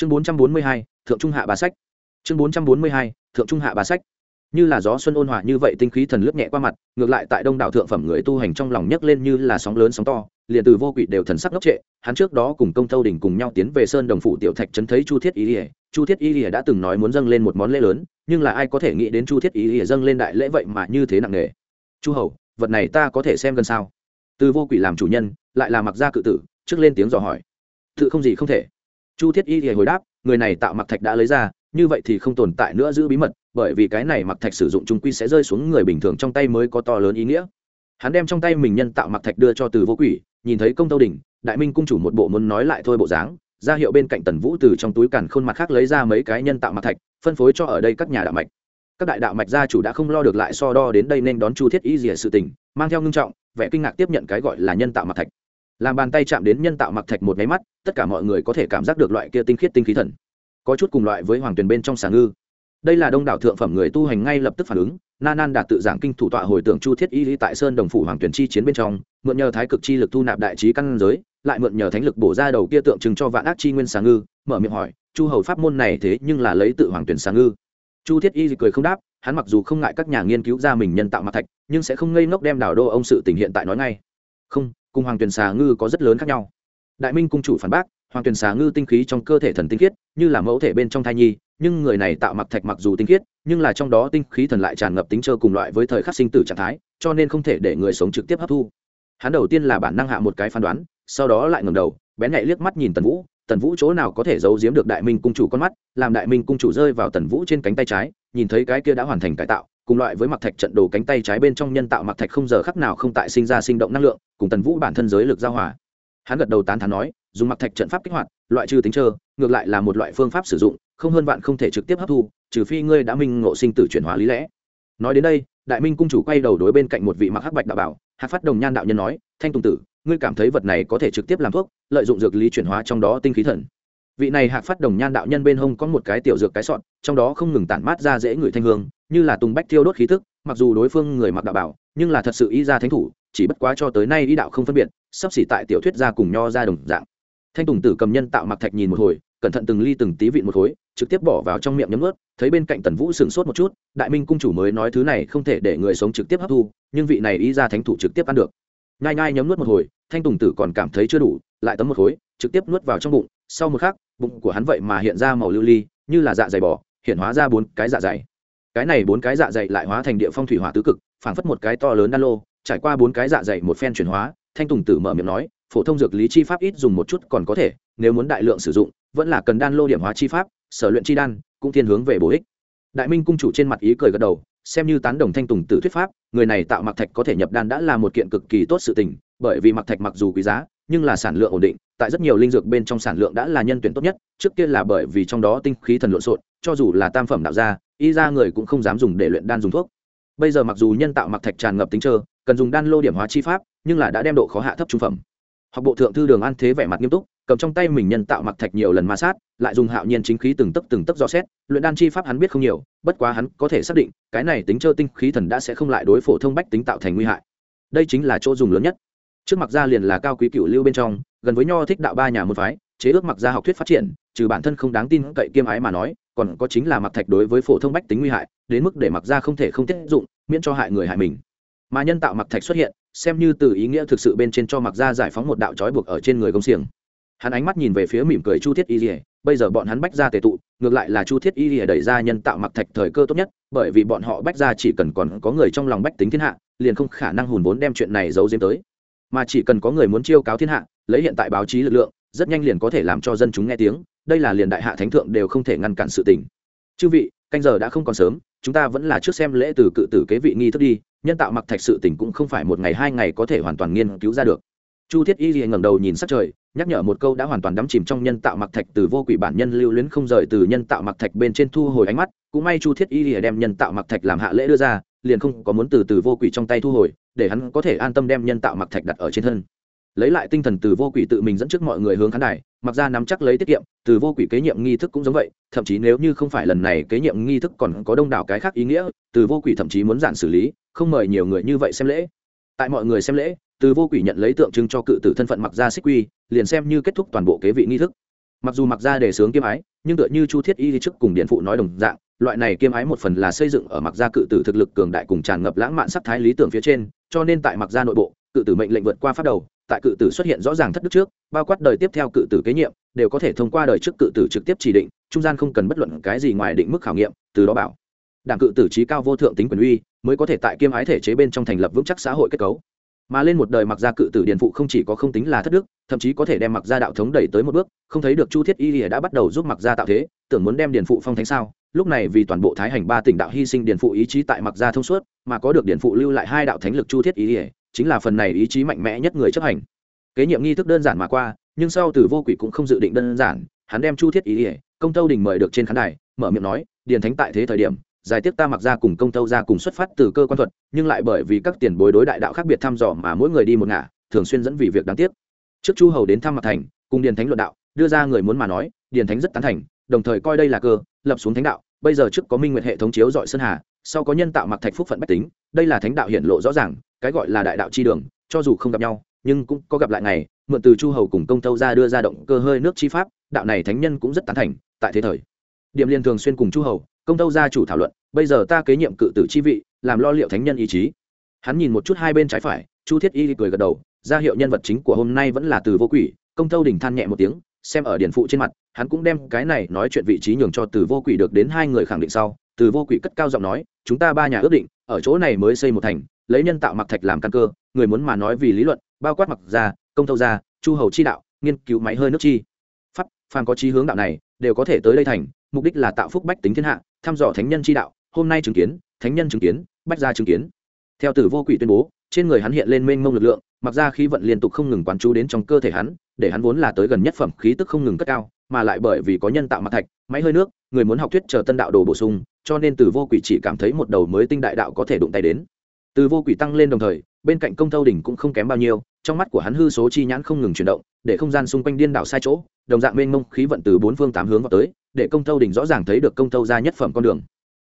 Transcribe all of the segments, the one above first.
chương bốn trăm bốn mươi hai, thượng trung hạ bà sách. Chương bốn trăm bốn mươi hai, thượng trung hạ bà sách. Như là gió xuân ôn hòa như vậy tinh khí thần lướt nhẹ qua mặt, ngược lại tại đông đảo thượng phẩm người tu hành trong lòng nhấc lên như là sóng lớn sóng to, liền từ vô quỷ đều thần sắc ngốc trệ, hắn trước đó cùng công thâu đình cùng nhau tiến về sơn đồng phủ tiểu thạch trấn thấy chu thiết y ỉa chu thiết y ỉa đã từng nói muốn dâng lên một món lễ lớn, nhưng là ai có thể nghĩ đến chu thiết y ỉa dâng lên đại lễ vậy mà như thế nặng nề. Chu hầu, vật này ta có thể xem gần sao? Từ vô quỷ làm chủ nhân, lại là mặc gia cự tử, trước lên tiếng dò hỏi. Tự không gì không thể chu thiết y thì hồi đáp, người này tạo mặc thạch đã lấy ra, như vậy thì không tồn tại nữa giữ bí mật, bởi vì cái này mặc thạch sử dụng trung quy sẽ rơi xuống người bình thường trong tay mới có to lớn ý nghĩa. Hắn đem trong tay mình nhân tạo mặc thạch đưa cho từ vô quỷ, nhìn thấy công tâu đình đại minh cung chủ một bộ muốn nói lại thôi bộ dáng, ra hiệu bên cạnh tần vũ từ trong túi càn khôn mặt khác lấy ra mấy cái nhân tạo mặc thạch, phân phối cho ở đây các nhà đạo mạch. Các đại đạo mạch gia chủ đã không lo được lại so đo đến đây nên đón chu thiết y dìa sự tình, mang theo ngưng trọng, vẻ kinh ngạc tiếp nhận cái gọi là nhân tạo mặc thạch làm bàn tay chạm đến nhân tạo mặc thạch một máy mắt, tất cả mọi người có thể cảm giác được loại kia tinh khiết tinh khí thần. Có chút cùng loại với hoàng tuyền bên trong sàng ngư. Đây là đông đảo thượng phẩm người tu hành ngay lập tức phản ứng, na nan đạt tự giảng kinh thủ tọa hồi tưởng chu thiết y lý tại sơn đồng phủ hoàng tuyển chi chiến bên trong, mượn nhờ thái cực chi lực thu nạp đại trí căn giới, lại mượn nhờ thánh lực bổ ra đầu kia tượng trưng cho vạn ác chi nguyên sáng ngư, mở miệng hỏi, chu hầu pháp môn này thế nhưng là lấy tự hoàng tuyển sáng ngư? Chu thiết y cười không đáp, hắn mặc dù không ngại các nhà nghiên cứu ra mình nhân tạo mặt thạch, nhưng sẽ không ngây ngốc đem đảo đô ông sự tình hiện tại nói ngay. Không cùng hoàng tuyển xà ngư có rất lớn khác nhau. Đại minh cung chủ phản bác, hoàng tuyển xà ngư tinh khí trong cơ thể thần tinh khiết, như là mẫu thể bên trong thai nhi, nhưng người này tạo mặc thạch mặc dù tinh khiết, nhưng là trong đó tinh khí thần lại tràn ngập tính trơ cùng loại với thời khắc sinh tử trạng thái, cho nên không thể để người sống trực tiếp hấp thu. Hắn đầu tiên là bản năng hạ một cái phán đoán, sau đó lại ngầm đầu, bén nhạy liếc mắt nhìn tần vũ tần vũ chỗ nào có thể giấu giếm được đại minh cung chủ con mắt, làm đại minh cung chủ rơi vào tần vũ trên cánh tay trái, nhìn thấy cái kia đã hoàn thành cải tạo cùng loại với mặc thạch trận đồ cánh tay trái bên trong nhân tạo mặc thạch không giờ khắc nào không tại sinh ra sinh động năng lượng, cùng tần vũ bản thân giới lực giao hòa. Hắn gật đầu tán thán nói, dùng mặc thạch trận pháp kích hoạt, loại trừ tính trơ, ngược lại là một loại phương pháp sử dụng, không hơn bạn không thể trực tiếp hấp thu, trừ phi ngươi đã minh ngộ sinh tử chuyển hóa lý lẽ. Nói đến đây, đại minh cung chủ quay đầu đối bên cạnh một vị mặc hắc bạch đạo bảo, hạc phát đồng nhan đạo nhân nói, thanh tùng tử, ngươi cảm thấy vật này có thể trực tiếp làm thuốc, lợi dụng dược lý chuyển hóa trong đó tinh khí thần. Vị này hạc phát đồng nhan đạo nhân bên hông có một cái tiểu dược cái sọn trong đó không ngừng tản mát ra dễ người thanh hương như là tùng bách thiêu đốt khí thức, mặc dù đối phương người mặc đạo bảo, nhưng là thật sự y ra thánh thủ, chỉ bất quá cho tới nay y đạo không phân biệt, sắp xỉ tại tiểu thuyết ra cùng nho ra đồng dạng. Thanh tùng tử cầm nhân tạo mặc thạch nhìn một hồi, cẩn thận từng ly từng tí vịn một khối, trực tiếp bỏ vào trong miệng nhấm ướt, thấy bên cạnh tần vũ sửng sốt một chút, đại minh cung chủ mới nói thứ này không thể để người sống trực tiếp hấp thu, nhưng vị này y ra thánh thủ trực tiếp ăn được. Ngai ngai nhấm nuốt một hồi, thanh tùng tử còn cảm thấy chưa đủ, lại tấm một khối, trực tiếp nuốt vào trong bụng, sau một khắc, bụng của hắn vậy mà hiện ra màu lưu ly, như là dạ dày bò, hiện hóa ra bốn cái dạ dày cái này bốn cái dạ dày lại hóa thành địa phong thủy hỏa tứ cực, phảng phất một cái to lớn đan lô, trải qua bốn cái dạ dày một phen chuyển hóa, thanh tùng tử mở miệng nói, phổ thông dược lý chi pháp ít dùng một chút còn có thể, nếu muốn đại lượng sử dụng, vẫn là cần đan lô điểm hóa chi pháp, sở luyện chi đan, cũng thiên hướng về bổ ích. Đại minh cung chủ trên mặt ý cười gật đầu, xem như tán đồng thanh tùng tử thuyết pháp, người này tạo mặc thạch có thể nhập đan đã là một kiện cực kỳ tốt sự tình, bởi vì mặc thạch mặc dù quý giá, nhưng là sản lượng ổn định, tại rất nhiều linh dược bên trong sản lượng đã là nhân tuyển tốt nhất, trước kia là bởi vì trong đó tinh khí thần lộn xộn, cho dù là tam phẩm đạo gia y ra người cũng không dám dùng để luyện đan dùng thuốc. Bây giờ mặc dù nhân tạo mặc thạch tràn ngập tính trơ, cần dùng đan lô điểm hóa chi pháp, nhưng là đã đem độ khó hạ thấp trung phẩm. Học bộ thượng thư đường an thế vẻ mặt nghiêm túc, cầm trong tay mình nhân tạo mặc thạch nhiều lần ma sát, lại dùng hạo nhiên chính khí từng tấc từng tấc dò xét, luyện đan chi pháp hắn biết không nhiều, bất quá hắn có thể xác định, cái này tính trơ tinh khí thần đã sẽ không lại đối phổ thông bách tính tạo thành nguy hại. Đây chính là chỗ dùng lớn nhất. Trước mặt gia liền là cao quý cựu lưu bên trong, gần với nho thích đạo ba nhà môn phái, chế ước mặc gia học thuyết phát triển, trừ bản thân không đáng tin cậy kiêm ái mà nói còn có chính là mặc thạch đối với phổ thông bách tính nguy hại, đến mức để mặc ra không thể không tiết dụng, miễn cho hại người hại mình. Mà nhân tạo mặc thạch xuất hiện, xem như từ ý nghĩa thực sự bên trên cho mặc ra giải phóng một đạo trói buộc ở trên người công xiềng. Hắn ánh mắt nhìn về phía mỉm cười chu thiết y rỉa bây giờ bọn hắn bách ra tề tụ, ngược lại là chu thiết y rỉa đẩy ra nhân tạo mặc thạch thời cơ tốt nhất, bởi vì bọn họ bách ra chỉ cần còn có người trong lòng bách tính thiên hạ, liền không khả năng hùn vốn đem chuyện này giấu diếm tới. Mà chỉ cần có người muốn chiêu cáo thiên hạ lấy hiện tại báo chí lực lượng, rất nhanh liền có thể làm cho dân chúng nghe tiếng, đây là liền đại hạ thánh thượng đều không thể ngăn cản sự tình. Chư vị, canh giờ đã không còn sớm, chúng ta vẫn là trước xem lễ từ cự tử kế vị nghi thức đi, nhân tạo mặc thạch sự tình cũng không phải một ngày hai ngày có thể hoàn toàn nghiên cứu ra được. Chu thiết y ngẩng đầu nhìn sát trời, nhắc nhở một câu đã hoàn toàn đắm chìm trong nhân tạo mặc thạch từ vô quỷ bản nhân lưu luyến không rời từ nhân tạo mặc thạch bên trên thu hồi ánh mắt, cũng may chu thiết y lìa đem nhân tạo mặc thạch làm hạ lễ đưa ra, liền không có muốn từ từ vô quỷ trong tay thu hồi, để hắn có thể an tâm đem nhân tạo mặc thạch đặt ở trên thân lấy lại tinh thần từ vô quỷ tự mình dẫn trước mọi người hướng khán đài, mặc ra nắm chắc lấy tiết kiệm, từ vô quỷ kế nhiệm nghi thức cũng giống vậy, thậm chí nếu như không phải lần này kế nhiệm nghi thức còn có đông đảo cái khác ý nghĩa, từ vô quỷ thậm chí muốn giản xử lý, không mời nhiều người như vậy xem lễ. Tại mọi người xem lễ, từ vô quỷ nhận lấy tượng trưng cho cự tử thân phận mặc ra xích quy, liền xem như kết thúc toàn bộ kế vị nghi thức. Mặc dù mặc ra để sướng kiêm ái, nhưng tựa như chu thiết y trước cùng điện phụ nói đồng dạng, loại này kiêm ái một phần là xây dựng ở mặc gia cự tử thực lực cường đại cùng tràn ngập lãng mạn sắc thái lý tưởng phía trên, cho nên tại mặc gia nội bộ, cự tử mệnh lệnh vượt qua phát đầu tại cự tử xuất hiện rõ ràng thất đức trước, bao quát đời tiếp theo cự tử kế nhiệm, đều có thể thông qua đời trước cự tử trực tiếp chỉ định, trung gian không cần bất luận cái gì ngoài định mức khảo nghiệm, từ đó bảo đảng cự tử trí cao vô thượng tính quyền uy, mới có thể tại kiêm ái thể chế bên trong thành lập vững chắc xã hội kết cấu. Mà lên một đời mặc gia cự tử điền phụ không chỉ có không tính là thất đức, thậm chí có thể đem mặc gia đạo thống đẩy tới một bước, không thấy được chu thiết y lìa đã bắt đầu giúp mặc gia tạo thế, tưởng muốn đem điền phụ phong thánh sao? Lúc này vì toàn bộ thái hành ba tỉnh đạo hy sinh điền phụ ý chí tại mặc gia thông suốt, mà có được điền phụ lưu lại hai đạo thánh lực chu thiết y lìa chính là phần này ý chí mạnh mẽ nhất người chấp hành. Kế nhiệm nghi thức đơn giản mà qua, nhưng sau từ vô quỷ cũng không dự định đơn giản, hắn đem chu thiết ý ỉa công tâu đình mời được trên khán đài, mở miệng nói, điền thánh tại thế thời điểm, giải tiếp ta mặc ra cùng công tâu ra cùng xuất phát từ cơ quan thuật, nhưng lại bởi vì các tiền bối đối đại đạo khác biệt thăm dò mà mỗi người đi một ngả, thường xuyên dẫn vì việc đáng tiếc. Trước chu hầu đến thăm mặt thành, cùng điền thánh luận đạo, đưa ra người muốn mà nói, điền thánh rất tán thành, đồng thời coi đây là cơ, lập xuống thánh đạo bây giờ trước có minh nguyện hệ thống chiếu dọi sơn hà, sau có nhân tạo mặc thạch phúc phận bách tính, đây là thánh đạo hiện lộ rõ ràng, cái gọi là đại đạo chi đường, cho dù không gặp nhau, nhưng cũng có gặp lại ngày, mượn từ chu hầu cùng công tâu ra đưa ra động cơ hơi nước chi pháp, đạo này thánh nhân cũng rất tán thành, tại thế thời. Điểm liên thường xuyên cùng chu hầu, công tâu gia chủ thảo luận, bây giờ ta kế nhiệm cự tử chi vị, làm lo liệu thánh nhân ý chí. Hắn nhìn một chút hai bên trái phải, chu thiết y cười gật đầu, ra hiệu nhân vật chính của hôm nay vẫn là từ vô quỷ, công tâu đình than nhẹ một tiếng xem ở điển phụ trên mặt, hắn cũng đem cái này nói chuyện vị trí nhường cho từ vô quỷ được đến hai người khẳng định sau, từ vô quỷ cất cao giọng nói, chúng ta ba nhà ước định, ở chỗ này mới xây một thành, lấy nhân tạo mặc thạch làm căn cơ, người muốn mà nói vì lý luận, bao quát mặc gia, công thâu gia, chu hầu chi đạo, nghiên cứu máy hơi nước chi. Pháp, phàm có chí hướng đạo này, đều có thể tới đây thành, mục đích là tạo phúc bách tính thiên hạ, thăm dò thánh nhân chi đạo, hôm nay chứng kiến, thánh nhân chứng kiến, bách gia chứng kiến. Theo tử vô quỷ tuyên bố, trên người hắn hiện lên mênh mông lực lượng mặc ra khí vận liên tục không ngừng quán chú đến trong cơ thể hắn, để hắn vốn là tới gần nhất phẩm khí tức không ngừng cất cao, mà lại bởi vì có nhân tạo mặt thạch, máy hơi nước, người muốn học thuyết chờ tân đạo đồ bổ sung, cho nên từ vô quỷ chỉ cảm thấy một đầu mới tinh đại đạo có thể đụng tay đến. Từ vô quỷ tăng lên đồng thời, bên cạnh công thâu đỉnh cũng không kém bao nhiêu, trong mắt của hắn hư số chi nhãn không ngừng chuyển động, để không gian xung quanh điên đảo sai chỗ, đồng dạng mênh mông khí vận từ bốn phương tám hướng vào tới, để công thâu đỉnh rõ ràng thấy được công thâu ra nhất phẩm con đường.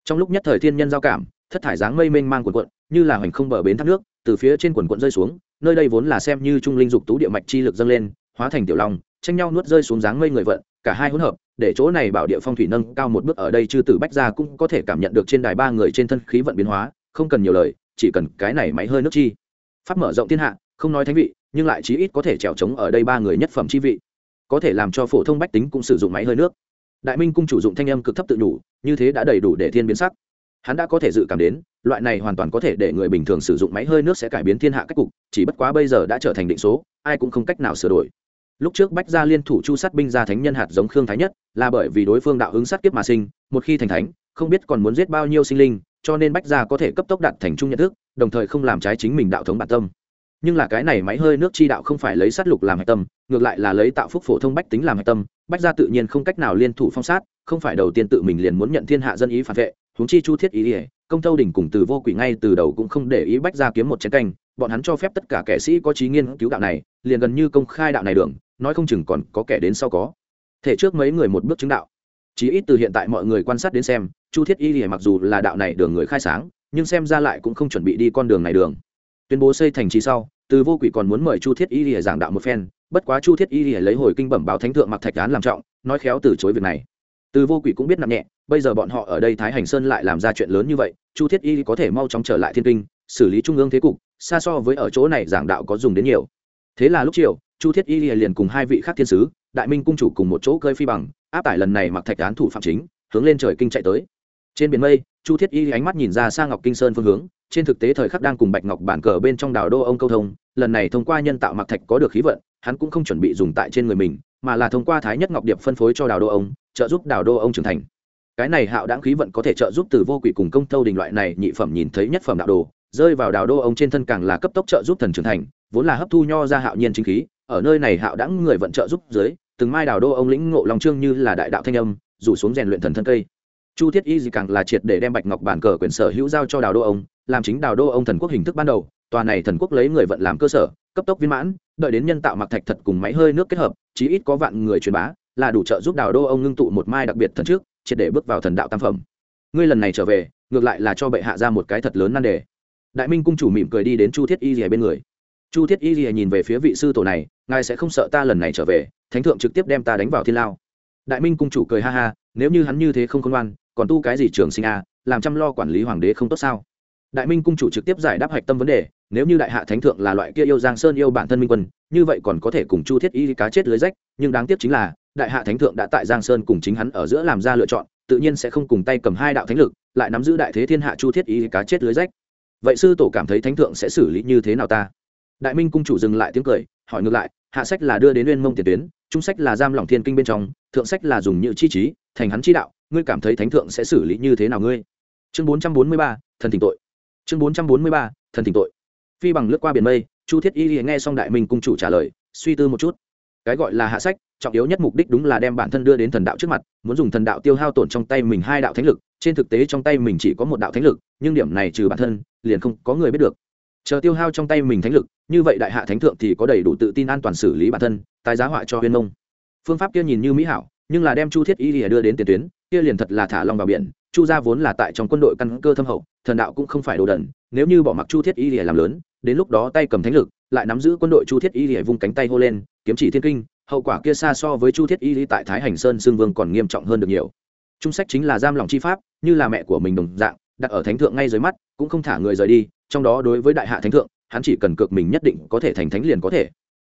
Trong lúc nhất thời thiên nhân giao cảm, thất thải dáng mây mênh mang quần quận như là hoành không bờ bến thác nước, từ phía trên quần quận rơi xuống nơi đây vốn là xem như trung linh dục tú địa mạch chi lực dâng lên, hóa thành tiểu long, tranh nhau nuốt rơi xuống dáng mây người vận, cả hai hỗn hợp, để chỗ này bảo địa phong thủy nâng cao một bước ở đây chư tử bách gia cũng có thể cảm nhận được trên đài ba người trên thân khí vận biến hóa, không cần nhiều lời, chỉ cần cái này máy hơi nước chi. Pháp mở rộng thiên hạ, không nói thánh vị, nhưng lại chí ít có thể trèo trống ở đây ba người nhất phẩm chi vị. Có thể làm cho phổ thông bách tính cũng sử dụng máy hơi nước. Đại minh cung chủ dụng thanh âm cực thấp tự đủ, như thế đã đầy đủ để thiên biến sắc hắn đã có thể dự cảm đến, loại này hoàn toàn có thể để người bình thường sử dụng máy hơi nước sẽ cải biến thiên hạ cách cục, chỉ bất quá bây giờ đã trở thành định số, ai cũng không cách nào sửa đổi. Lúc trước bách gia liên thủ chu sát binh gia thánh nhân hạt giống khương thái nhất, là bởi vì đối phương đạo ứng sát kiếp mà sinh, một khi thành thánh, không biết còn muốn giết bao nhiêu sinh linh, cho nên bách gia có thể cấp tốc đạt thành trung nhận thức, đồng thời không làm trái chính mình đạo thống bản tâm. Nhưng là cái này máy hơi nước chi đạo không phải lấy sát lục làm hạch tâm, ngược lại là lấy tạo phúc phổ thông bách tính làm hạch tâm, bách gia tự nhiên không cách nào liên thủ phong sát, không phải đầu tiên tự mình liền muốn nhận thiên hạ dân ý phản vệ huống chi chu thiết ý ỉa, công tâu đỉnh cùng từ vô quỷ ngay từ đầu cũng không để ý bách gia kiếm một chén canh, bọn hắn cho phép tất cả kẻ sĩ có trí nghiên cứu đạo này, liền gần như công khai đạo này đường, nói không chừng còn có kẻ đến sau có. Thể trước mấy người một bước chứng đạo. Chí ít từ hiện tại mọi người quan sát đến xem, chu thiết y ỉa mặc dù là đạo này đường người khai sáng, nhưng xem ra lại cũng không chuẩn bị đi con đường này đường. Tuyên bố xây thành trì sau, từ vô quỷ còn muốn mời chu thiết y lìa giảng đạo một phen, bất quá chu thiết y lìa lấy hồi kinh bẩm báo thánh thượng mặc thạch án làm trọng, nói khéo từ chối việc này từ vô quỷ cũng biết nặng nhẹ, bây giờ bọn họ ở đây thái hành sơn lại làm ra chuyện lớn như vậy, chu thiết y có thể mau chóng trở lại thiên kinh, xử lý trung ương thế cục, xa so với ở chỗ này giảng đạo có dùng đến nhiều. Thế là lúc chiều, chu thiết y liền cùng hai vị khác thiên sứ, đại minh cung chủ cùng một chỗ cơi phi bằng, áp tải lần này mặc thạch án thủ phạm chính, hướng lên trời kinh chạy tới. Trên biển mây, chu thiết y ánh mắt nhìn ra sang ngọc kinh sơn phương hướng, trên thực tế thời khắc đang cùng bạch ngọc bản cờ bên trong đảo đô ông câu thông, lần này thông qua nhân tạo mặc thạch có được khí vận, hắn cũng không chuẩn bị dùng tại trên người mình, mà là thông qua thái nhất ngọc điệp phân phối cho đào đô ông trợ giúp đào đô ông trưởng thành. Cái này hạo đáng khí vận có thể trợ giúp từ vô quỷ cùng công thâu đình loại này nhị phẩm nhìn thấy nhất phẩm đạo đồ, rơi vào đào đô ông trên thân càng là cấp tốc trợ giúp thần trưởng thành, vốn là hấp thu nho ra hạo nhiên chính khí, ở nơi này hạo đáng người vận trợ giúp dưới, từng mai đào đô ông lĩnh ngộ lòng trương như là đại đạo thanh âm, rủ xuống rèn luyện thần thân cây. Chu thiết y gì càng là triệt để đem bạch ngọc bản cờ quyền sở hữu giao cho đào đô ông, làm chính đào đô ông thần quốc hình thức ban đầu, tòa này thần quốc lấy người vận làm cơ sở, cấp tốc viên mãn, đợi đến nhân tạo mặc thạch thật cùng máy hơi nước kết hợp, chí ít có vạn người truyền bá là đủ trợ giúp đào đô ông ngưng tụ một mai đặc biệt thần trước, triệt để bước vào thần đạo tam phẩm. Ngươi lần này trở về, ngược lại là cho bệ hạ ra một cái thật lớn nan đề. Đại minh cung chủ mỉm cười đi đến chu thiết y rìa bên người. Chu thiết y rìa nhìn về phía vị sư tổ này, ngài sẽ không sợ ta lần này trở về, thánh thượng trực tiếp đem ta đánh vào thiên lao. Đại minh cung chủ cười ha ha, nếu như hắn như thế không khôn ngoan, còn tu cái gì trường sinh a, làm chăm lo quản lý hoàng đế không tốt sao? Đại minh cung chủ trực tiếp giải đáp hạch tâm vấn đề, nếu như đại hạ thánh thượng là loại kia yêu giang sơn yêu bản thân minh quân, như vậy còn có thể cùng chu thiết y cá chết lưới rách, nhưng đáng tiếc chính là đại hạ thánh thượng đã tại giang sơn cùng chính hắn ở giữa làm ra lựa chọn, tự nhiên sẽ không cùng tay cầm hai đạo thánh lực, lại nắm giữ đại thế thiên hạ chu thiết y cá chết lưới rách. Vậy sư tổ cảm thấy thánh thượng sẽ xử lý như thế nào ta? Đại minh cung chủ dừng lại tiếng cười, hỏi ngược lại, hạ sách là đưa đến nguyên mông tiền tuyến, trung sách là giam lỏng thiên kinh bên trong, thượng sách là dùng như chi trí, thành hắn chi đạo, ngươi cảm thấy thánh thượng sẽ xử lý như thế nào ngươi? Chương bốn trăm bốn mươi ba, thần thỉnh tội. Chương bốn trăm bốn mươi ba, thần thỉnh tội. Phi bằng lướt qua biển mây, chu thiết y nghe xong đại minh cung chủ trả lời, suy tư một chút. Cái gọi là hạ sách trọng yếu nhất mục đích đúng là đem bản thân đưa đến thần đạo trước mặt, muốn dùng thần đạo tiêu hao tổn trong tay mình hai đạo thánh lực, trên thực tế trong tay mình chỉ có một đạo thánh lực, nhưng điểm này trừ bản thân, liền không có người biết được. Chờ tiêu hao trong tay mình thánh lực, như vậy đại hạ thánh thượng thì có đầy đủ tự tin an toàn xử lý bản thân, tái giá họa cho huyên mông. Phương pháp kia nhìn như mỹ hảo, nhưng là đem chu thiết y lìa đưa đến tiền tuyến, kia liền thật là thả lòng vào biển, chu gia vốn là tại trong quân đội căn cơ thâm hậu, thần đạo cũng không phải đồ đần, nếu như bỏ mặc chu thiết y lìa làm lớn, đến lúc đó tay cầm thánh lực, lại nắm giữ quân đội chu thiết y lìa vung cánh tay hô lên, kiếm chỉ thiên kinh hậu quả kia xa so với chu thiết y lý tại thái hành sơn xương vương còn nghiêm trọng hơn được nhiều. Trung sách chính là giam lòng chi pháp, như là mẹ của mình đồng dạng, đặt ở thánh thượng ngay dưới mắt, cũng không thả người rời đi, trong đó đối với đại hạ thánh thượng, hắn chỉ cần cược mình nhất định có thể thành thánh liền có thể.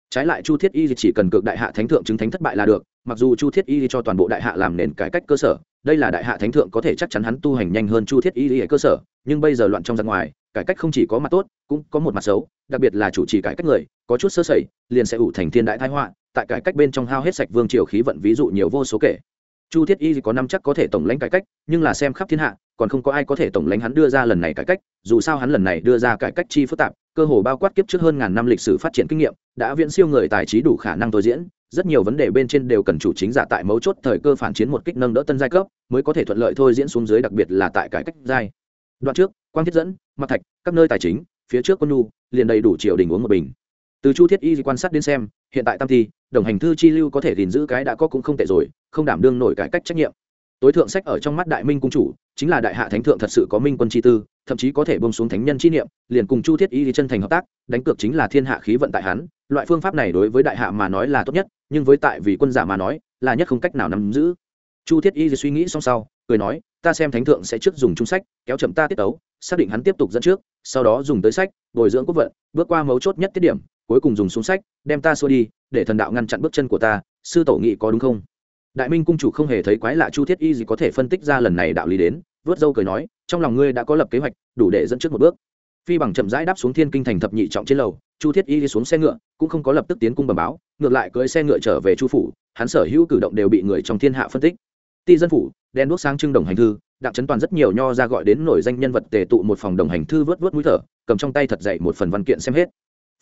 Trái lại chu thiết y chỉ cần cược đại hạ thánh thượng chứng thánh thất bại là được, mặc dù chu thiết y cho toàn bộ đại hạ làm nền cải cách cơ sở, đây là đại hạ thánh thượng có thể chắc chắn hắn tu hành nhanh hơn chu thiết y ở cơ sở, nhưng bây giờ loạn trong ra ngoài, cải cách không chỉ có mặt tốt, cũng có một mặt xấu, đặc biệt là chủ trì cải cách người, có chút sơ sẩy, liền sẽ ủ thành thiên đại thái họa tại cải cách bên trong hao hết sạch vương triều khí vận ví dụ nhiều vô số kể. Chu thiết y có năm chắc có thể tổng lãnh cải cách, nhưng là xem khắp thiên hạ, còn không có ai có thể tổng lãnh hắn đưa ra lần này cải cách, dù sao hắn lần này đưa ra cải cách chi phức tạp, cơ hồ bao quát kiếp trước hơn ngàn năm lịch sử phát triển kinh nghiệm, đã viễn siêu người tài trí đủ khả năng tôi diễn, rất nhiều vấn đề bên trên đều cần chủ chính giả tại mấu chốt thời cơ phản chiến một kích nâng đỡ tân giai cấp, mới có thể thuận lợi thôi diễn xuống dưới đặc biệt là tại cải cách giai. Đoạn trước quan thiết dẫn mặt thạch, các nơi tài chính, phía trước quân nhu, liền đầy đủ triều đình uống một bình từ chu thiết y quan sát đến xem, hiện tại tam thi, đồng hành thư chi lưu có thể gìn giữ cái đã có cũng không tệ rồi, không đảm đương nổi cải cách trách nhiệm. Tối thượng sách ở trong mắt đại minh cung chủ, chính là đại hạ thánh thượng thật sự có minh quân chi tư, thậm chí có thể bông xuống thánh nhân chi niệm, liền cùng chu thiết y chân thành hợp tác, đánh cược chính là thiên hạ khí vận tại hắn, loại phương pháp này đối với đại hạ mà nói là tốt nhất, nhưng với tại vì quân giả mà nói, là nhất không cách nào nắm giữ. Chu thiết y suy nghĩ xong sau, cười nói, ta xem thánh thượng sẽ trước dùng trung sách, kéo chậm ta tiết tấu, xác định hắn tiếp tục dẫn trước, sau đó dùng tới sách, bồi dưỡng quốc vận, bước qua mấu chốt nhất tiết điểm cuối cùng dùng xuống sách, đem ta xua đi, để thần đạo ngăn chặn bước chân của ta, sư tổ nghị có đúng không? Đại minh cung chủ không hề thấy quái lạ chu thiết y gì có thể phân tích ra lần này đạo lý đến, vớt dâu cười nói, trong lòng ngươi đã có lập kế hoạch, đủ để dẫn trước một bước. Phi bằng chậm rãi đáp xuống thiên kinh thành thập nhị trọng trên lầu, chu thiết y đi xuống xe ngựa, cũng không có lập tức tiến cung bẩm báo, ngược lại cưỡi xe ngựa trở về chu phủ, hắn sở hữu cử động đều bị người trong thiên hạ phân tích. Ti dân phủ đen đuốc sáng trưng đồng hành thư, đặng trấn toàn rất nhiều nho ra gọi đến nổi danh nhân vật tề tụ một phòng đồng hành thư vớt vớt mũi thở, cầm trong tay thật dậy một phần văn kiện xem hết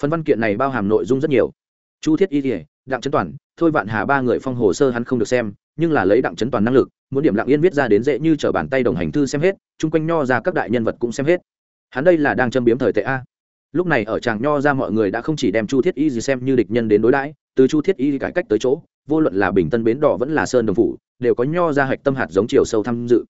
phần văn kiện này bao hàm nội dung rất nhiều. Chu thiết y kỉa đặng trấn toàn, thôi vạn hà ba người phong hồ sơ hắn không được xem, nhưng là lấy đặng trấn toàn năng lực, muốn điểm lặng yên viết ra đến dễ như t r ở bàn tay đồng hành thư xem hết, chung quanh nho ra các đại nhân vật cũng xem hết. Hắn đây là đang châm biếm thời tệ a. Lúc này ở tràng nho ra mọi người đã không chỉ đem chu thiết y gì xem như địch nhân đến đối đãi, từ chu thiết y cải cách tới chỗ, vô luận là bình tân bến đỏ vẫn là sơn đồng phủ, đều có nho ra hạch tâm hạt giống chiều sâu tham dự.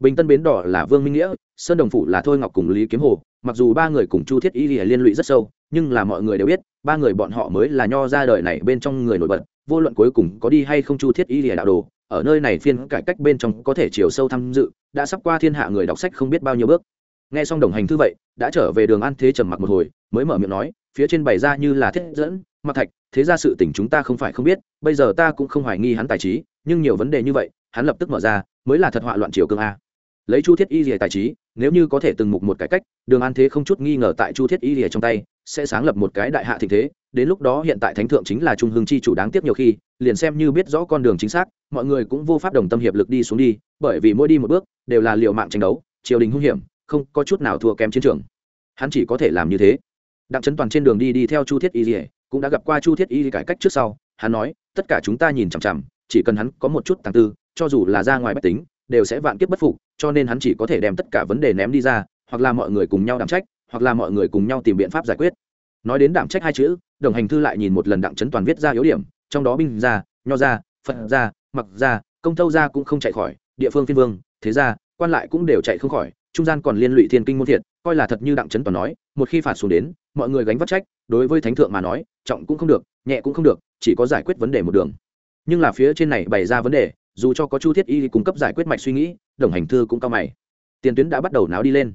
Bình tân bến đỏ là vương minh nghĩa, sơn đồng phủ là thôi ngọc cùng lý kiếm hồ, mặc dù ba người cùng chu thiết y liên lụy rất sâu nhưng là mọi người đều biết, ba người bọn họ mới là nho ra đời này bên trong người nổi bật, vô luận cuối cùng có đi hay không chu thiết y lìa đạo đồ, ở nơi này phiên cải cách bên trong có thể chiều sâu tham dự, đã sắp qua thiên hạ người đọc sách không biết bao nhiêu bước. Nghe xong đồng hành thư vậy, đã trở về đường an thế trầm mặc một hồi, mới mở miệng nói, phía trên bày ra như là thiết dẫn, mặc thạch, thế ra sự tình chúng ta không phải không biết, bây giờ ta cũng không hoài nghi hắn tài trí, nhưng nhiều vấn đề như vậy, hắn lập tức mở ra, mới là thật họa loạn triều cương a. Lấy chu thiết y rìa tài trí, nếu như có thể từng mục một cải cách, đường an thế không chút nghi ngờ tại chu thiết y rìa trong tay sẽ sáng lập một cái đại hạ thịnh thế, đến lúc đó hiện tại thánh thượng chính là trung hương chi chủ đáng tiếc nhiều khi, liền xem như biết rõ con đường chính xác, mọi người cũng vô pháp đồng tâm hiệp lực đi xuống đi, bởi vì mỗi đi một bước, đều là liệu mạng tranh đấu, triều đình hung hiểm, không có chút nào thua kém chiến trường. Hắn chỉ có thể làm như thế. Đặng trấn toàn trên đường đi đi theo chu thiết y dỉa cũng đã gặp qua chu thiết y cải cách trước sau, hắn nói, tất cả chúng ta nhìn chằm chằm, chỉ cần hắn có một chút tàng tư, cho dù là ra ngoài bách tính, đều sẽ vạn kiếp bất phục, cho nên hắn chỉ có thể đem tất cả vấn đề ném đi ra, hoặc là mọi người cùng nhau đảm trách hoặc là mọi người cùng nhau tìm biện pháp giải quyết. Nói đến đảm trách hai chữ, đồng hành thư lại nhìn một lần đặng trấn toàn viết ra yếu điểm, trong đó binh ra, nho ra, phật ra, mặc ra, công thâu ra cũng không chạy khỏi, địa phương phiên vương, thế ra, quan lại cũng đều chạy không khỏi, trung gian còn liên lụy thiên kinh môn thiệt, coi là thật như đặng trấn toàn nói, một khi phạt xuống đến, mọi người gánh vắt trách, đối với thánh thượng mà nói, trọng cũng không được, nhẹ cũng không được, chỉ có giải quyết vấn đề một đường. Nhưng là phía trên này bày ra vấn đề, dù cho có chu thiết y cung cấp giải quyết mạch suy nghĩ, đồng hành thư cũng cao mày. Tiền tuyến đã bắt đầu náo đi lên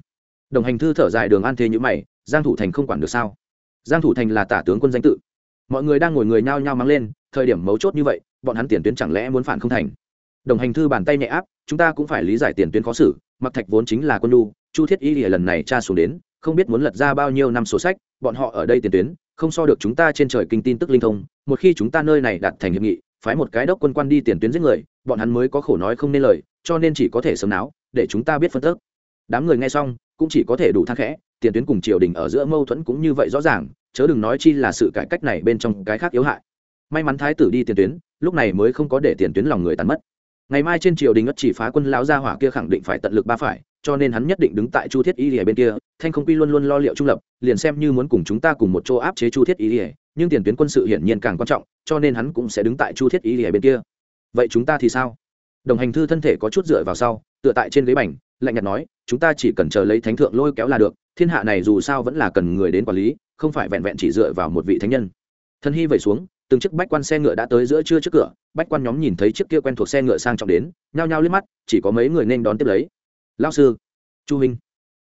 đồng hành thư thở dài đường an thế như mày, giang thủ thành không quản được sao? Giang thủ thành là tả tướng quân danh tự. Mọi người đang ngồi người nhao nhao mang lên, thời điểm mấu chốt như vậy, bọn hắn tiền tuyến chẳng lẽ muốn phản không thành? Đồng hành thư bàn tay nhẹ áp, chúng ta cũng phải lý giải tiền tuyến khó xử, mặc thạch vốn chính là quân lu chu thiết y lìa lần này tra xuống đến, không biết muốn lật ra bao nhiêu năm sổ sách, bọn họ ở đây tiền tuyến, không so được chúng ta trên trời kinh tin tức linh thông, một khi chúng ta nơi này đạt thành hiệp nghị, phái một cái đốc quân quan đi tiền tuyến giết người, bọn hắn mới có khổ nói không nên lời, cho nên chỉ có thể sớm náo, để chúng ta biết phân tức. Đám người nghe xong cũng chỉ có thể đủ thang khẽ, tiền tuyến cùng triều đình ở giữa mâu thuẫn cũng như vậy rõ ràng, chớ đừng nói chi là sự cải cách này bên trong cái khác yếu hại. May mắn thái tử đi tiền tuyến, lúc này mới không có để tiền tuyến lòng người tàn mất. Ngày mai trên triều đình ất chỉ phá quân lão gia hỏa kia khẳng định phải tận lực ba phải, cho nên hắn nhất định đứng tại chu thiết y lìa bên kia, thanh không quy luôn luôn lo liệu trung lập, liền xem như muốn cùng chúng ta cùng một chỗ áp chế chu thiết y lìa, nhưng tiền tuyến quân sự hiển nhiên càng quan trọng, cho nên hắn cũng sẽ đứng tại chu thiết y lìa bên kia. Vậy chúng ta thì sao? Đồng hành thư thân thể có chút dựa vào sau, tựa tại trên ghế bành lạnh nhạt nói, chúng ta chỉ cần chờ lấy thánh thượng lôi kéo là được, thiên hạ này dù sao vẫn là cần người đến quản lý, không phải vẹn vẹn chỉ dựa vào một vị thánh nhân. Thân hy vẩy xuống, từng chiếc bách quan xe ngựa đã tới giữa trưa trước cửa, bách quan nhóm nhìn thấy chiếc kia quen thuộc xe ngựa sang trọng đến, nhao nhao liếc mắt, chỉ có mấy người nên đón tiếp lấy. Lao sư, chu minh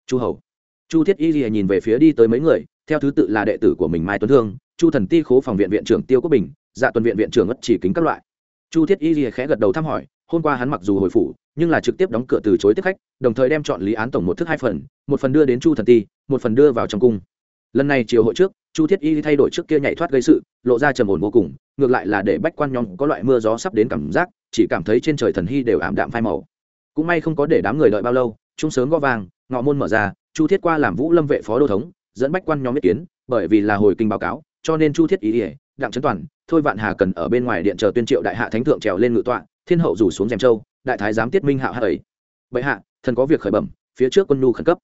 chu hầu. Chu thiết y lìa nhìn về phía đi tới mấy người, theo thứ tự là đệ tử của mình mai tuấn thương, chu thần ti khố phòng viện viện trưởng tiêu quốc bình dạ tuần viện viện trưởng ất chỉ kính các loại. Chu thiết y lìa khẽ gật đầu thăm hỏi, hôm qua hắn mặc dù hồi phủ nhưng là trực tiếp đóng cửa từ chối tiếp khách, đồng thời đem chọn lý án tổng một thức hai phần, một phần đưa đến chu thần ti, một phần đưa vào trong cung. Lần này chiều hội trước, chu thiết y thay đổi trước kia nhảy thoát gây sự, lộ ra trầm ổn vô cùng, ngược lại là để bách quan nhóm có loại mưa gió sắp đến cảm giác, chỉ cảm thấy trên trời thần hy đều ảm đạm phai màu. Cũng may không có để đám người đợi bao lâu chúng sớm gõ vàng, ngọ môn mở ra, chu thiết qua làm vũ lâm vệ phó đô thống, dẫn bách quan nhóm ý kiến, bởi vì là hồi kinh báo cáo, cho nên chu thiết ý ỉa đặng trấn toàn, thôi vạn hà cần ở bên ngoài điện chờ tuyên triệu đại hạ thánh thượng trèo lên ngự tọa, thiên hậu rủ xuống dèm châu đại thái giám tiết minh Hạo hạ ấy. Bệ hạ, thần có việc khởi bẩm, phía trước quân nhu khẩn cấp.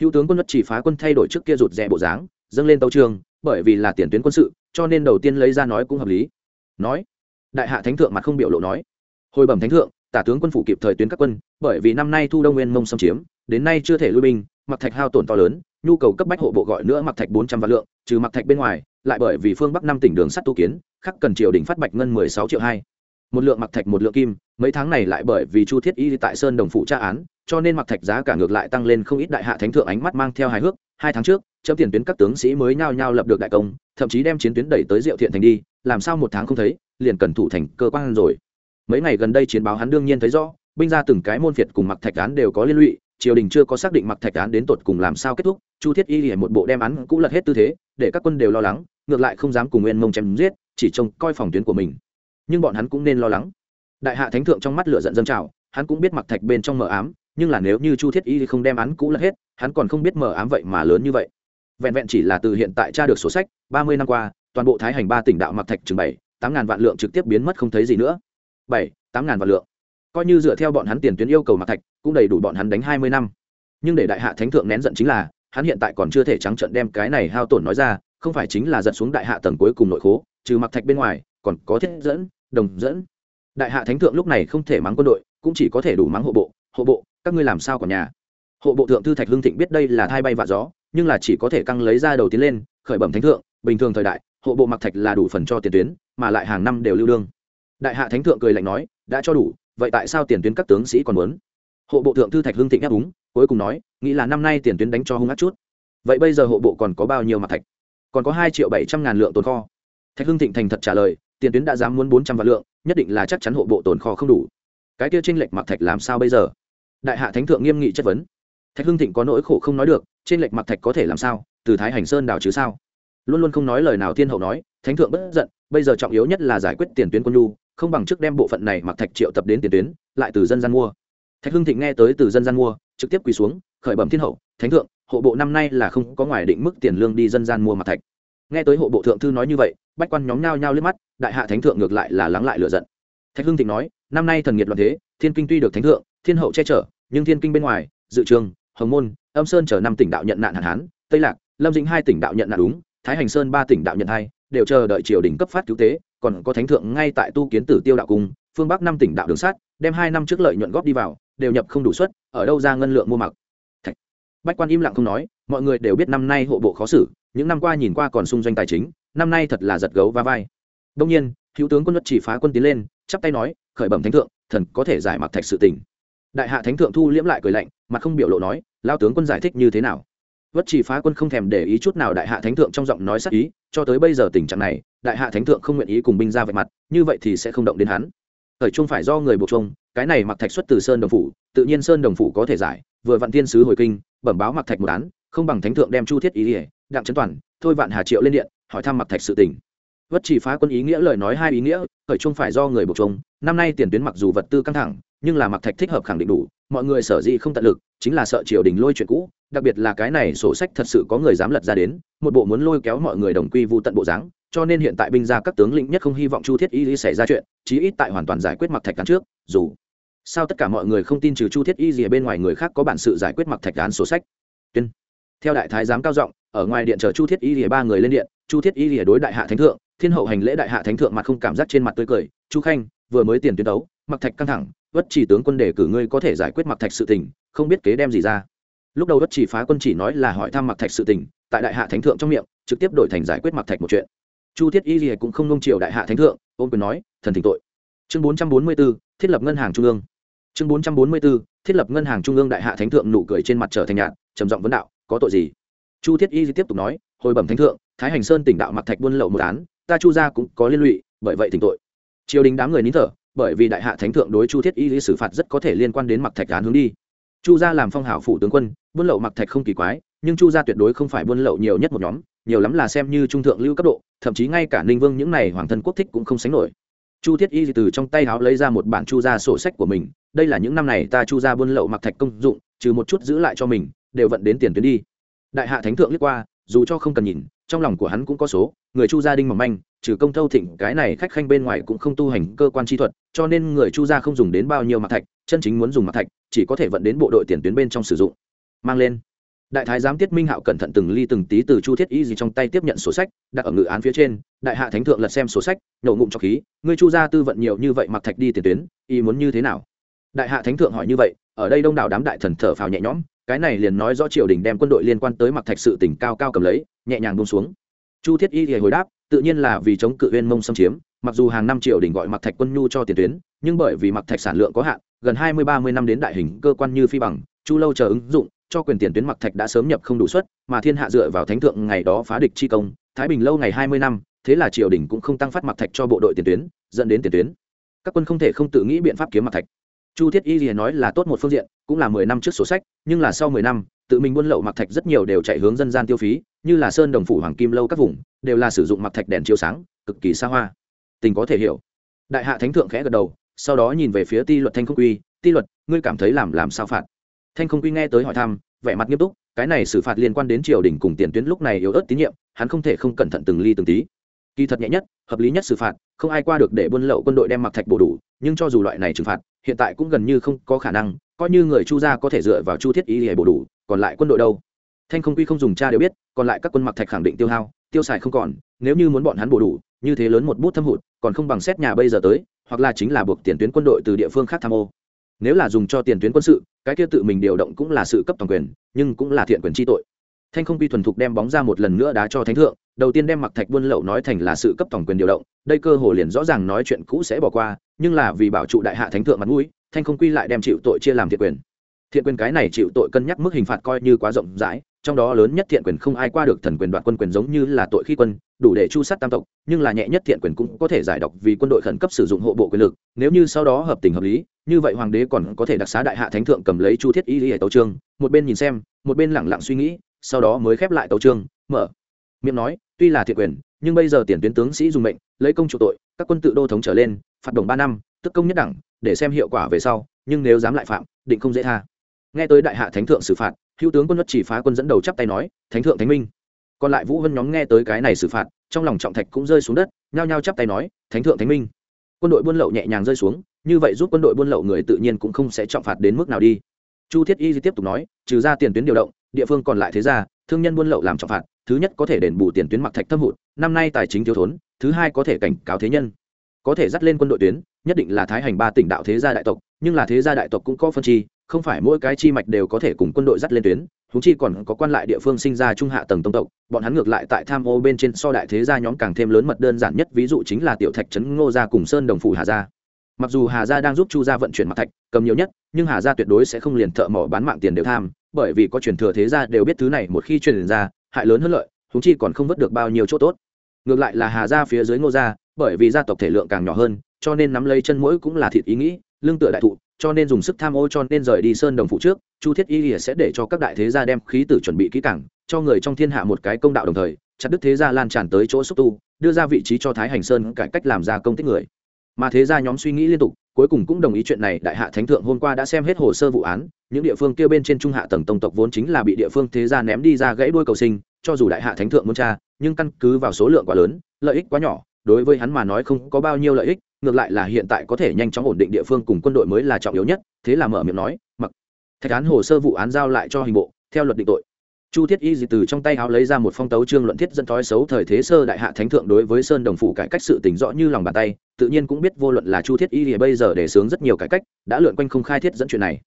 Hữu tướng quân nhất chỉ phá quân thay đổi trước kia rụt rè bộ dáng, dâng lên tấu trường, bởi vì là tiền tuyến quân sự, cho nên đầu tiên lấy ra nói cũng hợp lý. Nói, đại hạ thánh thượng mặt không biểu lộ nói. Hồi bẩm thánh thượng, tả tướng quân phủ kịp thời tuyến các quân, bởi vì năm nay thu đông nguyên mông xâm chiếm, đến nay chưa thể lui binh, mặc thạch hao tổn to lớn, nhu cầu cấp bách hộ bộ gọi nữa mặc thạch bốn trăm vạn lượng, trừ mặc thạch bên ngoài, lại bởi vì phương bắc năm tỉnh đường sắt tu kiến, khắc cần triều đình phát bạch ngân mười sáu triệu hai. Một lượng mặc thạch, một lượng kim mấy tháng này lại bởi vì chu thiết y tại sơn đồng phụ tra án, cho nên mặc thạch giá cả ngược lại tăng lên không ít đại hạ thánh thượng ánh mắt mang theo hài hước. Hai tháng trước, chấm tiền tuyến các tướng sĩ mới nhao nhao lập được đại công, thậm chí đem chiến tuyến đẩy tới diệu thiện thành đi, làm sao một tháng không thấy, liền cần thủ thành cơ quan rồi. Mấy ngày gần đây chiến báo hắn đương nhiên thấy rõ, binh ra từng cái môn phiệt cùng mặc thạch án đều có liên lụy, triều đình chưa có xác định mặc thạch án đến tột cùng làm sao kết thúc, chu thiết y liền một bộ đem án cũ lật hết tư thế, để các quân đều lo lắng, ngược lại không dám cùng nguyên mông chém giết, chỉ trông coi phòng tuyến của mình. Nhưng bọn hắn cũng nên lo lắng đại hạ thánh thượng trong mắt lửa giận dâng trào, hắn cũng biết mặc thạch bên trong mờ ám, nhưng là nếu như chu thiết y không đem án cũ lật hết, hắn còn không biết mờ ám vậy mà lớn như vậy. Vẹn vẹn chỉ là từ hiện tại tra được sổ sách, ba mươi năm qua, toàn bộ thái hành ba tỉnh đạo mặc thạch chừng bảy, tám ngàn vạn lượng trực tiếp biến mất không thấy gì nữa. Bảy, tám ngàn vạn lượng. Coi như dựa theo bọn hắn tiền tuyến yêu cầu mặc thạch, cũng đầy đủ bọn hắn đánh hai mươi năm. Nhưng để đại hạ thánh thượng nén giận chính là, hắn hiện tại còn chưa thể trắng trận đem cái này hao tổn nói ra, không phải chính là giận xuống đại hạ tầng cuối cùng nội khố, trừ mặc thạch bên ngoài, còn có thiết dẫn, đồng dẫn đại hạ thánh thượng lúc này không thể mắng quân đội, cũng chỉ có thể đủ mắng hộ bộ. Hộ bộ, các ngươi làm sao còn nhà? Hộ bộ thượng thư thạch hưng thịnh biết đây là thai bay vạ gió, nhưng là chỉ có thể căng lấy ra đầu tiến lên, khởi bẩm thánh thượng, bình thường thời đại, hộ bộ mặc thạch là đủ phần cho tiền tuyến, mà lại hàng năm đều lưu đương đại hạ thánh thượng cười lạnh nói, đã cho đủ, vậy tại sao tiền tuyến các tướng sĩ còn muốn? Hộ bộ thượng thư thạch hưng thịnh đáp úng cuối cùng nói, nghĩ là năm nay tiền tuyến đánh cho hung ác chút. Vậy bây giờ hộ bộ còn có bao nhiêu mặt thạch? Còn có hai triệu bảy trăm ngàn lượng tồn kho. Thạch hưng thịnh thành thật trả lời, tiền tuyến đã dám muốn bốn trăm vạn lượng nhất định là chắc chắn hộ bộ tồn kho không đủ. Cái kia tranh lệch mặc thạch làm sao bây giờ? Đại hạ thánh thượng nghiêm nghị chất vấn. Thạch hưng thịnh có nỗi khổ không nói được trên lệch mặc thạch có thể làm sao? Từ thái hành sơn đào chứ sao? Luôn luôn không nói lời nào thiên hậu nói, thánh thượng bất giận, bây giờ trọng yếu nhất là giải quyết tiền tuyến quân nhu, không bằng trước đem bộ phận này mặc thạch triệu tập đến tiền tuyến, lại từ dân gian mua. Thạch hưng thịnh nghe tới từ dân gian mua, trực tiếp quỳ xuống, khởi bẩm thiên hậu, thánh thượng, hộ bộ năm nay là không có ngoài định mức tiền lương đi dân gian mua mặc thạch. Nghe tới hộ bộ thượng thư nói như vậy bách quan nhóm nhao nhao liếc mắt, đại hạ thánh thượng ngược lại là lắng lại lựa giận thạch hưng thịnh nói, năm nay thần nghiệt loạn thế, thiên kinh tuy được thánh thượng, thiên hậu che chở, nhưng thiên kinh bên ngoài, dự trường, hồng môn, âm sơn chờ năm tỉnh đạo nhận nạn hạn hán, tây lạc, lâm dĩnh hai tỉnh đạo nhận nạn đúng, thái hành sơn ba tỉnh đạo nhận hai, đều chờ đợi triều đình cấp phát cứu tế, còn có thánh thượng ngay tại tu kiến tử tiêu đạo cung, phương bắc năm tỉnh đạo đường sát, đem hai năm trước lợi nhuận góp đi vào, đều nhập không đủ suất, ở đâu ra ngân lượng mua mặc Thạch. bách quan im lặng không nói mọi người đều biết năm nay hộ bộ khó xử những năm qua nhìn qua còn xung doanh tài chính năm nay thật là giật gấu và vai. Đông nhiên hữu tướng quân luật chỉ phá quân tiến lên chắp tay nói khởi bẩm thánh thượng thần có thể giải mặc thạch sự tình. Đại hạ thánh thượng thu liễm lại cười lạnh mặt không biểu lộ nói lao tướng quân giải thích như thế nào? Vất chỉ phá quân không thèm để ý chút nào đại hạ thánh thượng trong giọng nói sắc ý cho tới bây giờ tình trạng này đại hạ thánh thượng không nguyện ý cùng binh ra vạch mặt như vậy thì sẽ không động đến hắn. Thời trung phải do người buộc trung, cái này mặc thạch xuất từ sơn đồng phủ tự nhiên sơn đồng phủ có thể giải vừa vạn tiên sứ hồi kinh bẩm báo mặc thạch một án không bằng thánh thượng đem chu thiết ý ỉa, đặng trấn toàn, thôi vạn hà triệu lên điện, hỏi thăm mặc thạch sự tình. Vất chỉ phá quân ý nghĩa lời nói hai ý nghĩa, khởi trung phải do người buộc chung. Năm nay tiền tuyến mặc dù vật tư căng thẳng, nhưng là mặc thạch thích hợp khẳng định đủ, mọi người sở dĩ không tận lực, chính là sợ triều đình lôi chuyện cũ, đặc biệt là cái này sổ sách thật sự có người dám lật ra đến, một bộ muốn lôi kéo mọi người đồng quy vu tận bộ dáng, cho nên hiện tại binh gia các tướng lĩnh nhất không hy vọng chu thiết y lý xảy ra chuyện, chí ít tại hoàn toàn giải quyết mặc thạch cán trước, dù sao tất cả mọi người không tin trừ chu thiết y gì bên ngoài người khác có bản sự giải quyết mặc thạch án sổ sách. Tuyên theo đại thái giám cao giọng, ở ngoài điện chờ chu thiết y lìa ba người lên điện, chu thiết y lìa đối đại hạ thánh thượng, thiên hậu hành lễ đại hạ thánh thượng mặt không cảm giác trên mặt tươi cười. Chu khanh, vừa mới tiền tuyến đấu, mặc thạch căng thẳng vất chỉ tướng quân đề cử ngươi có thể giải quyết mặc thạch sự tình, không biết kế đem gì ra. Lúc đầu vất chỉ phá quân chỉ nói là hỏi thăm mặc thạch sự tình, tại đại hạ thánh thượng trong miệng, trực tiếp đổi thành giải quyết mặc thạch một chuyện. Chu thiết y lìa cũng không nông triều đại hạ thánh thượng ôm quyền nói, thần thỉnh tội. Chương bốn trăm bốn mươi b thiết lập ngân hàng trung ương. Chương bốn trăm bốn mươi b thiết lập ngân hàng trung ương đại hạ thánh thượng nụ cười trên mặt trở thành nhạt, trầm giọng vấn đạo có tội gì? Chu thiết y tiếp tục nói, hồi bẩm thánh thượng, thái hành sơn tỉnh đạo mặc thạch buôn lậu một án, ta chu gia cũng có liên lụy, bởi vậy tỉnh tội. Triều đình đám người nín thở, bởi vì đại hạ thánh thượng đối chu thiết y xử phạt rất có thể liên quan đến mặc thạch án hướng đi. Chu gia làm phong hảo phụ tướng quân, buôn lậu mặc thạch không kỳ quái, nhưng chu gia tuyệt đối không phải buôn lậu nhiều nhất một nhóm, nhiều lắm là xem như trung thượng lưu cấp độ, thậm chí ngay cả ninh vương những này hoàng thân quốc thích cũng không sánh nổi. Chu thiết y từ trong tay háo lấy ra một bản chu gia sổ sách của mình, đây là những năm này ta chu gia buôn lậu mặc thạch công dụng, trừ một chút giữ lại cho mình đều vận đến tiền tuyến đi. Đại hạ thánh thượng liếc qua, dù cho không cần nhìn, trong lòng của hắn cũng có số, người chu gia đinh mỏng manh, trừ công thâu thịnh, cái này khách khanh bên ngoài cũng không tu hành cơ quan chi thuật, cho nên người chu gia không dùng đến bao nhiêu mặt thạch, chân chính muốn dùng mặt thạch, chỉ có thể vận đến bộ đội tiền tuyến bên trong sử dụng. Mang lên. Đại thái giám tiết minh hạo cẩn thận từng ly từng tí từ chu thiết y gì trong tay tiếp nhận sổ sách, đặt ở ngự án phía trên, đại hạ thánh thượng lật xem sổ sách, nổ ngụm cho khí ngươi chu gia tư vận nhiều như vậy mặc thạch đi tiền tuyến y muốn như thế nào? Đại hạ thánh thượng hỏi như vậy, ở đây đông đảo đám đại thần thở phào nhẹ nhõm cái này liền nói rõ triều đình đem quân đội liên quan tới mặc thạch sự tỉnh cao cao cầm lấy, nhẹ nhàng bông xuống. Chu thiết y thì hồi đáp, tự nhiên là vì chống cự uyên mông xâm chiếm, mặc dù hàng năm triều đình gọi mặc thạch quân nhu cho tiền tuyến, nhưng bởi vì mặc thạch sản lượng có hạn, gần hai mươi, ba mươi năm đến đại hình cơ quan như phi bằng, chu lâu chờ ứng dụng, cho quyền tiền tuyến mặc thạch đã sớm nhập không đủ suất, mà thiên hạ dựa vào thánh thượng ngày đó phá địch chi công, thái bình lâu ngày hai mươi năm, thế là triều đình cũng không tăng phát mặc thạch cho bộ đội tiền tuyến, dẫn đến tiền tuyến. Các quân không thể không tự nghĩ biện pháp kiếm mặc thạch chu thiết y liền nói là tốt một phương diện, cũng là mười năm trước sổ sách, nhưng là sau mười năm, tự mình buôn lậu mặc thạch rất nhiều đều chạy hướng dân gian tiêu phí, như là sơn đồng phủ hoàng kim lâu các vùng, đều là sử dụng mặc thạch đèn chiếu sáng, cực kỳ xa hoa. Tình có thể hiểu. Đại hạ thánh thượng khẽ gật đầu, sau đó nhìn về phía ti luật thanh không quy, ti luật, ngươi cảm thấy làm làm sao phạt? Thanh không quy nghe tới hỏi thăm, vẻ mặt nghiêm túc, cái này xử phạt liên quan đến triều đình cùng tiền tuyến lúc này yếu ớt tín nhiệm, hắn không thể không cẩn thận từng ly từng tí kỳ thật nhẹ nhất, hợp lý nhất xử phạt, không ai qua được để buôn lậu quân đội đem mặc thạch bổ đủ, nhưng cho dù loại này trừng phạt, hiện tại cũng gần như không có khả năng, coi như người chu gia có thể dựa vào chu thiết ý để bổ đủ, còn lại quân đội đâu? Thanh không quy không dùng cha đều biết, còn lại các quân mặc thạch khẳng định tiêu hao, tiêu xài không còn, nếu như muốn bọn hắn bổ đủ, như thế lớn một bút thâm hụt, còn không bằng xét nhà bây giờ tới, hoặc là chính là buộc tiền tuyến quân đội từ địa phương khác tham ô. Nếu là dùng cho tiền tuyến quân sự, cái kia tự mình điều động cũng là sự cấp toàn quyền, nhưng cũng là thiện quyền chi tội. Thanh không quy thuần thục đem bóng ra một lần nữa đá cho thánh thượng đầu tiên đem mặc thạch buôn lậu nói thành là sự cấp tổng quyền điều động, đây cơ hồ liền rõ ràng nói chuyện cũ sẽ bỏ qua, nhưng là vì bảo trụ đại hạ thánh thượng mặt mũi, thanh không quy lại đem chịu tội chia làm thiện quyền. Thiện quyền cái này chịu tội cân nhắc mức hình phạt coi như quá rộng rãi, trong đó lớn nhất thiện quyền không ai qua được thần quyền đoạt quân quyền giống như là tội khi quân, đủ để chu sát tam tộc, nhưng là nhẹ nhất thiện quyền cũng có thể giải độc vì quân đội khẩn cấp sử dụng hộ bộ quyền lực, nếu như sau đó hợp tình hợp lý, như vậy hoàng đế còn có thể đặc xá đại hạ thánh thượng cầm lấy chu thiết y lý tấu trương một bên nhìn xem, một bên lẳng lặng suy nghĩ, sau đó mới khép lại tấu trương mở. Miệng nói tuy là thiện quyền, nhưng bây giờ tiền tuyến tướng sĩ dùng mệnh, lấy công chủ tội, các quân tự đô thống trở lên, phạt đồng ba năm, tức công nhất đẳng, để xem hiệu quả về sau, nhưng nếu dám lại phạm, định không dễ tha. Nghe tới đại hạ thánh thượng xử phạt, hữu tướng quân luật chỉ phá quân dẫn đầu chắp tay nói, thánh thượng thánh minh. Còn lại vũ vân nhóm nghe tới cái này xử phạt, trong lòng trọng thạch cũng rơi xuống đất, nhao nhao chắp tay nói, thánh thượng thánh minh. Quân đội buôn lậu nhẹ nhàng rơi xuống, như vậy giúp quân đội buôn lậu người tự nhiên cũng không sẽ trọng phạt đến mức nào đi. Chu thiết y tiếp tục nói, trừ ra tiền tuyến điều động địa phương còn lại thế ra thương nhân buôn lậu làm trọng phạt, thứ nhất có thể đền bù tiền tuyến mặc thạch thâm hụt, năm nay tài chính thiếu thốn, thứ hai có thể cảnh cáo thế nhân. Có thể dắt lên quân đội tuyến, nhất định là thái hành ba tỉnh đạo thế gia đại tộc, nhưng là thế gia đại tộc cũng có phân chi, không phải mỗi cái chi mạch đều có thể cùng quân đội dắt lên tuyến húng chi còn có quan lại địa phương sinh ra trung hạ tầng tông tộc, bọn hắn ngược lại tại tham ô bên trên so đại thế gia nhóm càng thêm lớn mật đơn giản nhất, ví dụ chính là tiểu thạch trấn ngô gia cùng sơn đồng phủ hà gia. Mặc dù hà gia đang giúp chu gia vận chuyển mặt thạch, cầm nhiều nhất, nhưng hà gia tuyệt đối sẽ không liền thợ mỏ bán mạng tiền đều tham bởi vì có truyền thừa thế gia đều biết thứ này một khi truyền ra, hại lớn hơn lợi chúng chi còn không vớt được bao nhiêu chỗ tốt. Ngược lại là hà gia phía dưới ngô gia, bởi vì gia tộc thể lượng càng nhỏ hơn, cho nên nắm lấy chân mũi cũng là thịt ý nghĩ lương tựa đại thụ, cho nên dùng sức tham ô cho nên rời đi sơn đồng phụ trước, chu thiết y sẽ để cho các đại thế gia đem khí tử chuẩn bị kỹ càng, cho người trong thiên hạ một cái công đạo đồng thời, chặt đứt thế gia lan tràn tới chỗ xúc tu, đưa ra vị trí cho thái hành sơn cải cách làm ra công tích người. Mà thế gia nhóm suy nghĩ liên tục cuối cùng cũng đồng ý chuyện này, đại hạ thánh thượng hôm qua đã xem hết hồ sơ vụ án, những địa phương kia bên trên trung hạ tầng tông tộc vốn chính là bị địa phương thế gia ném đi ra gãy đuôi cầu sinh, cho dù đại hạ thánh thượng muốn tra, nhưng căn cứ vào số lượng quá lớn, lợi ích quá nhỏ, đối với hắn mà nói không có bao nhiêu lợi ích, ngược lại là hiện tại có thể nhanh chóng ổn định địa phương cùng quân đội mới là trọng yếu nhất, thế là mở miệng nói, mặc, thạch án hồ sơ vụ án giao lại cho hình bộ, theo luật định tội chu thiết y từ trong tay áo lấy ra một phong tấu trương luận thiết dẫn thói xấu thời thế sơ đại hạ thánh thượng đối với sơn đồng phủ cải cách sự tỉnh rõ như lòng bàn tay, tự nhiên cũng biết vô luận là chu thiết y thì bây giờ để sướng rất nhiều cải cách, đã lượn quanh không khai thiết dẫn chuyện này.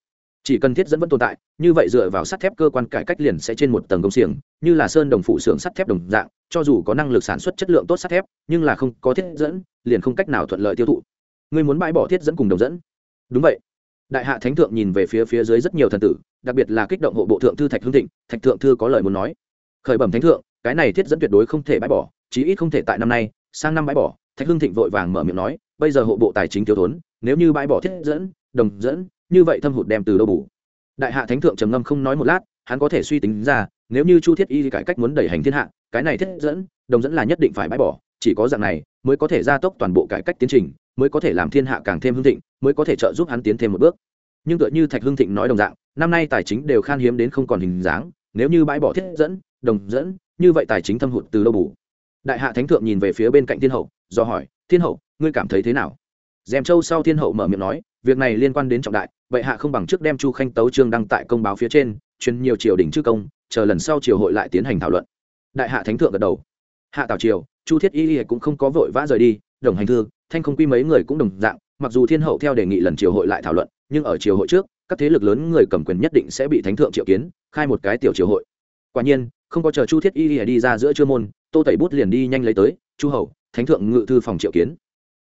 Chỉ cần thiết dẫn vẫn tồn tại, như vậy dựa vào sắt thép cơ quan cải cách liền sẽ trên một tầng công xiềng, như là sơn đồng phủ xưởng sắt thép đồng dạng, cho dù có năng lực sản xuất chất lượng tốt sắt thép, nhưng là không có thiết dẫn, liền không cách nào thuận lợi tiêu thụ. Ngươi muốn bãi bỏ thiết dẫn cùng đồng dẫn. Đúng vậy đại hạ thánh thượng nhìn về phía phía dưới rất nhiều thần tử, đặc biệt là kích động hộ bộ thượng thư thạch hương thịnh, thạch thượng thư có lời muốn nói. Khởi bẩm thánh thượng, cái này thiết dẫn tuyệt đối không thể bãi bỏ, chí ít không thể tại năm nay, sang năm bãi bỏ. Thạch hương thịnh vội vàng mở miệng nói, bây giờ hộ bộ tài chính thiếu thốn, nếu như bãi bỏ thiết dẫn, đồng dẫn, như vậy thâm hụt đem từ đâu bù? Đại hạ thánh thượng trầm ngâm không nói một lát, hắn có thể suy tính ra, nếu như chu thiết y cải cách muốn đẩy hành thiên hạ, cái này thiết dẫn, đồng dẫn là nhất định phải bãi bỏ, chỉ có dạng này mới có thể gia tốc toàn bộ cải cách tiến trình mới có thể làm thiên hạ càng thêm hưng thịnh, mới có thể trợ giúp hắn tiến thêm một bước. Nhưng tựa như thạch hưng thịnh nói đồng dạng, năm nay tài chính đều khan hiếm đến không còn hình dáng, nếu như bãi bỏ thiết dẫn, đồng dẫn, như vậy tài chính thâm hụt từ đâu bù? Đại hạ thánh thượng nhìn về phía bên cạnh thiên hậu, do hỏi, thiên hậu, ngươi cảm thấy thế nào? Dèm châu sau thiên hậu mở miệng nói, việc này liên quan đến trọng đại, vậy hạ không bằng trước đem chu khanh tấu trương đăng tại công báo phía trên, truyền nhiều triều đình chư công, chờ lần sau triều hội lại tiến hành thảo luận. Đại hạ thánh thượng gật đầu. Hạ tào triều, chu thiết y cũng không có vội vã rời đi, đồng hành thư thanh không quy mấy người cũng đồng dạng, mặc dù thiên hậu theo đề nghị lần triều hội lại thảo luận, nhưng ở triều hội trước, các thế lực lớn người cầm quyền nhất định sẽ bị thánh thượng triệu kiến, khai một cái tiểu triều hội. Quả nhiên, không có chờ chu thiết y đi ra giữa chưa môn, tô tẩy bút liền đi nhanh lấy tới, chu hậu, thánh thượng ngự thư phòng triệu kiến.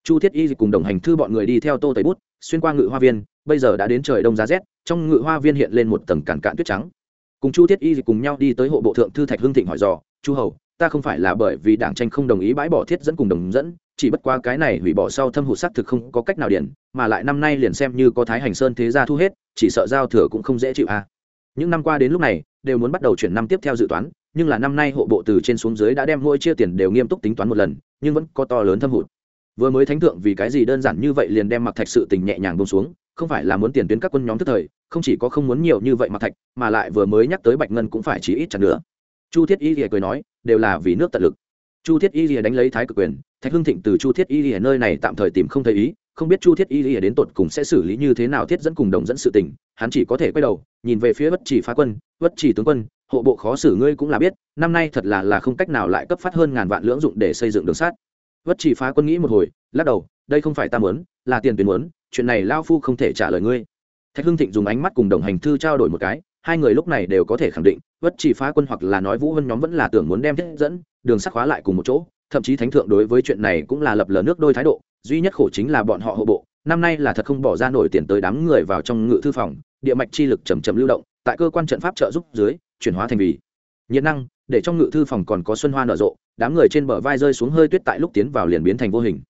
Chu thiết y cùng đồng hành thư bọn người đi theo tô tẩy bút, xuyên qua ngự hoa viên, bây giờ đã đến trời đông giá rét, trong ngự hoa viên hiện lên một tầng cản cạn tuyết trắng. Cùng chu thiết y cùng nhau đi tới hộ bộ thượng thư thạch hương thịnh hỏi dò, chu hầu ta không phải là bởi vì đảng tranh không đồng ý bãi bỏ thiết dẫn cùng đồng dẫn chỉ bất qua cái này hủy bỏ sau thâm hụt xác thực không có cách nào điển mà lại năm nay liền xem như có thái hành sơn thế gia thu hết, chỉ sợ giao thừa cũng không dễ chịu à. những năm qua đến lúc này, đều muốn bắt đầu chuyển năm tiếp theo dự toán, nhưng là năm nay hộ bộ từ trên xuống dưới đã đem mỗi chia tiền đều nghiêm túc tính toán một lần, nhưng vẫn có to lớn thâm hụt. Vừa mới thánh thượng vì cái gì đơn giản như vậy liền đem mặc thạch sự tình nhẹ nhàng bông xuống, không phải là muốn tiền tuyến các quân nhóm tức thời, không chỉ có không muốn nhiều như vậy mặc thạch, mà lại vừa mới nhắc tới bạch ngân cũng phải chỉ ít chẳng nữa. Chu thiết y rìa cười nói, đều là vì nước tận lực. Chu thiết y rìa đánh lấy thái cực quyền thạch hưng thịnh từ chu thiết y ở nơi này tạm thời tìm không thấy ý, không biết chu thiết y ở đến tột cùng sẽ xử lý như thế nào thiết dẫn cùng đồng dẫn sự tình, hắn chỉ có thể quay đầu, nhìn về phía bất chỉ phá quân, bất chỉ tướng quân, hộ bộ khó xử ngươi cũng là biết, năm nay thật là là không cách nào lại cấp phát hơn ngàn vạn lưỡng dụng để xây dựng đường sắt. Bất chỉ phá quân nghĩ một hồi, lắc đầu, đây không phải ta muốn, là tiền tuyến muốn, chuyện này lao phu không thể trả lời ngươi. Thạch hưng thịnh dùng ánh mắt cùng đồng hành thư trao đổi một cái, hai người lúc này đều có thể khẳng định, bất chỉ phá quân hoặc là nói vũ vân nhóm vẫn là tưởng muốn đem thiết dẫn, đường sắt khóa lại cùng một chỗ thậm chí thánh thượng đối với chuyện này cũng là lập lờ nước đôi thái độ, duy nhất khổ chính là bọn họ hộ bộ. Năm nay là thật không bỏ ra nổi tiền tới đám người vào trong ngự thư phòng, địa mạch chi lực chầm chầm lưu động, tại cơ quan trận pháp trợ giúp dưới, chuyển hóa thành vì nhiệt năng, để trong ngự thư phòng còn có xuân hoa nở rộ, đám người trên bờ vai rơi xuống hơi tuyết tại lúc tiến vào liền biến thành vô hình.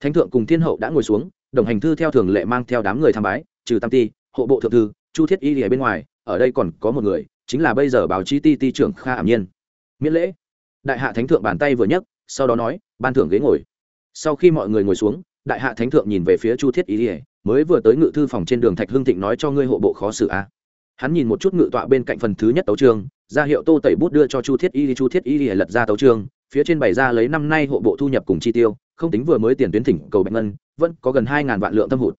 Thánh thượng cùng thiên hậu đã ngồi xuống, đồng hành thư theo thường lệ mang theo đám người tham bái, trừ tam ti, hộ bộ thượng thư, chu thiết y ở bên ngoài, ở đây còn có một người, chính là bây giờ báo chí ti ti trưởng kha ảm nhiên. Miễn lễ. Đại hạ thánh thượng bàn tay vừa nhấc sau đó nói, ban thưởng ghế ngồi. Sau khi mọi người ngồi xuống, đại hạ thánh thượng nhìn về phía chu thiết y ỉa mới vừa tới ngự thư phòng trên đường thạch hưng thịnh nói cho ngươi hộ bộ khó xử a. À. hắn nhìn một chút ngự tọa bên cạnh phần thứ nhất tấu trương ra hiệu tô tẩy bút đưa cho chu thiết y chu thiết y lật ra tấu trương phía trên bày ra lấy năm nay hộ bộ thu nhập cùng chi tiêu, không tính vừa mới tiền tuyến thỉnh cầu bạch ngân, vẫn có gần hai ngàn vạn lượng thâm hụt.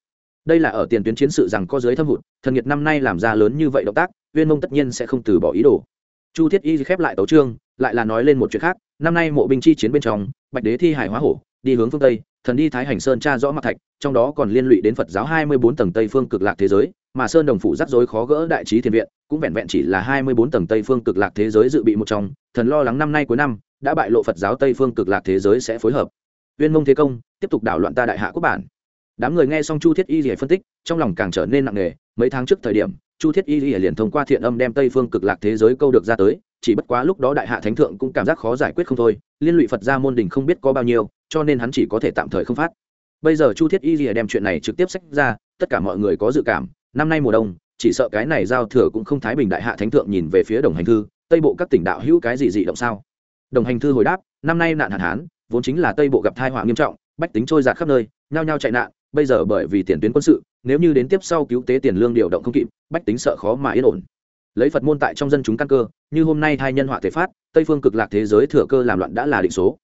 Đây là ở tiền tuyến chiến sự rằng có giới thâm hụt, thần nhiệt năm nay làm ra lớn như vậy động tác uyên mông tất nhiên sẽ không từ bỏ ý đồ chu thiết y khép lại tấu trương lại là nói lên một chuyện khác. Năm nay mộ binh chi chiến bên trong, bạch đế thi hải hóa hổ, đi hướng phương tây, thần đi thái hành sơn tra rõ mặt thạch, trong đó còn liên lụy đến phật giáo hai mươi bốn tầng tây phương cực lạc thế giới, mà sơn đồng phủ rắc rối khó gỡ đại trí thiền viện, cũng vẹn vẹn chỉ là hai mươi bốn tầng tây phương cực lạc thế giới dự bị một trong. Thần lo lắng năm nay cuối năm, đã bại lộ phật giáo tây phương cực lạc thế giới sẽ phối hợp. Uyên mông thế công, tiếp tục đảo loạn ta đại hạ quốc bản. Đám người nghe xong chu thiết y lìa phân tích, trong lòng càng trở nên nặng nề. Mấy tháng trước thời điểm chu thiết y lìa liền thông qua thiện âm đem tây phương cực lạc thế giới câu được ra tới, chỉ bất quá lúc đó đại hạ thánh thượng cũng cảm giác khó giải quyết không thôi, liên lụy phật ra môn đình không biết có bao nhiêu, cho nên hắn chỉ có thể tạm thời không phát. Bây giờ chu thiết y lìa đem chuyện này trực tiếp sách ra, tất cả mọi người có dự cảm, năm nay mùa đông, chỉ sợ cái này giao thừa cũng không thái bình đại hạ thánh thượng nhìn về phía đồng hành thư, tây bộ các tỉnh đạo hữu cái gì dị động sao? Đồng hành thư hồi đáp, năm nay nạn hạn hán, vốn chính là tây bộ gặp thai họa nghiêm trọng, bách tính trôi giạt khắp nơi, nhao nhao chạy nạn, bây giờ bởi vì tiền tuyến quân sự nếu như đến tiếp sau cứu tế tiền lương điều động không kịp, bách tính sợ khó mà yên ổn. Lấy phật môn tại trong dân chúng căn cơ, như hôm nay thai nhân họa thể phát, tây phương cực lạc thế giới thừa cơ làm loạn đã là định số.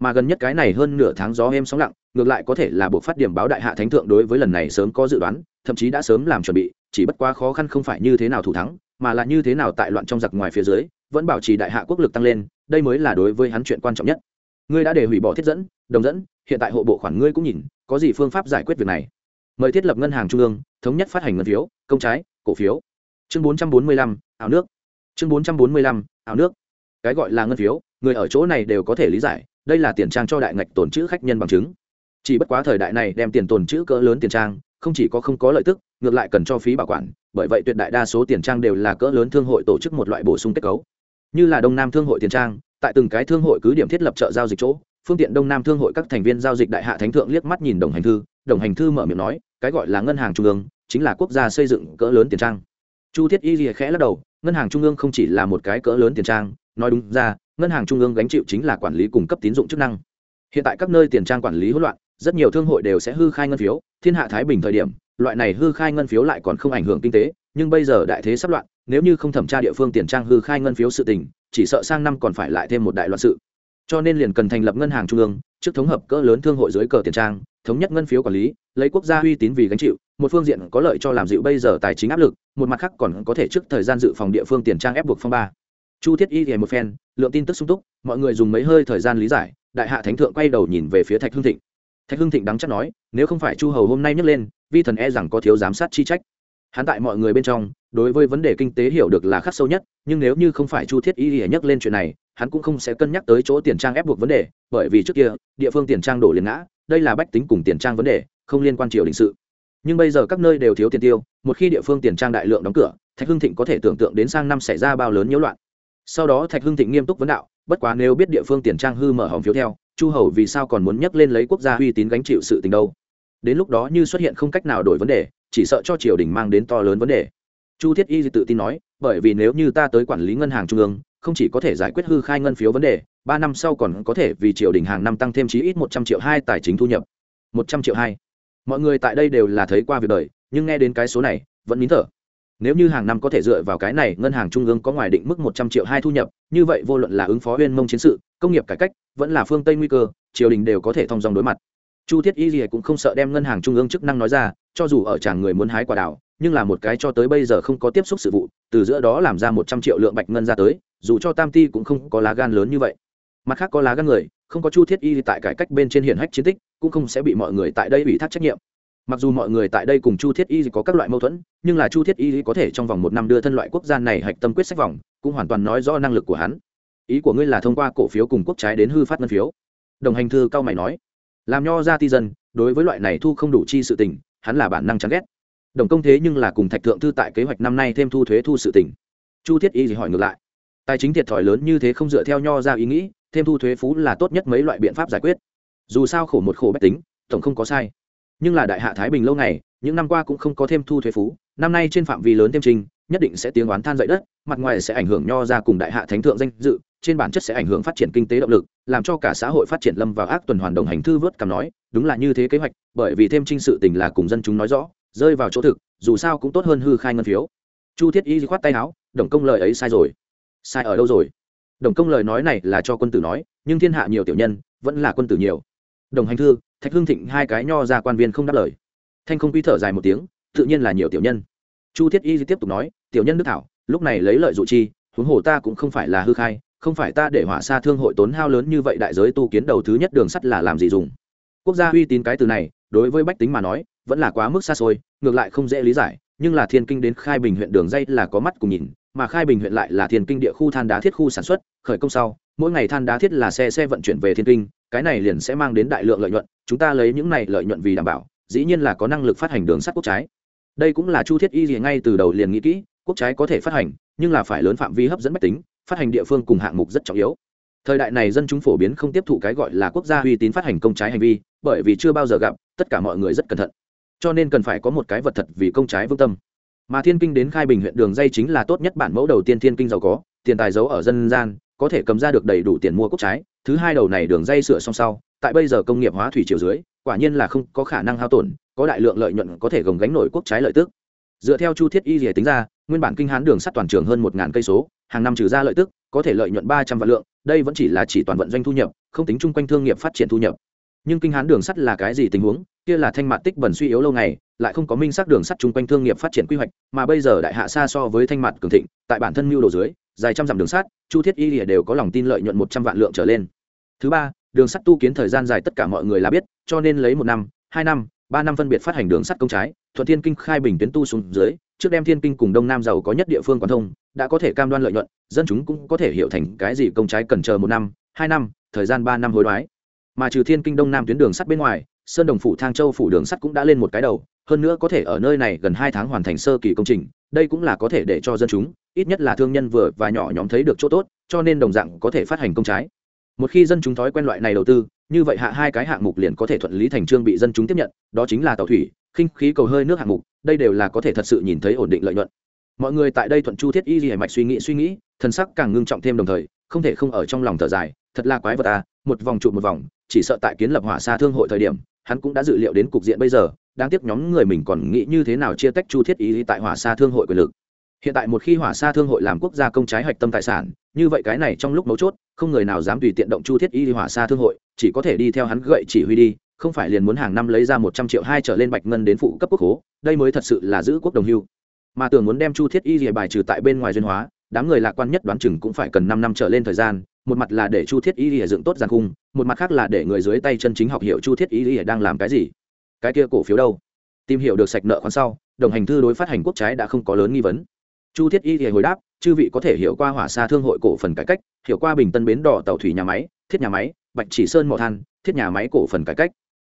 Mà gần nhất cái này hơn nửa tháng gió êm sóng lặng, ngược lại có thể là buộc phát điểm báo đại hạ thánh thượng đối với lần này sớm có dự đoán, thậm chí đã sớm làm chuẩn bị, chỉ bất quá khó khăn không phải như thế nào thủ thắng, mà là như thế nào tại loạn trong giặc ngoài phía dưới, vẫn bảo trì đại hạ quốc lực tăng lên, đây mới là đối với hắn chuyện quan trọng nhất. Ngươi đã để hủy bỏ thiết dẫn, đồng dẫn, hiện tại hộ bộ khoản ngươi cũng nhìn, có gì phương pháp giải quyết việc này? Mời thiết lập ngân hàng trung ương, thống nhất phát hành ngân phiếu, công trái, cổ phiếu. Chương bốn trăm bốn mươi lăm, ảo nước. Chương bốn trăm bốn mươi lăm, ảo nước. Cái gọi là ngân phiếu, người ở chỗ này đều có thể lý giải, đây là tiền trang cho đại ngạch tồn chữ khách nhân bằng chứng. Chỉ bất quá thời đại này đem tiền tồn chữ cỡ lớn tiền trang, không chỉ có không có lợi tức, ngược lại cần cho phí bảo quản, bởi vậy tuyệt đại đa số tiền trang đều là cỡ lớn thương hội tổ chức một loại bổ sung kết cấu. Như là đông nam thương hội tiền trang, tại từng cái thương hội cứ điểm thiết lập chợ giao dịch chỗ phương tiện đông nam thương hội các thành viên giao dịch đại hạ thánh thượng liếc mắt nhìn đồng hành thư. Đồng hành thư mở miệng nói, cái gọi là ngân hàng trung ương, chính là quốc gia xây dựng cỡ lớn tiền trang. Chu thiết y lìa khẽ lắc đầu, ngân hàng trung ương không chỉ là một cái cỡ lớn tiền trang, nói đúng ra, ngân hàng trung ương gánh chịu chính là quản lý cung cấp tín dụng chức năng. Hiện tại các nơi tiền trang quản lý hỗn loạn, rất nhiều thương hội đều sẽ hư khai ngân phiếu, thiên hạ thái bình thời điểm, loại này hư khai ngân phiếu lại còn không ảnh hưởng kinh tế, nhưng bây giờ đại thế sắp loạn, nếu như không thẩm tra địa phương tiền trang hư khai ngân phiếu sự tình, chỉ sợ sang năm còn phải lại thêm một đại loạn sự cho nên liền cần thành lập ngân hàng trung ương, trước thống hợp cỡ lớn thương hội dưới cờ tiền trang, thống nhất ngân phiếu quản lý, lấy quốc gia uy tín vì gánh chịu, một phương diện có lợi cho làm dịu bây giờ tài chính áp lực, một mặt khác còn có thể trước thời gian dự phòng địa phương tiền trang ép buộc phong ba. Chu thiết y thì một phen, lượng tin tức sung túc, mọi người dùng mấy hơi thời gian lý giải, đại hạ thánh thượng quay đầu nhìn về phía thạch hưng thịnh. Thạch hưng thịnh đắng chắc nói, nếu không phải chu hầu hôm nay nhấc lên, vi thần e rằng có thiếu giám sát chi trách. Hắn tại mọi người bên trong, đối với vấn đề kinh tế hiểu được là khắc sâu nhất, nhưng nếu như không phải chu thiết y thì nhắc lên chuyện này hắn cũng không sẽ cân nhắc tới chỗ tiền trang ép buộc vấn đề, bởi vì trước kia, địa phương tiền trang đổ liền ngã, đây là bách tính cùng tiền trang vấn đề, không liên quan triều đình sự. Nhưng bây giờ các nơi đều thiếu tiền tiêu, một khi địa phương tiền trang đại lượng đóng cửa, thạch hưng thịnh có thể tưởng tượng đến sang năm xảy ra bao lớn nhiễu loạn. Sau đó thạch hưng thịnh nghiêm túc vấn đạo, bất quá nếu biết địa phương tiền trang hư mở hỏng phiếu theo, chu hầu vì sao còn muốn nhắc lên lấy quốc gia uy tín gánh chịu sự tình đâu? Đến lúc đó như xuất hiện không cách nào đổi vấn đề, chỉ sợ cho triều đình mang đến to lớn vấn đề. Chu thiết y tự tin nói, bởi vì nếu như ta tới quản lý ngân hàng trung ương không chỉ có thể giải quyết hư khai ngân phiếu vấn đề, ba năm sau còn có thể vì triều đình hàng năm tăng thêm chí ít một trăm triệu hai tài chính thu nhập. Một trăm triệu hai. Mọi người tại đây đều là thấy qua việc đời, nhưng nghe đến cái số này, vẫn nín thở. Nếu như hàng năm có thể dựa vào cái này, ngân hàng trung ương có ngoài định mức một trăm triệu hai thu nhập, như vậy vô luận là ứng phó huyên mông chiến sự, công nghiệp cải cách, vẫn là phương tây nguy cơ, triều đình đều có thể thông dòng đối mặt. Chu thiết y gì cũng không sợ đem ngân hàng trung ương chức năng nói ra, cho dù ở chàng người muốn hái quả đảo nhưng là một cái cho tới bây giờ không có tiếp xúc sự vụ, từ giữa đó làm ra một trăm triệu lượng bạch ngân ra tới, dù cho tam ti cũng không có lá gan lớn như vậy. Mặt khác có lá gan người, không có chu thiết y tại cải cách bên trên hiển hách chiến tích, cũng không sẽ bị mọi người tại đây ủy thác trách nhiệm. Mặc dù mọi người tại đây cùng chu thiết y có các loại mâu thuẫn, nhưng là chu thiết y có thể trong vòng một năm đưa thân loại quốc gia này hạch tâm quyết sách vòng, cũng hoàn toàn nói rõ năng lực của hắn. Ý của ngươi là thông qua cổ phiếu cùng quốc trái đến hư phát ngân phiếu. Đồng hành thư cao mày nói, làm nho ra ti dân, đối với loại này thu không đủ chi sự tình, hắn là bản năng chán ghét đồng công thế nhưng là cùng thạch thượng thư tại kế hoạch năm nay thêm thu thuế thu sự tỉnh chu thiết y gì hỏi ngược lại, tài chính thiệt thòi lớn như thế không dựa theo nho ra ý nghĩ, thêm thu thuế phú là tốt nhất mấy loại biện pháp giải quyết. Dù sao khổ một khổ bách tính, tổng không có sai. Nhưng là đại hạ thái bình lâu ngày những năm qua cũng không có thêm thu thuế phú, năm nay trên phạm vi lớn thêm trình, nhất định sẽ tiếng oán than dậy đất, mặt ngoài sẽ ảnh hưởng nho ra cùng đại hạ thánh thượng danh dự, trên bản chất sẽ ảnh hưởng phát triển kinh tế động lực, làm cho cả xã hội phát triển lâm vào ác tuần hoàn đồng hành thư vớt cầm nói, đúng là như thế kế hoạch, bởi vì thêm trinh sự tình là cùng dân chúng nói rõ rơi vào chỗ thực, dù sao cũng tốt hơn hư khai ngân phiếu. Chu thiết y khoát tay áo, đồng công lời ấy sai rồi. Sai ở đâu rồi? Đồng công lời nói này là cho quân tử nói, nhưng thiên hạ nhiều tiểu nhân, vẫn là quân tử nhiều. Đồng hành thư, thạch hương thịnh hai cái nho ra quan viên không đáp lời. Thanh không quy thở dài một tiếng, tự nhiên là nhiều tiểu nhân. Chu thiết y tiếp tục nói, tiểu nhân đức thảo, lúc này lấy lợi dụ chi, huống hồ ta cũng không phải là hư khai, không phải ta để hỏa xa thương hội tốn hao lớn như vậy đại giới tu kiến đầu thứ nhất đường sắt là làm gì dùng? Quốc gia uy tín cái từ này, đối với bách tính mà nói vẫn là quá mức xa xôi, ngược lại không dễ lý giải, nhưng là thiên kinh đến khai bình huyện đường dây là có mắt cùng nhìn, mà khai bình huyện lại là thiên kinh địa khu than đá thiết khu sản xuất, khởi công sau, mỗi ngày than đá thiết là xe xe vận chuyển về thiên kinh, cái này liền sẽ mang đến đại lượng lợi nhuận, chúng ta lấy những này lợi nhuận vì đảm bảo, dĩ nhiên là có năng lực phát hành đường sắt quốc trái. Đây cũng là chu thiết y gì ngay từ đầu liền nghĩ kỹ, quốc trái có thể phát hành, nhưng là phải lớn phạm vi hấp dẫn mách tính, phát hành địa phương cùng hạng mục rất trọng yếu. Thời đại này dân chúng phổ biến không tiếp thụ cái gọi là quốc gia uy tín phát hành công trái hành vi, bởi vì chưa bao giờ gặp, tất cả mọi người rất cẩn thận cho nên cần phải có một cái vật thật vì công trái vương tâm. Mà thiên kinh đến khai bình huyện đường dây chính là tốt nhất bản mẫu đầu tiên thiên kinh giàu có, tiền tài giấu ở dân gian, có thể cầm ra được đầy đủ tiền mua cốc trái. Thứ hai đầu này đường dây sửa xong sau, tại bây giờ công nghiệp hóa thủy chiều dưới, quả nhiên là không có khả năng hao tổn, có đại lượng lợi nhuận có thể gồng gánh nổi quốc trái lợi tức. Dựa theo chu thiết y rỉa tính ra, nguyên bản kinh hán đường sắt toàn trường hơn một ngàn cây số, hàng năm trừ ra lợi tức, có thể lợi nhuận ba trăm vạn lượng, đây vẫn chỉ là chỉ toàn vận doanh thu nhập, không tính chung quanh thương nghiệp phát triển thu nhập nhưng kinh hán đường sắt là cái gì tình huống? Kia là thanh mạn tích bẩn suy yếu lâu ngày, lại không có minh xác đường sắt chung quanh thương nghiệp phát triển quy hoạch, mà bây giờ đại hạ xa so với thanh mạn cường thịnh, tại bản thân mưu đồ dưới, dài trăm dặm đường sắt, chu thiết y lìa đều có lòng tin lợi nhuận một trăm vạn lượng trở lên. Thứ ba, đường sắt tu kiến thời gian dài tất cả mọi người là biết, cho nên lấy một năm, hai năm, ba năm phân biệt phát hành đường sắt công trái, thuận thiên kinh khai bình tuyến tu xuống dưới, trước đem thiên kinh cùng đông nam giàu có nhất địa phương quản thông, đã có thể cam đoan lợi nhuận, dân chúng cũng có thể hiểu thành cái gì công trái cần chờ một năm, hai năm, thời gian ba năm hối đoái mà trừ thiên kinh đông nam tuyến đường sắt bên ngoài, sơn đồng phủ thang châu phủ đường sắt cũng đã lên một cái đầu, hơn nữa có thể ở nơi này gần hai tháng hoàn thành sơ kỳ công trình, đây cũng là có thể để cho dân chúng, ít nhất là thương nhân vừa và nhỏ nhóm thấy được chỗ tốt, cho nên đồng dạng có thể phát hành công trái. Một khi dân chúng thói quen loại này đầu tư, như vậy hạ hai cái hạng mục liền có thể thuận lý thành trương bị dân chúng tiếp nhận, đó chính là tàu thủy, khinh khí cầu hơi nước hạng mục, đây đều là có thể thật sự nhìn thấy ổn định lợi nhuận. Mọi người tại đây thuận chu thiết y gì mạch suy nghĩ suy nghĩ, thần sắc càng ngưng trọng thêm đồng thời, không thể không ở trong lòng thở dài, thật là quái vật à một vòng trụ một vòng chỉ sợ tại kiến lập hỏa xa thương hội thời điểm, hắn cũng đã dự liệu đến cục diện bây giờ đang tiếp nhóm người mình còn nghĩ như thế nào chia tách chu thiết y tại hỏa xa thương hội quyền lực. Hiện tại một khi hỏa xa thương hội làm quốc gia công trái hoạch tâm tài sản, như vậy cái này trong lúc mấu chốt, không người nào dám tùy tiện động chu thiết y hỏa xa thương hội, chỉ có thể đi theo hắn gậy chỉ huy đi, không phải liền muốn hàng năm lấy ra một trăm triệu hai trở lên bạch ngân đến phụ cấp quốc hố, đây mới thật sự là giữ quốc đồng hưu. Mà tưởng muốn đem chu thiết y bài trừ tại bên ngoài duyên hóa, đám người lạc quan nhất đoán chừng cũng phải cần năm năm trở lên thời gian một mặt là để chu thiết y lìa dựng tốt giàn khung, một mặt khác là để người dưới tay chân chính học hiểu chu thiết y lìa đang làm cái gì. Cái kia cổ phiếu đâu? Tìm hiểu được sạch nợ khoản sau, đồng hành thư đối phát hành quốc trái đã không có lớn nghi vấn. Chu thiết y lìa hồi đáp, chư vị có thể hiểu qua hỏa xa thương hội cổ phần cải cách, hiểu qua bình tân bến đỏ tàu thủy nhà máy, thiết nhà máy, bạch chỉ sơn mỏ than, thiết nhà máy cổ phần cải cách.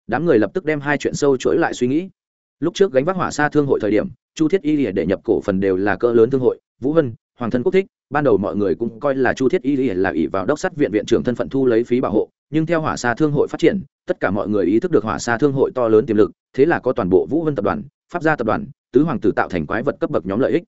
Đám người lập tức đem hai chuyện sâu chuỗi lại suy nghĩ. Lúc trước gánh vác hỏa xa thương hội thời điểm, chu thiết y lìa để nhập cổ phần đều là cỡ lớn thương hội, vũ hân hoàng thân quốc thích, ban đầu mọi người cũng coi là chu thiết y là ỷ vào đốc sắt viện viện trưởng thân phận thu lấy phí bảo hộ, nhưng theo hỏa xa thương hội phát triển, tất cả mọi người ý thức được hỏa xa thương hội to lớn tiềm lực, thế là có toàn bộ vũ vân tập đoàn, pháp gia tập đoàn, tứ hoàng tử tạo thành quái vật cấp bậc nhóm lợi ích.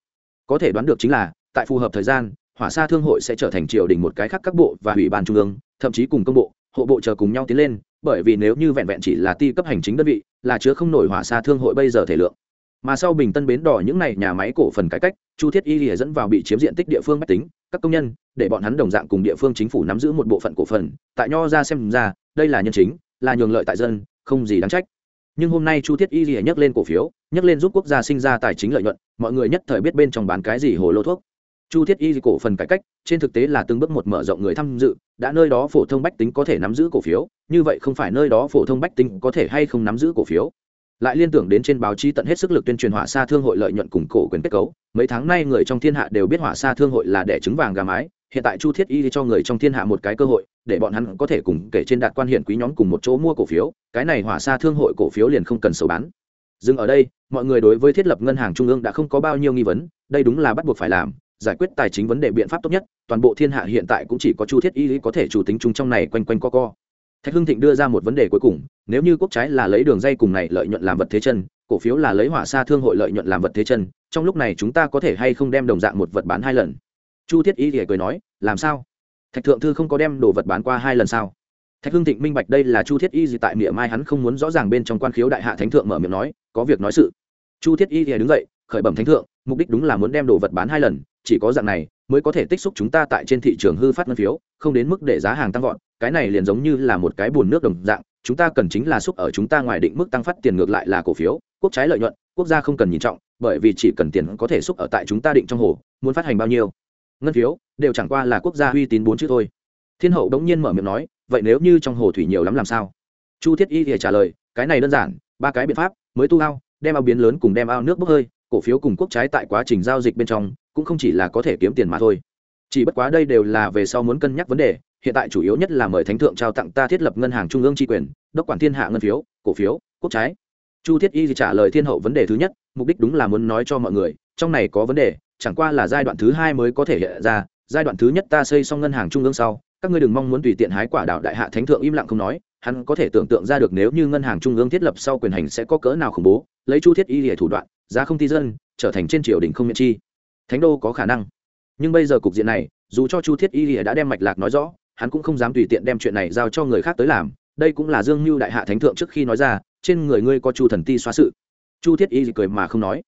Có thể đoán được chính là, tại phù hợp thời gian, hỏa xa thương hội sẽ trở thành triều đình một cái khác các bộ và ủy ban trung ương, thậm chí cùng công bộ, hộ bộ chờ cùng nhau tiến lên, bởi vì nếu như vẹn vẹn chỉ là ti cấp hành chính đơn vị, là chứa không nổi hỏa xa thương hội bây giờ thể lượng mà sau bình tân bến đỏ những này nhà máy cổ phần cải cách, chu thiết y lìa dẫn vào bị chiếm diện tích địa phương mách tính, các công nhân, để bọn hắn đồng dạng cùng địa phương chính phủ nắm giữ một bộ phận cổ phần, tại nho ra xem ra, đây là nhân chính, là nhường lợi tại dân, không gì đáng trách. Nhưng hôm nay chu thiết y lìa nhắc lên cổ phiếu, nhắc lên giúp quốc gia sinh ra tài chính lợi nhuận, mọi người nhất thời biết bên trong bán cái gì hồ lô thuốc. Chu thiết y cổ phần cải cách, trên thực tế là từng bước một mở rộng người tham dự, đã nơi đó phổ thông bách tính có thể nắm giữ cổ phiếu, như vậy không phải nơi đó phổ thông bách tính có thể hay không nắm giữ cổ phiếu lại liên tưởng đến trên báo chí tận hết sức lực tuyên truyền hỏa xa thương hội lợi nhuận cùng cổ quyền kết cấu. Mấy tháng nay người trong thiên hạ đều biết hỏa xa thương hội là đẻ trứng vàng gà mái. Hiện tại chu thiết y cho người trong thiên hạ một cái cơ hội, để bọn hắn có thể cùng kể trên đạt quan hiển quý nhóm cùng một chỗ mua cổ phiếu. Cái này hỏa xa thương hội cổ phiếu liền không cần sầu bán. Dừng ở đây, mọi người đối với thiết lập ngân hàng trung ương đã không có bao nhiêu nghi vấn, đây đúng là bắt buộc phải làm, giải quyết tài chính vấn đề biện pháp tốt nhất. Toàn bộ thiên hạ hiện tại cũng chỉ có chu thiết y có thể chủ tính chung trong này quanh quanh co co thạch hưng thịnh đưa ra một vấn đề cuối cùng, nếu như quốc trái là lấy đường dây cùng này lợi nhuận làm vật thế chân, cổ phiếu là lấy hỏa xa thương hội lợi nhuận làm vật thế chân, trong lúc này chúng ta có thể hay không đem đồng dạng một vật bán hai lần? Chu thiết y thì cười nói, làm sao? Thạch thượng thư không có đem đồ vật bán qua hai lần sao? Thạch hưng thịnh minh bạch đây là chu thiết y gì tại miệng mai hắn không muốn rõ ràng bên trong quan khiếu đại hạ thánh thượng mở miệng nói, có việc nói sự. Chu thiết y thì đứng dậy, khởi bẩm thánh thượng, mục đích đúng là muốn đem đồ vật bán hai lần, chỉ có dạng này mới có thể tích xúc chúng ta tại trên thị trường hư phát ngân phiếu, không đến mức để giá hàng tăng vọt, cái này liền giống như là một cái bùn nước đồng dạng, chúng ta cần chính là xúc ở chúng ta ngoài định mức tăng phát tiền ngược lại là cổ phiếu, quốc trái lợi nhuận, quốc gia không cần nhìn trọng, bởi vì chỉ cần tiền có thể xúc ở tại chúng ta định trong hồ, muốn phát hành bao nhiêu ngân phiếu, đều chẳng qua là quốc gia uy tín bốn chữ thôi. Thiên hậu đống nhiên mở miệng nói, vậy nếu như trong hồ thủy nhiều lắm làm sao? Chu thiết y thì trả lời, cái này đơn giản, ba cái biện pháp, mới tu ao, đem ao biến lớn cùng đem ao nước bốc hơi, cổ phiếu cùng quốc trái tại quá trình giao dịch bên trong cũng không chỉ là có thể kiếm tiền mà thôi. Chỉ bất quá đây đều là về sau muốn cân nhắc vấn đề, hiện tại chủ yếu nhất là mời thánh thượng trao tặng ta thiết lập ngân hàng trung ương tri quyền, đốc quản thiên hạ ngân phiếu, cổ phiếu, quốc trái. Chu thiết y trả lời thiên hậu vấn đề thứ nhất, mục đích đúng là muốn nói cho mọi người, trong này có vấn đề, chẳng qua là giai đoạn thứ hai mới có thể hiện ra, giai đoạn thứ nhất ta xây xong ngân hàng trung ương sau, các ngươi đừng mong muốn tùy tiện hái quả đạo đại hạ thánh thượng im lặng không nói, hắn có thể tưởng tượng ra được nếu như ngân hàng trung ương thiết lập sau quyền hành sẽ có cỡ nào khủng bố, lấy chu thiết y để thủ đoạn, giá không ti dân, trở thành trên triều đình không miễn chi thánh đô có khả năng. Nhưng bây giờ cục diện này, dù cho chu thiết y lìa đã đem mạch lạc nói rõ, hắn cũng không dám tùy tiện đem chuyện này giao cho người khác tới làm. Đây cũng là dương mưu đại hạ thánh thượng trước khi nói ra, trên người ngươi có chu thần ti xóa sự. Chu thiết y cười mà không nói.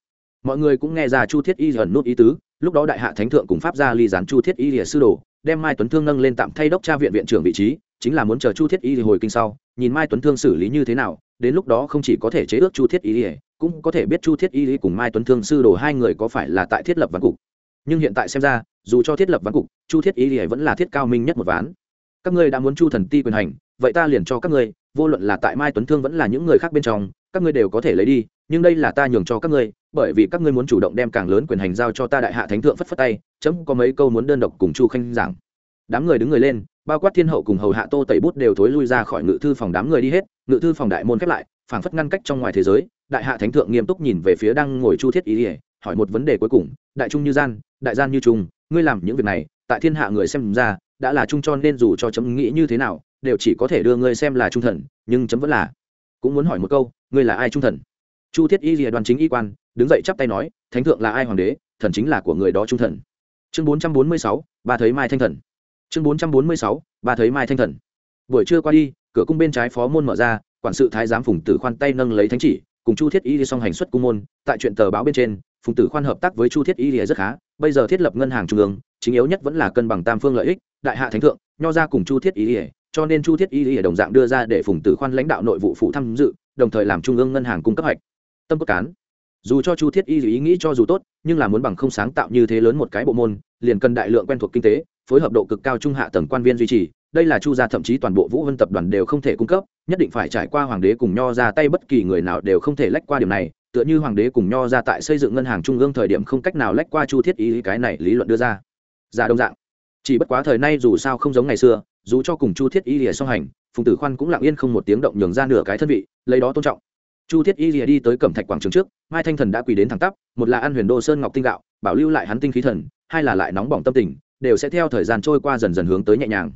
Mọi người cũng nghe ra chu thiết y ẩn nút ý tứ, lúc đó đại hạ thánh thượng cùng pháp gia ly gián chu thiết y lìa sư đồ, đem mai tuấn thương nâng lên tạm thay đốc tra viện viện trưởng vị trí, chính là muốn chờ chu thiết y hồi kinh sau nhìn mai tuấn thương xử lý như thế nào, đến lúc đó không chỉ có thể chế ước chu thiết y lìa cũng có thể biết chu thiết y lìa cùng mai tuấn thương sư đồ hai người có phải là tại thiết lập văn cục. Nhưng hiện tại xem ra, dù cho thiết lập văn cục, chu thiết y lìa vẫn là thiết cao minh nhất một ván. Các ngươi đã muốn chu thần ti quyền hành, vậy ta liền cho các ngươi, vô luận là tại mai tuấn thương vẫn là những người khác bên trong, các ngươi đều có thể lấy đi, nhưng đây là ta nhường cho các ngươi, bởi vì các ngươi muốn chủ động đem càng lớn quyền hành giao cho ta đại hạ thánh thượng phất phất tay, chấm có mấy câu muốn đơn độc cùng chu khanh giảng đám người đứng người lên, bao quát thiên hậu cùng hầu hạ tô tẩy bút đều thối lui ra khỏi ngự thư phòng đám người đi hết, ngự thư phòng đại môn khép lại, phảng phất ngăn cách trong ngoài thế giới, đại hạ thánh thượng nghiêm túc nhìn về phía đang ngồi chu thiết ý ỉa hỏi một vấn đề cuối cùng, đại trung như gian, đại gian như trung, ngươi làm những việc này, tại thiên hạ người xem ra, đã là trung cho nên dù cho chấm nghĩ như thế nào, đều chỉ có thể đưa ngươi xem là trung thần, nhưng chấm vẫn là cũng muốn hỏi một câu, ngươi là ai trung thần? Chu thiết y rìa đoàn chính y quan, đứng dậy chắp tay nói, thánh thượng là ai hoàng đế, thần chính là của người đó trung thần. Chương bốn trăm bốn mươi sáu, ba thấy mai thanh thần chương bốn trăm bốn mươi sáu, ba thấy mai thanh thần. Buổi trưa qua đi, cửa cung bên trái phó môn mở ra, quản sự thái giám phùng tử khoan tay nâng lấy thánh chỉ, cùng chu thiết y đi song hành xuất cung môn, tại chuyện tờ báo bên trên, phùng tử khoan hợp tác với chu thiết y rất khá, bây giờ thiết lập ngân hàng trung ương, chính yếu nhất vẫn là cân bằng tam phương lợi ích, đại hạ thánh thượng, nho ra cùng chu thiết y cho nên chu thiết y đồng dạng đưa ra để phùng tử khoan lãnh đạo nội vụ phụ tham dự, đồng thời làm trung ương ngân hàng cung cấp hạch tâm cốt cán. Dù cho chu thiết y ý nghĩ cho dù tốt, nhưng là muốn bằng không sáng tạo như thế lớn một cái bộ môn, liền cần đại lượng quen thuộc kinh tế phối hợp độ cực cao trung hạ tầng quan viên duy trì, đây là chu gia thậm chí toàn bộ vũ vân tập đoàn đều không thể cung cấp, nhất định phải trải qua hoàng đế cùng nho ra tay bất kỳ người nào đều không thể lách qua điểm này, tựa như hoàng đế cùng nho ra tại xây dựng ngân hàng trung ương thời điểm không cách nào lách qua chu thiết y cái này lý luận đưa ra. Ra đông dạng, chỉ bất quá thời nay dù sao không giống ngày xưa, dù cho cùng chu thiết y lìa song hành, phùng tử khoan cũng lặng yên không một tiếng động nhường ra nửa cái thân vị, lấy đó tôn trọng. Chu thiết y lìa đi tới cẩm thạch quảng trường trước, mai thanh thần đã quỳ đến thẳng tắp, một là ăn huyền đô sơn ngọc tinh gạo, bảo lưu lại hắn tinh khí thần, hai là lại nóng bỏng tâm tình đều sẽ theo thời gian trôi qua dần dần hướng tới nhẹ nhàng.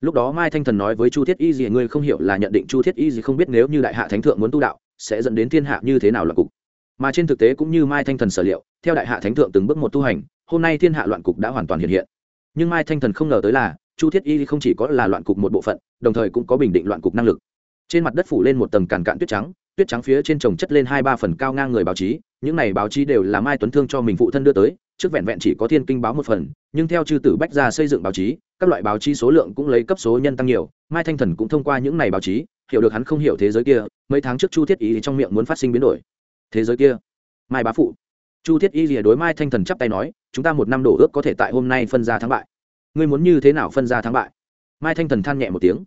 Lúc đó mai thanh thần nói với chu thiết y gì ngươi không hiểu là nhận định chu thiết y gì không biết nếu như đại hạ thánh thượng muốn tu đạo, sẽ dẫn đến thiên hạ như thế nào loạn cục. Mà trên thực tế cũng như mai thanh thần sở liệu, theo đại hạ thánh thượng từng bước một tu hành, hôm nay thiên hạ loạn cục đã hoàn toàn hiện hiện. Nhưng mai thanh thần không ngờ tới là, chu thiết y không chỉ có là loạn cục một bộ phận, đồng thời cũng có bình định loạn cục năng lực. Trên mặt đất phủ lên một tầng càn cạn tuyết trắng tuyết trắng phía trên trồng chất lên hai ba phần cao ngang người báo chí, những này báo chí đều là mai tuấn thương cho mình phụ thân đưa tới, trước vẹn vẹn chỉ có thiên kinh báo một phần, nhưng theo chư tử bách gia xây dựng báo chí, các loại báo chí số lượng cũng lấy cấp số nhân tăng nhiều, mai thanh thần cũng thông qua những này báo chí, hiểu được hắn không hiểu thế giới kia, mấy tháng trước chu thiết y trong miệng muốn phát sinh biến đổi. Thế giới kia, mai bá phụ. Chu thiết y rìa đối mai thanh thần chắp tay nói, chúng ta một năm đổ ước có thể tại hôm nay phân ra thắng bại. Ngươi muốn như thế nào phân ra thắng bại? Mai thanh thần than nhẹ một tiếng.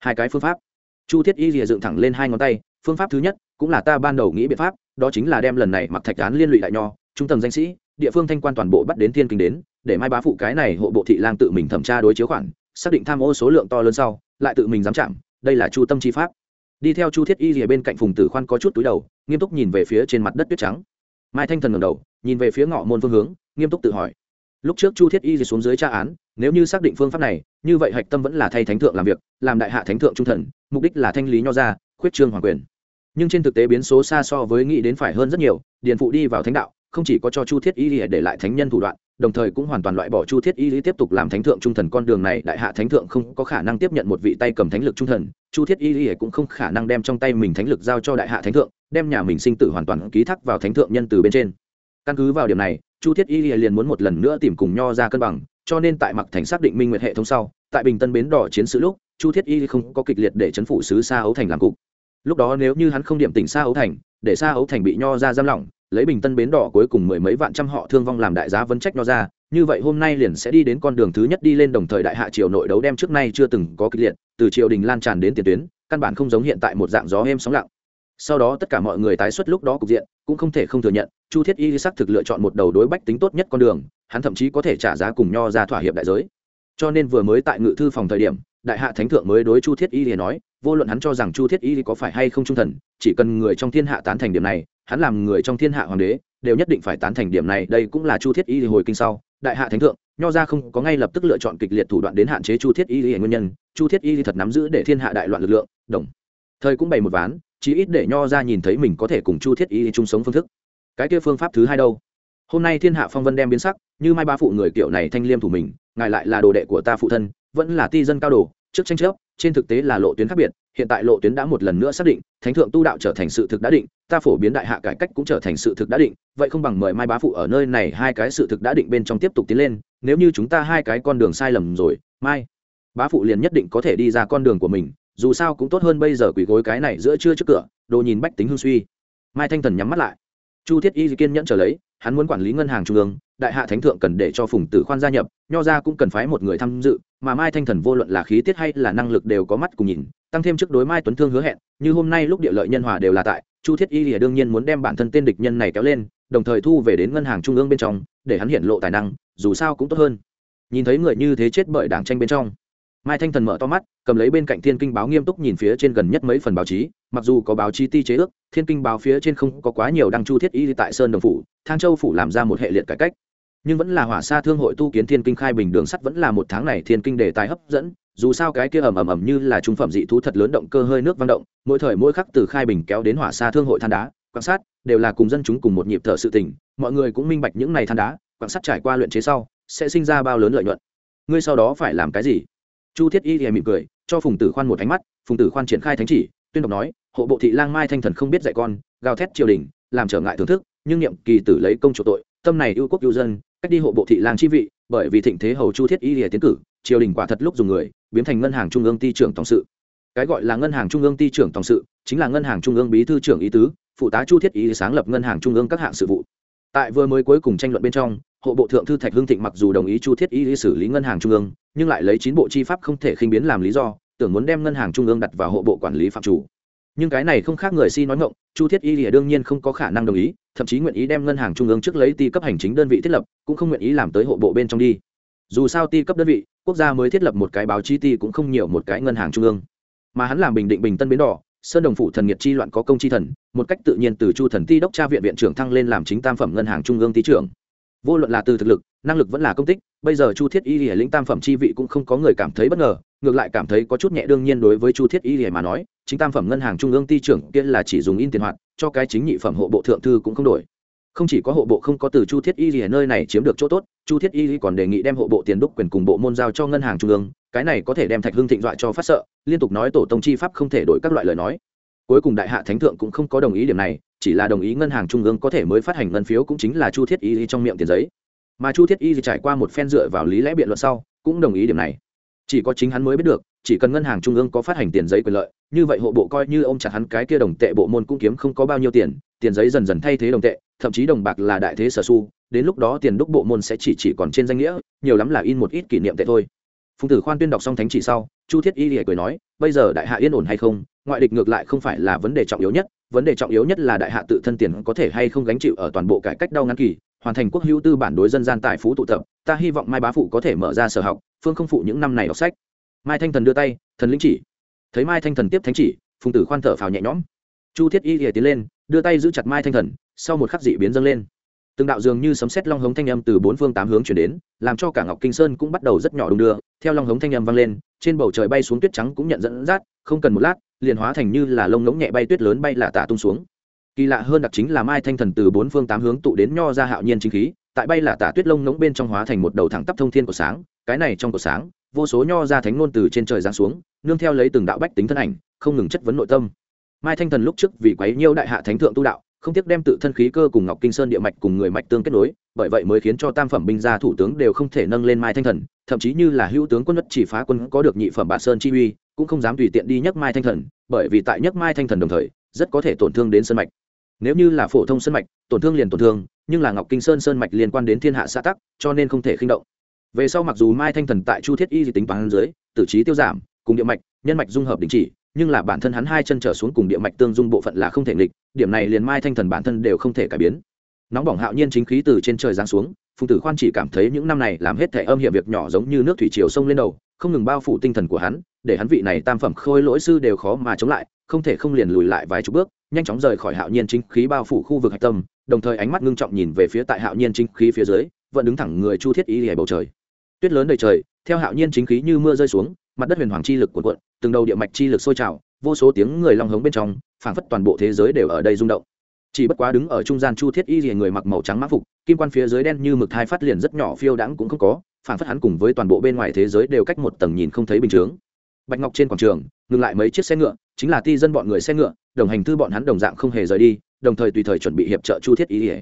Hai cái phương pháp. Chu thiết y rìa dựng thẳng lên hai ngón tay phương pháp thứ nhất cũng là ta ban đầu nghĩ biện pháp, đó chính là đem lần này mặc thạch án liên lụy đại nho, trung tầng danh sĩ, địa phương thanh quan toàn bộ bắt đến thiên kinh đến, để mai bá phụ cái này hộ bộ thị lang tự mình thẩm tra đối chiếu khoản, xác định tham ô số lượng to lớn sau, lại tự mình dám chạm đây là chu tâm chi pháp. Đi theo chu thiết y rìa bên cạnh phùng tử khoan có chút túi đầu, nghiêm túc nhìn về phía trên mặt đất tuyết trắng. Mai thanh thần ngẩng đầu, nhìn về phía ngõ môn phương hướng, nghiêm túc tự hỏi. Lúc trước chu thiết y rìa xuống dưới tra án, nếu như xác định phương pháp này, như vậy hạch tâm vẫn là thay thánh thượng làm việc, làm đại hạ thánh thượng trung thần, mục đích là thanh lý nho ra khuyết trương hoàng quyền nhưng trên thực tế biến số xa so với nghĩ đến phải hơn rất nhiều, điền phụ đi vào thánh đạo, không chỉ có cho chu thiết y lìa để lại thánh nhân thủ đoạn, đồng thời cũng hoàn toàn loại bỏ chu thiết y lý tiếp tục làm thánh thượng trung thần con đường này, đại hạ thánh thượng không có khả năng tiếp nhận một vị tay cầm thánh lực trung thần, chu thiết y lý cũng không khả năng đem trong tay mình thánh lực giao cho đại hạ thánh thượng, đem nhà mình sinh tử hoàn toàn ký thác vào thánh thượng nhân từ bên trên. Căn cứ vào điểm này, chu thiết y lý liền muốn một lần nữa tìm cùng nho ra cân bằng, cho nên tại mặc thành xác định minh nguyệt hệ thống sau, tại bình tân bến đỏ chiến sự lúc, chu thiết y không có kịch liệt để chấn phủ sứ xa ấu thành làm cục lúc đó nếu như hắn không điểm tỉnh xa ấu thành, để xa ấu thành bị nho ra giam lỏng, lấy bình tân bến đỏ cuối cùng mười mấy vạn trăm họ thương vong làm đại giá vấn trách nho ra như vậy hôm nay liền sẽ đi đến con đường thứ nhất đi lên đồng thời đại hạ triều nội đấu đem trước nay chưa từng có kịch liệt, từ triều đình lan tràn đến tiền tuyến, căn bản không giống hiện tại một dạng gió êm sóng lặng. Sau đó tất cả mọi người tái xuất lúc đó cục diện, cũng không thể không thừa nhận, chu thiết y sắc thực lựa chọn một đầu đối bách tính tốt nhất con đường, hắn thậm chí có thể trả giá cùng nho ra thỏa hiệp đại giới. Cho nên vừa mới tại ngự thư phòng thời điểm, đại hạ thánh thượng mới đối chu thiết y liền nói vô luận hắn cho rằng chu thiết y có phải hay không trung thần, chỉ cần người trong thiên hạ tán thành điểm này, hắn làm người trong thiên hạ hoàng đế, đều nhất định phải tán thành điểm này, đây cũng là chu thiết y hồi kinh sau. Đại hạ thánh thượng, nho ra không có ngay lập tức lựa chọn kịch liệt thủ đoạn đến hạn chế chu thiết y nguyên nhân, chu thiết y thật nắm giữ để thiên hạ đại loạn lực lượng, đồng. Thời cũng bày một ván, chí ít để nho ra nhìn thấy mình có thể cùng chu thiết y chung sống phương thức. Cái kia phương pháp thứ hai đâu? Hôm nay thiên hạ phong vân đem biến sắc, như mai ba phụ người kiểu này thanh liêm thủ mình, ngài lại là đồ đệ của ta phụ thân, vẫn là ti dân cao đồ trước tranh chấp, trên thực tế là lộ tuyến khác biệt, hiện tại lộ tuyến đã một lần nữa xác định, thánh thượng tu đạo trở thành sự thực đã định, ta phổ biến đại hạ cải cách cũng trở thành sự thực đã định, vậy không bằng mời mai bá phụ ở nơi này hai cái sự thực đã định bên trong tiếp tục tiến lên, nếu như chúng ta hai cái con đường sai lầm rồi, mai bá phụ liền nhất định có thể đi ra con đường của mình, dù sao cũng tốt hơn bây giờ quỳ gối cái này giữa trưa trước cửa, đồ nhìn bách tính hương suy. Mai thanh thần nhắm mắt lại. Chu thiết y kiên nhẫn trở lấy, hắn muốn quản lý ngân hàng trung ương đại hạ thánh thượng cần để cho phùng tử khoan gia nhập, nho ra cũng cần phái một người tham dự, mà mai thanh thần vô luận là khí tiết hay là năng lực đều có mắt cùng nhìn, tăng thêm trước đối mai tuấn thương hứa hẹn, như hôm nay lúc địa lợi nhân hòa đều là tại, chu thiết y lìa đương nhiên muốn đem bản thân tên địch nhân này kéo lên, đồng thời thu về đến ngân hàng trung ương bên trong, để hắn hiện lộ tài năng, dù sao cũng tốt hơn. Nhìn thấy người như thế chết bởi đảng tranh bên trong, mai thanh thần mở to mắt, cầm lấy bên cạnh thiên kinh báo nghiêm túc nhìn phía trên gần nhất mấy phần báo chí, mặc dù có báo chí ti chế ước, thiên kinh báo phía trên không có quá nhiều đăng chu thiết y tại sơn đồng phủ, thang châu phủ làm ra một hệ liệt cải cách nhưng vẫn là hỏa xa thương hội tu kiến thiên kinh khai bình đường sắt vẫn là một tháng này thiên kinh đề tài hấp dẫn, dù sao cái kia ầm ầm ầm như là trung phẩm dị thú thật lớn động cơ hơi nước vang động, mỗi thời mỗi khắc từ khai bình kéo đến hỏa xa thương hội than đá, quan sát, đều là cùng dân chúng cùng một nhịp thở sự tình, mọi người cũng minh bạch những này than đá, quan sát trải qua luyện chế sau, sẽ sinh ra bao lớn lợi nhuận. Ngươi sau đó phải làm cái gì? Chu thiết y thì mỉm cười, cho phùng tử khoan một ánh mắt, phùng tử khoan triển khai thánh chỉ, tuyên đọc nói, hộ bộ thị lang mai thanh thần không biết dạy con, gào thét triều đình, làm trở ngại thưởng thức, nhưng niệm kỳ tử lấy công chủ tội, tâm này ưu quốc ưu dân cách đi hộ bộ thị lang chi vị, bởi vì thịnh thế hầu chu thiết y lìa tiến cử, triều đình quả thật lúc dùng người, biến thành ngân hàng trung ương ty trưởng tổng sự. Cái gọi là ngân hàng trung ương ty trưởng tổng sự, chính là ngân hàng trung ương bí thư trưởng ý tứ, phụ tá chu thiết y sáng lập ngân hàng trung ương các hạng sự vụ. Tại vừa mới cuối cùng tranh luận bên trong, hộ bộ thượng thư thạch hưng thịnh mặc dù đồng ý chu thiết y xử lý ngân hàng trung ương, nhưng lại lấy chín bộ chi pháp không thể khinh biến làm lý do, tưởng muốn đem ngân hàng trung ương đặt vào hộ bộ quản lý phạm chủ nhưng cái này không khác người si nói ngộng chu thiết y lìa đương nhiên không có khả năng đồng ý, thậm chí nguyện ý đem ngân hàng trung ương trước lấy ti cấp hành chính đơn vị thiết lập, cũng không nguyện ý làm tới hộ bộ bên trong đi. Dù sao ti cấp đơn vị, quốc gia mới thiết lập một cái báo chí ti cũng không nhiều một cái ngân hàng trung ương. Mà hắn làm bình định bình tân bến đỏ, sơn đồng phủ thần nhiệt chi loạn có công chi thần, một cách tự nhiên từ chu thần ti đốc tra viện viện trưởng thăng lên làm chính tam phẩm ngân hàng trung ương tý trưởng. Vô luận là từ thực lực, năng lực vẫn là công tích, bây giờ chu thiết y lìa lĩnh tam phẩm chi vị cũng không có người cảm thấy bất ngờ, ngược lại cảm thấy có chút nhẹ đương nhiên đối với chu thiết y lìa mà nói chính tam phẩm ngân hàng trung ương ty trưởng kia là chỉ dùng in tiền hoạt, cho cái chính nhị phẩm hộ bộ thượng thư cũng không đổi. Không chỉ có hộ bộ không có từ chu thiết y ở nơi này chiếm được chỗ tốt, chu thiết y còn đề nghị đem hộ bộ tiền đúc quyền cùng bộ môn giao cho ngân hàng trung ương, cái này có thể đem thạch hưng thịnh dọa cho phát sợ, liên tục nói tổ tông chi pháp không thể đổi các loại lời nói. Cuối cùng đại hạ thánh thượng cũng không có đồng ý điểm này, chỉ là đồng ý ngân hàng trung ương có thể mới phát hành ngân phiếu cũng chính là chu thiết y trong miệng tiền giấy. Mà chu thiết y trải qua một phen dựa vào lý lẽ biện luận sau, cũng đồng ý điểm này chỉ có chính hắn mới biết được, chỉ cần ngân hàng trung ương có phát hành tiền giấy quyền lợi, như vậy hộ bộ coi như ông chặt hắn cái kia đồng tệ bộ môn cũng kiếm không có bao nhiêu tiền tiền giấy dần dần thay thế đồng tệ, thậm chí đồng bạc là đại thế sở su, đến lúc đó tiền đúc bộ môn sẽ chỉ chỉ còn trên danh nghĩa, nhiều lắm là in một ít kỷ niệm tệ thôi. Phùng tử khoan tuyên đọc xong thánh chỉ sau, chu thiết y lìa cười nói, bây giờ đại hạ yên ổn hay không? Ngoại địch ngược lại không phải là vấn đề trọng yếu nhất, vấn đề trọng yếu nhất là đại hạ tự thân tiền có thể hay không gánh chịu ở toàn bộ cải cách đau ngăn kỳ, hoàn thành quốc hữu tư bản đối dân gian tài phú tụ tập, ta hy vọng mai bá phụ có thể mở ra sở học phương không phụ những năm này đọc sách. Mai thanh thần đưa tay, thần lĩnh chỉ. Thấy mai thanh thần tiếp thánh chỉ, phùng tử khoan thở phào nhẹ nhõm. Chu thiết y lìa tiến lên, đưa tay giữ chặt mai thanh thần, sau một khắc dị biến dâng lên. Từng đạo dường như sấm sét long hống thanh âm từ bốn phương tám hướng chuyển đến, làm cho cả ngọc kinh sơn cũng bắt đầu rất nhỏ đung đưa. Theo long hống thanh âm vang lên, trên bầu trời bay xuống tuyết trắng cũng nhận dẫn dắt, không cần một lát, liền hóa thành như là lông ngỗng nhẹ bay tuyết lớn bay là tả tung xuống. Kỳ lạ hơn đặc chính là mai thanh thần từ bốn phương tám hướng tụ đến nho ra hạo nhiên chính khí, tại bay là tả tuyết lông ngỗng bên trong hóa thành một đầu thẳng tắp thông thiên của sáng cái này trong của sáng, vô số nho ra thánh ngôn từ trên trời giáng xuống, nương theo lấy từng đạo bách tính thân ảnh, không ngừng chất vấn nội tâm. Mai thanh thần lúc trước vì quấy nhiêu đại hạ thánh thượng tu đạo, không tiếc đem tự thân khí cơ cùng ngọc kinh sơn địa mạch cùng người mạch tương kết nối, bởi vậy mới khiến cho tam phẩm binh gia thủ tướng đều không thể nâng lên mai thanh thần, thậm chí như là hữu tướng quân đất chỉ phá quân có được nhị phẩm bạ sơn chi uy, cũng không dám tùy tiện đi nhắc mai thanh thần, bởi vì tại nhắc mai thanh thần đồng thời, rất có thể tổn thương đến sơn mạch. Nếu như là phổ thông sơn mạch, tổn thương liền tổn thương, nhưng là ngọc kinh sơn sơn mạch liên quan đến thiên hạ xã tắc, cho nên không thể khinh động về sau mặc dù mai thanh thần tại chu thiết y di tính bằng dưới, tử trí tiêu giảm, cùng địa mạch, nhân mạch dung hợp đình chỉ, nhưng là bản thân hắn hai chân trở xuống cùng địa mạch tương dung bộ phận là không thể nghịch, điểm này liền mai thanh thần bản thân đều không thể cải biến. Nóng bỏng hạo nhiên chính khí từ trên trời giáng xuống, phùng tử khoan chỉ cảm thấy những năm này làm hết thẻ âm hiểm việc nhỏ giống như nước thủy triều sông lên đầu, không ngừng bao phủ tinh thần của hắn, để hắn vị này tam phẩm khôi lỗi sư đều khó mà chống lại, không thể không liền lùi lại vài chục bước, nhanh chóng rời khỏi hạo nhiên chính khí bao phủ khu vực hạch tâm, đồng thời ánh mắt ngưng trọng nhìn về phía tại hạo nhiên chính khí phía dưới, vẫn đứng thẳng người chu thiết y hề bầu trời tuyết lớn đầy trời, theo hạo nhiên chính khí như mưa rơi xuống, mặt đất huyền hoàng chi lực cuộn cuộn, từng đầu địa mạch chi lực sôi trào, vô số tiếng người long hống bên trong, phảng phất toàn bộ thế giới đều ở đây rung động. Chỉ bất quá đứng ở trung gian chu thiết y rìa người mặc màu trắng mã phục, kim quan phía dưới đen như mực thai phát liền rất nhỏ phiêu đãng cũng không có, phảng phất hắn cùng với toàn bộ bên ngoài thế giới đều cách một tầng nhìn không thấy bình chướng. Bạch ngọc trên quảng trường, ngừng lại mấy chiếc xe ngựa, chính là ti dân bọn người xe ngựa, đồng hành thư bọn hắn đồng dạng không hề rời đi, đồng thời tùy thời chuẩn bị hiệp trợ chu thiết y rìa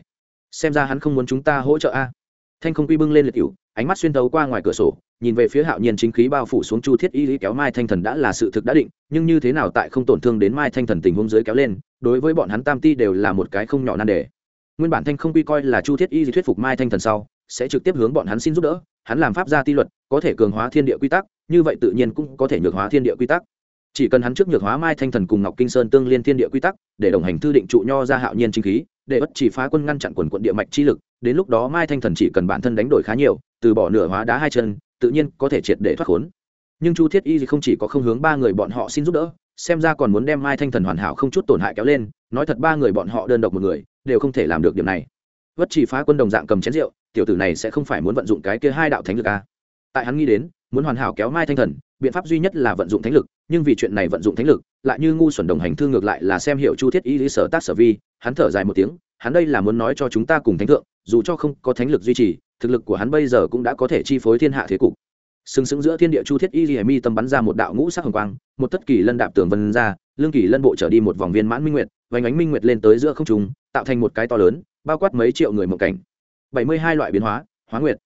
xem ra hắn không muốn chúng ta hỗ trợ a thanh không quy bưng lên liệt cựu ánh mắt xuyên tấu qua ngoài cửa sổ, nhìn về phía hạo nhiên chính khí bao phủ xuống chu thiết y lý kéo mai thanh thần đã là sự thực đã định, nhưng như thế nào tại không tổn thương đến mai thanh thần tình huống dưới kéo lên, đối với bọn hắn tam ti đều là một cái không nhỏ nan đề. Nguyên bản thanh không quy coi là chu thiết y lý thuyết phục mai thanh thần sau, sẽ trực tiếp hướng bọn hắn xin giúp đỡ, hắn làm pháp gia ti luật, có thể cường hóa thiên địa quy tắc, như vậy tự nhiên cũng có thể nhược hóa thiên địa quy tắc. Chỉ cần hắn trước nhược hóa mai thanh thần cùng ngọc kinh sơn tương liên thiên địa quy tắc, để đồng hành thư định trụ nho ra hạo nhiên chính khí, để bất chỉ phá quân ngăn chặn quần quận địa mạch chi lực đến lúc đó mai thanh thần chỉ cần bản thân đánh đổi khá nhiều, từ bỏ nửa hóa đá hai chân, tự nhiên có thể triệt để thoát khốn nhưng chu thiết y không chỉ có không hướng ba người bọn họ xin giúp đỡ, xem ra còn muốn đem mai thanh thần hoàn hảo không chút tổn hại kéo lên, nói thật ba người bọn họ đơn độc một người, đều không thể làm được điểm này vất chỉ phá quân đồng dạng cầm chén rượu, tiểu tử này sẽ không phải muốn vận dụng cái kia hai đạo thánh lực à. tại hắn nghĩ đến, muốn hoàn hảo kéo mai thanh thần, biện pháp duy nhất là vận dụng thánh lực, nhưng vì chuyện này vận dụng thánh lực, lại như ngu xuẩn đồng hành thương ngược lại là xem hiệu chu thiết y lý sở tác sở vi, hắn thở dài một tiếng, hắn đây là muốn nói cho chúng ta cùng thánh thượng dù cho không có thánh lực duy trì, thực lực của hắn bây giờ cũng đã có thể chi phối thiên hạ thế cục. Sừng sững giữa thiên địa chu thiết y ghi mi tâm bắn ra một đạo ngũ sắc hồng quang, một tất kỳ lân đạp tường vân ra lương kỳ lân bộ trở đi một vòng viên mãn minh nguyệt, vành ánh minh nguyệt lên tới giữa không trung, tạo thành một cái to lớn, bao quát mấy triệu người mộng cảnh. Bảy mươi hai loại biến hóa hóa nguyệt.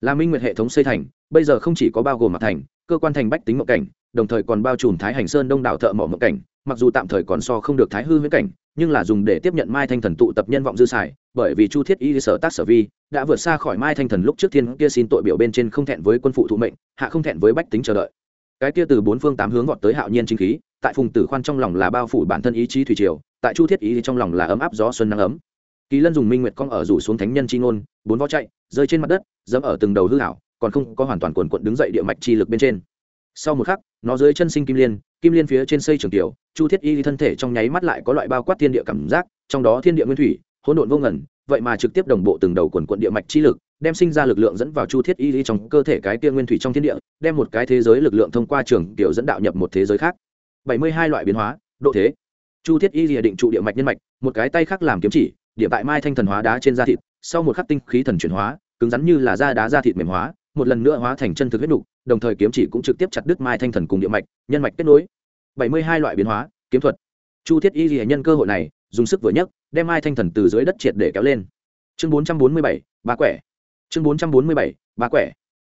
Là minh nguyệt hệ thống xây thành, bây giờ không chỉ có bao gồm mặt thành, cơ quan thành bách tính mộng cảnh, đồng thời còn bao trùm thái hành sơn đông đảo thợ mỏ mộng cảnh mặc dù tạm thời còn so không được thái hư huyễn cảnh, nhưng là dùng để tiếp nhận mai thanh thần tụ tập nhân vọng dư xài, bởi vì chu thiết y sở tác sở vi, đã vượt xa khỏi mai thanh thần lúc trước thiên kia xin tội biểu bên trên không thẹn với quân phụ thụ mệnh, hạ không thẹn với bách tính chờ đợi. Cái kia từ bốn phương tám hướng gọt tới hạo nhiên chính khí, tại phùng tử khoan trong lòng là bao phủ bản thân ý chí thủy triều, tại chu thiết y trong lòng là ấm áp gió xuân nắng ấm. Kỳ lân dùng minh nguyệt cong ở rủ xuống thánh nhân chi ngôn, bốn vó chạy, rơi trên mặt đất, dẫm ở từng đầu hư hảo còn không có hoàn toàn quần quận đứng dậy địa mạch chi lực bên trên. Sau một khắc, nó dưới chân sinh kim liên kim liên phía trên xây trường tiểu chu thiết y thân thể trong nháy mắt lại có loại bao quát thiên địa cảm giác, trong đó thiên địa nguyên thủy, hỗn độn vô ngần, vậy mà trực tiếp đồng bộ từng đầu quần quận địa mạch chi lực, đem sinh ra lực lượng dẫn vào chu thiết y trong cơ thể cái kia nguyên thủy trong thiên địa, đem một cái thế giới lực lượng thông qua trường tiểu dẫn đạo nhập một thế giới khác. Bảy mươi hai loại biến hóa, độ thế. Chu thiết y định trụ địa mạch nhân mạch, một cái tay khác làm kiếm chỉ, điểm tại mai thanh thần hóa đá trên da thịt, sau một khắc tinh khí thần chuyển hóa, cứng rắn như là da đá da thịt mềm hóa, một lần nữa hóa thành chân thực huyết nục, đồng thời kiếm chỉ cũng trực tiếp chặt đứt mai thanh thần cùng địa mạch, nhân mạch kết nối bảy mươi hai loại biến hóa, kiếm thuật. Chu thiết y ghi nhân cơ hội này, dùng sức vừa nhấc, đem mai thanh thần từ dưới đất triệt để kéo lên. Chương bốn trăm bốn mươi bảy, ba quẻ. Chương bốn trăm bốn mươi bảy, ba quẻ.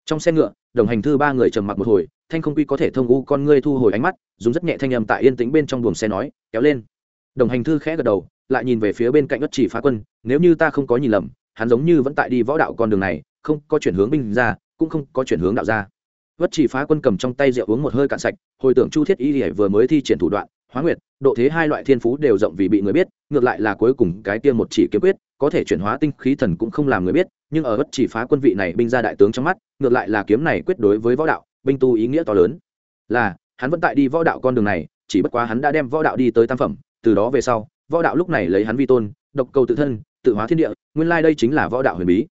Trong xe ngựa, đồng hành thư ba người trầm mặc một hồi, thanh không quy có thể thông u con ngươi thu hồi ánh mắt, dùng rất nhẹ thanh âm tại yên tĩnh bên trong buồng xe nói, kéo lên. Đồng hành thư khẽ gật đầu, lại nhìn về phía bên cạnh ất chỉ phá quân, nếu như ta không có nhìn lầm, hắn giống như vẫn tại đi võ đạo con đường này, không có chuyển hướng binh ra, cũng không có chuyển hướng đạo ra vất chỉ phá quân cầm trong tay rượu uống một hơi cạn sạch, hồi tưởng chu thiết y vừa mới thi triển thủ đoạn, hóa nguyệt, độ thế hai loại thiên phú đều rộng vì bị người biết, ngược lại là cuối cùng cái tiên một chỉ kiếm quyết, có thể chuyển hóa tinh khí thần cũng không làm người biết, nhưng ở bất chỉ phá quân vị này binh ra đại tướng trong mắt, ngược lại là kiếm này quyết đối với võ đạo, binh tu ý nghĩa to lớn. Là, hắn vẫn tại đi võ đạo con đường này, chỉ bất quá hắn đã đem võ đạo đi tới tam phẩm, từ đó về sau, võ đạo lúc này lấy hắn vi tôn, độc cầu tự thân, tự hóa thiên địa, nguyên lai đây chính là võ đạo huyền bí.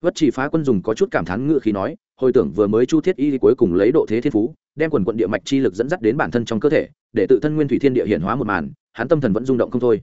Vất chỉ phá quân dùng có chút cảm thán ngự khí nói hồi tưởng vừa mới chu thiết y cuối cùng lấy độ thế thiên phú, đem quần quận địa mạch chi lực dẫn dắt đến bản thân trong cơ thể, để tự thân nguyên thủy thiên địa hiện hóa một màn, hắn tâm thần vẫn rung động không thôi.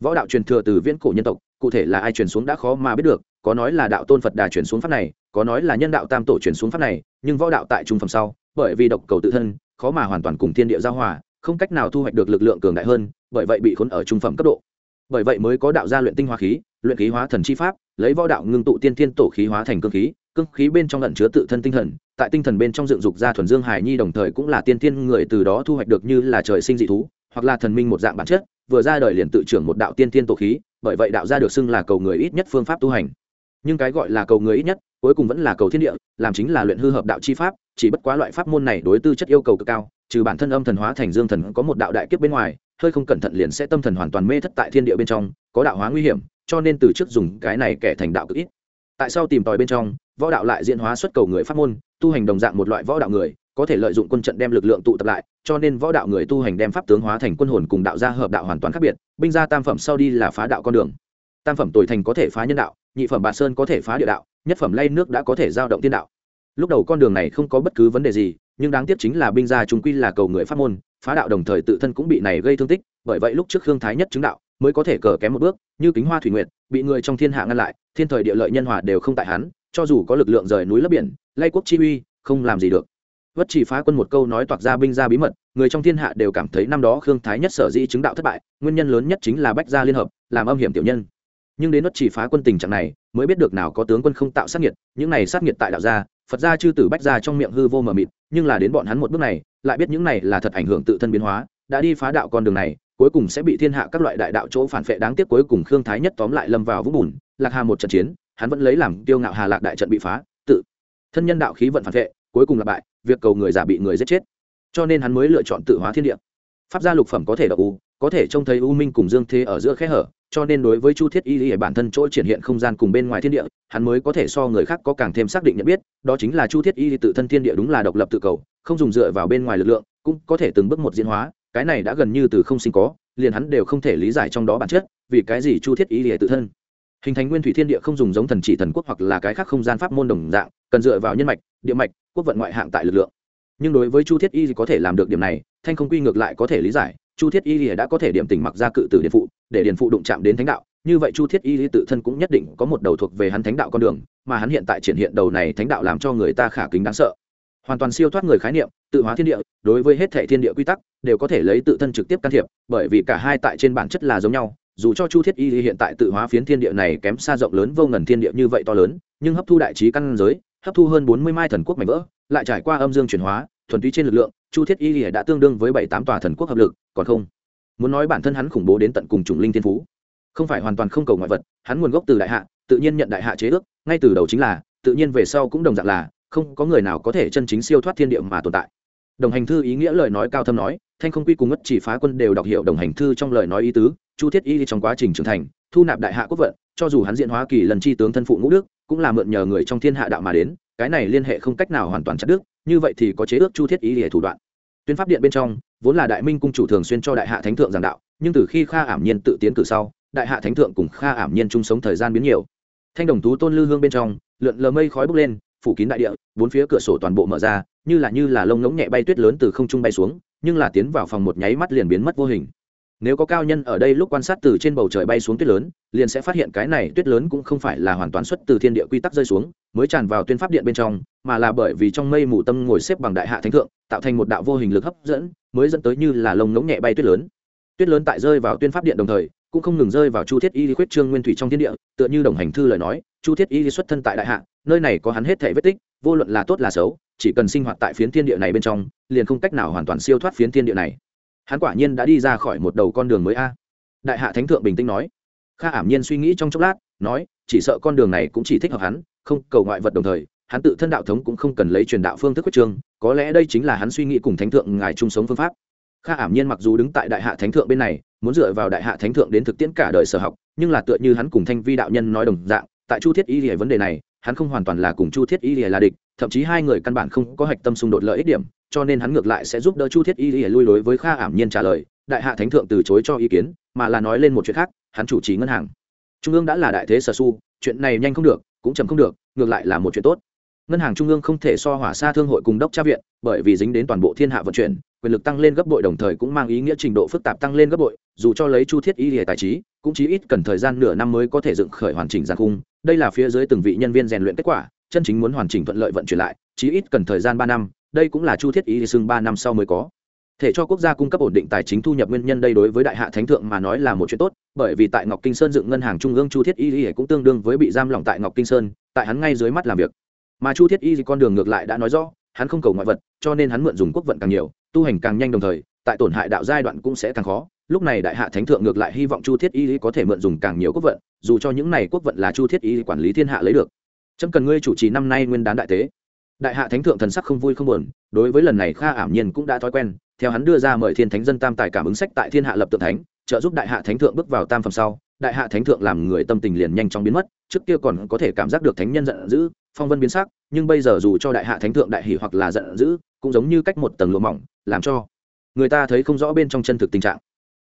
Võ đạo truyền thừa từ viễn cổ nhân tộc, cụ thể là ai truyền xuống đã khó mà biết được, có nói là đạo tôn phật đà truyền xuống pháp này, có nói là nhân đạo tam tổ truyền xuống pháp này, nhưng võ đạo tại trung phẩm sau, bởi vì độc cầu tự thân, khó mà hoàn toàn cùng thiên địa giao hòa, không cách nào thu hoạch được lực lượng cường đại hơn, bởi vậy bị khốn ở trung phẩm cấp độ. Bởi vậy mới có đạo gia luyện tinh hoa khí, luyện khí hóa thần chi pháp, lấy võ đạo ngưng tụ tiên thiên tổ khí hóa thành cương khí cương khí bên trong lẫn chứa tự thân tinh thần, tại tinh thần bên trong dựng dục ra thuần dương hải nhi đồng thời cũng là tiên thiên người từ đó thu hoạch được như là trời sinh dị thú, hoặc là thần minh một dạng bản chất, vừa ra đời liền tự trưởng một đạo tiên thiên tổ khí, bởi vậy đạo gia được xưng là cầu người ít nhất phương pháp tu hành. Nhưng cái gọi là cầu người ít nhất, cuối cùng vẫn là cầu thiên địa, làm chính là luyện hư hợp đạo chi pháp, chỉ bất quá loại pháp môn này đối tư chất yêu cầu cực cao, trừ bản thân âm thần hóa thành dương thần có một đạo đại kiếp bên ngoài, hơi không cẩn thận liền sẽ tâm thần hoàn toàn mê thất tại thiên địa bên trong, có đạo hóa nguy hiểm, cho nên từ trước dùng cái này kẻ thành đạo cực ít. Tại sao tìm tòi bên trong võ đạo lại diễn hóa xuất cầu người pháp môn, tu hành đồng dạng một loại võ đạo người, có thể lợi dụng quân trận đem lực lượng tụ tập lại, cho nên võ đạo người tu hành đem pháp tướng hóa thành quân hồn cùng đạo gia hợp đạo hoàn toàn khác biệt, binh gia tam phẩm sau đi là phá đạo con đường. Tam phẩm tuổi thành có thể phá nhân đạo, nhị phẩm bạt sơn có thể phá địa đạo, nhất phẩm lay nước đã có thể giao động tiên đạo. Lúc đầu con đường này không có bất cứ vấn đề gì, nhưng đáng tiếc chính là binh gia chúng quy là cầu người pháp môn, phá đạo đồng thời tự thân cũng bị này gây thương tích, bởi vậy lúc trước khương thái nhất chứng đạo, mới có thể cờ kém một bước, như kính hoa thủy nguyệt, bị người trong thiên hạ ngăn lại, thiên thời địa lợi nhân hòa đều không tại hắn cho dù có lực lượng rời núi lấp biển, lay quốc chi uy, không làm gì được. Vất chỉ phá quân một câu nói toạc ra binh ra bí mật, người trong thiên hạ đều cảm thấy năm đó khương thái nhất sở dĩ chứng đạo thất bại, nguyên nhân lớn nhất chính là bách gia liên hợp, làm âm hiểm tiểu nhân. Nhưng đến vất chỉ phá quân tình trạng này, mới biết được nào có tướng quân không tạo sát nhiệt những này sát nhiệt tại đạo gia, phật gia chư tử bách gia trong miệng hư vô mờ mịt, nhưng là đến bọn hắn một bước này, lại biết những này là thật ảnh hưởng tự thân biến hóa, đã đi phá đạo con đường này, cuối cùng sẽ bị thiên hạ các loại đại đạo chỗ phản phệ đáng tiếc cuối cùng khương thái nhất tóm lại lâm vào vũng bùn, lạc hà một trận chiến hắn vẫn lấy làm tiêu ngạo hà lạc đại trận bị phá, tự thân nhân đạo khí vận phản vệ, cuối cùng là bại, việc cầu người giả bị người giết chết. Cho nên hắn mới lựa chọn tự hóa thiên địa. Pháp gia lục phẩm có thể đọc u, có thể trông thấy u minh cùng dương thế ở giữa khe hở, cho nên đối với chu thiết y lý bản thân chỗ triển hiện không gian cùng bên ngoài thiên địa, hắn mới có thể so người khác có càng thêm xác định nhận biết, đó chính là chu thiết y tự thân thiên địa đúng là độc lập tự cầu, không dùng dựa vào bên ngoài lực lượng, cũng có thể từng bước một diễn hóa, cái này đã gần như từ không sinh có, liền hắn đều không thể lý giải trong đó bản chất, vì cái gì chu thiết y lý tự thân hình thành nguyên thủy thiên địa không dùng giống thần chỉ thần quốc hoặc là cái khác không gian pháp môn đồng dạng, cần dựa vào nhân mạch, địa mạch, quốc vận ngoại hạng tại lực lượng. Nhưng đối với chu thiết y có thể làm được điểm này, thanh không quy ngược lại có thể lý giải, chu thiết y đã có thể điểm tình mặc ra cự tử điện phụ, để điện phụ đụng chạm đến thánh đạo. Như vậy chu thiết y tự thân cũng nhất định có một đầu thuộc về hắn thánh đạo con đường, mà hắn hiện tại triển hiện đầu này thánh đạo làm cho người ta khả kính đáng sợ. Hoàn toàn siêu thoát người khái niệm, tự hóa thiên địa, đối với hết thể thiên địa quy tắc, đều có thể lấy tự thân trực tiếp can thiệp, bởi vì cả hai tại trên bản chất là giống nhau dù cho chu thiết y hiện tại tự hóa phiến thiên địa này kém xa rộng lớn vô ngần thiên địa như vậy to lớn, nhưng hấp thu đại trí căn giới, hấp thu hơn bốn mươi mai thần quốc mảnh vỡ, lại trải qua âm dương chuyển hóa, thuần túy trên lực lượng, chu thiết y đã tương đương với bảy tám tòa thần quốc hợp lực, còn không? Muốn nói bản thân hắn khủng bố đến tận cùng chủng linh thiên phú, không phải hoàn toàn không cầu ngoại vật, hắn nguồn gốc từ đại hạ, tự nhiên nhận đại hạ chế ước, ngay từ đầu chính là, tự nhiên về sau cũng đồng dạng là, không có người nào có thể chân chính siêu thoát thiên địa mà tồn tại. Đồng hành thư ý nghĩa lời nói cao thâm nói thanh không quy cùng ngất chỉ phá quân đều đọc hiệu đồng hành thư trong lời nói ý tứ, chu thiết y trong quá trình trưởng thành, thu nạp đại hạ quốc vận, cho dù hắn diện hóa kỳ lần chi tướng thân phụ ngũ đức, cũng là mượn nhờ người trong thiên hạ đạo mà đến, cái này liên hệ không cách nào hoàn toàn chặt đức như vậy thì có chế ước chu thiết y hệ thủ đoạn. Tuyên pháp điện bên trong, vốn là đại minh cung chủ thường xuyên cho đại hạ thánh thượng giảng đạo, nhưng từ khi kha ảm nhiên tự tiến cử sau, đại hạ thánh thượng cùng kha ảm nhiên chung sống thời gian biến nhiều. Thanh đồng tú tôn lư hương bên trong, lượn lờ mây khói bốc lên phủ kín đại địa, bốn phía cửa sổ toàn bộ mở ra, như là như là lông ngỗng nhẹ bay tuyết lớn từ không trung bay xuống, nhưng là tiến vào phòng một nháy mắt liền biến mất vô hình. Nếu có cao nhân ở đây lúc quan sát từ trên bầu trời bay xuống tuyết lớn, liền sẽ phát hiện cái này tuyết lớn cũng không phải là hoàn toàn xuất từ thiên địa quy tắc rơi xuống, mới tràn vào tuyên pháp điện bên trong, mà là bởi vì trong mây mù tâm ngồi xếp bằng đại hạ thánh thượng, tạo thành một đạo vô hình lực hấp dẫn, mới dẫn tới như là lông ngỗng nhẹ bay tuyết lớn. Tuyết lớn tại rơi vào tuyên pháp điện đồng thời cũng không ngừng rơi vào chu thiết y khuyết trương nguyên thủy trong thiên địa, tựa như đồng hành thư lời nói, chu thiết y xuất thân tại đại hạ, nơi này có hắn hết thể vết tích, vô luận là tốt là xấu, chỉ cần sinh hoạt tại phiến thiên địa này bên trong, liền không cách nào hoàn toàn siêu thoát phiến thiên địa này. Hắn quả nhiên đã đi ra khỏi một đầu con đường mới a. Đại hạ thánh thượng bình tĩnh nói. Kha ảm nhiên suy nghĩ trong chốc lát, nói, chỉ sợ con đường này cũng chỉ thích hợp hắn, không cầu ngoại vật đồng thời, hắn tự thân đạo thống cũng không cần lấy truyền đạo phương thức quyết trương, có lẽ đây chính là hắn suy nghĩ cùng thánh thượng ngài chung sống phương pháp. Kha ảm nhiên mặc dù đứng tại đại hạ thánh thượng bên này muốn dựa vào đại hạ thánh thượng đến thực tiễn cả đời sở học, nhưng là tựa như hắn cùng thanh vi đạo nhân nói đồng dạng, tại chu thiết y lìa vấn đề này, hắn không hoàn toàn là cùng chu thiết y lìa là địch, thậm chí hai người căn bản không có hạch tâm xung đột lợi ích điểm, cho nên hắn ngược lại sẽ giúp đỡ chu thiết y lìa lui lối với kha ảm nhiên trả lời, đại hạ thánh thượng từ chối cho ý kiến, mà là nói lên một chuyện khác, hắn chủ trì ngân hàng. Trung ương đã là đại thế sở su, chuyện này nhanh không được, cũng chậm không được, ngược lại là một chuyện tốt ngân hàng trung ương không thể so hỏa xa thương hội cùng đốc tra viện, bởi vì dính đến toàn bộ thiên hạ vận chuyển, quyền lực tăng lên gấp bội đồng thời cũng mang ý nghĩa trình độ phức tạp tăng lên gấp bội, dù cho lấy chu thiết y hệ tài trí, cũng chí ít cần thời gian nửa năm mới có thể dựng khởi hoàn chỉnh giàn khung. Đây là phía dưới từng vị nhân viên rèn luyện kết quả, chân chính muốn hoàn chỉnh thuận lợi vận chuyển lại, chí ít cần thời gian ba năm, đây cũng là chu thiết y xưng ba năm sau mới có. Thể cho quốc gia cung cấp ổn định tài chính thu nhập nguyên nhân đây đối với đại hạ thánh thượng mà nói là một chuyện tốt, bởi vì tại ngọc kinh sơn dựng ngân hàng trung ương chu thiết y cũng tương đương với bị giam lỏng tại ngọc kinh sơn, tại hắn ngay dưới mắt làm việc mà chu thiết y con đường ngược lại đã nói rõ, hắn không cầu ngoại vật, cho nên hắn mượn dùng quốc vận càng nhiều, tu hành càng nhanh đồng thời, tại tổn hại đạo giai đoạn cũng sẽ càng khó. Lúc này đại hạ thánh thượng ngược lại hy vọng chu thiết y có thể mượn dùng càng nhiều quốc vận, dù cho những này quốc vận là chu thiết y quản lý thiên hạ lấy được. Chấm cần ngươi chủ trì năm nay nguyên đán đại tế. Đại hạ thánh thượng thần sắc không vui không buồn, đối với lần này kha ảm nhiên cũng đã thói quen, theo hắn đưa ra mời thiên thánh dân tam tài cảm ứng sách tại thiên hạ lập tượng thánh, trợ giúp đại hạ thánh thượng bước vào tam phẩm sau, đại hạ thánh thượng làm người tâm tình liền nhanh chóng biến mất, trước kia còn có thể cảm giác được thánh nhân giận dữ phong vân biến sắc, nhưng bây giờ dù cho đại hạ thánh thượng đại hỷ hoặc là giận dữ, cũng giống như cách một tầng lụa mỏng, làm cho người ta thấy không rõ bên trong chân thực tình trạng.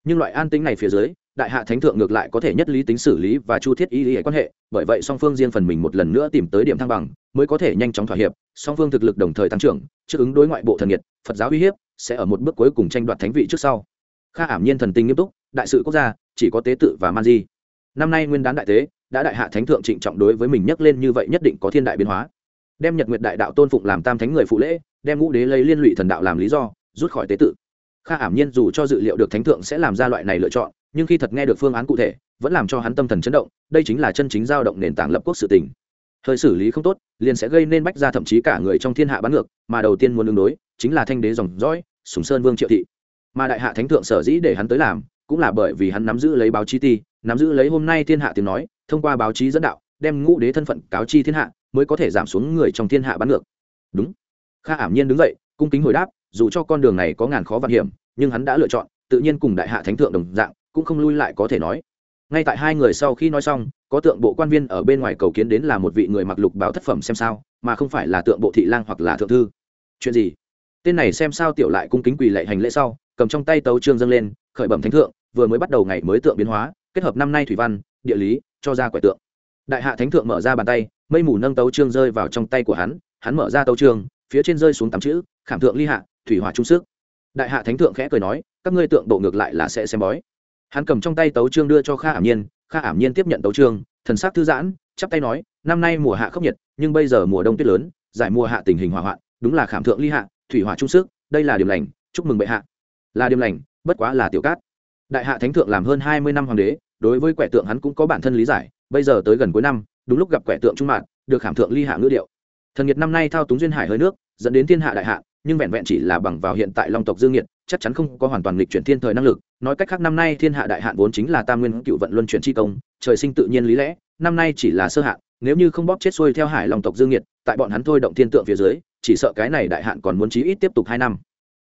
Nhưng loại an tính này phía dưới, đại hạ thánh thượng ngược lại có thể nhất lý tính xử lý và chu thiết y lý quan hệ, bởi vậy song phương riêng phần mình một lần nữa tìm tới điểm thăng bằng, mới có thể nhanh chóng thỏa hiệp, song phương thực lực đồng thời tăng trưởng, trước ứng đối ngoại bộ thần nhiệt, phật giáo uy hiếp, sẽ ở một bước cuối cùng tranh đoạt thánh vị trước sau. Kha ảm nhiên thần tình nghiêm túc, đại sự quốc gia, chỉ có tế tự và man di. Năm nay nguyên đán đại tế đã đại hạ thánh thượng trịnh trọng đối với mình nhắc lên như vậy nhất định có thiên đại biến hóa. Đem nhật nguyệt đại đạo tôn phụng làm tam thánh người phụ lễ, đem ngũ đế lấy liên lụy thần đạo làm lý do, rút khỏi tế tự. Kha ảm nhiên dù cho dự liệu được thánh thượng sẽ làm ra loại này lựa chọn, nhưng khi thật nghe được phương án cụ thể, vẫn làm cho hắn tâm thần chấn động, đây chính là chân chính giao động nền tảng lập quốc sự tình. Hơi xử lý không tốt, liền sẽ gây nên bách ra thậm chí cả người trong thiên hạ bắn ngược, mà đầu tiên muốn ứng đối, chính là thanh đế dòng dõi, sùng sơn vương triệu thị. Mà đại hạ thánh thượng sở dĩ để hắn tới làm, cũng là bởi vì hắn nắm giữ lấy báo chi ti, nắm giữ lấy hôm nay thiên hạ tiếng nói thông qua báo chí dẫn đạo, đem ngũ đế thân phận cáo chi thiên hạ, mới có thể giảm xuống người trong thiên hạ bắn ngược. Đúng. Kha ảm nhiên đứng dậy, cung kính hồi đáp, dù cho con đường này có ngàn khó vạn hiểm, nhưng hắn đã lựa chọn, tự nhiên cùng đại hạ thánh thượng đồng dạng, cũng không lui lại có thể nói. Ngay tại hai người sau khi nói xong, có tượng bộ quan viên ở bên ngoài cầu kiến đến là một vị người mặc lục báo thất phẩm xem sao, mà không phải là tượng bộ thị lang hoặc là thượng thư. Chuyện gì? Tên này xem sao tiểu lại cung kính quỳ lệ hành lễ sau, cầm trong tay tấu trương dâng lên, khởi bẩm thánh thượng, vừa mới bắt đầu ngày mới tượng biến hóa, kết hợp năm nay thủy văn, địa lý cho ra quẻ tượng. Đại hạ thánh thượng mở ra bàn tay, mây mù nâng tấu trương rơi vào trong tay của hắn hắn mở ra tấu trương phía trên rơi xuống tám chữ, khảm thượng ly hạ, thủy hỏa trung sức. Đại hạ thánh thượng khẽ cười nói, các ngươi tượng bộ ngược lại là sẽ xem bói. Hắn cầm trong tay tấu trương đưa cho kha ảm nhiên, kha ảm nhiên tiếp nhận tấu trương thần sắc thư giãn, chắp tay nói, năm nay mùa hạ khốc nhiệt, nhưng bây giờ mùa đông tuyết lớn, giải mùa hạ tình hình hỏa hoạn, đúng là khảm thượng ly hạ, thủy hỏa trung sức, đây là điểm lành, chúc mừng bệ hạ. Là điểm lành, bất quá là tiểu cát. Đại hạ thánh thượng làm hơn hai mươi năm hoàng đế đối với quẻ tượng hắn cũng có bản thân lý giải, bây giờ tới gần cuối năm, đúng lúc gặp quẻ tượng trung mạng được khảm thượng ly hạ ngữ điệu. Thần nhiệt năm nay thao túng duyên hải hơi nước, dẫn đến thiên hạ đại hạ, nhưng vẹn vẹn chỉ là bằng vào hiện tại long tộc dương nhiệt, chắc chắn không có hoàn toàn lịch chuyển thiên thời năng lực. Nói cách khác năm nay thiên hạ đại hạn vốn chính là tam nguyên cựu vận luân chuyển chi công, trời sinh tự nhiên lý lẽ, năm nay chỉ là sơ hạn, nếu như không bóp chết xuôi theo hải long tộc dương nhiệt, tại bọn hắn thôi động thiên tượng phía dưới, chỉ sợ cái này đại hạn còn muốn chí ít tiếp tục hai năm.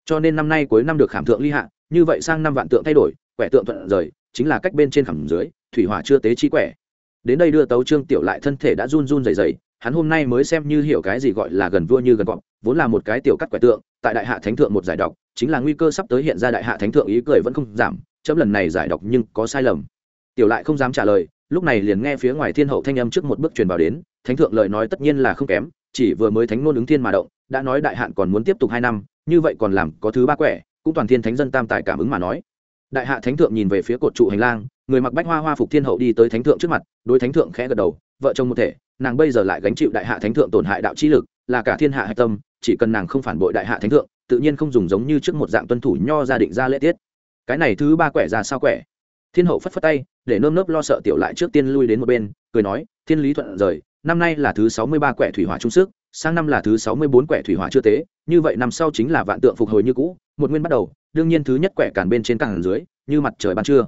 Cho nên năm nay cuối năm được khảm thượng ly hạ, như vậy sang năm vạn tượng thay đổi, quẻ tượng thuận rời chính là cách bên trên khảm dưới, thủy hỏa chưa tế chi quẻ. Đến đây đưa tấu trương tiểu lại thân thể đã run run dày dày hắn hôm nay mới xem như hiểu cái gì gọi là gần vua như gần cọp, vốn là một cái tiểu cắt quẻ tượng, tại đại hạ thánh thượng một giải đọc, chính là nguy cơ sắp tới hiện ra đại hạ thánh thượng ý cười vẫn không giảm, chấm lần này giải đọc nhưng có sai lầm. Tiểu lại không dám trả lời, lúc này liền nghe phía ngoài thiên hậu thanh âm trước một bước truyền vào đến, thánh thượng lời nói tất nhiên là không kém, chỉ vừa mới thánh nôn ứng thiên mà động, đã nói đại hạn còn muốn tiếp tục hai năm, như vậy còn làm có thứ ba quẻ, cũng toàn thiên thánh dân tam tài cảm ứng mà nói đại hạ thánh thượng nhìn về phía cột trụ hành lang, người mặc bách hoa hoa phục thiên hậu đi tới thánh thượng trước mặt, đối thánh thượng khẽ gật đầu, vợ chồng một thể, nàng bây giờ lại gánh chịu đại hạ thánh thượng tổn hại đạo trí lực, là cả thiên hạ hạch tâm, chỉ cần nàng không phản bội đại hạ thánh thượng, tự nhiên không dùng giống như trước một dạng tuân thủ nho gia định ra lễ tiết. Cái này thứ ba quẻ ra sao quẻ? Thiên hậu phất phất tay, để nơm nớp lo sợ tiểu lại trước tiên lui đến một bên, cười nói, thiên lý thuận rời, năm nay là thứ sáu mươi ba quẻ thủy hỏa trung sức, sang năm là thứ sáu mươi bốn quẻ thủy hỏa chưa tế, như vậy năm sau chính là vạn tượng phục hồi như cũ, một nguyên bắt đầu đương nhiên thứ nhất quẻ cản bên trên cản dưới, như mặt trời ban trưa.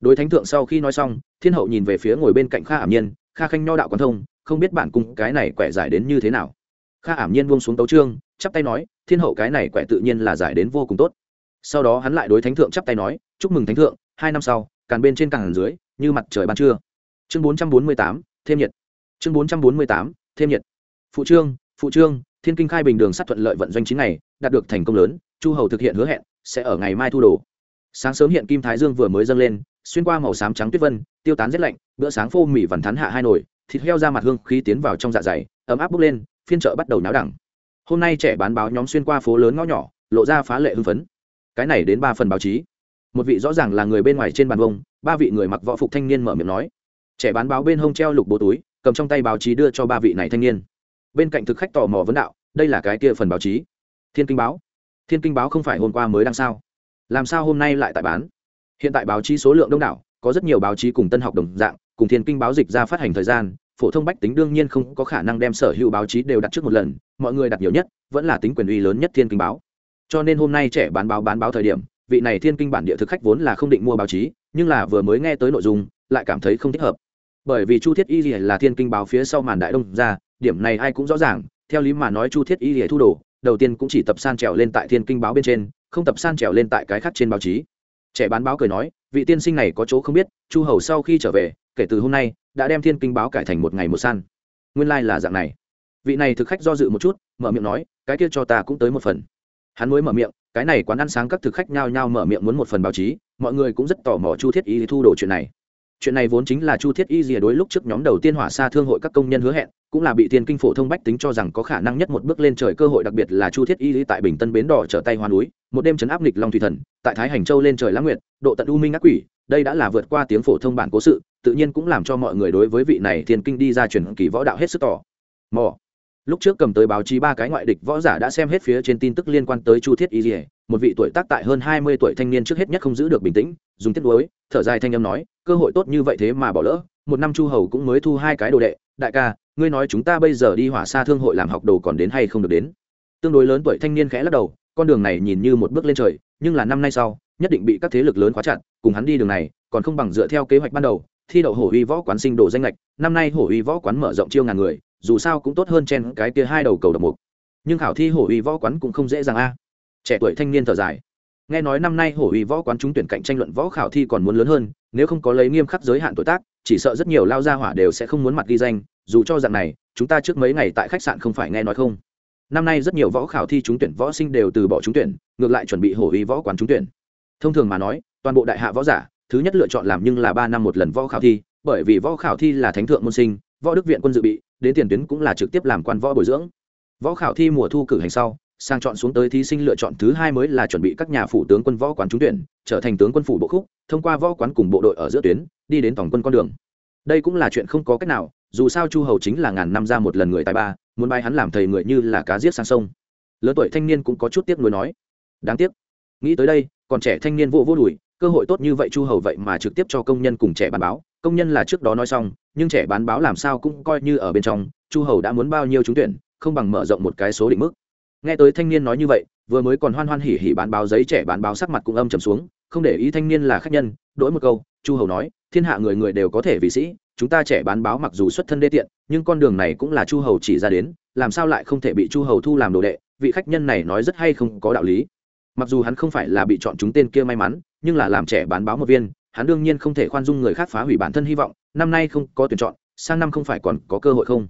Đối thánh thượng sau khi nói xong, thiên hậu nhìn về phía ngồi bên cạnh kha ảm nhiên, kha khanh nho đạo quán thông, không biết bản cung cái này quẻ giải đến như thế nào. Kha ảm nhiên buông xuống tấu trương chắp tay nói, thiên hậu cái này quẻ tự nhiên là giải đến vô cùng tốt. Sau đó hắn lại đối thánh thượng chắp tay nói, chúc mừng thánh thượng, hai năm sau, càn bên trên càn dưới, như mặt trời ban trưa. Chương bốn trăm bốn mươi tám, thêm nhiệt. Chương bốn trăm bốn mươi tám, thêm nhiệt. Phụ trương phụ trương, thiên kinh khai bình đường sắt thuận lợi vận doanh chín ngày, đạt được thành công lớn, chu hầu thực hiện hứa hẹn sẽ ở ngày mai thu đồ. Sáng sớm hiện kim thái dương vừa mới dâng lên, xuyên qua màu xám trắng tuyết vân, tiêu tán rét lạnh, bữa sáng phô mì vằn thắn hạ hai nồi, thịt heo ra mặt hương khí tiến vào trong dạ dày, ấm áp bốc lên, phiên chợ bắt đầu náo đẳng. Hôm nay trẻ bán báo nhóm xuyên qua phố lớn ngõ nhỏ, lộ ra phá lệ hưng phấn. Cái này đến ba phần báo chí. Một vị rõ ràng là người bên ngoài trên bàn vông, ba vị người mặc võ phục thanh niên mở miệng nói. Trẻ bán báo bên hông treo lục bố túi, cầm trong tay báo chí đưa cho ba vị này thanh niên. Bên cạnh thực khách tò mò vấn đạo, đây là cái kia phần báo chí. Thiên kinh báo thiên kinh báo không phải hôm qua mới đăng sao? Làm sao hôm nay lại tại bán? Hiện tại báo chí số lượng đông đảo, có rất nhiều báo chí cùng tân học đồng dạng, cùng thiên kinh báo dịch ra phát hành thời gian, phổ thông bách tính đương nhiên không có khả năng đem sở hữu báo chí đều đặt trước một lần, mọi người đặt nhiều nhất, vẫn là tính quyền uy lớn nhất thiên kinh báo. Cho nên hôm nay trẻ bán báo bán báo thời điểm, vị này thiên kinh bản địa thực khách vốn là không định mua báo chí, nhưng là vừa mới nghe tới nội dung, lại cảm thấy không thích hợp. Bởi vì chu thiết y là thiên kinh báo phía sau màn đại đông ra, điểm này ai cũng rõ ràng, theo lý mà nói chu thiết y thu đồ đầu tiên cũng chỉ tập san trèo lên tại thiên kinh báo bên trên, không tập san trèo lên tại cái khác trên báo chí. Trẻ bán báo cười nói, vị tiên sinh này có chỗ không biết, chu hầu sau khi trở về, kể từ hôm nay, đã đem thiên kinh báo cải thành một ngày một san. Nguyên lai、like、là dạng này. Vị này thực khách do dự một chút, mở miệng nói, cái kia cho ta cũng tới một phần. Hắn mới mở miệng, cái này quán ăn sáng các thực khách nhao nhao mở miệng muốn một phần báo chí, mọi người cũng rất tò mò chu thiết y thu đồ chuyện này chuyện này vốn chính là chu thiết y rìa đối lúc trước nhóm đầu tiên hỏa xa thương hội các công nhân hứa hẹn, cũng là bị thiên kinh phổ thông bách tính cho rằng có khả năng nhất một bước lên trời cơ hội, đặc biệt là chu thiết y tại bình tân bến đỏ trở tay hoa núi, một đêm chấn áp nghịch long thủy thần, tại thái hành châu lên trời lãng nguyện độ tận u minh ác quỷ, đây đã là vượt qua tiếng phổ thông bản cố sự, tự nhiên cũng làm cho mọi người đối với vị này thiên kinh đi ra truyền kỳ võ đạo hết sức tỏ mò. Lúc trước cầm tới báo chí ba cái ngoại địch võ giả đã xem hết phía trên tin tức liên quan tới chu thiết y rìa một vị tuổi tác tại hơn hai mươi tuổi thanh niên trước hết nhất không giữ được bình tĩnh, dùng tiết lối thở dài thanh âm nói, cơ hội tốt như vậy thế mà bỏ lỡ, một năm chu hầu cũng mới thu hai cái đồ đệ, đại ca, ngươi nói chúng ta bây giờ đi hỏa xa thương hội làm học đồ còn đến hay không được đến? Tương đối lớn tuổi thanh niên khẽ lắc đầu, con đường này nhìn như một bước lên trời, nhưng là năm nay sau, nhất định bị các thế lực lớn khóa chặt, cùng hắn đi đường này, còn không bằng dựa theo kế hoạch ban đầu, thi đậu hổ uy võ quán sinh đồ danh lệch, năm nay hổ uy võ quán mở rộng chiêu ngàn người, dù sao cũng tốt hơn chen cái kia hai đầu cầu độc mục. Nhưng khảo thi hổ uy võ quán cũng không dễ dàng a trẻ tuổi thanh niên thở dài. Nghe nói năm nay hổ uy võ quán trúng tuyển cạnh tranh luận võ khảo thi còn muốn lớn hơn, nếu không có lấy nghiêm khắc giới hạn tuổi tác, chỉ sợ rất nhiều lao gia hỏa đều sẽ không muốn mặt ghi danh, dù cho dạng này, chúng ta trước mấy ngày tại khách sạn không phải nghe nói không? Năm nay rất nhiều võ khảo thi trúng tuyển võ sinh đều từ bỏ trúng tuyển, ngược lại chuẩn bị hổ uy võ quán trúng tuyển. Thông thường mà nói, toàn bộ đại hạ võ giả, thứ nhất lựa chọn làm nhưng là ba năm một lần võ khảo thi, bởi vì võ khảo thi là thánh thượng môn sinh, võ đức viện quân dự bị, đến tiền tuyến cũng là trực tiếp làm quan võ bồi dưỡng. Võ khảo thi mùa thu cử hành sau sang chọn xuống tới thí sinh lựa chọn thứ hai mới là chuẩn bị các nhà phủ tướng quân võ quán trúng tuyển, trở thành tướng quân phủ bộ khúc, thông qua võ quán cùng bộ đội ở giữa tuyến, đi đến tổng quân con đường. Đây cũng là chuyện không có cách nào, dù sao chu hầu chính là ngàn năm ra một lần người tài ba, muốn bay hắn làm thầy người như là cá giết sang sông. Lớn tuổi thanh niên cũng có chút tiếc nuối nói. Đáng tiếc. Nghĩ tới đây, còn trẻ thanh niên vô vô đùi, cơ hội tốt như vậy chu hầu vậy mà trực tiếp cho công nhân cùng trẻ bán báo. Công nhân là trước đó nói xong, nhưng trẻ bán báo làm sao cũng coi như ở bên trong, chu hầu đã muốn bao nhiêu trúng tuyển, không bằng mở rộng một cái số định mức nghe tới thanh niên nói như vậy, vừa mới còn hoan hoan hỉ hỉ bán báo giấy trẻ bán báo sắc mặt cũng âm trầm xuống, không để ý thanh niên là khách nhân, đổi một câu, chu hầu nói, thiên hạ người người đều có thể vị sĩ, chúng ta trẻ bán báo mặc dù xuất thân đê tiện, nhưng con đường này cũng là chu hầu chỉ ra đến, làm sao lại không thể bị chu hầu thu làm đồ đệ, vị khách nhân này nói rất hay không có đạo lý. Mặc dù hắn không phải là bị chọn chúng tên kia may mắn, nhưng là làm trẻ bán báo một viên, hắn đương nhiên không thể khoan dung người khác phá hủy bản thân hy vọng, năm nay không có tuyển chọn, sang năm không phải còn có cơ hội không?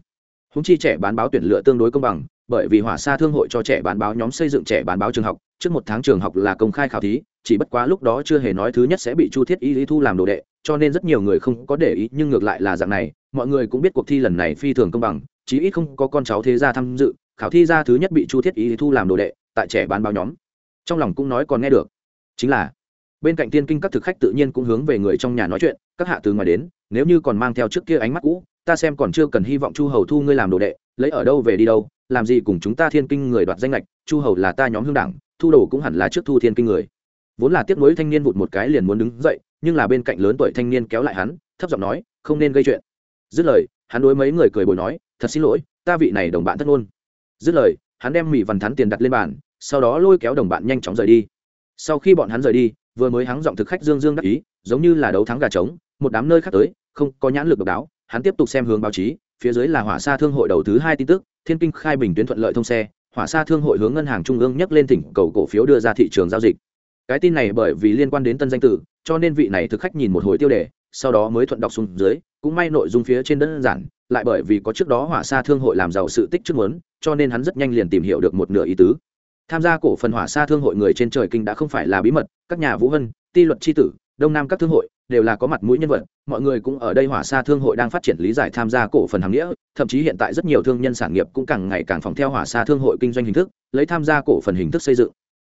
Húng chi trẻ bán báo tuyển lựa tương đối công bằng bởi vì hỏa xa thương hội cho trẻ bán báo nhóm xây dựng trẻ bán báo trường học, trước một tháng trường học là công khai khảo thí, chỉ bất quá lúc đó chưa hề nói thứ nhất sẽ bị chu thiết y lý thu làm đồ đệ, cho nên rất nhiều người không có để ý, nhưng ngược lại là dạng này, mọi người cũng biết cuộc thi lần này phi thường công bằng, chí ít không có con cháu thế gia tham dự, khảo thi ra thứ nhất bị chu thiết y lý thu làm đồ đệ, tại trẻ bán báo nhóm. Trong lòng cũng nói còn nghe được. Chính là, bên cạnh tiên kinh các thực khách tự nhiên cũng hướng về người trong nhà nói chuyện, các hạ từ ngoài đến, nếu như còn mang theo trước kia ánh mắt cũ ta xem còn chưa cần hy vọng chu hầu thu ngươi làm đồ đệ, lấy ở đâu về đi đâu, làm gì cùng chúng ta thiên kinh người đoạt danh lệch chu hầu là ta nhóm hương đảng, thu đồ cũng hẳn là trước thu thiên kinh người. Vốn là tiếc nuối thanh niên vụt một cái liền muốn đứng dậy, nhưng là bên cạnh lớn tuổi thanh niên kéo lại hắn, thấp giọng nói, không nên gây chuyện. Dứt lời, hắn đối mấy người cười bồi nói, thật xin lỗi, ta vị này đồng bạn thất ngôn dứt lời, hắn đem mì vằn thắn tiền đặt lên bàn, sau đó lôi kéo đồng bạn nhanh chóng rời đi. Sau khi bọn hắn rời đi, vừa mới hắng giọng thực khách dương dương đắc ý, giống như là đấu thắng gà trống, một đám nơi khác tới, không có nhãn lực độc đáo hắn tiếp tục xem hướng báo chí phía dưới là hỏa xa thương hội đầu thứ hai tin tức thiên kinh khai bình tuyến thuận lợi thông xe hỏa xa thương hội hướng ngân hàng trung ương nhắc lên thỉnh cầu cổ phiếu đưa ra thị trường giao dịch. Cái tin này bởi vì liên quan đến tân danh tử cho nên vị này thực khách nhìn một hồi tiêu đề sau đó mới thuận đọc xuống dưới cũng may nội dung phía trên đơn giản lại bởi vì có trước đó hỏa xa thương hội làm giàu sự tích trước muốn cho nên hắn rất nhanh liền tìm hiểu được một nửa ý tứ. Tham gia cổ phần hỏa xa thương hội người trên trời kinh đã không phải là bí mật các nhà vũ hân, ti luật c h i tử đông nam các thương hội đều là có mặt mũi nhân vật, mọi người cũng ở đây hỏa xa thương hội đang phát triển lý giải tham gia cổ phần hàng nghĩa, thậm chí hiện tại rất nhiều thương nhân sản nghiệp cũng càng ngày càng phòng theo hỏa xa thương hội kinh doanh hình thức, lấy tham gia cổ phần hình thức xây dựng.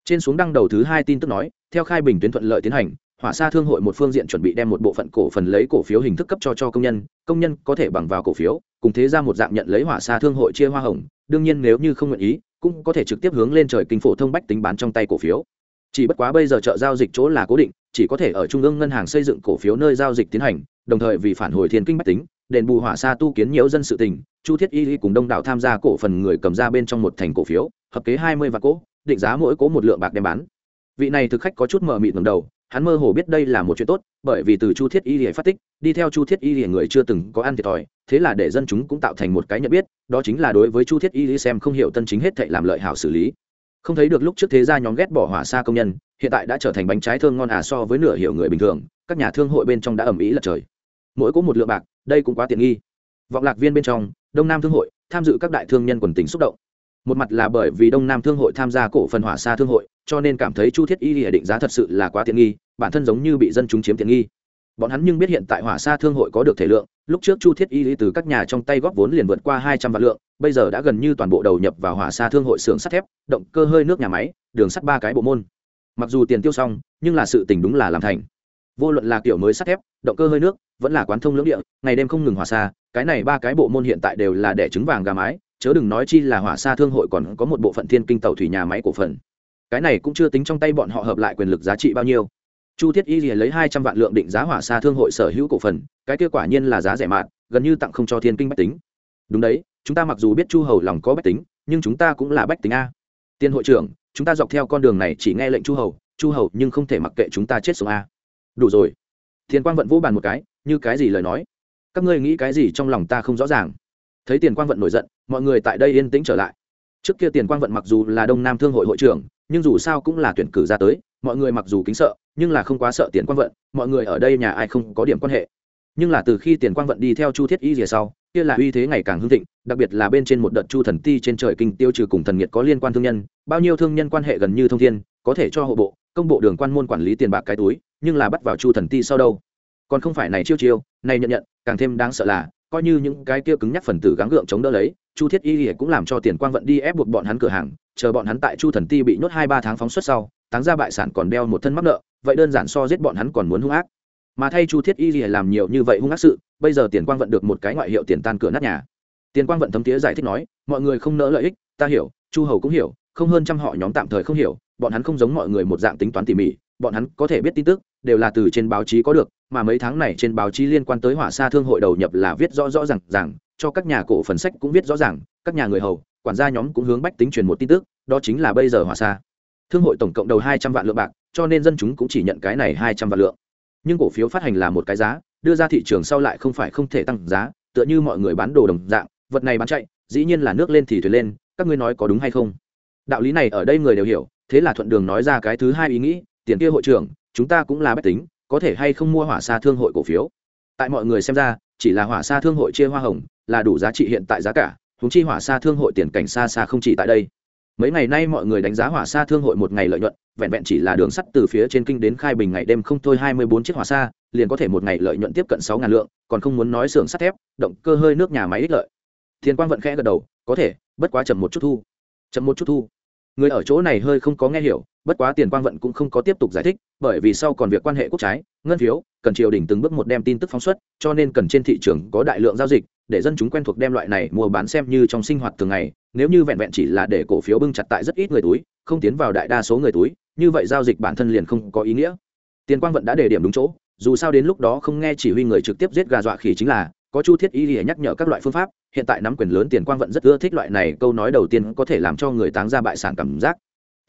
Trên xuống đăng đầu thứ hai tin tức nói, theo khai bình tuyến thuận lợi tiến hành, hỏa xa thương hội một phương diện chuẩn bị đem một bộ phận cổ phần lấy cổ phiếu hình thức cấp cho cho công nhân công nhân có thể bằng vào cổ phiếu, cùng thế ra một dạng nhận lấy hỏa xa thương hội chia hoa hồng, đương nhiên nếu như không nguyện ý, cũng có thể trực tiếp hướng lên trời kinh phổ thông bách tính bán trong tay cổ phiếu. Chỉ bất quá bây giờ chợ giao dịch chỗ là cố định chỉ có thể ở trung ương ngân hàng xây dựng cổ phiếu nơi giao dịch tiến hành, đồng thời vì phản hồi thiên kinh bách tính, đền bù hỏa xa tu kiến nhiều dân sự tình, chu thiết y cùng đông đảo tham gia cổ phần người cầm ra bên trong một thành cổ phiếu, hợp kế hai mươi vạn cỗ định giá mỗi cố một lượng bạc đem bán. Vị này thực khách có chút mờ mịt ngầm đầu, hắn mơ hồ biết đây là một chuyện tốt, bởi vì từ chu thiết y lìa phát tích, đi theo chu thiết y lìa người chưa từng có ăn thiệt thòi, thế là để dân chúng cũng tạo thành một cái nhận biết, đó chính là đối với chu thiết y lìa xem không hiểu tân chính hết thệ làm lợi hảo xử lý. Không thấy được lúc trước thế gia nhóm ghét bỏ hỏa xa công nhân hiện tại đã trở thành bánh trái thơm ngon à so với nửa hiểu người bình thường, các nhà thương hội bên trong đã ẩm ý lật trời. Mỗi có một lượng bạc, đây cũng quá tiện nghi. Vọng lạc viên bên trong, đông nam thương hội, tham dự các đại thương nhân quần tỉnh xúc động. Một mặt là bởi vì đông nam thương hội tham gia cổ phần hỏa xa thương hội, cho nên cảm thấy chu thiết y lìa định giá thật sự là quá tiện nghi, bản thân giống như bị dân chúng chiếm tiện nghi. Bọn hắn nhưng biết hiện tại hỏa xa thương hội có được thể lượng, lúc trước chu thiết y lý từ các nhà trong tay góp vốn liền vượt qua hai trăm vạn lượng, bây giờ đã gần như toàn bộ đầu nhập vào hỏa xa thương hội xưởng sắt thép, động cơ hơi nước nhà máy, đường sắt ba cái bộ môn mặc dù tiền tiêu xong, nhưng là sự tình đúng là làm thành. Vô luận là kiểu mới sắt thép, động cơ hơi nước, vẫn là quán thông lưỡng địa, ngày đêm không ngừng hỏa xa, cái này ba cái bộ môn hiện tại đều là đẻ trứng vàng gà mái, chớ đừng nói chi là hỏa xa thương hội còn có một bộ phận thiên kinh tàu thủy nhà máy cổ phần. Cái này cũng chưa tính trong tay bọn họ hợp lại quyền lực giá trị bao nhiêu. Chu thiết y lấy hai trăm vạn lượng định giá hỏa xa thương hội sở hữu cổ phần, cái kết quả nhiên là giá rẻ mạt, gần như tặng không cho thiên kinh bách tính. Đúng đấy, chúng ta mặc dù biết chu hầu lòng có bách tính, nhưng chúng ta cũng là bách tính a. Tiên hội trưởng chúng ta dọc theo con đường này chỉ nghe lệnh chu hầu chu hầu nhưng không thể mặc kệ chúng ta chết sống a. Đủ rồi. Tiền quang vận vô bàn một cái, như cái gì lời nói? Các ngươi nghĩ cái gì trong lòng ta không rõ ràng. Thấy tiền quang vận nổi giận, mọi người tại đây yên tĩnh trở lại. Trước kia tiền quang vận mặc dù là đông nam thương hội hội trưởng, nhưng dù sao cũng là tuyển cử ra tới, mọi người mặc dù kính sợ, nhưng là không quá sợ tiền quang vận, mọi người ở đây nhà ai không có điểm quan hệ. Nhưng là từ khi tiền quang vận đi theo chu thiết y rìa sau kia là uy thế ngày càng hưng thịnh, đặc biệt là bên trên một đợt chu thần ti trên trời kinh tiêu trừ cùng thần nhiệt có liên quan thương nhân, bao nhiêu thương nhân quan hệ gần như thông thiên, có thể cho hộ bộ, công bộ đường quan môn quản lý tiền bạc cái túi, nhưng là bắt vào chu thần ti sau đâu? Còn không phải này chiêu chiêu, này nhận nhận, càng thêm đáng sợ là, coi như những cái kia cứng nhắc phần tử gắng gượng chống đỡ lấy, chu thiết y cũng làm cho tiền quang vận đi ép buộc bọn hắn cửa hàng, chờ bọn hắn tại chu thần ti bị nhốt hai ba tháng phóng xuất sau, táng ra bại sản còn đeo một thân mắc nợ, vậy đơn giản so giết bọn hắn còn muốn hung ác. Mà thay chu thiết y lìa làm nhiều như vậy hung ác sự bây giờ tiền quang vận được một cái ngoại hiệu tiền tan cửa nát nhà. Tiền quang vận thấm tía giải thích nói, mọi người không nỡ lợi ích, ta hiểu, chu hầu cũng hiểu, không hơn trăm họ nhóm tạm thời không hiểu, bọn hắn không giống mọi người một dạng tính toán tỉ mỉ, bọn hắn có thể biết tin tức, đều là từ trên báo chí có được, mà mấy tháng này trên báo chí liên quan tới hỏa xa thương hội đầu nhập là viết rõ rõ r à n g rằng cho các nhà cổ phần sách cũng viết rõ ràng, các nhà người hầu, quản gia nhóm cũng hướng bách tính truyền một tin tức, đó chính là bây giờ hỏa xa thương hội tổng cộng đầu hai trăm vạn lượng bạc, cho nên dân chúng cũng chỉ nhận cái này hai trăm vạn lượng. Nhưng cổ phiếu phát hành là một cái giá đưa ra thị trường sau lại không phải không thể tăng giá, tựa như mọi người bán đồ đồng dạng, vật này bán chạy, dĩ nhiên là nước lên thì thuyền lên, các ngươi nói có đúng hay không? Đạo lý này ở đây người đều hiểu, thế là thuận đường nói ra cái thứ hai ý nghĩ, tiền kia hội trưởng, chúng ta cũng là bách tính, có thể hay không mua hỏa xa thương hội cổ phiếu? Tại mọi người xem ra, chỉ là hỏa xa thương hội chia hoa hồng, là đủ giá trị hiện tại giá cả húng chi hỏa xa thương hội tiền cảnh xa xa không chỉ tại đây. Mấy ngày nay mọi người đánh giá hỏa xa thương hội một ngày lợi nhuận, vẹn vẹn chỉ là đường sắt từ phía trên kinh đến khai bình ngày đêm không thôi hai mươi bốn chiếc hỏa xa liền có thể một ngày lợi nhuận tiếp cận sáu ngàn lượng, còn không muốn nói xưởng sắt thép, động cơ hơi nước nhà máy ích lợi. Thiên quang vận khẽ gật đầu, có thể, bất quá chậm một chút thu. Chậm một chút thu. Người ở chỗ này hơi không có nghe hiểu, bất quá tiền quang vận cũng không có tiếp tục giải thích, bởi vì sau còn việc quan hệ quốc trái, ngân phiếu, cần triều đình từng bước một đem tin tức phóng xuất, cho nên cần trên thị trường có đại lượng giao dịch, để dân chúng quen thuộc đem loại này mua bán xem như trong sinh hoạt thường ngày, nếu như vẹn vẹn chỉ là để cổ phiếu bưng chặt tại rất ít người túi, không tiến vào đại đa số người túi, như vậy giao dịch bản thân liền không có ý nghĩa tiền quang vận đã để điểm đúng chỗ, dù sao đến lúc đó không nghe chỉ huy người trực tiếp giết gà dọa khỉ chính là, có chu thiết Y để nhắc nhở các loại phương pháp, hiện tại nắm quyền lớn tiền quang vận rất ưa thích loại này, câu nói đầu tiên có thể làm cho người táng ra bại sản cảm giác.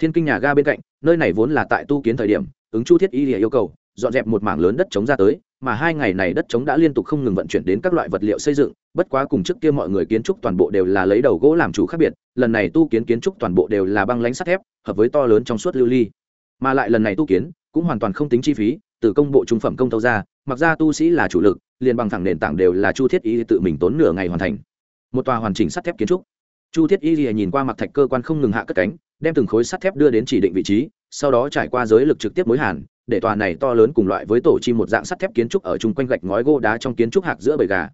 Thiên kinh nhà ga bên cạnh, nơi này vốn là tại tu kiến thời điểm, ứng chu thiết Y để yêu cầu, dọn dẹp một mảng lớn đất chống ra tới, mà hai ngày này đất chống đã liên tục không ngừng vận chuyển đến các loại vật liệu xây dựng, bất quá cùng trước kia mọi người kiến trúc toàn bộ đều là lấy đầu gỗ làm chủ khác biệt, lần này tu kiến kiến trúc toàn bộ đều là băng lánh sắt thép, hợp với to lớn trong suốt lưu ly. Mà lại lần này tu kiến cũng hoàn toàn không tính chi phí, từ công bộ trung phẩm công tâu ra, mặc ra tu sĩ là chủ lực, liền bằng thẳng nền tảng đều là chu thiết y tự mình tốn nửa ngày hoàn thành. Một tòa hoàn chỉnh sắt thép kiến trúc. Chu thiết y nhìn qua mặt thạch cơ quan không ngừng hạ cất cánh, đem từng khối sắt thép đưa đến chỉ định vị trí, sau đó trải qua giới lực trực tiếp mối hàn, để tòa này to lớn cùng loại với tổ chi một dạng sắt thép kiến trúc ở chung quanh gạch ngói gỗ đá trong kiến trúc hạc giữa bầy gà.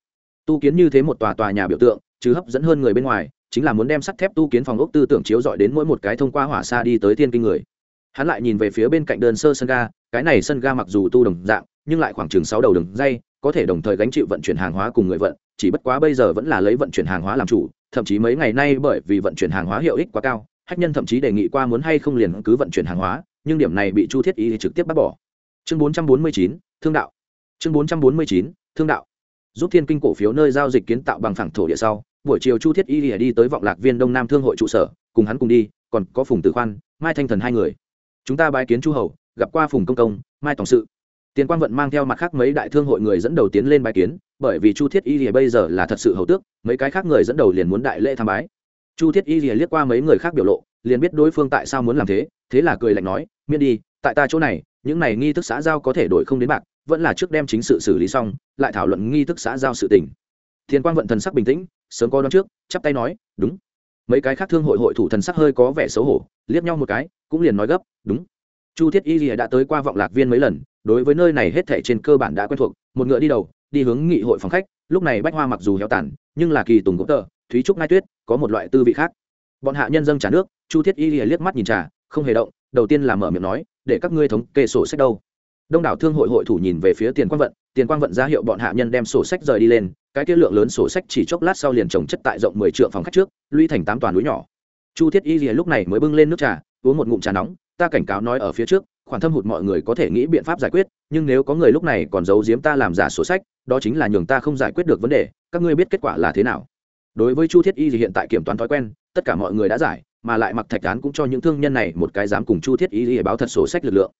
Tu kiến như thế một tòa tòa nhà biểu tượng, chứ hấp dẫn hơn người bên ngoài, chính là muốn đem sắt thép tu kiến phòng ốc tư tưởng chiếu dọi đến mỗi một cái thông qua hỏa xa đi tới thiên kinh người hắn lại nhìn về phía bên cạnh đơn sơ sân ga cái này sân ga mặc dù tu đồng dạng nhưng lại khoảng chừng sáu đầu đường dây có thể đồng thời gánh chịu vận chuyển hàng hóa cùng người vận chỉ bất quá bây giờ vẫn là lấy vận chuyển hàng hóa làm chủ thậm chí mấy ngày nay bởi vì vận chuyển hàng hóa hiệu ích quá cao hách nhân thậm chí đề nghị qua muốn hay không liền cứ vận chuyển hàng hóa nhưng điểm này bị chu thiết y trực tiếp bác bỏ. Chương 449, thương đạo. Chương 449, thương đạo. Giúp thiên kinh cổ phiếu nơi giao dịch kiến tạo bằng phẳng thổ địa sau buổi chiều chu thiết y đi tới vọng lạc viên đông nam thương hội trụ sở cùng hắn cùng đi còn có phùng tử khoan mai thanh thần hai người chúng ta bái kiến chu hầu, gặp qua phùng công công, mai tổng sự. Tiền quang vận mang theo mặt khác mấy đại thương hội người dẫn đầu tiến lên bái kiến, bởi vì chu thiết y thì bây giờ là thật sự hầu tước, mấy cái khác người dẫn đầu liền muốn đại lễ tham bái. Chu thiết y thì liếc qua mấy người khác biểu lộ, liền biết đối phương tại sao muốn làm thế thế là cười lạnh nói, miễn đi, tại ta chỗ này, những này nghi thức xã giao có thể đổi không đến bạc, vẫn là trước đem chính sự xử lý xong, lại thảo luận nghi thức xã giao sự tình. Thiên quang vận thần sắc bình tĩnh, sớm có đón trước, chắp tay nói, đúng mấy cái khác thương hội hội thủ thần sắc hơi có vẻ xấu hổ, liếc nhau một cái, cũng liền nói gấp, đúng. Chu thiết y lìa đã tới qua vọng lạc viên mấy lần, đối với nơi này hết thảy trên cơ bản đã quen thuộc, một ngựa đi đầu, đi hướng nghị hội phòng khách, lúc này bách hoa mặc dù héo tàn, nhưng là kỳ tùng cũng tờ thúy trúc ngai tuyết, có một loại tư vị khác. Bọn hạ nhân dâng trả nước, chu thiết y lìa liếc mắt nhìn trà, không hề động, đầu tiên là mở miệng nói, để các ngươi thống kê sổ sách đâu? Đông đảo thương hội hội thủ nhìn về phía tiền quang vận, tiền quang vận ra hiệu bọn hạ nhân đem sổ sách rời đi lên, cái kia lượng lớn sổ sách chỉ chốc lát sau liền trồng chất tại rộng mười triệu phòng khách trước lũy thành tám toàn núi nhỏ. Chu thiết y gì lúc này mới bưng lên nước trà, uống một ngụm trà nóng, ta cảnh cáo nói ở phía trước khoản thâm hụt mọi người có thể nghĩ biện pháp giải quyết, nhưng nếu có người lúc này còn giấu giếm ta làm giả sổ sách, đó chính là nhường ta không giải quyết được vấn đề, các ngươi biết kết quả là thế nào. Đối với chu thiết y thì hiện tại kiểm toán thói quen, tất cả mọi người đã giải, mà lại mặc thạch án cũng cho những thương nhân này một cái dám cùng chu thiết y để báo thật sổ sách lực lượng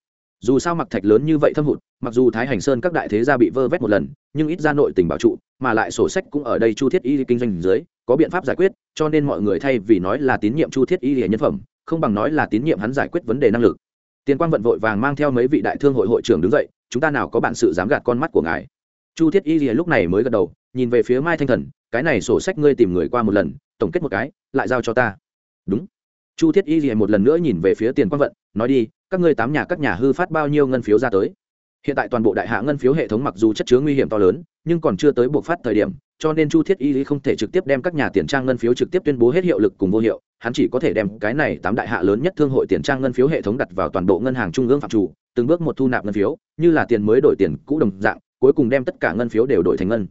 dù sao mặc thạch lớn như vậy thâm hụt, mặc dù thái hành sơn các đại thế gia bị vơ vét một lần, nhưng ít ra nội tình bảo trụ, mà lại sổ sách cũng ở đây chu thiết y kinh doanh dưới, có biện pháp giải quyết, cho nên mọi người thay vì nói là tín nhiệm chu thiết y hệ nhân phẩm, không bằng nói là tín nhiệm hắn giải quyết vấn đề năng lực. Tiền quang vận vội vàng mang theo mấy vị đại thương hội hội trưởng đứng dậy, chúng ta nào có bản sự dám gạt con mắt của ngài? Chu thiết y lúc này mới gật đầu, nhìn về phía mai thanh thần, cái này sổ sách ngươi tìm người qua một lần, tổng kết một cái, lại giao cho ta. Đúng. Chu thiết y một lần nữa nhìn về phía tiền quang vận nói đi, các ngươi tám nhà các nhà hư phát bao nhiêu ngân phiếu ra tới? Hiện tại toàn bộ đại hạ ngân phiếu hệ thống mặc dù chất chứa nguy hiểm to lớn, nhưng còn chưa tới buộc phát thời điểm, cho nên chu thiết y không thể trực tiếp đem các nhà tiền trang ngân phiếu trực tiếp tuyên bố hết hiệu lực cùng vô hiệu, hắn chỉ có thể đem cái này tám đại hạ lớn nhất thương hội tiền trang ngân phiếu hệ thống đặt vào toàn bộ ngân hàng trung ương phạm chủ, từng bước một thu nạp ngân phiếu, như là tiền mới đổi tiền cũ đồng dạng, cuối cùng đem tất cả ngân phiếu đều đổi thành ngân.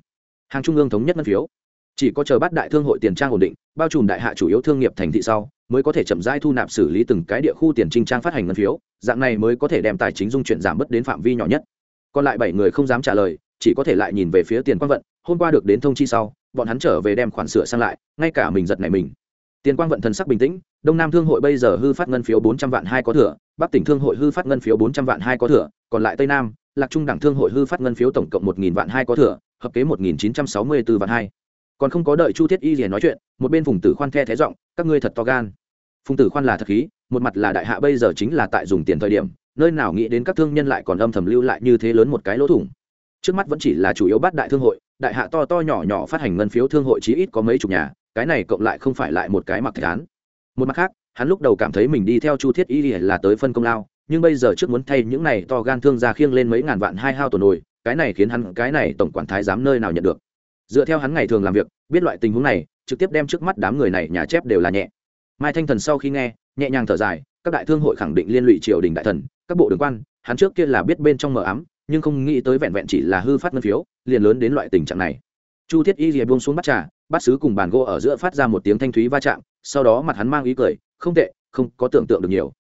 Hàng trung ương thống nhất ngân phiếu. Chỉ có chờ bắt đại thương hội tiền trang ổn định, bao trùm đại hạ chủ yếu thương nghiệp thành thị sau mới có thể chậm rãi thu nạp xử lý từng cái địa khu tiền trinh trang phát hành ngân phiếu, dạng này mới có thể đem tài chính dung chuyển giảm bớt đến phạm vi nhỏ nhất. Còn lại bảy người không dám trả lời, chỉ có thể lại nhìn về phía tiền quang vận, hôm qua được đến thông chi sau, bọn hắn trở về đem khoản sửa sang lại, ngay cả mình giật này mình. Tiền quang vận thần sắc bình tĩnh, đông nam thương hội bây giờ hư phát ngân phiếu bốn trăm vạn hai có thừa, bắc tỉnh thương hội hư phát ngân phiếu bốn trăm vạn hai có thừa, còn lại tây nam, lạc trung đẳng thương hội hư phát ngân phiếu tổng cộng một nghìn vạn hai có thừa, hợp kế một nghìn chín trăm sáu mươi b ố vạn hai. Còn không có đợi chu thiết y rìa nói chuyện, một bên phùng tử khoan the thế giọng, các ngươi thật to gan phùng tử khoan là thật khí, một mặt là đại hạ bây giờ chính là tại dùng tiền thời điểm, nơi nào nghĩ đến các thương nhân lại còn âm thầm lưu lại như thế lớn một cái lỗ thủng. Trước mắt vẫn chỉ là chủ yếu bắt đại thương hội, đại hạ to to nhỏ nhỏ phát hành ngân phiếu thương hội chí ít có mấy chục nhà, cái này cộng lại không phải lại một cái mặc thạch án. Một mặt khác, hắn lúc đầu cảm thấy mình đi theo chu thiết y là tới phân công lao, nhưng bây giờ trước muốn thay những này to gan thương ra khiêng lên mấy ngàn vạn hai hao tổ nồi, cái này khiến hắn, cái này tổng quản thái dám nơi nào nhận được. Dựa theo hắn ngày thường làm việc, biết loại tình huống này, trực tiếp đem trước mắt đám người này nhà chép đều là nhẹ mai thanh thần sau khi nghe, nhẹ nhàng thở dài, các đại thương hội khẳng định liên lụy triều đình đại thần, các bộ đường quan, hắn trước kia là biết bên trong mờ ám, nhưng không nghĩ tới vẹn vẹn chỉ là hư phát ngân phiếu, liền lớn đến loại tình trạng này. Chu thiết y rìa buông xuống bắt trà, bắt sứ cùng bàn gỗ ở giữa phát ra một tiếng thanh thúy va chạm, sau đó mặt hắn mang ý cười, không tệ, không có tưởng tượng được nhiều.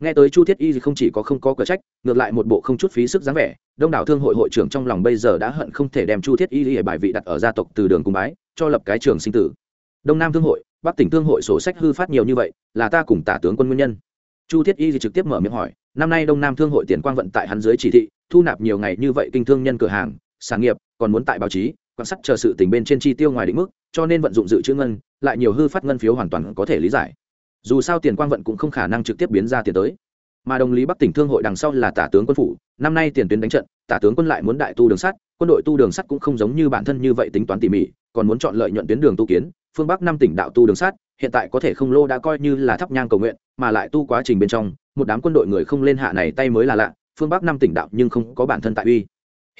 Nghe tới chu thiết y không chỉ có không có cửa trách, ngược lại một bộ không chút phí sức dáng vẻ, đông đảo thương hội hội trưởng trong lòng bây giờ đã hận không thể đem chu thiết y bài vị đặt ở gia tộc từ đường cung bái, cho lập cái trường sinh tử. Đông nam thương hội bắc tỉnh thương hội sổ sách hư phát nhiều như vậy, là ta cùng tả tướng quân nguyên nhân. Chu thiết y thì trực tiếp mở miệng hỏi, năm nay đông nam thương hội tiền quang vận tại hắn dưới chỉ thị, thu nạp nhiều ngày như vậy kinh thương nhân cửa hàng, sản nghiệp, còn muốn tại báo chí, quan sát chờ sự tình bên trên chi tiêu ngoài định mức, cho nên vận dụng dự trữ ngân, lại nhiều hư phát ngân phiếu hoàn toàn có thể lý giải. Dù sao tiền quang vận cũng không khả năng trực tiếp biến ra tiền tới. Mà đồng lý bắc tỉnh thương hội đằng sau là tả tướng quân phủ, năm nay tiền tuyến đánh trận, tả tướng quân lại muốn đại tu đường sắt, quân đội tu đường sắt cũng không giống như bản thân như vậy tính toán tỉ mỉ, còn muốn chọn lợi nhuận tuyến đường tu kiến phương bắc năm tỉnh đạo tu đường sát, hiện tại có thể không lô đã coi như là thắp nhang cầu nguyện mà lại tu quá trình bên trong một đám quân đội người không lên hạ này tay mới là lạ phương bắc năm tỉnh đạo nhưng không có bản thân tại uy.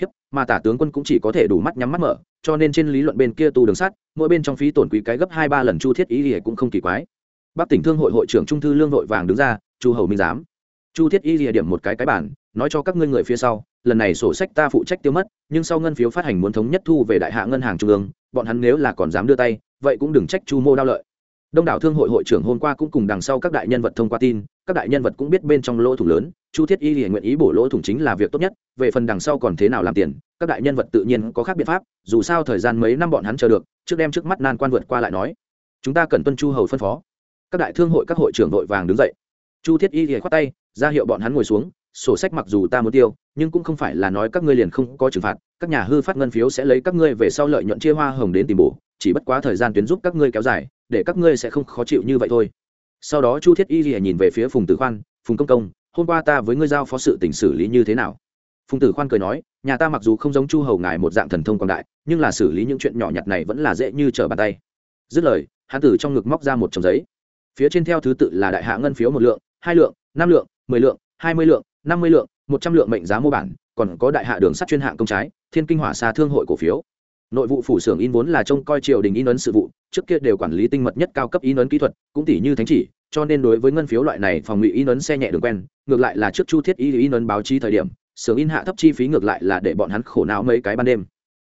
Hiếp mà tả tướng quân cũng chỉ có thể đủ mắt nhắm mắt mở cho nên trên lý luận bên kia tu đường sắt mỗi bên trong phí tổn quý cái gấp hai ba lần chu thiết ý thì cũng không kỳ quái. Bắc tỉnh thương hội hội trưởng trung thư lương vội vàng đứng ra chu hầu minh giám. Chu thiết y lìa điểm một cái cái bản nói cho các ngươi người phía sau lần này sổ sách ta phụ trách tiêu mất nhưng sau ngân phiếu phát hành muốn thống nhất thu về đại hạ ngân hàng trung ương bọn hắn nếu là còn dám đưa tay vậy cũng đừng trách chu mô đao lợi. Đông đảo thương hội hội trưởng hôm qua cũng cùng đằng sau các đại nhân vật thông qua tin, các đại nhân vật cũng biết bên trong lỗ thủng lớn, chu thiết y thì nguyện ý bổ lỗ thủng chính là việc tốt nhất, về phần đằng sau còn thế nào làm tiền, các đại nhân vật tự nhiên có khác biện pháp, dù sao thời gian mấy năm bọn hắn chờ được, trước đem trước mắt nan quan vượt qua lại nói. Chúng ta cần tuân chu hầu phân phó. Các đại thương hội các hội trưởng vội vàng đứng dậy. Chu thiết y thì khoát tay, ra hiệu bọn hắn ngồi xuống, sổ sách mặc dù ta muốn tiêu, nhưng cũng không phải là nói các ngươi liền không có trừng phạt, các nhà hư phát ngân phiếu sẽ lấy các ngươi về sau lợi nhuận chia hoa hồng đến tìm bổ chỉ bất quá thời gian tuyến giúp các ngươi kéo dài, để các ngươi sẽ không khó chịu như vậy thôi. Sau đó chu thiết y lìa nhìn về phía phùng tử khoan, phùng công công, hôm qua ta với ngươi giao phó sự tỉnh xử lý như thế nào? Phùng tử khoan cười nói, nhà ta mặc dù không giống chu hầu ngài một dạng thần thông quảng đại, nhưng là xử lý những chuyện nhỏ nhặt này vẫn là dễ như trở bàn tay. Dứt lời hán tử trong ngực móc ra một chồng giấy. Phía trên theo thứ tự là đại hạ ngân phiếu một lượng, hai lượng, năm lượng, mười lượng, hai mươi lượng, năm mươi lượng, một trăm lượng mệnh giá mua bản, còn có đại hạ đường sắt chuyên hạng công trái, thiên kinh hỏa xa thương hội cổ phiếu nội vụ phủ xưởng in vốn là trông coi triều đình in ấn sự vụ, trước kia đều quản lý tinh mật nhất cao cấp in ấn kỹ thuật, cũng tỷ như thánh chỉ, cho nên đối với ngân phiếu loại này phòng ngụy in ấn xe nhẹ đường quen, ngược lại là trước chu thiết y in ấn báo chí thời điểm, xưởng in hạ thấp chi phí ngược lại là để bọn hắn khổ não mấy cái ban đêm.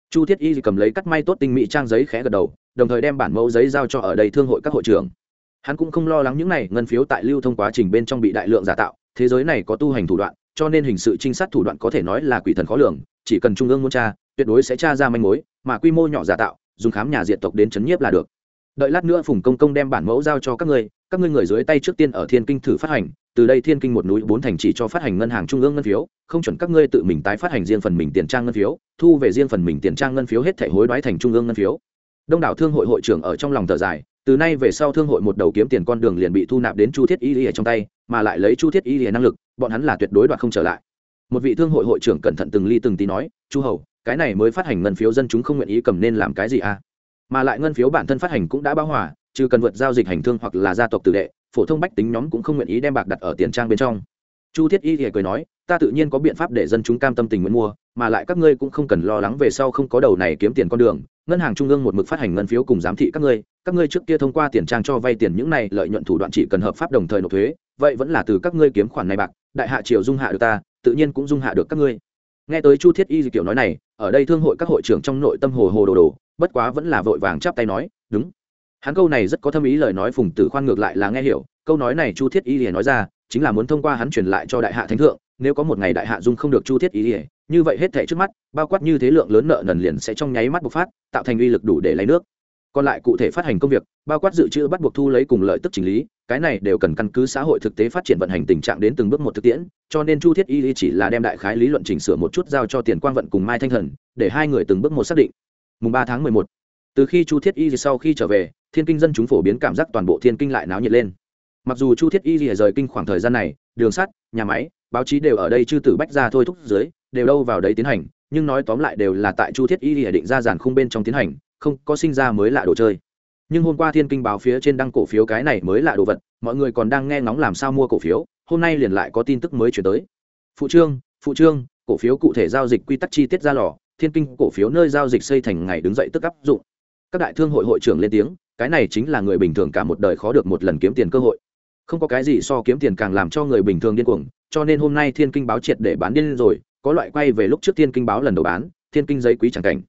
Chu thiết y cầm lấy cắt may tốt tinh mỹ trang giấy khẽ gật đầu, đồng thời đem bản mẫu giấy giao cho ở đây thương hội các hội trưởng. Hắn cũng không lo lắng những này, ngân phiếu tại lưu thông quá trình bên trong bị đại lượng giả tạo, thế giới này có tu hành thủ đoạn, cho nên hình sự trinh sát thủ đoạn có thể nói là quỷ thần khó lường, chỉ cần trung ương muốn tra, tuyệt đối sẽ tra ra manh mối mà quy mô nhỏ giả tạo, dùng khám nhà diện tộc đến chấn nhiếp là được. Đợi lát nữa phùng công công đem bản mẫu giao cho các ngươi các ngươi người dưới tay trước tiên ở thiên kinh thử phát hành, từ đây thiên kinh một núi bốn thành chỉ cho phát hành ngân hàng trung ương ngân phiếu, không chuẩn các ngươi tự mình tái phát hành riêng phần mình tiền trang ngân phiếu, thu về riêng phần mình tiền trang ngân phiếu hết thể hối đoái thành trung ương ngân phiếu. Đông đảo thương hội hội trưởng ở trong lòng thở dài, từ nay về sau thương hội một đầu kiếm tiền con đường liền bị thu nạp đến chu thiết y lìa trong tay, mà lại lấy chu thiết y lìa năng lực, bọn hắn là tuyệt đối đoạt không trở lại. Một vị thương hội hội trưởng cẩn thận từng ly từng tí nói, chu hầu cái này mới phát hành ngân phiếu dân chúng không nguyện ý cầm nên làm cái gì à? Mà lại ngân phiếu bản thân phát hành cũng đã báo hòa chứ cần vượt giao dịch hành thương hoặc là gia tộc tử đệ, phổ thông bách tính nhóm cũng không nguyện ý đem bạc đặt ở tiền trang bên trong. Chu thiết y thì cười nói, ta tự nhiên có biện pháp để dân chúng cam tâm tình nguyện mua, mà lại các ngươi cũng không cần lo lắng về sau không có đầu này kiếm tiền con đường. Ngân hàng trung ương một mực phát hành ngân phiếu cùng giám thị các ngươi các ngươi trước kia thông qua tiền trang cho vay tiền những này lợi nhuận thủ đoạn chỉ cần hợp pháp đồng thời nộp thuế, vậy vẫn là từ các ngươi kiếm khoản này bạc, đại hạ triều dung hạ được ta, tự nhiên cũng dung hạ được các ngươi nghe tới chu thiết y kiểu nói này, ở đây thương hội các hội trưởng trong nội tâm hồ hồ đồ đồ, bất quá vẫn là vội vàng chắp tay nói, đúng. Hắn câu này rất có thâm ý lời nói phùng tử khoan ngược lại là nghe hiểu, câu nói này chu thiết y lìa nói ra, chính là muốn thông qua hắn truyền lại cho đại hạ thánh thượng, nếu có một ngày đại hạ dung không được chu thiết y lìa như vậy hết thảy trước mắt, bao quát như thế lượng lớn nợ nần liền sẽ trong nháy mắt bộc phát, tạo thành uy lực đủ để lấy nước. Còn lại cụ thể phát hành công việc, bao quát dự trữ bắt buộc thu lấy cùng lợi tức chỉnh lý cái này đều cần căn cứ xã hội thực tế phát triển vận hành tình trạng đến từng bước một thực tiễn, cho nên chu thiết y chỉ là đem đại khái lý luận chỉnh sửa một chút giao cho tiền quang vận cùng mai thanh thần, để hai người từng bước một xác định. Mùng ba tháng mười một, từ khi chu thiết y sau khi trở về, thiên kinh dân chúng phổ biến cảm giác toàn bộ thiên kinh lại náo nhiệt lên. Mặc dù chu thiết y rời kinh khoảng thời gian này, đường sắt, nhà máy, báo chí đều ở đây chư tử bách ra thôi thúc dưới, đều đâu vào đấy tiến hành, nhưng nói tóm lại đều là tại chu thiết y định ra giàn khung bên trong tiến hành, không có sinh ra mới lạ đồ chơi nhưng hôm qua thiên kinh báo phía trên đăng cổ phiếu cái này mới là đồ vật, mọi người còn đang nghe ngóng làm sao mua cổ phiếu, hôm nay liền lại có tin tức mới chuyển tới. Phụ trương phụ trương, cổ phiếu cụ thể giao dịch quy tắc chi tiết ra lò, thiên kinh cổ phiếu nơi giao dịch xây thành ngày đứng dậy tức áp dụng. Các đại thương hội hội trưởng lên tiếng, cái này chính là người bình thường cả một đời khó được một lần kiếm tiền cơ hội. Không có cái gì so kiếm tiền càng làm cho người bình thường điên cuồng, cho nên hôm nay thiên kinh báo triệt để bán điên rồi, có loại quay về lúc trước thiên kinh báo lần đầu bán, thiên kinh giấy quý chẳng cảnh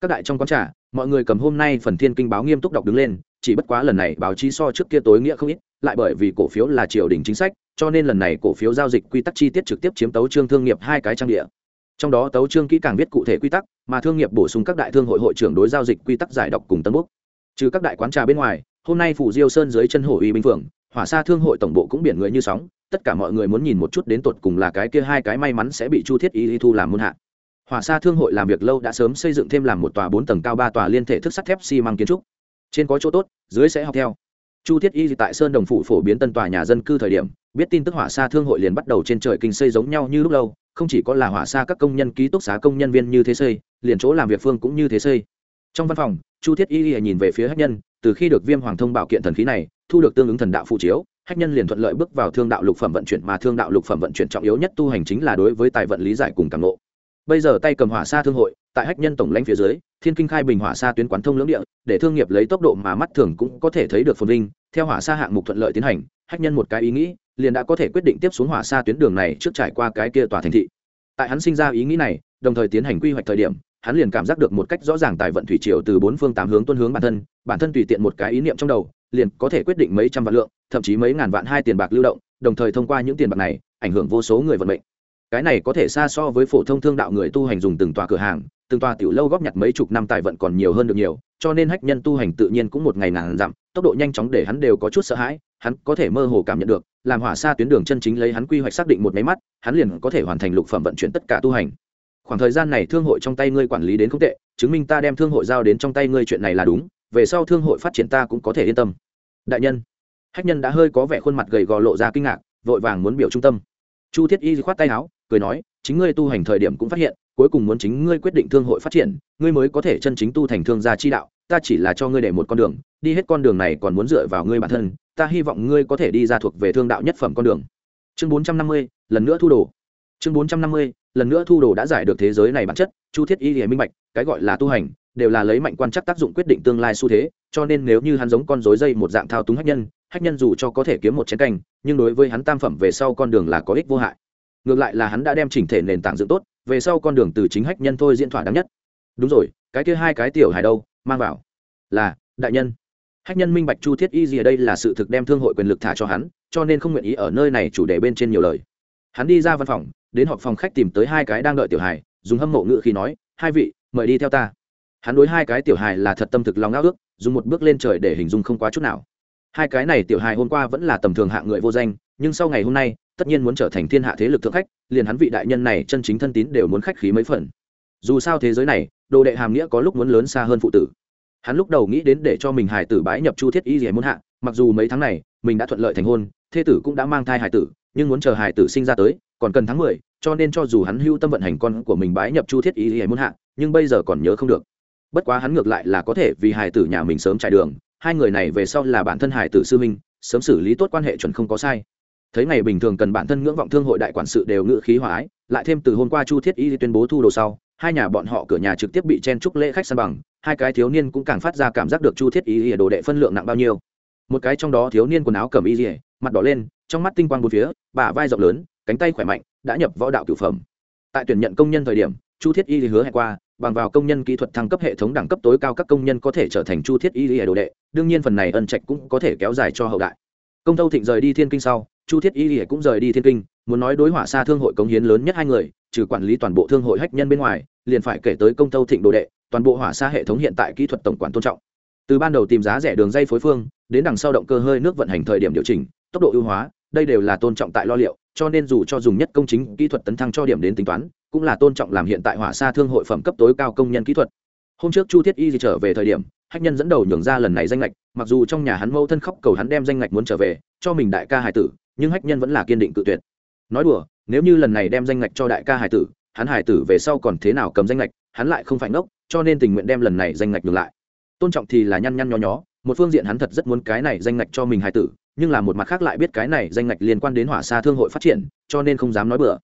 các đại trong quán trà, mọi người cầm hôm nay phần thiên kinh báo nghiêm túc đọc đứng lên, chỉ bất quá lần này báo chí so trước kia tối nghĩa không ít, lại bởi vì cổ phiếu là triều đình chính sách, cho nên lần này cổ phiếu giao dịch quy tắc chi tiết trực tiếp chiếm tấu trương thương nghiệp hai cái trang địa. Trong đó tấu trương kỹ càng viết cụ thể quy tắc, mà thương nghiệp bổ sung các đại thương hội hội trưởng đối giao dịch quy tắc giải đọc cùng tân quốc trừ các đại quán trà bên ngoài, hôm nay phủ diêu sơn dưới chân hồ uy bình phượng, hỏa xa thương hội tổng bộ cũng biển người như sóng, tất cả mọi người muốn nhìn một chút đến tột cùng là cái kia hai cái may mắn sẽ bị chu thiết y thu làm môn hạ hỏa Sa thương hội làm việc lâu đã sớm xây dựng thêm làm một tòa bốn tầng cao ba tòa liên thể thức sắt thép xi măng kiến trúc. Trên có chỗ tốt, dưới sẽ học theo. Chu thiết y tại sơn đồng phủ phổ biến tân tòa nhà dân cư thời điểm, biết tin tức hỏa Sa thương hội liền bắt đầu trên trời kinh xây giống nhau như lúc lâu, không chỉ có là hỏa Sa các công nhân ký túc xá công nhân viên như thế xây, liền chỗ làm việc phương cũng như thế xây. Trong văn phòng, chu thiết y nhìn về phía hách nhân, từ khi được viêm hoàng thông bảo kiện thần khí này, thu được tương ứng thần đạo phụ chiếu, hách nhân liền thuận lợi bước vào thương đạo lục phẩm vận chuyển mà thương đạo lục phẩm vận chuyển trọng yếu nhất tu hành chính là đối với tài vận lý giải cùng càng ngộ bây giờ tay cầm hỏa xa thương hội, tại hách nhân tổng lãnh phía dưới, thiên kinh khai bình hỏa xa tuyến quán thông lưỡng địa, để thương nghiệp lấy tốc độ mà mắt thường cũng có thể thấy được phồn vinh. Theo hỏa xa hạng mục thuận lợi tiến hành, hách nhân một cái ý nghĩ, liền đã có thể quyết định tiếp xuống hỏa xa tuyến đường này trước trải qua cái kia tòa thành thị. Tại hắn sinh ra ý nghĩ này, đồng thời tiến hành quy hoạch thời điểm, hắn liền cảm giác được một cách rõ ràng tài vận thủy triều từ bốn phương tám hướng tuân hướng bản thân bản thân tùy tiện một cái ý niệm trong đầu, liền có thể quyết định mấy trăm vạn lượng, thậm chí mấy ngàn vạn hai tiền bạc lưu động, đồng thời thông qua những tiền bạc này, ảnh hưởng vô số người vận mệnh cái này có thể xa so với phổ thông thương đạo người tu hành dùng từng tòa cửa hàng, từng tòa tiểu lâu góp nhặt mấy chục năm tài vận còn nhiều hơn được nhiều, cho nên hách nhân tu hành tự nhiên cũng một ngày ngàn dặm, tốc độ nhanh chóng để hắn đều có chút sợ hãi, hắn có thể mơ hồ cảm nhận được, làm hỏa xa tuyến đường chân chính lấy hắn quy hoạch xác định một máy mắt, hắn liền có thể hoàn thành lục phẩm vận chuyển tất cả tu hành. Khoảng thời gian này thương hội trong tay ngươi quản lý đến không tệ, chứng minh ta đem thương hội giao đến trong tay ngươi chuyện này là đúng, về sau thương hội phát triển ta cũng có thể yên tâm. Đại nhân, hách nhân đã hơi có vẻ khuôn mặt gầy gò lộ ra kinh ngạc, vội vàng muốn biểu trung tâm. Chu thiết y khoát tay áo cười nói, chính ngươi tu hành thời điểm cũng phát hiện, cuối cùng muốn chính ngươi quyết định thương hội phát triển, ngươi mới có thể chân chính tu thành thương gia chi đạo, ta chỉ là cho ngươi để một con đường, đi hết con đường này còn muốn dựa vào ngươi bản thân, ta hy vọng ngươi có thể đi ra thuộc về thương đạo nhất phẩm con đường. Chương bốn trăm năm mươi, lần nữa thu đồ. Chương bốn trăm năm mươi, lần nữa thu đồ đã giải được thế giới này bản chất, chu thiết y hề minh bạch, cái gọi là tu hành, đều là lấy mạnh quan chắc tác dụng quyết định tương lai xu thế, cho nên nếu như hắn giống con rối dây một dạng thao túng hách nhân hách nhân dù cho có thể kiếm một chén canh nhưng đối với hắn tam phẩm về sau con đường là có ích vô hại ngược lại là hắn đã đem chỉnh thể nền tảng dựng tốt, về sau con đường từ chính hách nhân thôi diễn thỏa đáng nhất. Đúng rồi, cái kia hai cái tiểu hài đâu, mang vào. Là, đại nhân. Hách nhân minh bạch chu thiết y gì ở đây là sự thực đem thương hội quyền lực thả cho hắn, cho nên không nguyện ý ở nơi này chủ đề bên trên nhiều lời. Hắn đi ra văn phòng, đến họp phòng khách tìm tới hai cái đang đợi tiểu hài, dùng hâm mộ ngự khi nói, hai vị, mời đi theo ta. Hắn đối hai cái tiểu hài là thật tâm thực lòng ngao ước, dùng một bước lên trời để hình dung không quá chút nào hai cái này tiểu hài hôm qua vẫn là tầm thường hạng người vô danh, nhưng sau ngày hôm nay, tất nhiên muốn trở thành thiên hạ thế lực thượng khách, liền hắn vị đại nhân này chân chính thân tín đều muốn khách khí mấy phần. Dù sao thế giới này, đồ đệ hàm nghĩa có lúc muốn lớn xa hơn phụ tử. Hắn lúc đầu nghĩ đến để cho mình hài tử bái nhập chu thiết y rẻ muốn hạ, mặc dù mấy tháng này, mình đã thuận lợi thành hôn, thê tử cũng đã mang thai hài tử, nhưng muốn chờ hài tử sinh ra tới, còn cần tháng mười, cho nên cho dù hắn hưu tâm vận hành con của mình bái nhập chu thiết y rẻ muốn hạ, nhưng bây giờ còn nhớ không được. Bất quá hắn ngược lại là có thể vì hài tử nhà mình sớm trải đường hai người này về sau là bản thân hải tử sư minh sớm xử lý tốt quan hệ chuẩn không có sai. Thấy ngày bình thường cần bản thân ngưỡng vọng thương hội đại quản sự đều ngự khí hòa ái, lại thêm từ hôm qua chu thiết y tuyên bố thu đồ sau, hai nhà bọn họ cửa nhà trực tiếp bị chen trúc lễ khách san bằng, hai cái thiếu niên cũng càng phát ra cảm giác được chu thiết y đồ đệ phân lượng nặng bao nhiêu. Một cái trong đó thiếu niên quần áo cầm y mặt đỏ lên, trong mắt tinh quang bốn phía, bả vai rộng lớn, cánh tay khỏe mạnh, đã nhập võ đạo cửu phẩm. Tại tuyển nhận công nhân thời điểm, chu thiết y hứa hẹn qua bằng vào công nhân kỹ thuật thăng cấp hệ thống đẳng cấp tối cao các công nhân có thể trở thành chu thiết y đồ đệ, đương nhiên phần này ân trạch cũng có thể kéo dài cho hậu đại. Công tâu thịnh rời đi thiên kinh sau, chu thiết y cũng rời đi thiên kinh, muốn nói đối hỏa xa thương hội cống hiến lớn nhất hai người, trừ quản lý toàn bộ thương hội hách nhân bên ngoài, liền phải kể tới công tâu thịnh đồ đệ, toàn bộ hỏa xa hệ thống hiện tại kỹ thuật tổng quản tôn trọng. Từ ban đầu tìm giá rẻ đường dây phối phương, đến đằng sau động cơ hơi nước vận hành thời điểm điều chỉnh, tốc độ ưu hóa, đây đều là tôn trọng tại lo liệu cho nên dù cho dùng nhất công chính kỹ thuật tấn thăng cho điểm đến tính toán, cũng là tôn trọng làm hiện tại hỏa xa thương hội phẩm cấp tối cao công nhân kỹ thuật. Hôm trước chu thiết y trở về thời điểm, hách nhân dẫn đầu nhường ra lần này danh lệch, mặc dù trong nhà hắn mâu thân khóc cầu hắn đem danh lệch muốn trở về, cho mình đại ca hải tử, nhưng hách nhân vẫn là kiên định cự tuyệt. Nói đùa, nếu như lần này đem danh lệch cho đại ca hải tử, hắn hải tử về sau còn thế nào cầm danh lệch, hắn lại không phải ngốc, cho nên tình nguyện đem lần này danh lệch ngược lại. Tôn trọng thì là nhăn nhăn nho nhó, một phương diện hắn thật rất muốn cái này danh lệch cho mình hải tử nhưng là một mặt khác lại biết cái này danh ngạch liên quan đến hỏa xa thương hội phát triển, cho nên không dám nói bừa.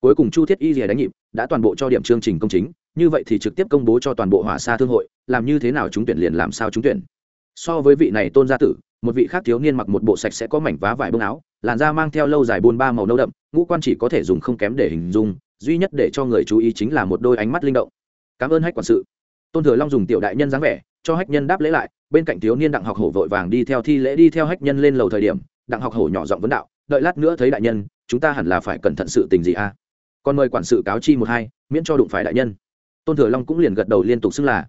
Cuối cùng chu thiết y rìa đánh nhịp, đã toàn bộ cho điểm chương trình công chính, như vậy thì trực tiếp công bố cho toàn bộ hỏa xa thương hội, làm như thế nào chúng tuyển liền làm sao chúng tuyển. So với vị này tôn gia tử, một vị khác thiếu niên mặc một bộ sạch sẽ có mảnh vá vải bông áo, làn da mang theo lâu dài buôn ba màu nâu đậm, ngũ quan chỉ có thể dùng không kém để hình dung, duy nhất để cho người chú ý chính là một đôi ánh mắt linh động. Cảm ơn hách quản sự. Tôn thừa long dùng tiểu đại nhân dáng vẻ cho hách nhân đáp lễ lại, bên cạnh thiếu niên đặng học hổ vội vàng đi theo thi lễ đi theo hách nhân lên lầu thời điểm, đặng học hổ nhỏ giọng vấn đạo, đợi lát nữa thấy đại nhân, chúng ta hẳn là phải cẩn thận sự tình gì a? Còn mời quản sự cáo chi một hai, miễn cho đụng phải đại nhân. Tôn thừa long cũng liền gật đầu liên tục xưng là.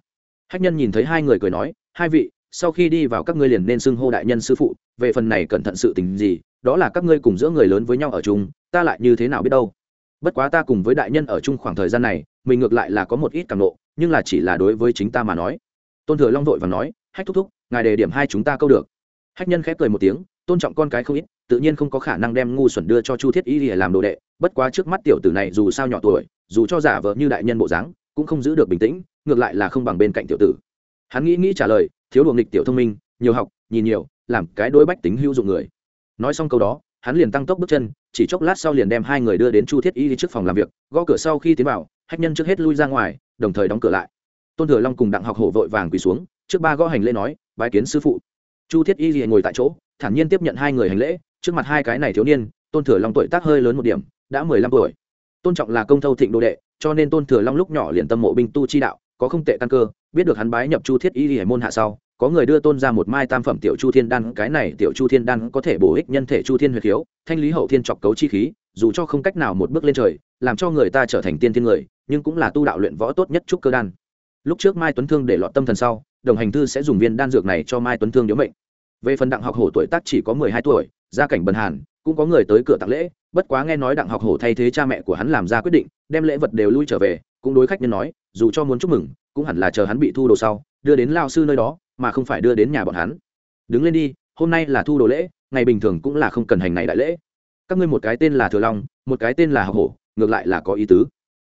Hách nhân nhìn thấy hai người cười nói, hai vị, sau khi đi vào các ngươi liền nên xưng hô đại nhân sư phụ, về phần này cẩn thận sự tình gì, đó là các ngươi cùng giữa người lớn với nhau ở chung, ta lại như thế nào biết đâu? Bất quá ta cùng với đại nhân ở chung khoảng thời gian này, mình ngược lại là có một ít cảm nộ, nhưng là chỉ là đối với chính ta mà nói tôn thừa long vội và nói, hách thúc thúc, ngài đề điểm hai chúng ta câu được. Hách nhân khép cười một tiếng, tôn trọng con cái không ít, tự nhiên không có khả năng đem ngu xuẩn đưa cho chu thiết y để làm đồ đệ, bất quá trước mắt tiểu tử này dù sao nhỏ tuổi, dù cho giả vợ như đại nhân bộ dáng, cũng không giữ được bình tĩnh, ngược lại là không bằng bên cạnh tiểu tử. Hắn nghĩ nghĩ trả lời, thiếu luồng nghịch tiểu thông minh, nhiều học, nhìn nhiều, làm cái đối bách tính hữu dụng người. Nói xong câu đó, hắn liền tăng tốc bước chân, chỉ chốc lát sau liền đem hai người đưa đến chu thiết y đi trước phòng làm việc, gõ cửa sau khi tiến vào, hách nhân trước hết lui ra ngoài, đồng thời đóng cửa lại tôn thừa long cùng đặng học hổ vội vàng quỳ xuống, trước ba gõ hành lễ nói, bái kiến sư phụ. Chu thiết y liền ngồi tại chỗ, thản nhiên tiếp nhận hai người hành lễ, trước mặt hai cái này thiếu niên, tôn thừa long tuổi tác hơi lớn một điểm, đã mười lăm tuổi. Tôn trọng là công thâu thịnh đô đệ, cho nên tôn thừa long lúc nhỏ liền tâm mộ binh tu chi đạo, có không tệ căn cơ, biết được hắn bái nhập chu thiết y hải môn hạ sau, có người đưa tôn ra một mai tam phẩm tiểu chu thiên đan, cái này tiểu chu thiên đan có thể bổ ích nhân thể chu thiên huyệt khiếu, thanh lý hậu thiên chọc cấu chi khí, dù cho không cách nào một bước lên trời, làm cho người ta trở thành tiên thiên người, nhưng cũng là tu đạo luyện võ tốt nhất trúc cơ đan lúc trước mai tuấn thương để lọt tâm thần sau, đồng hành thư sẽ dùng viên đan dược này cho mai tuấn thương điếu mệnh. Về phần đặng học hổ tuổi tác chỉ có mười hai tuổi, gia cảnh bần hàn, cũng có người tới cửa tặng lễ, bất quá nghe nói đặng học hổ thay thế cha mẹ của hắn làm ra quyết định, đem lễ vật đều lui trở về, cũng đối khách nhân nói, dù cho muốn chúc mừng, cũng hẳn là chờ hắn bị thu đồ sau, đưa đến lao sư nơi đó, mà không phải đưa đến nhà bọn hắn. Đứng lên đi, hôm nay là thu đồ lễ, ngày bình thường cũng là không cần hành này đại lễ. Các ngươi một cái tên là thừa long, một cái tên là học hổ, ngược lại là có ý tứ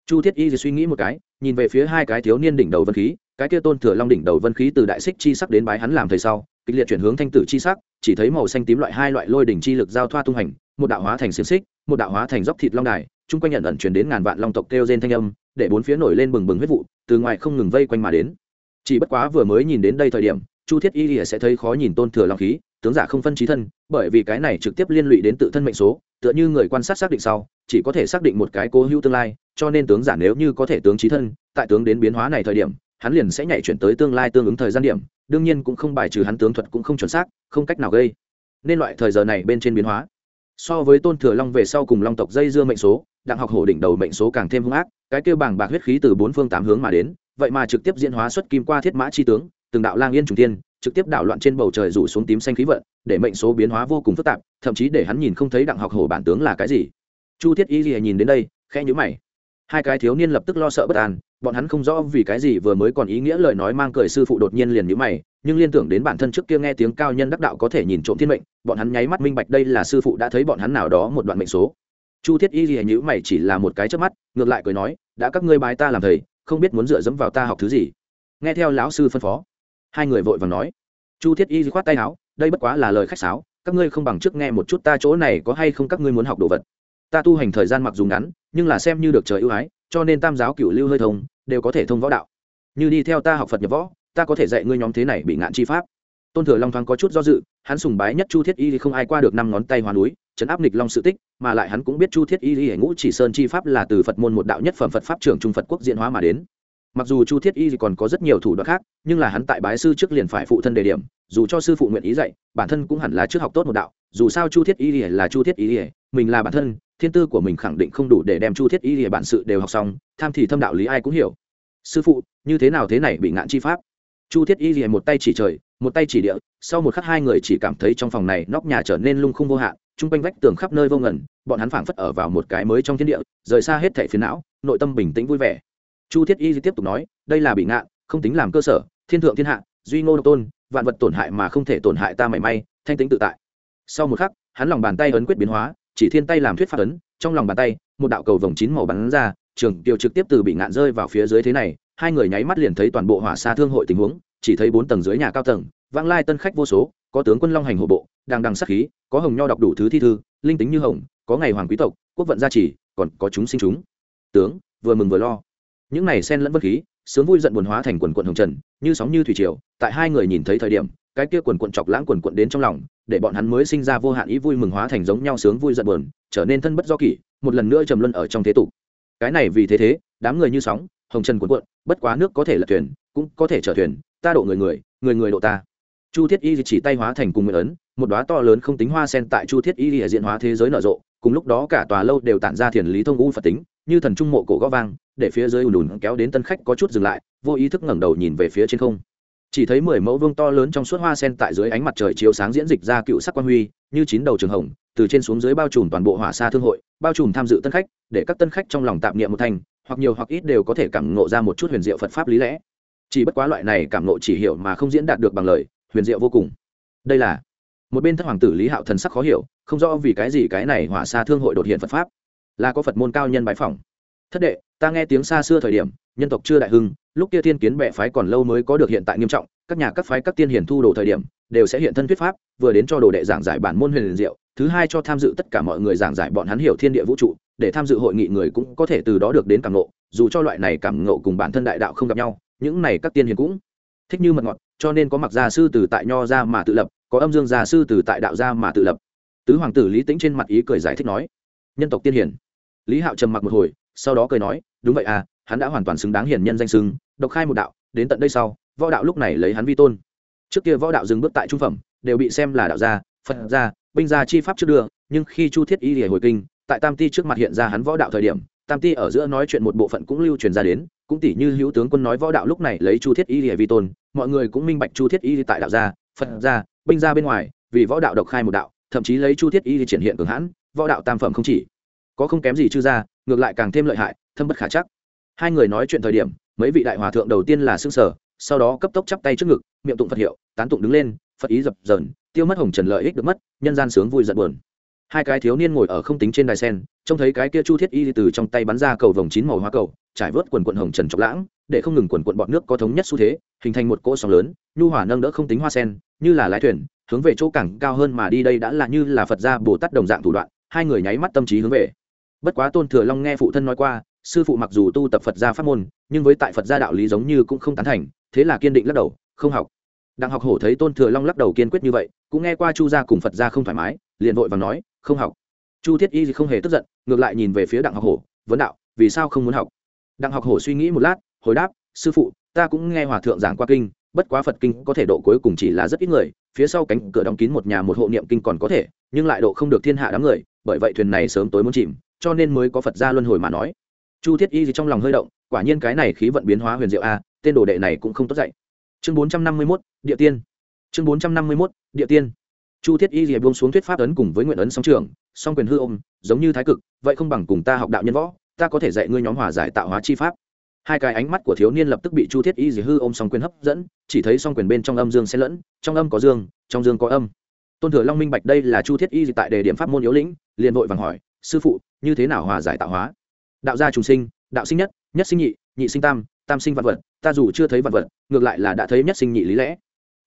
chu thiết y suy nghĩ một cái, nhìn về phía hai cái thiếu niên đỉnh đầu vân khí, cái kia tôn thừa long đỉnh đầu vân khí từ đại xích chi sắc đến bái hắn làm thầy sau, kịch liệt chuyển hướng thanh tử chi sắc, chỉ thấy màu xanh tím loại hai loại lôi đỉnh chi lực giao thoa tung hành, một đạo hóa thành xiềng xích, một đạo hóa thành dốc thịt long đài, chung quanh nhận ẩn chuyển đến ngàn vạn long tộc kêu trên thanh âm, để bốn phía nổi lên bừng bừng huyết vụ, từ ngoài không ngừng vây quanh mà đến. Chỉ bất quá vừa mới nhìn đến đây thời điểm, chu thiết y sẽ thấy khó nhìn tôn thừa long khí tướng giả không phân trí thân, bởi vì cái này trực tiếp liên lụy đến tự thân mệnh số, tựa như người quan sát xác định sau, chỉ có thể xác định một cái cố hữu tương lai, cho nên tướng giả nếu như có thể tướng trí thân, tại tướng đến biến hóa này thời điểm, hắn liền sẽ nhảy chuyển tới tương lai tương ứng thời gian điểm, đương nhiên cũng không bài trừ hắn tướng thuật cũng không chuẩn xác, không cách nào gây. Nên loại thời giờ này bên trên biến hóa, so với tôn thừa long về sau cùng long tộc dây dưa mệnh số, đặng học hổ đỉnh đầu mệnh số càng thêm hung ác, cái kêu bảng bạc huyết khí từ bốn phương tám hướng mà đến, vậy mà trực tiếp diễn hóa xuất kim qua thiết mã chi tướng từng đạo lang yên trùng tiên trực tiếp đảo loạn trên bầu trời rủ xuống tím xanh khí vận, để mệnh số biến hóa vô cùng phức tạp, thậm chí để hắn nhìn không thấy đặng học hổ bản tướng là cái gì. Chu thiết y gì nhìn đến đây, khẽ nhữ mày. Hai cái thiếu niên lập tức lo sợ bất an, bọn hắn không rõ vì cái gì vừa mới còn ý nghĩa lời nói mang cười sư phụ đột nhiên liền nhữ mày, nhưng liên tưởng đến bản thân trước kia nghe tiếng cao nhân đắc đạo có thể nhìn trộm thiên mệnh, bọn hắn nháy mắt minh bạch đây là sư phụ đã thấy bọn hắn nào đó một đoạn mệnh số. Chu thiết y gì nhữ mày chỉ là một cái trước mắt, ngược lại cười nói, đã các ngươi bái ta làm thầy, không biết muốn dựa dẫm vào ta học thứ gì. Nghe theo lão sư phân phó hai người vội vàng nói, chu thiết y khoát tay áo, đây bất quá là lời khách sáo, các ngươi không bằng trước nghe một chút ta chỗ này có hay không các ngươi muốn học đồ vật. Ta tu hành thời gian mặc dù ngắn, nhưng là xem như được trời ưu ái, cho nên tam giáo cựu lưu hơi thông, đều có thể thông võ đạo. Như đi theo ta học phật nhập võ, ta có thể dạy ngươi nhóm thế này bị ngạn chi pháp. Tôn thừa long thoáng có chút do dự, hắn sùng bái nhất chu thiết y thì không ai qua được năm ngón tay hoa núi, chấn áp nghịch long sự tích, mà lại hắn cũng biết chu thiết y thì ngũ chỉ sơn chi pháp là từ phật môn một đạo nhất phẩm phật pháp trưởng trung phật quốc diễn hóa mà đến mặc dù chu thiết y còn có rất nhiều thủ đoạn khác, nhưng là hắn tại bái sư trước liền phải phụ thân đề điểm, dù cho sư phụ nguyện ý dạy, bản thân cũng hẳn là trước học tốt một đạo, dù sao chu thiết y là chu thiết y mình là bản thân, thiên tư của mình khẳng định không đủ để đem chu thiết y bản sự đều học xong, tham thì thâm đạo lý ai cũng hiểu. Sư phụ, như thế nào thế này bị ngạn chi pháp? Chu thiết y một tay chỉ trời, một tay chỉ địa, sau một khắc hai người chỉ cảm thấy trong phòng này nóc nhà trở nên lung khung vô hạn, chung quanh vách tường khắp nơi vô ngần, bọn hắn phảng phất ở vào một cái mới trong thiên địa, rời xa hết thẻ phiến não, nội tâm bình tĩnh vui vẻ chu thiết y tiếp tục nói, đây là bị ngạn, không tính làm cơ sở, thiên thượng thiên hạ, duy ngô độc tôn, vạn vật tổn hại mà không thể tổn hại ta mảy may, thanh tính tự tại. Sau một khắc, hắn lòng bàn tay ấn quyết biến hóa, chỉ thiên tay làm thuyết pháp ấn, trong lòng bàn tay, một đạo cầu vồng chín màu bắn ra, trường kiều trực tiếp từ bị ngạn rơi vào phía dưới thế này, hai người nháy mắt liền thấy toàn bộ hỏa xa thương hội tình huống, chỉ thấy bốn tầng dưới nhà cao tầng, vãng lai tân khách vô số, có tướng quân long hành hộ bộ, đang đằng sắc khí, có hồng nho đọc đủ thứ thi thư, linh tính như hồng, có ngày hoàng quý tộc, quốc vận gia trì, còn có chúng sinh chúng. Tướng, vừa mừng vừa lo những này xen lẫn vật khí, sướng vui giận buồn hóa thành quần quận hồng trần, như sóng như thủy triều, tại hai người nhìn thấy thời điểm, cái kia quần quận chọc lãng quần quận đến trong lòng, để bọn hắn mới sinh ra vô hạn ý vui mừng hóa thành giống nhau sướng vui giận buồn, trở nên thân bất do kỷ, một lần nữa trầm luân ở trong thế tục. Cái này vì thế thế, đám người như sóng, hồng trần cuộn cuộn bất quá nước có thể là thuyền, cũng có thể chở thuyền, ta độ người người người người độ ta. Chu thiết y chỉ tay hóa thành cùng nguyện ấn, một đóa to lớn không tính hoa sen tại chu thiết y ở diện hóa thế giới nở rộ, cùng lúc đó cả tòa lâu đều tản ra thiền lý thông u phật tính, như thần trung mộ cổ gõ vang để phía dưới ùn ùn kéo đến tân khách có chút dừng lại, vô ý thức ngẩng đầu nhìn về phía trên không. Chỉ thấy mười mẫu vương to lớn trong suốt hoa sen tại dưới ánh mặt trời chiếu sáng diễn dịch ra cựu sắc quan huy, như chín đầu trường hồng, từ trên xuống dưới bao trùm toàn bộ hỏa xa thương hội, bao trùm tham dự tân khách, để các tân khách trong lòng tạm niệm một thành, hoặc nhiều hoặc ít đều có thể cảm ngộ ra một chút huyền diệu phật pháp lý lẽ. Chỉ bất quá loại này cảm ngộ chỉ hiểu mà không diễn đạt được bằng lời, huyền diệu vô cùng. Đây là một bên thất hoàng tử lý hạo thần sắc khó hiểu, không rõ vì cái gì cái này hỏa xa thương hội đột hiện phật pháp. Là có phật môn cao nhân bái phỏng thất đệ, ta nghe tiếng xa xưa thời điểm, nhân tộc chưa đại hưng, lúc kia thiên kiến bệ phái còn lâu mới có được hiện tại nghiêm trọng, các nhà các phái các tiên hiển thu đồ thời điểm, đều sẽ hiện thân thuyết pháp, vừa đến cho đồ đệ giảng giải bản môn huyền diệu, thứ hai cho tham dự tất cả mọi người giảng giải bọn hắn hiểu thiên địa vũ trụ, để tham dự hội nghị người cũng có thể từ đó được đến cảm ngộ, dù cho loại này cảm ngộ cùng bản thân đại đạo không gặp nhau, những này các tiên hiền cũng thích như mật ngọt, cho nên có mặc gia sư từ tại nho ra mà tự lập, có âm dương gia sư từ tại đạo gia mà tự lập. Tứ hoàng tử lý tĩnh trên mặt ý cười giải thích nói, nhân tộc tiên hiển. Lý hạo trầm mặc một hồi sau đó cười nói, đúng vậy à hắn đã hoàn toàn xứng đáng hiển nhân danh xưng, độc khai một đạo, đến tận đây sau, võ đạo lúc này lấy hắn vi tôn. Trước kia võ đạo dừng bước tại trung phẩm, đều bị xem là đạo gia, phật gia, binh gia chi pháp trước đưa, nhưng khi chu thiết y lìa hồi kinh, tại tam ti trước mặt hiện ra hắn võ đạo thời điểm, tam ti ở giữa nói chuyện một bộ phận cũng lưu truyền ra đến, cũng tỷ như hữu tướng quân nói võ đạo lúc này lấy chu thiết y lìa vi tôn, mọi người cũng minh bạch chu thiết y tại đạo gia, phật gia, binh gia bên ngoài, vì võ đạo độc khai một đạo, thậm chí lấy chu thiết y triển hiện cường hãn, võ đạo tam phẩm không chỉ có không kém gì chư ra, ngược lại càng thêm lợi hại thâm bất khả chắc. Hai người nói chuyện thời điểm mấy vị đại hòa thượng đầu tiên là xương sở sau đó cấp tốc chắp tay trước ngực miệng tụng phật hiệu tán tụng đứng lên phật ý dập dờn tiêu mất hồng trần lợi ích được mất nhân gian sướng vui giận buồn. Hai cái thiếu niên ngồi ở không tính trên đài sen trông thấy cái kia chu thiết y từ trong tay bắn ra cầu vòng chín màu hoa cầu trải vớt quần quận hồng trần chọc lãng để không ngừng quần quận bọt nước có thống nhất xu thế hình thành một cỗ sóng lớn nhu hỏa nâng đỡ không tính hoa sen như là lái thuyền hướng về chỗ cảng cao hơn mà đi đây đã là như là phật gia bồ tát đồng dạng thủ đoạn hai người nháy mắt tâm trí hướng về bất quá tôn thừa long nghe phụ thân nói qua, sư phụ mặc dù tu tập phật gia pháp môn, nhưng với tại phật gia đạo lý giống như cũng không tán thành, thế là kiên định lắc đầu, không học. Đặng học hổ thấy tôn thừa long lắc đầu kiên quyết như vậy, cũng nghe qua chu gia cùng phật gia không thoải mái, liền vội và nói, không học. Chu thiết y thì không hề tức giận, ngược lại nhìn về phía đặng học hổ, vấn đạo, vì sao không muốn học? Đặng học hổ suy nghĩ một lát, hồi đáp, sư phụ, ta cũng nghe hòa thượng giảng qua kinh, bất quá phật kinh có thể độ cuối cùng chỉ là rất ít người, phía sau cánh cửa đóng kín một nhà một hộ niệm kinh còn có thể, nhưng lại độ không được thiên hạ đám người, bởi vậy thuyền này sớm tối muốn chìm cho nên mới có phật gia luân hồi mà nói. Chu thiết y gì trong lòng hơi động, quả nhiên cái này khí vận biến hóa huyền diệu a, tên đồ đệ này cũng không tốt dạy. Chương bốn trăm năm mươi mốt, địa tiên. Chương bốn trăm năm mươi mốt, địa tiên. Chu thiết y gì buông xuống thuyết pháp ấn cùng với nguyện ấn song trường, song quyền hư ôm, giống như thái cực, vậy không bằng cùng ta học đạo nhân võ, ta có thể dạy ngươi nhóm hòa giải tạo hóa chi pháp. Hai cái ánh mắt của thiếu niên lập tức bị chu thiết y dì hư ôm song quyền hấp dẫn, chỉ thấy song quyền bên trong âm dương xen lẫn, trong âm có dương, trong dương có âm. Tôn thừa long minh bạch đây là chu thiết y dì tại đề điểm pháp môn yếu lĩnh, liền vội vàng hỏi sư phụ, như thế nào hòa giải tạo hóa? Đạo gia trùng sinh, đạo sinh nhất nhất sinh nhị nhị sinh tam tam sinh vạn vật, ta dù chưa thấy vạn vật, ngược lại là đã thấy nhất sinh nhị lý lẽ.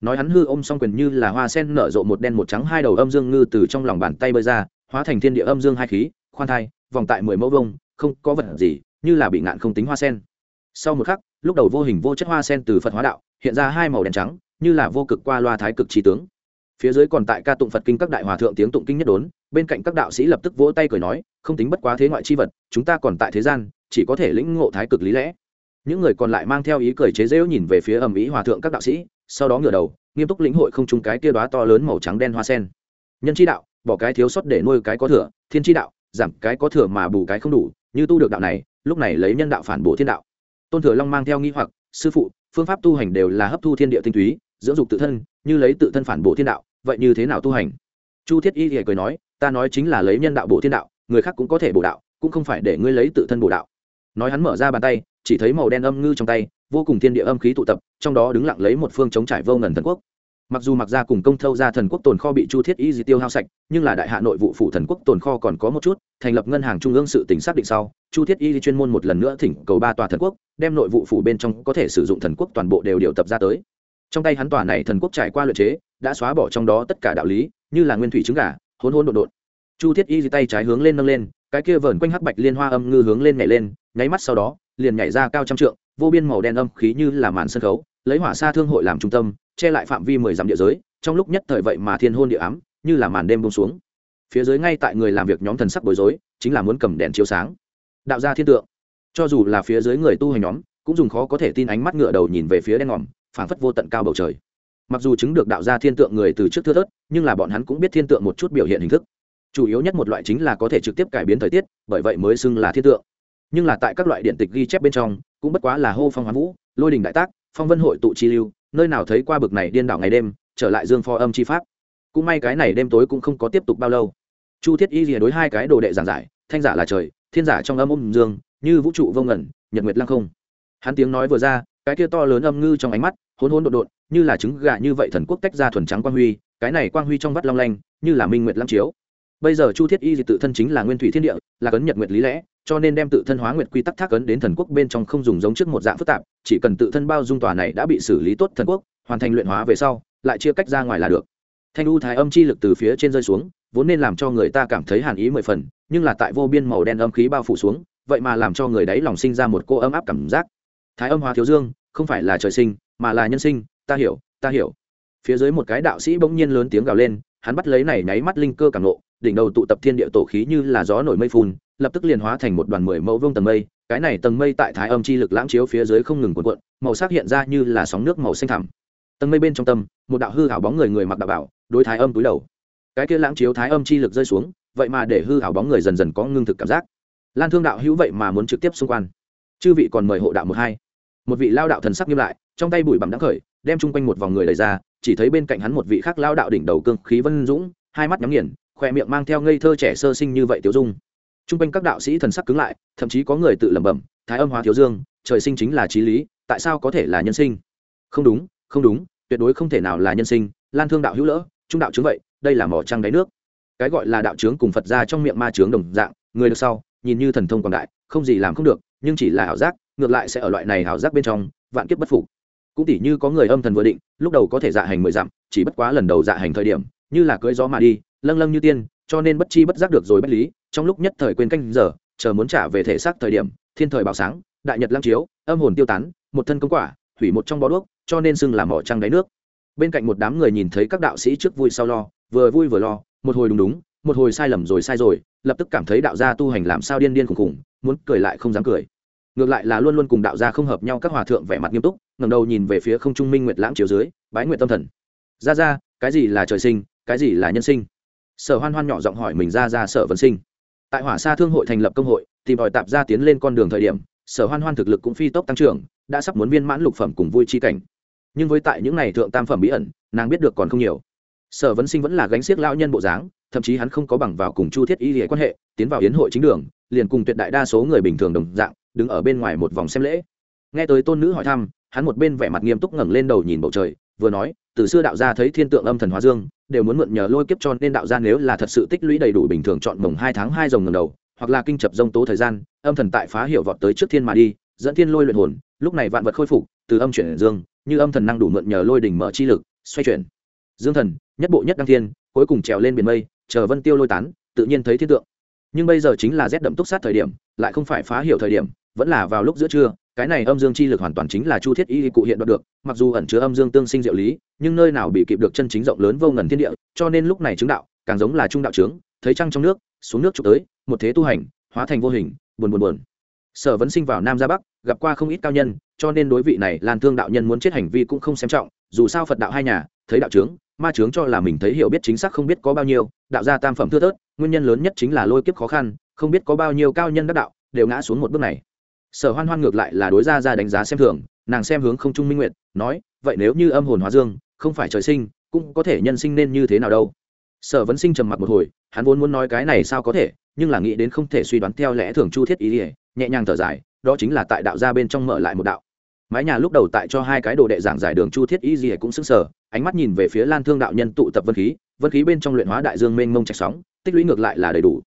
Nói hắn hư ôm song quyền như là hoa sen nở rộ một đen một trắng, hai đầu âm dương ngư từ trong lòng bàn tay bơi ra, hóa thành thiên địa âm dương hai khí, khoan thai, vòng tại mười mẫu vông, không có vật gì, như là bị ngạn không tính hoa sen. Sau một khắc, lúc đầu vô hình vô chất hoa sen từ phật hóa đạo, hiện ra hai màu đen trắng, như là vô cực qua loa thái cực trí tướng. Phía dưới còn tại ca tụng phật kinh các đại hòa thượng tiếng tụng kinh nhất đốn bên cạnh các đạo sĩ lập tức vỗ tay cười nói, không tính bất quá thế ngoại chi vật, chúng ta còn tại thế gian, chỉ có thể lĩnh ngộ thái cực lý lẽ. Những người còn lại mang theo ý cười chế rễu nhìn về phía ầm ĩ hòa thượng các đạo sĩ, sau đó ngửa đầu, nghiêm túc lĩnh hội không chung cái tia đoá to lớn màu trắng đen hoa sen. Nhân chi đạo, bỏ cái thiếu sót để nuôi cái có thừa, thiên chi đạo, giảm cái có thừa mà bù cái không đủ, như tu được đạo này, lúc này lấy nhân đạo phản bổ thiên đạo. Tôn thừa long mang theo nghi hoặc, sư phụ, phương pháp tu hành đều là hấp thu thiên địa tinh túy, dưỡng dục tự thân, như lấy tự thân phản bổ thiên đạo, vậy như thế nào tu hành? Chu thiết y thì cười nói ta nói chính là lấy nhân đạo bổ thiên đạo, người khác cũng có thể bổ đạo, cũng không phải để ngươi lấy tự thân bổ đạo. Nói hắn mở ra bàn tay, chỉ thấy màu đen âm ngư trong tay, vô cùng thiên địa âm khí tụ tập, trong đó đứng lặng lấy một phương chống trải vô ngần thần quốc. Mặc dù mặc ra cùng công thâu ra thần quốc tồn kho bị chu thiết y di tiêu hao sạch, nhưng là đại hạ nội vụ phủ thần quốc tồn kho còn có một chút, thành lập ngân hàng trung ương sự tỉnh xác định sau, chu thiết y chuyên môn một lần nữa thỉnh cầu ba tòa thần quốc, đem nội vụ phủ bên trong có thể sử dụng thần quốc toàn bộ đều điều tập ra tới. Trong tay hắn tòa này thần quốc trải qua luyện chế, đã xóa bỏ trong đó tất cả đạo lý, như là nguyên thủy trứng gà hôn hôn đột đột chu thiết y di tay trái hướng lên nâng lên, cái kia vờn quanh hắc bạch liên hoa âm ngư hướng lên nhảy lên, nháy mắt sau đó, liền nhảy ra cao trăm trượng, vô biên màu đen âm khí như là màn sân khấu, lấy hỏa xa thương hội làm trung tâm, che lại phạm vi mười dặm địa giới, trong lúc nhất thời vậy mà thiên hôn địa ám, như là màn đêm bông xuống. Phía dưới ngay tại người làm việc nhóm thần sắc bối rối, chính là muốn cầm đèn chiếu sáng. Đạo ra thiên tượng, cho dù là phía dưới người tu hành nhóm, cũng dùng khó có thể tin ánh mắt ngựa đầu nhìn về phía đen ngòm, phảng phất vô tận cao bầu trời mặc dù chứng được đạo gia thiên tượng người từ trước thưa thớt, nhưng là bọn hắn cũng biết thiên tượng một chút biểu hiện hình thức. Chủ yếu nhất một loại chính là có thể trực tiếp cải biến thời tiết, bởi vậy mới xưng là thiên tượng. Nhưng là tại các loại điện tịch ghi chép bên trong, cũng bất quá là hô phong hoán vũ, lôi đình đại tác, phong vân hội tụ chi lưu, nơi nào thấy qua bực này điên đảo ngày đêm, trở lại dương pho âm chi pháp. Cũng may cái này đêm tối cũng không có tiếp tục bao lâu. Chu thiết y rìa đối hai cái đồ đệ giảng giải, thanh giả là trời, thiên giả trong âm ôm dương, như vũ trụ vô ngẩn nhật nguyệt lăng không. Hắn tiếng nói vừa ra cái kia to lớn âm ngư trong ánh mắt, hỗn hỗn đột đột như là trứng gà như vậy thần quốc tách ra thuần trắng quang huy, cái này quang huy trong vắt long lanh, như là minh nguyệt lăng chiếu. Bây giờ chu thiết y thì tự thân chính là nguyên thủy thiên địa, là cấn nhật nguyệt lý lẽ, cho nên đem tự thân hóa nguyệt quy tắc thác ấn đến thần quốc bên trong không dùng giống trước một dạng phức tạp, chỉ cần tự thân bao dung tòa này đã bị xử lý tốt thần quốc, hoàn thành luyện hóa về sau, lại chia cách ra ngoài là được. Thanh u thái âm chi lực từ phía trên rơi xuống, vốn nên làm cho người ta cảm thấy hàn ý mười phần, nhưng là tại vô biên màu đen âm khí bao phủ xuống, vậy mà làm cho người đấy lòng sinh ra một cô ấm áp cảm giác thái âm hóa thiếu dương, không phải là trời sinh, mà là nhân sinh, ta hiểu ta hiểu. Phía dưới một cái đạo sĩ bỗng nhiên lớn tiếng gào lên, hắn bắt lấy này nháy mắt linh cơ càng nộ đỉnh đầu tụ tập thiên địa tổ khí như là gió nổi mây phun, lập tức liền hóa thành một đoàn mười mẫu vương tầng mây, cái này tầng mây tại thái âm chi lực lãng chiếu phía dưới không ngừng cuộn cuộn, màu sắc hiện ra như là sóng nước màu xanh thẳm. Tầng mây bên trong tâm, một đạo hư hảo bóng người người mặc đạo bảo, đối thái âm túi đầu. Cái kia lãng chiếu thái âm chi lực rơi xuống, vậy mà để hư hảo bóng người dần dần có ngưng thực cảm giác. Lan thương đạo hữu vậy mà muốn trực tiếp xung quanh chư vị còn mời hộ đạo một hai một vị lao đạo thần sắc nghiêm lại, trong tay bụi bặm đã khởi, đem chung quanh một vòng người đẩy ra, chỉ thấy bên cạnh hắn một vị khác lao đạo đỉnh đầu cương khí vân dũng, hai mắt nhắm nghiền, khoe miệng mang theo ngây thơ trẻ sơ sinh như vậy tiểu dung. Trung quanh các đạo sĩ thần sắc cứng lại, thậm chí có người tự lẩm bẩm, thái âm hóa thiếu dương, trời sinh chính là trí lý, tại sao có thể là nhân sinh? Không đúng không đúng, tuyệt đối không thể nào là nhân sinh, lan thương đạo hữu lỡ, trung đạo chứng vậy, đây là mỏ trăng đáy nước. Cái gọi là đạo trướng cùng phật ra trong miệng ma trướng đồng dạng, người được sau, nhìn như thần thông quảng đại, không gì làm không được, nhưng chỉ là ảo giác ngược lại sẽ ở loại này hảo giác bên trong, vạn kiếp bất phục. Cũng tỉ như có người âm thần vừa định, lúc đầu có thể dạ hành mười dặm, chỉ bất quá lần đầu dạ hành thời điểm, như là cưỡi gió mà đi, lâng lâng như tiên, cho nên bất chi bất giác được rồi bất lý, trong lúc nhất thời quên canh giờ, chờ muốn trả về thể xác thời điểm, thiên thời bảo sáng, đại nhật lăng chiếu, âm hồn tiêu tán, một thân công quả, hủy một trong bó đuốc, cho nên xưng là mỏ trăng đáy nước. Bên cạnh một đám người nhìn thấy các đạo sĩ trước vui sau lo, vừa vui vừa lo, một hồi đúng đúng, một hồi sai lầm rồi sai rồi, lập tức cảm thấy đạo gia tu hành làm sao điên điên khùng khùng muốn cười lại không dám cười ngược lại là luôn luôn cùng đạo gia không hợp nhau các hòa thượng vẻ mặt nghiêm túc, ngẩng đầu nhìn về phía không trung minh nguyệt lãng chiều dưới, bái nguyện tâm thần. Ra ra cái gì là trời sinh, cái gì là nhân sinh? Sở hoan hoan nhỏ giọng hỏi mình ra ra sở vân sinh. Tại hỏa sa thương hội thành lập công hội tìm đòi tạp ra tiến lên con đường thời điểm, sở hoan hoan thực lực cũng phi tốc tăng trưởng, đã sắp muốn viên mãn lục phẩm cùng vui chi cảnh. Nhưng với tại những này thượng tam phẩm bí ẩn, nàng biết được còn không nhiều. Sở vấn sinh vẫn là gánh xiếc lao nhân bộ dáng, thậm chí hắn không có bằng vào cùng chu thiết y hệ quan hệ, tiến vào hiến hội chính đường, liền cùng tuyệt đại đa số người bình thường đồng dạng đứng ở bên ngoài một vòng xem lễ. Nghe tới tôn nữ hỏi thăm, hắn một bên vẻ mặt nghiêm túc ngẩng lên đầu nhìn bầu trời, vừa nói, từ xưa đạo gia thấy thiên tượng âm thần hóa dương, đều muốn mượn nhờ lôi kiếp cho nên đạo gia nếu là thật sự tích lũy đầy đủ bình thường chọn mồng hai tháng hai rồng ngầm đầu, hoặc là kinh chập dông tố thời gian, âm thần tại phá hiệu vọt tới trước thiên mà đi, dẫn thiên lôi luyện hồn, lúc này vạn vật khôi phục, từ âm chuyển dương, như âm thần năng đủ mượn nhờ lôi đỉnh mở chi lực, xoay chuyển. Dương thần, nhất bộ nhất đăng thiên, cuối cùng trèo lên biển mây, chờ vân tiêu lôi tán, tự nhiên thấy thiên tượng nhưng bây giờ chính là rét đậm túc sát thời điểm, lại không phải phá hiểu thời điểm, vẫn là vào lúc giữa trưa, cái này âm dương chi lực hoàn toàn chính là chu thiết y cụ hiện đoạt được, mặc dù ẩn chứa âm dương tương sinh diệu lý, nhưng nơi nào bị kịp được chân chính rộng lớn vô ngần thiên địa, cho nên lúc này chứng đạo, càng giống là trung đạo trướng, thấy trăng trong nước, xuống nước trục tới, một thế tu hành, hóa thành vô hình, buồn buồn buồn. Sở vẫn sinh vào nam ra bắc, gặp qua không ít cao nhân, cho nên đối vị này lan thương đạo nhân muốn chết hành vi cũng không xem trọng, dù sao phật đạo hai nhà, thấy đạo trướng ma trướng cho là mình thấy hiểu biết chính xác không biết có bao nhiêu, đạo gia tam phẩm thưa thớt, nguyên nhân lớn nhất chính là lôi kiếp khó khăn, không biết có bao nhiêu cao nhân đắc đạo, đều ngã xuống một bước này. Sở hoan hoan ngược lại là đối ra ra đánh giá xem thường, nàng xem hướng không trung minh nguyện nói, vậy nếu như âm hồn hóa dương, không phải trời sinh, cũng có thể nhân sinh nên như thế nào đâu? Sở vấn sinh trầm mặc một hồi, hắn vốn muốn nói cái này sao có thể, nhưng là nghĩ đến không thể suy đoán theo lẽ thường chu thiết ý ỉa nhẹ nhàng thở dài, đó chính là tại đạo gia bên trong mở lại một đạo mái nhà lúc đầu tại cho hai cái đồ đệ giảng giải đường chu thiết ý gì cũng sững sờ, ánh mắt nhìn về phía lan thương đạo nhân tụ tập vân khí vân khí bên trong luyện hóa đại dương mênh mông trạch sóng, tích lũy ngược lại là đầy đủ.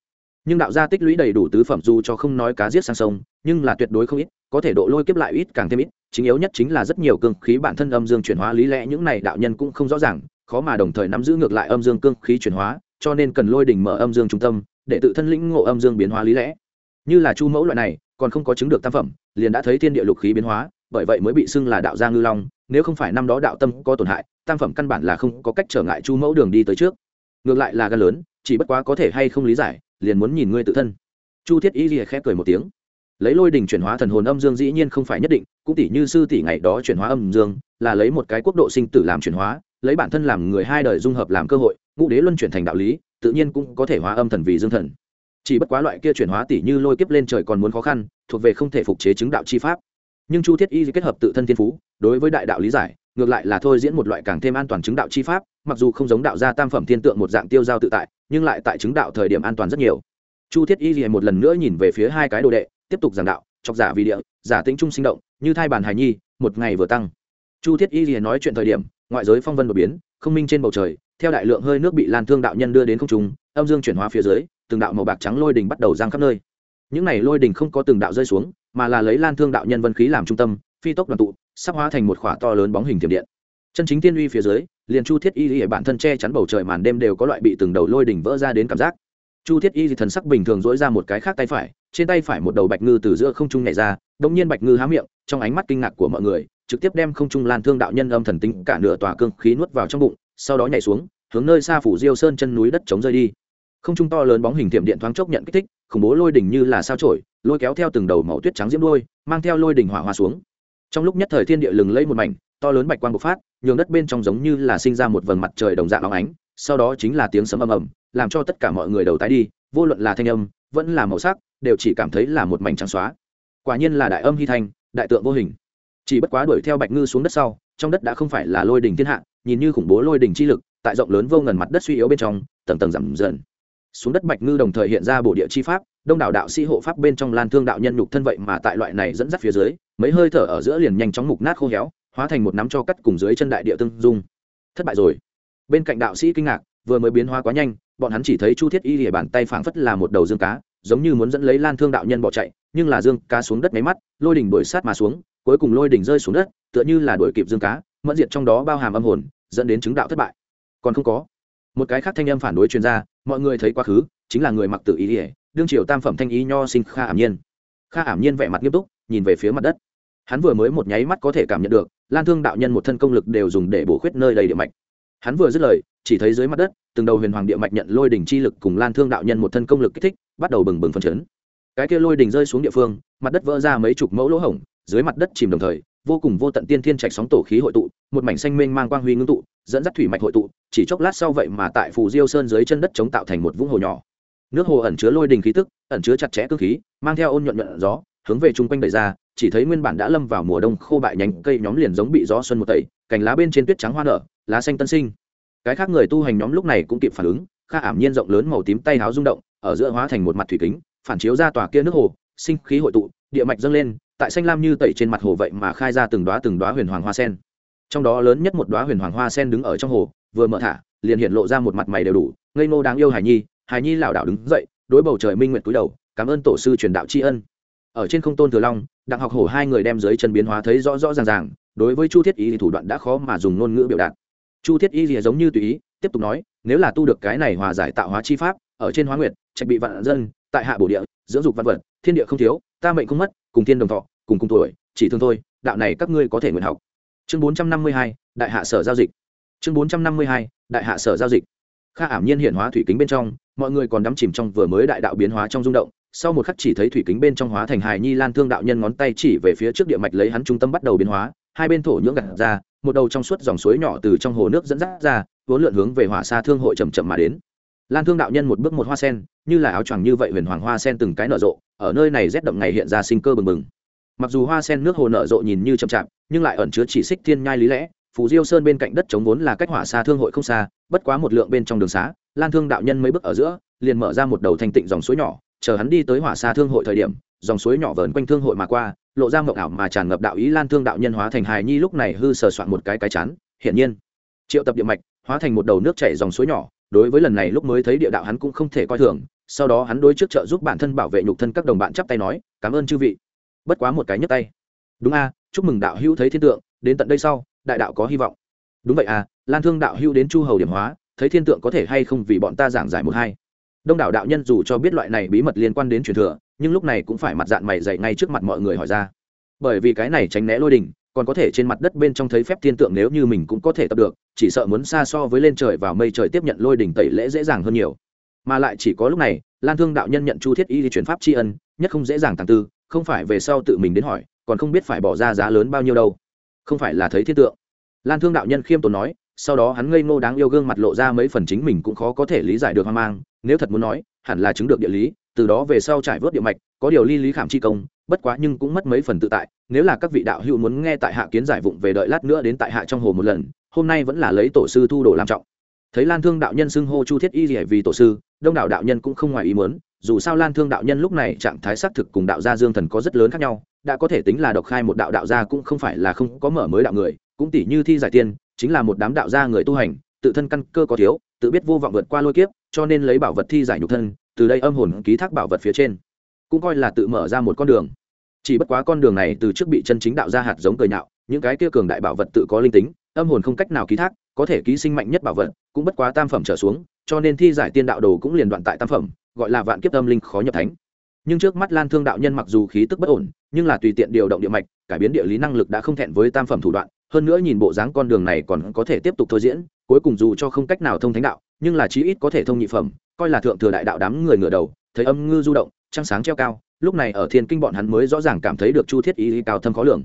Nhưng đạo gia tích lũy đầy đủ tứ phẩm dù cho không nói cá giết sang sông, nhưng là tuyệt đối không ít, có thể độ lôi kiếp lại ít càng thêm ít, chính yếu nhất chính là rất nhiều cương khí bản thân âm dương chuyển hóa lý lẽ những này đạo nhân cũng không rõ ràng, khó mà đồng thời nắm giữ ngược lại âm dương cương khí chuyển hóa, cho nên cần lôi đỉnh mở âm dương trung tâm, để tự thân lĩnh ngộ âm dương biến hóa lý lẽ. Như là chu mẫu loại này, còn không có chứng được tam phẩm, liền đã thấy thiên địa lục khí biến hóa bởi vậy mới bị xưng là đạo gia ngư long, nếu không phải năm đó đạo tâm có tổn hại, tam phẩm căn bản là không có cách trở ngại chu mẫu đường đi tới trước. Ngược lại là gan lớn, chỉ bất quá có thể hay không lý giải, liền muốn nhìn ngươi tự thân. Chu thiết y lìa khẽ cười một tiếng. Lấy lôi đình chuyển hóa thần hồn âm dương dĩ nhiên không phải nhất định, cũng tỷ như sư tỷ ngày đó chuyển hóa âm dương, là lấy một cái quốc độ sinh tử làm chuyển hóa, lấy bản thân làm người hai đời dung hợp làm cơ hội, ngũ đế luân chuyển thành đạo lý, tự nhiên cũng có thể hóa âm thần vì dương thần. Chỉ bất quá loại kia chuyển hóa tỷ như lôi kiếp lên trời còn muốn khó khăn, thuộc về không thể phục chế chứng đạo chi pháp nhưng chu thiết y kết hợp tự thân thiên phú, đối với đại đạo lý giải, ngược lại là thôi diễn một loại càng thêm an toàn chứng đạo chi pháp, mặc dù không giống đạo gia tam phẩm thiên tượng một dạng tiêu giao tự tại, nhưng lại tại chứng đạo thời điểm an toàn rất nhiều. Chu thiết y thì một lần nữa nhìn về phía hai cái đồ đệ, tiếp tục giảng đạo, chọc giả vì địa, giả tính trung sinh động, như thai bàn hài nhi, một ngày vừa tăng. Chu thiết y thì nói chuyện thời điểm, ngoại giới phong vân đột biến, không minh trên bầu trời, theo đại lượng hơi nước bị lan thương đạo nhân đưa đến không trung, âm dương chuyển hóa phía dưới, từng đạo màu bạc trắng lôi đình bắt đầu giang khắp nơi. Những này lôi đình không có từng đạo rơi xuống mà là lấy lan thương đạo nhân vân khí làm trung tâm, phi tốc đoàn tụ, sắp hóa thành một khỏa to lớn bóng hình tiềm điện. Chân chính tiên uy phía dưới, liền chu thiết y y bản thân che chắn bầu trời màn đêm đều có loại bị từng đầu lôi đỉnh vỡ ra đến cảm giác. Chu thiết y thì thần sắc bình thường dỗi ra một cái khác tay phải, trên tay phải một đầu bạch ngư từ giữa không trung nhảy ra đông nhiên bạch ngư há miệng, trong ánh mắt kinh ngạc của mọi người, trực tiếp đem không trung lan thương đạo nhân âm thần tính cả nửa tòa cương khí nuốt vào trong bụng, sau đó nhảy xuống, hướng nơi xa phủ diêu sơn chân núi đất chống rơi đi. Không trung to lớn bóng hình tiệm điện thoáng chốc nhận kích thích khủng bố lôi đỉnh như là sao trổi lôi kéo theo từng đầu màu tuyết trắng diễm đôi mang theo lôi đỉnh hỏa hoa xuống. Trong lúc nhất thời thiên địa lừng lây một mảnh, to lớn bạch quang bộc phát, nhường đất bên trong giống như là sinh ra một vầng mặt trời đồng dạng óng ánh, sau đó chính là tiếng sấm ầm ầm, làm cho tất cả mọi người đầu tái đi, vô luận là thanh âm, vẫn là màu sắc, đều chỉ cảm thấy là một mảnh trắng xóa. Quả nhiên là đại âm hy thanh, đại tượng vô hình. Chỉ bất quá đuổi theo bạch ngư xuống đất sau, trong đất đã không phải là lôi đỉnh thiên hạ, nhìn như khủng bố lôi đỉnh chi lực, tại rộng lớn vô ngần mặt đất suy yếu bên trong, tầng tầng giảm dần xuống đất bạch ngư đồng thời hiện ra bộ địa chi pháp, đông đảo đạo sĩ hộ pháp bên trong lan thương đạo nhân nhục thân vậy mà tại loại này dẫn dắt phía dưới, mấy hơi thở ở giữa liền nhanh chóng mục nát khô héo, hóa thành một nắm cho cắt cùng dưới chân đại địa tương dung. Thất bại rồi. Bên cạnh đạo sĩ kinh ngạc, vừa mới biến hóa quá nhanh, bọn hắn chỉ thấy chu thiết y lìa bàn tay phảng phất là một đầu dương cá, giống như muốn dẫn lấy lan thương đạo nhân bỏ chạy, nhưng là dương cá xuống đất máy mắt, lôi đỉnh đuổi sát mà xuống, cuối cùng lôi đỉnh rơi xuống đất, tựa như là đuổi kịp dương cá, mẫn diệt trong đó bao hàm âm hồn, dẫn đến chứng đạo thất bại. Còn không có một cái khác thanh âm phản đối chuyên gia mọi người thấy quá khứ, chính là người mặc tự ý ỉa đương triều tam phẩm thanh ý nho sinh kha ảm nhiên. Kha ảm nhiên vẻ mặt nghiêm túc, nhìn về phía mặt đất. Hắn vừa mới một nháy mắt có thể cảm nhận được, lan thương đạo nhân một thân công lực đều dùng để bổ khuyết nơi đầy địa mạch. Hắn vừa dứt lời, chỉ thấy dưới mặt đất, từng đầu huyền hoàng địa mạch nhận lôi đỉnh chi lực cùng lan thương đạo nhân một thân công lực kích thích, bắt đầu bừng bừng phân chấn. Cái kia lôi đỉnh rơi xuống địa phương, mặt đất vỡ ra mấy chục mẫu lỗ hổng, dưới mặt đất chìm đồng thời vô cùng vô tận tiên thiên trạch sóng tổ khí hội tụ, một mảnh xanh mênh mang quang huy ngưng tụ, dẫn dắt thủy mạch hội tụ, chỉ chốc lát sau vậy mà tại phù diêu sơn dưới chân đất chống tạo thành một vũng hồ nhỏ. Nước hồ ẩn chứa lôi đình khí tức, ẩn chứa chặt chẽ cơ khí, mang theo ôn nhuận nhuận gió, hướng về chung quanh đẩy ra, chỉ thấy nguyên bản đã lâm vào mùa đông khô bại nhánh cây nhóm liền giống bị gió xuân một tẩy, cành lá bên trên tuyết trắng hoa nở, lá xanh tân sinh. Cái khác người tu hành nhóm lúc này cũng kịp phản ứng, kha ảm nhiên rộng lớn màu tím tay háo rung động, ở giữa hóa thành một mặt thủy kính, phản chiếu ra tòa kia nước hồ, sinh khí hội tụ, địa mạch dâng lên tại xanh lam như tẩy trên mặt hồ vậy mà khai ra từng đoá từng đoá huyền hoàng hoa sen. Trong đó lớn nhất một đoá huyền hoàng hoa sen đứng ở trong hồ, vừa mở thả, liền hiện lộ ra một mặt mày đều đủ, ngây ngô đáng yêu hải nhi hải nhi lảo đảo đứng dậy, đối bầu trời minh nguyện cúi đầu, cảm ơn tổ sư truyền đạo tri ân. Ở trên không tôn thừa long, đặng học hổ hai người đem dưới chân biến hóa thấy rõ rõ ràng ràng, đối với chu thiết y thì thủ đoạn đã khó mà dùng ngôn ngữ biểu đạt. Chu thiết y thì giống như tùy ý, tiếp tục nói, nếu là tu được cái này hòa giải tạo hóa chi pháp, ở trên hóa nguyệt, trạch bị vạn dân, tại hạ bổ địa, dưỡng dục văn vật, thiên địa không thiếu, ta mệnh không mất cùng thiên đồng thọ, cùng cùng tuổi, chỉ thương thôi, đạo này các ngươi có thể nguyện học. Chương bốn trăm năm mươi hai, đại hạ sở giao dịch. Chương bốn trăm năm mươi hai, đại hạ sở giao dịch. Kha ảm nhiên hiện hóa thủy kính bên trong, mọi người còn đắm chìm trong vừa mới đại đạo biến hóa trong rung động. Sau một khắc chỉ thấy thủy kính bên trong hóa thành hài nhi lan thương đạo nhân ngón tay chỉ về phía trước địa mạch lấy hắn trung tâm bắt đầu biến hóa. Hai bên thổ nhưỡng gặt ra, một đầu trong suốt dòng suối nhỏ từ trong hồ nước dẫn dắt ra, vốn lượn hướng về hỏa xa thương hội chầm chậm mà đến. Lan thương đạo nhân một bước một hoa sen, như là áo choàng như vậy huyền hoàng hoa sen từng cái nở rộ ở nơi này rét đậm ngày hiện ra sinh cơ bừng bừng. Mặc dù hoa sen nước hồ nở rộ nhìn như chậm chạp, nhưng lại ẩn chứa chỉ xích thiên nhai lý lẽ, phù diêu sơn bên cạnh đất chống vốn là cách hỏa xa thương hội không xa, bất quá một lượng bên trong đường xá, lan thương đạo nhân mấy bước ở giữa, liền mở ra một đầu thanh tịnh dòng suối nhỏ, chờ hắn đi tới hỏa xa thương hội thời điểm, dòng suối nhỏ vờn quanh thương hội mà qua, lộ ra mộng ảo mà tràn ngập đạo ý lan thương đạo nhân hóa thành hài nhi lúc này hư sờ soạn một cái cái chán, hiển nhiên, triệu tập địa mạch, hóa thành một đầu nước chảy dòng suối nhỏ, đối với lần này lúc mới thấy địa đạo hắn cũng không thể coi thường sau đó hắn đối trước trợ giúp bản thân bảo vệ nhục thân các đồng bạn chắp tay nói, cảm ơn chư vị. Bất quá một cái nhấc tay. Đúng a, chúc mừng đạo hữu thấy thiên tượng, đến tận đây sau, đại đạo có hy vọng. Đúng vậy à lan thương đạo hữu đến chu hầu điểm hóa, thấy thiên tượng có thể hay không vì bọn ta giảng giải một hai. Đông đảo đạo nhân dù cho biết loại này bí mật liên quan đến truyền thừa, nhưng lúc này cũng phải mặt dạng mày dậy ngay trước mặt mọi người hỏi ra. Bởi vì cái này tránh né lôi đình, còn có thể trên mặt đất bên trong thấy phép thiên tượng nếu như mình cũng có thể tập được, chỉ sợ muốn xa so với lên trời vào mây trời tiếp nhận lôi đỉnh tẩy lễ dễ dàng hơn nhiều mà lại chỉ có lúc này, lan thương đạo nhân nhận chu thiết y di chuyển pháp tri ân, nhất không dễ dàng tàng tư, không phải về sau tự mình đến hỏi, còn không biết phải bỏ ra giá lớn bao nhiêu đâu. Không phải là thấy thiên tượng. Lan thương đạo nhân khiêm tốn nói, sau đó hắn ngây ngô đáng yêu gương mặt lộ ra mấy phần chính mình cũng khó có thể lý giải được hoang mang, nếu thật muốn nói, hẳn là chứng được địa lý, từ đó về sau trải vớt địa mạch, có điều ly lý khảm chi công, bất quá nhưng cũng mất mấy phần tự tại, nếu là các vị đạo hữu muốn nghe tại hạ kiến giải vụng về đợi lát nữa đến tại hạ trong hồ một lần, hôm nay vẫn là lấy tổ sư thu đồ làm trọng thấy lan thương đạo nhân xưng hô chu thiết y rỉa vì tổ sư, đông đảo đạo nhân cũng không ngoài ý muốn, dù sao lan thương đạo nhân lúc này trạng thái xác thực cùng đạo gia dương thần có rất lớn khác nhau, đã có thể tính là độc khai một đạo đạo gia cũng không phải là không có mở mới đạo người, cũng tỷ như thi giải tiên, chính là một đám đạo gia người tu hành, tự thân căn cơ có thiếu, tự biết vô vọng vượt qua lôi kiếp, cho nên lấy bảo vật thi giải nhục thân, từ đây âm hồn ký thác bảo vật phía trên. Cũng coi là tự mở ra một con đường. Chỉ bất quá con đường này từ trước bị chân chính đạo gia hạt giống cười nhạo, những cái kia cường đại bảo vật tự có linh tính, âm hồn không cách nào ký thác có thể ký sinh mạnh nhất bảo vật, cũng bất quá tam phẩm trở xuống, cho nên thi giải tiên đạo đồ cũng liền đoạn tại tam phẩm, gọi là vạn kiếp âm linh khó nhập thánh. Nhưng trước mắt lan thương đạo nhân mặc dù khí tức bất ổn, nhưng là tùy tiện điều động địa mạch, cải biến địa lý năng lực đã không thẹn với tam phẩm thủ đoạn, hơn nữa nhìn bộ dáng con đường này còn có thể tiếp tục thôi diễn, cuối cùng dù cho không cách nào thông thánh đạo, nhưng là chí ít có thể thông nhị phẩm, coi là thượng thừa đại đạo đám người ngửa đầu, thấy âm ngư du động, trăng sáng treo cao, lúc này ở thiên kinh bọn hắn mới rõ ràng cảm thấy được chu thiết y cao thâm khó lường.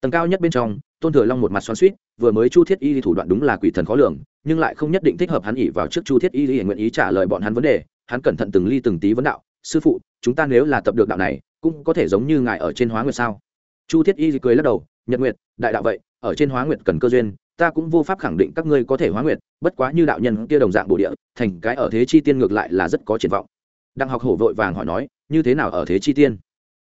Tầng cao nhất bên trong, tôn thừa long một mặt xoắn suýt vừa mới chu thiết y thủ đoạn đúng là quỷ thần khó lường, nhưng lại không nhất định thích hợp hắn ỉ vào trước chu thiết y nguyện ý trả lời bọn hắn vấn đề. Hắn cẩn thận từng ly từng tí vấn đạo, sư phụ, chúng ta nếu là tập được đạo này, cũng có thể giống như ngài ở trên hóa nguyệt sao? Chu thiết y cười lắc đầu, nhật nguyệt, đại đạo vậy, ở trên hóa nguyệt cần cơ duyên, ta cũng vô pháp khẳng định các ngươi có thể hóa nguyệt, bất quá như đạo nhân kia đồng dạng bổ địa, thành cái ở thế chi tiên ngược lại là rất có triển vọng. Đặng học hổ vội vàng hỏi nói, như thế nào ở thế chi tiên?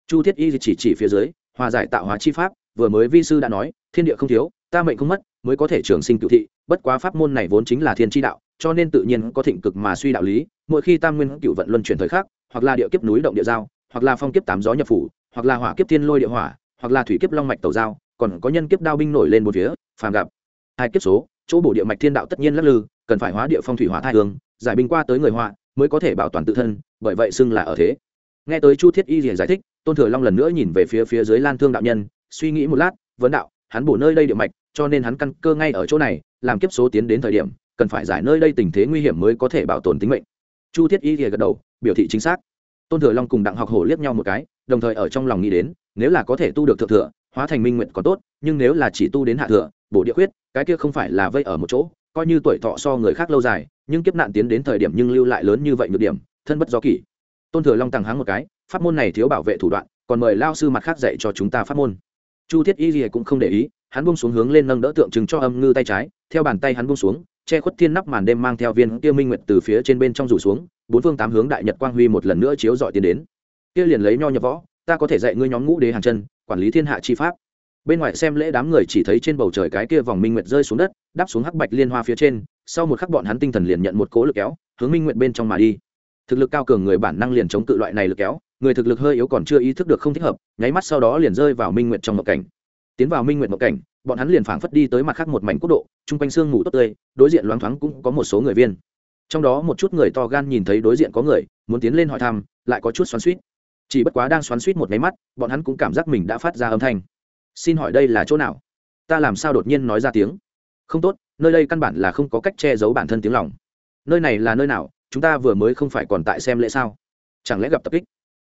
Chu thiết y chỉ chỉ phía dưới, hòa giải tạo hóa chi pháp, vừa mới vi sư đã nói, thiên địa không thiếu ta mệnh không mất, mới có thể trường sinh cựu thị, bất quá pháp môn này vốn chính là thiên tri đạo, cho nên tự nhiên có thịnh cực mà suy đạo lý, mỗi khi tam nguyên cựu vận luân chuyển thời khắc, hoặc là địa kiếp núi động địa giao, hoặc là phong kiếp tám gió nhập phủ, hoặc là hỏa kiếp thiên lôi địa hỏa, hoặc là thủy kiếp long mạch tàu giao, còn có nhân kiếp đao binh nổi lên một phía, phàm gặp hai kiếp số, chỗ bổ địa mạch thiên đạo tất nhiên lắc lư, cần phải hóa địa phong thủy hỏa thai hương, giải binh qua tới người họa, mới có thể bảo toàn tự thân, bởi vậy xưng là ở thế. Nghe tới chu thiết y liền giải thích, tôn thừa long lần nữa nhìn về phía phía dưới lan thương đạo nhân, suy nghĩ một lát, vấn đạo, hắn bổ nơi đây địa mạch cho nên hắn căn cơ ngay ở chỗ này, làm kiếp số tiến đến thời điểm, cần phải giải nơi đây tình thế nguy hiểm mới có thể bảo tồn tính mệnh. Chu thiết y gật đầu, biểu thị chính xác. Tôn thừa long cùng đặng học hổ liếc nhau một cái, đồng thời ở trong lòng nghĩ đến, nếu là có thể tu được thượng thừa, hóa thành minh nguyện có tốt, nhưng nếu là chỉ tu đến hạ thừa, bổ địa khuyết, cái kia không phải là vây ở một chỗ, coi như tuổi thọ so người khác lâu dài, nhưng kiếp nạn tiến đến thời điểm nhưng lưu lại lớn như vậy nhược điểm, thân bất do kỷ. Tôn thừa long tăng háng một cái, pháp môn này thiếu bảo vệ thủ đoạn, còn mời lao sư mặt khác dạy cho chúng ta pháp môn. Chu thiết y gì cũng không để ý hắn buông xuống hướng lên nâng đỡ tượng trưng cho âm ngư tay trái, theo bàn tay hắn buông xuống, che khuất thiên nắp màn đêm mang theo viên kia minh nguyệt từ phía trên bên trong rủ xuống, bốn phương tám hướng đại nhật quang huy một lần nữa chiếu dọi tiến đến. Kia liền lấy nho nhập võ, ta có thể dạy ngươi nhóm ngũ đế hàng chân, quản lý thiên hạ chi pháp. Bên ngoài xem lễ đám người chỉ thấy trên bầu trời cái kia vòng minh nguyệt rơi xuống đất, đáp xuống hắc bạch liên hoa phía trên, sau một khắc bọn hắn tinh thần liền nhận một cố lực kéo, hướng minh nguyệt bên trong mà đi. Thực lực cao cường người bản năng liền chống cự loại này lực kéo, người thực lực hơi yếu còn chưa ý thức được không thích hợp, nháy mắt sau đó liền rơi vào minh nguyệt trong một cảnh tiến vào minh nguyện một cảnh, bọn hắn liền phảng phất đi tới mặt khác một mảnh quốc độ, chung quanh sương mù tốt tươi, đối diện loáng thoáng cũng có một số người viên. Trong đó một chút người to gan nhìn thấy đối diện có người, muốn tiến lên hỏi thăm, lại có chút xoắn suýt chỉ bất quá đang xoắn suýt một máy mắt, bọn hắn cũng cảm giác mình đã phát ra âm thanh. Xin hỏi đây là chỗ nào? Ta làm sao đột nhiên nói ra tiếng? Không tốt, nơi đây căn bản là không có cách che giấu bản thân tiếng lòng. Nơi này là nơi nào? Chúng ta vừa mới không phải còn tại xem lễ sao? Chẳng lẽ gặp tập kích?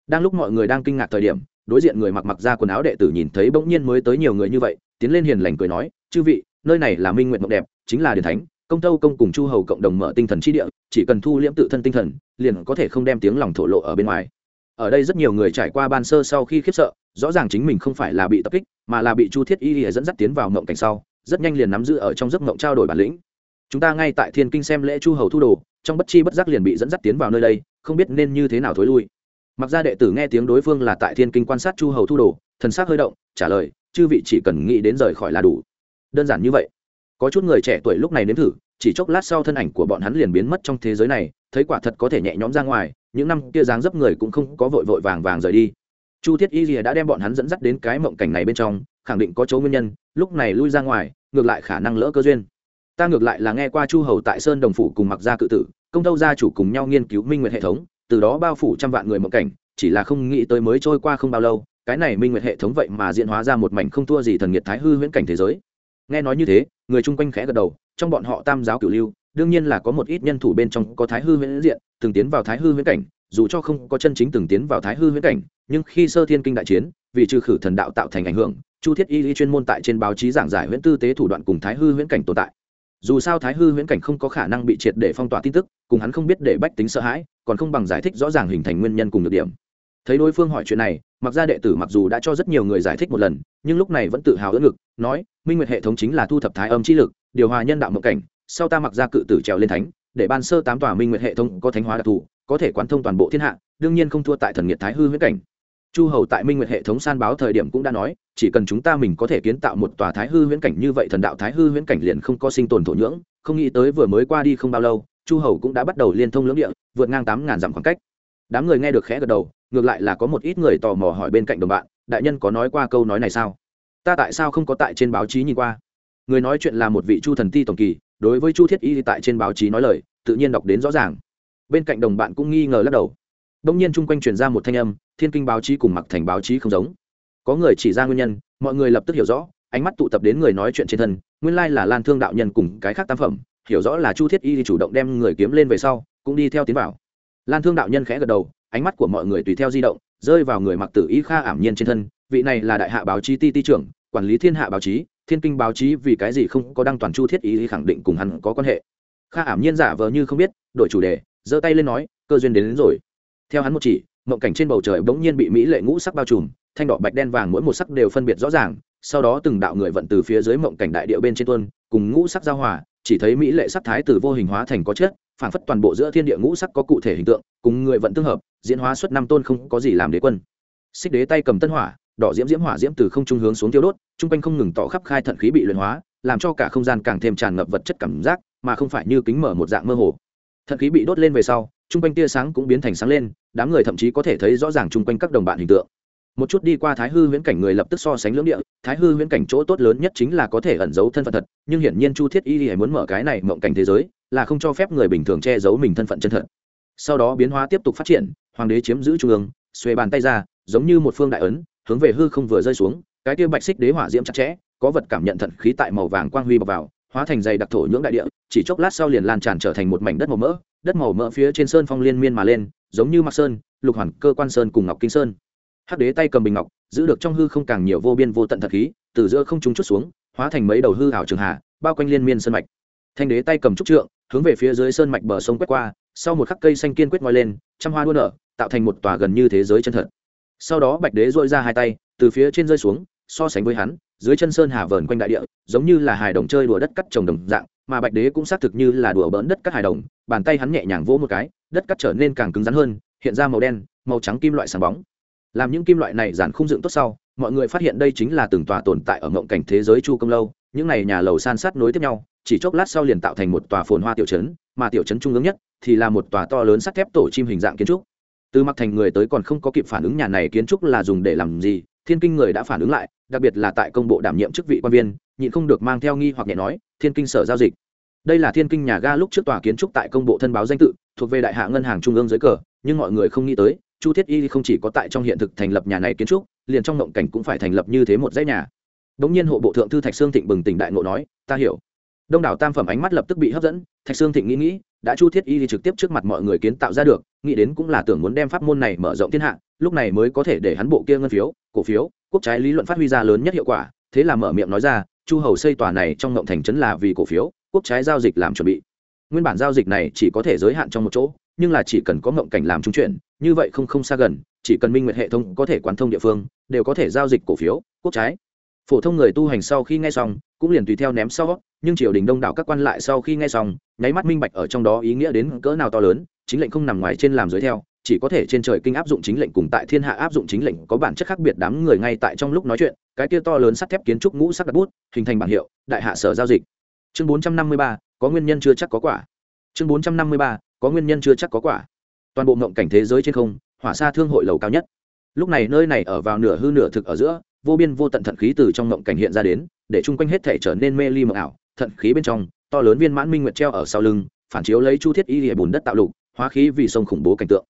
Đang lúc mọi người đang kinh ngạc thời điểm đối diện người mặc mặc ra quần áo đệ tử nhìn thấy bỗng nhiên mới tới nhiều người như vậy, tiến lên hiền lành cười nói, chư vị, nơi này là minh nguyện mộng đẹp, chính là điền thánh, công tâu công cùng chu hầu cộng đồng mở tinh thần chi địa, chỉ cần thu liễm tự thân tinh thần, liền có thể không đem tiếng lòng thổ lộ ở bên ngoài. Ở đây rất nhiều người trải qua ban sơ sau khi khiếp sợ, rõ ràng chính mình không phải là bị tập kích, mà là bị chu thiết y dẫn dắt tiến vào mộng cảnh sau, rất nhanh liền nắm giữ ở trong giấc mộng trao đổi bản lĩnh. Chúng ta ngay tại thiên kinh xem lễ chu hầu thu đồ, trong bất chi bất giác liền bị dẫn dắt tiến vào nơi đây, không biết nên như thế nào thối lui mặc ra đệ tử nghe tiếng đối phương là tại thiên kinh quan sát chu hầu thu đồ, thần s ắ c hơi động, trả lời, chư vị chỉ cần nghĩ đến rời khỏi là đủ. Đơn giản như vậy. Có chút người trẻ tuổi lúc này nếm thử, chỉ chốc lát sau thân ảnh của bọn hắn liền biến mất trong thế giới này, thấy quả thật có thể nhẹ nhõm ra ngoài, những năm kia dáng dấp người cũng không có vội vội vàng vàng rời đi. Chu thiết y rìa đã đem bọn hắn dẫn dắt đến cái mộng cảnh này bên trong, khẳng định có chỗ nguyên nhân, lúc này lui ra ngoài, ngược lại khả năng lỡ cơ duyên. Ta ngược lại là nghe qua chu hầu tại sơn đồng phủ cùng mặc gia cự tử, công tâu gia chủ cùng nhau nghiên cứu minh nguyệt hệ thống từ đó bao phủ trăm vạn người mộng cảnh, chỉ là không nghĩ tới mới trôi qua không bao lâu, cái này minh nguyệt hệ thống vậy mà diễn hóa ra một mảnh không thua gì thần nghiệt thái hư huyễn cảnh thế giới. Nghe nói như thế, người chung quanh khẽ gật đầu, trong bọn họ tam giáo cửu lưu, đương nhiên là có một ít nhân thủ bên trong có thái hư huyễn diện, từng tiến vào thái hư huyễn cảnh, dù cho không có chân chính từng tiến vào thái hư huyễn cảnh, nhưng khi sơ thiên kinh đại chiến, vì trừ khử thần đạo tạo thành ảnh hưởng, chu thiết y lý chuyên môn tại trên báo chí giảng giải huyễn tư tế thủ đoạn cùng thái hư huyễn cảnh tồn tại dù sao thái hư huyễn cảnh không có khả năng bị triệt để phong tỏa tin tức, cùng hắn không biết để bách tính sợ hãi, còn không bằng giải thích rõ ràng hình thành nguyên nhân cùng được điểm. Thấy đối phương hỏi chuyện này, mặc ra đệ tử mặc dù đã cho rất nhiều người giải thích một lần, nhưng lúc này vẫn tự hào ưỡn ngực, nói, minh nguyệt hệ thống chính là thu thập thái âm chi lực, điều hòa nhân đạo mộng cảnh, sau ta mặc ra cự tử trèo lên thánh, để ban sơ tám tòa minh nguyệt hệ thống có thánh hóa đặc thù, có thể quán thông toàn bộ thiên hạ, đương nhiên không thua tại thần nghiệt thái hư huyễn cảnh chu hầu tại minh nguyệt hệ thống san báo thời điểm cũng đã nói, chỉ cần chúng ta mình có thể kiến tạo một tòa thái hư huyễn cảnh như vậy thần đạo thái hư huyễn cảnh liền không có sinh tồn thổ nhưỡng, không nghĩ tới vừa mới qua đi không bao lâu, chu hầu cũng đã bắt đầu liên thông lưỡng địa, vượt ngang tám ngàn dặm khoảng cách. Đám người nghe được khẽ gật đầu, ngược lại là có một ít người tò mò hỏi bên cạnh đồng bạn, đại nhân có nói qua câu nói này sao? Ta tại sao không có tại trên báo chí nhìn qua? Người nói chuyện là một vị chu thần ti tổng kỳ, đối với chu thiết y tại trên báo chí nói lời, tự nhiên đọc đến rõ ràng. Bên cạnh đồng bạn cũng nghi ngờ lắc đầu đông nhiên chung quanh truyền ra một thanh âm thiên kinh báo chí cùng mặc thành báo chí không giống. Có người chỉ ra nguyên nhân mọi người lập tức hiểu rõ ánh mắt tụ tập đến người nói chuyện trên thân nguyên lai là lan thương đạo nhân cùng cái khác tam phẩm hiểu rõ là chu thiết y thì chủ động đem người kiếm lên về sau cũng đi theo tiến vào. Lan thương đạo nhân khẽ gật đầu ánh mắt của mọi người tùy theo di động rơi vào người mặc tử y kha ảm nhiên trên thân vị này là đại hạ báo chí ti ti trưởng quản lý thiên hạ báo chí thiên kinh báo chí vì cái gì không có đăng toàn chu thiết y khẳng định cùng hắn có quan hệ. Kha ảm nhiên giả vờ như không biết đổi chủ đề giơ tay lên nói cơ duyên đến, đến rồi theo hắn một chỉ mộng cảnh trên bầu trời bỗng nhiên bị mỹ lệ ngũ sắc bao trùm thanh đỏ bạch đen vàng mỗi một sắc đều phân biệt rõ ràng. Sau đó từng đạo người vận từ phía dưới mộng cảnh đại địa bên trên tuân cùng ngũ sắc giao hòa chỉ thấy mỹ lệ sắc thái từ vô hình hóa thành có chất, phản phất toàn bộ giữa thiên địa ngũ sắc có cụ thể hình tượng cùng người vận tương hợp diễn hóa xuất năm tôn không có gì làm đế quân. Xích đế tay cầm tân hỏa đỏ diễm diễm hỏa diễm từ không trung hướng xuống tiêu đốt trung quanh không ngừng tỏ khắp khai thận khí bị luyện hóa làm cho cả không gian càng thêm tràn ngập vật chất cảm giác mà không phải như kính mở một dạng mơ hồ. Thận khí bị đốt lên về sau chung quanh tia sáng cũng biến thành sáng lên, đám người thậm chí có thể thấy rõ ràng chung quanh các đồng bạn hình tượng. Một chút đi qua thái hư huyễn cảnh người lập tức so sánh lưỡng địa, thái hư huyễn cảnh chỗ tốt lớn nhất chính là có thể ẩn giấu thân phận thật, nhưng hiển nhiên chu thiết y muốn mở cái này mộng cảnh thế giới, là không cho phép người bình thường che giấu mình thân phận chân thật. Sau đó biến hóa tiếp tục phát triển, hoàng đế chiếm giữ trung ương, xuề bàn tay ra, giống như một phương đại ấn, hướng về hư không vừa rơi xuống, cái kia bạch xích đế hỏa diễm chặt chẽ, có vật cảm nhận thận khí tại màu vàng quang huy bọc vào, hóa thành dày đặc thổ nhưỡng đại địa, chỉ chốc lát sau liền lan tràn trở thành một mảnh đất màu mỡ đất màu mỡ phía trên sơn phong liên miên mà lên, giống như mặc sơn, lục hoàn, cơ quan sơn cùng ngọc kinh sơn. Hắc đế tay cầm bình ngọc, giữ được trong hư không càng nhiều vô biên vô tận thật khí, từ giữa không trúng chút xuống, hóa thành mấy đầu hư ảo trường hạ, bao quanh liên miên sơn mạch. Thanh đế tay cầm trúc trượng, hướng về phía dưới sơn mạch bờ sông quét qua, sau một khắc cây xanh kiên quyết ngoi lên, trăm hoa đua nở, tạo thành một tòa gần như thế giới chân thật. Sau đó bạch đế dội ra hai tay, từ phía trên rơi xuống, so sánh với hắn, dưới chân sơn hà vờn quanh đại địa, giống như là hài đồng chơi đùa đất cắt trồng đồng dạng mà bạch đế cũng xác thực như là đùa bỡn đất cắt hài đồng, bàn tay hắn nhẹ nhàng vỗ một cái, đất cắt trở nên càng cứng rắn hơn, hiện ra màu đen, màu trắng kim loại sáng bóng. Làm những kim loại này giản khung dựng tốt sau, mọi người phát hiện đây chính là từng tòa tồn tại ở ngộng cảnh thế giới chu công lâu, những này nhà lầu san sát nối tiếp nhau, chỉ chốc lát sau liền tạo thành một tòa phồn hoa tiểu trấn, mà tiểu trấn trung ương nhất thì là một tòa to lớn sắt thép tổ chim hình dạng kiến trúc. Từ mặc thành người tới còn không có kịp phản ứng nhà này kiến trúc là dùng để làm gì, thiên kinh người đã phản ứng lại, đặc biệt là tại công bộ đảm nhiệm chức vị quan viên nhịn không được mang theo nghi hoặc nhẹ nói, thiên kinh sở giao dịch. Đây là thiên kinh nhà ga lúc trước tòa kiến trúc tại công bộ thân báo danh tự, thuộc về đại hạ ngân hàng trung ương dưới cờ, nhưng mọi người không nghĩ tới, chu thiết y không chỉ có tại trong hiện thực thành lập nhà này kiến trúc, liền trong mộng cảnh cũng phải thành lập như thế một dãy nhà. Đ ỗ n g nhiên hộ bộ thượng thư thạch sương thịnh bừng tỉnh đại ngộ nói, ta hiểu. Đông đảo tam phẩm ánh mắt lập tức bị hấp dẫn, thạch sương thịnh nghĩ nghĩ, đã chu thiết y trực tiếp trước mặt mọi người kiến tạo ra được, nghĩ đến cũng là tưởng muốn đem pháp môn này mở rộng thiên hạ, lúc này mới có thể để hắn bộ kia ngân phiếu, cổ phiếu, quốc trái lý luận phát huy ra lớn nhất hiệu quả, thế là mở miệng nói ra chu hầu xây tòa này trong ngộng thành trấn là vì cổ phiếu, quốc trái giao dịch làm chuẩn bị. Nguyên bản giao dịch này chỉ có thể giới hạn trong một chỗ, nhưng là chỉ cần có ngộng cảnh làm trung chuyển, như vậy không không xa gần, chỉ cần minh nguyệt hệ thống có thể quán thông địa phương, đều có thể giao dịch cổ phiếu, quốc trái. Phổ thông người tu hành sau khi nghe xong, cũng liền tùy theo ném sau, nhưng triều đình đông đảo các quan lại sau khi nghe xong, nháy mắt minh bạch ở trong đó ý nghĩa đến cỡ nào to lớn, chính lệnh không nằm ngoài trên làm dưới theo chỉ có thể trên trời kinh áp dụng chính lệnh cùng tại thiên hạ áp dụng chính lệnh, có bản chất khác biệt đám người ngay tại trong lúc nói chuyện, cái kia to lớn sắt thép kiến trúc ngũ sắc đặt bút, hình thành bản hiệu, đại hạ sở giao dịch. Chương bốn trăm năm mươi ba, có nguyên nhân chưa chắc có quả. Chương bốn trăm năm mươi ba, có nguyên nhân chưa chắc có quả. Toàn bộ ngộng cảnh thế giới trên không, hỏa xa thương hội lầu cao nhất. Lúc này nơi này ở vào nửa hư nửa thực ở giữa, vô biên vô tận thận khí từ trong ngộng cảnh hiện ra đến, để chung quanh hết thể trở nên mê ly mờ ảo, thận khí bên trong, to lớn viên mãn minh nguyệt treo ở sau lưng, phản chiếu lấy chu thiết y hệ bùn đất tạo lục, hóa khí vì sông khủng bố cảnh tượng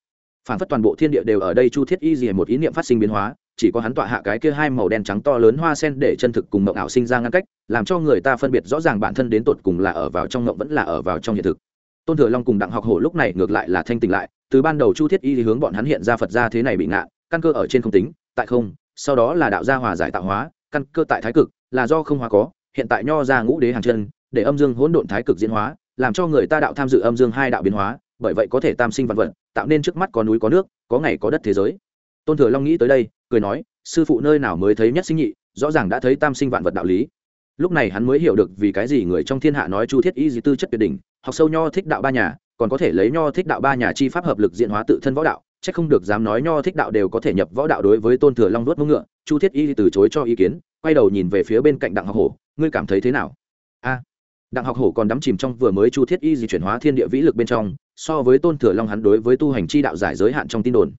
phản phất toàn bộ thiên địa đều ở đây chu thiết y gì một ý niệm phát sinh biến hóa, chỉ có hắn tọa hạ cái kia hai màu đen trắng to lớn hoa sen để chân thực cùng mộng ảo sinh ra ngăn cách, làm cho người ta phân biệt rõ ràng bản thân đến tột cùng là ở vào trong mộng vẫn là ở vào trong hiện thực. Tôn thừa long cùng đặng học hổ lúc này ngược lại là thanh tỉnh lại, từ ban đầu chu thiết y thì hướng bọn hắn hiện ra phật ra thế này bị ngạ, căn cơ ở trên không tính, tại không, sau đó là đạo gia hòa giải tạo hóa, căn cơ tại thái cực, là do không hóa có, hiện tại nho ra ngũ đế hàng chân, để âm dương hỗn độn thái cực diễn hóa, làm cho người ta đạo tham dự âm dương hai đạo biến hóa bởi vậy có thể tam sinh vạn vật, tạo nên trước mắt có núi có nước, có ngày có đất thế giới. Tôn thừa long nghĩ tới đây, cười nói, sư phụ nơi nào mới thấy nhất sinh nhị, rõ ràng đã thấy tam sinh vạn vật đạo lý. Lúc này hắn mới hiểu được vì cái gì người trong thiên hạ nói chu thiết y di tư chất tuyệt đỉnh, học sâu nho thích đạo ba nhà, còn có thể lấy nho thích đạo ba nhà chi pháp hợp lực diện hóa tự thân võ đạo c h ắ c không được dám nói nho thích đạo đều có thể nhập võ đạo đối với tôn thừa long đuốt mông ngựa, chu thiết y từ chối cho ý kiến, quay đầu nhìn về phía bên cạnh đặng học hổ, ngươi cảm thấy thế nào? A. Đặng học hổ còn đắm chìm trong vừa mới chu thiết y di chuyển hóa thiên địa vĩ lực bên trong so với tôn thừa long hắn đối với tu hành chi đạo giải giới hạn trong tin đồn.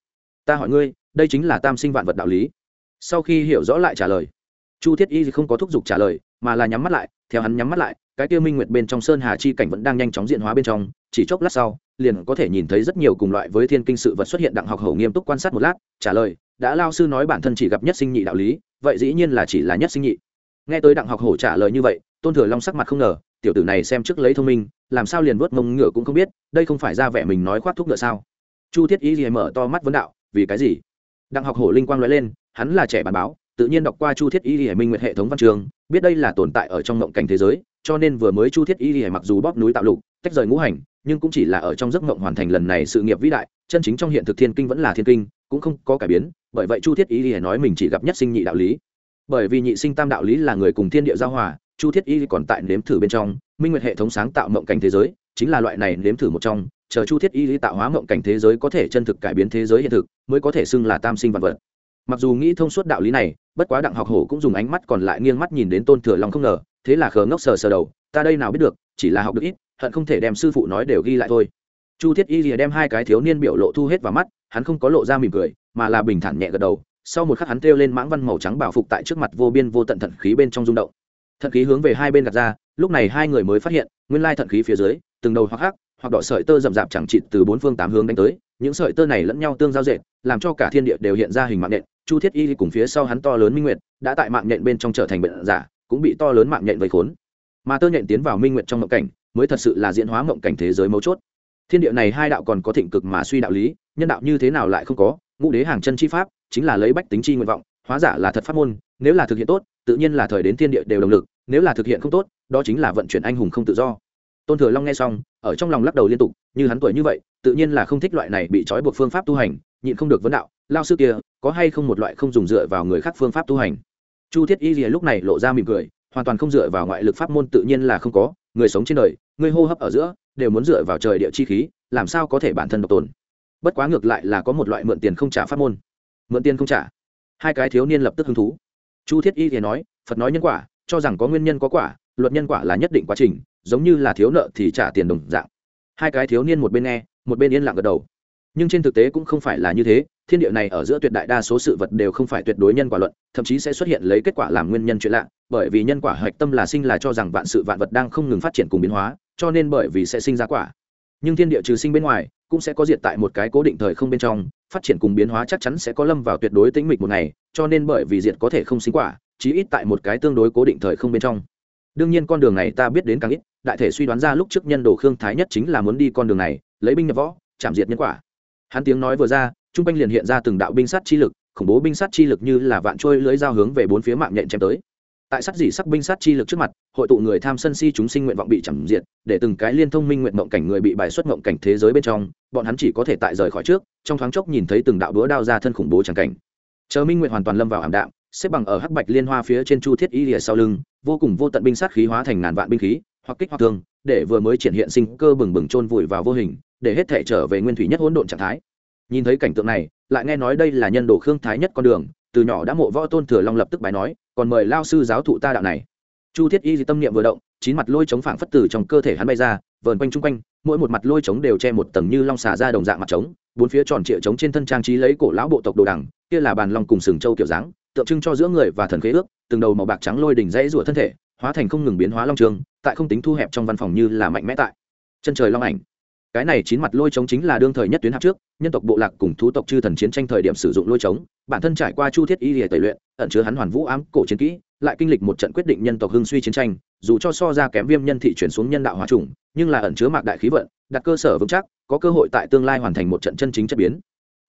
Ta hỏi ngươi, đây chính là tam sinh vạn vật đạo lý. Sau khi hiểu rõ lại trả lời, chu thiết y không có thúc giục trả lời, mà là nhắm mắt lại, theo hắn nhắm mắt lại, cái kia minh nguyệt bên trong sơn hà chi cảnh vẫn đang nhanh chóng diện hóa bên trong, chỉ chốc lát sau, liền có thể nhìn thấy rất nhiều cùng loại với thiên kinh sự vật xuất hiện đặng học hầu nghiêm túc quan sát một lát, trả lời, đã lao sư nói bản thân chỉ gặp nhất sinh nhị đạo lý, vậy dĩ nhiên là chỉ là nhất sinh nhị. Nghe tới đặng học hổ trả lời như vậy, tôn thừa long sắc mặt không ngờ tiểu tử này xem trước lấy thông minh, làm sao liền vớt mông ngựa cũng không biết, đây không phải ra vẻ mình nói khoác thúc ngựa sao? Chu thiết ý gì mở to mắt vấn đạo, vì cái gì? Đặng học hổ linh quang nói lên, hắn là trẻ bản báo, tự nhiên đọc qua chu thiết y hải minh nguyệt hệ thống văn trường, biết đây là tồn tại ở trong mộng cảnh thế giới, cho nên vừa mới chu thiết y hải mặc dù bóp núi tạo lục, tách rời ngũ hành, nhưng cũng chỉ là ở trong giấc mộng hoàn thành lần này sự nghiệp vĩ đại, chân chính trong hiện thực thiên kinh vẫn là thiên kinh, cũng không có cải biến, bởi vậy chu thiết y hải nói mình chỉ gặp nhất sinh nhị đạo lý. Bởi vì nhị sinh tam đạo lý là người cùng thiên địa giao hòa chu thiết y còn tại nếm thử bên trong, minh nguyệt hệ thống sáng tạo mộng cảnh thế giới, chính là loại này nếm thử một trong, chờ chu thiết y tạo hóa mộng cảnh thế giới có thể chân thực cải biến thế giới hiện thực, mới có thể xưng là tam sinh vật vật. Mặc dù nghĩ thông suốt đạo lý này, bất quá đặng học hổ cũng dùng ánh mắt còn lại nghiêng mắt nhìn đến tôn thừa long không ngờ, thế là khờ ngốc sờ sờ đầu, ta đây nào biết được, chỉ là học được ít, hận không thể đem sư phụ nói đều ghi lại thôi. Chu thiết y lìa đem hai cái thiếu niên biểu lộ thu hết vào mắt, hắn không có lộ ra mỉm cười, mà là bình thản nhẹ gật đầu, sau một khắc hắn kêu lên mãng văn màu trắng bảo phục tại trước mặt vô biên vô tận thận khí bên trong rung động thận khí hướng về hai bên gạt ra, lúc này hai người mới phát hiện, nguyên lai thận khí phía dưới, từng đầu hoặc hắc, hoặc đỏ sợi tơ rậm rạp chẳng chịt từ bốn phương tám hướng đánh tới, những sợi tơ này lẫn nhau tương giao dệt làm cho cả thiên địa đều hiện ra hình mạng nhện. Chu thiết y cùng phía sau hắn to lớn minh nguyệt, đã tại mạng nhện bên trong trở thành bệnh giả, cũng bị to lớn mạng nhện vây khốn. Mà tơ nhện tiến vào minh nguyệt trong mộng cảnh, mới thật sự là diễn hóa mộng cảnh thế giới mấu chốt. Thiên địa này hai đạo còn có thịnh cực mà suy đạo lý, nhân đạo như thế nào lại không có? Ngũ đế hàng chân chi pháp, chính là lấy bách tính chi nguyện vọng, hóa giả là thật pháp môn, nếu là thực hiện tốt tự nhiên là thời đến thiên địa đều động lực, nếu là thực hiện không tốt, đó chính là vận chuyển anh hùng không tự do. Tôn thừa long nghe xong, ở trong lòng lắc đầu liên tục, như hắn tuổi như vậy, tự nhiên là không thích loại này bị trói buộc phương pháp tu hành, nhịn không được vấn đạo, lao sư kia, có hay không một loại không dùng dựa vào người khác phương pháp tu hành? Chu thiết y rìa lúc này lộ ra mỉm cười, hoàn toàn không dựa vào ngoại lực pháp môn tự nhiên là không có, người sống trên đời, người hô hấp ở giữa, đều muốn dựa vào trời địa chi khí, làm sao có thể bản thân độc tồn? Bất quá ngược lại là có một loại mượn tiền không trả pháp môn. Mượn tiền không trả. Hai cái thiếu niên lập tức hứng thú chu thiết y thì nói, phật nói nhân quả, cho rằng có nguyên nhân có quả, luật nhân quả là nhất định quá trình, giống như là thiếu nợ thì trả tiền đồng dạng. Hai cái thiếu niên một bên nghe, một bên yên lặng gật đầu. Nhưng trên thực tế cũng không phải là như thế, thiên địa này ở giữa tuyệt đại đa số sự vật đều không phải tuyệt đối nhân quả luận, thậm chí sẽ xuất hiện lấy kết quả làm nguyên nhân chuyện lạ, bởi vì nhân quả hạch tâm là sinh là cho rằng vạn sự vạn vật đang không ngừng phát triển cùng biến hóa, cho nên bởi vì sẽ sinh ra quả. Nhưng thiên địa trừ sinh bên ngoài cũng sẽ có diệt tại một cái cố định thời không bên trong, phát triển cùng biến hóa chắc chắn sẽ có lâm vào tuyệt đối tĩnh mịch một ngày, cho nên bởi vì diệt có thể không sinh quả, chí ít tại một cái tương đối cố định thời không bên trong. Đương nhiên con đường này ta biết đến càng ít, đại thể suy đoán ra lúc trước nhân đồ khương thái nhất chính là muốn đi con đường này, lấy binh nhập võ, chạm diệt nhân quả. Hắn tiếng nói vừa ra, trung quanh liền hiện ra từng đạo binh sát chi lực, khủng bố binh sát chi lực như là vạn trôi lưới dao hướng về bốn phía mạng nhện chém tới tại sát dỉ sắc binh sát chi lực trước mặt, hội tụ người tham sân si chúng sinh nguyện vọng bị chẳng diệt, để từng cái liên thông minh nguyện mộng cảnh người bị bài xuất mộng cảnh thế giới bên trong, bọn hắn chỉ có thể tại rời khỏi trước, trong thoáng chốc nhìn thấy từng đạo đũa đao ra thân khủng bố chẳng cảnh. Chờ minh nguyện hoàn toàn lâm vào ảm đạm, xếp bằng ở hắc bạch liên hoa phía trên chu thiết y lìa sau lưng, vô cùng vô tận binh sát khí hóa thành ngàn vạn binh khí, hoặc kích hoặc thương, để vừa mới triển hiện sinh cơ bừng bừng trôn vùi vào vô hình, để hết thể trở về nguyên thủy nhất hỗn độn trạng thái. Nhìn thấy cảnh tượng này, lại nghe nói đây là nhân đồ khương thái nhất con đường từ nhỏ đã mộ võ tôn thừa long lập tức bài nói, còn mời lao sư giáo thụ ta đạo này. Chu thiết y di tâm niệm vừa động, chín mặt lôi chống phảng phất từ trong cơ thể hắn bay ra, vờn quanh chung quanh, mỗi một mặt lôi chống đều che một tầng như long xà ra đồng dạng mặt trống, bốn phía tròn trịa trống trên thân trang trí lấy cổ lão bộ tộc đồ đằng, kia là bàn long cùng sừng châu kiểu dáng, tượng trưng cho giữa người và thần khế ước, từng đầu màu bạc trắng lôi đỉnh dãy rủa thân thể, hóa thành không ngừng biến hóa long trường, tại không tính thu hẹp trong văn phòng như là mạnh mẽ tại. Chân trời long ảnh cái này chín mặt lôi trống chính là đương thời nhất tuyến hạt trước, nhân tộc bộ lạc cùng thú tộc chư thần chiến tranh thời điểm sử dụng lôi trống, bản thân trải qua chu thiết y lìa tẩy luyện, ẩn chứa hắn hoàn vũ ám cổ chiến kỹ, lại kinh lịch một trận quyết định nhân tộc hưng suy chiến tranh, dù cho so ra kém viêm nhân thị chuyển xuống nhân đạo hóa trùng nhưng là ẩn chứa mạc đại khí vận, đặt cơ sở vững chắc, có cơ hội tại tương lai hoàn thành một trận chân chính chất biến.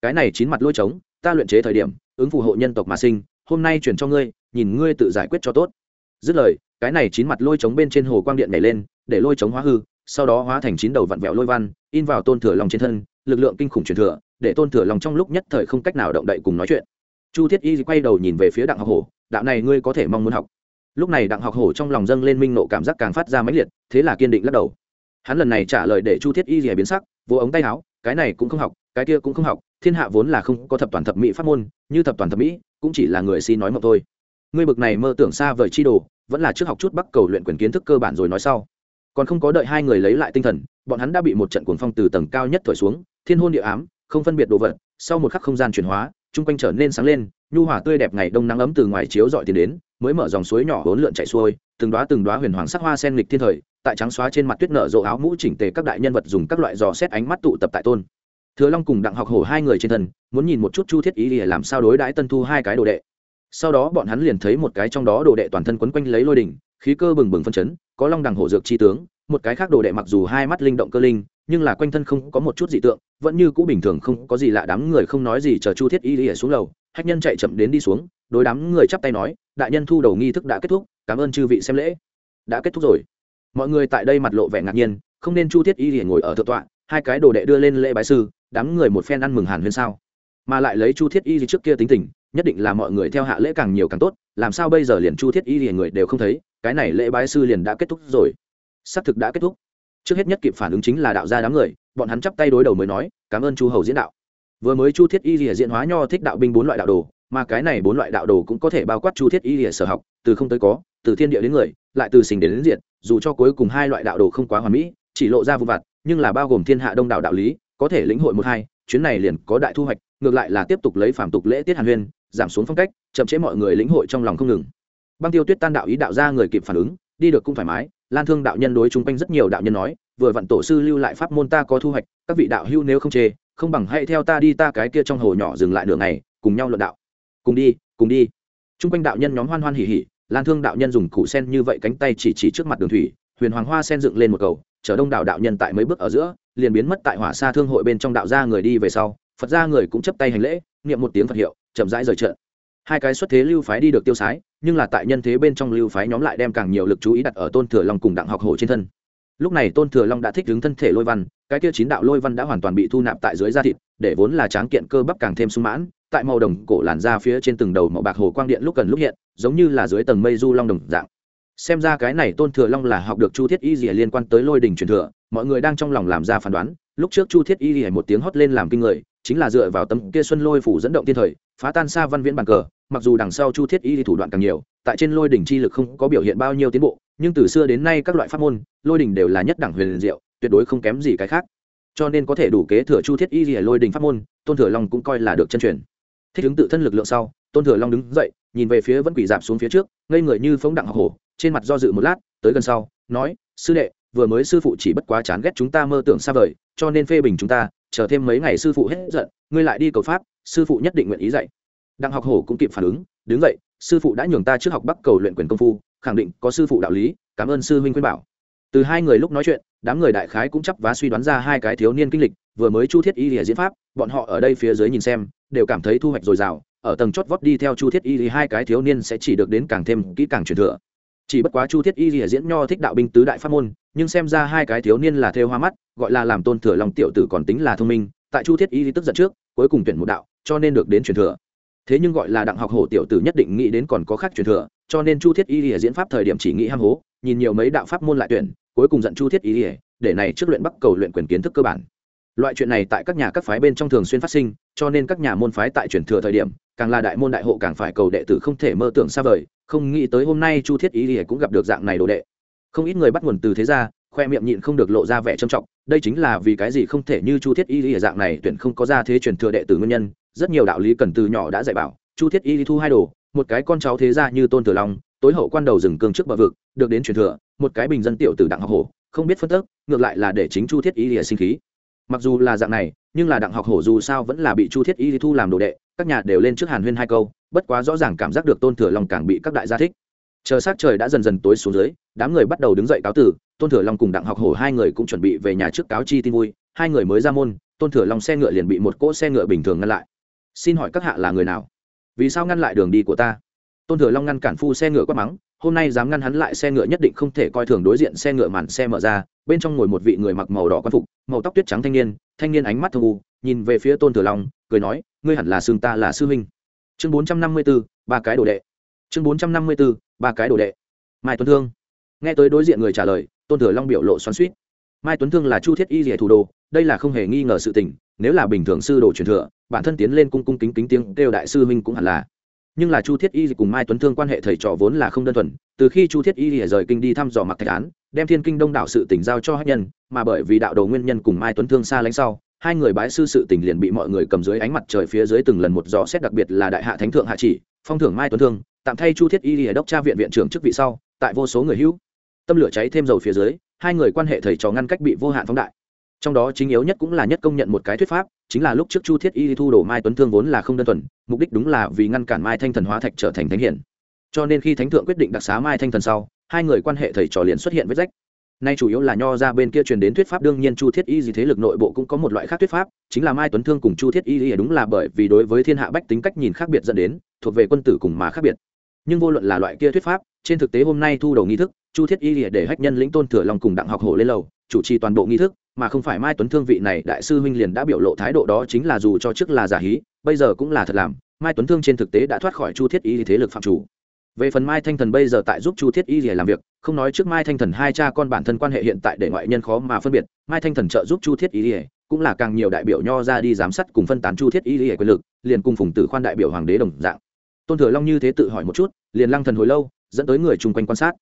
Cái này chín mặt lôi trống, ta luyện chế thời điểm, ứng phù hộ nhân tộc mà sinh, hôm nay chuyển cho ngươi, nhìn ngươi tự giải quyết cho tốt. Dứt lời, cái này chín mặt lôi trống bên trên hồ quang điện nhảy lên, để lôi trống hóa hư sau đó hóa thành chín đầu vặn vẹo lôi văn, in vào tôn thừa lòng trên thân, lực lượng kinh khủng truyền thừa, để tôn thừa lòng trong lúc nhất thời không cách nào động đậy cùng nói chuyện. Chu thiết y quay đầu nhìn về phía đặng học hổ, đạo này ngươi có thể mong muốn học. Lúc này đặng học hổ trong lòng dâng lên minh nộ cảm giác càng phát ra mãnh liệt, thế là kiên định lắc đầu. Hắn lần này trả lời để chu thiết y rìa biến sắc, vỗ ống tay áo, cái này cũng không học, cái kia cũng không học, thiên hạ vốn là không có thập toàn thập mỹ pháp môn, như thập toàn thập mỹ, cũng chỉ là người xin nói mộng thôi. Ngươi bực này mơ tưởng xa vời chi đồ, vẫn là trước học chút bắc cầu luyện quyền kiến thức cơ bản rồi nói sau còn không có đợi hai người lấy lại tinh thần, bọn hắn đã bị một trận cuồng phong từ tầng cao nhất thổi xuống, thiên hôn địa ám, không phân biệt đồ vật, sau một khắc không gian chuyển hóa, chung quanh trở nên sáng lên, nhu hỏa tươi đẹp ngày đông nắng ấm từ ngoài chiếu dọi tiền đến, mới mở dòng suối nhỏ hỗn lượn chạy xuôi, từng đoá từng đoá huyền hoàng sắc hoa sen lịch thiên thời, tại trắng xóa trên mặt tuyết nở rộ áo mũ chỉnh tề các đại nhân vật dùng các loại giò xét ánh mắt tụ tập tại tôn. Thừa long cùng đặng học hổ hai người trên thân, muốn nhìn một chút chu thiết ý để làm sao đối đãi tân thu hai cái đồ đệ. Sau đó bọn hắn liền thấy một cái trong đó đồ đệ toàn thân quấn quanh lấy lôi đỉnh khí cơ bừng bừng phân chấn, có long đằng hổ dược chi tướng, một cái khác đồ đệ mặc dù hai mắt linh động cơ linh, nhưng là quanh thân không có một chút dị tượng, vẫn như cũ bình thường không có gì lạ đám người không nói gì chờ chu thiết y lìa xuống lầu, hách nhân chạy chậm đến đi xuống, đối đám người chắp tay nói, đại nhân thu đầu nghi thức đã kết thúc, cảm ơn chư vị xem lễ. Đã kết thúc rồi. Mọi người tại đây mặt lộ vẻ ngạc nhiên, không nên chu thiết y lìa ngồi ở thượng tọa, hai cái đồ đệ đưa lên lễ bái sư, đám người một phen ăn mừng hàn huyên sao. Mà lại lấy chu thiết y trước kia tính tình nhất định là mọi người theo hạ lễ càng nhiều càng tốt, làm sao bây giờ liền chu thiết y lìa người đều không thấy, cái này lễ bái sư liền đã kết thúc rồi. Xác thực đã kết thúc. Trước hết nhất kịp phản ứng chính là đạo gia đám người, bọn hắn chắp tay đối đầu mới nói, cảm ơn chu hầu diễn đạo. Vừa mới chu thiết y lìa diễn hóa nho thích đạo binh bốn loại đạo đồ, mà cái này bốn loại đạo đồ cũng có thể bao quát chu thiết y lìa sở học, từ không tới có, từ thiên địa đến người, lại từ sinh đến đến diện dù cho cuối cùng hai loại đạo đồ không quá hoàn mỹ, chỉ lộ ra vụ vặt, nhưng là bao gồm thiên hạ đông đảo đạo lý, có thể lĩnh hội một hai, chuyến này liền có đại thu hoạch, ngược lại là tiếp tục lấy phản tục lễ tiết hàn huyên giảm xuống phong cách, chậm chế mọi người lĩnh hội trong lòng không ngừng. Băng tiêu tuyết tan đạo ý đạo ra người kịp phản ứng, đi được cũng thoải mái. Lan thương đạo nhân đối chung quanh rất nhiều đạo nhân nói, vừa vặn tổ sư lưu lại pháp môn ta có thu hoạch, các vị đạo hưu nếu không chê, không bằng hãy theo ta đi ta cái kia trong hồ nhỏ dừng lại đường này cùng nhau luận đạo. Cùng đi cùng đi. Chung quanh đạo nhân nhóm hoan hoan hỉ hỉ, lan thương đạo nhân dùng củ sen như vậy cánh tay chỉ chỉ trước mặt đường thủy, huyền hoàng hoa sen dựng lên một cầu chở đông đảo đạo nhân tại mấy bước ở giữa, liền biến mất tại hỏa xa thương hội bên trong đạo gia người đi về sau, phật gia người cũng chấp tay hành lễ, niệm một tiếng phật hiệu chậm rãi rời trận. Hai cái xuất thế lưu phái đi được tiêu sái, nhưng là tại nhân thế bên trong lưu phái nhóm lại đem càng nhiều lực chú ý đặt ở tôn thừa long cùng đặng học hổ trên thân. Lúc này tôn thừa long đã thích ứng thân thể lôi văn, cái kia chín đạo lôi văn đã hoàn toàn bị thu nạp tại dưới da thịt, để vốn là tráng kiện cơ bắp càng thêm sung mãn, tại màu đồng cổ làn da phía trên từng đầu màu bạc hồ quang điện lúc cần lúc hiện, giống như là dưới tầng mây du long đồng dạng. Xem ra cái này tôn thừa long là học được chu thiết y gì liên quan tới lôi đình truyền thừa, mọi người đang trong lòng làm ra phán đoán, lúc trước chu thiết y gì một tiếng hót lên làm kinh người chính là dựa vào tấm kia xuân lôi phủ dẫn động thiên thời, phá tan xa văn viễn bàn cờ, mặc dù đằng sau chu thiết y thủ đoạn càng nhiều, tại trên lôi đỉnh chi lực không có biểu hiện bao nhiêu tiến bộ, nhưng từ xưa đến nay các loại pháp môn, lôi đỉnh đều là nhất đẳng huyền diệu, tuyệt đối không kém gì cái khác. Cho nên có thể đủ kế thừa chu thiết y lìa lôi đỉnh pháp môn, tôn thừa long cũng coi là được chân truyền. Thích ứng tự thân lực lượng sau, tôn thừa long đứng dậy, nhìn về phía vẫn quỷ dạp xuống phía trước, ngây người như phóng đặng học hổ, trên mặt do dự một lát, tới gần sau, nói, sư đệ, vừa mới sư phụ chỉ bất quá chán ghét chúng ta mơ tưởng xa vời, cho nên phê bình chúng ta chờ thêm mấy ngày sư phụ hết giận, ngươi lại đi cầu pháp, sư phụ nhất định nguyện ý dạy. Đặng học hổ cũng kịp phản ứng, đứng dậy, sư phụ đã nhường ta trước học bắc cầu luyện quyền công phu, khẳng định có sư phụ đạo lý, cảm ơn sư huynh khuyên bảo. Từ hai người lúc nói chuyện, đám người đại khái cũng chấp vá suy đoán ra hai cái thiếu niên kinh lịch, vừa mới chu thiết y lìa diễn pháp, bọn họ ở đây phía dưới nhìn xem, đều cảm thấy thu hoạch dồi dào, ở tầng chót vót đi theo chu thiết y thì hai cái thiếu niên sẽ chỉ được đến càng thêm kỹ càng truyền thừa chỉ bất quá chu thiết y lìa diễn nho thích đạo binh tứ đại pháp môn, nhưng xem ra hai cái thiếu niên là theo hoa mắt, gọi là làm tôn thừa lòng tiểu tử còn tính là thông minh, tại chu thiết y tức giận trước, cuối cùng tuyển một đạo, cho nên được đến truyền thừa. Thế nhưng gọi là đặng học hổ tiểu tử nhất định nghĩ đến còn có khác truyền thừa, cho nên chu thiết y lìa diễn pháp thời điểm chỉ nghĩ ham hố, nhìn nhiều mấy đạo pháp môn lại tuyển, cuối cùng giận chu thiết y lìa, để này trước luyện bắc cầu luyện quyền kiến thức cơ bản. Loại chuyện này tại các nhà các phái bên trong thường xuyên phát sinh, cho nên các nhà môn phái tại truyền thừa thời điểm càng là đại môn đại hộ càng phải cầu đệ tử không thể mơ tưởng xa vời, không nghĩ tới hôm nay chu thiết y ỉa cũng gặp được dạng này đồ đệ. Không ít người bắt nguồn từ thế ra khoe miệng nhịn không được lộ ra vẻ trầm trọng, đây chính là vì cái gì không thể như chu thiết y ỉa dạng này tuyển không có ra thế truyền thừa đệ tử nguyên nhân, rất nhiều đạo lý cần từ nhỏ đã dạy bảo, chu thiết y thu hai đồ, một cái con cháu thế gia như tôn tử long, tối hậu quan đầu rừng cương trước bờ vực, được đến truyền thừa, một cái bình dân tiểu tử đặng học hổ, không biết phân tức, ngược lại là để chính chu thiết y ỉa sinh khí. Mặc dù là dạng này nhưng là đặng học hổ dù sao vẫn là bị chu thiết y thu làm đồ đệ, các nhà đều lên trước hàn huyên hai câu, bất quá rõ ràng cảm giác được tôn thừa long càng bị các đại gia thích. Chờ sát trời đã dần dần tối xuống dưới, đám người bắt đầu đứng dậy cáo tử, tôn thừa long cùng đặng học hổ hai người cũng chuẩn bị về nhà trước cáo chi tin vui, hai người mới ra môn, tôn thừa long xe ngựa liền bị một cỗ xe ngựa bình thường ngăn lại. Xin hỏi các hạ là người nào? Vì sao ngăn lại đường đi của ta? Tôn thừa long ngăn cản phu xe ngựa quát mắng, hôm nay dám ngăn hắn lại xe ngựa nhất định không thể coi thường đối diện xe ngựa màn xe mở ra, bên trong ngồi một vị người mặc màu đỏ quan phục màu tóc tuyết trắng thanh niên thanh niên ánh mắt thơ u, nhìn về phía tôn thừa long, cười nói, ngươi hẳn là xương ta là sư huynh. Chương bốn trăm năm mươi b ố ba cái đồ đệ. Chương bốn trăm năm mươi b ố ba cái đồ đệ. Mai tuấn thương. Nghe tới đối diện người trả lời, tôn thừa long biểu lộ xoắn suýt mai tuấn thương là chu thiết y rỉa thủ đồ, đây là không hề nghi ngờ sự tình, nếu là bình thường sư đồ truyền thừa, bản thân tiến lên cung cung kính kính tiếng kêu đại sư huynh cũng hẳn là nhưng là chu thiết y cùng mai tuấn thương quan hệ thầy trò vốn là không đơn thuần, từ khi chu thiết y rời kinh đi thăm dò mặc thạch án đem thiên kinh đông đảo sự tỉnh giao cho hát nhân, mà bởi vì đạo đầu nguyên nhân cùng mai tuấn thương xa lánh sau, hai người bái sư sự tỉnh liền bị mọi người cầm dưới ánh mặt trời phía dưới từng lần một rõ xét đặc biệt là đại hạ thánh thượng hạ chỉ, phong thưởng mai tuấn thương, tạm thay chu thiết y lìa đốc tra viện viện trưởng chức vị sau, tại vô số người hữu. Tâm lửa cháy thêm dầu phía dưới, hai người quan hệ thầy trò ngăn cách bị vô hạn phóng đại trong đó chính yếu nhất cũng là nhất công nhận một cái thuyết pháp, chính là lúc trước chu thiết y thu đổ mai tuấn thương vốn là không đơn thuần, mục đích đúng là vì ngăn cản mai thanh thần hóa thạch trở thành thánh hiển. Cho nên khi thánh thượng quyết định đặc xá mai thanh thần sau, hai người quan hệ thầy trò liền xuất hiện vết rách. Nay chủ yếu là nho ra bên kia truyền đến thuyết pháp, đương nhiên chu thiết y gì thế lực nội bộ cũng có một loại khác thuyết pháp, chính là mai tuấn thương cùng chu thiết y đúng là bởi vì đối với thiên hạ bách tính cách nhìn khác biệt dẫn đến, thuộc về quân tử cùng mà khác biệt. Nhưng vô luận là loại kia thuyết pháp, trên thực tế hôm nay thu đầu nghi thức, chu thiết y để hách nhân lĩnh tôn thừa lòng cùng đặng học hổ lên lầu, chủ trì toàn bộ nghi thức mà không phải mai tuấn thương vị này đại sư huynh liền đã biểu lộ thái độ đó chính là dù cho trước là giả hí, bây giờ cũng là thật làm. Mai tuấn thương trên thực tế đã thoát khỏi chu thiết y thế lực phạm chủ. Về phần mai thanh thần bây giờ tại giúp chu thiết y làm việc, không nói trước mai thanh thần hai cha con bản thân quan hệ hiện tại để ngoại nhân khó mà phân biệt, mai thanh thần trợ giúp chu thiết y cũng là càng nhiều đại biểu nho ra đi giám sát cùng phân tán chu thiết y quyền lực, liền cùng phùng tử khoan đại biểu hoàng đế đồng dạng. Tôn thừa long như thế tự hỏi một chút, liền lăng thần hồi lâu, dẫn tới người chung quanh quan sát.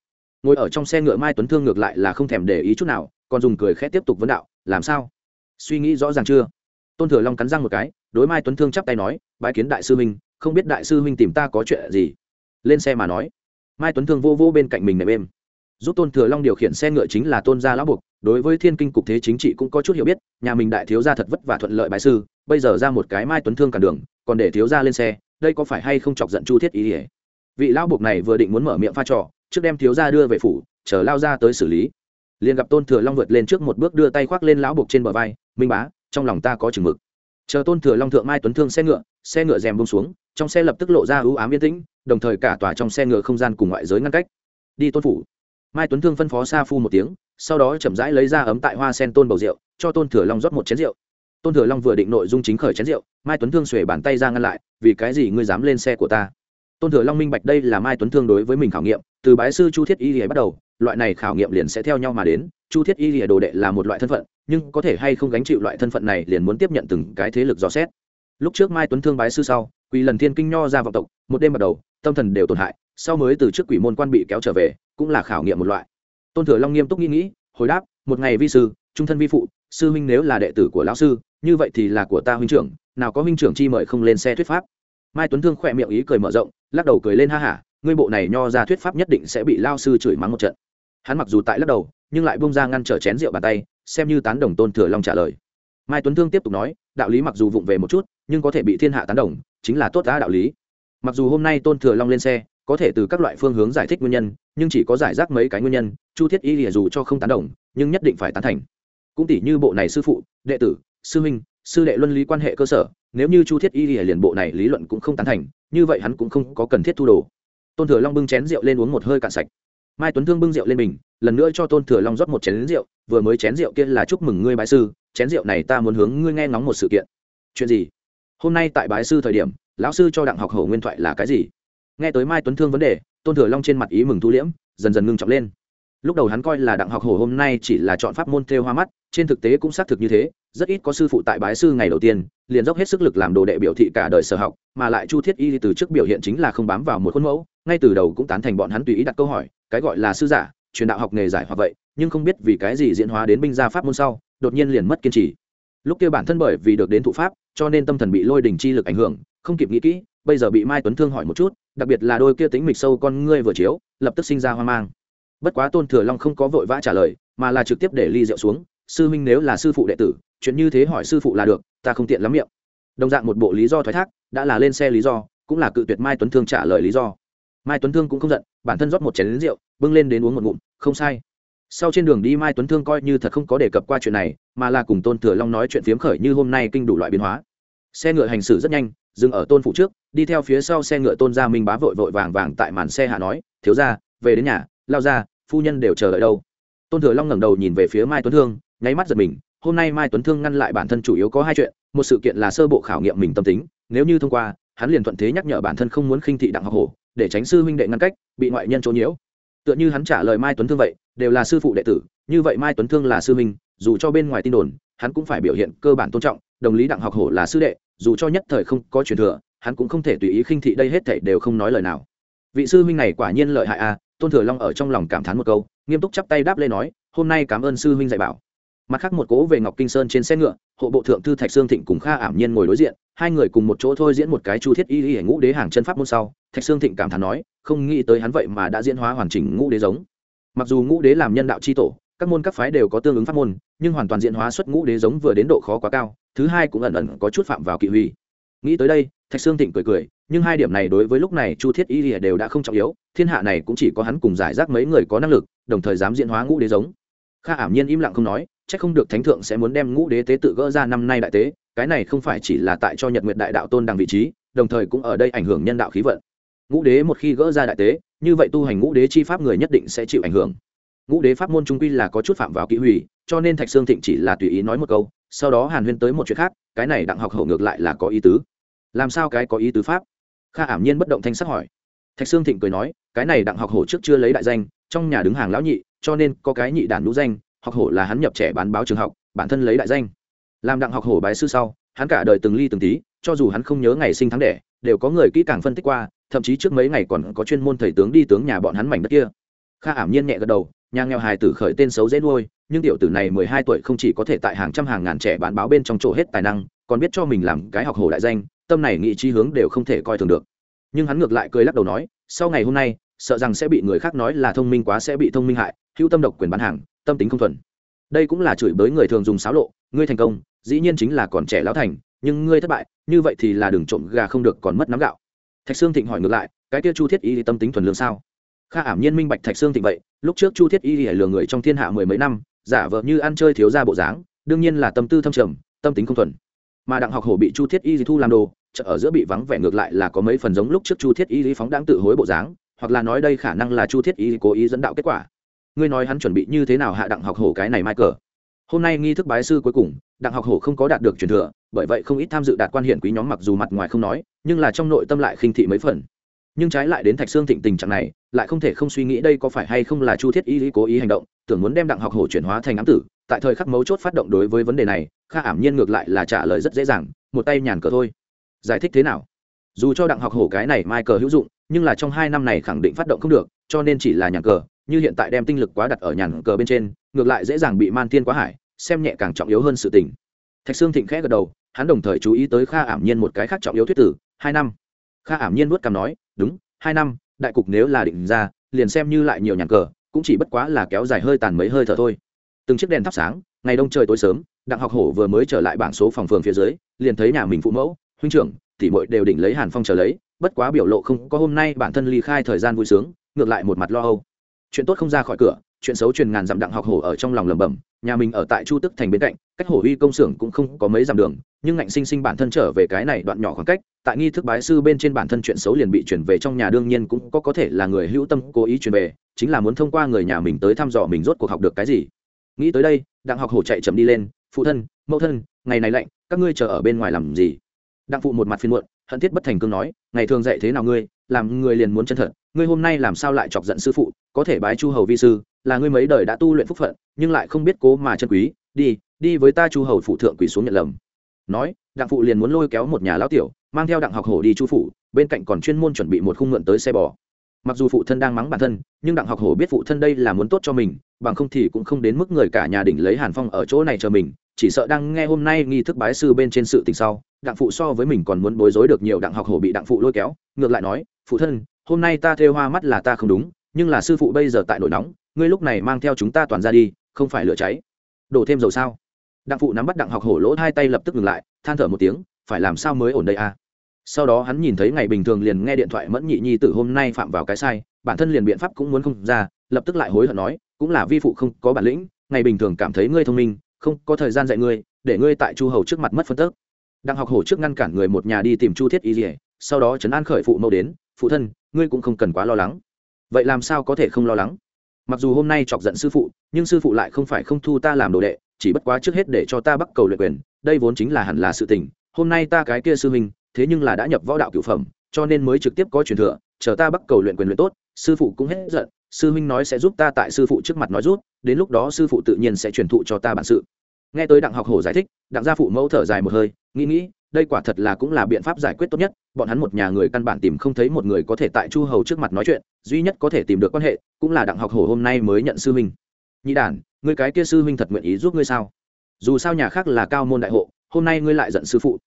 Ngồi ở trong xe ngựa mai tuấn thương ngược lại là không thèm để ý chút nào còn dùng cười khẽ tiếp tục vấn đạo, làm sao? Suy nghĩ rõ ràng chưa? Tôn thừa long cắn răng một cái, đối mai tuấn thương chắp tay nói, bái kiến đại sư huynh, không biết đại sư huynh tìm ta có chuyện gì? Lên xe mà nói, mai tuấn thương vô vô bên cạnh mình nệm êm. Giúp tôn thừa long điều khiển xe ngựa chính là tôn gia lão buộc, đối với thiên kinh cục thế chính trị cũng có chút hiểu biết, nhà mình đại thiếu gia thật vất vả thuận lợi bài sư, bây giờ ra một cái mai tuấn thương cản đường, còn để thiếu gia lên xe, đây có phải hay không chọc giận chu thiết ý ỉa vị lão buộc này vừa định muốn mở miệng pha trò, trước đem thiếu gia đưa về phủ, chờ lao ra tới xử lý liền gặp tôn thừa long vượt lên trước một bước đưa tay khoác lên lão buộc trên bờ vai minh bá trong lòng ta có chừng mực chờ tôn thừa long thượng mai tuấn thương xe ngựa xe ngựa rèm bông xuống trong xe lập tức lộ ra ưu ám yên tĩnh đồng thời cả tòa trong xe ngựa không gian cùng ngoại giới ngăn cách đi tôn phủ mai tuấn thương phân phó sa phu một tiếng sau đó chậm rãi lấy ra ấm tại hoa sen tôn bầu rượu cho tôn thừa long rót một chén rượu tôn thừa long vừa định nội dung chính khởi chén rượu mai tuấn thương xuể bàn tay ra ngăn lại vì cái gì ngươi dám lên xe của ta tôn thừa long minh bạch đây là mai tuấn thương đối với mình khảo nghiệm từ bái sư chu thiết y lìa bắt đầu loại này khảo nghiệm liền sẽ theo nhau mà đến. Chu thiết y lìa đồ đệ là một loại thân phận, nhưng có thể hay không gánh chịu loại thân phận này liền muốn tiếp nhận từng cái thế lực dò xét. Lúc trước mai tuấn thương bái sư sau, quỳ lần thiên kinh nho ra vọng tộc, một đêm bắt đầu, tâm thần đều tổn hại, sau mới từ trước quỷ môn quan bị kéo trở về, cũng là khảo nghiệm một loại. Tôn thừa long nghiêm túc nghĩ nghĩ, hồi đáp, một ngày vi sư, trung thân vi phụ, sư huynh nếu là đệ tử của lão sư, như vậy thì là của ta huynh trưởng, nào có huynh trưởng chi mời không lên xe thuyết pháp. Mai tuấn thương khỏe miệng ý cười mở rộng, lắc đầu cười lên ha hả, ngươi bộ này nho ra thuyết pháp nhất định sẽ bị lao sư chửi mắng một trận hắn mặc dù tại lắc đầu, nhưng lại bông ra ngăn trở chén rượu bàn tay, xem như tán đồng tôn thừa long trả lời. Mai tuấn thương tiếp tục nói, đạo lý mặc dù vụng về một chút, nhưng có thể bị thiên hạ tán đồng, chính là tốt đã đạo lý. Mặc dù hôm nay tôn thừa long lên xe, có thể từ các loại phương hướng giải thích nguyên nhân, nhưng chỉ có giải rác mấy cái nguyên nhân, chu thiết y lìa dù cho không tán đồng, nhưng nhất định phải tán thành. Cũng tỷ như bộ này sư phụ, đệ tử, sư huynh, sư đệ luân lý quan hệ cơ sở, nếu như chu thiết y lìa liền bộ này lý luận cũng không tán thành, như vậy hắn cũng không có cần thiết thu đồ. Tôn thừa long bưng chén rượu lên uống một hơi cạn sạch mai tuấn thương bưng rượu lên mình lần nữa cho tôn thừa long rót một chén rượu, vừa mới chén rượu kia là chúc mừng ngươi bái sư, chén rượu này ta muốn hướng ngươi nghe ngóng một sự kiện. Chuyện gì? Hôm nay tại bái sư thời điểm, lão sư cho đặng học hổ nguyên thoại là cái gì? Nghe tới mai tuấn thương vấn đề, tôn thừa long trên mặt ý mừng thu liễm, dần dần ngưng trọng lên. Lúc đầu hắn coi là đặng học hổ hôm nay chỉ là chọn pháp môn thêu hoa mắt, trên thực tế cũng xác thực như thế, rất ít có sư phụ tại bái sư ngày đầu tiên, liền dốc hết sức lực làm đồ đệ biểu thị cả đời sở học, mà lại chu thiết y từ trước biểu hiện chính là không bám vào một khuôn mẫu, ngay từ đầu cũng tán thành bọn hắn tùy ý đặt câu hỏi cái gọi là sư giả, truyền đạo học nghề giải hoặc vậy, nhưng không biết vì cái gì diễn hóa đến binh gia pháp môn sau, đột nhiên liền mất kiên trì. Lúc kia bản thân bởi vì được đến thụ pháp, cho nên tâm thần bị lôi đình chi lực ảnh hưởng, không kịp nghĩ kỹ, bây giờ bị mai tuấn thương hỏi một chút, đặc biệt là đôi kia tính mịch sâu con ngươi vừa chiếu, lập tức sinh ra hoang mang. Bất quá tôn thừa long không có vội vã trả lời, mà là trực tiếp để ly rượu xuống, sư minh nếu là sư phụ đệ tử, chuyện như thế hỏi sư phụ là được, ta không tiện lắm miệng. Đồng dạng một bộ lý do thoái thác, đã là lên xe lý do, cũng là cự tuyệt mai tuấn thương trả lời lý do. Mai tuấn thương cũng không giận bản thân rót một chén lớn rượu, bưng lên đến uống một ngụm, không sai. Sau trên đường đi, mai tuấn thương coi như thật không có đề cập qua chuyện này, mà là cùng tôn thừa long nói chuyện phiếm khởi như hôm nay kinh đủ loại biến hóa. Xe ngựa hành xử rất nhanh, dừng ở tôn phủ trước, đi theo phía sau xe ngựa tôn gia minh bá vội vội vàng vàng tại màn xe hạ nói, thiếu ra về đến nhà, lao ra, phu nhân đều chờ đợi đâu? Tôn thừa long ngẩng đầu nhìn về phía mai tuấn thương, nháy mắt giật mình, hôm nay mai tuấn thương ngăn lại bản thân chủ yếu có hai chuyện, một sự kiện là sơ bộ khảo nghiệm mình tâm tính, nếu như thông qua, hắn liền thuận thế nhắc nhở bản thân không muốn khinh thị đặng học hổ để tránh sư huynh đệ ngăn cách, bị ngoại nhân chỗ nhiễu. Tựa như hắn trả lời mai tuấn thương vậy, đều là sư phụ đệ tử, như vậy mai tuấn thương là sư huynh, dù cho bên ngoài tin đồn, hắn cũng phải biểu hiện cơ bản tôn trọng, đồng lý đặng học hổ là sư đệ, dù cho nhất thời không có truyền thừa, hắn cũng không thể tùy ý khinh thị đây hết thảy đều không nói lời nào. Vị sư huynh này quả nhiên lợi hại a, tôn thừa long ở trong lòng cảm thán một câu, nghiêm túc chắp tay đáp lên nói, hôm nay cảm ơn sư huynh dạy bảo. Mặt khác một cố về ngọc kinh sơn trên xe ngựa, hộ bộ thượng thư thạch sương thịnh cùng kha ảm nhiên ngồi đối diện, hai người cùng một chỗ thôi diễn một cái chu thiết y y ngũ đế hàng chân pháp môn sau thạch sương thịnh cảm thán nói, không nghĩ tới hắn vậy mà đã diễn hóa hoàn chỉnh ngũ đế giống. Mặc dù ngũ đế làm nhân đạo c h i tổ, các môn các phái đều có tương ứng pháp môn, nhưng hoàn toàn diễn hóa xuất ngũ đế giống vừa đến độ khó quá cao, thứ hai cũng ẩn ẩn có chút phạm vào kỵ huy. Nghĩ tới đây, thạch sương thịnh cười cười, nhưng hai điểm này đối với lúc này chu thiết y lìa đều đã không trọng yếu, thiên hạ này cũng chỉ có hắn cùng giải rác mấy người có năng lực, đồng thời dám diễn hóa ngũ đế giống. Kha ảm nhiên im lặng không nói c h ắ c không được thánh thượng sẽ muốn đem ngũ đế tế tự gỡ ra năm nay đại tế, cái này không phải chỉ là tại cho nhật nguyệt đại đạo tôn đằng vị trí, đồng thời cũng ở đây ảnh hưởng nhân đạo khí vận ngũ đế một khi gỡ ra đại tế, như vậy tu hành ngũ đế chi pháp người nhất định sẽ chịu ảnh hưởng. Ngũ đế pháp môn trung quy là có chút phạm vào kỹ hủy, cho nên thạch sương thịnh chỉ là tùy ý nói một câu, sau đó hàn huyên tới một chuyện khác, cái này đặng học hậu ngược lại là có ý tứ. Làm sao cái có ý tứ pháp? Kha ảm nhiên bất động thanh sắc hỏi. Thạch sương thịnh cười nói, cái này đặng học hổ trước chưa lấy đại danh, trong nhà đứng hàng lão nhị, cho nên có cái nhị đản lũ danh, học hổ là hắn nhập trẻ bán báo trường học, bản thân lấy đại danh. Làm đặng học hổ bái sư sau, hắn cả đời từng ly từng tí, cho dù hắn không nhớ ngày sinh tháng đẻ, đều có người kỹ càng phân tích qua thậm chí trước mấy ngày còn có chuyên môn thầy tướng đi tướng nhà bọn hắn mảnh đất kia. Kha ảm nhiên nhẹ gật đầu, nhà nghèo hài tử khởi tên xấu dễ nuôi, nhưng tiểu tử này mười hai tuổi không chỉ có thể tại hàng trăm hàng ngàn trẻ bán báo bên trong chỗ hết tài năng, còn biết cho mình làm cái học hồ đại danh, tâm này nghị trí hướng đều không thể coi thường được. Nhưng hắn ngược lại cười lắc đầu nói, sau ngày hôm nay, sợ rằng sẽ bị người khác nói là thông minh quá sẽ bị thông minh hại, hữu tâm độc quyền bán hàng, tâm tính không thuần. Đây cũng là chửi bới người thường dùng xáo lộ, ngươi thành công, dĩ nhiên chính là còn trẻ lão thành, nhưng ngươi thất bại, như vậy thì là đường trộm gà không được còn mất nắm gạo thạch sương thịnh hỏi ngược lại, cái kia chu thiết y tâm tính thuần lương sao? Kha ảm nhiên minh bạch thạch sương thịnh vậy, lúc trước chu thiết y thì lừa người trong thiên hạ mười mấy năm, giả vờ như ăn chơi thiếu ra bộ dáng, đương nhiên là tâm tư thâm trầm, tâm tính không thuần. Mà đặng học hổ bị chu thiết y thì thu làm đồ, chợ ở giữa bị vắng vẻ ngược lại là có mấy phần giống lúc trước chu thiết y phóng đáng tự hối bộ dáng, hoặc là nói đây khả năng là chu thiết y cố ý dẫn đạo kết quả. Ngươi nói hắn chuẩn bị như thế nào hạ đặng học hổ cái này mai cờ? Hôm nay nghi thức bái sư cuối cùng, đặng học hổ không có đạt được truyền thừa bởi vậy không ít tham dự đạt quan hiển quý nhóm mặc dù mặt ngoài không nói, nhưng là trong nội tâm lại khinh thị mấy phần. Nhưng trái lại đến thạch xương thịnh tình trạng này, lại không thể không suy nghĩ đây có phải hay không là chu thiết y cố ý hành động, tưởng muốn đem đặng học hổ chuyển hóa thành ám tử, tại thời khắc mấu chốt phát động đối với vấn đề này, kha ảm nhiên ngược lại là trả lời rất dễ dàng, một tay nhàn cờ thôi. Giải thích thế nào? Dù cho đặng học hổ cái này mai cờ hữu dụng, nhưng là trong hai năm này khẳng định phát động không được, cho nên chỉ là nhàn cờ, như hiện tại đem tinh lực quá đặt ở nhàn cờ bên trên, ngược lại dễ dàng bị man thiên quá hải, xem nhẹ càng trọng yếu hơn sự tình. Thạch sương thịnh khẽ gật đầu hắn đồng thời chú ý tới kha ảm nhiên một cái khác trọng yếu thuyết tử, hai năm. Kha ảm nhiên vuốt cằm nói, đúng, hai năm, đại cục nếu là định ra, liền xem như lại nhiều nhàn cờ, cũng chỉ bất quá là kéo dài hơi tàn mấy hơi thở thôi. Từng chiếc đèn thắp sáng, ngày đông trời tối sớm, đặng học hổ vừa mới trở lại bảng số phòng phường phía dưới, liền thấy nhà mình phụ mẫu, huynh trưởng, tỷ muội đều định lấy hàn phong trở lấy, bất quá biểu lộ không có hôm nay bản thân ly khai thời gian vui sướng, ngược lại một mặt lo âu. Chuyện tốt không ra khỏi cửa, chuyện xấu truyền ngàn dặm đặng học hổ ở trong lòng lẩm bẩm, nhà mình ở tại chu tức thành bên cạnh, cách hổ uy công xưởng cũng không có mấy dặm đường nhưng ngạnh sinh sinh bản thân trở về cái này đoạn nhỏ khoảng cách, tại nghi thức bái sư bên trên bản thân chuyện xấu liền bị chuyển về trong nhà, đương nhiên cũng có có thể là người hữu tâm cố ý chuyển về, chính là muốn thông qua người nhà mình tới thăm dò mình rốt cuộc học được cái gì. Nghĩ tới đây, đặng học hổ chạy chậm đi lên, phụ thân, mẫu thân, ngày này lạnh, các ngươi chờ ở bên ngoài làm gì? Đặng phụ một mặt phiên muộn, hận thiết bất thành cương nói, ngày thường dạy thế nào ngươi, làm người liền muốn chân thật, ngươi hôm nay làm sao lại chọc giận sư phụ, có thể bái chu hầu vi sư, là ngươi mấy đời đã tu luyện phúc phận, nhưng lại không biết cố mà chân quý, đi đi với ta chu hầu phụ thượng quỳ xuống nhận lầm nói, đặng phụ liền muốn lôi kéo một nhà lão tiểu, mang theo đặng học hổ đi chu phủ, bên cạnh còn chuyên môn chuẩn bị một khung mượn tới xe bò. Mặc dù phụ thân đang mắng bản thân, nhưng đặng học hổ biết phụ thân đây là muốn tốt cho mình, bằng không thì cũng không đến mức người cả nhà đỉnh lấy hàn phong ở chỗ này chờ mình, chỉ sợ đang nghe hôm nay nghi thức bái sư bên trên sự tình sau, đặng phụ so với mình còn muốn bối rối được nhiều đặng học hổ bị đặng phụ lôi kéo, ngược lại nói, phụ thân, hôm nay ta thêu hoa mắt là ta không đúng, nhưng là sư phụ bây giờ tại nổi nóng, ngươi lúc này mang theo chúng ta toàn ra đi, không phải lửa cháy. Đổ thêm dầu sao? Đặng phụ nắm bắt đặng học hổ lỗ hai tay lập tức ngừng lại, than thở một tiếng, phải làm sao mới ổn đây à? Sau đó hắn nhìn thấy ngày bình thường liền nghe điện thoại mẫn nhị nhi tử hôm nay phạm vào cái sai, bản thân liền biện pháp cũng muốn không ra, lập tức lại hối hận nói, cũng là vi phụ không có bản lĩnh, ngày bình thường cảm thấy ngươi thông minh, không có thời gian dạy ngươi, để ngươi tại chu hầu trước mặt mất phân tức. Đặng học hổ trước ngăn cản người một nhà đi tìm chu thiết y dỉa sau đó trấn an khởi phụ mẫu đến, phụ thân, ngươi cũng không cần quá lo lắng. Vậy làm sao có thể không lo lắng? Mặc dù hôm nay chọc giận sư phụ, nhưng sư phụ lại không phải không thu ta làm đồ đệ chỉ bất quá trước hết để cho ta bắt cầu luyện quyền, đây vốn chính là hẳn là sự tình, hôm nay ta cái kia sư huynh, thế nhưng là đã nhập võ đạo cửu phẩm, cho nên mới trực tiếp có truyền thừa, chờ ta bắt cầu luyện quyền luyện tốt, sư phụ cũng hết giận, sư huynh nói sẽ giúp ta tại sư phụ trước mặt nói rút đến lúc đó sư phụ tự nhiên sẽ truyền thụ cho ta bản sự. Nghe tới đặng học hổ giải thích, đặng gia phụ mẫu thở dài một hơi, nghĩ nghĩ, đây quả thật là cũng là biện pháp giải quyết tốt nhất, bọn hắn một nhà người căn bản tìm không thấy một người có thể tại chu hầu trước mặt nói chuyện, duy nhất có thể tìm được quan hệ, cũng là đặng học hổ hôm nay mới nhận sư huynh. Nhị đản người cái kia sư huynh thật nguyện ý giúp ngươi sao? Dù sao nhà khác là cao môn đại hộ, hôm nay ngươi lại giận sư phụ.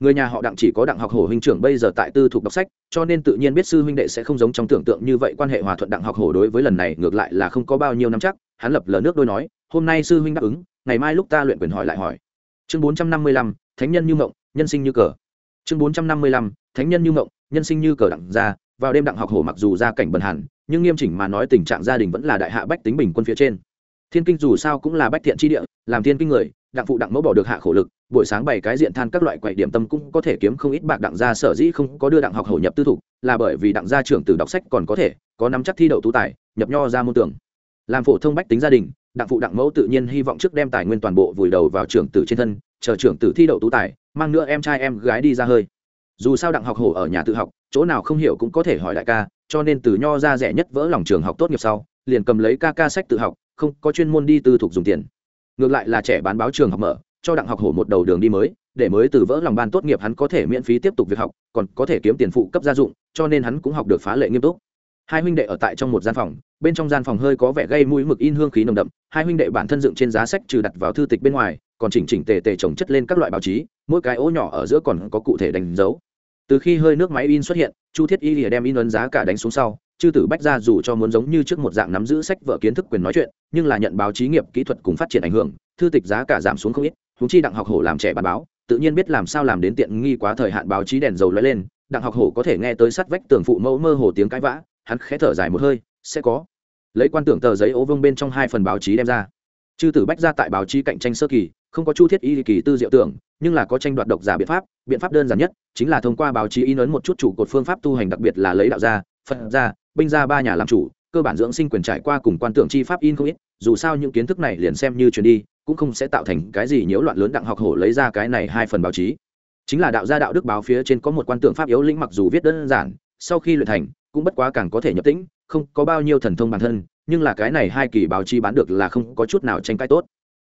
Người nhà họ đặng chỉ có đặng học hổ huynh trưởng bây giờ tại tư thuộc đọc sách, cho nên tự nhiên biết sư huynh đệ sẽ không giống trong tưởng tượng như vậy quan hệ hòa thuận đặng học hổ đối với lần này ngược lại là không có bao nhiêu năm chắc. Hắn lập lờ nước đôi nói, hôm nay sư huynh đáp ứng, ngày mai lúc ta luyện quyền hỏi lại hỏi. Chương bốn trăm năm mươi lăm, thánh nhân như mộng, nhân sinh như cờ. Chương bốn trăm năm mươi lăm, thánh nhân như mộng, nhân sinh như cờ đặng ra vào đêm đặng học hổ mặc dù ra cảnh bần hẳn nhưng nghiêm chỉnh mà nói tình trạng gia đình vẫn là đại hạ bách tính bình quân phía trên thiên kinh dù sao cũng là bách thiện tri địa, làm thiên kinh người, đặng phụ đặng mẫu bỏ được hạ khổ lực, buổi sáng bày cái diện than các loại quậy điểm tâm cũng có thể kiếm không ít bạc, đặng gia sở dĩ không có đưa đặng học hổ nhập tư thục, là bởi vì đặng gia trưởng từ đọc sách còn có thể, có nắm chắc thi đậu tú tài, nhập nho ra môn tưởng. Làm phổ thông bách tính gia đình, đặng phụ đặng mẫu tự nhiên hy vọng trước đem tài nguyên toàn bộ vùi đầu vào trưởng tử trên thân, chờ trưởng tử thi đậu tú tài, mang nữa em trai em gái đi ra hơi. Dù sao đặng học hổ ở nhà tự học, chỗ nào không hiểu cũng có thể hỏi đại ca, cho nên từ nho ra rẻ nhất vỡ lòng trường học tốt nghiệp sau, liền cầm lấy ca ca sách tự học không có chuyên môn đi tư thục dùng tiền. Ngược lại là trẻ bán báo trường học mở, cho đặng học hổ một đầu đường đi mới, để mới từ vỡ lòng ban tốt nghiệp hắn có thể miễn phí tiếp tục việc học, còn có thể kiếm tiền phụ cấp gia dụng, cho nên hắn cũng học được phá lệ nghiêm túc. Hai huynh đệ ở tại trong một gian phòng, bên trong gian phòng hơi có vẻ gây mũi mực in hương khí nồng đậm, hai huynh đệ bản thân dựng trên giá sách trừ đặt vào thư tịch bên ngoài, còn chỉnh chỉnh tề tề trồng chất lên các loại báo chí, mỗi cái ố nhỏ ở giữa còn có cụ thể đánh dấu. Từ khi hơi nước máy in xuất hiện, chu thiết y lìa đem in ấn giá cả đánh xuống sau chư tử bách ra dù cho muốn giống như trước một dạng nắm giữ sách vở kiến thức quyền nói chuyện, nhưng là nhận báo chí nghiệp kỹ thuật cùng phát triển ảnh hưởng, thư tịch giá cả giảm xuống không ít húng chi đặng học hổ làm trẻ bán báo, tự nhiên biết làm sao làm đến tiện nghi quá thời hạn báo chí đèn dầu lóe lên, đặng học hổ có thể nghe tới sắt vách tường phụ mẫu mơ hồ tiếng cãi vã, hắn khẽ thở dài một hơi, sẽ có. Lấy quan tưởng tờ giấy ố vương bên trong hai phần báo chí đem ra. Chư tử bách ra tại báo chí cạnh tranh sơ kỳ, không có chu thiết y kỳ tư diệu tưởng, nhưng là có tranh đoạt độc giả biện pháp biện pháp đơn giản nhất, chính là thông qua báo chí in ấn một chút chủ cột phương pháp tu hành đặc biệt là lấy đạo gia, phật gia binh gia ba nhà làm chủ, cơ bản dưỡng sinh quyền trải qua cùng quan tưởng chi pháp in không ít, dù sao những kiến thức này liền xem như truyền đi, cũng không sẽ tạo thành cái gì nhiễu loạn lớn đặng học hổ lấy ra cái này hai phần báo chí. Chính là đạo gia đạo đức báo phía trên có một quan tưởng pháp yếu lĩnh mặc dù viết đơn giản, sau khi luyện thành, cũng bất quá càng có thể nhập tĩnh, không có bao nhiêu thần thông bản thân, nhưng là cái này hai kỳ báo chí bán được là không có chút nào tranh cãi tốt.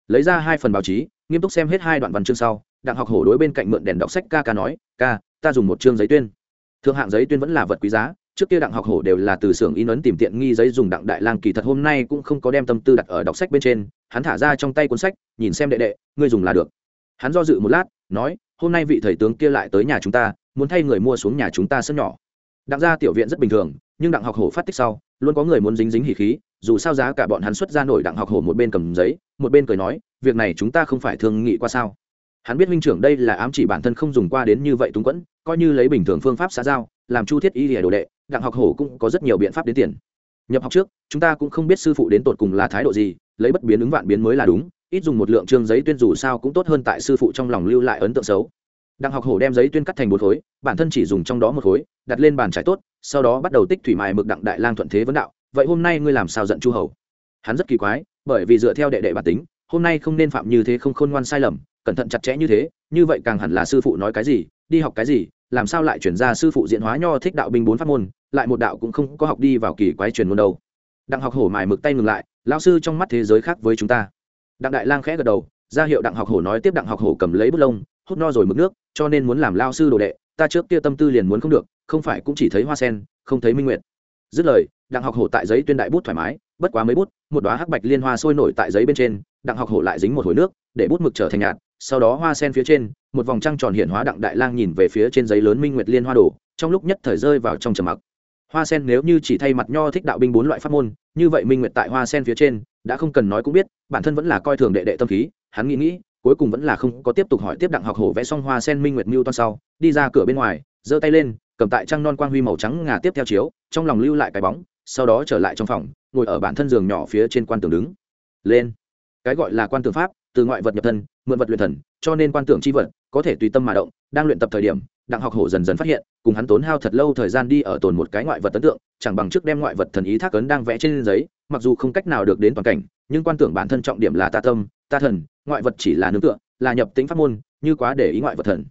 Lấy ra hai phần báo chí, nghiêm túc xem hết hai đoạn văn chương sau, đặng học hổ đối bên cạnh mượn đèn đọc sách ca ca nói, ca, ta dùng một chương giấy tuyên. Thượng hạng giấy tuyên vẫn là vật quý giá trước kia đặng học hổ đều là từ xưởng in ấn tìm tiện nghi giấy dùng đặng đại lang kỳ thật hôm nay cũng không có đem tâm tư đặt ở đọc sách bên trên, hắn thả ra trong tay cuốn sách, nhìn xem đệ đệ, ngươi dùng là được. Hắn do dự một lát, nói, hôm nay vị thầy tướng kia lại tới nhà chúng ta, muốn thay người mua xuống nhà chúng ta sân nhỏ. Đặng ra tiểu viện rất bình thường, nhưng đặng học hổ phát tích sau, luôn có người muốn dính dính hỉ khí, dù sao giá cả bọn hắn xuất ra nổi đặng học hổ một bên cầm giấy, một bên cười nói, việc này chúng ta không phải thương nghị qua sao? Hắn biết minh trưởng đây là ám chỉ bản thân không dùng qua đến như vậy túng quẫn, coi như lấy bình thường phương pháp xã giao, làm chu thiết y lìa đồ đệ đặng học hổ cũng có rất nhiều biện pháp đến tiền. Nhập học trước, chúng ta cũng không biết sư phụ đến tột cùng là thái độ gì, lấy bất biến ứng vạn biến mới là đúng, ít dùng một lượng trương giấy tuyên dù sao cũng tốt hơn tại sư phụ trong lòng lưu lại ấn tượng xấu. Đặng học hổ đem giấy tuyên cắt thành một khối, bản thân chỉ dùng trong đó một khối, đặt lên bàn trải tốt, sau đó bắt đầu tích thủy mài mực đặng đại lang thuận thế vấn đạo, vậy hôm nay ngươi làm sao giận chu hầu? Hắn rất kỳ quái, bởi vì dựa theo đệ đệ bản tính, hôm nay không nên phạm như thế không khôn ngoan sai lầm, cẩn thận chặt chẽ như thế, như vậy càng hẳn là sư phụ nói cái gì, đi học cái gì, làm sao lại chuyển ra sư phụ diễn hóa nho thích đạo binh bốn pháp môn lại một đạo cũng không có học đi vào kỳ quái truyền môn đâu. Đặng học hổ mài mực tay ngừng lại lao sư trong mắt thế giới khác với chúng ta. Đặng đại lang khẽ gật đầu, ra hiệu đặng học hổ nói tiếp đặng học hổ cầm lấy bút lông, hút no rồi mực nước, cho nên muốn làm lao sư đồ đệ, ta trước kia tâm tư liền muốn không được, không phải cũng chỉ thấy hoa sen, không thấy minh nguyện dứt lời, đặng học hổ tại giấy tuyên đại bút thoải mái, bất quá mấy bút, một đoá hắc bạch liên hoa sôi nổi tại giấy bên trên, đặng học hổ lại dính một hồi nước, để bút mực trở thành nhạt, sau đó hoa sen phía trên, một vòng trăng tròn hiện hóa đặng đại lang nhìn về phía trên giấy lớn minh nguyệt liên hoa đồ, trong lúc nhất thời rơi vào trong trầm mặc hoa sen nếu như chỉ thay mặt nho thích đạo binh bốn loại pháp môn, như vậy minh nguyệt tại hoa sen phía trên, đã không cần nói cũng biết, bản thân vẫn là coi thường đệ đệ tâm khí, hắn nghĩ nghĩ, cuối cùng vẫn là không có tiếp tục hỏi tiếp đặng học hổ vẽ xong hoa sen minh nguyệt mưu toan sau, đi ra cửa bên ngoài, giơ tay lên, cầm tại trăng non quang huy màu trắng ngà tiếp theo chiếu, trong lòng lưu lại cái bóng, sau đó trở lại trong phòng, ngồi ở bản thân giường nhỏ phía trên quan tường đứng. Lên. Cái gọi là quan tường pháp, từ ngoại vật nhập thân, mượn vật luyện thần, cho nên quan tưởng chi vật, có thể tùy tâm mà động, đang luyện tập thời điểm đặng học hổ dần dần phát hiện, cùng hắn tốn hao thật lâu thời gian đi ở tồn một cái ngoại vật ấn tượng, chẳng bằng trước đem ngoại vật thần ý thác ấn đang vẽ trên giấy, mặc dù không cách nào được đến toàn cảnh, nhưng quan tưởng bản thân trọng điểm là ta tâm, ta thần, ngoại vật chỉ là nương tựa, là nhập tính pháp môn, như quá để ý ngoại vật thần.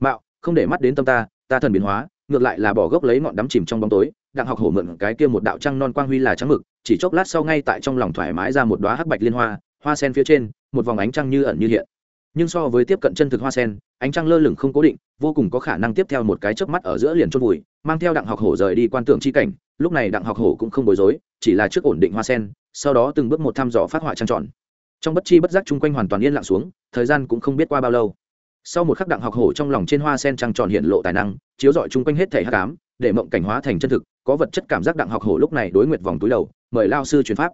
Mạo, không để mắt đến tâm ta ta thần biến hóa, ngược lại là bỏ gốc lấy ngọn đắm chìm trong bóng tối, đặng học hổ mượn cái kia một đạo trăng non quang huy là trắng mực, chỉ chốc lát sau ngay tại trong lòng thoải mái ra một đoá hắc bạch liên hoa hoa sen phía trên, một vòng ánh trăng như ẩn như hiện. Nhưng so với tiếp cận chân thực hoa sen ánh trăng lơ lửng không cố định, vô cùng có khả năng tiếp theo một cái chớp mắt ở giữa liền chôn vùi, mang theo đặng học hổ rời đi quan tưởng chi cảnh, lúc này đặng học hổ cũng không bối rối, chỉ là trước ổn định hoa sen, sau đó từng bước một thăm dò phát họa trăng tròn. Trong bất chi bất giác chung quanh hoàn toàn yên lặng xuống, thời gian cũng không biết qua bao lâu. Sau một khắc đặng học hổ trong lòng trên hoa sen trăng tròn hiện lộ tài năng, chiếu rọi chung quanh hết thể hát cám để mộng cảnh hóa thành chân thực, có vật chất cảm giác đặng học hổ lúc này đối nguyệt vòng túi đầu, mời lao sư truyền pháp.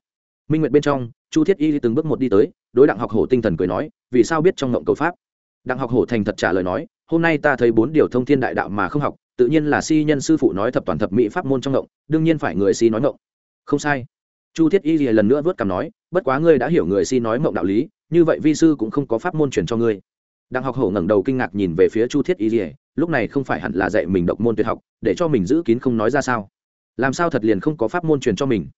Minh nguyệt bên trong, chu thiết y từng bước một đi tới, đối đặng học hổ tinh thần cười nói, vì sao biết trong mộng cầu pháp? Đặng học hổ thành thật trả lời nói, hôm nay ta thấy bốn điều thông thiên đại đạo mà không học, tự nhiên là si nhân sư phụ nói thập toàn thập mỹ pháp môn trong ngộng, đương nhiên phải người si nói ngộng. Không sai. Chu thiết y lần nữa vớt cằm nói, bất quá ngươi đã hiểu người si nói ngộng đạo lý, như vậy vi sư cũng không có pháp môn truyền cho ngươi. Đặng học hổ ngẩng đầu kinh ngạc nhìn về phía chu thiết y lúc này không phải hẳn là dạy mình độc môn tuyệt học, để cho mình giữ kín không nói ra sao? Làm sao thật liền không có pháp môn truyền cho mình?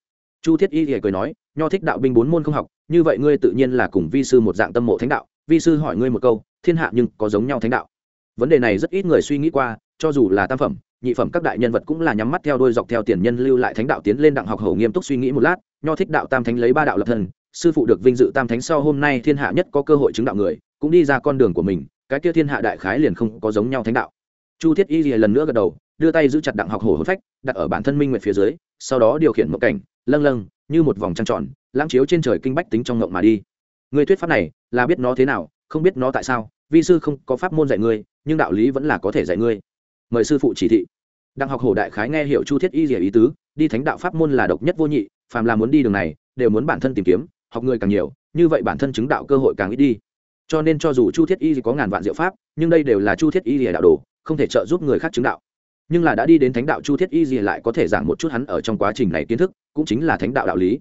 Chu thiết y cười nói, nho thích đạo binh bốn môn không học, như vậy ngươi tự nhiên là cùng vi sư một dạng tâm mộ thánh đạo, vi sư hỏi ngươi một câu thiên hạ nhưng có giống nhau thánh đạo. Vấn đề này rất ít người suy nghĩ qua, cho dù là tam phẩm, nhị phẩm các đại nhân vật cũng là nhắm mắt theo đôi dọc theo tiền nhân lưu lại thánh đạo tiến lên đặng học hầu nghiêm túc suy nghĩ một lát, nho thích đạo tam thánh lấy ba đạo lập thần, sư phụ được vinh dự tam thánh sau hôm nay thiên hạ nhất có cơ hội chứng đạo người, cũng đi ra con đường của mình, cái kia thiên hạ đại khái liền không có giống nhau thánh đạo. Chu thiết y lần nữa gật đầu, đưa tay giữ chặt đặng học hổ hồn phách, đặt ở bản thân minh nguyệt phía dưới, sau đó điều khiển mộng cảnh, lâng lâng, như một vòng trăng tròn, lãng chiếu trên trời kinh bách tính trong ngộng mà đi. Người thuyết pháp này là biết nó thế nào, không biết nó tại sao vi sư không có pháp môn dạy ngươi, nhưng đạo lý vẫn là có thể dạy ngươi. Mời sư phụ chỉ thị. Đặng học hổ đại khái nghe hiểu chu thiết y rỉa ý tứ, đi thánh đạo pháp môn là độc nhất vô nhị, phàm là muốn đi đường này, đều muốn bản thân tìm kiếm, học người càng nhiều, như vậy bản thân chứng đạo cơ hội càng ít đi. Cho nên cho dù chu thiết y có ngàn vạn diệu pháp, nhưng đây đều là chu thiết y rỉa đạo đồ, không thể trợ giúp người khác chứng đạo. Nhưng là đã đi đến thánh đạo chu thiết y rỉa lại có thể giảng một chút hắn ở trong quá trình này kiến thức, cũng chính là thánh đạo đạo lý.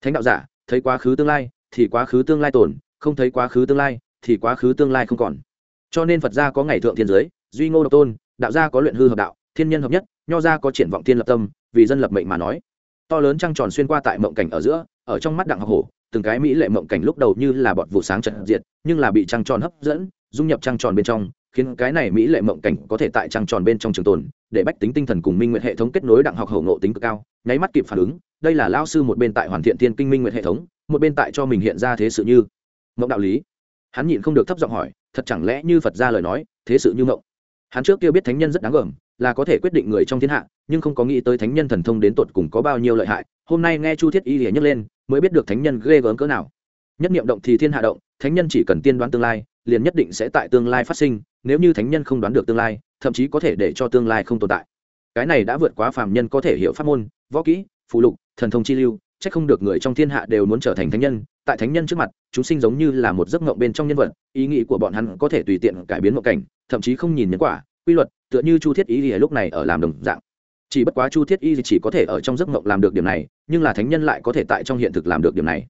Thánh đạo giả, thấy quá khứ tương lai, thì quá khứ tương lai tồn, không thấy quá khứ tương lai thì quá khứ tương lai không còn. Cho nên phật gia có ngày thượng thiên giới, duy ngô độc tôn, đạo gia có luyện hư hợp đạo, thiên nhân hợp nhất, nho gia có triển vọng thiên lập tâm, vì dân lập mệnh mà nói. To lớn trăng tròn xuyên qua tại mộng cảnh ở giữa, ở trong mắt đặng học hổ, từng cái mỹ lệ mộng cảnh lúc đầu như là bọt vụ sáng trận diệt, nhưng là bị trăng tròn hấp dẫn, dung nhập trăng tròn bên trong, khiến cái này mỹ lệ mộng cảnh có thể tại trăng tròn bên trong trường tồn, để bách tính tinh thần cùng minh nguyện hệ thống kết nối đặng học hậu nộ tính cực cao, nháy mắt kịp phản ứng, đây là lao sư một bên tại hoàn thiện thiên kinh minh nguyện hệ thống, một bên tại cho mình hiện ra thế sự như. Mộng đạo lý hắn nhịn không được thấp giọng hỏi, thật chẳng lẽ như phật ra lời nói, thế sự như mộng? Hắn trước kia biết thánh nhân rất đáng gờm, là có thể quyết định người trong thiên hạ, nhưng không có nghĩ tới thánh nhân thần thông đến tột cùng có bao nhiêu lợi hại. Hôm nay nghe chu thiết y lìa nhấc lên, mới biết được thánh nhân ghê gớm cỡ nào. Nhất niệm động thì thiên hạ động, thánh nhân chỉ cần tiên đoán tương lai, liền nhất định sẽ tại tương lai phát sinh, nếu như thánh nhân không đoán được tương lai, thậm chí có thể để cho tương lai không tồn tại. Cái này đã vượt quá phàm nhân có thể hiểu pháp môn, võ kỹ phụ lục, thần thông chi lưu chắc không được người trong thiên hạ đều muốn trở thành thánh nhân. Tại thánh nhân trước mặt, chúng sinh giống như là một giấc mộng bên trong nhân vật, ý nghĩ của bọn hắn có thể tùy tiện cải biến mộng cảnh, thậm chí không nhìn nhân quả, quy luật, tựa như chu thiết ý thì lúc này ở làm đồng dạng. Chỉ bất quá chu thiết y chỉ có thể ở trong giấc mộng làm được điểm này, nhưng là thánh nhân lại có thể tại trong hiện thực làm được điểm này.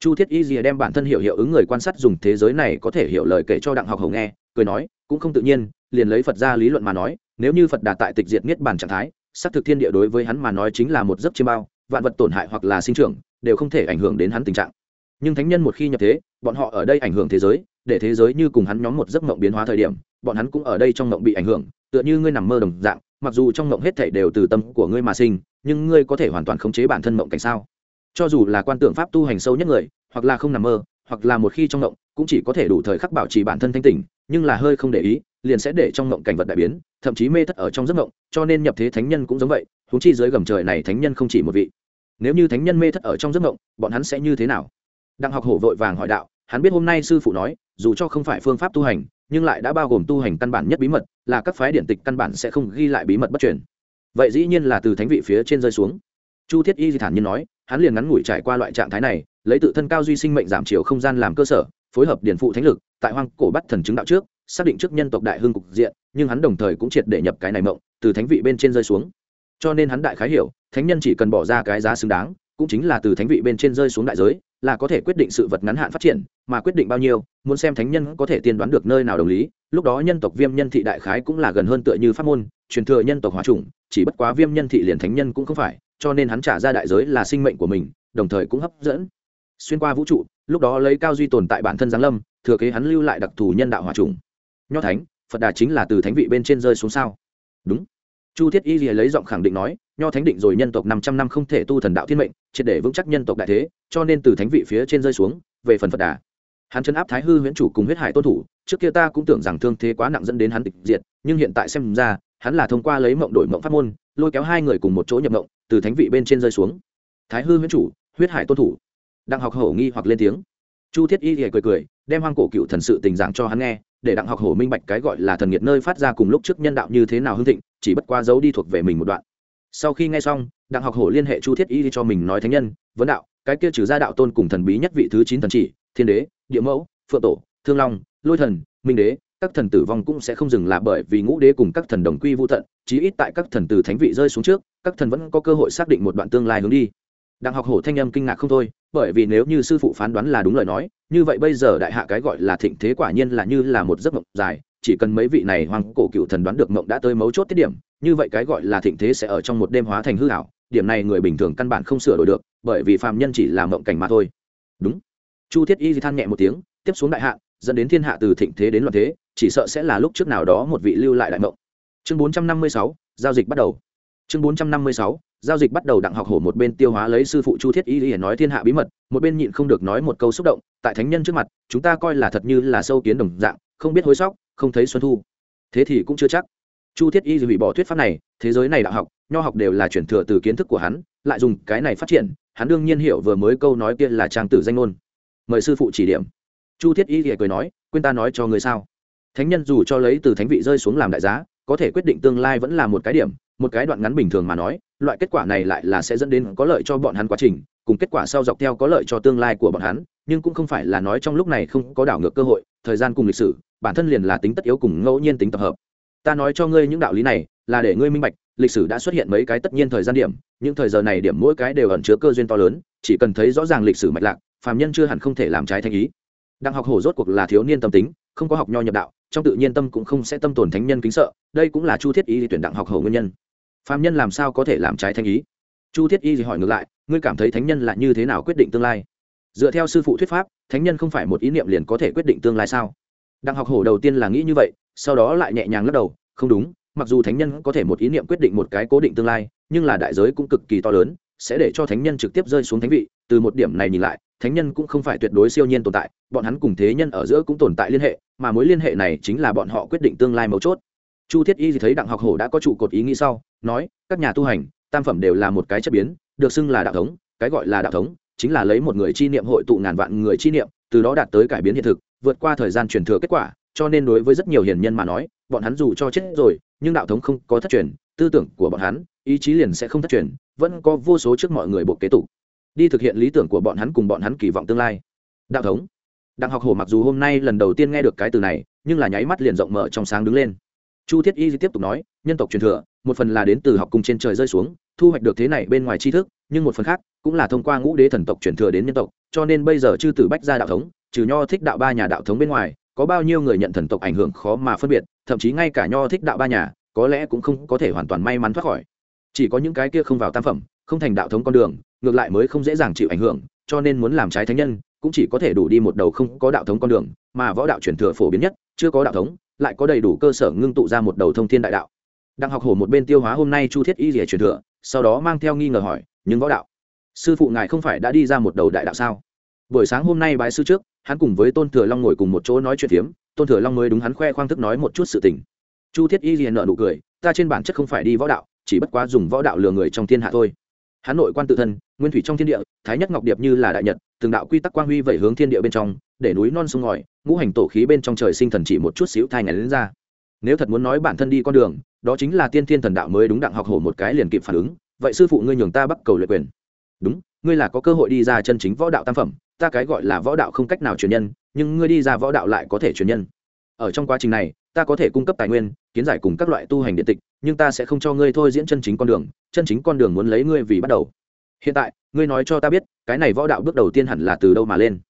Chu thiết y rìa đem bản thân hiểu hiệu ứng người quan sát dùng thế giới này có thể hiểu lời kể cho đặng học hầu nghe, cười nói, cũng không tự nhiên, liền lấy phật ra lý luận mà nói, nếu như phật đạt tại tịch diệt niết bàn trạng thái, xác thực thiên địa đối với hắn mà nói chính là một giấc chiêm bao vạn vật tổn hại hoặc là sinh trưởng đều không thể ảnh hưởng đến hắn tình trạng. Nhưng thánh nhân một khi nhập thế, bọn họ ở đây ảnh hưởng thế giới, để thế giới như cùng hắn nhóm một giấc mộng biến hóa thời điểm, bọn hắn cũng ở đây trong mộng bị ảnh hưởng, tựa như ngươi nằm mơ đồng dạng, mặc dù trong mộng hết thảy đều từ tâm của ngươi mà sinh, nhưng ngươi có thể hoàn toàn khống chế bản thân mộng cảnh sao? Cho dù là quan tưởng pháp tu hành sâu nhất người, hoặc là không nằm mơ, hoặc là một khi trong mộng, cũng chỉ có thể đủ thời khắc bảo trì bản thân thanh tỉnh, nhưng là hơi không để ý, liền sẽ để trong mộng cảnh vật đại biến, thậm chí mê thất ở trong giấc mộng, cho nên nhập thế thánh nhân cũng giống vậy húng chi dưới gầm trời này thánh nhân không chỉ một vị. Nếu như thánh nhân mê thất ở trong giấc mộng, bọn hắn sẽ như thế nào? Đặng học hổ vội vàng hỏi đạo, hắn biết hôm nay sư phụ nói, dù cho không phải phương pháp tu hành, nhưng lại đã bao gồm tu hành căn bản nhất bí mật, là các phái điện tịch căn bản sẽ không ghi lại bí mật bất truyền. Vậy dĩ nhiên là từ thánh vị phía trên rơi xuống. Chu thiết y di thản nhiên nói, hắn liền ngắn ngủi trải qua loại trạng thái này, lấy tự thân cao duy sinh mệnh giảm chiều không gian làm cơ sở, phối hợp điển phụ thánh lực, tại hoang cổ bắt thần chứng đạo trước, xác định trước nhân tộc đại hưng cục diện, nhưng hắn đồng thời cũng triệt để nhập cái này mộng, từ thánh vị bên trên rơi xuống cho nên hắn đại khái hiểu, thánh nhân chỉ cần bỏ ra cái giá xứng đáng, cũng chính là từ thánh vị bên trên rơi xuống đại giới, là có thể quyết định sự vật ngắn hạn phát triển, mà quyết định bao nhiêu, muốn xem thánh nhân có thể tiên đoán được nơi nào đồng lý. Lúc đó nhân tộc viêm nhân thị đại khái cũng là gần hơn tựa như pháp môn, truyền thừa nhân tộc hòa trùng chỉ bất quá viêm nhân thị liền thánh nhân cũng không phải, cho nên hắn trả ra đại giới là sinh mệnh của mình, đồng thời cũng hấp dẫn. Xuyên qua vũ trụ, lúc đó lấy cao duy tồn tại bản thân giáng lâm, thừa kế hắn lưu lại đặc thù nhân đạo hòa trùng nho thánh, phật đà chính là từ thánh vị bên trên rơi xuống sao? Đúng chu thiết y lấy giọng khẳng định nói, nho thánh định rồi nhân tộc năm trăm năm không thể tu thần đạo thiên mệnh, triệt để vững chắc nhân tộc đại thế, cho nên từ thánh vị phía trên rơi xuống, về phần phật đà. Hắn chấn áp thái hư huyễn chủ cùng huyết hải tôn thủ, trước kia ta cũng tưởng rằng thương thế quá nặng dẫn đến hắn tịch diệt, nhưng hiện tại xem ra, hắn là thông qua lấy mộng đổi mộng pháp môn, lôi kéo hai người cùng một chỗ nhập mộng, từ thánh vị bên trên rơi xuống. Thái hư huyễn chủ, huyết hải tôn thủ. Đặng học hổ nghi hoặc lên tiếng. Chu thiết y thì cười cười, đem hoang cổ cựu thần sự tình giảng cho hắn nghe để đặng học hổ minh bạch cái gọi là thần nghiệt nơi phát ra cùng lúc trước nhân đạo như thế nào hưng thịnh, chỉ bất qua dấu đi thuộc về mình một đoạn. Sau khi nghe xong, đặng học hổ liên hệ chu thiết y cho mình nói thánh nhân, vấn đạo, cái kia trừ gia đạo tôn cùng thần bí nhất vị thứ chín thần chỉ, thiên đế, địa mẫu, phượng tổ, thương long, lôi thần, minh đế, các thần tử vong cũng sẽ không dừng là bởi vì ngũ đế cùng các thần đồng quy vô tận, chí ít tại các thần từ thánh vị rơi xuống trước, các thần vẫn có cơ hội xác định một đoạn tương lai hướng đi đặng học hổ thanh âm kinh ngạc không thôi, bởi vì nếu như sư phụ phán đoán là đúng lời nói, như vậy bây giờ đại hạ cái gọi là thịnh thế quả nhiên là như là một giấc mộng dài, chỉ cần mấy vị này hoàng cổ cựu thần đoán được mộng đã tới mấu chốt tiết điểm, như vậy cái gọi là thịnh thế sẽ ở trong một đêm hóa thành hư hảo điểm này người bình thường căn bản không sửa đổi được, bởi vì phàm nhân chỉ là mộng cảnh mà thôi. Đúng. Chu thiết y than nhẹ một tiếng, tiếp xuống đại hạ, dẫn đến thiên hạ từ thịnh thế đến loạn thế, chỉ sợ sẽ là lúc trước nào đó một vị lưu lại đại mộng. Chương bốn trăm năm mươi sáu, giao dịch bắt đầu. Chương bốn trăm năm mươi sáu giao dịch bắt đầu đặng học hổ một bên tiêu hóa lấy sư phụ chu thiết y y nói thiên hạ bí mật, một bên nhịn không được nói một câu xúc động, tại thánh nhân trước mặt, chúng ta coi là thật như là sâu kiến đồng dạng, không biết hối sóc, không thấy xuân thu. Thế thì cũng chưa chắc. Chu thiết y hủy bỏ thuyết pháp này, thế giới này đạo học, nho học đều là chuyển thừa từ kiến thức của hắn, lại dùng cái này phát triển, hắn đương nhiên hiểu vừa mới câu nói kia là trang tử danh ngôn. Mời sư phụ chỉ điểm. Chu thiết y thì cười nói, quên ta nói cho người sao? Thánh nhân dù cho lấy từ thánh vị rơi xuống làm đại giá, có thể quyết định tương lai vẫn là một cái điểm, một cái đoạn ngắn bình thường mà nói loại kết quả này lại là sẽ dẫn đến có lợi cho bọn hắn quá trình, cùng kết quả sau dọc theo có lợi cho tương lai của bọn hắn, nhưng cũng không phải là nói trong lúc này không có đảo ngược cơ hội, thời gian cùng lịch sử, bản thân liền là tính tất yếu cùng ngẫu nhiên tính tập hợp. Ta nói cho ngươi những đạo lý này, là để ngươi minh bạch, lịch sử đã xuất hiện mấy cái tất nhiên thời gian điểm, những thời giờ này điểm mỗi cái đều ẩn chứa cơ duyên to lớn, chỉ cần thấy rõ ràng lịch sử mạch lạc, phàm nhân chưa hẳn không thể làm trái thanh ý. Đang học hổ rốt cuộc là thiếu niên tâm tính, không có học nho nhập đạo, trong tự nhiên tâm cũng không sẽ tâm tồn thánh nhân kính sợ, đây cũng là chu thiết ý tuyển đặng học hổ nguyên nhân phàm nhân làm sao có thể làm trái thanh ý? Chu thiết y thì hỏi ngược lại, ngươi cảm thấy thánh nhân là như thế nào quyết định tương lai? Dựa theo sư phụ thuyết pháp, thánh nhân không phải một ý niệm liền có thể quyết định tương lai sao? Đặng học hổ đầu tiên là nghĩ như vậy, sau đó lại nhẹ nhàng lắc đầu, không đúng, mặc dù thánh nhân có thể một ý niệm quyết định một cái cố định tương lai, nhưng là đại giới cũng cực kỳ to lớn, sẽ để cho thánh nhân trực tiếp rơi xuống thánh vị. Từ một điểm này nhìn lại, thánh nhân cũng không phải tuyệt đối siêu nhiên tồn tại, bọn hắn cùng thế nhân ở giữa cũng tồn tại liên hệ, mà mối liên hệ này chính là bọn họ quyết định tương lai mấu chốt. Chu thiết y thì thấy đặng học hổ đã có trụ cột ý nghĩ sau nói, các nhà tu hành, tam phẩm đều là một cái chất biến, được xưng là đạo thống, cái gọi là đạo thống, chính là lấy một người chi niệm hội tụ ngàn vạn người chi niệm, từ đó đạt tới cải biến hiện thực, vượt qua thời gian truyền thừa kết quả, cho nên đối với rất nhiều hiền nhân mà nói, bọn hắn dù cho chết rồi, nhưng đạo thống không có thất truyền, tư tưởng của bọn hắn, ý chí liền sẽ không thất truyền, vẫn có vô số trước mọi người bộ kế tục. Đi thực hiện lý tưởng của bọn hắn cùng bọn hắn kỳ vọng tương lai. Đạo thống. Đặng học hổ mặc dù hôm nay lần đầu tiên nghe được cái từ này, nhưng là nháy mắt liền rộng mở trong sáng đứng lên chu thiết y tiếp tục nói, nhân tộc truyền thừa, một phần là đến từ học cung trên trời rơi xuống, thu hoạch được thế này bên ngoài tri thức, nhưng một phần khác cũng là thông qua ngũ đế thần tộc truyền thừa đến nhân tộc, cho nên bây giờ chư tử bách ra đạo thống, trừ nho thích đạo ba nhà đạo thống bên ngoài, có bao nhiêu người nhận thần tộc ảnh hưởng khó mà phân biệt, thậm chí ngay cả nho thích đạo ba nhà, có lẽ cũng không có thể hoàn toàn may mắn thoát khỏi. Chỉ có những cái kia không vào tam phẩm, không thành đạo thống con đường, ngược lại mới không dễ dàng chịu ảnh hưởng, cho nên muốn làm trái thánh nhân, cũng chỉ có thể đủ đi một đầu không có đạo thống con đường, mà võ đạo truyền thừa phổ biến nhất, chưa có đạo thống lại có đầy đủ cơ sở ngưng tụ ra một đầu thông thiên đại đạo. Đang học hổ một bên tiêu hóa hôm nay chu thiết y rỉa truyền thừa, sau đó mang theo nghi ngờ hỏi, nhưng võ đạo? Sư phụ ngài không phải đã đi ra một đầu đại đạo sao? Buổi sáng hôm nay bái sư trước, hắn cùng với tôn thừa long ngồi cùng một chỗ nói chuyện phiếm, tôn thừa long mới đúng hắn khoe khoang thức nói một chút sự tình. Chu thiết y liền nợ nụ cười, ta trên bản chất không phải đi võ đạo, chỉ bất quá dùng võ đạo lừa người trong thiên hạ thôi hắn nội quan tự thân, nguyên thủy trong thiên địa, thái nhất ngọc điệp như là đại nhật, từng đạo quy tắc quang huy vẩy hướng thiên địa bên trong, để núi non sông ngòi, ngũ hành tổ khí bên trong trời sinh thần chỉ một chút xíu thai ngày lên ra. Nếu thật muốn nói bản thân đi con đường, đó chính là tiên thiên thần đạo mới đúng đặng học hổ một cái liền kịp phản ứng, vậy sư phụ ngươi nhường ta bắt cầu luyện quyền. Đúng, ngươi là có cơ hội đi ra chân chính võ đạo tam phẩm, ta cái gọi là võ đạo không cách nào truyền nhân, nhưng ngươi đi ra võ đạo lại có thể truyền nhân. Ở trong quá trình này ta có thể cung cấp tài nguyên, kiến giải cùng các loại tu hành điện tịch, nhưng ta sẽ không cho ngươi thôi diễn chân chính con đường, chân chính con đường muốn lấy ngươi vì bắt đầu. Hiện tại, ngươi nói cho ta biết, cái này võ đạo bước đầu tiên hẳn là từ đâu mà lên?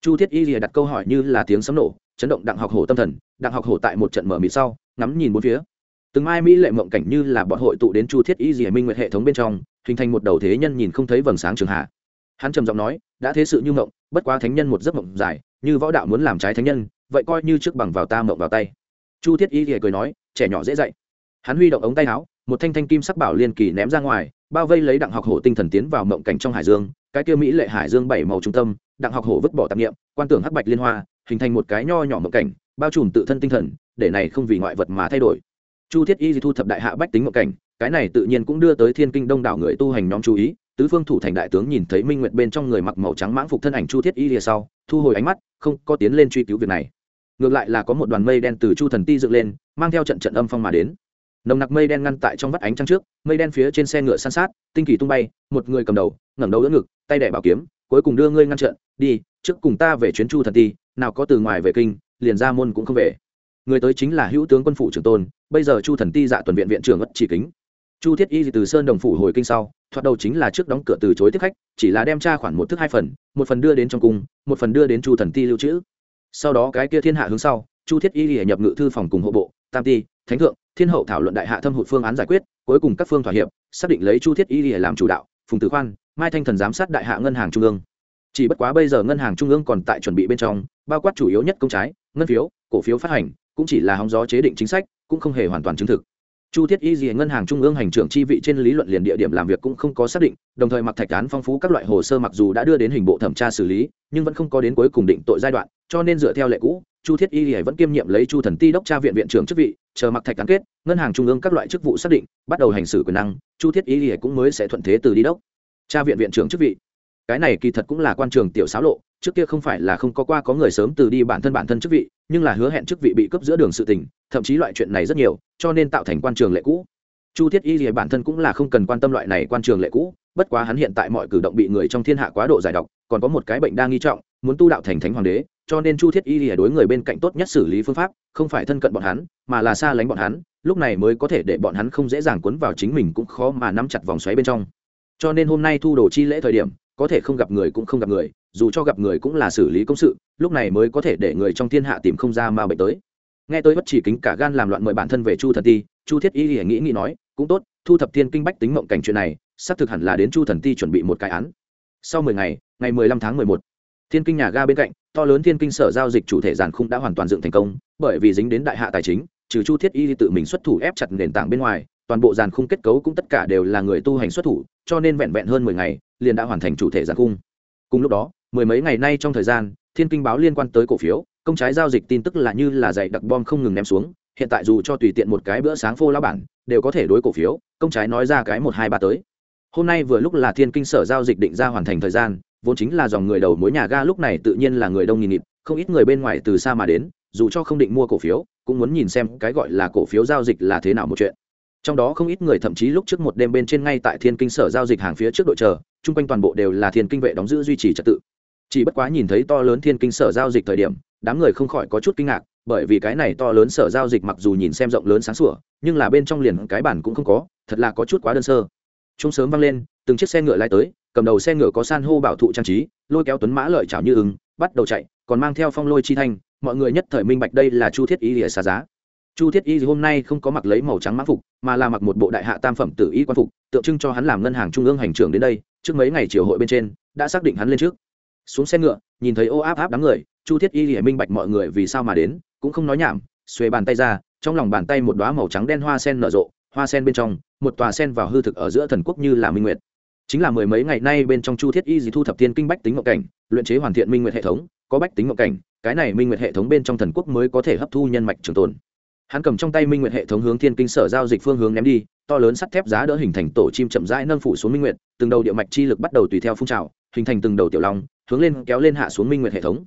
Chu thiết y lìa đặt câu hỏi như là tiếng sấm nổ, chấn động đặng học hổ tâm thần, đặng học hổ tại một trận mở mịt sau, ngắm nhìn bốn phía. Từng mai mỹ lệ mộng cảnh như là bọn hội tụ đến chu thiết y dì minh nguyệt hệ thống bên trong, hình thành một đầu thế nhân nhìn không thấy vầng sáng trường hạ. Hắn trầm giọng nói, đã thế sự như mộng, bất quá thánh nhân một giấc mộng dài, như võ đạo muốn làm trái thánh nhân, vậy coi như trước bằng vào ta mộng vào tay chu thiết y thì cười nói, trẻ nhỏ dễ dạy. Hắn huy động ống tay áo, một thanh thanh kim sắc bảo liên kỳ ném ra ngoài, bao vây lấy đặng học hổ tinh thần tiến vào mộng cảnh trong hải dương. Cái kia mỹ lệ hải dương bảy màu trung tâm, đặng học hổ vứt bỏ tạp nghiệm quan tưởng hắc bạch liên hoa, hình thành một cái nho nhỏ mộng cảnh, bao trùm tự thân tinh thần, để này không vì ngoại vật mà thay đổi. Chu thiết y thu thập đại hạ bách tính mộng cảnh, cái này tự nhiên cũng đưa tới thiên kinh đông đảo người tu hành nhóm chú ý. Tứ phương thủ thành đại tướng nhìn thấy minh nguyệt bên trong người mặc màu trắng mãng phục thân ảnh chu thiết y lìa sau, thu hồi ánh mắt, không có tiến lên truy cứu việc này ngược lại là có một đoàn mây đen từ chu thần ti dựng lên, mang theo trận trận âm phong mà đến. Nồng nặc mây đen ngăn tại trong vắt ánh trăng trước, mây đen phía trên xe ngựa san sát, tinh kỳ tung bay, một người cầm đầu, ngẩng đầu đỡ ngực, tay đẻ bảo kiếm, cuối cùng đưa ngươi ngăn trận, đi, trước cùng ta về chuyến chu thần ti, nào có từ ngoài về kinh, liền ra môn cũng không về. Người tới chính là hữu tướng quân phủ trưởng tôn, bây giờ chu thần ti dạ tuần viện viện trưởng ất chỉ kính. Chu thiết y từ sơn đồng phủ hồi kinh sau, thoạt đầu chính là trước đóng cửa từ chối tiếp khách, chỉ là đem tra khoản một thức hai phần, một phần đưa đến trong cung, một phần đưa đến chu thần ti lưu trữ sau đó cái kia thiên hạ hướng sau, chu thiết y nhập ngự thư phòng cùng hộ bộ, tam ti, thánh thượng, thiên hậu thảo luận đại hạ thâm hụt phương án giải quyết, cuối cùng các phương thỏa hiệp, xác định lấy chu thiết y làm chủ đạo, phùng tử khoan, mai thanh thần giám sát đại hạ ngân hàng trung ương. Chỉ bất quá bây giờ ngân hàng trung ương còn tại chuẩn bị bên trong, bao quát chủ yếu nhất công trái, ngân phiếu, cổ phiếu phát hành, cũng chỉ là hóng gió chế định chính sách, cũng không hề hoàn toàn chứng thực chu thiết y gì ngân hàng trung ương hành trưởng chi vị trên lý luận liền địa điểm làm việc cũng không có xác định, đồng thời mặc thạch án phong phú các loại hồ sơ mặc dù đã đưa đến hình bộ thẩm tra xử lý, nhưng vẫn không có đến cuối cùng định tội giai đoạn, cho nên dựa theo lệ cũ, chu thiết y gì vẫn kiêm nhiệm lấy chu thần ti đốc tra viện viện trưởng chức vị, chờ mặc thạch cam kết, ngân hàng trung ương các loại chức vụ xác định, bắt đầu hành xử quyền năng, chu thiết y gì cũng mới sẽ thuận thế từ đi đốc. Tra viện viện trưởng chức vị cái này kỳ thật cũng là quan trường tiểu xáo lộ, trước kia không phải là không có qua có người sớm từ đi bản thân bản thân chức vị, nhưng là hứa hẹn chức vị bị cấp giữa đường sự tình, thậm chí loại chuyện này rất nhiều, cho nên tạo thành quan trường lệ cũ. Chu thiết y thì bản thân cũng là không cần quan tâm loại này quan trường lệ cũ, bất quá hắn hiện tại mọi cử động bị người trong thiên hạ quá độ giải độc, còn có một cái bệnh đang nghi trọng, muốn tu đạo thành thánh hoàng đế, cho nên chu thiết y thì đối người bên cạnh tốt nhất xử lý phương pháp, không phải thân cận bọn hắn, mà là xa lánh bọn hắn, lúc này mới có thể để bọn hắn không dễ dàng cuốn vào chính mình cũng khó mà nắm chặt vòng xoáy bên trong. Cho nên hôm nay thu đồ chi lễ thời điểm có thể không gặp người cũng không gặp người, dù cho gặp người cũng là xử lý công sự, lúc này mới có thể để người trong thiên hạ tìm không ra mà bệnh tới. Nghe tôi bất chỉ kính cả gan làm loạn mời bản thân về chu thần ti, chu thiết y lìa nghĩ nghĩ nói, cũng tốt, thu thập thiên kinh bách tính mộng cảnh chuyện này, xác thực hẳn là đến chu thần ti chuẩn bị một cái án. Sau mười ngày ngày mười lăm tháng mười một, thiên kinh nhà ga bên cạnh, to lớn thiên kinh sở giao dịch chủ thể giàn khung đã hoàn toàn dựng thành công, bởi vì dính đến đại hạ tài chính, trừ chu thiết y tự mình xuất thủ ép chặt nền tảng bên ngoài toàn bộ giàn khung kết cấu cũng tất cả đều là người tu hành xuất thủ, cho nên vẹn vẹn hơn mười ngày, liền đã hoàn thành chủ thể giàn khung. Cùng lúc đó, mười mấy ngày nay trong thời gian, thiên kinh báo liên quan tới cổ phiếu, công trái giao dịch tin tức là như là dạy đặc bom không ngừng ném xuống, hiện tại dù cho tùy tiện một cái bữa sáng phô lao bản, đều có thể đối cổ phiếu, công trái nói ra cái một hai ba tới. Hôm nay vừa lúc là thiên kinh sở giao dịch định ra hoàn thành thời gian, vốn chính là dòng người đầu mối nhà ga lúc này tự nhiên là người đông nghìn nghịt, không ít người bên ngoài từ xa mà đến, dù cho không định mua cổ phiếu, cũng muốn nhìn xem cái gọi là cổ phiếu giao dịch là thế nào một chuyện trong đó không ít người thậm chí lúc trước một đêm bên trên ngay tại thiên kinh sở giao dịch hàng phía trước đội chờ, chung quanh toàn bộ đều là thiên kinh vệ đóng giữ duy trì trật tự. Chỉ bất quá nhìn thấy to lớn thiên kinh sở giao dịch thời điểm, đám người không khỏi có chút kinh ngạc, bởi vì cái này to lớn sở giao dịch mặc dù nhìn xem rộng lớn sáng sủa, nhưng là bên trong liền cái bản cũng không có, thật là có chút quá đơn sơ. Chúng sớm vang lên, từng chiếc xe ngựa lai tới, cầm đầu xe ngựa có san hô bảo thụ trang trí, lôi kéo tuấn mã lợi chảo như ứng bắt đầu chạy, còn mang theo phong lôi chi thanh, mọi người nhất thời minh bạch đây là chu thiết ý lìa xa giá chu thiết y hôm nay không có mặc lấy màu trắng mã phục, mà là mặc một bộ đại hạ tam phẩm tử y quan phục, tượng trưng cho hắn làm ngân hàng trung ương hành trưởng đến đây, trước mấy ngày chiều hội bên trên, đã xác định hắn lên trước. Xuống xe ngựa, nhìn thấy ô áp áp đám người, chu thiết y lìa minh bạch mọi người vì sao mà đến, cũng không nói nhảm, xuề bàn tay ra, trong lòng bàn tay một đoá màu trắng đen hoa sen nở rộ, hoa sen bên trong, một tòa sen vào hư thực ở giữa thần quốc như là minh nguyệt. Chính là mười mấy ngày nay bên trong chu thiết y gì thu thập thiên kinh bách tính ngộ cảnh, luyện chế hoàn thiện minh nguyệt hệ thống, có bách tính ngộ cảnh, cái này minh nguyệt hệ thống bên trong thần quốc mới có thể hấp thu nhân mạch trường tồn hắn cầm trong tay minh nguyệt hệ thống hướng thiên kinh sở giao dịch phương hướng ném đi, to lớn sắt thép giá đỡ hình thành tổ chim chậm rãi nâng phủ xuống minh nguyệt, từng đầu địa mạch chi lực bắt đầu tùy theo phun trào, hình thành từng đầu tiểu long, hướng lên kéo lên hạ xuống minh nguyệt hệ thống.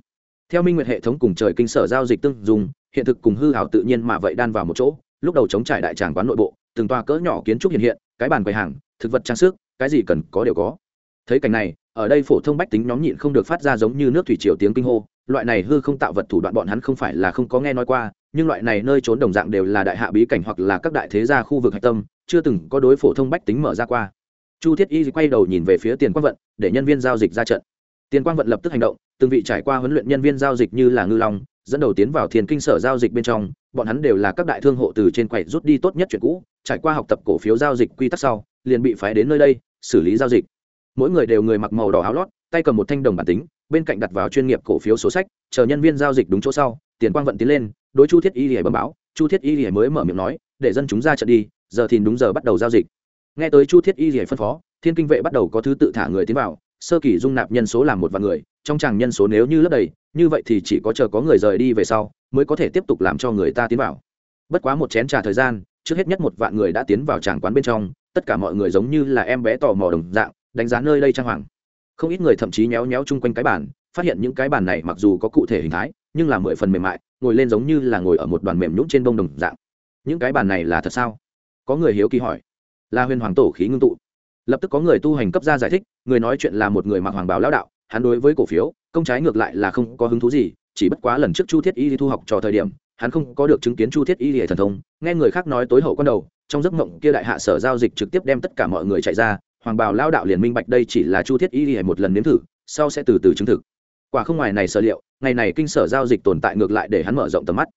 Theo minh nguyệt hệ thống cùng trời kinh sở giao dịch tương dùng, hiện thực cùng hư hảo tự nhiên mà vậy đan vào một chỗ, lúc đầu chống trải đại tràng quán nội bộ, từng toa cỡ nhỏ kiến trúc hiện hiện, cái bàn quầy hàng, thực vật trang sức, cái gì cần có đều có. Thấy cảnh này, ở đây phổ thông bách tính nhóm nhịn không được phát ra giống như nước thủy triều tiếng kinh hô, loại này hư không tạo vật thủ đoạn bọn hắn không phải là không có nghe nói qua nhưng loại này nơi trốn đồng dạng đều là đại hạ bí cảnh hoặc là các đại thế gia khu vực hạch tâm, chưa từng có đối phổ thông bách tính mở ra qua. Chu thiết y quay đầu nhìn về phía tiền quang vận, để nhân viên giao dịch ra trận. Tiền quang vận lập tức hành động, từng vị trải qua huấn luyện nhân viên giao dịch như là ngư long, dẫn đầu tiến vào thiền kinh sở giao dịch bên trong, bọn hắn đều là các đại thương hộ từ trên quầy rút đi tốt nhất chuyện cũ, trải qua học tập cổ phiếu giao dịch quy tắc sau, liền bị phái đến nơi đây, xử lý giao dịch. Mỗi người đều người mặc màu đỏ áo lót, tay cầm một thanh đồng bản tính, bên cạnh đặt vào chuyên nghiệp cổ phiếu số sách, chờ nhân viên giao dịch đúng chỗ sau, tiền quang vận tiến lên đối chu thiết y lìa bẩm báo, chu thiết y lìa mới mở miệng nói, để dân chúng ra trận đi, giờ thì đúng giờ bắt đầu giao dịch. Nghe tới chu thiết y lìa phân phó, thiên kinh vệ bắt đầu có thứ tự thả người tiến vào, sơ kỳ dung nạp nhân số là một vạn người, trong chàng nhân số nếu như lấp đầy, như vậy thì chỉ có chờ có người rời đi về sau, mới có thể tiếp tục làm cho người ta tiến vào. Bất quá một chén trà thời gian, trước hết nhất một vạn người đã tiến vào tràng quán bên trong, tất cả mọi người giống như là em bé tò mò đồng dạng, đánh giá nơi đây trang hoàng. Không ít người thậm chí nhéo nhéo chung quanh cái bàn, phát hiện những cái bàn này mặc dù có cụ thể hình thái nhưng là mười phần mềm mại, ngồi lên giống như là ngồi ở một đoàn mềm nhũng trên bông đồng dạng. Những cái bàn này là thật sao? Có người hiếu kỳ hỏi. Là huyền hoàng tổ khí ngưng tụ. Lập tức có người tu hành cấp ra giải thích, người nói chuyện là một người mặc hoàng bào lão đạo, hắn đối với cổ phiếu, công trái ngược lại là không có hứng thú gì, chỉ bất quá lần trước chu thiết y thu học trò thời điểm, hắn không có được chứng kiến chu thiết y hệ thần thông, nghe người khác nói tối hậu con đầu, trong giấc mộng kia đại hạ sở giao dịch trực tiếp đem tất cả mọi người chạy ra, hoàng bào lao đạo liền minh bạch đây chỉ là chu thiết y hệ một lần nếm thử, sau sẽ từ từ chứng thực. Quả không ngoài này sở liệu ngày này kinh sở giao dịch tồn tại ngược lại để hắn mở rộng tầm mắt.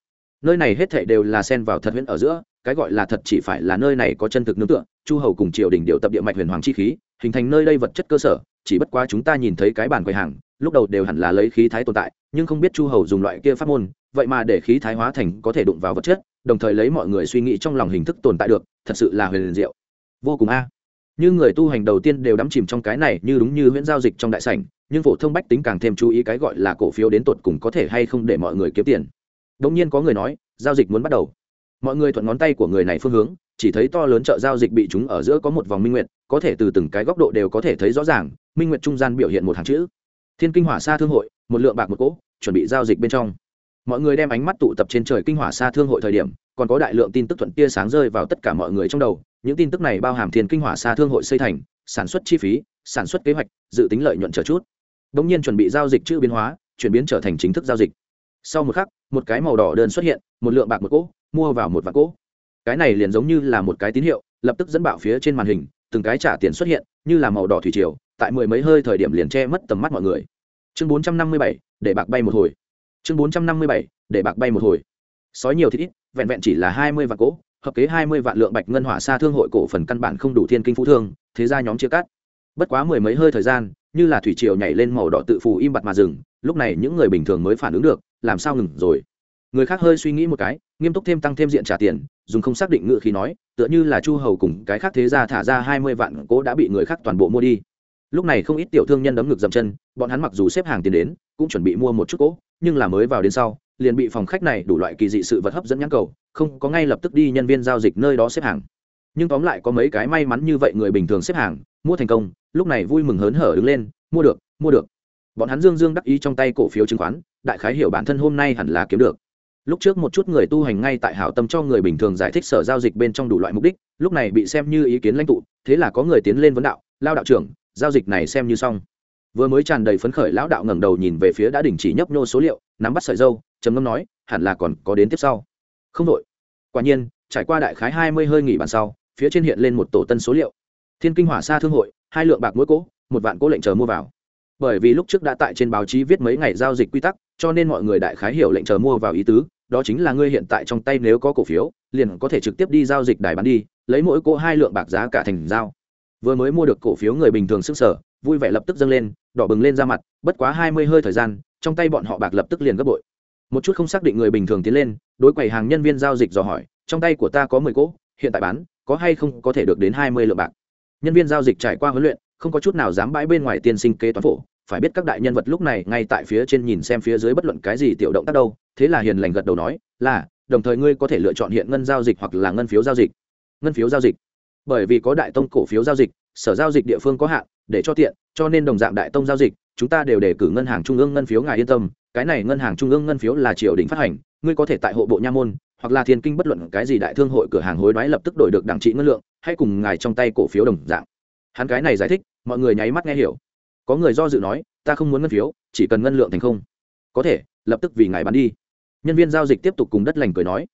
Nơi này hết thảy đều là xen vào thật huyễn ở giữa, cái gọi là thật chỉ phải là nơi này có chân thực nương tựa, chu hầu cùng triều đình điệu tập địa mạch huyền hoàng chi khí, hình thành nơi đây vật chất cơ sở, chỉ bất quá chúng ta nhìn thấy cái bàn quầy hàng, lúc đầu đều hẳn là lấy khí thái tồn tại, nhưng không biết chu hầu dùng loại kia pháp môn, vậy mà để khí thái hóa thành có thể đụng vào vật chất, đồng thời lấy mọi người suy nghĩ trong lòng hình thức tồn tại được, thật sự là huyền diệu. Vô cùng a như người tu hành đầu tiên đều đắm chìm trong cái này, như đúng như huyễn giao dịch trong đại sảnh, nhưng phổ thông bách tính càng thêm chú ý cái gọi là cổ phiếu đến tột cùng có thể hay không để mọi người kiếm tiền. Đống nhiên có người nói, giao dịch muốn bắt đầu. Mọi người thuận ngón tay của người này phương hướng, chỉ thấy to lớn chợ giao dịch bị chúng ở giữa có một vòng minh nguyệt, có thể từ từng cái góc độ đều có thể thấy rõ ràng, minh nguyệt trung gian biểu hiện một hàng chữ. Thiên kinh hỏa xa thương hội, một lượng bạc một cỗ, chuẩn bị giao dịch bên trong. Mọi người đem ánh mắt tụ tập trên trời kinh hỏa xa thương hội thời điểm, còn có đại lượng tin tức thuận tia sáng rơi vào tất cả mọi người trong đầu những tin tức này bao hàm thiên kinh hỏa xa thương hội xây thành, sản xuất chi phí, sản xuất kế hoạch, dự tính lợi nhuận chờ chút. Đ nhiên chuẩn bị giao dịch chữ biến hóa, chuyển biến trở thành chính thức giao dịch. Sau một khắc, một cái màu đỏ đơn xuất hiện, một lượng bạc một cỗ, mua vào một vạn cỗ. Cái này liền giống như là một cái tín hiệu, lập tức dẫn bạo phía trên màn hình, từng cái trả tiền xuất hiện, như là màu đỏ thủy triều, tại mười mấy hơi thời điểm liền che mất tầm mắt mọi người. Chương bốn trăm năm mươi bảy, để bạc bay một hồi. Chương bốn trăm năm mươi bảy, để bạc bay một hồi. Sói nhiều thì ít, vẹn vẹn chỉ là hai mươi vạn cỗ hợp kế hai mươi vạn lượng bạch ngân hỏa xa thương hội cổ phần căn bản không đủ thiên kinh phú thương, thế ra nhóm chia cắt. Bất quá mười mấy hơi thời gian, như là thủy triều nhảy lên màu đỏ tự phù im bặt mà dừng, lúc này những người bình thường mới phản ứng được, làm sao ngừng rồi? Người khác hơi suy nghĩ một cái, nghiêm túc thêm tăng thêm diện trả tiền, dùng không xác định ngự khí nói, tựa như là chu hầu cùng cái khác thế ra thả ra hai mươi vạn cố đã bị người khác toàn bộ mua đi lúc này không ít tiểu thương nhân đấm ngực dậm chân, bọn hắn mặc dù xếp hàng tiền đến, cũng chuẩn bị mua một chút cỗ, nhưng là mới vào đến sau, liền bị phòng khách này đủ loại kỳ dị sự vật hấp dẫn nhãn cầu, không có ngay lập tức đi nhân viên giao dịch nơi đó xếp hàng. Nhưng tóm lại có mấy cái may mắn như vậy người bình thường xếp hàng, mua thành công, lúc này vui mừng hớn hở đứng lên, mua được mua được. Bọn hắn dương dương đắc ý trong tay cổ phiếu chứng khoán, đại khái hiểu bản thân hôm nay hẳn là kiếm được. Lúc trước một chút người tu hành ngay tại hảo tâm cho người bình thường giải thích sở giao dịch bên trong đủ loại mục đích, lúc này bị xem như ý kiến lãnh tụ, thế là có người tiến lên vấn đạo, lao đạo trưởng giao dịch này xem như xong. Vừa mới tràn đầy phấn khởi lão đạo ngẩng đầu nhìn về phía đã đình chỉ nhấp nhô số liệu, nắm bắt sợi dâu, trầm ngâm nói, hẳn là còn có đến tiếp sau. Không đội. Quả nhiên, trải qua đại khái hai mươi hơi nghỉ bàn sau, phía trên hiện lên một tổ tân số liệu. Thiên kinh hỏa xa thương hội, hai lượng bạc mỗi cỗ, một vạn cỗ lệnh chờ mua vào. Bởi vì lúc trước đã tại trên báo chí viết mấy ngày giao dịch quy tắc, cho nên mọi người đại khái hiểu lệnh chờ mua vào ý tứ, đó chính là ngươi hiện tại trong tay nếu có cổ phiếu, liền có thể trực tiếp đi giao dịch đài bán đi, lấy mỗi cỗ hai lượng bạc giá cả thành giao vừa mới mua được cổ phiếu người bình thường sức sở, vui vẻ lập tức dâng lên, đỏ bừng lên ra mặt, bất quá hai mươi hơi thời gian, trong tay bọn họ bạc lập tức liền gấp bội. Một chút không xác định người bình thường tiến lên, đối quầy hàng nhân viên giao dịch dò hỏi, trong tay của ta có mười cỗ, hiện tại bán, có hay không có thể được đến hai mươi lượng bạc. Nhân viên giao dịch trải qua huấn luyện, không có chút nào dám bãi bên ngoài tiên sinh kế toán phổ, phải biết các đại nhân vật lúc này ngay tại phía trên nhìn xem phía dưới bất luận cái gì tiểu động tác đâu, thế là hiền lành gật đầu nói, là, đồng thời ngươi có thể lựa chọn hiện ngân giao dịch hoặc là ngân phiếu giao dịch. Ngân phiếu giao dịch bởi vì có đại tông cổ phiếu giao dịch, sở giao dịch địa phương có hạn, để cho tiện, cho nên đồng dạng đại tông giao dịch, chúng ta đều đề cử ngân hàng trung ương ngân phiếu ngài yên tâm, cái này ngân hàng trung ương ngân phiếu là triều đình phát hành, ngươi có thể tại hộ bộ nha môn, hoặc là thiên kinh bất luận cái gì đại thương hội cửa hàng hối đoái lập tức đổi được đẳng trị ngân lượng hay cùng ngài trong tay cổ phiếu đồng dạng. Hắn cái này giải thích, mọi người nháy mắt nghe hiểu. Có người do dự nói, ta không muốn ngân phiếu, chỉ cần ngân lượng thành không. Có thể, lập tức vì ngài bán đi. Nhân viên giao dịch tiếp tục cùng đất lành cười nói.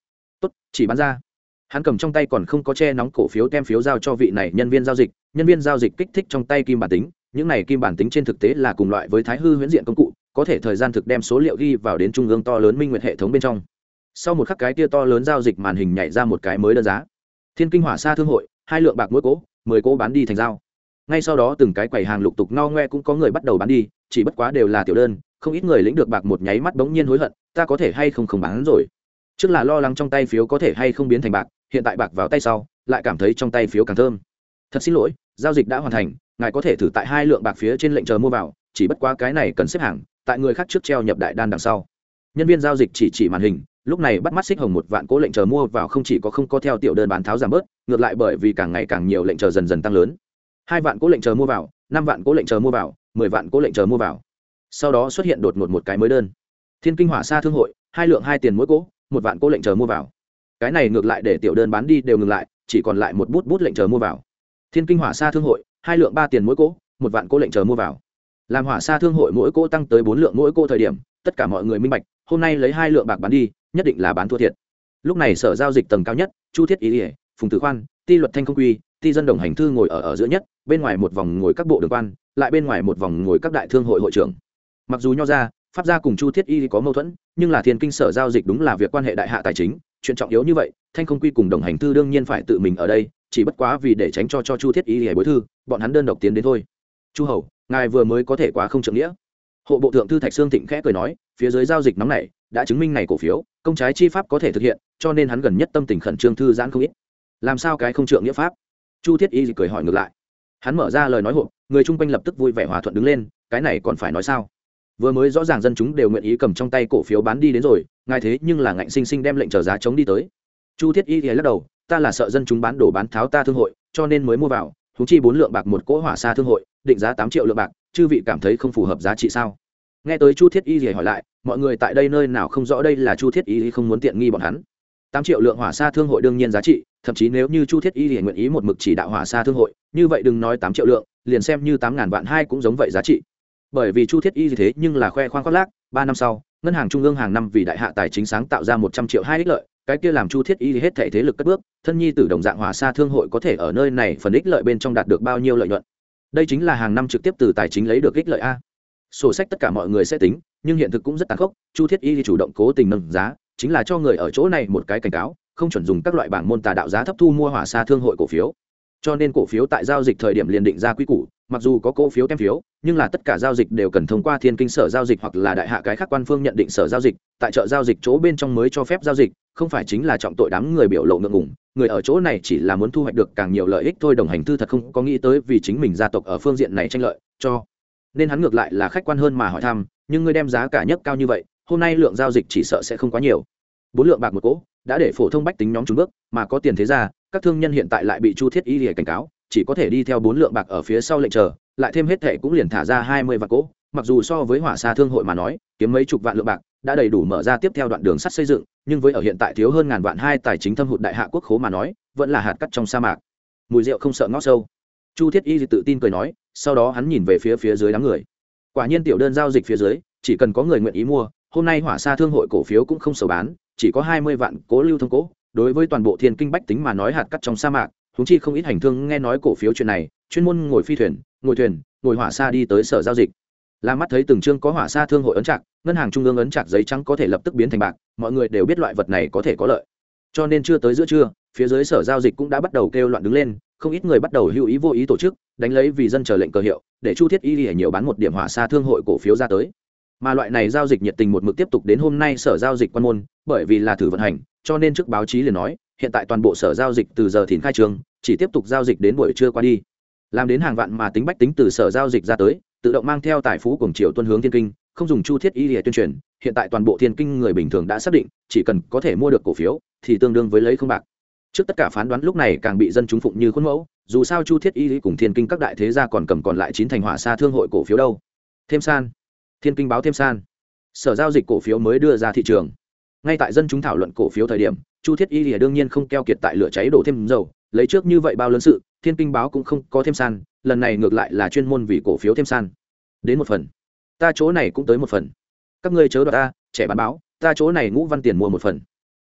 Tốt, chỉ bán ra hắn cầm trong tay còn không có che nóng cổ phiếu tem phiếu giao cho vị này nhân viên giao dịch, nhân viên giao dịch kích thích trong tay kim bản tính, những này kim bản tính trên thực tế là cùng loại với thái hư huyễn diện công cụ, có thể thời gian thực đem số liệu ghi vào đến trung ương to lớn minh nguyệt hệ thống bên trong. Sau một khắc cái tia to lớn giao dịch màn hình nhảy ra một cái mới đơn giá. Thiên kinh hỏa xa thương hội, hai lượng bạc mỗi cố, mười cố bán đi thành dao ngay sau đó từng cái quầy hàng lục tục no ngoe cũng có người bắt đầu bán đi, chỉ bất quá đều là tiểu đơn, không ít người lĩnh được bạc một nháy mắt bỗng nhiên hối hận, ta có thể hay không không bán rồi trước là lo lắng trong tay phiếu có thể hay không biến thành bạc, hiện tại bạc vào tay sau, lại cảm thấy trong tay phiếu càng thơm. Thật xin lỗi, giao dịch đã hoàn thành, ngài có thể thử tại hai lượng bạc phía trên lệnh chờ mua vào, chỉ bất quá cái này cần xếp hàng, tại người khác trước treo nhập đại đan đằng sau. Nhân viên giao dịch chỉ chỉ màn hình, lúc này bắt mắt xích hồng một vạn cố lệnh chờ mua vào không chỉ có không có theo tiểu đơn bán tháo giảm bớt, ngược lại bởi vì càng ngày càng nhiều lệnh chờ dần dần tăng lớn. Hai vạn cố lệnh chờ mua vào, năm vạn cố lệnh chờ mua vào, mười vạn cố lệnh chờ mua vào. Sau đó xuất hiện đột ngột một cái mới đơn. Thiên kinh hỏa xa thương hội, hai lượng hai tiền mỗi cố một vạn cố lệnh chờ mua vào. Cái này ngược lại để tiểu đơn bán đi đều ngừng lại, chỉ còn lại một bút bút lệnh chờ mua vào. Thiên kinh hỏa xa thương hội, hai lượng ba tiền mỗi cố, một vạn cố lệnh chờ mua vào. Làm hỏa xa thương hội mỗi cố tăng tới bốn lượng mỗi cố thời điểm, tất cả mọi người minh bạch, hôm nay lấy hai lượng bạc bán đi, nhất định là bán thua thiệt. Lúc này sở giao dịch tầng cao nhất, chu thiết ý ỉa phùng tử khoan, ti luật thanh không quy, ti dân đồng hành thư ngồi ở ở giữa nhất, bên ngoài một vòng ngồi các bộ đường quan, lại bên ngoài một vòng ngồi các đại thương hội hội trưởng. Mặc dù nho ra pháp gia cùng chu thiết y có mâu thuẫn, nhưng là thiên kinh sở giao dịch đúng là việc quan hệ đại hạ tài chính, chuyện trọng yếu như vậy, thanh không quy cùng đồng hành thư đương nhiên phải tự mình ở đây, chỉ bất quá vì để tránh cho cho chu thiết y hề bối thư, bọn hắn đơn độc tiến đến thôi. Chu hầu, ngài vừa mới có thể quá không trượng nghĩa. Hộ bộ thượng thư thạch sương thịnh khẽ cười nói, phía dưới giao dịch nóng này, đã chứng minh này cổ phiếu, công trái chi pháp có thể thực hiện, cho nên hắn gần nhất tâm tình khẩn trương thư giãn không ít. Làm sao cái không trượng nghĩa pháp? Chu thiết y cười hỏi ngược lại. Hắn mở ra lời nói hộp người chung quanh lập tức vui vẻ hòa thuận đứng lên, cái này còn phải nói sao? Vừa mới rõ ràng dân chúng đều nguyện ý cầm trong tay cổ phiếu bán đi đến rồi, ngài thế nhưng là ngạnh sinh sinh đem lệnh trở giá chống đi tới. Chu thiết y thì lắc đầu, ta là sợ dân chúng bán đổ bán tháo ta thương hội, cho nên mới mua vào húng chi bốn lượng bạc một cỗ hỏa xa thương hội, định giá tám triệu lượng bạc, chư vị cảm thấy không phù hợp giá trị sao? Nghe tới chu thiết y thì hỏi lại, mọi người tại đây nơi nào không rõ đây là chu thiết y không muốn tiện nghi bọn hắn? Tám triệu lượng hỏa xa thương hội đương nhiên giá trị, thậm chí nếu như chu thiết y thì nguyện ý một mực chỉ đạo hỏa xa thương hội, như vậy đừng nói tám triệu lượng, liền xem như tám ngàn vạn hai cũng giống vậy giá trị bởi vì chu thiết y như thế nhưng là khoe khoang khoác lác, ba năm sau, ngân hàng trung ương hàng năm vì đại hạ tài chính sáng tạo ra một trăm triệu hai ích lợi, cái kia làm chu thiết y hết thể thế lực cất bước, thân nhi từ đồng dạng hỏa xa thương hội có thể ở nơi này phần ích lợi bên trong đạt được bao nhiêu lợi nhuận. Đây chính là hàng năm trực tiếp từ tài chính lấy được ích lợi a. Sổ sách tất cả mọi người sẽ tính, nhưng hiện thực cũng rất tàn khốc, chu thiết y chủ động cố tình nâng giá, chính là cho người ở chỗ này một cái cảnh cáo, không chuẩn dùng các loại bảng môn tà đạo giá thấp thu mua hỏa xa thương hội cổ phiếu. Cho nên cổ phiếu tại giao dịch thời điểm liền định ra quy củ mặc dù có cổ phiếu tem phiếu, nhưng là tất cả giao dịch đều cần thông qua thiên kinh sở giao dịch hoặc là đại hạ cái khác quan phương nhận định sở giao dịch, tại chợ giao dịch chỗ bên trong mới cho phép giao dịch, không phải chính là trọng tội đám người biểu lộ ngượng ngùng. Người ở chỗ này chỉ là muốn thu hoạch được càng nhiều lợi ích thôi, đồng hành thư thật không có nghĩ tới vì chính mình gia tộc ở phương diện này tranh lợi, cho nên hắn ngược lại là khách quan hơn mà hỏi thăm, nhưng ngươi đem giá cả nhất cao như vậy, hôm nay lượng giao dịch chỉ sợ sẽ không quá nhiều. Bốn lượng bạc một cỗ, đã để phổ thông bách tính nhóm trúng bước, mà có tiền thế ra các thương nhân hiện tại lại bị chu thiết y lìa cảnh cáo chỉ có thể đi theo bốn lượng bạc ở phía sau lệnh chờ, lại thêm hết thệ cũng liền thả ra hai mươi vạn cỗ, mặc dù so với hỏa xa thương hội mà nói, kiếm mấy chục vạn lượng bạc đã đầy đủ mở ra tiếp theo đoạn đường sắt xây dựng, nhưng với ở hiện tại thiếu hơn ngàn vạn hai tài chính thâm hụt đại hạ quốc khố mà nói, vẫn là hạt cắt trong sa mạc. Mùi rượu không sợ ngót sâu. Chu thiết y tự tin cười nói, sau đó hắn nhìn về phía phía dưới đám người. Quả nhiên tiểu đơn giao dịch phía dưới, chỉ cần có người nguyện ý mua, hôm nay hỏa xa thương hội cổ phiếu cũng không sầu bán, chỉ có hai mươi vạn cố lưu thông cố đối với toàn bộ thiên kinh bách tính mà nói hạt cắt trong sa mạc húng chi không ít hành thương nghe nói cổ phiếu chuyện này, chuyên môn ngồi phi thuyền, ngồi thuyền, ngồi hỏa xa đi tới sở giao dịch. La mắt thấy từng chương có hỏa xa thương hội ấn trạc, ngân hàng trung ương ấn trạc giấy trắng có thể lập tức biến thành bạc, mọi người đều biết loại vật này có thể có lợi. Cho nên chưa tới giữa trưa, phía dưới sở giao dịch cũng đã bắt đầu kêu loạn đứng lên, không ít người bắt đầu hữu ý vô ý tổ chức, đánh lấy vì dân chờ lệnh cờ hiệu, để chu thiết y lìa nhiều bán một điểm hỏa xa thương hội cổ phiếu ra tới. Mà loại này giao dịch nhiệt tình một mực tiếp tục đến hôm nay sở giao dịch quan môn, bởi vì là thử vận hành, cho nên trước báo chí liền nói hiện tại toàn bộ sở giao dịch từ giờ thìn khai trường, chỉ tiếp tục giao dịch đến buổi trưa qua đi. Làm đến hàng vạn mà tính bách tính từ sở giao dịch ra tới, tự động mang theo tài phú cùng triều tuân hướng thiên kinh, không dùng chu thiết y lìa tuyên truyền, hiện tại toàn bộ thiên kinh người bình thường đã xác định, chỉ cần có thể mua được cổ phiếu, thì tương đương với lấy không bạc. Trước tất cả phán đoán lúc này càng bị dân chúng phụng như khuôn mẫu, dù sao chu thiết y cùng thiên kinh các đại thế gia còn cầm còn lại chín thành hỏa xa thương hội cổ phiếu đâu. Thêm san. Thiên kinh báo thêm san. Sở giao dịch cổ phiếu mới đưa ra thị trường. Ngay tại dân chúng thảo luận cổ phiếu thời điểm chu thiết y lìa đương nhiên không keo kiệt tại lửa cháy đổ thêm dầu, lấy trước như vậy bao lớn sự, thiên kinh báo cũng không có thêm san, lần này ngược lại là chuyên môn vì cổ phiếu thêm san. Đến một phần. Ta chỗ này cũng tới một phần. Các ngươi chớ đoạt ta, trẻ bán báo, ta chỗ này ngũ văn tiền mua một phần.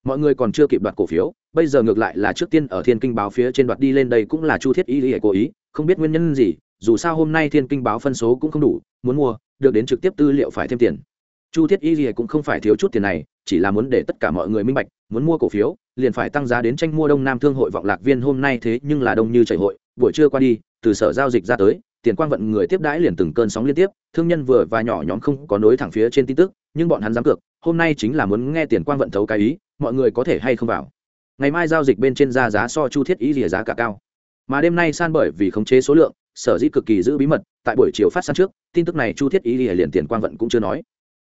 Mọi người còn chưa kịp đoạt cổ phiếu, bây giờ ngược lại là trước tiên ở thiên kinh báo phía trên đoạt đi lên đây cũng là chu thiết y lìa cố ý, không biết nguyên nhân gì, dù sao hôm nay thiên kinh báo phân số cũng không đủ, muốn mua, được đến trực tiếp tư liệu phải thêm tiền chu thiết y lý cũng không phải thiếu chút tiền này, chỉ là muốn để tất cả mọi người minh bạch, muốn mua cổ phiếu, liền phải tăng giá đến tranh mua đông nam thương hội vọng lạc viên hôm nay thế nhưng là đông như chảy hội. Buổi trưa qua đi, từ sở giao dịch ra tới, tiền quang vận người tiếp đãi liền từng cơn sóng liên tiếp, thương nhân vừa và nhỏ nhóm không có nối thẳng phía trên tin tức, nhưng bọn hắn dám cược, hôm nay chính là muốn nghe tiền quang vận thấu cái ý, mọi người có thể hay không vào. Ngày mai giao dịch bên trên ra giá so chu thiết ý rìa giá cả cao. Mà đêm nay san bởi vì khống chế số lượng, sở dĩ cực kỳ giữ bí mật, tại buổi chiều phát san trước, tin tức này chu thiết ý rìa liền tiền quang vận cũng chưa nói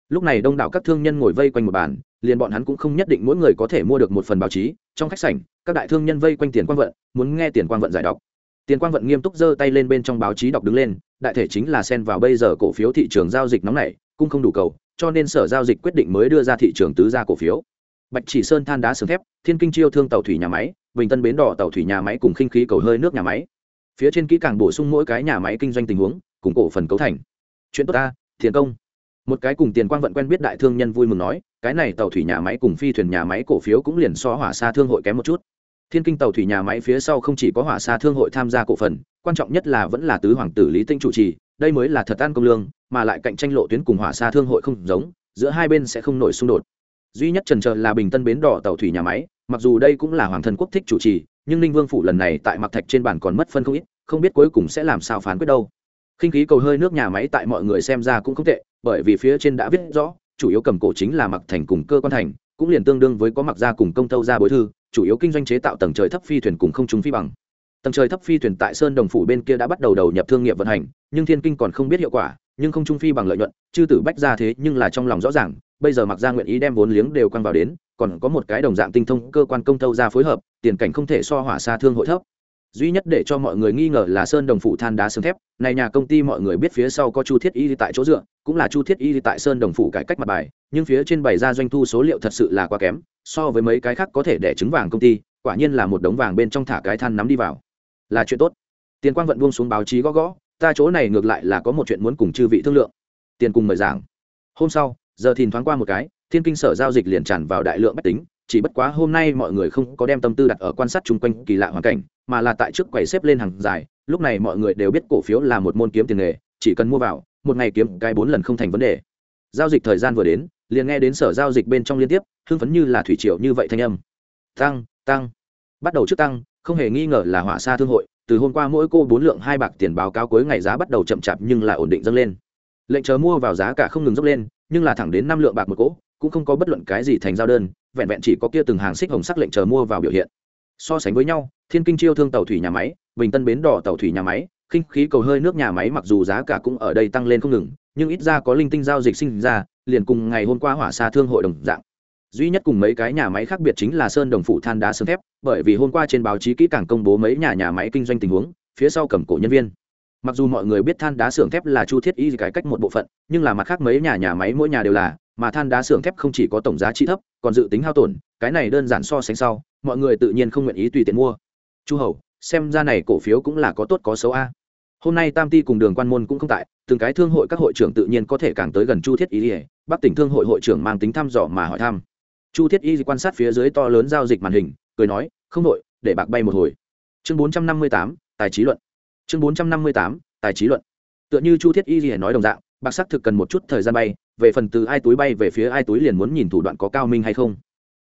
lúc này đông đảo các thương nhân ngồi vây quanh một bàn, liền bọn hắn cũng không nhất định mỗi người có thể mua được một phần báo chí. Trong khách sảnh, các đại thương nhân vây quanh tiền quang vận, muốn nghe tiền quang vận giải đọc. Tiền quang vận nghiêm túc giơ tay lên bên trong báo chí đọc đứng lên, đại thể chính là xen vào bây giờ cổ phiếu thị trường giao dịch nóng này cũng không đủ cầu, cho nên sở giao dịch quyết định mới đưa ra thị trường tứ gia cổ phiếu. Bạch chỉ sơn than đá sừng thép, thiên kinh chiêu thương tàu thủy nhà máy, bình tân bến đỏ tàu thủy nhà máy cùng khinh khí cầu hơi nước nhà máy. Phía trên kỹ càng bổ sung mỗi cái nhà máy kinh doanh tình huống, cùng cổ phần cấu thành. Chuyện tốt ta thiền công một cái cùng tiền quang vận quen biết đại thương nhân vui mừng nói, cái này tàu thủy nhà máy cùng phi thuyền nhà máy cổ phiếu cũng liền so hỏa xa thương hội kém một chút. Thiên kinh tàu thủy nhà máy phía sau không chỉ có hỏa xa thương hội tham gia cổ phần, quan trọng nhất là vẫn là tứ hoàng tử lý tinh chủ trì, đây mới là thật an công lương, mà lại cạnh tranh lộ tuyến cùng hỏa xa thương hội không giống, giữa hai bên sẽ không nổi xung đột. Duy nhất trần trờ là bình tân bến đỏ tàu thủy nhà máy, mặc dù đây cũng là hoàng thân quốc thích chủ trì, nhưng ninh vương phủ lần này tại mặc thạch trên bản còn mất phân không ít, không biết cuối cùng sẽ làm sao phán quyết đâu khinh khí cầu hơi nước nhà máy tại mọi người xem ra cũng không tệ, bởi vì phía trên đã viết rõ, chủ yếu cầm cổ chính là mặc thành cùng cơ quan thành, cũng liền tương đương với có mặc ra cùng công tâu ra bối thư, chủ yếu kinh doanh chế tạo tầng trời thấp phi thuyền cùng không trúng phi bằng. Tầng trời thấp phi thuyền tại sơn đồng phủ bên kia đã bắt đầu đầu nhập thương nghiệp vận hành, nhưng thiên kinh còn không biết hiệu quả, nhưng không trung phi bằng lợi nhuận, chư tử bách ra thế nhưng là trong lòng rõ ràng, bây giờ mặc ra nguyện ý đem vốn liếng đều quăng vào đến, còn có một cái đồng dạng tinh thông cơ quan công thâu ra phối hợp, tiền cảnh không thể so hỏa xa thương hội thấp duy nhất để cho mọi người nghi ngờ là sơn đồng phủ than đá sương thép. Này nhà công ty mọi người biết phía sau có chu thiết y tại chỗ dựa, cũng là chu thiết y tại sơn đồng phủ cải cách mặt bài, nhưng phía trên bày ra doanh thu số liệu thật sự là quá kém, so với mấy cái khác có thể để trứng vàng công ty, quả nhiên là một đống vàng bên trong thả cái than nắm đi vào. Là chuyện tốt. Tiền quang vận buông xuống báo chí gõ gõ, ta chỗ này ngược lại là có một chuyện muốn cùng chư vị thương lượng. Tiền cùng mời giảng. Hôm sau, giờ thìn thoáng qua một cái, thiên kinh sở giao dịch liền tràn vào đại lượng bách tính chỉ bất quá hôm nay mọi người không có đem tâm tư đặt ở quan sát chung quanh kỳ lạ hoàn cảnh, mà là tại trước quầy xếp lên hàng dài, lúc này mọi người đều biết cổ phiếu là một môn kiếm tiền nghề, chỉ cần mua vào, một ngày kiếm cái bốn lần không thành vấn đề. Giao dịch thời gian vừa đến, liền nghe đến sở giao dịch bên trong liên tiếp, hưng phấn như là thủy triều như vậy thanh âm. Tăng tăng. Bắt đầu trước tăng, không hề nghi ngờ là hỏa xa thương hội, từ hôm qua mỗi cô bốn lượng hai bạc tiền báo cáo cuối ngày giá bắt đầu chậm chạp nhưng là ổn định dâng lên. Lệnh chờ mua vào giá cả không ngừng dốc lên, nhưng là thẳng đến năm lượng bạc một cỗ, cũng không có bất luận cái gì thành giao đơn vẹn vẹn chỉ có kia từng hàng xích hồng sắc lệnh chờ mua vào biểu hiện. So sánh với nhau, thiên kinh chiêu thương tàu thủy nhà máy, bình tân bến đỏ tàu thủy nhà máy, khinh khí cầu hơi nước nhà máy mặc dù giá cả cũng ở đây tăng lên không ngừng, nhưng ít ra có linh tinh giao dịch sinh ra, liền cùng ngày hôm qua hỏa xa thương hội đồng dạng. Duy nhất cùng mấy cái nhà máy khác biệt chính là sơn đồng phủ than đá sơn thép, bởi vì hôm qua trên báo chí kỹ càng công bố mấy nhà nhà máy kinh doanh tình huống, phía sau cầm cổ nhân viên. Mặc dù mọi người biết than đá xưởng thép là chu thiết y cải cách một bộ phận, nhưng là mặt khác mấy nhà nhà máy mỗi nhà đều là mà than đá xưởng thép không chỉ có tổng giá trị thấp, còn dự tính hao tổn, cái này đơn giản so sánh sau, mọi người tự nhiên không nguyện ý tùy tiện mua. Chu hầu, xem ra này cổ phiếu cũng là có tốt có xấu a. Hôm nay tam ti cùng đường quan môn cũng không tại, từng cái thương hội các hội trưởng tự nhiên có thể càng tới gần chu thiết y ỉa bắc tỉnh thương hội hội trưởng mang tính thăm dò mà hỏi thăm. Chu thiết y quan sát phía dưới to lớn giao dịch màn hình, cười nói, không đội để bạc bay một hồi. Chương bốn trăm năm mươi tám, tài trí luận. Chương bốn trăm năm mươi tám, tài trí luận. Tựa như chu thiết y gì nói đồng dạng, bạc sắc thực cần một chút thời gian bay về phần từ ai túi bay về phía ai túi liền muốn nhìn thủ đoạn có cao minh hay không.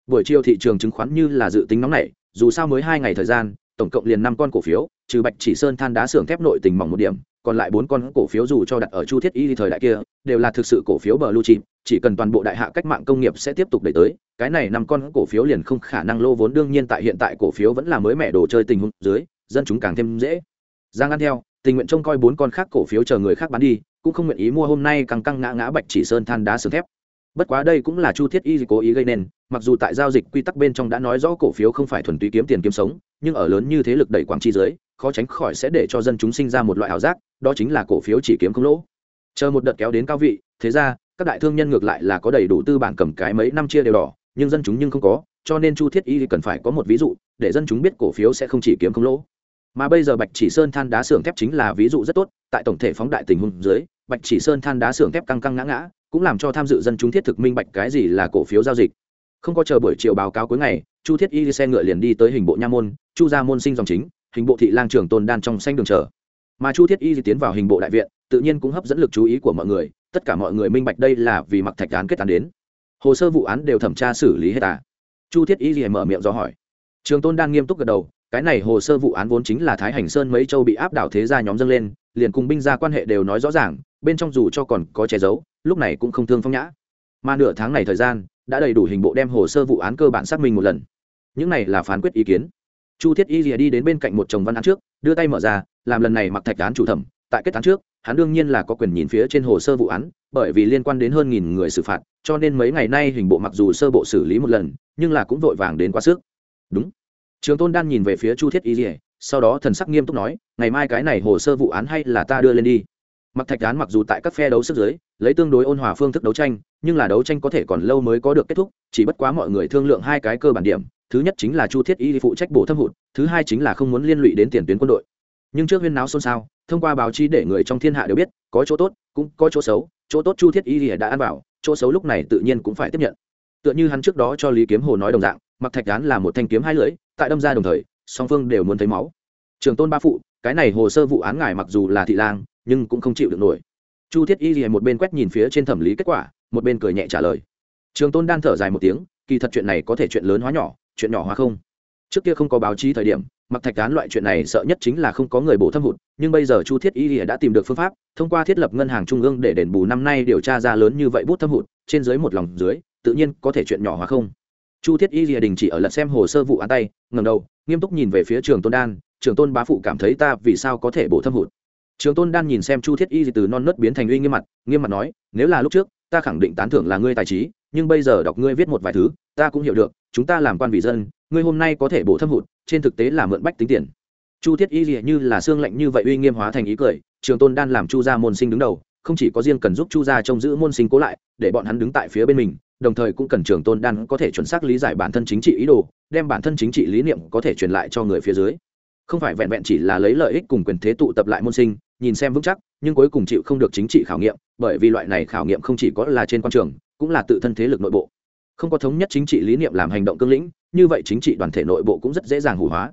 Buổi chiều thị trường chứng khoán như là dự tính nóng nảy, dù sao mới hai ngày thời gian, tổng cộng liền năm con cổ phiếu, trừ bạch chỉ sơn than đá xưởng thép nội tình mỏng một điểm, còn lại bốn con cổ phiếu dù cho đặt ở chu thiết y thời đại kia, đều là thực sự cổ phiếu bờ lưu chìm chỉ cần toàn bộ đại hạ cách mạng công nghiệp sẽ tiếp tục đẩy tới, cái này năm con cổ phiếu liền không khả năng lô vốn, đương nhiên tại hiện tại cổ phiếu vẫn là mới mẻ đồ chơi tình huống dưới, dân chúng càng thêm dễ. Giang ăn theo tình nguyện trông coi bốn con khác cổ phiếu chờ người khác bán đi, cũng không nguyện ý mua hôm nay càng căng ngã ngã bạch chỉ sơn than đá sừng thép. Bất quá đây cũng là chu thiết y cố ý gây nên, mặc dù tại giao dịch quy tắc bên trong đã nói rõ cổ phiếu không phải thuần túy kiếm tiền kiếm sống, nhưng ở lớn như thế lực đẩy quảng chi dưới khó tránh khỏi sẽ để cho dân chúng sinh ra một loại ảo giác, đó chính là cổ phiếu chỉ kiếm không lỗ. Chờ một đợt kéo đến cao vị, thế ra, các đại thương nhân ngược lại là có đầy đủ tư bản cầm cái mấy năm chia đều đỏ, nhưng dân chúng nhưng không có, cho nên chu thiết y cần phải có một ví dụ, để dân chúng biết cổ phiếu sẽ không chỉ kiếm không lỗ mà bây giờ bạch chỉ sơn than đá xưởng thép chính là ví dụ rất tốt, tại tổng thể phóng đại tình huống dưới, bạch chỉ sơn than đá xưởng thép căng căng ngã ngã, cũng làm cho tham dự dân chúng thiết thực minh bạch cái gì là cổ phiếu giao dịch. Không có chờ buổi chiều báo cáo cuối ngày, chu thiết y xe ngựa liền đi tới hình bộ nha môn, chu gia môn sinh dòng chính, hình bộ thị lang trưởng tôn đan trong xanh đường chờ. Mà chu thiết y tiến vào hình bộ đại viện, tự nhiên cũng hấp dẫn lực chú ý của mọi người, tất cả mọi người minh bạch đây là vì mặc thạch án kết án đến. Hồ sơ vụ án đều thẩm tra xử lý hết à? Chu thiết y mở miệng do hỏi. Trường tôn đan nghiêm túc gật đầu cái này hồ sơ vụ án vốn chính là thái hành sơn mấy châu bị áp đảo thế gia nhóm dâng lên, liền cùng binh gia quan hệ đều nói rõ ràng, bên trong dù cho còn có che giấu, lúc này cũng không thương phong nhã. Mà nửa tháng này thời gian, đã đầy đủ hình bộ đem hồ sơ vụ án cơ bản xác minh một lần. Những này là phán quyết ý kiến. Chu thiết y rìa đi đến bên cạnh một chồng văn án trước, đưa tay mở ra, làm lần này mặc thạch án chủ thẩm. Tại kết án trước, hắn đương nhiên là có quyền nhìn phía trên hồ sơ vụ án, bởi vì liên quan đến hơn nghìn người xử phạt, cho nên mấy ngày nay hình bộ mặc dù sơ bộ xử lý một lần, nhưng là cũng vội vàng đến quá sức. Đúng trường tôn đan nhìn về phía chu thiết y dỉa sau đó thần sắc nghiêm túc nói, ngày mai cái này hồ sơ vụ án hay là ta đưa lên đi. Mặc thạch án mặc dù tại các phe đấu sức giới lấy tương đối ôn hòa phương thức đấu tranh, nhưng là đấu tranh có thể còn lâu mới có được kết thúc, chỉ bất quá mọi người thương lượng hai cái cơ bản điểm, thứ nhất chính là chu thiết y phụ trách bổ thâm hụt, thứ hai chính là không muốn liên lụy đến tiền tuyến quân đội. Nhưng trước huyên náo xôn xao, thông qua báo chí để người trong thiên hạ đều biết, có chỗ tốt, cũng có chỗ xấu, chỗ tốt chu thiết y đã ăn bảo chỗ xấu lúc này tự nhiên cũng phải tiếp nhận. Tựa như hắn trước đó cho lý kiếm hồ nói đồng dạng mặc thạch án là một thanh kiếm hai lưỡi tại đâm ra đồng thời, song phương đều muốn thấy máu. Trường tôn ba phụ, cái này hồ sơ vụ án ngài mặc dù là thị lang, nhưng cũng không chịu được nổi. Chu thiết y gì một bên quét nhìn phía trên thẩm lý kết quả, một bên cười nhẹ trả lời. Trường tôn đan thở dài một tiếng, kỳ thật chuyện này có thể chuyện lớn hóa nhỏ, chuyện nhỏ hóa không. Trước kia không có báo chí thời điểm, mặc thạch án loại chuyện này sợ nhất chính là không có người bổ thâm hụt, nhưng bây giờ chu thiết y đã tìm được phương pháp, thông qua thiết lập ngân hàng trung ương để đền bù năm nay điều tra ra lớn như vậy bút thâm hụt, trên dưới một lòng dưới, tự nhiên có thể chuyện nhỏ hóa không chu thiết y đình chỉ ở lật xem hồ sơ vụ án tay ngầm đầu, nghiêm túc nhìn về phía trường tôn đan. Trường tôn bá phụ cảm thấy ta vì sao có thể bổ thâm hụt? Trường tôn đan nhìn xem chu thiết y từ non nớt biến thành uy nghiêm mặt nghiêm mặt nói, nếu là lúc trước, ta khẳng định tán thưởng là ngươi tài trí, nhưng bây giờ đọc ngươi viết một vài thứ, ta cũng hiểu được, chúng ta làm quan vị dân, ngươi hôm nay có thể bổ thâm hụt, trên thực tế là mượn bách tính tiền. Chu thiết y như là xương lạnh như vậy uy nghiêm hóa thành ý cười, trường tôn đan làm chu gia môn sinh đứng đầu, không chỉ có riêng cần giúp chu gia trông giữ môn sinh cố lại, để bọn hắn đứng tại phía bên mình đồng thời cũng cần trường tôn đan có thể chuẩn xác lý giải bản thân chính trị ý đồ, đem bản thân chính trị lý niệm có thể truyền lại cho người phía dưới. Không phải vẹn vẹn chỉ là lấy lợi ích cùng quyền thế tụ tập lại môn sinh, nhìn xem vững chắc, nhưng cuối cùng chịu không được chính trị khảo nghiệm, bởi vì loại này khảo nghiệm không chỉ có là trên quan trường, cũng là tự thân thế lực nội bộ. Không có thống nhất chính trị lý niệm làm hành động cương lĩnh, như vậy chính trị đoàn thể nội bộ cũng rất dễ dàng hủ hóa.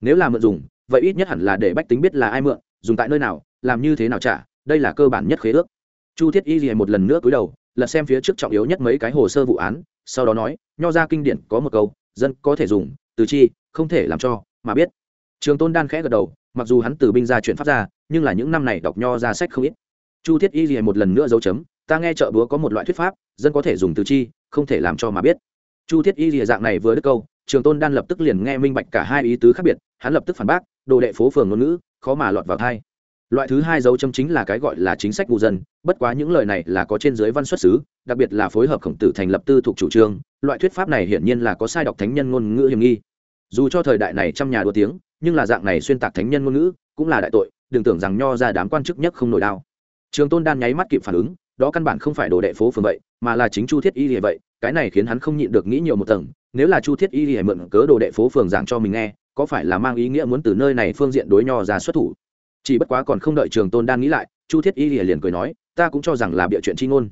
Nếu là mượn dùng, vậy ít nhất hẳn là để bách tính biết là ai mượn, dùng tại nơi nào, làm như thế nào trả, đây là cơ bản nhất khế ước. Chu thiết y liền một lần nữa cúi đầu lật xem phía trước trọng yếu nhất mấy cái hồ sơ vụ án, sau đó nói, nho ra kinh điển có một câu, dân có thể dùng, từ chi, không thể làm cho, mà biết. Trường tôn đan khẽ gật đầu, mặc dù hắn từ binh ra chuyển pháp ra, nhưng là những năm này đọc nho ra sách không ít. Chu thiết y liền một lần nữa dấu chấm, ta nghe chợ búa có một loại thuyết pháp, dân có thể dùng từ chi, không thể làm cho mà biết. Chu thiết y lìa dạng này vừa đứt câu, trường tôn đan lập tức liền nghe minh bạch cả hai ý tứ khác biệt, hắn lập tức phản bác, đồ đệ phố phường ngôn ngữ, khó mà lọt vào thai loại thứ hai dấu chấm chính là cái gọi là chính sách ngu dân, bất quá những lời này là có trên dưới văn xuất xứ, đặc biệt là phối hợp khổng tử thành lập tư thuộc chủ trương, loại thuyết pháp này hiển nhiên là có sai đọc thánh nhân ngôn ngữ hiểm nghi. Dù cho thời đại này trăm nhà đua tiếng, nhưng là dạng này xuyên tạc thánh nhân ngôn ngữ, cũng là đại tội, đừng tưởng rằng nho ra đám quan chức nhất không nổi đao trường tôn đan nháy mắt kịp phản ứng, đó căn bản không phải đồ đệ phố phường vậy, mà là chính chu thiết y lìa vậy, cái này khiến hắn không nhịn được nghĩ nhiều một tầng, nếu là chu thiết y lìa mượn cớ đồ đệ phố phường giảng cho mình nghe, có phải là mang ý nghĩa muốn từ nơi này phương diện đối nho ra xuất thủ? Chỉ bất quá còn không đợi trường tôn đan nghĩ lại, chu thiết y lìa liền cười nói, ta cũng cho rằng là bịa chuyện chi ngôn.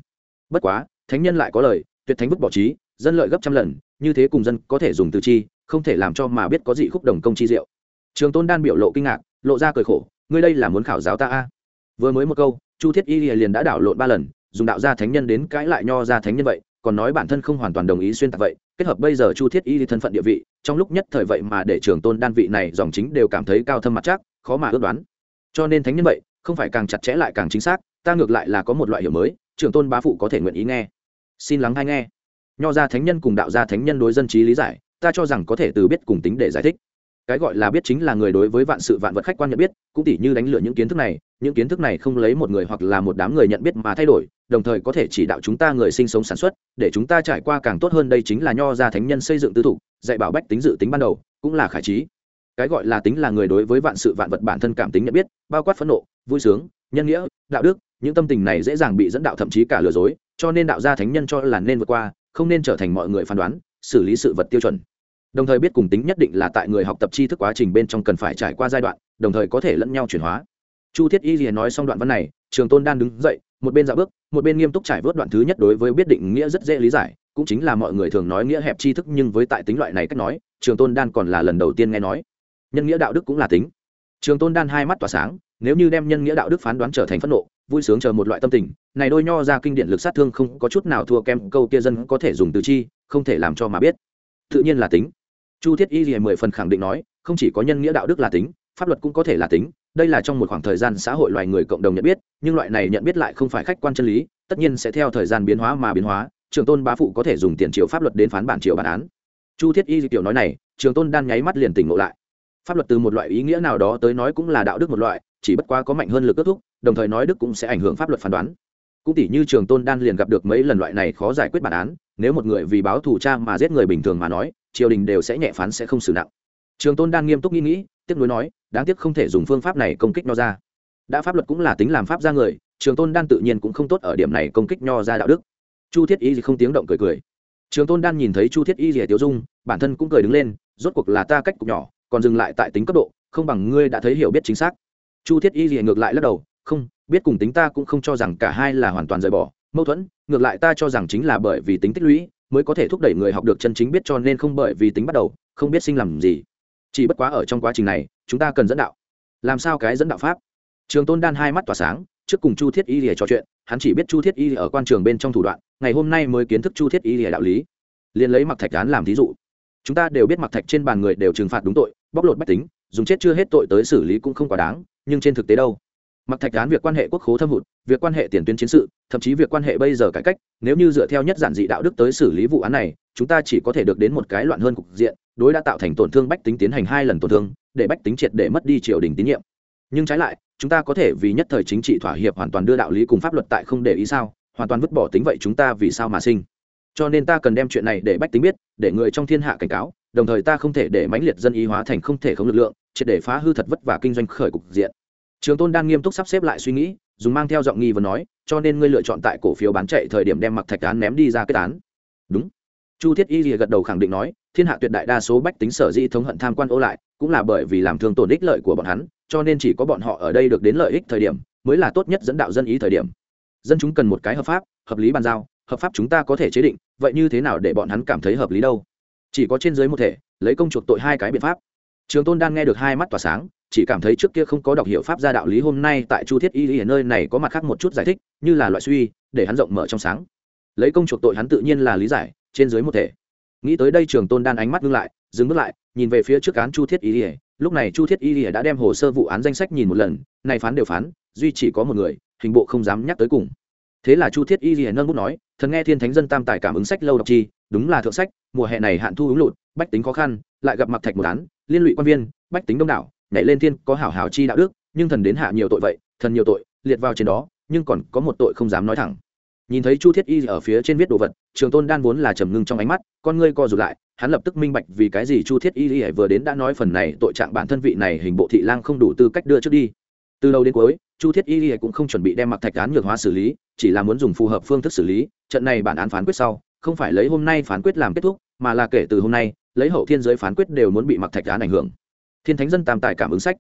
Bất quá, thánh nhân lại có lời, tuyệt thánh vứt bỏ trí, dân lợi gấp trăm lần, như thế cùng dân có thể dùng từ chi, không thể làm cho mà biết có gì khúc đồng công chi diệu. Trường tôn đan biểu lộ kinh ngạc, lộ ra cười khổ, ngươi đây là muốn khảo giáo ta a? Vừa mới một câu, chu thiết y liền đã đảo lộn ba lần, dùng đạo gia thánh nhân đến cãi lại nho ra thánh nhân vậy, còn nói bản thân không hoàn toàn đồng ý xuyên tạc vậy, kết hợp bây giờ chu thiết y thân phận địa vị, trong lúc nhất thời vậy mà để trường tôn đan vị này dòng chính đều cảm thấy cao thâm mặt chắc, khó mà ước đoán cho nên thánh nhân vậy, không phải càng chặt chẽ lại càng chính xác, ta ngược lại là có một loại hiểu mới, trưởng tôn bá phụ có thể nguyện ý nghe. Xin lắng hay nghe. Nho ra thánh nhân cùng đạo gia thánh nhân đối dân trí lý giải, ta cho rằng có thể từ biết cùng tính để giải thích. Cái gọi là biết chính là người đối với vạn sự vạn vật khách quan nhận biết, cũng tỉ như đánh lửa những kiến thức này, những kiến thức này không lấy một người hoặc là một đám người nhận biết mà thay đổi, đồng thời có thể chỉ đạo chúng ta người sinh sống sản xuất, để chúng ta trải qua càng tốt hơn đây chính là nho gia thánh nhân xây dựng tư thục dạy bảo bách tính dự tính ban đầu, cũng là khải trí cái gọi là tính là người đối với vạn sự vạn vật bản thân cảm tính nhận biết, bao quát phẫn nộ, vui sướng, nhân nghĩa, đạo đức, những tâm tình này dễ dàng bị dẫn đạo thậm chí cả lừa dối, cho nên đạo gia thánh nhân cho là nên vượt qua, không nên trở thành mọi người phán đoán, xử lý sự vật tiêu chuẩn. Đồng thời biết cùng tính nhất định là tại người học tập tri thức quá trình bên trong cần phải trải qua giai đoạn, đồng thời có thể lẫn nhau chuyển hóa. Chu thiết y liền nói xong đoạn văn này, trường tôn đan đứng dậy, một bên dạo bước, một bên nghiêm túc trải vớt đoạn thứ nhất đối với biết định nghĩa rất dễ lý giải, cũng chính là mọi người thường nói nghĩa hẹp tri thức nhưng với tại tính loại này cách nói, trường tôn đan còn là lần đầu tiên nghe nói nhân nghĩa đạo đức cũng là tính. Trường tôn đan hai mắt tỏa sáng, nếu như đem nhân nghĩa đạo đức phán đoán trở thành phẫn nộ, vui sướng chờ một loại tâm tình, này đôi nho ra kinh điển lực sát thương không có chút nào thua kem câu kia dân có thể dùng từ chi, không thể làm cho mà biết. Tự nhiên là tính. Chu thiết y thì mười phần khẳng định nói, không chỉ có nhân nghĩa đạo đức là tính, pháp luật cũng có thể là tính, đây là trong một khoảng thời gian xã hội loài người cộng đồng nhận biết, nhưng loại này nhận biết lại không phải khách quan chân lý, tất nhiên sẽ theo thời gian biến hóa mà biến hóa, trường tôn bá phụ có thể dùng tiền triệu pháp luật đến phán bản triệu bản án. Chu thiết y kiểu nói này, trường tôn đan nháy mắt liền tỉnh ngộ lại pháp luật từ một loại ý nghĩa nào đó tới nói cũng là đạo đức một loại, chỉ bất quá có mạnh hơn lực kết thúc, đồng thời nói đức cũng sẽ ảnh hưởng pháp luật phán đoán. Cũng tỷ như trường tôn đan liền gặp được mấy lần loại này khó giải quyết bản án, nếu một người vì báo thù cha mà giết người bình thường mà nói, triều đình đều sẽ nhẹ phán sẽ không xử nặng. Trường tôn đan nghiêm túc nghĩ nghĩ, tiếc nuối nói, đáng tiếc không thể dùng phương pháp này công kích nho ra đã pháp luật cũng là tính làm pháp ra người, trường tôn đan tự nhiên cũng không tốt ở điểm này công kích nho ra đạo đức. Chu thiết y gì không tiếng động cười cười. Trường tôn đan nhìn thấy chu thiết y gì tiêu dung, bản thân cũng cười đứng lên, rốt cuộc là ta cách cục nhỏ còn dừng lại tại tính cấp độ, không bằng ngươi đã thấy hiểu biết chính xác. Chu thiết y gì ngược lại lắc đầu, không, biết cùng tính ta cũng không cho rằng cả hai là hoàn toàn rời bỏ. Mâu thuẫn, ngược lại ta cho rằng chính là bởi vì tính tích lũy mới có thể thúc đẩy người học được chân chính biết cho nên không bởi vì tính bắt đầu, không biết sinh làm gì. Chỉ bất quá ở trong quá trình này, chúng ta cần dẫn đạo. Làm sao cái dẫn đạo pháp? Trường tôn đan hai mắt tỏa sáng, trước cùng chu thiết y lìa trò chuyện, hắn chỉ biết chu thiết y ở quan trường bên trong thủ đoạn, ngày hôm nay mới kiến thức chu thiết y lìa đạo lý. Liền lấy mặc thạch án làm thí dụ. Chúng ta đều biết mặc thạch trên bàn người đều trừng phạt đúng tội bóc lột bách tính, dùng chết chưa hết tội tới xử lý cũng không quá đáng, nhưng trên thực tế đâu? Mặc thạch án việc quan hệ quốc khố thâm hụt, việc quan hệ tiền tuyến chiến sự, thậm chí việc quan hệ bây giờ cải cách, nếu như dựa theo nhất giản dị đạo đức tới xử lý vụ án này, chúng ta chỉ có thể được đến một cái loạn hơn cục diện, đối đã tạo thành tổn thương bách tính tiến hành hai lần tổn thương, để bách tính triệt để mất đi triều đình tín nhiệm. Nhưng trái lại, chúng ta có thể vì nhất thời chính trị thỏa hiệp hoàn toàn đưa đạo lý cùng pháp luật tại không để ý sao, hoàn toàn vứt bỏ tính vậy chúng ta vì sao mà sinh? Cho nên ta cần đem chuyện này để bách tính biết, để người trong thiên hạ cảnh cáo đồng thời ta không thể để mãnh liệt dân ý hóa thành không thể không lực lượng, triệt để phá hư thật vất vả kinh doanh khởi cục diện. Trường tôn đang nghiêm túc sắp xếp lại suy nghĩ, dùng mang theo giọng nghi và nói, cho nên ngươi lựa chọn tại cổ phiếu bán chạy thời điểm đem mặc thạch án ném đi ra kết án. Đúng. Chu thiết y gật đầu khẳng định nói, thiên hạ tuyệt đại đa số bách tính sở di thống hận tham quan ô lại, cũng là bởi vì làm thương tổn ích lợi của bọn hắn, cho nên chỉ có bọn họ ở đây được đến lợi ích thời điểm, mới là tốt nhất dẫn đạo dân ý thời điểm. Dân chúng cần một cái hợp pháp, hợp lý bàn giao, hợp pháp chúng ta có thể chế định, vậy như thế nào để bọn hắn cảm thấy hợp lý đâu? Chỉ có trên dưới một thể, lấy công chuộc tội hai cái biện pháp. Trường tôn đang nghe được hai mắt tỏa sáng, chỉ cảm thấy trước kia không có đọc hiệu pháp gia đạo lý hôm nay tại chu thiết y ở nơi này có mặt khác một chút giải thích, như là loại suy, để hắn rộng mở trong sáng. Lấy công chuộc tội hắn tự nhiên là lý giải, trên dưới một thể. Nghĩ tới đây trường tôn đan ánh mắt ngưng lại, dừng bước lại, nhìn về phía trước cán chu thiết y ỉa lúc này chu thiết y ỉa đã đem hồ sơ vụ án danh sách nhìn một lần, này phán đều phán, duy chỉ có một người, hình bộ không dám nhắc tới cùng. Thế là chu thiết y ỉa nâng bút nói, thần nghe thiên thánh dân tam tài cảm ứng sách lâu đọc chi đúng là thượng sách, mùa hè này hạn thu ứng lụt, bách tính khó khăn, lại gặp mặt thạch một án, liên lụy quan viên, bách tính đông đảo, nhảy lên thiên có hảo hảo chi đạo đức, nhưng thần đến hạ nhiều tội vậy, thần nhiều tội, liệt vào trên đó, nhưng còn có một tội không dám nói thẳng. Nhìn thấy chu thiết y ở phía trên viết đồ vật, trường tôn đan vốn là trầm ngưng trong ánh mắt, con ngươi co rụt lại, hắn lập tức minh bạch vì cái gì chu thiết y vừa đến đã nói phần này tội trạng bản thân vị này hình bộ thị lang không đủ tư cách đưa trước đi. Từ đầu đến cuối, chu thiết y cũng không chuẩn bị đem mặc thạch án nhược hóa xử lý, chỉ là muốn dùng phù hợp phương thức xử lý, trận này bản án phán quyết sau không phải lấy hôm nay phán quyết làm kết thúc, mà là kể từ hôm nay, lấy hậu thiên giới phán quyết đều muốn bị mặc thạch án ảnh hưởng. Thiên thánh dân tam tài cảm ứng sách.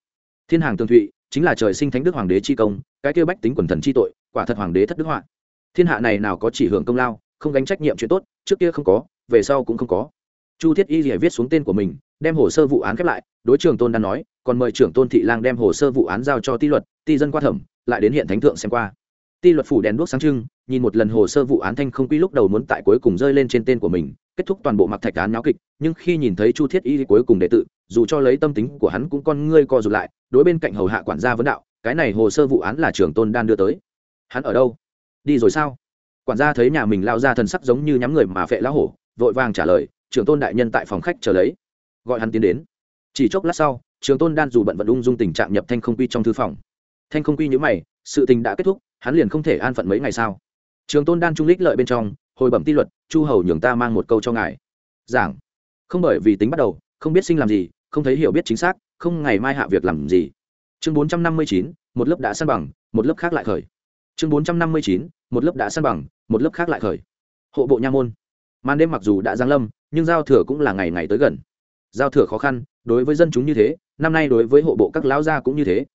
Thiên hàng tường thụy, chính là trời sinh thánh đức hoàng đế chi công, cái kêu bách tính quần thần chi tội, quả thật hoàng đế thất đức họa. Thiên hạ này nào có chỉ hưởng công lao, không gánh trách nhiệm chuyện tốt, trước kia không có, về sau cũng không có. Chu thiết y rỉa viết xuống tên của mình, đem hồ sơ vụ án khép lại, đối trường tôn đan nói, còn mời trưởng tôn thị lang đem hồ sơ vụ án giao cho ti luật, ti dân qua thẩm, lại đến hiện thánh thượng xem qua. Ti luật phủ đèn đuốc sáng trưng nhìn một lần hồ sơ vụ án thanh không quy lúc đầu muốn tại cuối cùng rơi lên trên tên của mình, kết thúc toàn bộ mặc thạch án nháo kịch, nhưng khi nhìn thấy chu thiết y cuối cùng đệ tự, dù cho lấy tâm tính của hắn cũng con ngươi co rụt lại, đối bên cạnh hầu hạ quản gia vấn đạo, cái này hồ sơ vụ án là trưởng tôn đan đưa tới. Hắn ở đâu? Đi rồi sao? Quản gia thấy nhà mình lao ra thần sắc giống như nhắm người mà phệ lão hổ, vội vàng trả lời, trưởng tôn đại nhân tại phòng khách chờ lấy. Gọi hắn tiến đến. Chỉ chốc lát sau trường tôn đan dù bận vận ung dung tình trạng nhập thanh không quy trong thư phòng. Thanh không quy nhữ mày, sự tình đã kết thúc, hắn liền không thể an phận mấy ngày sao? Trường tôn đan trung lích lợi bên trong, hồi bẩm ti luật, chu hầu nhường ta mang một câu cho ngài. Giảng. Không bởi vì tính bắt đầu, không biết sinh làm gì, không thấy hiểu biết chính xác, không ngày mai hạ việc làm gì. Chương bốn trăm năm mươi chín, một lớp đã săn bằng, một lớp khác lại khởi. Chương bốn trăm năm mươi chín, một lớp đã săn bằng, một lớp khác lại khởi. Hộ bộ nha môn. Màn đêm mặc dù đã giáng lâm, nhưng giao thừa cũng là ngày ngày tới gần. Giao thừa khó khăn, đối với dân chúng như thế, năm nay đối với hộ bộ các lão gia cũng như thế.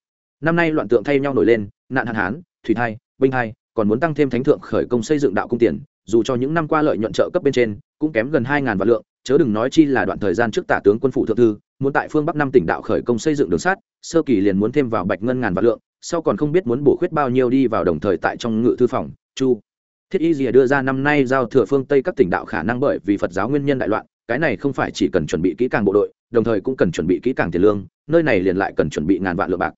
Năm nay loạn tượng thay nhau nổi lên, nạn hạn hán, thủy thai, binh thai còn muốn tăng thêm thánh thượng khởi công xây dựng đạo cung tiền, dù cho những năm qua lợi nhuận trợ cấp bên trên, cũng kém gần hai ngàn vạn lượng, chớ đừng nói chi là đoạn thời gian trước tả tướng quân phủ thượng thư, muốn tại phương bắc năm tỉnh đạo khởi công xây dựng đường sắt, sơ kỳ liền muốn thêm vào bạch ngân ngàn vạn lượng, sau còn không biết muốn bổ khuyết bao nhiêu đi vào đồng thời tại trong ngự thư phòng, chu. Thiết y rìa đưa ra năm nay giao thừa phương tây các tỉnh đạo khả năng bởi vì phật giáo nguyên nhân đại loạn, cái này không phải chỉ cần chuẩn bị kỹ càng bộ đội, đồng thời cũng cần chuẩn bị kỹ càng tiền lương, nơi này liền lại cần chuẩn bị ngàn vạn lượng bạc.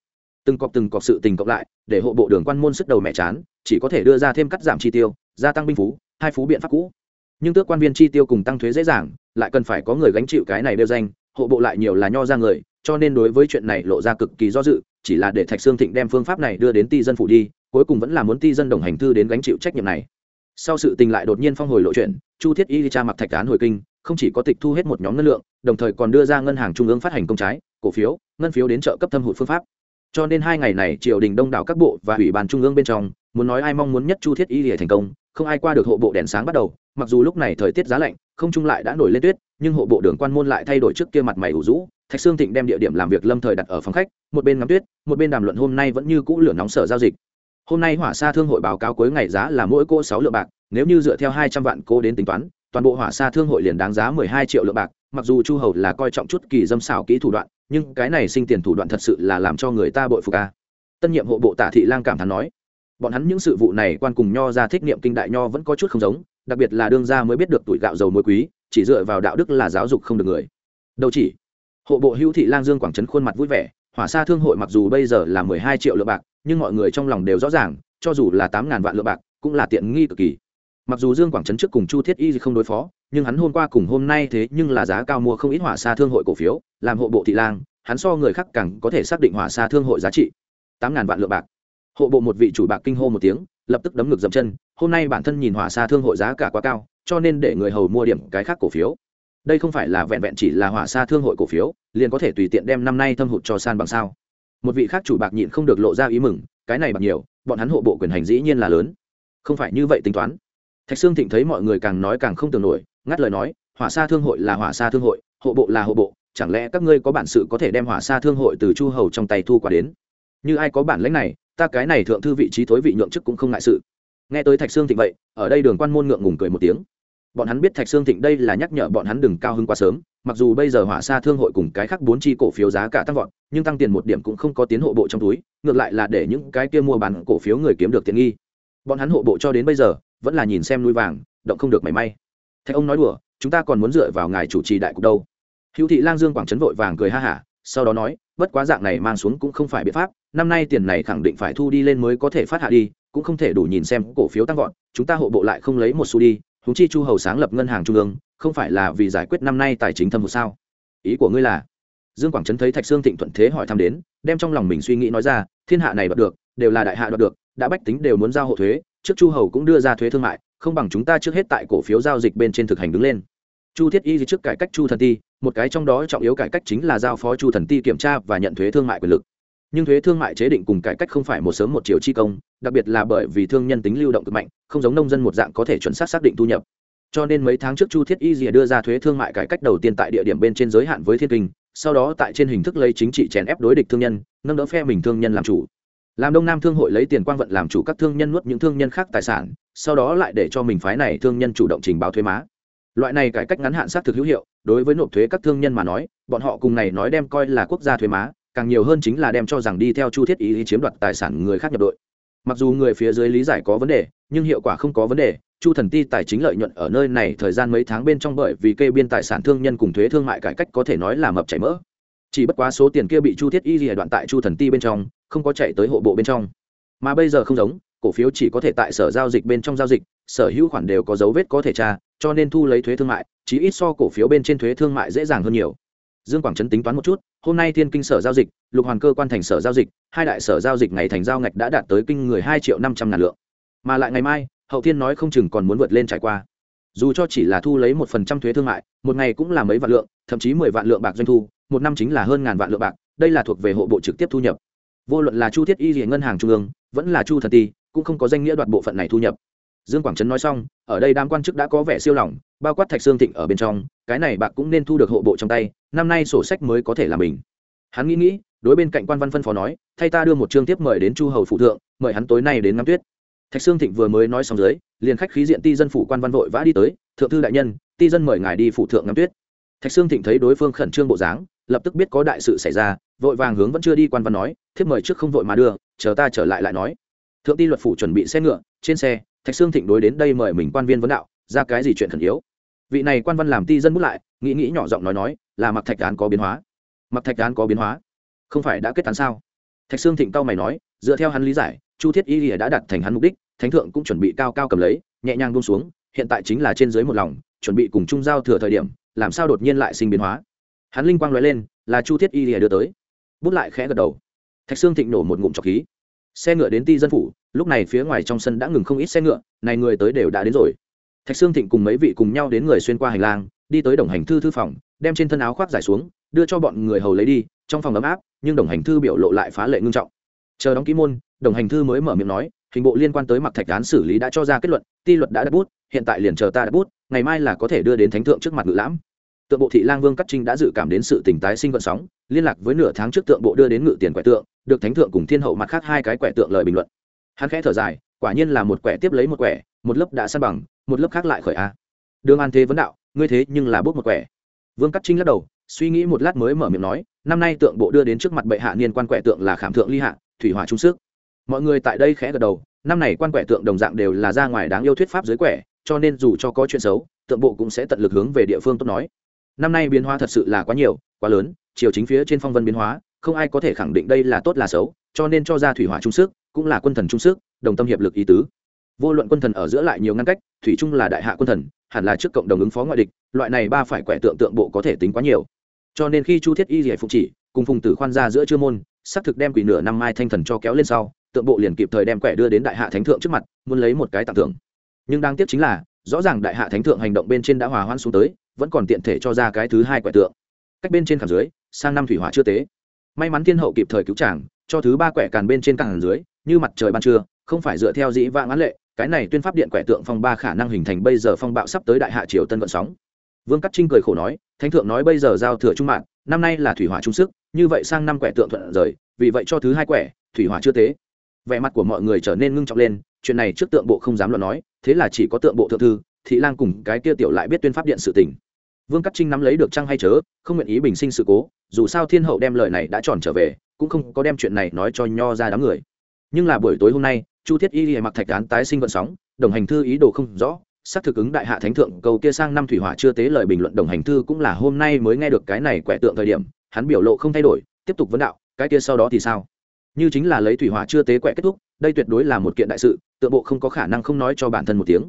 Từng cọc từng cọc sự tình cộng lại, để hộ bộ đường quan môn sức đầu mẹ chán chỉ có thể đưa ra thêm cắt giảm chi tiêu, gia tăng binh phú, hai phú biện pháp cũ. Nhưng tước quan viên chi tiêu cùng tăng thuế dễ dàng, lại cần phải có người gánh chịu cái này đeo danh, hộ bộ lại nhiều là nho ra người, cho nên đối với chuyện này lộ ra cực kỳ do dự, chỉ là để thạch sương thịnh đem phương pháp này đưa đến ti dân phủ đi, cuối cùng vẫn là muốn ti dân đồng hành thư đến gánh chịu trách nhiệm này. Sau sự tình lại đột nhiên phong hồi lộ chuyện, chu thiết y cha mặc thạch án hồi kinh, không chỉ có tịch thu hết một nhóm ngân lượng, đồng thời còn đưa ra ngân hàng trung ương phát hành công trái, cổ phiếu, ngân phiếu đến trợ cấp thâm hụt phương pháp. Cho nên hai ngày này triều đình đông đảo các bộ và ủy ban trung ương bên trong muốn nói ai mong muốn nhất chu thiết y lìa thành công, không ai qua được hộ bộ đèn sáng bắt đầu, mặc dù lúc này thời tiết giá lạnh, không trung lại đã nổi lên tuyết, nhưng hộ bộ đường quan môn lại thay đổi trước kia mặt mày ủ rũ, thạch sương thịnh đem địa điểm làm việc lâm thời đặt ở phòng khách, một bên ngắm tuyết, một bên đàm luận hôm nay vẫn như cũ lửa nóng sở giao dịch. Hôm nay hỏa sa thương hội báo cáo cuối ngày giá là mỗi cô sáu lượng bạc, nếu như dựa theo hai trăm vạn cô đến tính toán, toàn bộ hỏa sa thương hội liền đáng giá mười hai triệu lượng bạc, mặc dù chu hầu là coi trọng chút kỳ dâm xảo kỹ thủ đoạn, nhưng cái này sinh tiền thủ đoạn thật sự là làm cho người ta bội phục ca tân nhiệm hộ bộ tả thị lang cảm thán nói bọn hắn những sự vụ này quan cùng nho ra thích niệm kinh đại nho vẫn có chút không giống, đặc biệt là đương gia mới biết được tuổi gạo dầu muối quý, chỉ dựa vào đạo đức là giáo dục không được người. Đâu chỉ, hộ bộ hữu thị lang dương quảng trấn khuôn mặt vui vẻ, hỏa sa thương hội mặc dù bây giờ là mười hai triệu lượng bạc, nhưng mọi người trong lòng đều rõ ràng, cho dù là tám ngàn vạn lượng bạc, cũng là tiện nghi cực kỳ. Mặc dù dương quảng trấn trước cùng chu thiết y không đối phó, nhưng hắn hôm qua cùng hôm nay thế nhưng là giá cao mua không ít hỏa xa thương hội cổ phiếu, làm hộ bộ thị lang, hắn so người khác càng có thể xác định hỏa xa thương hội giá trị. Tám ngàn vạn lượng bạc hộ bộ một vị chủ bạc kinh hô một tiếng, lập tức đấm ngực dậm chân. Hôm nay bản thân nhìn hỏa xa thương hội giá cả quá cao, cho nên để người hầu mua điểm cái khác cổ phiếu. Đây không phải là vẹn vẹn chỉ là hỏa xa thương hội cổ phiếu, liền có thể tùy tiện đem năm nay thâm hụt cho san bằng sao. Một vị khác chủ bạc nhịn không được lộ ra ý mừng, cái này bằng nhiều, bọn hắn hộ bộ quyền hành dĩ nhiên là lớn. Không phải như vậy tính toán. Thạch sương thịnh thấy mọi người càng nói càng không tưởng nổi, ngắt lời nói, hỏa xa thương hội là hỏa xa thương hội, hộ bộ là hộ bộ, chẳng lẽ các ngươi có bản sự có thể đem hỏa xa thương hội từ chu hầu trong tay thu quả đến? Như ai có bản lãnh này ta cái này thượng thư vị trí thối vị nhượng chức cũng không ngại sự. Nghe tới thạch sương thịnh vậy, ở đây đường quan môn ngượng ngùng cười một tiếng. Bọn hắn biết thạch sương thịnh đây là nhắc nhở bọn hắn đừng cao hơn quá sớm, mặc dù bây giờ hỏa xa thương hội cùng cái khác bốn chi cổ phiếu giá cả tăng vọt, nhưng tăng tiền một điểm cũng không có tiến hộ bộ trong túi, ngược lại là để những cái kia mua bán cổ phiếu người kiếm được tiện nghi. Bọn hắn hộ bộ cho đến bây giờ, vẫn là nhìn xem nuôi vàng, động không được mảy may. Thạch ông nói đùa, chúng ta còn muốn dựa vào ngài chủ trì đại cục đâu? Hữu thị lang dương quảng trấn vội vàng cười ha hả sau đó nói, bất quá dạng này mang xuống cũng không phải biện pháp, năm nay tiền này khẳng định phải thu đi lên mới có thể phát hạ đi, cũng không thể đủ nhìn xem cổ phiếu tăng vọt, chúng ta hộ bộ lại không lấy một xu đi húng chi chu hầu sáng lập ngân hàng trung ương, không phải là vì giải quyết năm nay tài chính thâm hụt sao? Ý của ngươi là? Dương quảng trấn thấy thạch sương thịnh thuận thế hỏi thăm đến, đem trong lòng mình suy nghĩ nói ra, thiên hạ này đoạt được, đều là đại hạ đoạt được, đã bách tính đều muốn giao hộ thuế, trước chu hầu cũng đưa ra thuế thương mại, không bằng chúng ta trước hết tại cổ phiếu giao dịch bên trên thực hành đứng lên chu thiết y trước cải cách chu thần ti, một cái trong đó trọng yếu cải cách chính là giao phó chu thần ti kiểm tra và nhận thuế thương mại quyền lực. Nhưng thuế thương mại chế định cùng cải cách không phải một sớm một chiều chi công, đặc biệt là bởi vì thương nhân tính lưu động cực mạnh, không giống nông dân một dạng có thể chuẩn xác xác định thu nhập. Cho nên mấy tháng trước chu thiết y rìa đưa ra thuế thương mại cải cách đầu tiên tại địa điểm bên trên giới hạn với thiên kinh, sau đó tại trên hình thức lấy chính trị chèn ép đối địch thương nhân, nâng đỡ phe mình thương nhân làm chủ. Làm đông nam thương hội lấy tiền quang vận làm chủ các thương nhân nuốt những thương nhân khác tài sản, sau đó lại để cho mình phái này thương nhân chủ động trình báo thuế má loại này cải cách ngắn hạn xác thực hữu hiệu, đối với nộp thuế các thương nhân mà nói, bọn họ cùng này nói đem coi là quốc gia thuế má, càng nhiều hơn chính là đem cho rằng đi theo chu thiết ý chiếm đoạt tài sản người khác nhập đội. Mặc dù người phía dưới lý giải có vấn đề, nhưng hiệu quả không có vấn đề, chu thần ti tài chính lợi nhuận ở nơi này thời gian mấy tháng bên trong bởi vì kê biên tài sản thương nhân cùng thuế thương mại cải cách có thể nói là mập chảy mỡ. Chỉ bất quá số tiền kia bị chu thiết y rìa đoạn tại chu thần ti bên trong, không có chạy tới hộ bộ bên trong. Mà bây giờ không giống, cổ phiếu chỉ có thể tại sở giao dịch bên trong giao dịch, sở hữu khoản đều có dấu vết có thể tra cho nên thu lấy thuế thương mại chỉ ít so cổ phiếu bên trên thuế thương mại dễ dàng hơn nhiều. Dương quảng trấn tính toán một chút, hôm nay thiên kinh sở giao dịch, lục hoàn cơ quan thành sở giao dịch, hai đại sở giao dịch ngày thành giao ngạch đã đạt tới kinh người hai triệu năm trăm ngàn lượng. Mà lại ngày mai, hậu thiên nói không chừng còn muốn vượt lên trải qua. Dù cho chỉ là thu lấy một phần trăm thuế thương mại, một ngày cũng là mấy vạn lượng, thậm chí mười vạn lượng bạc doanh thu, một năm chính là hơn ngàn vạn lượng bạc, đây là thuộc về hộ bộ trực tiếp thu nhập. Vô luận là chu thiết y diện ngân hàng trung ương, vẫn là chu thần ti, cũng không có danh nghĩa đoạt bộ phận này thu nhập dương quảng trấn nói xong, ở đây đám quan chức đã có vẻ siêu lòng, bao quát thạch sương thịnh ở bên trong, cái này bạc cũng nên thu được hộ bộ trong tay, năm nay sổ sách mới có thể là mình. Hắn nghĩ nghĩ, đối bên cạnh quan văn phân phó nói, thay ta đưa một chương tiếp mời đến chu hầu phụ thượng, mời hắn tối nay đến ngắm tuyết. Thạch sương thịnh vừa mới nói xong dưới, liền khách khí diện ti dân phủ quan văn vội vã đi tới, thượng thư đại nhân, ti dân mời ngài đi phụ thượng ngắm tuyết. Thạch sương thịnh thấy đối phương khẩn trương bộ dáng, lập tức biết có đại sự xảy ra, vội vàng hướng vẫn chưa đi quan văn nói, thiếp mời trước không vội mà đưa, chờ ta trở lại lại nói. Thượng ti luật phủ chuẩn bị xe ngựa, trên xe thạch sương thịnh đối đến đây mời mình quan viên vấn đạo, ra cái gì chuyện khẩn yếu? Vị này quan văn làm ti dân bút lại, nghĩ nghĩ nhỏ giọng nói nói, là mặc thạch án có biến hóa. Mặc thạch án có biến hóa? Không phải đã kết án sao? Thạch sương thịnh cao mày nói, dựa theo hắn lý giải, chu thiết y đã đặt thành hắn mục đích, thánh thượng cũng chuẩn bị cao cao cầm lấy, nhẹ nhàng buông xuống, hiện tại chính là trên dưới một lòng, chuẩn bị cùng chung giao thừa thời điểm, làm sao đột nhiên lại sinh biến hóa? Hắn linh quang nói lên, là chu thiết y đưa tới. Bút lại khẽ gật đầu. Thạch sương thịnh nổ một ngụm trọc khí. Xe ngựa đến ti dân phủ lúc này phía ngoài trong sân đã ngừng không ít xe ngựa, này người tới đều đã đến rồi. Thạch sương thịnh cùng mấy vị cùng nhau đến người xuyên qua hành lang, đi tới đồng hành thư thư phòng, đem trên thân áo khoác giải xuống, đưa cho bọn người hầu lấy đi, trong phòng ấm áp, nhưng đồng hành thư biểu lộ lại phá lệ ngưng trọng. Chờ đóng ký môn, đồng hành thư mới mở miệng nói, hình bộ liên quan tới mặc thạch án xử lý đã cho ra kết luận, ti luật đã đặt bút, hiện tại liền chờ ta đặt bút, ngày mai là có thể đưa đến thánh thượng trước mặt ngự lãm. Tượng bộ thị lang vương cắt trinh đã dự cảm đến sự tỉnh tái sinh vận sóng, liên lạc với nửa tháng trước tượng bộ đưa đến ngự tiền quẻ tượng, được thánh thượng cùng thiên hậu mặt khác hai cái quẻ tượng lời bình luận hắn khẽ thở dài, quả nhiên là một quẻ tiếp lấy một quẻ, một lớp đã san bằng, một lớp khác lại khởi a. Đường an thế vấn đạo, ngươi thế nhưng là bút một quẻ. Vương cắt trinh lắc đầu, suy nghĩ một lát mới mở miệng nói, năm nay tượng bộ đưa đến trước mặt bệ hạ niên quan quẻ tượng là khảm thượng ly hạ, thủy hỏa trung sức mọi người tại đây khẽ gật đầu, năm này quan quẻ tượng đồng dạng đều là ra ngoài đáng yêu thuyết pháp dưới quẻ, cho nên dù cho có chuyện xấu, tượng bộ cũng sẽ tận lực hướng về địa phương tốt nói. Năm nay biến hóa thật sự là quá nhiều, quá lớn, chiều chính phía trên phong vân biến hóa, không ai có thể khẳng định đây là tốt là xấu, cho nên cho ra thủy hỏa trung sức cũng là quân thần trung sức, đồng tâm hiệp lực ý tứ. Vô luận quân thần ở giữa lại nhiều ngăn cách, thủy trung là đại hạ quân thần, hẳn là trước cộng đồng ứng phó ngoại địch, loại này ba phải quẻ tượng tượng bộ có thể tính quá nhiều. Cho nên khi chu thiết y giải phục chỉ cùng phùng tử khoan ra giữa chưa môn, xác thực đem quỷ nửa năm mai thanh thần cho kéo lên sau, tượng bộ liền kịp thời đem quẻ đưa đến đại hạ thánh thượng trước mặt, muốn lấy một cái tặng thưởng. Nhưng đáng tiếc chính là, rõ ràng đại hạ thánh thượng hành động bên trên đã hòa hoãn xuống tới, vẫn còn tiện thể cho ra cái thứ hai quẻ tượng. Cách bên trên khảm dưới, sang năm thủy hỏa chưa tế. May mắn thiên hậu kịp thời cứu chàng cho thứ ba quẻ càn bên trên cản dưới, như mặt trời ban trưa, không phải dựa theo dĩ vãng án lệ, cái này tuyên pháp điện quẻ tượng phong ba khả năng hình thành bây giờ phong bạo sắp tới đại hạ triều tân vận sóng. Vương cắt trinh cười khổ nói, thánh thượng nói bây giờ giao thừa trung mạng, năm nay là thủy hỏa trung sức, như vậy sang năm quẻ tượng thuận rời, vì vậy cho thứ hai quẻ, thủy hỏa chưa tế. Vẻ mặt của mọi người trở nên ngưng trọng lên, chuyện này trước tượng bộ không dám luận nói, thế là chỉ có tượng bộ thượng thư, thị lang cùng cái kia tiểu lại biết tuyên pháp điện sự tình. Vương cắt trinh nắm lấy được trăng hay chớ, không nguyện ý bình sinh sự cố, dù sao thiên hậu đem lời này đã tròn trở về cũng không có đem chuyện này nói cho nho ra đám người. Nhưng là buổi tối hôm nay, chu thiết y mặc thạch án tái sinh vận sóng, đồng hành thư ý đồ không rõ, xác thực ứng đại hạ thánh thượng cầu kia sang năm thủy hỏa chưa tế lời bình luận đồng hành thư cũng là hôm nay mới nghe được cái này quẻ tượng thời điểm, hắn biểu lộ không thay đổi, tiếp tục vấn đạo, cái kia sau đó thì sao? Như chính là lấy thủy hỏa chưa tế quẻ kết thúc, đây tuyệt đối là một kiện đại sự, tựa bộ không có khả năng không nói cho bản thân một tiếng.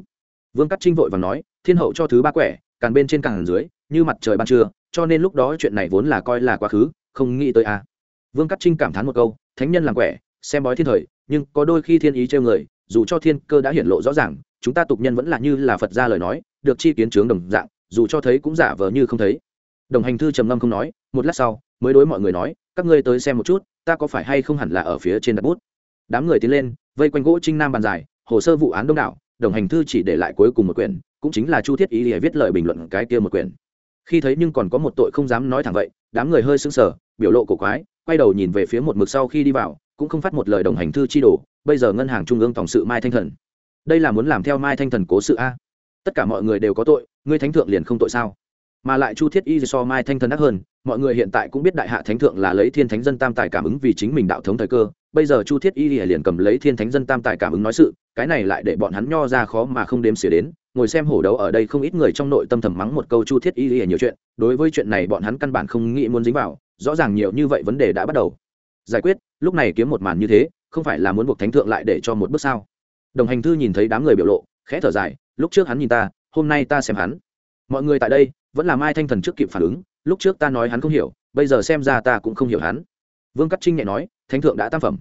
Vương cắt trinh vội và nói, thiên hậu cho thứ ba quẻ, càng bên trên càng dưới, như mặt trời ban trưa, cho nên lúc đó chuyện này vốn là coi là quá khứ, không nghĩ tới a à vương cắt trinh cảm thán một câu, thánh nhân làm quẻ, xem bói thiên thời, nhưng có đôi khi thiên ý trêu người, dù cho thiên cơ đã hiển lộ rõ ràng, chúng ta tục nhân vẫn là như là phật gia lời nói, được chi kiến trướng đồng dạng, dù cho thấy cũng giả vờ như không thấy. Đồng hành thư trầm ngâm không nói, một lát sau, mới đối mọi người nói, các ngươi tới xem một chút, ta có phải hay không hẳn là ở phía trên đặt bút? Đám người tiến lên, vây quanh gỗ trinh nam bàn dài, hồ sơ vụ án đông đảo, đồng hành thư chỉ để lại cuối cùng một quyển, cũng chính là chu thiết ý để viết lời bình luận cái kia một quyển. Khi thấy nhưng còn có một tội không dám nói thẳng vậy, đám người hơi sững sờ biểu lộ cổ quái, quay đầu nhìn về phía một mực sau khi đi vào, cũng không phát một lời đồng hành thư chi đồ, bây giờ ngân hàng trung ương tổng sự mai thanh thần. Đây là muốn làm theo mai thanh thần cố sự a. Tất cả mọi người đều có tội, ngươi thánh thượng liền không tội sao? Mà lại chu thiết y so mai thanh thần đắc hơn, mọi người hiện tại cũng biết đại hạ thánh thượng là lấy thiên thánh dân tam tài cảm ứng vì chính mình đạo thống thời cơ, bây giờ chu thiết y liền cầm lấy thiên thánh dân tam tài cảm ứng nói sự, cái này lại để bọn hắn nho ra khó mà không đếm xỉa đến, ngồi xem hổ đấu ở đây không ít người trong nội tâm thầm mắng một câu chu thiết y lìa nhiều chuyện, đối với chuyện này bọn hắn căn bản không nghĩ muốn dính vào rõ ràng nhiều như vậy vấn đề đã bắt đầu. Giải quyết, lúc này kiếm một màn như thế, không phải là muốn buộc thánh thượng lại để cho một bước sao? Đồng hành thư nhìn thấy đám người biểu lộ, khẽ thở dài, lúc trước hắn nhìn ta, hôm nay ta xem hắn. Mọi người tại đây, vẫn là mai thanh thần trước kịp phản ứng, lúc trước ta nói hắn không hiểu, bây giờ xem ra ta cũng không hiểu hắn. Vương cắt trinh nhẹ nói, thánh thượng đã tam phẩm.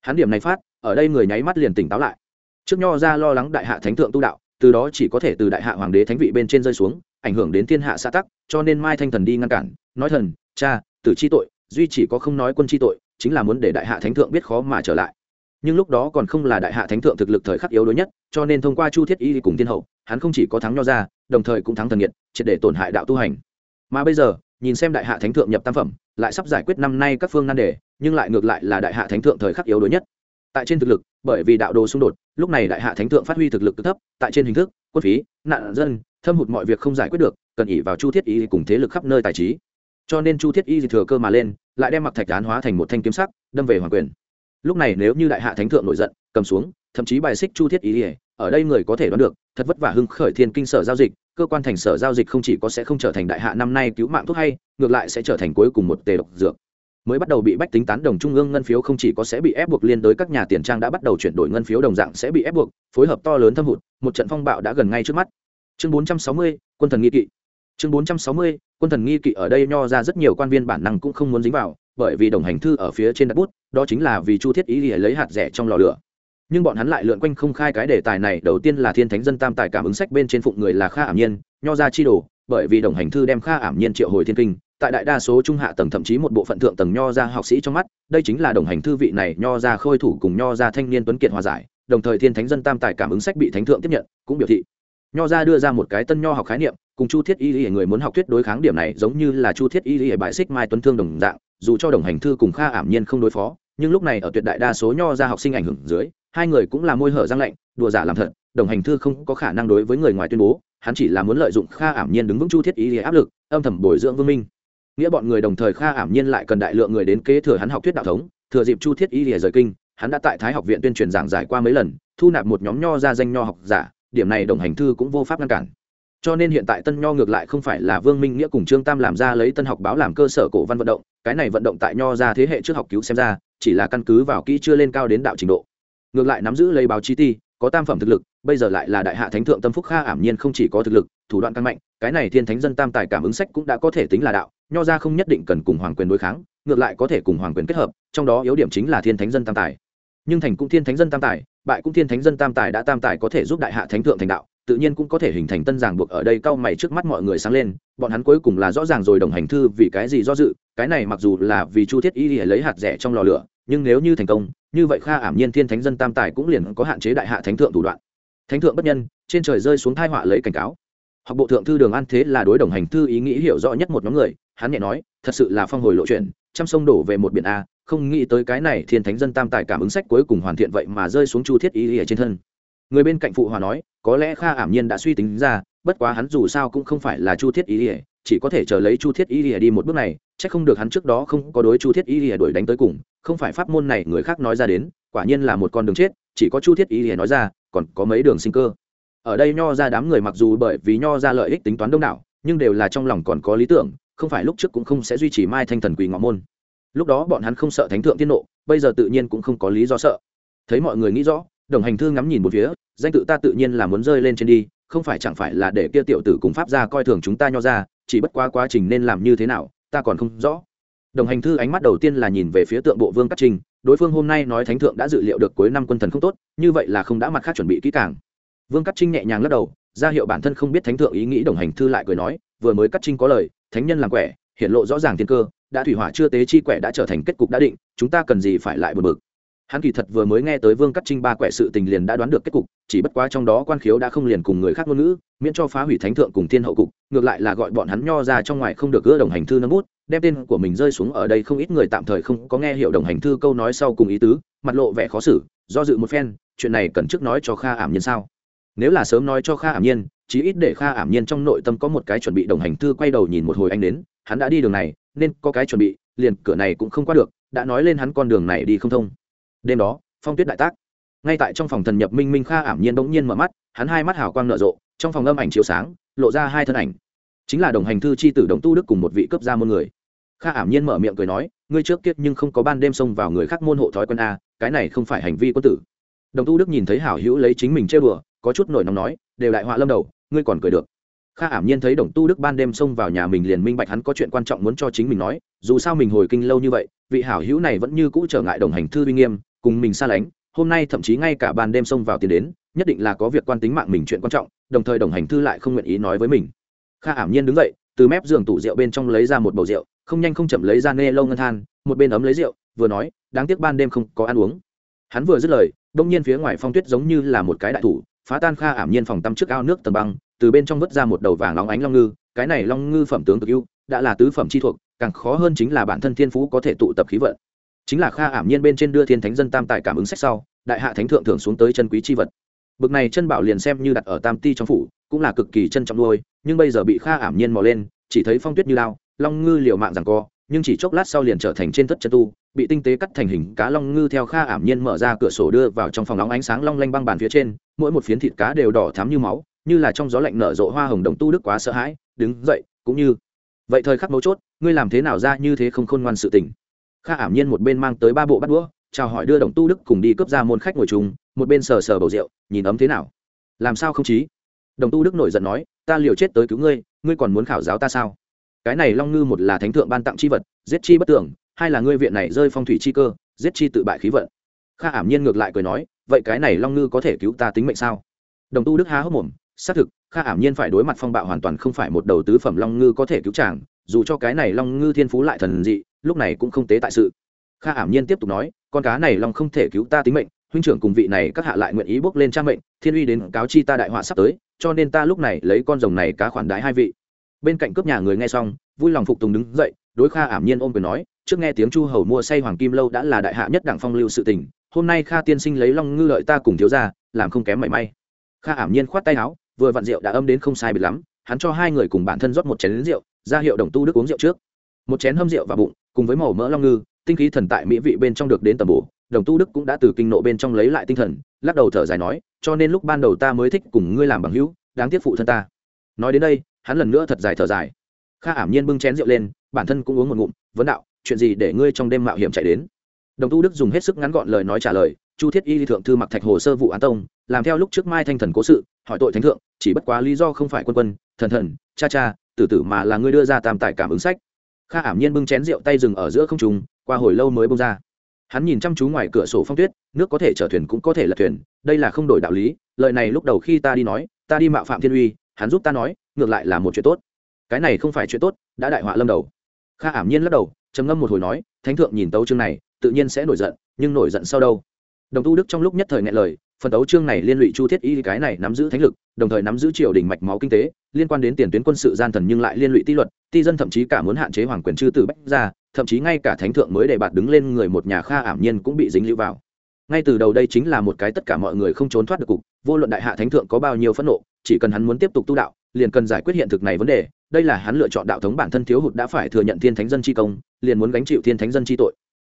Hắn điểm này phát, ở đây người nháy mắt liền tỉnh táo lại. Trước nho ra lo lắng đại hạ thánh thượng tu đạo, từ đó chỉ có thể từ đại hạ hoàng đế thánh vị bên trên rơi xuống, ảnh hưởng đến thiên hạ xã tắc, cho nên mai thanh thần đi ngăn cản, nói thần, cha tử chi tội, duy chỉ có không nói quân chi tội, chính là muốn để đại hạ thánh thượng biết khó mà trở lại. Nhưng lúc đó còn không là đại hạ thánh thượng thực lực thời khắc yếu đuối nhất, cho nên thông qua chu thiết y cùng tiên hậu, hắn không chỉ có thắng nho ra đồng thời cũng thắng thần nghiệt, triệt để tổn hại đạo tu hành. Mà bây giờ, nhìn xem đại hạ thánh thượng nhập tam phẩm, lại sắp giải quyết năm nay các phương nan đề, nhưng lại ngược lại là đại hạ thánh thượng thời khắc yếu đuối nhất. Tại trên thực lực, bởi vì đạo đồ xung đột, lúc này đại hạ thánh thượng phát huy thực lực cực thấp, tại trên hình thức, quân phí, nạn dân, thâm hụt mọi việc không giải quyết được, cần ỉ vào chu thiết y cùng thế lực khắp nơi tài trí cho nên chu thiết y thừa cơ mà lên lại đem mặc thạch án hóa thành một thanh kiếm sắc đâm về hoàng quyền. Lúc này nếu như đại hạ thánh thượng nổi giận cầm xuống thậm chí bài xích chu thiết y ở đây người có thể đoán được thật vất vả hưng khởi thiên kinh sở giao dịch cơ quan thành sở giao dịch không chỉ có sẽ không trở thành đại hạ năm nay cứu mạng thuốc hay ngược lại sẽ trở thành cuối cùng một tề độc dược. Mới bắt đầu bị bách tính tán đồng trung ương ngân phiếu không chỉ có sẽ bị ép buộc liên đối các nhà tiền trang đã bắt đầu chuyển đổi ngân phiếu đồng dạng sẽ bị ép buộc phối hợp to lớn thâm hụt một trận phong bạo đã gần ngay trước mắt. Chương 460, quân thần nghi kỵ chương 460, quân thần nghi kỵ ở đây nho ra rất nhiều quan viên bản năng cũng không muốn dính vào bởi vì đồng hành thư ở phía trên đặt bút đó chính là vì chu thiết ý để lấy hạt rẻ trong lò lửa. Nhưng bọn hắn lại lượn quanh không khai cái đề tài này đầu tiên là thiên thánh dân tam tài cảm ứng sách bên trên phụng người là kha ảm nhiên nho ra chi đồ bởi vì đồng hành thư đem kha ảm nhiên triệu hồi thiên kinh tại đại đa số trung hạ tầng thậm chí một bộ phận thượng tầng nho ra học sĩ trong mắt đây chính là đồng hành thư vị này nho ra khôi thủ cùng nho ra thanh niên tuấn kiệt hòa giải đồng thời thiên thánh dân tam tài cảm ứng sách bị thánh thượng tiếp nhận cũng biểu thị. Nho ra đưa ra một cái tân nho học khái niệm cùng chu thiết y lý người muốn học thuyết đối kháng điểm này giống như là chu thiết y lý bài xích mai tuấn thương đồng dạng, dù cho đồng hành thư cùng kha ảm nhiên không đối phó, nhưng lúc này ở tuyệt đại đa số nho ra học sinh ảnh hưởng dưới, hai người cũng là môi hở răng lạnh, đùa giả làm thật, đồng hành thư không có khả năng đối với người ngoài tuyên bố, hắn chỉ là muốn lợi dụng kha ảm nhiên đứng vững chu thiết y lý áp lực, âm thầm bồi dưỡng vương minh. Nghĩa bọn người đồng thời kha ảm nhiên lại cần đại lượng người đến kế thừa hắn học thuyết đạo thống, thừa dịp chu thiết y lý rời kinh, hắn đã tại thái học viện tuyên truyền giảng giải qua mấy lần, thu nạp một nhóm nho ra danh nho học giả, điểm này đồng hành thư cũng vô pháp ngăn cản cho nên hiện tại tân nho ngược lại không phải là vương minh nghĩa cùng trương tam làm ra lấy tân học báo làm cơ sở cổ văn vận động, cái này vận động tại nho ra thế hệ trước học cứu xem ra, chỉ là căn cứ vào kỹ chưa lên cao đến đạo trình độ. Ngược lại nắm giữ lấy báo chí ti, có tam phẩm thực lực, bây giờ lại là đại hạ thánh thượng tâm phúc kha ảm nhiên không chỉ có thực lực, thủ đoạn căn mạnh, cái này thiên thánh dân tam tài cảm ứng sách cũng đã có thể tính là đạo, nho ra không nhất định cần cùng hoàng quyền đối kháng, ngược lại có thể cùng hoàng quyền kết hợp, trong đó yếu điểm chính là thiên thánh dân tam tài. Nhưng thành cũng thiên thánh dân tam tài, bại cũng thiên thánh dân tam tài đã tam tài có thể giúp đại hạ thánh thượng thành đạo tự nhiên cũng có thể hình thành tân giảng buộc ở đây cao mày trước mắt mọi người sáng lên, bọn hắn cuối cùng là rõ ràng rồi đồng hành thư vì cái gì do dự, cái này mặc dù là vì chu thiết y lấy hạt rẻ trong lò lửa, nhưng nếu như thành công, như vậy kha ảm nhiên thiên thánh dân tam tài cũng liền có hạn chế đại hạ thánh thượng thủ đoạn. Thánh thượng bất nhân, trên trời rơi xuống thai họa lấy cảnh cáo. Học bộ thượng thư đường an thế là đối đồng hành thư ý nghĩ hiểu rõ nhất một nhóm người, hắn nhẹ nói, thật sự là phong hồi lộ chuyện, trăm sông đổ về một biển a, không nghĩ tới cái này thiên thánh dân tam tài cảm ứng sách cuối cùng hoàn thiện vậy mà rơi xuống chu thiết Y ở trên thân người bên cạnh phụ hòa nói, có lẽ kha ảm nhiên đã suy tính ra, bất quá hắn dù sao cũng không phải là chu thiết ý ỉa chỉ có thể chờ lấy chu thiết ý ỉa đi một bước này c h ắ c không được hắn trước đó không có đối chu thiết ý ỉa đuổi đánh tới cùng, không phải pháp môn này người khác nói ra đến, quả nhiên là một con đường chết, chỉ có chu thiết ý ỉa nói ra, còn có mấy đường sinh cơ. Ở đây nho ra đám người mặc dù bởi vì nho ra lợi ích tính toán đông đảo, nhưng đều là trong lòng còn có lý tưởng, không phải lúc trước cũng không sẽ duy trì mai thanh thần quỳ ngọ môn. Lúc đó bọn hắn không sợ thánh thượng tiết nộ, bây giờ tự nhiên cũng không có lý do sợ. Thấy mọi người nghĩ rõ đồng hành thư ngắm nhìn một phía, danh tự ta tự nhiên là muốn rơi lên trên đi, không phải chẳng phải là để kia tiểu tử cùng pháp ra coi thường chúng ta nho ra, chỉ bất quá quá trình nên làm như thế nào, ta còn không rõ. Đồng hành thư ánh mắt đầu tiên là nhìn về phía tượng bộ vương cát trình, đối phương hôm nay nói thánh thượng đã dự liệu được cuối năm quân thần không tốt, như vậy là không đã mặt khác chuẩn bị kỹ càng. Vương cát trinh nhẹ nhàng lắc đầu, ra hiệu bản thân không biết thánh thượng ý nghĩ, đồng hành thư lại cười nói, vừa mới cát trinh có lời, thánh nhân làm quẻ, hiện lộ rõ ràng thiên cơ, đã thủy hỏa chưa tế chi quẻ đã trở thành kết cục đã định, chúng ta cần gì phải lại bờ bực? Hắn kỳ thật vừa mới nghe tới vương cắt trinh ba quẻ sự tình liền đã đoán được kết cục, chỉ bất quá trong đó quan khiếu đã không liền cùng người khác ngôn ngữ, miễn cho phá hủy thánh thượng cùng thiên hậu cục, ngược lại là gọi bọn hắn nho ra trong ngoài không được gỡ đồng hành thư nâng bút, đem tên của mình rơi xuống ở đây không ít người tạm thời không có nghe hiểu đồng hành thư câu nói sau cùng ý tứ, mặt lộ vẻ khó xử, do dự một phen, chuyện này cần trước nói cho kha ảm nhiên sao? Nếu là sớm nói cho kha ảm nhiên, chí ít để kha ảm nhiên trong nội tâm có một cái chuẩn bị đồng hành thư quay đầu nhìn một hồi anh đến, hắn đã đi đường này, nên có cái chuẩn bị, liền cửa này cũng không qua được, đã nói lên hắn con đường này đi không thông đêm đó, phong tuyết đại tác. Ngay tại trong phòng thần nhập minh minh kha ảm nhiên bỗng nhiên mở mắt, hắn hai mắt hào quang nở rộ, trong phòng âm ảnh chiếu sáng, lộ ra hai thân ảnh. Chính là đồng hành thư c h i tử đồng tu đức cùng một vị cấp gia môn người. Kha ảm nhiên mở miệng cười nói, ngươi trước kiết nhưng không có ban đêm xông vào người khác môn hộ thói quân a à, cái này không phải hành vi quân tử. Đồng tu đức nhìn thấy hảo hữu lấy chính mình chơi bừa có chút nổi nóng nói, đều đại họa lâm đầu, ngươi còn cười được. Kha ảm nhiên thấy đồng tu đức ban đêm xông vào nhà mình liền minh bạch hắn có chuyện quan trọng muốn cho chính mình nói, dù sao mình hồi kinh lâu như vậy, vị hảo hữu này vẫn như cũ trở ngại đồng hành thư uy nghiêm cùng mình xa lánh, hôm nay thậm chí ngay cả ban đêm xông vào tiền đến, nhất định là có việc quan tính mạng mình chuyện quan trọng, đồng thời đồng hành thư lại không nguyện ý nói với mình. Kha ảm nhiên đứng dậy, từ mép giường tủ rượu bên trong lấy ra một bầu rượu, không nhanh không chậm lấy ra nê lâu ngân than, một bên ấm lấy rượu, vừa nói, đáng tiếc ban đêm không có ăn uống. Hắn vừa dứt lời, đông nhiên phía ngoài phong tuyết giống như là một cái đại thủ, phá tan kha ảm nhiên phòng tắm trước ao nước tầng băng, từ bên trong vớt ra một đầu vàng óng ánh long ngư, cái này long ngư phẩm tướng cực ưu, đã là tứ phẩm chi thuộc, càng khó hơn chính là bản thân thiên phú có thể tụ tập khí vận chính là kha ảm nhiên bên trên đưa thiên thánh dân tam tài cảm ứng sách sau, đại hạ thánh thượng thưởng xuống tới chân quý chi vật. Bực này chân bảo liền xem như đặt ở tam ti trong phủ, cũng là cực kỳ trân trọng nuôi, nhưng bây giờ bị kha ảm nhiên mò lên, chỉ thấy phong tuyết như lao, long ngư liều mạng rằng co, nhưng chỉ chốc lát sau liền trở thành trên thất chân tu, bị tinh tế cắt thành hình cá long ngư theo kha ảm nhiên mở ra cửa sổ đưa vào trong phòng nóng ánh sáng long lanh băng bàn phía trên, mỗi một phiến thịt cá đều đỏ thắm như máu, như là trong gió lạnh nở rộ hoa hồng đồng tu đức quá sợ hãi, đứng dậy, cũng như, vậy thời khắc mấu chốt, ngươi làm thế nào ra như thế không khôn ngoan sự tình? Kha ảm nhiên một bên mang tới ba bộ bắt đũa, chào hỏi đưa đồng tu đức cùng đi cướp ra môn khách ngồi chung, một bên sờ sờ bầu rượu, nhìn ấm thế nào. Làm sao không chí? Đồng tu đức nổi giận nói, ta liều chết tới cứu ngươi ngươi còn muốn khảo giáo ta sao? Cái này long ngư một là thánh thượng ban tặng chi vật, giết chi bất tưởng, hai là ngươi viện này rơi phong thủy chi cơ, giết chi tự bại khí vận. Kha ảm nhiên ngược lại cười nói, vậy cái này long ngư có thể cứu ta tính mệnh sao? Đồng tu đức há hốc mồm, xác thực, kha ảm nhiên phải đối mặt phong bạo hoàn toàn không phải một đầu tứ phẩm long ngư có thể cứu chàng, dù cho cái này long ngư thiên phú lại thần dị lúc này cũng không tế tại sự. Kha ảm nhiên tiếp tục nói, con cá này long không thể cứu ta tính mệnh, huynh trưởng cùng vị này các hạ lại nguyện ý bước lên trang mệnh, thiên uy đến cáo chi ta đại họa sắp tới, cho nên ta lúc này lấy con rồng này cá khoản đái hai vị. Bên cạnh cướp nhà người nghe xong, vui lòng phục tùng đứng dậy, đối kha ảm nhiên ôm quyền nói, trước nghe tiếng chu hầu mua say hoàng kim lâu đã là đại hạ nhất đảng phong lưu sự tình, hôm nay kha tiên sinh lấy long ngư lợi ta cùng thiếu ra làm không kém mảy may. Kha ảm nhiên khoát tay áo, vừa vặn rượu đã âm đến không sai biệt lắm, hắn cho hai người cùng bản thân rót một chén rượu, ra hiệu đồng tu đức uống rượu trước. Một chén hâm rượu vào bụng cùng với màu mỡ long ngư, tinh khí thần tại mỹ vị bên trong được đến tầm bổ, đồng tu đức cũng đã từ kinh nộ bên trong lấy lại tinh thần, lắc đầu thở dài nói, cho nên lúc ban đầu ta mới thích cùng ngươi làm bằng hữu, đáng tiếc phụ thân ta. Nói đến đây, hắn lần nữa thật dài thở dài. Kha ảm nhiên bưng chén rượu lên, bản thân cũng uống một ngụm, vấn đạo, chuyện gì để ngươi trong đêm mạo hiểm chạy đến? Đồng tu đức dùng hết sức ngắn gọn lời nói trả lời, chu thiết y thượng thư mặc thạch hồ sơ vụ án tông, làm theo lúc trước mai thanh thần cố sự, hỏi tội thánh thượng, chỉ bất quá lý do không phải quân quân, thần thần, cha cha, tử tử mà là ngươi đưa ra tam tài cảm ứng sách kha ảm nhiên bưng chén rượu tay dừng ở giữa không trùng qua hồi lâu mới bông ra. Hắn nhìn chăm chú ngoài cửa sổ phong tuyết, nước có thể chở thuyền cũng có thể là thuyền, đây là không đổi đạo lý lợi này lúc đầu khi ta đi nói, ta đi mạo phạm thiên uy, hắn giúp ta nói, ngược lại là một chuyện tốt. Cái này không phải chuyện tốt, đã đại họa lâm đầu. Kha ảm nhiên lắc đầu, trầm ngâm một hồi nói, thánh thượng nhìn tấu chương này, tự nhiên sẽ nổi giận, nhưng nổi giận sau đâu? Đồng tu đức trong lúc nhất thời nghe lời phần đấu chương này liên lụy chu thiết y cái này nắm giữ thánh lực, đồng thời nắm giữ triều đình mạch máu kinh tế, liên quan đến tiền tuyến quân sự gian thần nhưng lại liên lụy ti luật, ti dân thậm chí cả muốn hạn chế hoàng quyền chư tử bách ra thậm chí ngay cả thánh thượng mới để bạt đứng lên người một nhà kha ảm nhiên cũng bị dính lưu vào. Ngay từ đầu đây chính là một cái tất cả mọi người không trốn thoát được cục, vô luận đại hạ thánh thượng có bao nhiêu phẫn nộ, chỉ cần hắn muốn tiếp tục tu đạo, liền cần giải quyết hiện thực này vấn đề, đây là hắn lựa chọn đạo thống bản thân thiếu hụt đã phải thừa nhận thiên thánh dân chi công, liền muốn gánh chịu thiên thánh dân chi tội.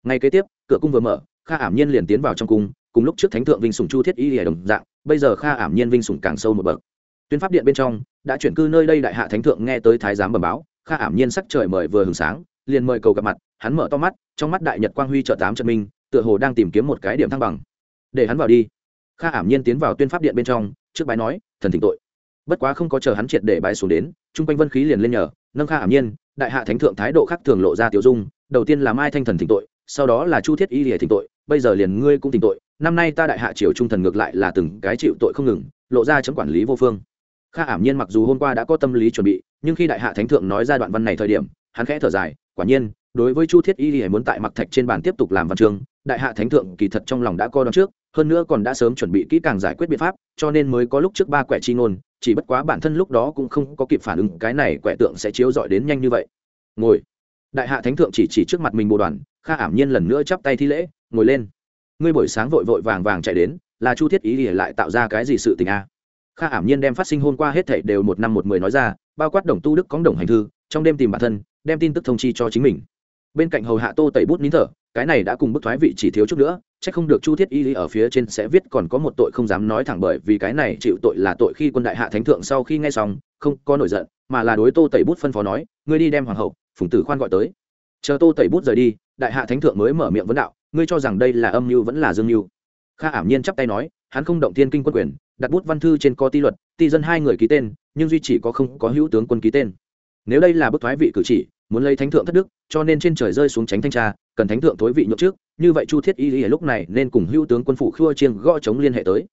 Ngay kế tiếp, cửa cung vừa mở, kha ảm nhiên liền tiến vào trong cung cùng lúc trước thánh thượng vinh sùng chu thiết y hề đồng dạng, bây giờ kha ảm nhiên vinh sùng càng sâu một bậc. Tuyên pháp điện bên trong, đã chuyển cư nơi đây đại hạ thánh thượng nghe tới thái giám bẩm báo, kha ảm nhiên sắc trời mời vừa hừng sáng, liền mời cầu gặp mặt, hắn mở to mắt, trong mắt đại nhật quang huy trợ tám trận minh, tựa hồ đang tìm kiếm một cái điểm thăng bằng. Để hắn vào đi. Kha ảm nhiên tiến vào tuyên pháp điện bên trong, trước bái nói, thần thỉnh tội. Bất quá không có chờ hắn triệt để bái xuống đến, chung quanh vân khí liền lên nhờ, nâng kha ảm nhiên, đại hạ thánh thượng thái độ khác thường lộ ra tiểu dung, đầu tiên là mai thanh thần thỉnh tội, sau đó là chu thiết y lìa thỉnh tội, bây giờ liền ngươi cũng thỉnh tội năm nay ta đại hạ triều trung thần ngược lại là từng cái chịu tội không ngừng, lộ ra chấm quản lý vô phương. Kha ảm nhiên mặc dù hôm qua đã có tâm lý chuẩn bị, nhưng khi đại hạ thánh thượng nói ra đoạn văn này thời điểm, hắn khẽ thở dài, quả nhiên, đối với chu thiết y thì muốn tại mặc thạch trên bàn tiếp tục làm văn chương, đại hạ thánh thượng kỳ thật trong lòng đã coi đón trước, hơn nữa còn đã sớm chuẩn bị kỹ càng giải quyết biện pháp, cho nên mới có lúc trước ba quẻ chi ngôn, chỉ bất quá bản thân lúc đó cũng không có kịp phản ứng, cái này quẻ tượng sẽ chiếu dọi đến nhanh như vậy. Ngồi. Đại hạ thánh thượng chỉ chỉ trước mặt mình bồ đoàn, kha ảm nhiên lần nữa chắp tay thi lễ, ngồi lên ngươi buổi sáng vội vội vàng vàng chạy đến, là chu thiết ý ỉa lại tạo ra cái gì sự tình a? Kha ảm nhiên đem phát sinh hôm qua hết thảy đều một năm một mười nói ra, bao quát đồng tu đức cóng đồng hành thư, trong đêm tìm bản thân, đem tin tức thông chi cho chính mình. Bên cạnh hầu hạ tô tẩy bút nín thở, cái này đã cùng bức thoái vị chỉ thiếu chút nữa, chắc không được chu thiết y ở phía trên sẽ viết còn có một tội không dám nói thẳng bởi vì cái này chịu tội là tội khi quân đại hạ thánh thượng sau khi nghe xong, không có nổi giận, mà là đối tô tẩy bút phân phó nói, ngươi đi đem hoàng hậu, phùng tử khoan gọi tới. Chờ tô tẩy bút rời đi, đại hạ thánh thượng mới mở miệng vấn đạo ngươi cho rằng đây là âm mưu vẫn là dương mưu? Kha ảm nhiên chắp tay nói, hắn không động thiên kinh quân quyền, đặt bút văn thư trên co ti luật, ti dân hai người ký tên, nhưng duy chỉ có không có hữu tướng quân ký tên. Nếu đây là bức thoái vị cử chỉ, muốn lấy thánh thượng thất đức, cho nên trên trời rơi xuống tránh thanh tra, cần thánh thượng thối vị nhượng trước, như vậy chu thiết y lý lúc này nên cùng hữu tướng quân phủ khua chiêng gõ chống liên hệ tới.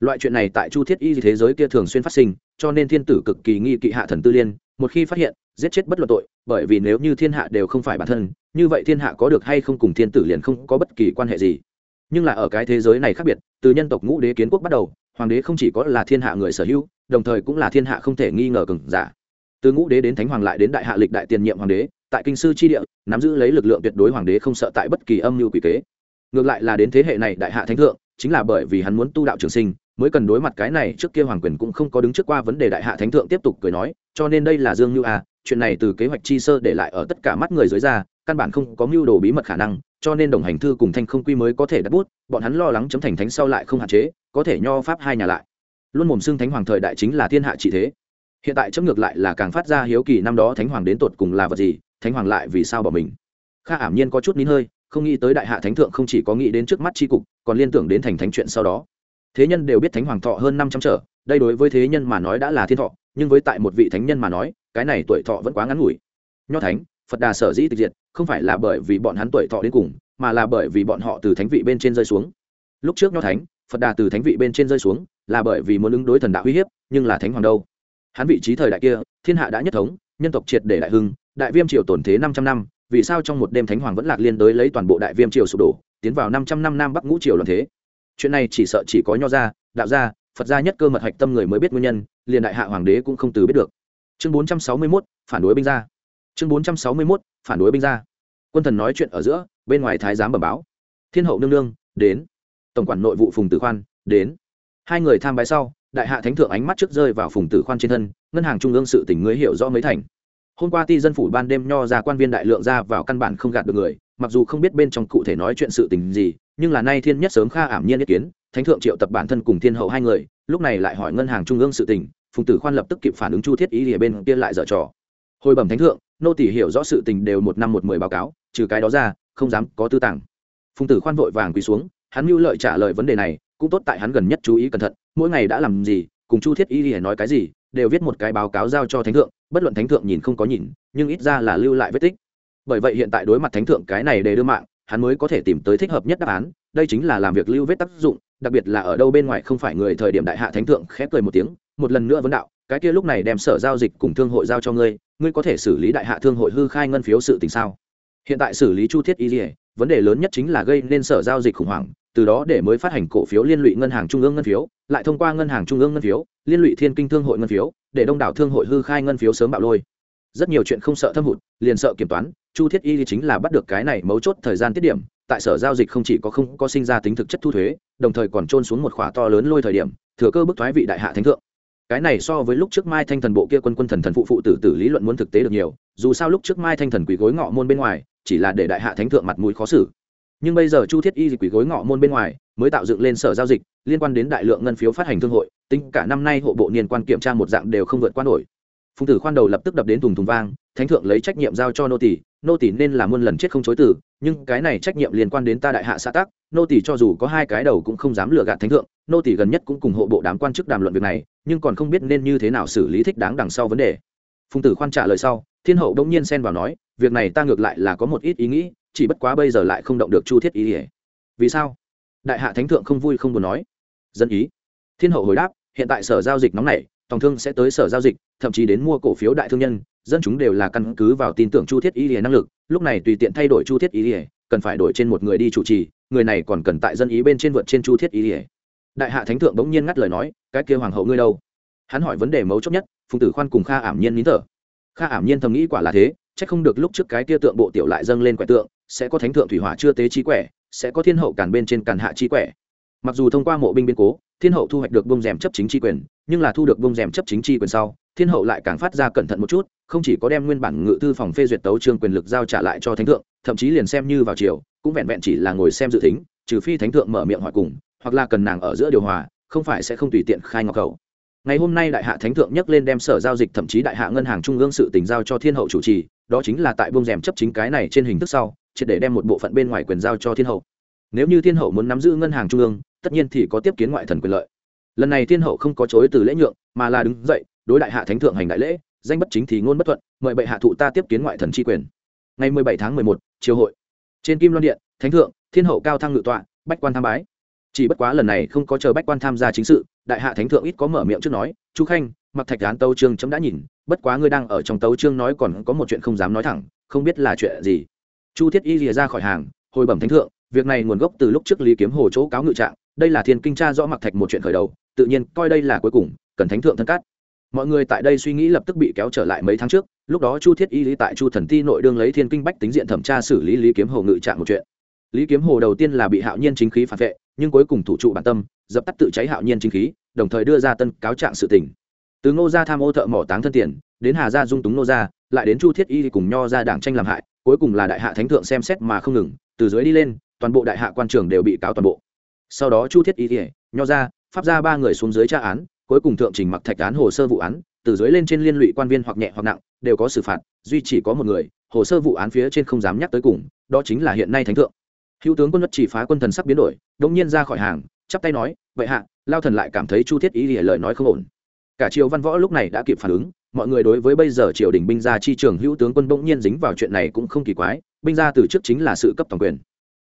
Loại chuyện này tại chu thiết y thế giới kia thường xuyên phát sinh, cho nên thiên tử cực kỳ nghi kỵ hạ thần tư liên, một khi phát hiện giết chết bất luận tội, bởi vì nếu như thiên hạ đều không phải bản thân, như vậy thiên hạ có được hay không cùng thiên tử liền không có bất kỳ quan hệ gì. Nhưng là ở cái thế giới này khác biệt, từ nhân tộc ngũ đế kiến quốc bắt đầu, hoàng đế không chỉ có là thiên hạ người sở hữu, đồng thời cũng là thiên hạ không thể nghi ngờ cừng giả. Từ ngũ đế đến thánh hoàng lại đến đại hạ lịch đại tiền nhiệm hoàng đế, tại kinh sư tri địa, nắm giữ lấy lực lượng tuyệt đối hoàng đế không sợ tại bất kỳ âm mưu quỷ kế. Ngược lại là đến thế hệ này đại hạ thánh thượng, chính là bởi vì hắn muốn tu đạo trường sinh, mới cần đối mặt cái này trước kia hoàng quyền cũng không có đứng trước qua vấn đề đại hạ thánh thượng tiếp tục cười nói, cho nên đây là dương như a chuyện này từ kế hoạch chi sơ để lại ở tất cả mắt người dưới ra căn bản không có mưu đồ bí mật khả năng, cho nên đồng hành thư cùng thanh không quy mới có thể đặt bút, bọn hắn lo lắng chấm thành thánh sau lại không hạn chế, có thể nho pháp hai nhà lại. Luôn mồm xưng thánh hoàng thời đại chính là thiên hạ trị thế. Hiện tại chấm ngược lại là càng phát ra hiếu kỳ năm đó thánh hoàng đến tột cùng là vật gì, thánh hoàng lại vì sao bỏ mình. Kha ảm nhiên có chút nín hơi, không nghĩ tới đại hạ thánh thượng không chỉ có nghĩ đến trước mắt tri cục, còn liên tưởng đến thành thánh chuyện sau đó. Thế nhân đều biết thánh hoàng thọ hơn năm trăm trở, đây đối với thế nhân mà nói đã là thiên thọ nhưng với tại một vị thánh nhân mà nói, cái này tuổi thọ vẫn quá ngắn ngủi. Nho thánh, phật đà sở dĩ tịch diệt, không phải là bởi vì bọn hắn tuổi thọ đến cùng, mà là bởi vì bọn họ từ thánh vị bên trên rơi xuống. Lúc trước nho thánh, phật đà từ thánh vị bên trên rơi xuống, là bởi vì muốn ứng đối thần đạo uy hiếp, nhưng là thánh hoàng đâu? Hắn vị trí thời đại kia, thiên hạ đã nhất thống, nhân tộc triệt để đại hưng, đại viêm triều tổn thế năm trăm năm, vì sao trong một đêm thánh hoàng vẫn lạc liên đối lấy toàn bộ đại viêm triều sụp đổ, tiến vào năm trăm năm nam bắc ngũ triều loạn thế? Chuyện này chỉ sợ chỉ có nho gia, đạo gia phật gia nhất cơ mật hạch tâm người mới biết nguyên nhân, liền đại hạ hoàng đế cũng không từ biết được. Chương bốn trăm sáu mươi mốt, phản đối binh gia. Chương bốn trăm sáu mươi mốt, phản đối binh gia. Quân thần nói chuyện ở giữa, bên ngoài thái giám bẩm báo. Thiên hậu nương nương, đến. Tổng quản nội vụ phùng tử khoan, đến. Hai người tham bái sau, đại hạ thánh thượng ánh mắt trước rơi vào phùng tử khoan trên thân, ngân hàng trung ương sự tỉnh ngươi hiểu rõ mấy thành. Hôm qua ti dân phủ ban đêm nho ra quan viên đại lượng ra vào căn bản không gạt được người, mặc dù không biết bên trong cụ thể nói chuyện sự tình gì, nhưng là nay thiên nhất sớm kha ảm nhiên ý kiến thánh thượng triệu tập bản thân cùng thiên hậu hai người, lúc này lại hỏi ngân hàng trung ương sự tình, phùng tử khoan lập tức kịp phản ứng chu thiết ý lìa bên kia lại dở trò. Hồi bẩm thánh thượng, nô tỷ hiểu rõ sự tình đều một năm một mười báo cáo, trừ cái đó ra, không dám có tư tàng. Phùng tử khoan vội vàng quỳ xuống, hắn mưu lợi trả lời vấn đề này, cũng tốt tại hắn gần nhất chú ý cẩn thận, mỗi ngày đã làm gì, cùng chu thiết y nói cái gì, đều viết một cái báo cáo giao cho thánh thượng, bất luận thánh thượng nhìn không có nhìn, nhưng ít ra là lưu lại vết tích. Bởi vậy hiện tại đối mặt thánh thượng cái này để đưa mạng, hắn mới có thể tìm tới thích hợp nhất đáp án, đây chính là làm việc lưu vết tác dụng đặc biệt là ở đâu bên ngoài không phải người thời điểm đại hạ thánh thượng khép cười một tiếng, một lần nữa vấn đạo, cái kia lúc này đem sở giao dịch cùng thương hội giao cho ngươi ngươi có thể xử lý đại hạ thương hội hư khai ngân phiếu sự tình sao? Hiện tại xử lý chu thiết y lìa vấn đề lớn nhất chính là gây nên sở giao dịch khủng hoảng, từ đó để mới phát hành cổ phiếu liên lụy ngân hàng trung ương ngân phiếu, lại thông qua ngân hàng trung ương ngân phiếu, liên lụy thiên kinh thương hội ngân phiếu, để đông đảo thương hội hư khai ngân phiếu sớm bạo lôi. Rất nhiều chuyện không sợ thâm hụt, liền sợ kiểm toán, chu thiết y chính là bắt được cái này mấu chốt thời gian tiết điểm tại sở giao dịch không chỉ có không có sinh ra tính thực chất thu thuế, đồng thời còn trôn xuống một khỏa to lớn lôi thời điểm, thừa cơ bức thoái vị đại hạ thánh thượng. Cái này so với lúc trước mai thanh thần bộ kia quân quân thần thần phụ phụ tử tử lý luận muốn thực tế được nhiều, dù sao lúc trước mai thanh thần quỳ gối ngọ môn bên ngoài, chỉ là để đại hạ thánh thượng mặt mũi khó xử. Nhưng bây giờ chu thiết y quỷ gối ngọ môn bên ngoài, mới tạo dựng lên sở giao dịch, liên quan đến đại lượng ngân phiếu phát hành thương hội, tính cả năm nay hộ bộ niên quan kiểm tra một dạng đều không vượt qua nổi. Phùng tử khoan đầu lập tức đập đến thùng thùng vang, thánh thượng lấy trách nhiệm giao cho nô tỷ nô tỷ nên là muôn lần chết không chối từ, nhưng cái này trách nhiệm liên quan đến ta đại hạ xã tắc, nô tỷ cho dù có hai cái đầu cũng không dám lừa gạt thánh thượng, nô tỷ gần nhất cũng cùng hộ bộ đám quan chức đàm luận việc này, nhưng còn không biết nên như thế nào xử lý thích đáng đằng sau vấn đề. Phùng tử khoan trả lời sau, thiên hậu đông nhiên xen vào nói, việc này ta ngược lại là có một ít ý nghĩ, chỉ bất quá bây giờ lại không động được chu thiết ý ỉa vì sao? Đại hạ thánh thượng không vui không buồn nói. Dân ý. Thiên hậu hồi đáp, hiện tại sở giao dịch nóng này tòng thương sẽ tới sở giao dịch, thậm chí đến mua cổ phiếu đại thương nhân, dân chúng đều là căn cứ vào tin tưởng chu thiết y lìa năng lực, lúc này tùy tiện thay đổi chu thiết y lìa, cần phải đổi trên một người đi chủ trì, người này còn cần tại dân ý bên trên vượt trên chu thiết y lìa. Đại hạ thánh thượng bỗng nhiên ngắt lời nói, cái kia hoàng hậu ngươi đâu? Hắn hỏi vấn đề mấu chốt nhất, phùng tử khoan cùng kha ảm nhiên nín thở. Kha ảm nhiên thầm nghĩ quả là thế c h ắ c không được lúc trước cái kia tượng bộ tiểu lại dâng lên quẻ tượng, sẽ có thánh thượng thủy hỏa chưa tế trí quẻ, sẽ có thiên hậu càn bên trên càn hạ trí quẻ. Mặc dù thông qua mộ binh biên cố thiên hậu thu hoạch được bông rèm chấp chính tri quyền, nhưng là thu được bông rèm chấp chính tri quyền sau, thiên hậu lại càng phát ra cẩn thận một chút, không chỉ có đem nguyên bản ngự thư phòng phê duyệt tấu trương quyền lực giao trả lại cho thánh thượng, thậm chí liền xem như vào chiều cũng vẹn vẹn chỉ là ngồi xem dự tính trừ phi thánh thượng mở miệng hỏi cùng, hoặc là cần nàng ở giữa điều hòa, không phải sẽ không tùy tiện khai ngọc khẩu ngày hôm nay đại hạ thánh thượng nhắc lên đem sở giao dịch thậm chí đại hạ ngân hàng trung ương sự tình giao cho thiên hậu chủ trì, đó chính là tại bông rèm chấp chính cái này trên hình thức sau, triệt để đem một bộ phận bên ngoài quyền giao cho thiên hậu. Nếu như thiên hậu muốn nắm giữ ngân hàng trung ương tất nhiên thì có tiếp kiến ngoại thần quyền lợi. Lần này thiên hậu không có chối từ lễ nhượng, mà là đứng dậy, đối đại hạ thánh thượng hành đại lễ, danh bất chính thì ngôn bất thuận, mời bệ hạ thụ ta tiếp kiến ngoại thần tri quyền. Ngày mười bảy tháng mười một, triều hội. Trên kim loan điện, thánh thượng, thiên hậu cao thăng ngự tọa, bách quan tham bái. Chỉ bất quá lần này không có chờ bách quan tham gia chính sự, đại hạ thánh thượng ít có mở miệng trước nói, chu khanh, mặc thạch án tấu trương chấm đã nhìn, bất quá ngươi đang ở trong tấu trương nói còn có một chuyện không dám nói thẳng, không biết là chuyện gì. Chu thiết y lìa ra khỏi hàng, hồi bẩm thánh thượng, việc này nguồn gốc từ lúc trước lý kiếm hồ chỗ cáo ngự trạng đây là thiên kinh tra rõ mặc thạch một chuyện khởi đầu, tự nhiên coi đây là cuối cùng, cần thánh thượng thân cát. Mọi người tại đây suy nghĩ lập tức bị kéo trở lại mấy tháng trước, lúc đó chu thiết y lý tại chu thần ti nội đương lấy thiên kinh bách tính diện thẩm tra xử lý lý kiếm hồ ngự trạng một chuyện. Lý kiếm hồ đầu tiên là bị hạo nhiên chính khí phản vệ, nhưng cuối cùng thủ trụ bản tâm, dập tắt tự cháy hạo nhiên chính khí, đồng thời đưa ra tân cáo trạng sự tình. Từ ngô gia tham ô thợ mỏ táng thân tiền, đến hà gia dung túng Ngô gia, lại đến chu thiết y cùng nho ra đảng tranh làm hại, cuối cùng là đại hạ thánh thượng xem xét mà không ngừng, từ dưới đi lên, toàn bộ đại hạ quan trường đều bị cáo toàn bộ sau đó chu thiết y ỉa nho ra, pháp ra ba người xuống dưới tra án, cuối cùng thượng trình mặc thạch án hồ sơ vụ án, từ dưới lên trên liên lụy quan viên hoặc nhẹ hoặc nặng, đều có xử phạt, duy chỉ có một người, hồ sơ vụ án phía trên không dám nhắc tới cùng, đó chính là hiện nay thánh thượng. Hữu tướng quân đất chỉ phá quân thần sắp biến đổi đông nhiên ra khỏi hàng, chắp tay nói, vậy hạ, lao thần lại cảm thấy chu thiết ý lời nói không ổn. Cả triều văn võ lúc này đã kịp phản ứng, mọi người đối với bây giờ triều đình binh gia chi trường hữu tướng quân bỗng nhiên dính vào chuyện này cũng không kỳ quái, binh gia từ trước chính là sự cấp toàn quyền.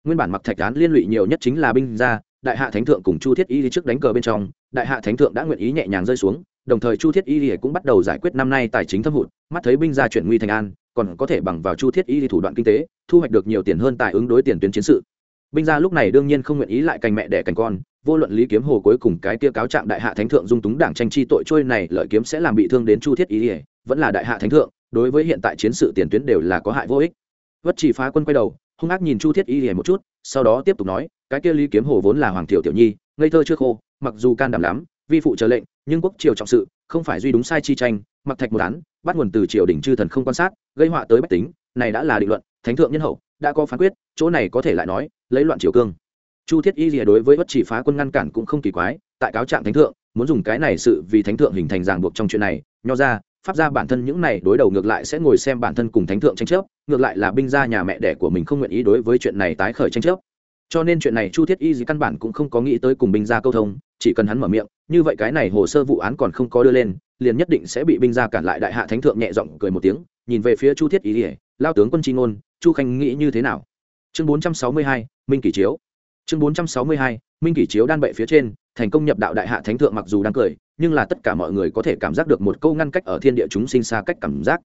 Nguyên bản mặc thạch án liên lụy nhiều nhất chính là binh gia đại hạ thánh thượng cùng chu thiết y đi trước đánh cờ bên trong, đại hạ thánh thượng đã nguyện ý nhẹ nhàng rơi xuống, đồng thời chu thiết y cũng bắt đầu giải quyết năm nay tài chính thâm hụt, mắt thấy binh gia chuyển nguy thành an, còn có thể bằng vào chu thiết y thủ đoạn kinh tế, thu hoạch được nhiều tiền hơn tại ứng đối tiền tuyến chiến sự. Binh gia lúc này đương nhiên không nguyện ý lại cành mẹ đẻ cành con, vô luận lý kiếm hồ cuối cùng cái kia cáo trạng đại hạ thánh thượng dung túng đảng tranh chi tội trôi này, lợi kiếm sẽ làm bị thương đến chu thiết y vẫn là đại hạ thánh thượng, đối với hiện tại chiến sự tiền tuyến đều là có hại vô ích. Vất chỉ phá quân quay đầu, hung ác nhìn chu thiết y một chút, sau đó tiếp tục nói cái kia lý kiếm hồ vốn là hoàng tiểu tiểu nhi, ngây thơ chưa khô, mặc dù can đảm lắm, vi phụ chờ lệnh, nhưng quốc triều trọng sự, không phải duy đúng sai chi tranh, mặc thạch một án, bắt nguồn từ triều đình chư thần không quan sát, gây họa tới bách tính, này đã là định luận, thánh thượng nhân hậu, đã có phán quyết, chỗ này có thể lại nói, lấy loạn triều cương. Chu thiết y gì đối với bất chỉ phá quân ngăn cản cũng không kỳ quái, tại cáo trạng thánh thượng, muốn dùng cái này sự vì thánh thượng hình thành ràng buộc trong chuyện này, nho ra, pháp ra bản thân những này đối đầu ngược lại sẽ ngồi xem bản thân cùng thánh thượng tranh chấp, ngược lại là binh gia nhà mẹ đẻ của mình không nguyện ý đối với chuyện này tái khởi tranh chấp cho nên chuyện này chu thiết y gì căn bản cũng không có nghĩ tới cùng binh gia câu thông, chỉ cần hắn mở miệng, như vậy cái này hồ sơ vụ án còn không có đưa lên, liền nhất định sẽ bị binh Gia cản lại đại hạ thánh thượng nhẹ giọng cười một tiếng, nhìn về phía chu thiết Y ỉa lao tướng quân tri ngôn, chu khanh nghĩ như thế nào? Chương bốn trăm sáu mươi hai, minh kỷ chiếu. Chương bốn trăm sáu mươi hai, minh kỷ chiếu đan bệ phía trên, thành công nhập đạo đại hạ thánh thượng mặc dù đang cười, nhưng là tất cả mọi người có thể cảm giác được một câu ngăn cách ở thiên địa chúng sinh xa cách cảm giác.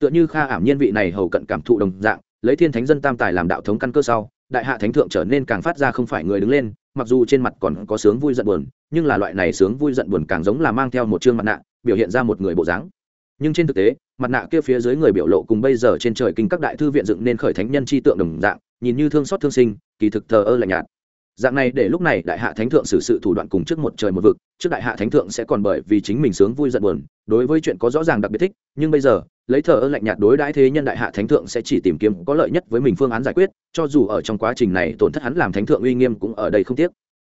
Tựa như kha ảm nhiên vị này hầu cận cảm thụ đồng dạng, lấy thiên thánh dân tam tài làm đạo thống căn cơ sau đại hạ thánh thượng trở nên càng phát ra không phải người đứng lên, mặc dù trên mặt còn có sướng vui giận buồn, nhưng là loại này sướng vui giận buồn càng giống là mang theo một chương mặt nạ, biểu hiện ra một người bộ dáng. Nhưng trên thực tế, mặt nạ kia phía dưới người biểu lộ cùng bây giờ trên trời kinh các đại thư viện dựng nên khởi thánh nhân chi tượng đồng dạng, nhìn như thương xót thương sinh, kỳ thực thờ ơ lạnh nhạt dạng này để lúc này đại hạ thánh thượng xử sự thủ đoạn cùng trước một trời một vực, trước đại hạ thánh thượng sẽ còn bởi vì chính mình sướng vui giận buồn, đối với chuyện có rõ ràng đặc biệt thích, nhưng bây giờ, lấy thờ ơ lạnh nhạt đối đãi thế nhân đại hạ thánh thượng sẽ chỉ tìm kiếm có lợi nhất với mình phương án giải quyết, cho dù ở trong quá trình này tổn thất hắn làm thánh thượng uy nghiêm cũng ở đây không tiếc.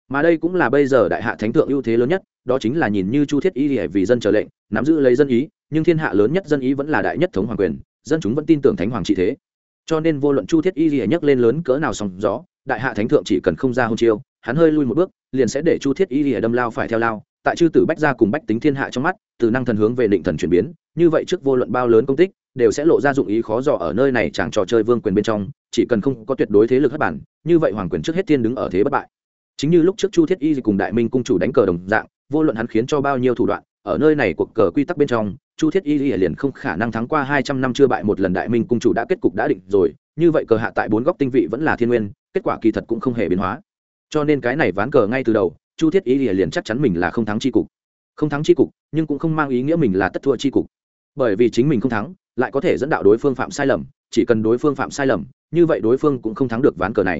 Mà đây cũng là bây giờ đại hạ thánh thượng ưu thế lớn nhất, đó chính là nhìn như chu thiết y vì dân chờ lệnh, nắm giữ lấy dân ý, nhưng thiên hạ lớn nhất dân ý vẫn là đại nhất thống hoàng quyền, dân chúng vẫn tin tưởng thánh hoàng trị thế cho nên vô luận chu thiết y lìa nhắc lên lớn cỡ nào sóng gió, đại hạ thánh thượng chỉ cần không ra hôn chiêu, hắn hơi lui một bước, liền sẽ để chu thiết y lìa đâm lao phải theo lao, tại chư tử bách gia cùng bách tính thiên hạ trong mắt, từ năng thần hướng về định thần chuyển biến, như vậy trước vô luận bao lớn công tích, đều sẽ lộ ra dụng ý khó dò ở nơi này chẳng trò chơi vương quyền bên trong, chỉ cần không có tuyệt đối thế lực hất bản, như vậy hoàng quyền trước hết tiên đứng ở thế bất bại. Chính như lúc trước chu thiết y cùng đại minh cung chủ đánh cờ đồng dạng, vô luận hắn khiến cho bao nhiêu thủ đoạn, ở nơi này cuộc cờ quy tắc bên trong chu thiết y liền không khả năng thắng qua hai trăm năm chưa bại một lần đại minh cung chủ đã kết cục đã định rồi, như vậy cờ hạ tại bốn góc tinh vị vẫn là thiên nguyên, kết quả kỳ thật cũng không hề biến hóa. Cho nên cái này ván cờ ngay từ đầu, chu thiết y liền chắc chắn mình là không thắng c h i cục. Không thắng c h i cục, nhưng cũng không mang ý nghĩa mình là tất thua c h i cục. Bởi vì chính mình không thắng, lại có thể dẫn đạo đối phương phạm sai lầm, chỉ cần đối phương phạm sai lầm, như vậy đối phương cũng không thắng được ván cờ này.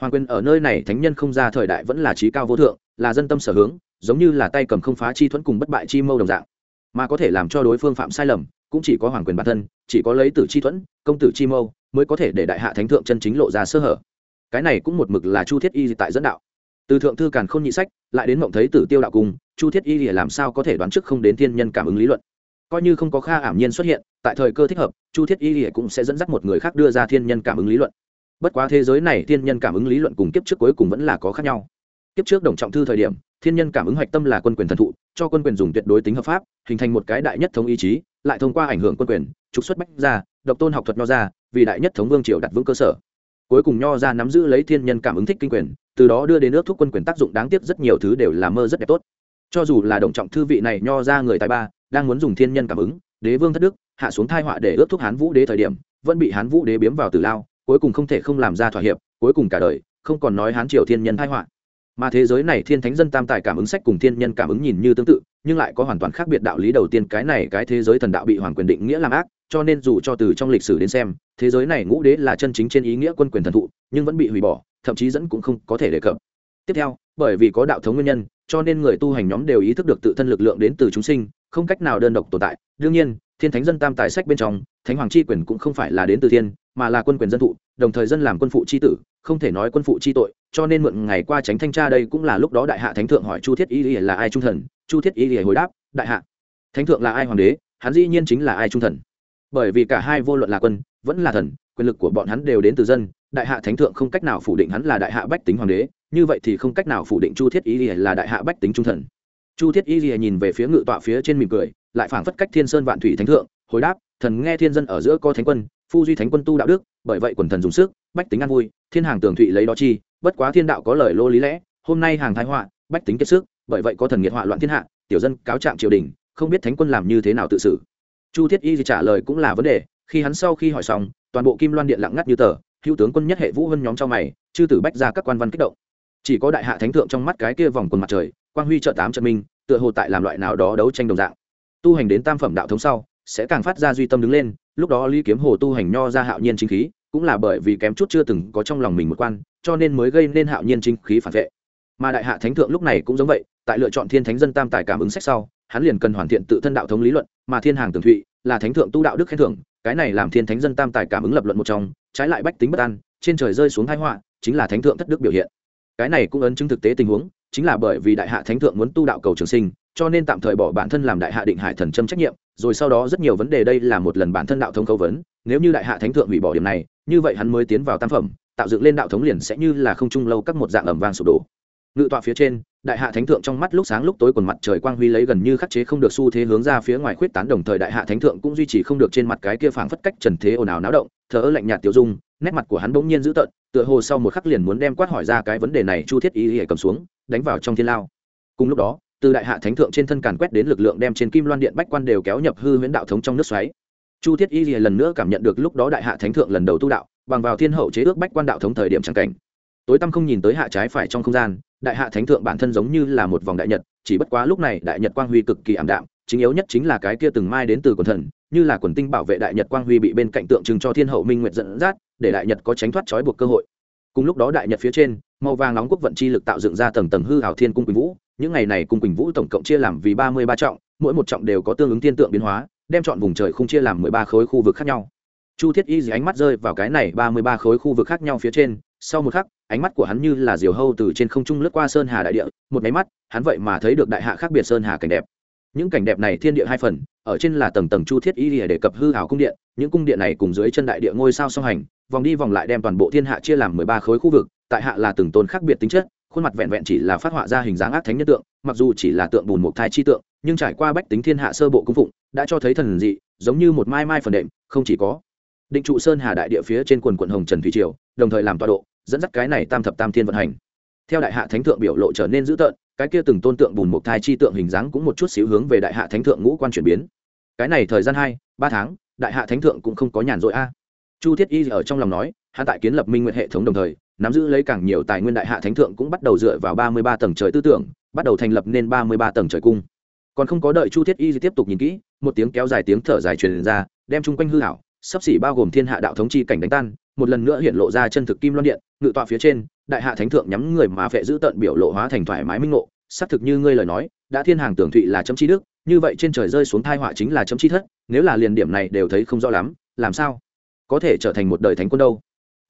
Hoàng quyền ở nơi này thánh nhân không ra thời đại vẫn là trí cao vô thượng, là dân tâm sở hướng, giống như là tay cầm không phá chi thuẫn cùng bất bại chi mâu đồng dạng mà có thể làm cho đối phương phạm sai lầm, cũng chỉ có hoàng quyền bản thân, chỉ có lấy tử chi thuẫn, công tử chi mâu mới có thể để đại hạ thánh thượng chân chính lộ ra sơ hở. Cái này cũng một mực là chu thiết y tại dẫn đạo. Từ thượng thư càn khôn nhị sách, lại đến mộng thấy tử tiêu đạo cung, chu thiết y làm sao có thể đoán trước không đến thiên nhân cảm ứng lý luận? Coi như không có kha ảm nhiên xuất hiện, tại thời cơ thích hợp, chu thiết y cũng sẽ dẫn dắt một người khác đưa ra thiên nhân cảm ứng lý luận. Bất quá thế giới này thiên nhân cảm ứng lý luận cùng kiếp trước cuối cùng vẫn là có khác nhau. Kiếp trước đồng trọng thư thời điểm thiên nhân cảm ứng hoạch tâm là quân quyền thần thụ, cho quân quyền dùng tuyệt đối tính hợp pháp, hình thành một cái đại nhất thống ý chí, lại thông qua ảnh hưởng quân quyền, trục xuất bách ra độc tôn học thuật nho ra vì đại nhất thống vương triều đặt vững cơ sở. Cuối cùng nho ra nắm giữ lấy thiên nhân cảm ứng thích kinh quyền, từ đó đưa đến ước thúc quân quyền tác dụng đáng tiếc rất nhiều thứ đều là mơ rất đẹp tốt. Cho dù là đồng trọng thư vị này nho ra người tài ba, đang muốn dùng thiên nhân cảm ứng, đế vương thất đức, hạ xuống thai họa để ước thúc hán vũ đế thời điểm, vẫn bị hán vũ đế biếm vào từ lao, cuối cùng không thể không làm ra thỏa hiệp, cuối cùng cả đời, không còn nói hán triều thiên nhân thai họa mà thế giới này thiên thánh dân tam tài cảm ứng sách cùng thiên nhân cảm ứng nhìn như tương tự, nhưng lại có hoàn toàn khác biệt đạo lý đầu tiên, cái này cái thế giới thần đạo bị hoàng quyền định nghĩa làm ác, cho nên dù cho từ trong lịch sử đến xem, thế giới này ngũ đế là chân chính trên ý nghĩa quân quyền thần thụ, nhưng vẫn bị hủy bỏ, thậm chí dẫn cũng không có thể đề cập. Tiếp theo, bởi vì có đạo thống nguyên nhân, cho nên người tu hành nhóm đều ý thức được tự thân lực lượng đến từ chúng sinh, không cách nào đơn độc tồn tại. Đương nhiên, thiên thánh dân tam tài sách bên trong, thánh hoàng chi quyền cũng không phải là đến từ thiên, mà là quân quyền dân thụ, đồng thời dân làm quân phụ chi tử không thể nói quân phụ chi tội, cho nên mượn ngày qua tránh thanh tra đây cũng là lúc đó đại hạ thánh thượng hỏi chu thiết y là ai trung thần, chu thiết y hồi đáp, đại hạ, thánh thượng là ai hoàng đế, hắn dĩ nhiên chính là ai trung thần. Bởi vì cả hai vô luận là quân, vẫn là thần, quyền lực của bọn hắn đều đến từ dân, đại hạ thánh thượng không cách nào phủ định hắn là đại hạ bách tính hoàng đế, như vậy thì không cách nào phủ định chu thiết y là đại hạ bách tính trung thần. Chu thiết y nhìn về phía ngự tọa phía trên mỉm cười, lại phảng phất cách thiên sơn vạn thủy thánh thượng, hồi đáp, thần nghe thiên dân ở giữa có thánh quân phu duy thánh quân tu đạo đức, bởi vậy quần thần dùng sức, bách tính an vui, thiên hàng tường thụy lấy đó chi, bất quá thiên đạo có lời lô lý lẽ, hôm nay hàng thái họa, bách tính kiệt sức, bởi vậy có thần nghiệt họa loạn thiên hạ, tiểu dân cáo trạng triều đình, không biết thánh quân làm như thế nào tự xử. Chu thiết y trả lời cũng là vấn đề, khi hắn sau khi hỏi xong, toàn bộ kim loan điện lặng ngắt như tờ, hữu tướng quân nhất hệ vũ hơn nhóm trong mày, chư tử bách ra các quan văn kích động. Chỉ có đại hạ thánh thượng trong mắt cái kia vòng quần mặt trời, quang huy trợ tám trận minh, tựa hồ tại làm loại nào đó đấu tranh đồng dạng. Tu hành đến tam phẩm đạo thống sau, sẽ càng phát ra duy tâm đứng lên lúc đó lý kiếm hồ tu hành nho ra hạo nhiên chính khí, cũng là bởi vì kém chút chưa từng có trong lòng mình một quan, cho nên mới gây nên hạo nhiên chính khí phản vệ. Mà đại hạ thánh thượng lúc này cũng giống vậy, tại lựa chọn thiên thánh dân tam tài cảm ứng sách sau, hắn liền cần hoàn thiện tự thân đạo thống lý luận, mà thiên hàng tường thụy là thánh thượng tu đạo đức khen thưởng, cái này làm thiên thánh dân tam tài cảm ứng lập luận một trong, trái lại bách tính bất an, trên trời rơi xuống thái họa, chính là thánh thượng thất đức biểu hiện. Cái này cũng ấn chứng thực tế tình huống, chính là bởi vì đại hạ thánh thượng muốn tu đạo cầu trường sinh, cho nên tạm thời bỏ bản thân làm đại hạ định hải thần châm trách nhiệm rồi sau đó rất nhiều vấn đề đây là một lần bản thân đạo thống câu vấn. Nếu như đại hạ thánh thượng hủy bỏ điểm này, như vậy hắn mới tiến vào tam phẩm, tạo dựng lên đạo thống liền sẽ như là không trung lâu các một dạng ẩm vang sụp đổ. Ngự tọa phía trên, đại hạ thánh thượng trong mắt lúc sáng lúc tối quần mặt trời quang huy lấy gần như khắc chế không được xu thế hướng ra phía ngoài khuyết tán đồng thời đại hạ thánh thượng cũng duy trì không được trên mặt cái kia phảng phất cách trần thế ồn ào náo động thở ơ lạnh nhạt tiêu dung, nét mặt của hắn bỗng nhiên dữ tợn, tựa hồ sau một khắc liền muốn đem quát hỏi ra cái vấn đề này chu thiết y y cầm xuống, đánh vào trong thiên lao. Cùng lúc đó từ đại hạ thánh thượng trên thân càn quét đến lực lượng đem trên kim loan điện bách quan đều kéo nhập hư huyễn đạo thống trong nước xoáy. Chu thiết y y lần nữa cảm nhận được lúc đó đại hạ thánh thượng lần đầu tu đạo, bằng vào thiên hậu chế ước bách quan đạo thống thời điểm trắng cảnh. Tối tăm không nhìn tới hạ trái phải trong không gian, đại hạ thánh thượng bản thân giống như là một vòng đại nhật, chỉ bất quá lúc này đại nhật quang huy cực kỳ ảm đạm, chính yếu nhất chính là cái kia từng mai đến từ quần thần, như là quần tinh bảo vệ đại nhật quang huy bị bên cạnh tượng trưng cho thiên hậu minh nguyệt dẫn dắt, để đại nhật có tránh thoát trói buộc cơ hội. Cùng lúc đó đại nhật phía trên, màu vàng nóng quốc vận chi lực tạo dựng ra tầng tầng hư hảo thiên cung quỳnh vũ những ngày này cung quỳnh vũ tổng cộng chia làm vì ba mươi ba trọng, mỗi một trọng đều có tương ứng thiên tượng biến hóa, đem chọn vùng trời không chia làm mười ba khối khu vực khác nhau. Chu thiết y dì ánh mắt rơi vào cái này ba mươi ba khối khu vực khác nhau phía trên, sau một khắc, ánh mắt của hắn như là diều hâu từ trên không trung lướt qua sơn hà đại địa, một máy mắt, hắn vậy mà thấy được đại hạ khác biệt sơn hà cảnh đẹp. Những cảnh đẹp này thiên địa hai phần, ở trên là tầng tầng chu thiết y để đề cập hư hảo cung điện, những cung điện này cùng dưới chân đại địa ngôi sao song hành, vòng đi vòng lại đem toàn bộ thiên hạ chia làm mười ba khối khu vực, tại hạ là từng tôn khác biệt tính chất khuôn mặt vẹn vẹn chỉ là phát họa ra hình dáng ác thánh nhân tượng, mặc dù chỉ là tượng bùn một thai chi tượng, nhưng trải qua bách tính thiên hạ sơ bộ cung phụng, đã cho thấy thần dị, giống như một mai mai phần đệm, không chỉ có định trụ sơn hà đại địa phía trên quần quận hồng trần thủy triều, đồng thời làm tọa độ, dẫn dắt cái này tam thập tam thiên vận hành. Theo đại hạ thánh thượng biểu lộ trở nên dữ tợn, cái kia từng tôn tượng bùn một thai chi tượng hình dáng cũng một chút xíu hướng về đại hạ thánh thượng ngũ quan chuyển biến. Cái này thời gian hai, ba tháng, đại hạ thánh thượng cũng không có nhàn rỗi a. Chu thiết y ở trong lòng nói hạ tại kiến lập minh nguyện hệ thống đồng thời nắm giữ lấy càng nhiều tài nguyên đại hạ thánh thượng cũng bắt đầu dựa vào ba mươi ba tầng trời tư tưởng, bắt đầu thành lập nên ba mươi ba tầng trời cung. Còn không có đợi chu thiết y tiếp tục nhìn kỹ, một tiếng kéo dài tiếng thở dài truyền ra, đem chung quanh hư hảo sắp xỉ bao gồm thiên hạ đạo thống chi cảnh đánh tan, một lần nữa hiện lộ ra chân thực kim loan điện, ngự tọa phía trên, đại hạ thánh thượng nhắm người mà phệ giữ tận biểu lộ hóa thành thoải mái minh ngộ, xác thực như ngươi lời nói, đã thiên hàng tưởng thụy là chấm chi đức, như vậy trên trời rơi xuống thai họa chính là chấm chi thất, nếu là liền điểm này đều thấy không rõ lắm, làm sao có thể trở thành một đời thánh quân đâu?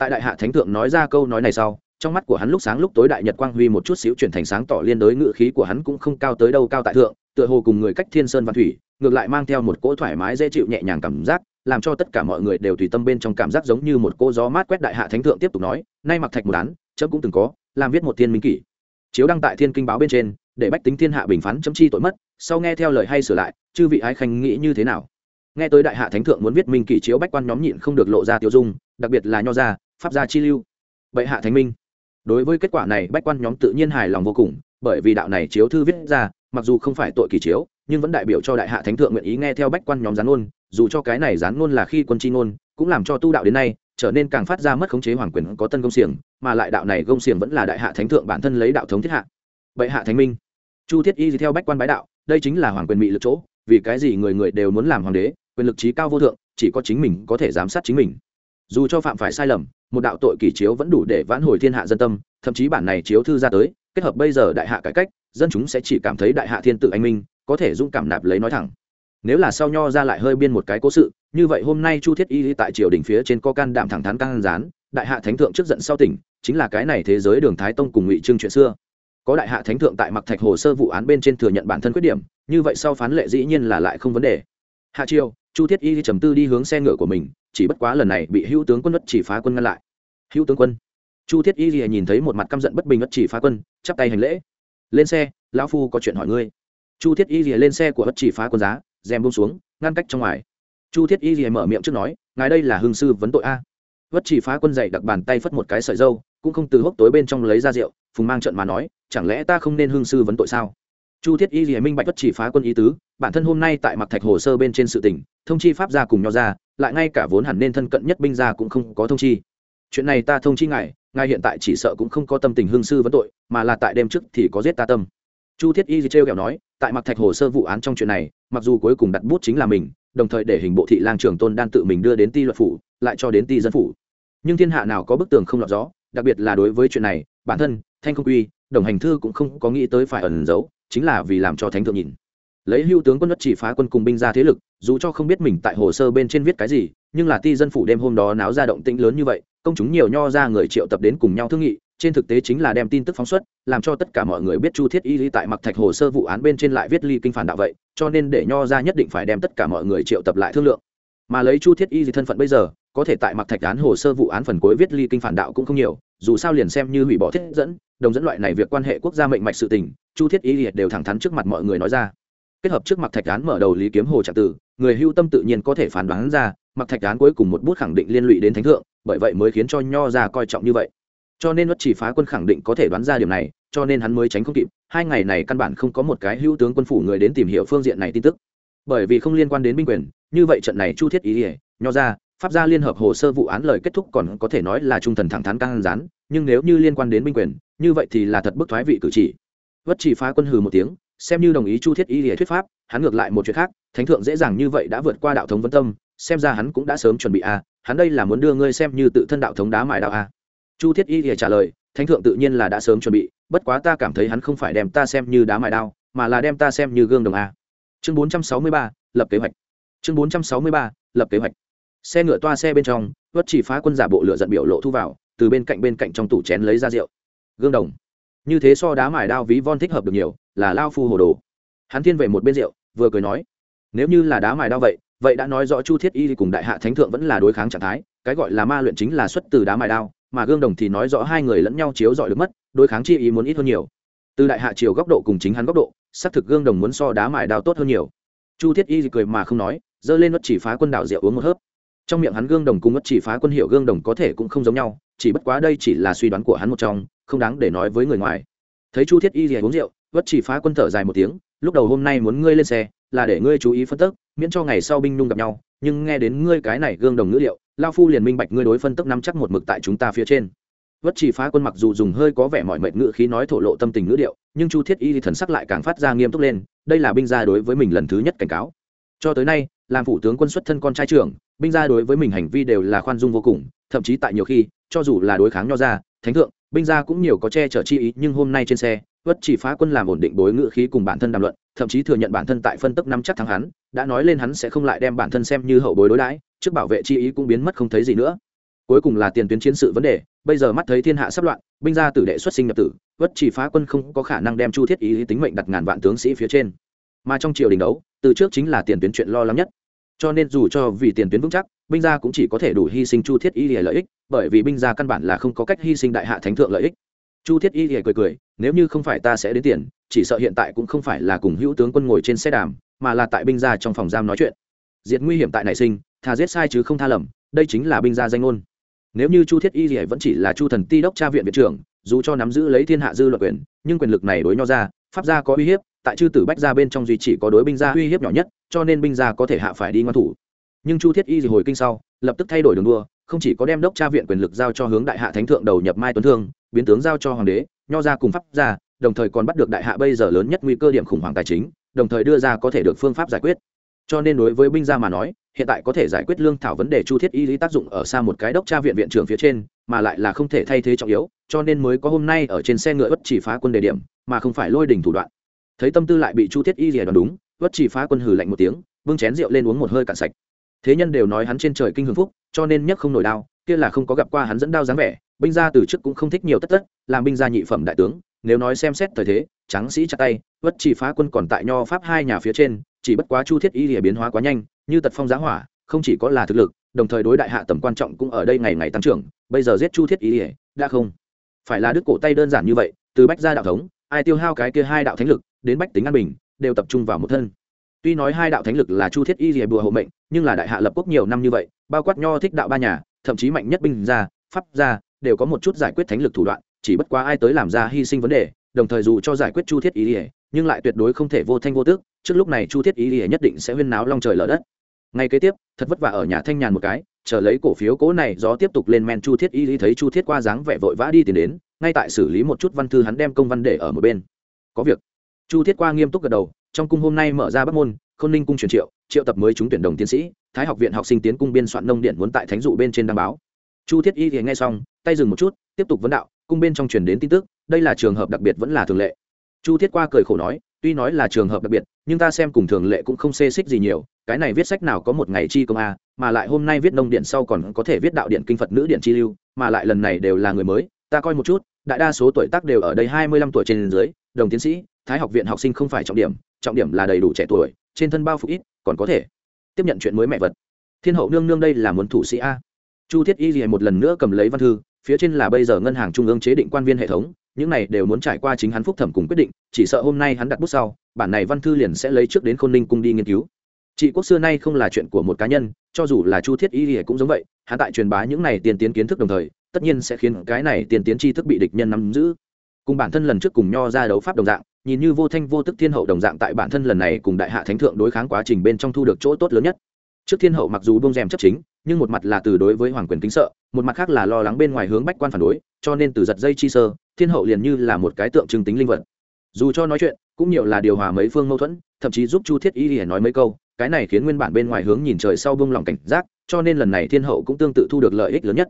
Tại đại hạ thánh thượng nói ra câu nói này sau, trong mắt của hắn lúc sáng lúc tối đại nhật quang huy một chút xíu chuyển thành sáng tỏ liên đối ngự khí của hắn cũng không cao tới đâu cao tại thượng, tựa hồ cùng người cách thiên sơn văn thủy, ngược lại mang theo một cỗ thoải mái dễ chịu nhẹ nhàng cảm giác, làm cho tất cả mọi người đều tùy tâm bên trong cảm giác giống như một cô gió mát quét đại hạ thánh thượng tiếp tục nói, nay mặc thạch một án, chấm cũng từng có, làm viết một thiên minh kỷ. Chiếu đăng tại thiên kinh báo bên trên, để bách tính thiên hạ bình phán chấm chi tội mất, sau nghe theo lời hay sửa lại, chư vị ái khanh nghĩ như thế nào? Nghe tới đại hạ thánh thượng muốn viết minh kỷ chiếu bách quan nhóm nhịn không được lộ ra tiêu dung, đặc biệt là nho gia pháp gia chi lưu. Bệ hạ thánh minh. Đối với kết quả này, bách quan nhóm tự nhiên hài lòng vô cùng, bởi vì đạo này chiếu thư viết ra, mặc dù không phải tội kỳ chiếu, nhưng vẫn đại biểu cho đại hạ thánh thượng nguyện ý nghe theo bách quan nhóm gián ngôn, dù cho cái này gián ngôn là khi quân chi ngôn, cũng làm cho tu đạo đến nay, trở nên càng phát ra mất khống chế hoàng quyền có tân công xiềng, mà lại đạo này công xiềng vẫn là đại hạ thánh thượng bản thân lấy đạo thống thiết hạ. Bệ hạ thánh minh. Chu thiết y theo bách quan bái đạo, đây chính là hoàng quyền bị lực chỗ, vì cái gì người người đều muốn làm hoàng đế, quyền lực trí cao vô thượng, chỉ có chính mình có thể giám sát chính mình. Dù cho phạm phải sai lầm một đạo tội kỷ chiếu vẫn đủ để vãn hồi thiên hạ dân tâm, thậm chí bản này chiếu thư ra tới, kết hợp bây giờ đại hạ cải cách, dân chúng sẽ chỉ cảm thấy đại hạ thiên tự anh minh, có thể dung cảm nạp lấy nói thẳng. Nếu là sau nho ra lại hơi biên một cái cố sự, như vậy hôm nay chu thiết y tại triều đình phía trên có can đảm thẳng thắn can gián, đại hạ thánh thượng trước giận sau tỉnh, chính là cái này thế giới đường thái tông cùng ngụy trương chuyện xưa. Có đại hạ thánh thượng tại mặc thạch hồ sơ vụ án bên trên thừa nhận bản thân khuyết điểm, như vậy sau phán lệ dĩ nhiên là lại không vấn đề. Hạ triều chu thiết y trầm tư đi hướng xe ngựa của mình, chỉ bất quá lần này bị hữu tướng quân đất chỉ phá quân ngăn lại. Hữu tướng quân. Chu thiết y nhìn thấy một mặt căm giận bất bình đất chỉ phá quân, chắp tay hành lễ. Lên xe, lão phu có chuyện hỏi ngươi. Chu thiết y rìa lên xe của bất chỉ phá quân giá, rèm bông xuống, ngăn cách trong ngoài. Chu thiết y rìa mở miệng trước nói, ngài đây là hương sư vấn tội a. Bất chỉ phá quân dậy đặt bàn tay phất một cái sợi dâu, cũng không từ hốc tối bên trong lấy ra rượu, phùng mang trận mà nói, chẳng lẽ ta không nên hương sư vấn tội sao? Chu thiết y rìa minh bạch bất chỉ phá quân ý tứ, bản thân hôm nay tại mặt thạch hồ sơ bên trên sự tỉnh thông chi pháp gia cùng nhau ra lại ngay cả vốn hẳn nên thân cận nhất binh gia cũng không có thông chi. Chuyện này ta thông chi ngài ngài hiện tại chỉ sợ cũng không có tâm tình hương sư vấn tội, mà là tại đêm trước thì có giết ta tâm. Chu thiết y trêu kẹo nói, tại mặc thạch hồ sơ vụ án trong chuyện này, mặc dù cuối cùng đặt bút chính là mình, đồng thời để hình bộ thị lang trường tôn đan tự mình đưa đến ti luật phủ, lại cho đến ti dân phủ. Nhưng thiên hạ nào có bức tường không lọt gió, đặc biệt là đối với chuyện này, bản thân, thanh không quy, đồng hành thư cũng không có nghĩ tới phải ẩn giấu chính là vì làm cho thánh thượng nhìn. Lấy hưu tướng quân đất chỉ phá quân cùng binh ra thế lực, dù cho không biết mình tại hồ sơ bên trên viết cái gì, nhưng là ti dân phủ đêm hôm đó náo ra động tĩnh lớn như vậy, công chúng nhiều nho ra người triệu tập đến cùng nhau thương nghị, trên thực tế chính là đem tin tức phóng xuất, làm cho tất cả mọi người biết chu thiết y lý tại mặc thạch hồ sơ vụ án bên trên lại viết ly kinh phản đạo vậy, cho nên để nho ra nhất định phải đem tất cả mọi người triệu tập lại thương lượng. Mà lấy chu thiết y gì thân phận bây giờ có thể tại mặc thạch án hồ sơ vụ án phần cuối viết ly kinh phản đạo cũng không nhiều, dù sao liền xem như hủy bỏ thiết dẫn, đồng dẫn loại này việc quan hệ quốc gia mệnh mạch sự tình, chu thiết ý liệt đều thẳng thắn trước mặt mọi người nói ra. Kết hợp trước mặc thạch án mở đầu lý kiếm hồ trạng tử người hưu tâm tự nhiên có thể phán đoán ra, mặc thạch án cuối cùng một bút khẳng định liên lụy đến thánh thượng, bởi vậy mới khiến cho nho ra coi trọng như vậy. Cho nên bất chỉ phá quân khẳng định có thể đoán ra điểm này, cho nên hắn mới tránh không kịp, hai ngày này căn bản không có một cái hữu tướng quân phủ người đến tìm hiểu phương diện này tin tức. Bởi vì không liên quan đến binh quyền, như vậy trận này chu thiết ý ỉa nho ra pháp gia liên hợp hồ sơ vụ án lời kết thúc còn có thể nói là trung thần thẳng thắn căng rán nhưng nếu như liên quan đến binh quyền, như vậy thì là thật bức thoái vị cử chỉ vất chỉ phá quân hừ một tiếng, xem như đồng ý chu thiết Y ỉa thuyết pháp, hắn ngược lại một chuyện khác, thánh thượng dễ dàng như vậy đã vượt qua đạo thống vân tâm, xem ra hắn cũng đã sớm chuẩn bị a à. hắn đây là muốn đưa ngươi xem như tự thân đạo thống đá mại đạo a à. chu thiết y thì trả lời, thánh thượng tự nhiên là đã sớm chuẩn bị, bất quá ta cảm thấy hắn không phải đem ta xem như đá mại đao, mà là đem ta xem như gương đồng a chương bốn trăm sáu mươi ba, lập kế hoạch chương bốn trăm sáu mươi ba, lập kế hoạch xe ngựa toa xe bên trong vất chỉ phá quân giả bộ lửa giận biểu lộ thu vào, từ bên cạnh bên cạnh trong tủ chén lấy ra rượu. Gương đồng. Như thế so đá mài đao ví von thích hợp được nhiều, là lao phu hồ đồ. Hắn thiên về một bên rượu, vừa cười nói, nếu như là đá mài đao vậy vậy đã nói rõ chu thiết y cùng đại hạ thánh thượng vẫn là đối kháng trạng thái, cái gọi là ma luyện chính là xuất từ đá mài đao, mà gương đồng thì nói rõ hai người lẫn nhau chiếu dọi được mất, đối kháng chi ý muốn ít hơn nhiều. Từ đại hạ chiều góc độ cùng chính hắn góc độ, xác thực gương đồng muốn so đá mài đao tốt hơn nhiều. Chu thiết y cười mà không nói, giơ lên mất chỉ phá quân đảo rượu uống một hớp trong miệng hắn gương đồng cùng mất chỉ phá quân hiệu gương đồng có thể cũng không giống nhau, chỉ bất quá đây chỉ là suy đoán của hắn một trong, không đáng để nói với người ngoài. Thấy chu thiết y rìa uống rượu vất chỉ phá quân thở dài một tiếng, lúc đầu hôm nay muốn ngươi lên xe, là để ngươi chú ý phân tức, miễn cho ngày sau binh nung gặp nhau, nhưng nghe đến ngươi cái này gương đồng ngữ liệu, lao phu liền minh bạch ngươi đối phân tức nắm chắc một mực tại chúng ta phía trên. Vất chỉ phá quân mặc dù dùng hơi có vẻ mọi mệt ngữ khí nói thổ lộ tâm tình ngữ điệu nhưng chu thiết y thì thần sắc lại càng phát ra nghiêm túc lên, đây là binh gia đối với mình lần thứ nhất cảnh cáo cho tới nay, làm phủ tướng quân xuất thân con trai trưởng, binh gia đối với mình hành vi đều là khoan dung vô cùng, thậm chí tại nhiều khi, cho dù là đối kháng nho gia, thánh thượng, binh gia cũng nhiều có che chở chi ý, nhưng hôm nay trên xe vất chỉ phá quân làm ổn định bối ngữ khí cùng bản thân đàm luận, thậm chí thừa nhận bản thân tại phân tức năm chắc thắng hắn, đã nói lên hắn sẽ không lại đem bản thân xem như hậu bối đối đãi, trước bảo vệ chi ý cũng biến mất không thấy gì nữa. Cuối cùng là tiền tuyến chiến sự vấn đề, bây giờ mắt thấy thiên hạ sắp loạn, binh gia tử đệ xuất sinh nhập tử vất chỉ phá quân không có khả năng đem chu thiết ý tính mệnh đặt ngàn vạn tướng sĩ phía trên. Mà trong triều đình đấu từ trước chính là tiền tuyến chuyện lo lắng nhất. Cho nên dù cho vì tiền tuyến vững chắc, binh gia cũng chỉ có thể đủ hy sinh chu thiết y lìa lợi ích, bởi vì binh gia căn bản là không có cách hy sinh đại hạ thánh thượng lợi ích. Chu thiết y lìa cười cười, nếu như không phải ta sẽ đến tiền, chỉ sợ hiện tại cũng không phải là cùng hữu tướng quân ngồi trên xe đàm, mà là tại binh gia trong phòng giam nói chuyện. Diệt nguy hiểm tại nảy sinh thà giết sai chứ không tha lầm, đây chính là binh gia danh ngôn. Nếu như chu thiết y lìa vẫn chỉ là chu thần ti đốc tra viện viện trưởng, dù cho nắm giữ lấy thiên hạ dư luận quyền, nhưng quyền lực này đối nho ra, pháp gia có uy hiếp tại chư tử bách gia bên trong duy chỉ có đối binh gia uy hiếp nhỏ nhất, cho nên binh gia có thể hạ phải đi ngoan thủ. Nhưng chu thiết y gì hồi kinh sau, lập tức thay đổi đường đua, không chỉ có đem đốc tra viện quyền lực giao cho hướng đại hạ thánh thượng đầu nhập mai tuấn thương, biến tướng giao cho hoàng đế, nho ra cùng pháp gia, đồng thời còn bắt được đại hạ bây giờ lớn nhất nguy cơ điểm khủng hoảng tài chính, đồng thời đưa ra có thể được phương pháp giải quyết. Cho nên đối với binh gia mà nói, hiện tại có thể giải quyết lương thảo vấn đề chu thiết y lý tác dụng ở xa một cái đốc tra viện viện trưởng phía trên, mà lại là không thể thay thế trọng yếu, cho nên mới có hôm nay ở trên xe ngựa bất chỉ phá quân đề điểm, mà không phải lôi đỉnh thủ đoạn thấy tâm tư lại bị chu thiết y rìa đoán đúng Vất chỉ phá quân hừ lạnh một tiếng vương chén rượu lên uống một hơi cạn sạch. Thế nhân đều nói hắn trên trời kinh hưng phúc, cho nên nhất không nổi đao kia là không có gặp qua hắn dẫn đao dáng vẻ, binh gia từ trước cũng không thích nhiều tất tất, làm binh gia nhị phẩm đại tướng, nếu nói xem xét thời thế, tráng sĩ chặt tay Vất chỉ phá quân còn tại nho pháp hai nhà phía trên, chỉ bất quá chu thiết y lìa biến hóa quá nhanh, như tật phong giá hỏa, không chỉ có là thực lực, đồng thời đối đại hạ tầm quan trọng cũng ở đây ngày ngày tăng trưởng, bây giờ giết chu thiết y lìa, đã không phải là đứt cổ tay đơn giản như vậy, từ bách gia đạo thống, ai tiêu hao cái kia hai đạo thánh lực đến bách tính an bình, đều tập trung vào một thân. Tuy nói hai đạo thánh lực là chu thiết y rìa bùa hộ mệnh, nhưng là đại hạ lập quốc nhiều năm như vậy, bao quát nho thích đạo ba nhà, thậm chí mạnh nhất binh gia, pháp gia, đều có một chút giải quyết thánh lực thủ đoạn, chỉ bất quá ai tới làm ra hy sinh vấn đề, đồng thời dù cho giải quyết chu thiết y rìa nhưng lại tuyệt đối không thể vô thanh vô tước, trước lúc này chu thiết y rìa nhất định sẽ huyên náo long trời lở đất. Ngay kế tiếp, thật vất vả ở nhà thanh nhàn một cái, chờ lấy cổ phiếu cố này gió tiếp tục lên men chu thiết y lý thấy chu thiết qua dáng vẻ vội vã đi tìm đến, ngay tại xử lý một chút văn thư hắn đem công văn để ở một bên. Có việc chu thiết qua nghiêm túc gật đầu, trong cung hôm nay mở ra bắc môn, khôn ninh cung truyền triệu triệu tập mới trúng tuyển đồng tiến sĩ, thái học viện học sinh tiến cung biên soạn nông điện muốn tại thánh dụ bên trên đăng báo. Chu thiết y thì nghe xong, tay dừng một chút, tiếp tục vấn đạo, cung bên trong truyền đến tin tức, đây là trường hợp đặc biệt vẫn là thường lệ. Chu thiết qua cười khổ nói, tuy nói là trường hợp đặc biệt, nhưng ta xem cùng thường lệ cũng không xê xích gì nhiều, cái này viết sách nào có một ngày chi công a, mà lại hôm nay viết nông điện sau còn có thể viết đạo điện kinh phật nữ điện chi lưu, mà lại lần này đều là người mới, ta coi một chút, đại đa số tuổi tác đều ở đây hai mươi lăm tuổi trên dưới đồng tiến sĩ, thái học viện học sinh không phải trọng điểm trọng điểm là đầy đủ trẻ tuổi, trên thân bao phục ít, còn có thể tiếp nhận chuyện mới mẹ vật. Thiên hậu nương nương đây là muốn thủ sĩ a. Chu thiết y một lần nữa cầm lấy văn thư, phía trên là bây giờ ngân hàng trung ương chế định quan viên hệ thống, những này đều muốn trải qua chính hắn phúc thẩm cùng quyết định, chỉ sợ hôm nay hắn đặt bút sau, bản này văn thư liền sẽ lấy trước đến khôn ninh cung đi nghiên cứu. Trị quốc xưa nay không là chuyện của một cá nhân, cho dù là chu thiết y cũng giống vậy, hắn tại truyền bá những này tiên tiến kiến thức đồng thời, tất nhiên sẽ khiến cái này tiên tiến tri thức bị địch nhân nắm giữ cùng bản thân lần trước cùng nho ra đấu pháp đồng dạng, nhìn như vô thanh vô tức thiên hậu đồng dạng tại bản thân lần này cùng đại hạ thánh thượng đối kháng quá trình bên trong thu được chỗ tốt lớn nhất. Trước thiên hậu mặc dù bông rèm chấp chính, nhưng một mặt là từ đối với hoàng quyền kính sợ, một mặt khác là lo lắng bên ngoài hướng bách quan phản đối, cho nên từ giật dây chi sơ, thiên hậu liền như là một cái tượng trưng tính linh vật. Dù cho nói chuyện, cũng nhiều là điều hòa mấy phương mâu thuẫn, thậm chí giúp chu thiết y hiển nói mấy câu, cái này khiến nguyên bản bên ngoài hướng nhìn trời sau bông lòng cảnh giác, cho nên lần này thiên hậu cũng tương tự thu được lợi ích lớn nhất.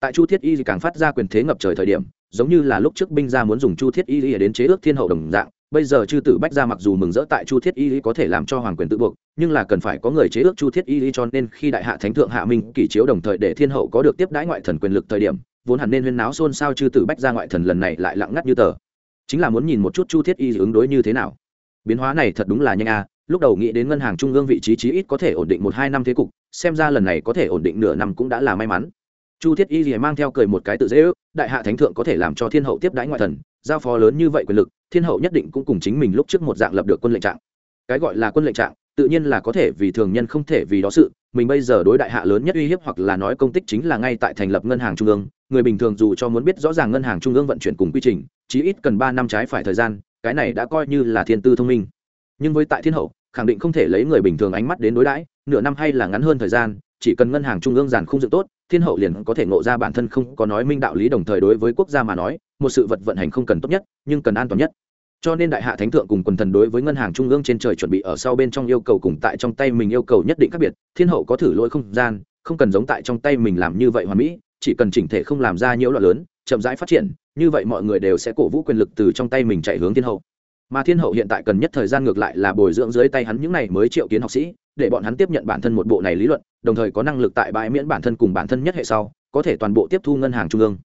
Tại chu thiết y càng phát ra quyền thế ngập trời thời điểm giống như là lúc trước binh gia muốn dùng chu thiết y đến chế ước thiên hậu đồng dạng, bây giờ chư tử bách gia mặc dù mừng rỡ tại chu thiết y có thể làm cho hoàng quyền tự buộc, nhưng là cần phải có người chế ước chu thiết y cho nên khi đại hạ thánh thượng hạ minh kỷ chiếu đồng thời để thiên hậu có được tiếp đãi ngoại thần quyền lực thời điểm, vốn hẳn nên huyên náo xôn xao chư tử bách gia ngoại thần lần này lại lặng ngắt như tờ. Chính là muốn nhìn một chút chu thiết y ứng đối như thế nào. Biến hóa này thật đúng là nhanh a, lúc đầu nghĩ đến ngân hàng trung ương vị trí chí ít có thể ổn định một hai năm thế cục, xem ra lần này có thể ổn định nửa năm cũng đã là may mắn chu thiết y thì mang theo cười một cái tự dễ ước, đại hạ thánh thượng có thể làm cho thiên hậu tiếp đãi ngoại thần, giao phó lớn như vậy quyền lực, thiên hậu nhất định cũng cùng chính mình lúc trước một dạng lập được quân lệnh trạng. Cái gọi là quân lệnh trạng, tự nhiên là có thể vì thường nhân không thể vì đó sự, mình bây giờ đối đại hạ lớn nhất uy hiếp hoặc là nói công tích chính là ngay tại thành lập ngân hàng trung ương, người bình thường dù cho muốn biết rõ ràng ngân hàng trung ương vận chuyển cùng quy trình, chí ít cần ba năm trái phải thời gian, cái này đã coi như là thiên tư thông minh. Nhưng với tại thiên hậu, khẳng định không thể lấy người bình thường ánh mắt đến đối đãi, nửa năm hay là ngắn hơn thời gian, chỉ cần ngân hàng trung ương giàn không dựng tốt thiên hậu liền có thể ngộ ra bản thân không có nói minh đạo lý đồng thời đối với quốc gia mà nói, một sự vật vận hành không cần tốt nhất, nhưng cần an toàn nhất. Cho nên đại hạ thánh thượng cùng quần thần đối với ngân hàng trung ương trên trời chuẩn bị ở sau bên trong yêu cầu cùng tại trong tay mình yêu cầu nhất định khác biệt, thiên hậu có thử lỗi không gian, không cần giống tại trong tay mình làm như vậy hoàn mỹ, chỉ cần chỉnh thể không làm ra nhiễu loạn lớn, chậm rãi phát triển, như vậy mọi người đều sẽ cổ vũ quyền lực từ trong tay mình chạy hướng thiên hậu mà thiên hậu hiện tại cần nhất thời gian ngược lại là bồi dưỡng dưới tay hắn những này mới triệu kiến học sĩ, để bọn hắn tiếp nhận bản thân một bộ này lý luận, đồng thời có năng lực tại bãi miễn bản thân cùng bản thân nhất hệ sau, có thể toàn bộ tiếp thu ngân hàng trung ương.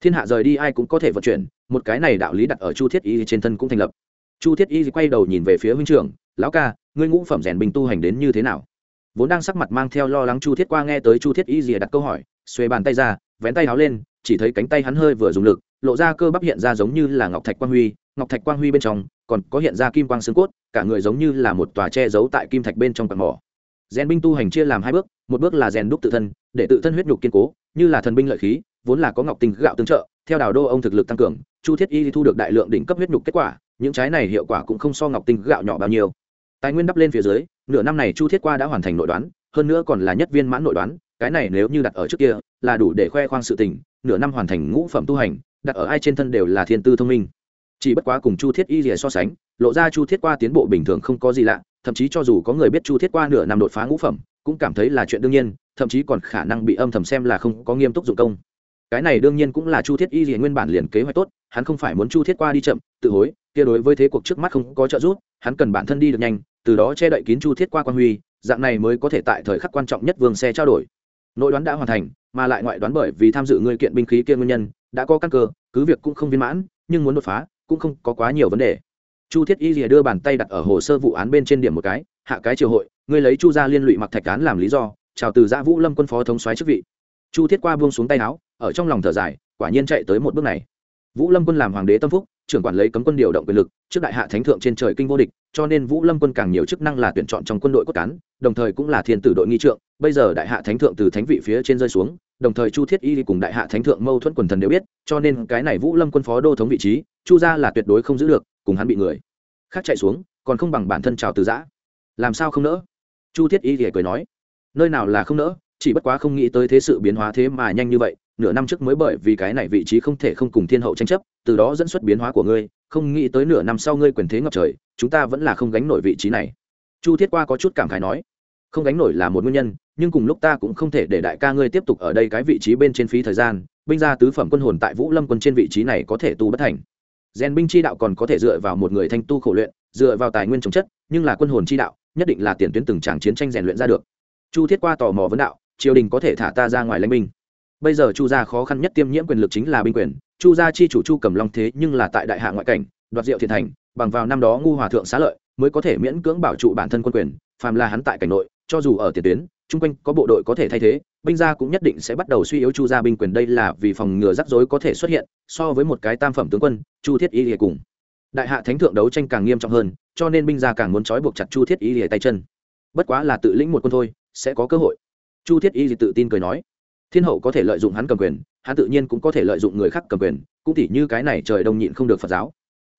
Thiên hạ rời đi ai cũng có thể vận chuyển, một cái này đạo lý đặt ở chu thiết y trên thân cũng thành lập. Chu thiết y quay đầu nhìn về phía huynh trưởng, lão ca, ngươi ngũ phẩm rèn bình tu hành đến như thế nào? Vốn đang sắc mặt mang theo lo lắng chu thiết qua nghe tới chu thiết y rìa đặt câu hỏi xuê bàn tay ra, vén tay háo lên, chỉ thấy cánh tay hắn hơi vừa dùng lực lộ ra cơ bắp hiện ra giống như là ngọc thạch quang huy, ngọc thạch quang huy bên trong còn có hiện ra kim quang xương cốt, cả người giống như là một tòa che giấu tại kim thạch bên trong quạt mỏ. Rèn binh tu hành chia làm hai bước, một bước là rèn đúc tự thân, để tự thân huyết nhục kiên cố, như là thần binh lợi khí, vốn là có ngọc tinh gạo tương trợ, theo đào đô ông thực lực tăng cường, chu thiết y thu được đại lượng đỉnh cấp huyết nhục kết quả, những trái này hiệu quả cũng không so ngọc tinh gạo nhỏ bao nhiêu. Tài nguyên đắp lên phía dưới, nửa năm này chu thiết qua đã hoàn thành nội đoán, hơn nữa còn là nhất viên mãn nội đoán, cái này nếu như đặt ở trước kia, là đủ để khoe khoang sự tình, nửa năm hoàn thành ngũ phẩm tu hành đặt ở ai trên thân đều là thiên tư thông minh. Chỉ bất quá cùng chu thiết y rìa so sánh, lộ ra chu thiết qua tiến bộ bình thường không có gì lạ, thậm chí cho dù có người biết chu thiết qua nửa năm đột phá ngũ phẩm, cũng cảm thấy là chuyện đương nhiên, thậm chí còn khả năng bị âm thầm xem là không có nghiêm túc dụng công. Cái này đương nhiên cũng là chu thiết y rìa nguyên bản liền kế hoạch tốt, hắn không phải muốn chu thiết qua đi chậm, tự hối, kia đối với thế cuộc trước mắt không có trợ giúp, hắn cần bản thân đi được nhanh, từ đó che đậy kín chu thiết qua quan huy, dạng này mới có thể tại thời khắc quan trọng nhất vương xe trao đổi. Nội đoán đã hoàn thành, mà lại ngoại đoán bởi vì tham dự ngươi kiện binh khí kia nguyên nhân đã có căn cơ, cứ việc cũng không viên mãn, nhưng muốn đột phá cũng không có quá nhiều vấn đề. Chu thiết y lìa đưa bàn tay đặt ở hồ sơ vụ án bên trên điểm một cái, hạ cái triều hội, ngươi lấy chu gia liên lụy mặc thạch cán làm lý do, chào từ giã vũ lâm quân phó thống soái chức vị. Chu thiết qua buông xuống tay áo, ở trong lòng thở dài, quả nhiên chạy tới một bước này. Vũ lâm quân làm hoàng đế tâm phúc, trưởng quản lấy cấm quân điều động quyền lực, trước đại hạ thánh thượng trên trời kinh vô địch, cho nên vũ lâm quân càng nhiều chức năng là tuyển chọn trong quân đội cốt cán, đồng thời cũng là thiên tử đội nghi trượng, bây giờ đại hạ thánh thượng từ thánh vị phía trên rơi xuống đồng thời chu thiết y cùng đại hạ thánh thượng mâu thuẫn quần thần đều biết, cho nên cái này vũ lâm quân phó đô thống vị trí, chu gia là tuyệt đối không giữ được, cùng hắn bị người khác chạy xuống, còn không bằng bản thân trào từ giã. Làm sao không nỡ? Chu thiết y thì cười nói, nơi nào là không nỡ, chỉ bất quá không nghĩ tới thế sự biến hóa thế mà nhanh như vậy, nửa năm trước mới bởi vì cái này vị trí không thể không cùng thiên hậu tranh chấp, từ đó dẫn xuất biến hóa của ngươi, không nghĩ tới nửa năm sau ngươi quyền thế ngập trời, chúng ta vẫn là không gánh nổi vị trí này. Chu thiết qua có chút cảm khái nói không gánh nổi là một nguyên nhân, nhưng cùng lúc ta cũng không thể để đại ca ngươi tiếp tục ở đây cái vị trí bên trên phí thời gian, binh gia tứ phẩm quân hồn tại vũ lâm quân trên vị trí này có thể tu bất thành. Rèn binh chi đạo còn có thể dựa vào một người thanh tu khổ luyện, dựa vào tài nguyên trồng chất, nhưng là quân hồn chi đạo, nhất định là tiền tuyến từng tràng chiến tranh rèn luyện ra được. Chu thiết qua tò mò vấn đạo, triều đình có thể thả ta ra ngoài lãnh binh. Bây giờ chu gia khó khăn nhất tiêm nhiễm quyền lực chính là binh quyền, chu gia chi chủ chu cầm long thế nhưng là tại đại hạ ngoại cảnh, đoạt diệu thiện thành, bằng vào năm đó ngu hòa thượng xá lợi, mới có thể miễn cưỡng bảo trụ bản thân quân quyền, phàm là hắn tại cảnh nội cho dù ở tiền tuyến, chung quanh có bộ đội có thể thay thế, binh gia cũng nhất định sẽ bắt đầu suy yếu chu gia binh quyền đây là vì phòng ngừa rắc rối có thể xuất hiện, so với một cái tam phẩm tướng quân, chu thiết y lìa cùng. Đại hạ thánh thượng đấu tranh càng nghiêm trọng hơn, cho nên binh gia càng muốn trói buộc chặt chu thiết y lìa tay chân. Bất quá là tự lĩnh một quân thôi, sẽ có cơ hội. Chu thiết y tự tin cười nói, thiên hậu có thể lợi dụng hắn cầm quyền, hắn tự nhiên cũng có thể lợi dụng người khác cầm quyền, cũng tỉ như cái này trời đông nhịn không được phật giáo.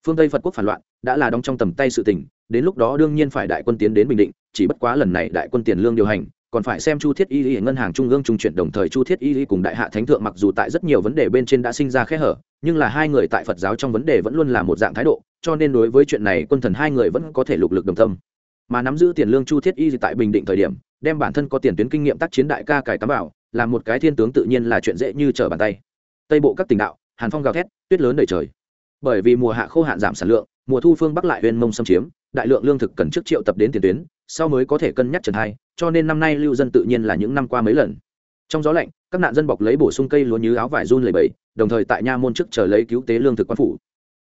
Phương tây phật quốc phản loạn, đã là đóng trong tầm tay sự tình, đến lúc đó đương nhiên phải đại quân tiến đến bình định chỉ bất quá lần này đại quân tiền lương điều hành, còn phải xem chu thiết y lý ngân hàng trung ương trung chuyển đồng thời chu thiết y lý cùng đại hạ thánh thượng mặc dù tại rất nhiều vấn đề bên trên đã sinh ra khe hở, nhưng là hai người tại phật giáo trong vấn đề vẫn luôn là một dạng thái độ, cho nên đối với chuyện này quân thần hai người vẫn có thể lục lực đồng tâm. Mà nắm giữ tiền lương chu thiết y tại bình định thời điểm, đem bản thân có tiền tuyến kinh nghiệm tác chiến đại ca cải cắm bảo, là một cái thiên tướng tự nhiên là chuyện dễ như trở bàn tay. Tây bộ các tỉnh đạo, hàn phong gào thét, tuyết lớn đầy trời. Bởi vì mùa hạ khô hạn giảm sản lượng, mùa thu phương bắc lại huyên mông xâm chiếm, đại lượng lương thực cần trước triệu tập đến tiền tuyến sau mới có thể cân nhắc trần hai, cho nên năm nay lưu dân tự nhiên là những năm qua mấy lần. Trong gió lạnh, các nạn dân bọc lấy bổ sung cây lúa như áo vải run lầy bẫy đồng thời tại nha môn trước chờ lấy cứu tế lương thực quan phủ.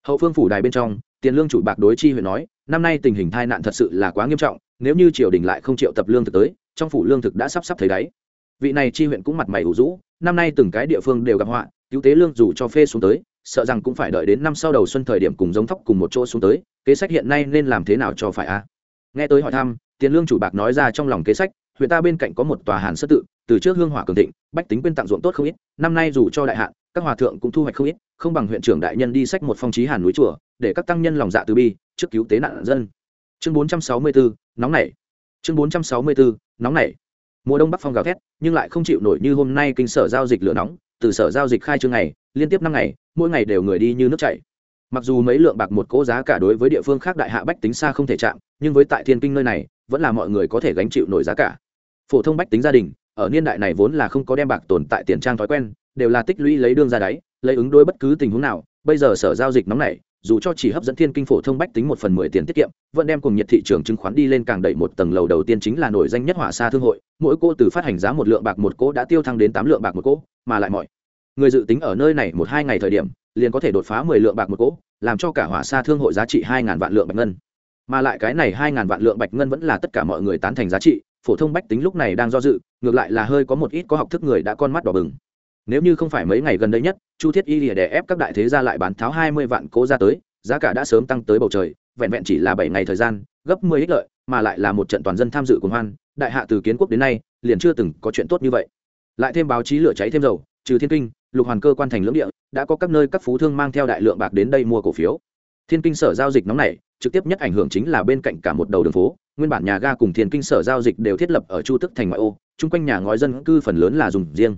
Hậu phương phủ đài bên trong, tiền lương chủ bạc đối chi huyện nói, năm nay tình hình tai nạn thật sự là quá nghiêm trọng, nếu như triều đình lại không triệu tập lương thực tới, trong phủ lương thực đã sắp sắp thấy đáy. Vị này chi huyện cũng mặt mày ủ rũ, năm nay từng cái địa phương đều gặp họa, cứu tế lương dù cho phê xuống tới, sợ rằng cũng phải đợi đến năm sau đầu xuân thời điểm cùng giống thóc cùng một chỗ xuống tới, kế sách hiện nay nên làm thế nào cho phải a? Nghe tới hỏi thăm tiền lương chủ bạc nói ra trong lòng kế sách, huyện ta bên cạnh có một tòa hàn sơ tự, từ trước hương hỏa cường thịnh, bách tính quyên tặng ruộng tốt không ít, năm nay dù cho đại hạn, các hòa thượng cũng thu hoạch không ít, không bằng huyện trưởng đại nhân đi sách một phong trí hàn núi chùa, để các tăng nhân lòng dạ từ bi, trước cứu tế nạn dân. Chương bốn trăm sáu mươi bốn nóng nảy. Chương bốn trăm sáu mươi bốn nóng nảy. Mùa đông bắc phong gào thét, nhưng lại không chịu nổi như hôm nay kinh sở giao dịch lửa nóng, từ sở giao dịch khai trương ngày, liên tiếp năm ngày, mỗi ngày đều người đi như nước chảy. Mặc dù mấy lượng bạc một cố giá cả đối với địa phương khác đại hạ bách tính xa không thể chạm, nhưng với tại thiên kinh nơi này vẫn là mọi người có thể gánh chịu nổi giá cả. Phổ thông bách tính gia đình, ở niên đại này vốn là không có đem bạc tồn tại tiền trang thói quen, đều là tích lũy lấy đương ra đáy, lấy ứng đối bất cứ tình huống nào. Bây giờ sở giao dịch nóng này dù cho chỉ hấp dẫn thiên kinh phổ thông bách tính một phần mười tiền tiết kiệm, vẫn đem cùng nhiệt thị trường chứng khoán đi lên càng đẩy một tầng lầu đầu tiên chính là nổi danh nhất hỏa xa thương hội. Mỗi cô từ phát hành giá một lượng bạc một cỗ đã tiêu thăng đến tám lượng bạc một cỗ mà lại mọi người dự tính ở nơi này một hai ngày thời điểm, liền có thể đột phá mười lượng bạc một cỗ làm cho cả hỏa xa thương hội giá trị hai ngàn vạn lượng bạc ngân mà lại cái này hai ngàn vạn lượng bạch ngân vẫn là tất cả mọi người tán thành giá trị, phổ thông bách tính lúc này đang do dự, ngược lại là hơi có một ít có học thức người đã con mắt đỏ bừng. Nếu như không phải mấy ngày gần đây nhất, chu thiết y lìa đè ép các đại thế gia lại bán tháo hai mươi vạn cố ra tới, giá cả đã sớm tăng tới bầu trời, vẹn vẹn chỉ là bảy ngày thời gian, gấp mười ích lợi, mà lại là một trận toàn dân tham dự cùng hoan, đại hạ từ kiến quốc đến nay, liền chưa từng có chuyện tốt như vậy. Lại thêm báo chí lửa cháy thêm dầu, trừ thiên kinh, lục hoàn cơ quan thành lưỡng địa, đã có các nơi các phú thương mang theo đại lượng bạc đến đây mua cổ phiếu thiên kinh sở giao dịch nóng này, trực tiếp nhất ảnh hưởng chính là bên cạnh cả một đầu đường phố, nguyên bản nhà ga cùng thiên kinh sở giao dịch đều thiết lập ở chu tức thành ngoại ô, chung quanh nhà ngói dân cư phần lớn là dùng riêng.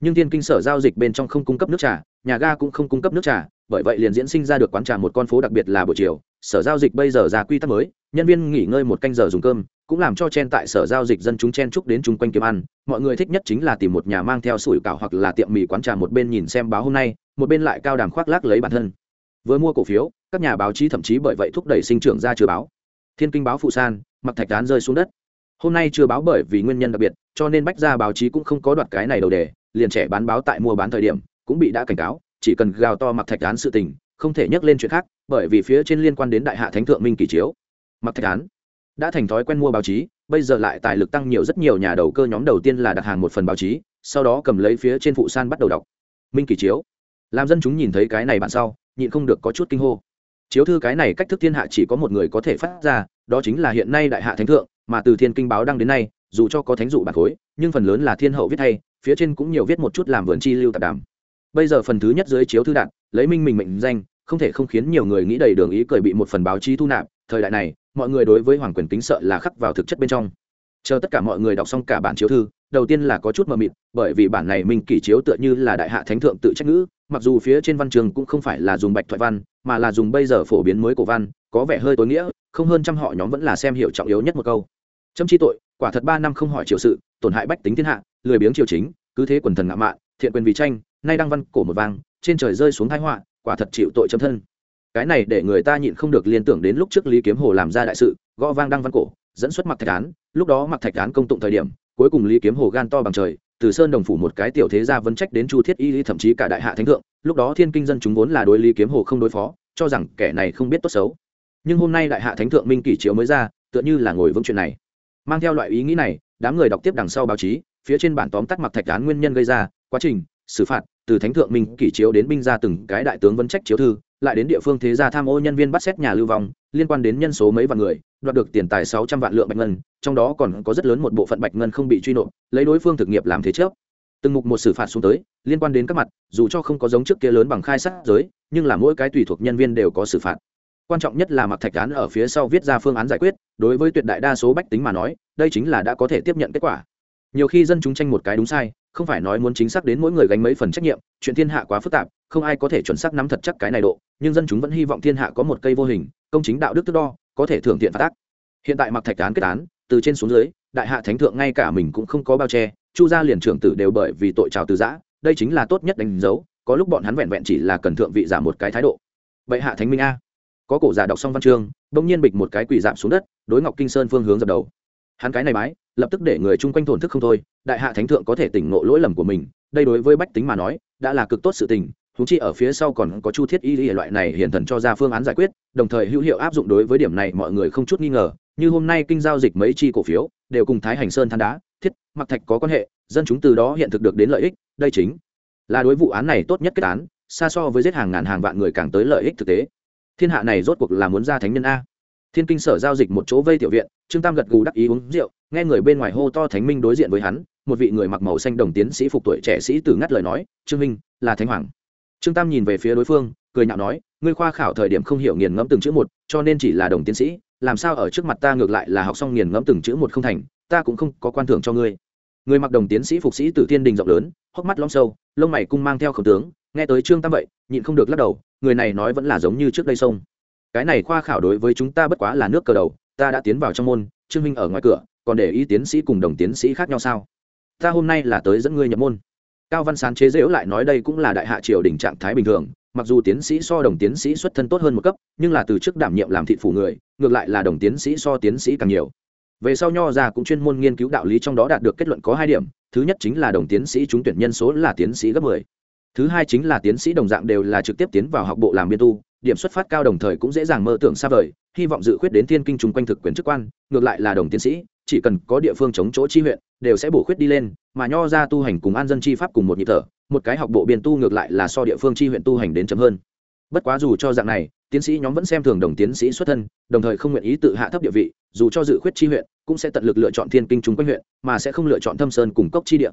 Nhưng thiên kinh sở giao dịch bên trong không cung cấp nước trà, nhà ga cũng không cung cấp nước trà, bởi vậy liền diễn sinh ra được quán trà một con phố đặc biệt là buổi chiều. Sở giao dịch bây giờ ra quy tắc mới, nhân viên nghỉ ngơi một canh giờ dùng cơm, cũng làm cho chen tại sở giao dịch dân chúng chen chúc đến chung quanh kiếm ăn. Mọi người thích nhất chính là tìm một nhà mang theo sủi cảo hoặc là tiệm mì quán trà một bên nhìn xem báo hôm nay, một bên lại cao đàm khoác lác lấy bản thân vừa mua cổ phiếu, các nhà báo chí thậm chí bởi vậy thúc đẩy sinh trưởng ra chưa báo. Thiên kinh báo phụ san, mặc thạch Án rơi xuống đất. Hôm nay chưa báo bởi vì nguyên nhân đặc biệt, cho nên bách ra báo chí cũng không có đoạt cái này đầu đề, liền trẻ bán báo tại mua bán thời điểm, cũng bị đã cảnh cáo, chỉ cần gào to mặc thạch án sự tình, không thể nhắc lên chuyện khác, bởi vì phía trên liên quan đến đại hạ thánh thượng minh kỷ chiếu. Mặc thạch án, đã thành thói quen mua báo chí, bây giờ lại tài lực tăng nhiều rất nhiều, nhà đầu cơ nhóm đầu tiên là đặt hàng một phần báo chí, sau đó cầm lấy phía trên phụ san bắt đầu đọc. Minh kỷ chiếu. Làm dân chúng nhìn thấy cái này bạn sau nhịn không được có chút kinh hô. Chiếu thư cái này cách thức thiên hạ chỉ có một người có thể phát ra, đó chính là hiện nay đại hạ thánh thượng, mà từ thiên kinh báo đăng đến nay, dù cho có thánh dụ bản khối, nhưng phần lớn là thiên hậu viết hay, phía trên cũng nhiều viết một chút làm vườn chi lưu tạp đàm. Bây giờ phần thứ nhất dưới chiếu thư đạn, lấy minh mình mệnh danh, không thể không khiến nhiều người nghĩ đầy đường ý cười bị một phần báo chí thu nạp, thời đại này, mọi người đối với hoàng quyền kính sợ là khắc vào thực chất bên trong chờ tất cả mọi người đọc xong cả bản chiếu thư, đầu tiên là có chút mờ mịt, bởi vì bản này mình kỷ chiếu tựa như là đại hạ thánh thượng tự trách ngữ, mặc dù phía trên văn trường cũng không phải là dùng bạch thoại văn, mà là dùng bây giờ phổ biến mới cổ văn, có vẻ hơi tối nghĩa, không hơn trăm họ nhóm vẫn là xem hiểu trọng yếu nhất một câu. Châm chi tội, quả thật ba năm không hỏi triều sự, tổn hại bách tính thiên hạ, lười biếng triều chính, cứ thế quần thần ngạo mạn, thiện quyền vì tranh, nay đang văn cổ một vang trên trời rơi xuống thái họa, quả thật chịu tội châm thân. Cái này để người ta nhịn không được liên tưởng đến lúc trước lý kiếm hồ làm ra đại sự, gõ vang đăng văn cổ, dẫn xuất mặc thạch án lúc đó mặc thạch án công tụng thời điểm, cuối cùng lý kiếm hồ gan to bằng trời, từ sơn đồng phủ một cái tiểu thế gia vấn trách đến chu thiết y thậm chí cả đại hạ thánh thượng, lúc đó thiên kinh dân chúng vốn là đối lý kiếm hồ không đối phó, cho rằng kẻ này không biết tốt xấu. Nhưng hôm nay đại hạ thánh thượng minh kỷ chiếu mới ra, tựa như là ngồi vững chuyện này. Mang theo loại ý nghĩ này, đám người đọc tiếp đằng sau báo chí, phía trên bản tóm tắt mặc thạch án nguyên nhân gây ra, quá trình, xử phạt, từ thánh thượng minh kỷ chiếu đến binh ra từng cái đại tướng vấn trách chiếu thư lại đến địa phương thế gia tham ô nhân viên bắt xét nhà lưu vong, liên quan đến nhân số mấy vạn người, đoạt được tiền tài sáu trăm vạn lượng bạch ngân, trong đó còn có rất lớn một bộ phận bạch ngân không bị truy nộp, lấy đối phương thực nghiệp làm thế trước từng mục một xử phạt xuống tới, liên quan đến các mặt, dù cho không có giống trước kia lớn bằng khai sát giới, nhưng là mỗi cái tùy thuộc nhân viên đều có xử phạt. Quan trọng nhất là mặc thạch án ở phía sau viết ra phương án giải quyết, đối với tuyệt đại đa số bách tính mà nói, đây chính là đã có thể tiếp nhận kết quả. Nhiều khi dân chúng tranh một cái đúng sai không phải nói muốn chính xác đến mỗi người gánh mấy phần trách nhiệm, chuyện thiên hạ quá phức tạp, không ai có thể chuẩn xác nắm thật chắc cái này độ, nhưng dân chúng vẫn hy vọng thiên hạ có một cây vô hình, công chính đạo đức tức đo, có thể thưởng thiện phát tác hiện tại mặc thạch án kết án, từ trên xuống dưới, đại hạ thánh thượng ngay cả mình cũng không có bao che, chu gia liền trưởng tử đều bởi vì tội trào từ giã, đây chính là tốt nhất đánh dấu, có lúc bọn hắn vẹn vẹn chỉ là cần thượng vị giả một cái thái độ. Vậy hạ thánh minh a. Có cổ giả đọc xong văn chương, bỗng nhiên bịch một cái quỷ giảm xuống đất, đối ngọc kinh sơn phương hướng dập đầu. Hắn cái này mái lập tức để người chung quanh thổn thức không thôi, đại hạ thánh thượng có thể tỉnh ngộ lỗi lầm của mình, đây đối với bách tính mà nói, đã là cực tốt sự tình thú chi ở phía sau còn có chu thiết y loại này hiện thần cho ra phương án giải quyết, đồng thời hữu hiệu áp dụng đối với điểm này mọi người không chút nghi ngờ, như hôm nay kinh giao dịch mấy chi cổ phiếu, đều cùng thái hành sơn than đá, thiết, mặc thạch có quan hệ, dân chúng từ đó hiện thực được đến lợi ích, đây chính là đối vụ án này tốt nhất kết án, xa so với giết hàng ngàn hàng vạn người càng tới lợi ích thực tế. Thiên hạ này rốt cuộc là muốn ra thánh nhân a thiên kinh sở giao dịch một chỗ vây tiểu viện, trương tam gật gù đắc ý uống rượu, nghe người bên ngoài hô to thánh minh đối diện với hắn, một vị người mặc màu xanh đồng tiến sĩ phục tuổi trẻ sĩ tử ngắt lời nói, trương minh, là thánh hoàng. Trương tam nhìn về phía đối phương, cười nhạo nói, ngươi khoa khảo thời điểm không hiểu nghiền ngẫm từng chữ một, cho nên chỉ là đồng tiến sĩ, làm sao ở trước mặt ta ngược lại là học xong nghiền ngẫm từng chữ một không thành, ta cũng không có quan thưởng cho ngươi. Người mặc đồng tiến sĩ phục sĩ tử thiên đình rộng lớn, hốc mắt long sâu, lông mày cung mang theo khẩu tướng, nghe tới trương tam vậy, nhịn không được lắc đầu, người này nói vẫn là giống như trước đây sông cái này khoa khảo đối với chúng ta bất quá là nước cờ đầu, ta đã tiến vào trong môn, trương minh ở ngoài cửa, còn để ý tiến sĩ cùng đồng tiến sĩ khác nhau sao? Ta hôm nay là tới dẫn ngươi nhập môn. Cao văn sán chế dễu lại nói đây cũng là đại hạ triều đình trạng thái bình thường, mặc dù tiến sĩ so đồng tiến sĩ xuất thân tốt hơn một cấp, nhưng là từ chức đảm nhiệm làm thị phủ người, ngược lại là đồng tiến sĩ so tiến sĩ càng nhiều. Về sau nho ra cũng chuyên môn nghiên cứu đạo lý trong đó đạt được kết luận có hai điểm, thứ nhất chính là đồng tiến sĩ trúng tuyển nhân số là tiến sĩ gấp mười, thứ hai chính là tiến sĩ đồng dạng đều là trực tiếp tiến vào học bộ làm biên tu điểm xuất phát cao đồng thời cũng dễ dàng mơ tưởng xa vời, hy vọng dự khuyết đến thiên kinh chung quanh thực quyền chức quan, ngược lại là đồng tiến sĩ, chỉ cần có địa phương chống chỗ chi huyện, đều sẽ bổ khuyết đi lên, mà nho ra tu hành cùng an dân chi pháp cùng một nhịp thở, một cái học bộ biên tu ngược lại là so địa phương chi huyện tu hành đến chậm hơn. Bất quá dù cho dạng này, tiến sĩ nhóm vẫn xem thường đồng tiến sĩ xuất thân, đồng thời không nguyện ý tự hạ thấp địa vị, dù cho dự khuyết chi huyện, cũng sẽ tận lực lựa chọn thiên kinh chung quanh huyện, mà sẽ không lựa chọn thâm sơn cùng cốc chi địa.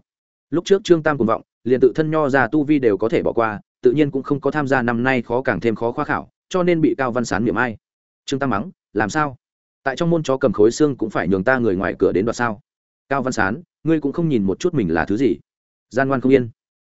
Lúc trước trương tam cùng vọng, liền tự thân nho ra tu vi đều có thể bỏ qua tự nhiên cũng không có tham gia năm nay khó càng thêm khó khoa khảo, cho nên bị cao văn sán miệng ai. Trương tam mắng, làm sao? Tại trong môn chó cầm khối xương cũng phải nhường ta người ngoài cửa đến đoạt sao? Cao văn sán, ngươi cũng không nhìn một chút mình là thứ gì? Gian ngoan không yên.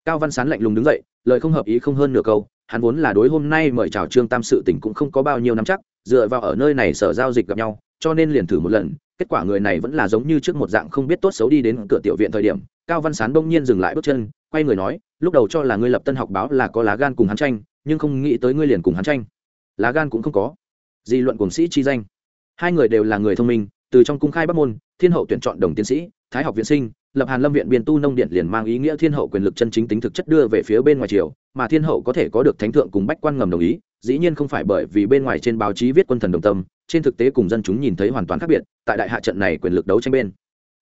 Cao văn sán lạnh lùng đứng dậy, lời không hợp ý không hơn nửa câu, hắn vốn là đối hôm nay mời chào trương tam sự tỉnh cũng không có bao nhiêu năm chắc, dựa vào ở nơi này sở giao dịch gặp nhau, cho nên liền thử một lần, kết quả người này vẫn là giống như trước một dạng không biết tốt xấu đi đến cửa tiểu viện thời điểm, cao văn sán bỗng nhiên dừng lại bước chân quay người nói, lúc đầu cho là ngươi lập tân học báo là có lá gan cùng hắn tranh, nhưng không nghĩ tới ngươi liền cùng hắn tranh. Lá gan cũng không có. Di luận cùng sĩ chi danh. Hai người đều là người thông minh, từ trong cung khai bắc môn, thiên hậu tuyển chọn đồng tiến sĩ, thái học viện sinh, lập hàn lâm viện biên tu nông điện liền mang ý nghĩa thiên hậu quyền lực chân chính tính thực chất đưa về phía bên ngoài triều, mà thiên hậu có thể có được thánh thượng cùng bách quan ngầm đồng ý, dĩ nhiên không phải bởi vì bên ngoài trên báo chí viết quân thần đồng tâm, trên thực tế cùng dân chúng nhìn thấy hoàn toàn khác biệt, tại đại hạ trận này quyền lực đấu tranh bên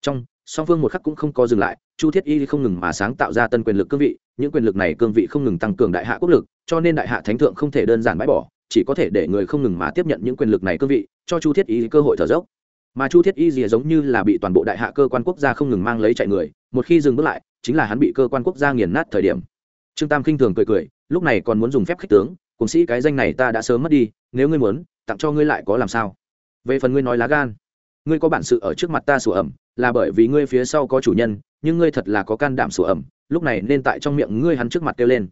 trong, song phương một khắc cũng không có dừng lại chu thiết y không ngừng mà sáng tạo ra tân quyền lực cương vị, những quyền lực này cương vị không ngừng tăng cường đại hạ quốc lực, cho nên đại hạ thánh thượng không thể đơn giản bãi bỏ, chỉ có thể để người không ngừng mà tiếp nhận những quyền lực này cương vị, cho chu thiết y cơ hội thở dốc. Mà chu thiết y gì giống như là bị toàn bộ đại hạ cơ quan quốc gia không ngừng mang lấy chạy người, một khi dừng bước lại, chính là hắn bị cơ quan quốc gia nghiền nát thời điểm. Trương tam khinh thường cười cười, lúc này còn muốn dùng phép khích tướng, cùng sĩ cái danh này ta đã sớm mất đi, nếu ngươi muốn, tặng cho ngươi lại có làm sao? Về phần ngươi nói lá gan, ngươi có bản sự ở trước mặt ta sủa ẩm, là bởi vì ngươi phía sau có chủ nhân nhưng ngươi thật là có can đảm sủa ẩm, lúc này nên tại trong miệng ngươi hắn trước mặt kêu lên.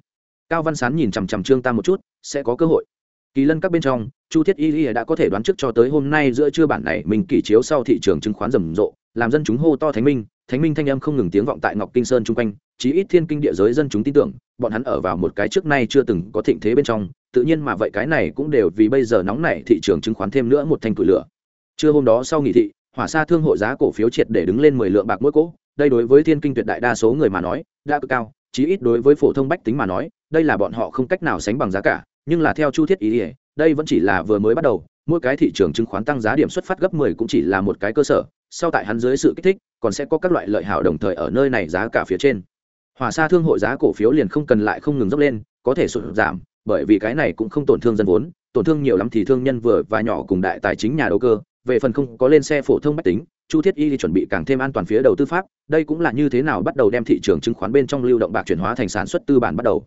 Cao văn sán nhìn chằm chằm trương tam một chút, sẽ có cơ hội. Kỳ lân các bên trong, chu thiết y y đã có thể đoán trước cho tới hôm nay giữa trưa bản này mình kỷ chiếu sau thị trường chứng khoán rầm rộ, làm dân chúng hô to thánh minh thánh minh thanh âm không ngừng tiếng vọng tại ngọc kinh sơn chung quanh, chí ít thiên kinh địa giới dân chúng tin tưởng, bọn hắn ở vào một cái trước nay chưa từng có thịnh thế bên trong, tự nhiên mà vậy cái này cũng đều vì bây giờ nóng nảy thị trường chứng khoán thêm nữa một thanh tuổi lửa. Trưa hôm đó sau nghỉ thị, hỏa xa thương hội giá cổ phiếu triệt để đứng lên mười lượng bạc mỗi cỗ đây đối với thiên kinh tuyệt đại đa số người mà nói, đã cực cao, chí ít đối với phổ thông bách tính mà nói, đây là bọn họ không cách nào sánh bằng giá cả, nhưng là theo chu thiết ý ỉa đây vẫn chỉ là vừa mới bắt đầu, mỗi cái thị trường chứng khoán tăng giá điểm xuất phát gấp 10 cũng chỉ là một cái cơ sở, sau tại hắn dưới sự kích thích, còn sẽ có các loại lợi hảo đồng thời ở nơi này giá cả phía trên. Hòa xa thương hội giá cổ phiếu liền không cần lại không ngừng dốc lên, có thể sụt giảm, bởi vì cái này cũng không tổn thương dân vốn, tổn thương nhiều lắm thì thương nhân vừa và nhỏ cùng đại tài chính nhà đầu cơ, về phần không có lên xe phổ thông bách tính chu thiết y chuẩn bị càng thêm an toàn phía đầu tư pháp, đây cũng là như thế nào bắt đầu đem thị trường chứng khoán bên trong lưu động bạc chuyển hóa thành sản xuất tư bản bắt đầu.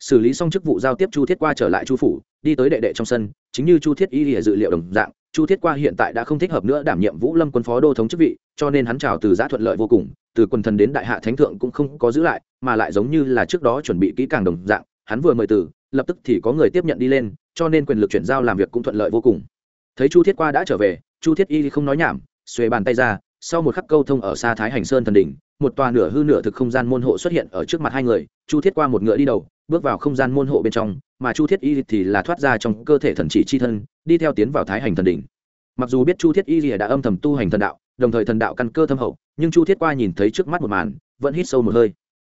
Xử lý xong chức vụ giao tiếp chu thiết qua trở lại chu phủ, đi tới đệ đệ trong sân, chính như chu thiết y lìa dự liệu đồng dạng, chu thiết qua hiện tại đã không thích hợp nữa đảm nhiệm vũ lâm quân phó đô thống chức vị, cho nên hắn trào từ giã thuận lợi vô cùng, từ quần thần đến đại hạ thánh thượng cũng không có giữ lại, mà lại giống như là trước đó chuẩn bị kỹ càng đồng dạng, hắn vừa mời từ, lập tức thì có người tiếp nhận đi lên, cho nên quyền lực chuyển giao làm việc cũng thuận lợi vô cùng. Thấy chu thiết qua đã trở về, chu thiết y không nói nhảm xuề bàn tay ra, sau một khắc câu thông ở xa thái hành sơn thần đỉnh, một tòa nửa hư nửa thực không gian môn hộ xuất hiện ở trước mặt hai người, chu thiết qua một ngựa đi đầu, bước vào không gian môn hộ bên trong, mà chu thiết y thì là thoát ra trong cơ thể thần chỉ chi thân, đi theo tiến vào thái hành thần đỉnh. Mặc dù biết chu thiết y đã âm thầm tu hành thần đạo, đồng thời thần đạo căn cơ thâm hậu, nhưng chu thiết qua nhìn thấy trước mắt một màn, vẫn hít sâu một hơi.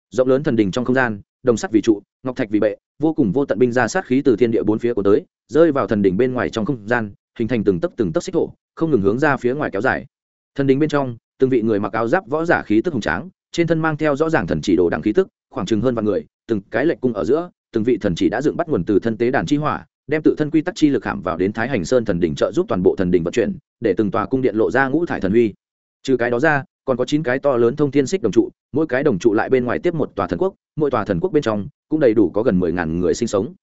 Rộng lớn thần đỉnh trong không gian, đồng sắt vì trụ, ngọc thạch vì bệ, vô cùng vô tận binh ra sát khí từ thiên địa bốn phía của tới, rơi vào thần đỉnh bên ngoài trong không gian, hình thành từng tấc từng tấc xích thổ không ngừng hướng ra phía ngoài kéo dài. Thần đình bên trong, từng vị người mặc áo giáp võ giả khí tức hùng tráng, trên thân mang theo rõ ràng thần chỉ đồ đẳng khí tức, khoảng chừng hơn vạn người, từng cái lệnh cung ở giữa, từng vị thần chỉ đã dựng bắt nguồn từ thân tế đàn chi hỏa, đem tự thân quy tắc chi lực hàm vào đến thái hành sơn thần đình trợ giúp toàn bộ thần đình vận chuyển, để từng tòa cung điện lộ ra ngũ thải thần huy. Trừ cái đó ra, còn có chín cái to lớn thông thiên xích đồng trụ, mỗi cái đồng trụ lại bên ngoài tiếp một tòa thần quốc, mỗi tòa thần quốc bên trong cũng đầy đủ có gần mười ngàn người sinh sống.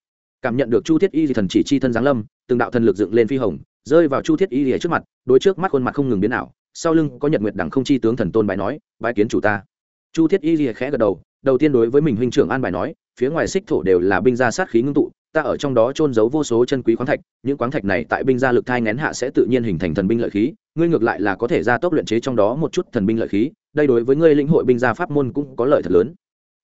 Cảm nhận được chu thiết y thần chỉ chi thân giáng lâm, từng đạo thần lực dựng lên phi hồng rơi vào chu thiết y Lìa trước mặt, đối trước mắt khuôn mặt không ngừng biến ảo, sau lưng có nhật nguyệt đẳng không chi tướng thần tôn bài nói bài kiến chủ ta. Chu thiết y Lìa khẽ gật đầu đầu tiên đối với mình huynh trưởng an bài nói, phía ngoài xích thổ đều là binh gia sát khí ngưng tụ, ta ở trong đó trôn giấu vô số chân quý khoáng thạch, những khoáng thạch này tại binh gia lực thai ngén hạ sẽ tự nhiên hình thành thần binh lợi khí, ngươi ngược lại là có thể gia tốc luyện chế trong đó một chút thần binh lợi khí, đây đối với ngươi lĩnh hội binh gia pháp môn cũng có lợi thật lớn.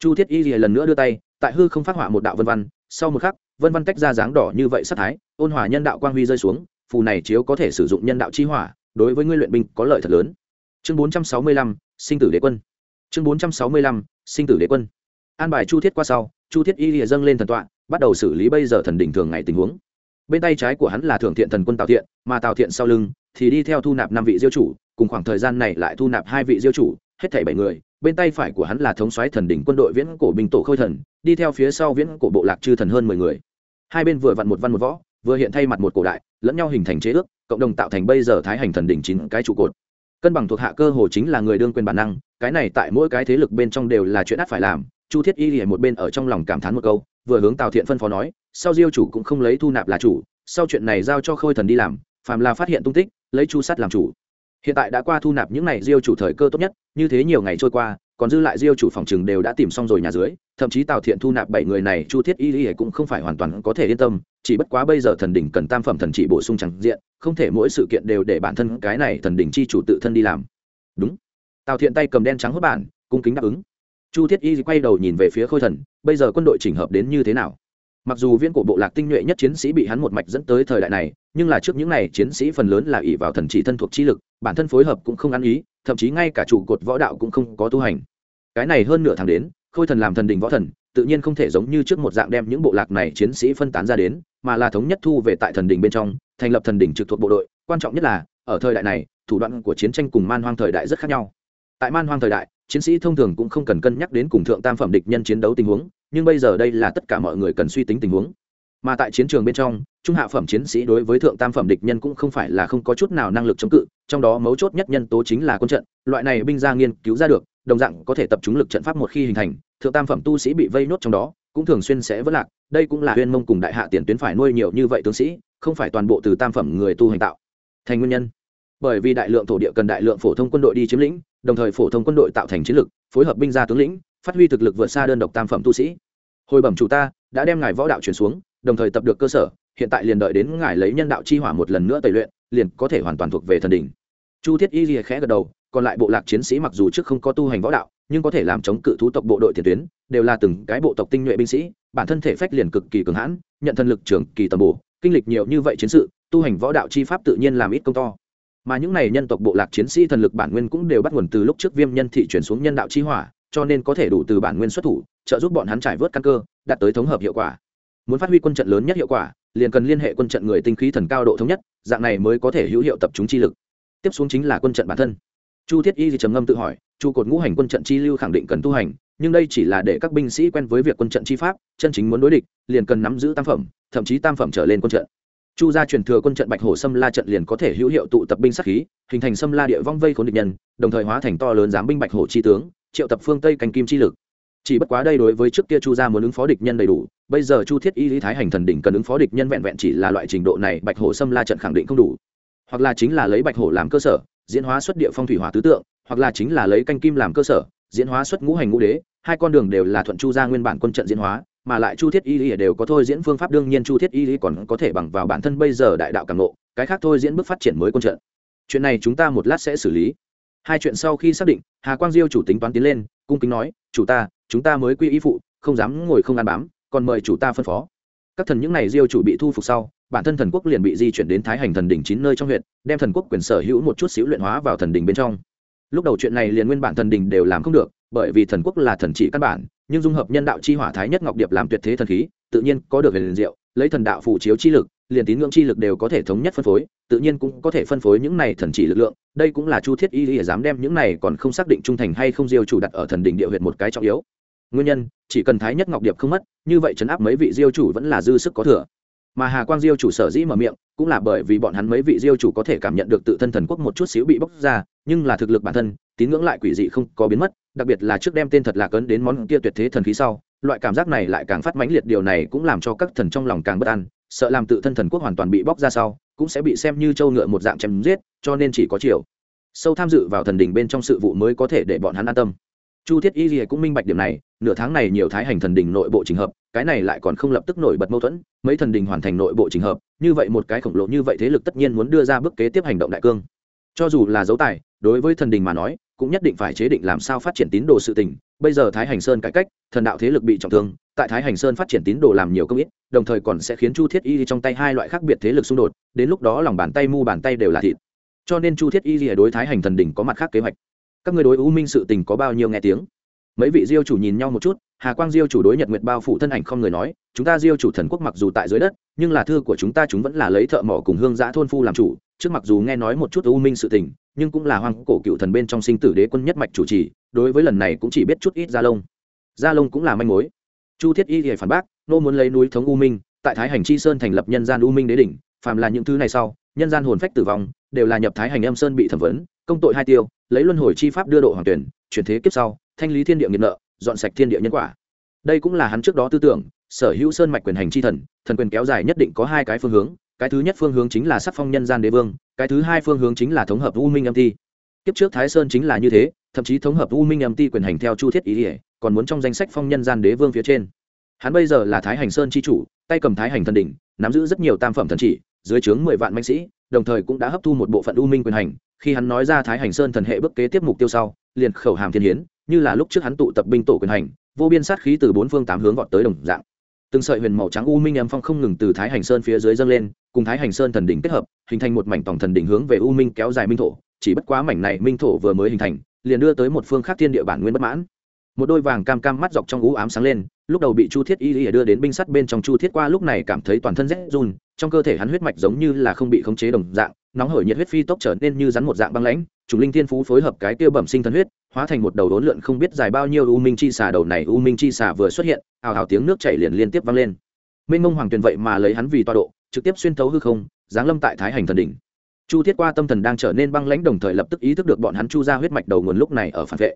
Chu thiết y lìa lần nữa đưa tay, tại hư không phát họa một đạo vân văn, sau một khắc, vân văn tách ra dáng đỏ như vậy sát thái, ôn hòa nhân đạo quang huy rơi xuống phù này chiếu có thể sử dụng nhân đạo chi hỏa, đối với ngươi luyện binh có lợi thật lớn. Chương bốn trăm sáu mươi lăm, sinh tử đế quân. Chương bốn trăm sáu mươi lăm, sinh tử đế quân. An bài chu thiết qua sau, chu thiết y lìa dâng lên thần tọa, bắt đầu xử lý bây giờ thần đỉnh thường ngày tình huống. Bên tay trái của hắn là thượng thiện thần quân tào thiện, mà tào thiện sau lưng thì đi theo thu nạp năm vị diêu chủ, cùng khoảng thời gian này lại thu nạp hai vị diêu chủ, hết thảy bảy người. Bên tay phải của hắn là thống soái thần đỉnh quân đội viễn cổ binh tổ khôi thần, đi theo phía sau viễn cổ bộ lạc chư thần hơn mười người. Hai bên vừa vặn một văn một võ vừa hiện thay mặt một cổ đại, lẫn nhau hình thành chế ước, cộng đồng tạo thành bây giờ thái hành thần đỉnh chín cái trụ cột. Cân bằng thuộc hạ cơ hồ chính là người đương quyền bản năng, cái này tại mỗi cái thế lực bên trong đều là chuyện ắt phải làm, chu thiết y lìa một bên ở trong lòng cảm thán một câu, vừa hướng tào thiện phân phó nói, sau diêu chủ cũng không lấy thu nạp là chủ, sau chuyện này giao cho khôi thần đi làm, phàm là phát hiện tung tích, lấy chu sắt làm chủ. Hiện tại đã qua thu nạp những này diêu chủ thời cơ tốt nhất, như thế nhiều ngày trôi qua còn dư lại diêu chủ phòng chừng đều đã tìm xong rồi nhà dưới, thậm chí tào thiện thu nạp bảy người này, chu thiết y y cũng không phải hoàn toàn có thể yên tâm, chỉ bất quá bây giờ thần đỉnh cần tam phẩm thần trị bổ sung chẳng diện, không thể mỗi sự kiện đều để bản thân cái này thần đỉnh chi chủ tự thân đi làm. Đúng. Tào thiện tay cầm đen trắng hốt bản, cung kính đáp ứng. Chu thiết y quay đầu nhìn về phía khôi thần, bây giờ quân đội chỉnh hợp đến như thế nào? Mặc dù viên cổ bộ lạc tinh nhuệ nhất chiến sĩ bị hắn một mạch dẫn tới thời đại này, nhưng là trước những n à y chiến sĩ phần lớn là ỷ vào thần chỉ thân thuộc chi lực, bản thân phối hợp cũng không ăn ý, thậm chí ngay cả trụ cột võ đạo cũng không có tu hành cái này hơn nửa tháng đến, khôi thần làm thần đình võ thần, tự nhiên không thể giống như trước một dạng đem những bộ lạc này chiến sĩ phân tán ra đến, mà là thống nhất thu về tại thần đình bên trong, thành lập thần đình trực thuộc bộ đội. Quan trọng nhất là, ở thời đại này, thủ đoạn của chiến tranh cùng man hoang thời đại rất khác nhau. Tại man hoang thời đại, chiến sĩ thông thường cũng không cần cân nhắc đến cùng thượng tam phẩm địch nhân chiến đấu tình huống, nhưng bây giờ đây là tất cả mọi người cần suy tính tình huống. Mà tại chiến trường bên trong, trung hạ phẩm chiến sĩ đối với thượng tam phẩm địch nhân cũng không phải là không có chút nào năng lực chống cự, trong đó mấu chốt nhất nhân tố chính là quân trận. Loại này binh gia nghiên cứu ra được đồng dạng có thể tập trung lực trận pháp một khi hình thành, thượng tam phẩm tu sĩ bị vây nốt trong đó, cũng thường xuyên sẽ vất lạc. Đây cũng là huyên mông cùng đại hạ tiền tuyến phải nuôi nhiều như vậy tướng sĩ, không phải toàn bộ từ tam phẩm người tu hành tạo. Thành nguyên nhân. Bởi vì đại lượng thổ địa cần đại lượng phổ thông quân đội đi chiếm lĩnh, đồng thời phổ thông quân đội tạo thành chiến lực, phối hợp binh gia tướng lĩnh, phát huy thực lực vượt xa đơn độc tam phẩm tu sĩ. Hồi bẩm chủ ta, đã đem ngài võ đạo chuyển xuống, đồng thời tập được cơ sở, hiện tại liền đợi đến ngài lấy nhân đạo chi hỏa một lần nữa tẩy luyện, liền có thể hoàn toàn thuộc về thần đỉnh. Chu thiết y lìa khẽ gật đầu còn lại bộ lạc chiến sĩ mặc dù trước không có tu hành võ đạo, nhưng có thể làm chống cự thú tộc bộ đội tiền tuyến, đều là từng cái bộ tộc tinh nhuệ binh sĩ, bản thân thể phách liền cực kỳ cường hãn, nhận thần lực trưởng kỳ tầm bổ, kinh lịch nhiều như vậy chiến sự, tu hành võ đạo chi pháp tự nhiên làm ít công to. Mà những này nhân tộc bộ lạc chiến sĩ thần lực bản nguyên cũng đều bắt nguồn từ lúc trước viêm nhân thị chuyển xuống nhân đạo chi hỏa, cho nên có thể đủ từ bản nguyên xuất thủ, trợ giúp bọn hắn trải vớt căn cơ, đạt tới thống hợp hiệu quả. Muốn phát huy quân trận lớn nhất hiệu quả, liền cần liên hệ quân trận người tinh khí thần cao độ thống nhất, dạng này mới có thể hữu hiệu tập trung chi lực. Tiếp xuống chính là quân trận bản thân chu thiết y thì trầm ngâm tự hỏi, chu cột ngũ hành quân trận chi lưu khẳng định cần tu hành, nhưng đây chỉ là để các binh sĩ quen với việc quân trận chi pháp, chân chính muốn đối địch, liền cần nắm giữ tam phẩm, thậm chí tam phẩm trở lên quân trận. Chu gia truyền thừa quân trận bạch hổ xâm la trận liền có thể hữu hiệu tụ tập binh sát khí, hình thành xâm la địa vong vây khốn địch nhân, đồng thời hóa thành to lớn giám binh bạch hổ chi tướng, triệu tập phương tây canh kim chi lực. Chỉ bất quá đây đối với trước kia chu gia muốn ứng phó địch nhân đầy đủ, bây giờ chu thiết y lý thái hành thần đỉnh cần ứng phó địch nhân vẹn vẹn chỉ là loại trình độ này bạch hổ xâm la trận khẳng định không đủ. Hoặc là chính là lấy bạch hổ làm cơ sở diễn hóa xuất địa phong thủy hỏa tứ tượng, hoặc là chính là lấy canh kim làm cơ sở, diễn hóa xuất ngũ hành ngũ đế, hai con đường đều là thuận chu gia nguyên bản quân trận diễn hóa, mà lại chu thiết y lý đều có thôi diễn phương pháp đương nhiên chu thiết y lý còn có thể bằng vào bản thân bây giờ đại đạo càng ngộ, cái khác thôi diễn bước phát triển mới quân trận. Chuyện này chúng ta một lát sẽ xử lý. Hai chuyện sau khi xác định, hà quang diêu chủ tính toán tiến lên, cung kính nói, chủ ta, chúng ta mới quy y phụ, không dám ngồi không ăn bám, còn mời chủ ta phân phó. Các thần những này diêu chủ bị thu phục sau bản thân thần quốc liền bị di chuyển đến thái hành thần đỉnh chín nơi trong huyện, đem thần quốc quyền sở hữu một chút xíu luyện hóa vào thần đỉnh bên trong. Lúc đầu chuyện này liền nguyên bản thần đỉnh đều làm không được, bởi vì thần quốc là thần chỉ căn bản, nhưng dung hợp nhân đạo chi hỏa thái nhất ngọc điệp làm tuyệt thế thần khí, tự nhiên có được về liền diệu, lấy thần đạo phụ chiếu chi lực, liền tín ngưỡng chi lực đều có thể thống nhất phân phối, tự nhiên cũng có thể phân phối những này thần chỉ lực lượng, đây cũng là chu thiết y lý dám đem những này còn không xác định trung thành hay không diêu chủ đặt ở thần đỉnh địa huyệt một cái trọng yếu. Nguyên nhân, chỉ cần thái nhất ngọc điệp không mất, như vậy chấn áp mấy vị diêu chủ vẫn là dư sức có thừa mà hà quang diêu chủ sở dĩ mở miệng, cũng là bởi vì bọn hắn mấy vị diêu chủ có thể cảm nhận được tự thân thần quốc một chút xíu bị bóc ra, nhưng là thực lực bản thân, tín ngưỡng lại quỷ dị không có biến mất, đặc biệt là trước đem tên thật là cấn đến món kia tuyệt thế thần khí sau, loại cảm giác này lại càng phát mãnh liệt, điều này cũng làm cho các thần trong lòng càng bất an, sợ làm tự thân thần quốc hoàn toàn bị bóc ra sau, cũng sẽ bị xem như châu ngựa một dạng chém giết, cho nên chỉ có chiều sâu tham dự vào thần đình bên trong sự vụ mới có thể để bọn hắn an tâm. Chu thiết y cũng minh bạch điểm này, nửa tháng này nhiều thái hành thần đình nội bộ trình hợp cái này lại còn không lập tức nổi bật mâu thuẫn, mấy thần đình hoàn thành nội bộ trình hợp, như vậy một cái khổng lồ như vậy thế lực tất nhiên muốn đưa ra bước kế tiếp hành động đại cương. Cho dù là dấu tài, đối với thần đình mà nói, cũng nhất định phải chế định làm sao phát triển tín đồ sự tình. Bây giờ thái hành sơn cải cách, thần đạo thế lực bị trọng thương, tại thái hành sơn phát triển tín đồ làm nhiều công ít, đồng thời còn sẽ khiến chu thiết y trong tay hai loại khác biệt thế lực xung đột, đến lúc đó lòng bàn tay mu bàn tay đều là thịt. Cho nên chu thiết y đối thái hành thần đình có mặt khác kế hoạch. Các người đối u minh sự tình có bao nhiêu nghe tiếng? Mấy vị diêu chủ nhìn nhau một chút, hà quang diêu chủ đối nhật nguyệt bao phủ thân ảnh không người nói, chúng ta diêu chủ thần quốc mặc dù tại dưới đất, nhưng là thư của chúng ta chúng vẫn là lấy thợ mỏ cùng hương giã thôn phu làm chủ, trước mặc dù nghe nói một chút u minh sự tình, nhưng cũng là hoàng cổ cựu thần bên trong sinh tử đế quân nhất mạch chủ trì, đối với lần này cũng chỉ biết chút ít gia lông gia lông cũng là manh mối. Chu thiết y thì phản bác, nô muốn lấy núi thống u minh, tại thái hành chi sơn thành lập nhân gian u minh đế đỉnh, phàm là những thứ này sau, nhân gian hồn phách tử vong, đều là nhập thái hành âm sơn bị thẩm vấn, công tội hai tiêu, lấy luân hồi chi pháp đưa độ hoàng tuyển, chuyển thế kiếp sau thanh lý thiên địa nghiệt nợ, dọn sạch thiên địa nhân quả. Đây cũng là hắn trước đó tư tưởng, sở hữu sơn mạch quyền hành chi thần thần quyền kéo dài nhất định có hai cái phương hướng, cái thứ nhất phương hướng chính là sắc phong nhân gian đế vương, cái thứ hai phương hướng chính là thống hợp u minh âm ti. Kiếp trước thái sơn chính là như thế, thậm chí thống hợp u minh âm ti quyền hành theo chu thiết ý ỉa còn muốn trong danh sách phong nhân gian đế vương phía trên. Hắn bây giờ là thái hành sơn c h i chủ, tay cầm thái hành thần đỉnh, nắm giữ rất nhiều tam phẩm thần chỉ, dưới trướng mười vạn mạnh sĩ đồng thời cũng đã hấp thu một bộ phận u minh quyền hành. Khi hắn nói ra thái hành sơn thần hệ bước kế tiếp mục tiêu sau, liền khẩu hàm thiên hiến, như là lúc trước hắn tụ tập binh tổ quyền hành, vô biên sát khí từ bốn phương tám hướng vọt tới đồng dạng. Từng sợi huyền màu trắng u minh âm phong không ngừng từ thái hành sơn phía dưới dâng lên, cùng thái hành sơn thần đỉnh kết hợp, hình thành một mảnh tổng thần đỉnh hướng về u minh kéo dài minh thổ. Chỉ bất quá mảnh này minh thổ vừa mới hình thành, liền đưa tới một phương khác thiên địa bản nguyên bất mãn. Một đôi vàng cam cam mắt dọc trong u ám sáng lên, lúc đầu bị chu thiết y lìa đưa đến binh sắt bên trong chu thiết qua lúc này cảm thấy toàn thân rét run trong cơ thể hắn huyết mạch giống như là không bị khống chế đồng dạng, nóng hổi nhiệt huyết phi tốc trở nên như rắn một dạng băng lãnh chủ linh thiên phú phối hợp cái tiêu bẩm sinh thần huyết, hóa thành một đầu đốn lượn không biết dài bao nhiêu u minh chi xà đầu này u minh chi xà vừa xuất hiện, ào ào tiếng nước chảy liền liên tiếp vang lên. Minh mông hoàng tuyền vậy mà lấy hắn vì toa độ, trực tiếp xuyên thấu hư không, giáng lâm tại thái hành thần đỉnh. Chu thiết qua tâm thần đang trở nên băng lãnh đồng thời lập tức ý thức được bọn hắn chu ra huyết mạch đầu nguồn lúc này ở phản vệ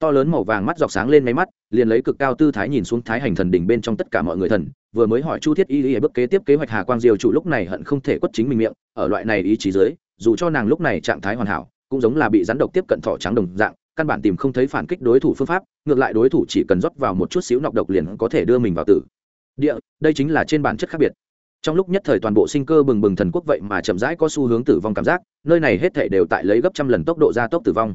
to lớn màu vàng mắt dọc sáng lên máy mắt, liền lấy cực cao tư thái nhìn xuống thái hành thần đỉnh bên trong tất cả mọi người thần, vừa mới hỏi chu thiết y y bước kế tiếp kế hoạch hà quang diều chủ lúc này hận không thể quất chính mình miệng, ở loại này ý chí dưới, dù cho nàng lúc này trạng thái hoàn hảo, cũng giống là bị rắn độc tiếp cận thỏ trắng đồng dạng, căn bản tìm không thấy phản kích đối thủ phương pháp, ngược lại đối thủ chỉ cần rót vào một chút xíu nọc độc liền có thể đưa mình vào tử. Địa, đây chính là trên bản chất khác biệt. Trong lúc nhất thời toàn bộ sinh cơ bừng bừng thần quốc vậy mà chậm rãi có xu hướng tử vong cảm giác, nơi này hết thể đều tại lấy gấp trăm lần tốc độ gia tốc tử vong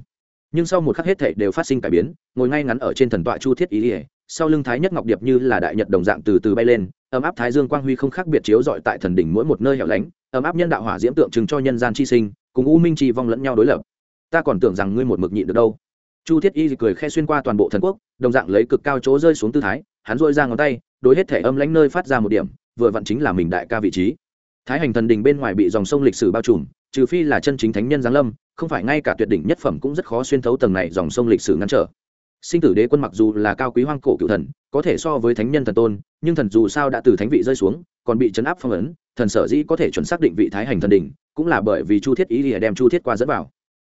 nhưng sau một khắc hết thể đều phát sinh cải biến, ngồi ngay ngắn ở trên thần tọa chu thiết ý ỉa sau lưng thái nhất ngọc điệp như là đại nhật đồng dạng từ từ bay lên, ấm áp thái dương quang huy không khác biệt chiếu dọi tại thần đỉnh mỗi một nơi hẻo lánh, ấm áp nhân đạo hỏa diễm tượng trưng cho nhân gian chi sinh, cùng u minh chi vong lẫn nhau đối lập. Ta còn tưởng rằng ngươi một mực nhịn được đâu. Chu thiết y cười khe xuyên qua toàn bộ thần quốc, đồng dạng lấy cực cao chỗ rơi xuống tư thái, hắn dội ra ngón tay, đối hết thể âm lãnh nơi phát ra một điểm, vừa vặn chính là mình đại ca vị trí. Thái hành thần đình bên ngoài bị dòng sông lịch sử bao trùm, trừ phi là chân chính thánh nhân giáng lâm không phải ngay cả tuyệt đỉnh nhất phẩm cũng rất khó xuyên thấu tầng này dòng sông lịch sử ngăn trở. Sinh tử đế quân mặc dù là cao quý hoang cổ cựu thần, có thể so với thánh nhân thần tôn, nhưng thần dù sao đã từ thánh vị rơi xuống, còn bị chấn áp phong ấn, thần sở dĩ có thể chuẩn xác định vị thái hành thần đỉnh, cũng là bởi vì chu thiết ý lìa đem chu thiết qua dẫn vào.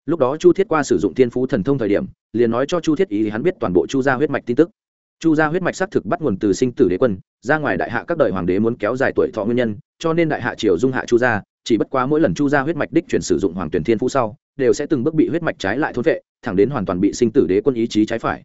Lúc đó chu thiết qua sử dụng thiên phú thần thông thời điểm, liền nói cho chu thiết ý hắn biết toàn bộ chu gia huyết mạch tin tức. Chu gia huyết mạch xác thực bắt nguồn từ sinh tử đế quân, ra ngoài đại hạ các đời hoàng đế muốn kéo dài tuổi thọ nguyên nhân, cho nên đại hạ triều dung hạ chu gia, chỉ bất quá mỗi lần chu gia huyết mạch đích chuyển sử dụng hoàng tuyển thiên phú sau đều sẽ từng bước bị huyết mạch trái lại thôn vệ thẳng đến hoàn toàn bị sinh tử đế quân ý chí trái phải.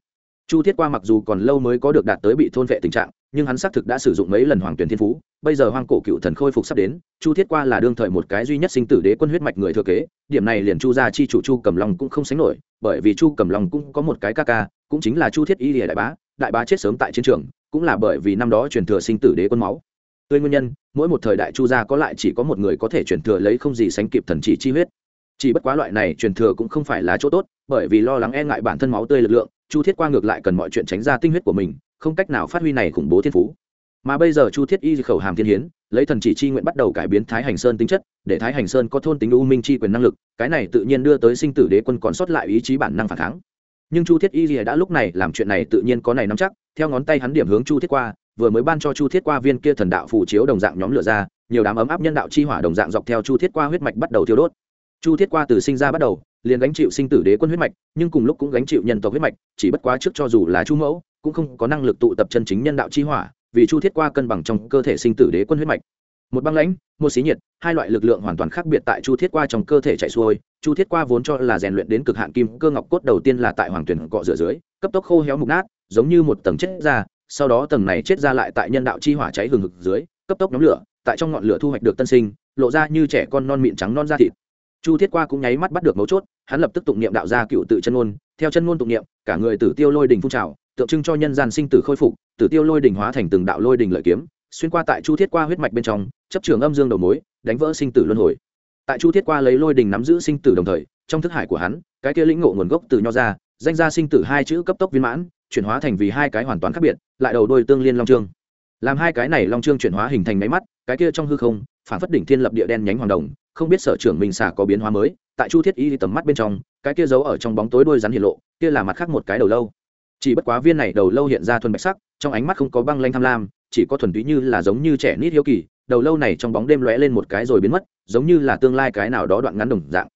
Chu thiết qua mặc dù còn lâu mới có được đạt tới bị thôn vệ tình trạng, nhưng hắn xác thực đã sử dụng mấy lần hoàng tuyển thiên phú, bây giờ hoang cổ cựu thần khôi phục sắp đến, chu thiết qua là đương thời một cái duy nhất sinh tử đế quân huyết mạch người thừa kế, điểm này liền chu gia chi chủ chu cầm long cũng không sánh nổi, bởi vì chu cầm long cũng có một cái ca ca, cũng chính là chu thiết y lìa đại bá đại bá chết sớm tại chiến trường, cũng là bởi vì năm đó truyền thừa sinh tử đế quân máu. Tươi nguyên nhân, mỗi một thời đại chu gia có lại chỉ có một người có thể truyền thừa lấy không gì sánh kịp thần chỉ chi huyết chỉ bất quá loại này truyền thừa cũng không phải là chỗ tốt, bởi vì lo lắng e ngại bản thân máu tươi lực lượng, chu thiết qua ngược lại cần mọi chuyện tránh ra tinh huyết của mình, không cách nào phát huy này khủng bố thiên phú. Mà bây giờ chu thiết y khẩu hàm thiên hiến, lấy thần chỉ chi nguyện bắt đầu cải biến thái hành sơn tính chất, để thái hành sơn có thôn tính u minh chi quyền năng lực, cái này tự nhiên đưa tới sinh tử đế quân còn sót lại ý chí bản năng phản kháng. Nhưng chu thiết y đã lúc này làm chuyện này tự nhiên có này nắm chắc, theo ngón tay hắn điểm hướng chu thiết qua, vừa mới ban cho chu thiết qua viên kia thần đạo phủ chiếu đồng dạng nhóm lửa ra, nhiều đám ấm áp nhân đạo chi hỏa đồng dạng dọc theo chu thiết qua huyết mạch bắt đầu thiêu đốt chu thiết qua từ sinh ra bắt đầu, liền gánh chịu sinh tử đế quân huyết mạch, nhưng cùng lúc cũng gánh chịu nhân tộc huyết mạch, chỉ bất quá trước cho dù là chu mẫu, cũng không có năng lực tụ tập chân chính nhân đạo chi hỏa, vì chu thiết qua cân bằng trong cơ thể sinh tử đế quân huyết mạch. Một băng lãnh, một xí nhiệt, hai loại lực lượng hoàn toàn khác biệt tại chu thiết qua trong cơ thể chạy xuôi. Chu thiết qua vốn cho là rèn luyện đến cực hạn kim cơ ngọc cốt đầu tiên là tại hoàng tuyển cọ rửa dưới, cấp tốc khô héo mục nát, giống như một tầng chết ra, sau đó tầng này chết ra lại tại nhân đạo chi hỏa cháy hừng hực dưới, cấp tốc nhóm lửa, tại trong ngọn lửa thu hoạch được tân sinh, lộ ra như trẻ con non mịn trắng non da thịt chu thiết qua cũng nháy mắt bắt được mấu chốt, hắn lập tức tụng niệm đạo gia cựu tự chân ngôn, theo chân ngôn tụng niệm, cả người tử tiêu lôi đình phun trào, tượng trưng cho nhân gian sinh tử khôi phục, tử tiêu lôi đình hóa thành từng đạo lôi đình lợi kiếm, xuyên qua tại chu thiết qua huyết mạch bên trong, chấp trường âm dương đầu mối, đánh vỡ sinh tử luân hồi. Tại chu thiết qua lấy lôi đình nắm giữ sinh tử đồng thời, trong thức hải của hắn, cái kia lĩnh ngộ nguồn gốc từ nho ra, danh ra sinh tử hai chữ cấp tốc viên mãn, chuyển hóa thành vì hai cái hoàn toàn khác biệt, lại đầu đôi tương liên long trương. Làm hai cái này long trương chuyển hóa hình thành máy mắt, cái kia trong hư không, phản phất đỉnh thiên lập địa đen nhánh hoàng đồng không biết sở trưởng mình xả có biến hóa mới, tại chu thiết y tầm mắt bên trong, cái kia giấu ở trong bóng tối đôi rắn hiện lộ, kia là mặt khác một cái đầu lâu. Chỉ bất quá viên này đầu lâu hiện ra thuần bạch sắc, trong ánh mắt không có băng lanh tham lam, chỉ có thuần túy như là giống như trẻ nít hiếu kỳ, đầu lâu này trong bóng đêm lóe lên một cái rồi biến mất, giống như là tương lai cái nào đó đoạn ngắn đồng dạng.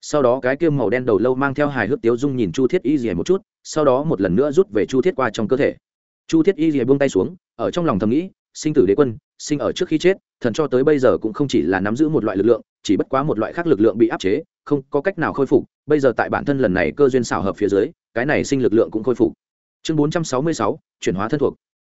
Sau đó cái kia màu đen đầu lâu mang theo hài hước tiếu dung nhìn chu thiết y rìa một chút, sau đó một lần nữa rút về chu thiết qua trong cơ thể. Chu thiết y rìa buông tay xuống, ở trong lòng thầm nghĩ, sinh tử đế quân sinh ở trước khi chết thần cho tới bây giờ cũng không chỉ là nắm giữ một loại lực lượng chỉ bất quá một loại khác lực lượng bị áp chế không có cách nào khôi phục. Bây giờ tại bản thân lần này cơ duyên xảo hợp phía dưới cái này sinh lực lượng cũng khôi phục. Chương 466, chuyển hóa thân thuộc.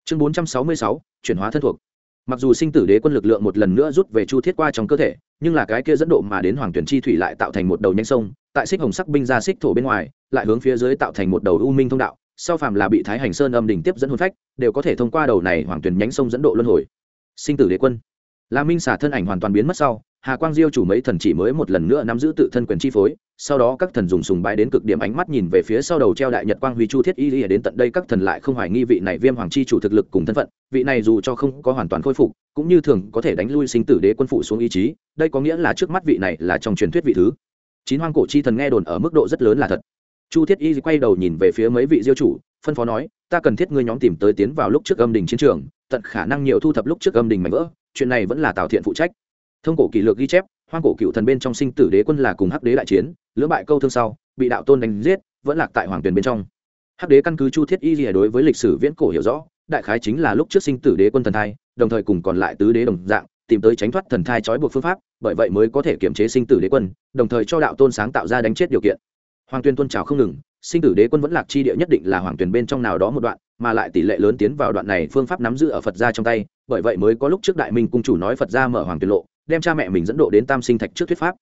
Chương 466, chuyển hóa thân thuộc. Mặc dù sinh tử đế quân lực lượng một lần nữa rút về chu thiết qua trong cơ thể nhưng là cái kia dẫn độ mà đến hoàng tuyển chi thủy lại tạo thành một đầu nhanh sông tại xích hồng sắc binh ra xích thổ bên ngoài lại hướng phía dưới tạo thành một đầu u minh thông đạo sau phàm là bị thái hành sơn âm đỉnh tiếp dẫn hồn phách đều có thể thông qua đầu này hoàng tuyển nhánh sông dẫn độ luân hồi sinh tử đế quân. Là minh xả thân ảnh hoàn toàn biến mất sau, hà quang diêu chủ mấy thần chỉ mới một lần nữa nắm giữ tự thân quyền chi phối, sau đó các thần dùng sùng bái đến cực điểm ánh mắt nhìn về phía sau đầu treo đại nhật quang huy chu thiết y lìa đến tận đây các thần lại không hoài nghi vị này viêm hoàng chi chủ thực lực cùng thân phận, vị này dù cho không có hoàn toàn khôi phục, cũng như thường có thể đánh lui sinh tử đế quân phụ xuống ý chí, đây có nghĩa là trước mắt vị này là trong truyền thuyết vị thứ. Chín hoang cổ chi thần nghe đồn ở mức độ rất lớn là thật. Chu thiết y quay đầu nhìn về phía mấy vị diêu chủ, phân phó nói, ta cần thiết ngươi nhóm tìm tới tiến vào lúc trước âm đình chiến trường tận khả năng nhiều thu thập lúc trước âm đình mảnh vỡ, chuyện này vẫn là tào thiện phụ trách. Thông cổ kỷ lược ghi chép, hoang cổ cựu thần bên trong sinh tử đế quân là cùng hắc đế đại chiến, lưỡng bại câu thương sau, bị đạo tôn đánh giết, vẫn lạc tại hoàng tuyền bên trong. Hắc đế căn cứ chu thiết y lìa đối với lịch sử viễn cổ hiểu rõ, đại khái chính là lúc trước sinh tử đế quân thần thai, đồng thời cùng còn lại tứ đế đồng dạng, tìm tới tránh thoát thần thai trói buộc phương pháp, bởi vậy mới có thể kiểm chế sinh tử đế quân, đồng thời cho đạo tôn sáng tạo ra đánh chết điều kiện. Hoàng tuyên tôn trào không ngừng, sinh tử đế quân vẫn lạc chi địa nhất định là hoàng tuyển bên trong nào đó một đoạn mà lại tỷ lệ lớn tiến vào đoạn này phương pháp nắm giữ ở phật gia trong tay, bởi vậy mới có lúc trước đại minh cung chủ nói phật gia mở hoàng tuyển lộ, đem cha mẹ mình dẫn độ đến tam sinh thạch trước thuyết pháp.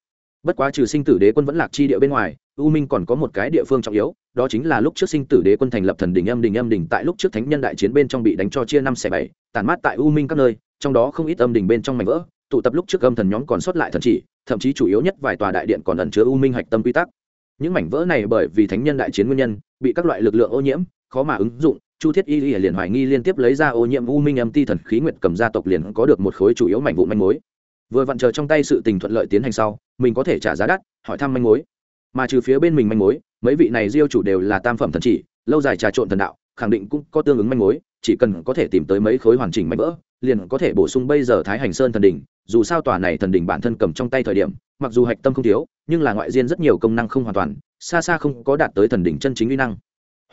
Bất quá trừ sinh tử đế quân vẫn lạc chi địa bên ngoài, u minh còn có một cái địa phương trọng yếu, đó chính là lúc trước sinh tử đế quân thành lập thần đình âm đình âm đình tại lúc trước thánh nhân đại chiến bên trong bị đánh cho chia năm xẻ bảy tàn mát tại u minh các nơi, trong đó không ít âm đình bên trong mảnh vỡ, tụ tập lúc trước âm thần nhóm còn sót lại thần chỉ, thậm chí chủ yếu nhất vài tòa đại điện còn ẩn chứa u minh hạch tâm quy tắc. Những mảnh vỡ này bởi vì thánh nhân đại chiến nguyên nhân, bị các loại lực lượng ô nhiễm khó mà ứng dụng, chu thiết y liền hoài nghi liên tiếp lấy ra ô nhiễm u minh âm ti thần khí nguyệt cầm gia tộc liền có được một khối chủ yếu mảnh vụ manh mối. Vừa vặn chờ trong tay sự tình thuận lợi tiến hành sau, mình có thể trả giá đắt, hỏi thăm manh mối. Mà trừ phía bên mình manh mối, mấy vị này diêu chủ đều là tam phẩm thần chỉ, lâu dài trà trộn thần đạo, khẳng định cũng có tương ứng manh mối, chỉ cần có thể tìm tới mấy khối hoàn chỉnh mảnh vỡ, liền có thể bổ sung bây giờ thái hành sơn thần đỉnh, dù sao tòa này thần đỉnh bản thân cầm trong tay thời điểm, mặc dù hạch tâm không thiếu, nhưng là ngoại diên rất nhiều công năng không hoàn toàn, xa xa không có đạt tới thần đỉnh chân chính uy năng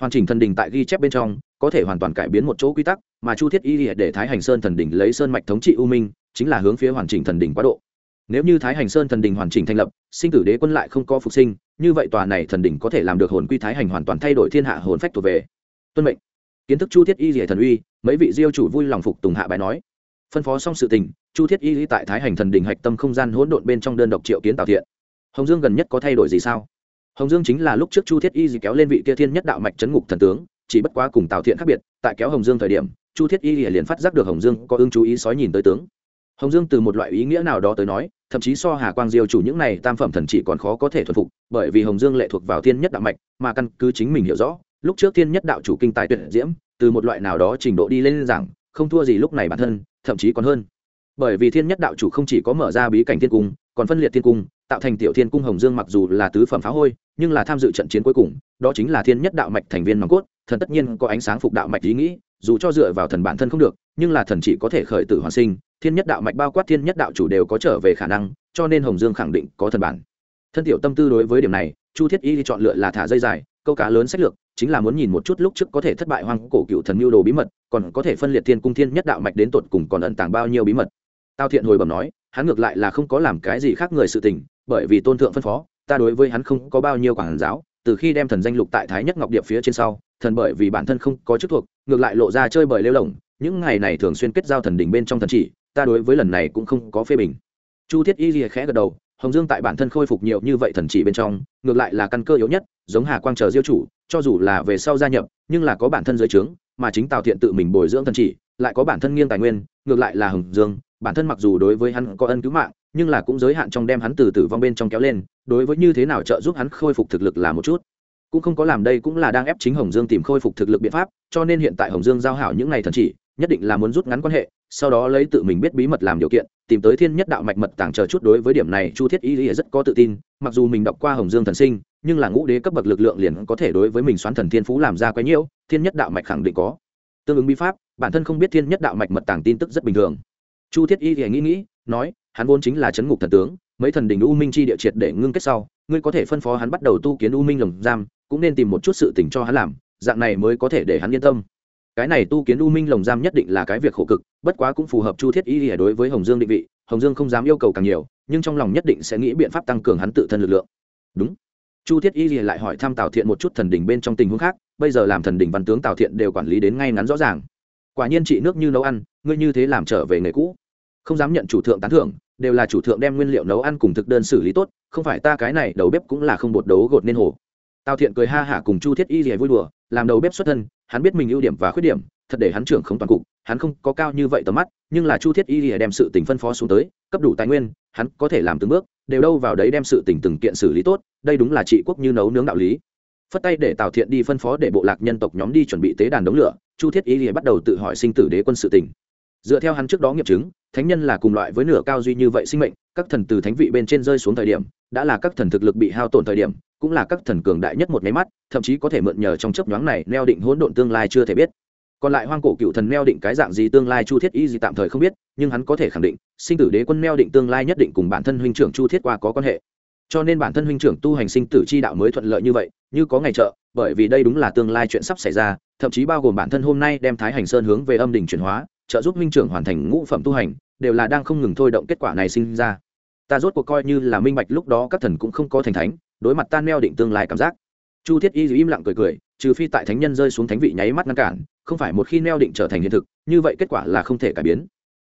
hoàn chỉnh thần đình tại ghi chép bên trong, có thể hoàn toàn cải biến một chỗ quy tắc, mà chu thiết y để thái hành sơn thần Đình lấy sơn mạch thống trị u minh, chính là hướng phía hoàn chỉnh thần đình quá độ. Nếu như thái hành sơn thần Đình hoàn chỉnh thành lập, sinh tử đế quân lại không có phục sinh, như vậy tòa này thần đình có thể làm được hồn quy thái hành hoàn toàn thay đổi thiên hạ hồn phách thuộc về. Tuân mệnh. Kiến thức chu thiết y rỉa thần uy, mấy vị diêu chủ vui lòng phục tùng hạ bài nói. Phân phó xong sự tình, chu thiết y tại thái hành thần đình hạch tâm không gian hỗn độn bên trong đơn độc triệu kiến tạo thiện. Hồng dương gần nhất có thay đổi gì sao? Hồng dương chính là lúc trước chu thiết y gì kéo lên vị kia thiên nhất đạo mạch chấn ngục thần tướng, chỉ bất quá cùng tào thiện khác biệt, tại kéo hồng dương thời điểm, chu thiết y liền phát giác được hồng dương có ưng chú ý sói nhìn tới tướng. Hồng dương từ một loại ý nghĩa nào đó tới nói, thậm chí so hà quang diêu chủ những này tam phẩm thần chỉ còn khó có thể thuần phục, bởi vì hồng dương lệ thuộc vào thiên nhất đạo mạch, mà căn cứ chính mình hiểu rõ, lúc trước thiên nhất đạo chủ kinh tài tuyệt diễm, từ một loại nào đó trình độ đi lên rằng, không thua gì lúc này bản thân, thậm chí còn hơn. Bởi vì thiên nhất đạo chủ không chỉ có mở ra bí cảnh thiên cung, còn phân liệt thiên cung tạo thành tiểu thiên cung hồng dương mặc dù là tứ phẩm phá hôi, nhưng là tham dự trận chiến cuối cùng, đó chính là thiên nhất đạo mạch thành viên nòng cốt, thần tất nhiên có ánh sáng phục đạo mạch ý nghĩ, dù cho dựa vào thần bản thân không được, nhưng là thần chỉ có thể khởi tử hoàn sinh, thiên nhất đạo mạch bao quát thiên nhất đạo chủ đều có trở về khả năng, cho nên hồng dương khẳng định có thần bản. Thân tiểu tâm tư đối với điểm này, chu thiết y chọn lựa là thả dây dài, câu cá lớn sách lược, chính là muốn nhìn một chút lúc trước có thể thất bại hoang cổ cựu thần mưu đồ bí mật, còn có thể phân liệt thiên cung thiên nhất đạo mạch đến tột cùng còn ẩn tàng bao nhiêu bí mật. Tao thiện hồi bẩm nói, hắn ngược lại là không có làm cái gì khác người sự tình bởi vì tôn thượng phân phó, ta đối với hắn không có bao nhiêu quản giáo, từ khi đem thần danh lục tại thái nhất ngọc điệp phía trên sau, thần bởi vì bản thân không có chức thuộc, ngược lại lộ ra chơi bời lêu lỏng, những ngày này thường xuyên kết giao thần đỉnh bên trong thần chỉ, ta đối với lần này cũng không có phê bình. Chu thiết y lìa khẽ gật đầu, hồng dương tại bản thân khôi phục nhiều như vậy thần chỉ bên trong, ngược lại là căn cơ yếu nhất, giống hà quang chờ diêu chủ, cho dù là về sau gia nhập, nhưng là có bản thân dưới trướng, mà chính tào thiện tự mình bồi dưỡng thần chỉ, lại có bản thân nghiêng tài nguyên, ngược lại là hồng dương, bản thân mặc dù đối với hắn có ân cứu mạng nhưng là cũng giới hạn trong đem hắn từ tử vong bên trong kéo lên, đối với như thế nào trợ giúp hắn khôi phục thực lực là một chút. Cũng không có làm đây cũng là đang ép chính hồng dương tìm khôi phục thực lực biện pháp, cho nên hiện tại hồng dương giao hảo những ngày thần chỉ, nhất định là muốn rút ngắn quan hệ, sau đó lấy tự mình biết bí mật làm điều kiện, tìm tới thiên nhất đạo mạch mật tàng chờ chút đối với điểm này chu thiết y lý rất có tự tin, mặc dù mình đọc qua hồng dương thần sinh, nhưng là ngũ đế cấp bậc lực lượng liền có thể đối với mình xoán thần thiên phú làm ra quấy nhiễu, thiên nhất đạo mạch khẳng định có. Tương ứng bí pháp, bản thân không biết thiên nhất đạo mạch mật tàng tin tức rất bình thường. Chu thiết y thì nghĩ nghĩ nói, hắn vốn chính là chấn ngục thần tướng, mấy thần đỉnh u minh chi địa triệt để ngưng kết sau, ngươi có thể phân phó hắn bắt đầu tu kiến u minh lồng giam, cũng nên tìm một chút sự tình cho hắn làm, dạng này mới có thể để hắn yên tâm. Cái này tu kiến u minh lồng giam nhất định là cái việc khổ cực, bất quá cũng phù hợp chu thiết y đối với hồng dương định vị, hồng dương không dám yêu cầu càng nhiều, nhưng trong lòng nhất định sẽ nghĩ biện pháp tăng cường hắn tự thân lực lượng. Đúng. Chu thiết y lại hỏi thăm tào thiện một chút thần đình bên trong tình huống khác, bây giờ làm thần đình văn tướng tào thiện đều quản lý đến ngay ngắn rõ ràng. Quả nhiên chị nước như nấu ăn, ngươi như thế làm trở về nghề cũ không dám nhận chủ thượng tán thưởng, đều là chủ thượng đem nguyên liệu nấu ăn cùng thực đơn xử lý tốt, không phải ta cái này đầu bếp cũng là không bột đấu gột nên hồ. Tào thiện cười ha hả cùng chu thiết y rìa vui đùa, làm đầu bếp xuất thân, hắn biết mình ưu điểm và khuyết điểm, thật để hắn trưởng không toàn cục, hắn không có cao như vậy tầm mắt, nhưng là chu thiết y rìa đem sự tình phân phó xuống tới, cấp đủ tài nguyên, hắn có thể làm từng bước, đều đâu vào đấy đem sự tình từng kiện xử lý tốt, đây đúng là trị quốc như nấu nướng đạo lý. Phất tay để tào thiện đi phân phó để bộ lạc nhân tộc nhóm đi chuẩn bị tế đàn đống lửa, chu thiết y rìa bắt đầu tự hỏi sinh tử đế quân sự tình dựa theo hắn trước đó nghiệm chứng, thánh nhân là cùng loại với nửa cao duy như vậy sinh mệnh, các thần từ thánh vị bên trên rơi xuống thời điểm, đã là các thần thực lực bị hao tổn thời điểm, cũng là các thần cường đại nhất một nháy mắt, thậm chí có thể mượn nhờ trong chấp nhoáng này neo định hỗn độn tương lai chưa thể biết. Còn lại hoang cổ cựu thần neo định cái dạng gì tương lai chu thiết y gì tạm thời không biết, nhưng hắn có thể khẳng định, sinh tử đế quân neo định tương lai nhất định cùng bản thân huynh trưởng chu thiết qua có quan hệ. Cho nên bản thân huynh trưởng tu hành sinh tử chi đạo mới thuận lợi như vậy, như có ngày trợ, bởi vì đây đúng là tương lai chuyện sắp xảy ra, thậm chí bao gồm bản thân hôm nay đem thái hành sơn hướng về âm đỉnh chuyển hóa trợ giúp Minh trưởng hoàn thành ngũ phẩm tu hành, đều là đang không ngừng thôi động kết quả này sinh ra. Ta rốt cuộc coi như là minh bạch lúc đó các thần cũng không có thành thánh, đối mặt tan neo định tương lai cảm giác. Chu thiết y im lặng cười cười, trừ phi tại thánh nhân rơi xuống thánh vị nháy mắt ngăn cản, không phải một khi neo định trở thành hiện thực, như vậy kết quả là không thể cải biến.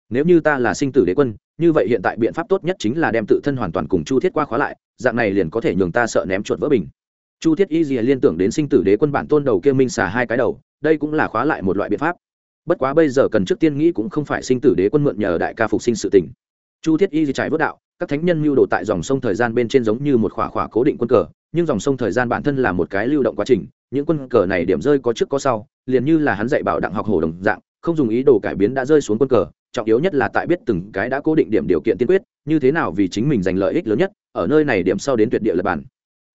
Nếu như ta là sinh tử đế quân, như vậy hiện tại biện pháp tốt nhất chính là đem tự thân hoàn toàn cùng chu thiết qua khóa lại, dạng này liền có thể nhường ta sợ ném chuột vỡ bình. Chu thiết y rìa liên tưởng đến sinh tử đế quân bản tôn đầu kia minh xả hai cái đầu, đây cũng là khóa lại một loại biện pháp bất quá bây giờ cần trước tiên nghĩ cũng không phải sinh tử đế quân mượn nhờ đại ca phục sinh sự tình. Chu thiết y di trải vớt đạo, các thánh nhân mưu đồ tại dòng sông thời gian bên trên giống như một khỏa khỏa cố định quân cờ, nhưng dòng sông thời gian bản thân là một cái lưu động quá trình, những quân cờ này điểm rơi có trước có sau, liền như là hắn dạy bảo đặng học hồ đồng dạng, không dùng ý đồ cải biến đã rơi xuống quân cờ, trọng yếu nhất là tại biết từng cái đã cố định điểm điều kiện tiên quyết, như thế nào vì chính mình giành lợi ích lớn nhất, ở nơi này điểm sau đến tuyệt địa lập bản.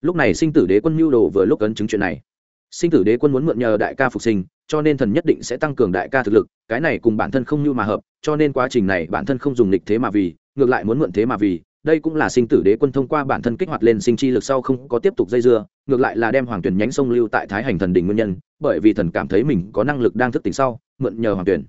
Lúc này sinh tử đế quân mưu đồ vừa lúc ấn chứng chuyện này sinh tử đế quân muốn mượn nhờ đại ca phục sinh, cho nên thần nhất định sẽ tăng cường đại ca thực lực, cái này cùng bản thân không như mà hợp, cho nên quá trình này bản thân không dùng lịch thế mà vì, ngược lại muốn mượn thế mà vì, đây cũng là sinh tử đế quân thông qua bản thân kích hoạt lên sinh chi lực sau không có tiếp tục dây dưa, ngược lại là đem hoàng tuyển nhánh sông lưu tại thái hành thần đình nguyên nhân, bởi vì thần cảm thấy mình có năng lực đang thức tỉnh sau, mượn nhờ hoàng tuyển.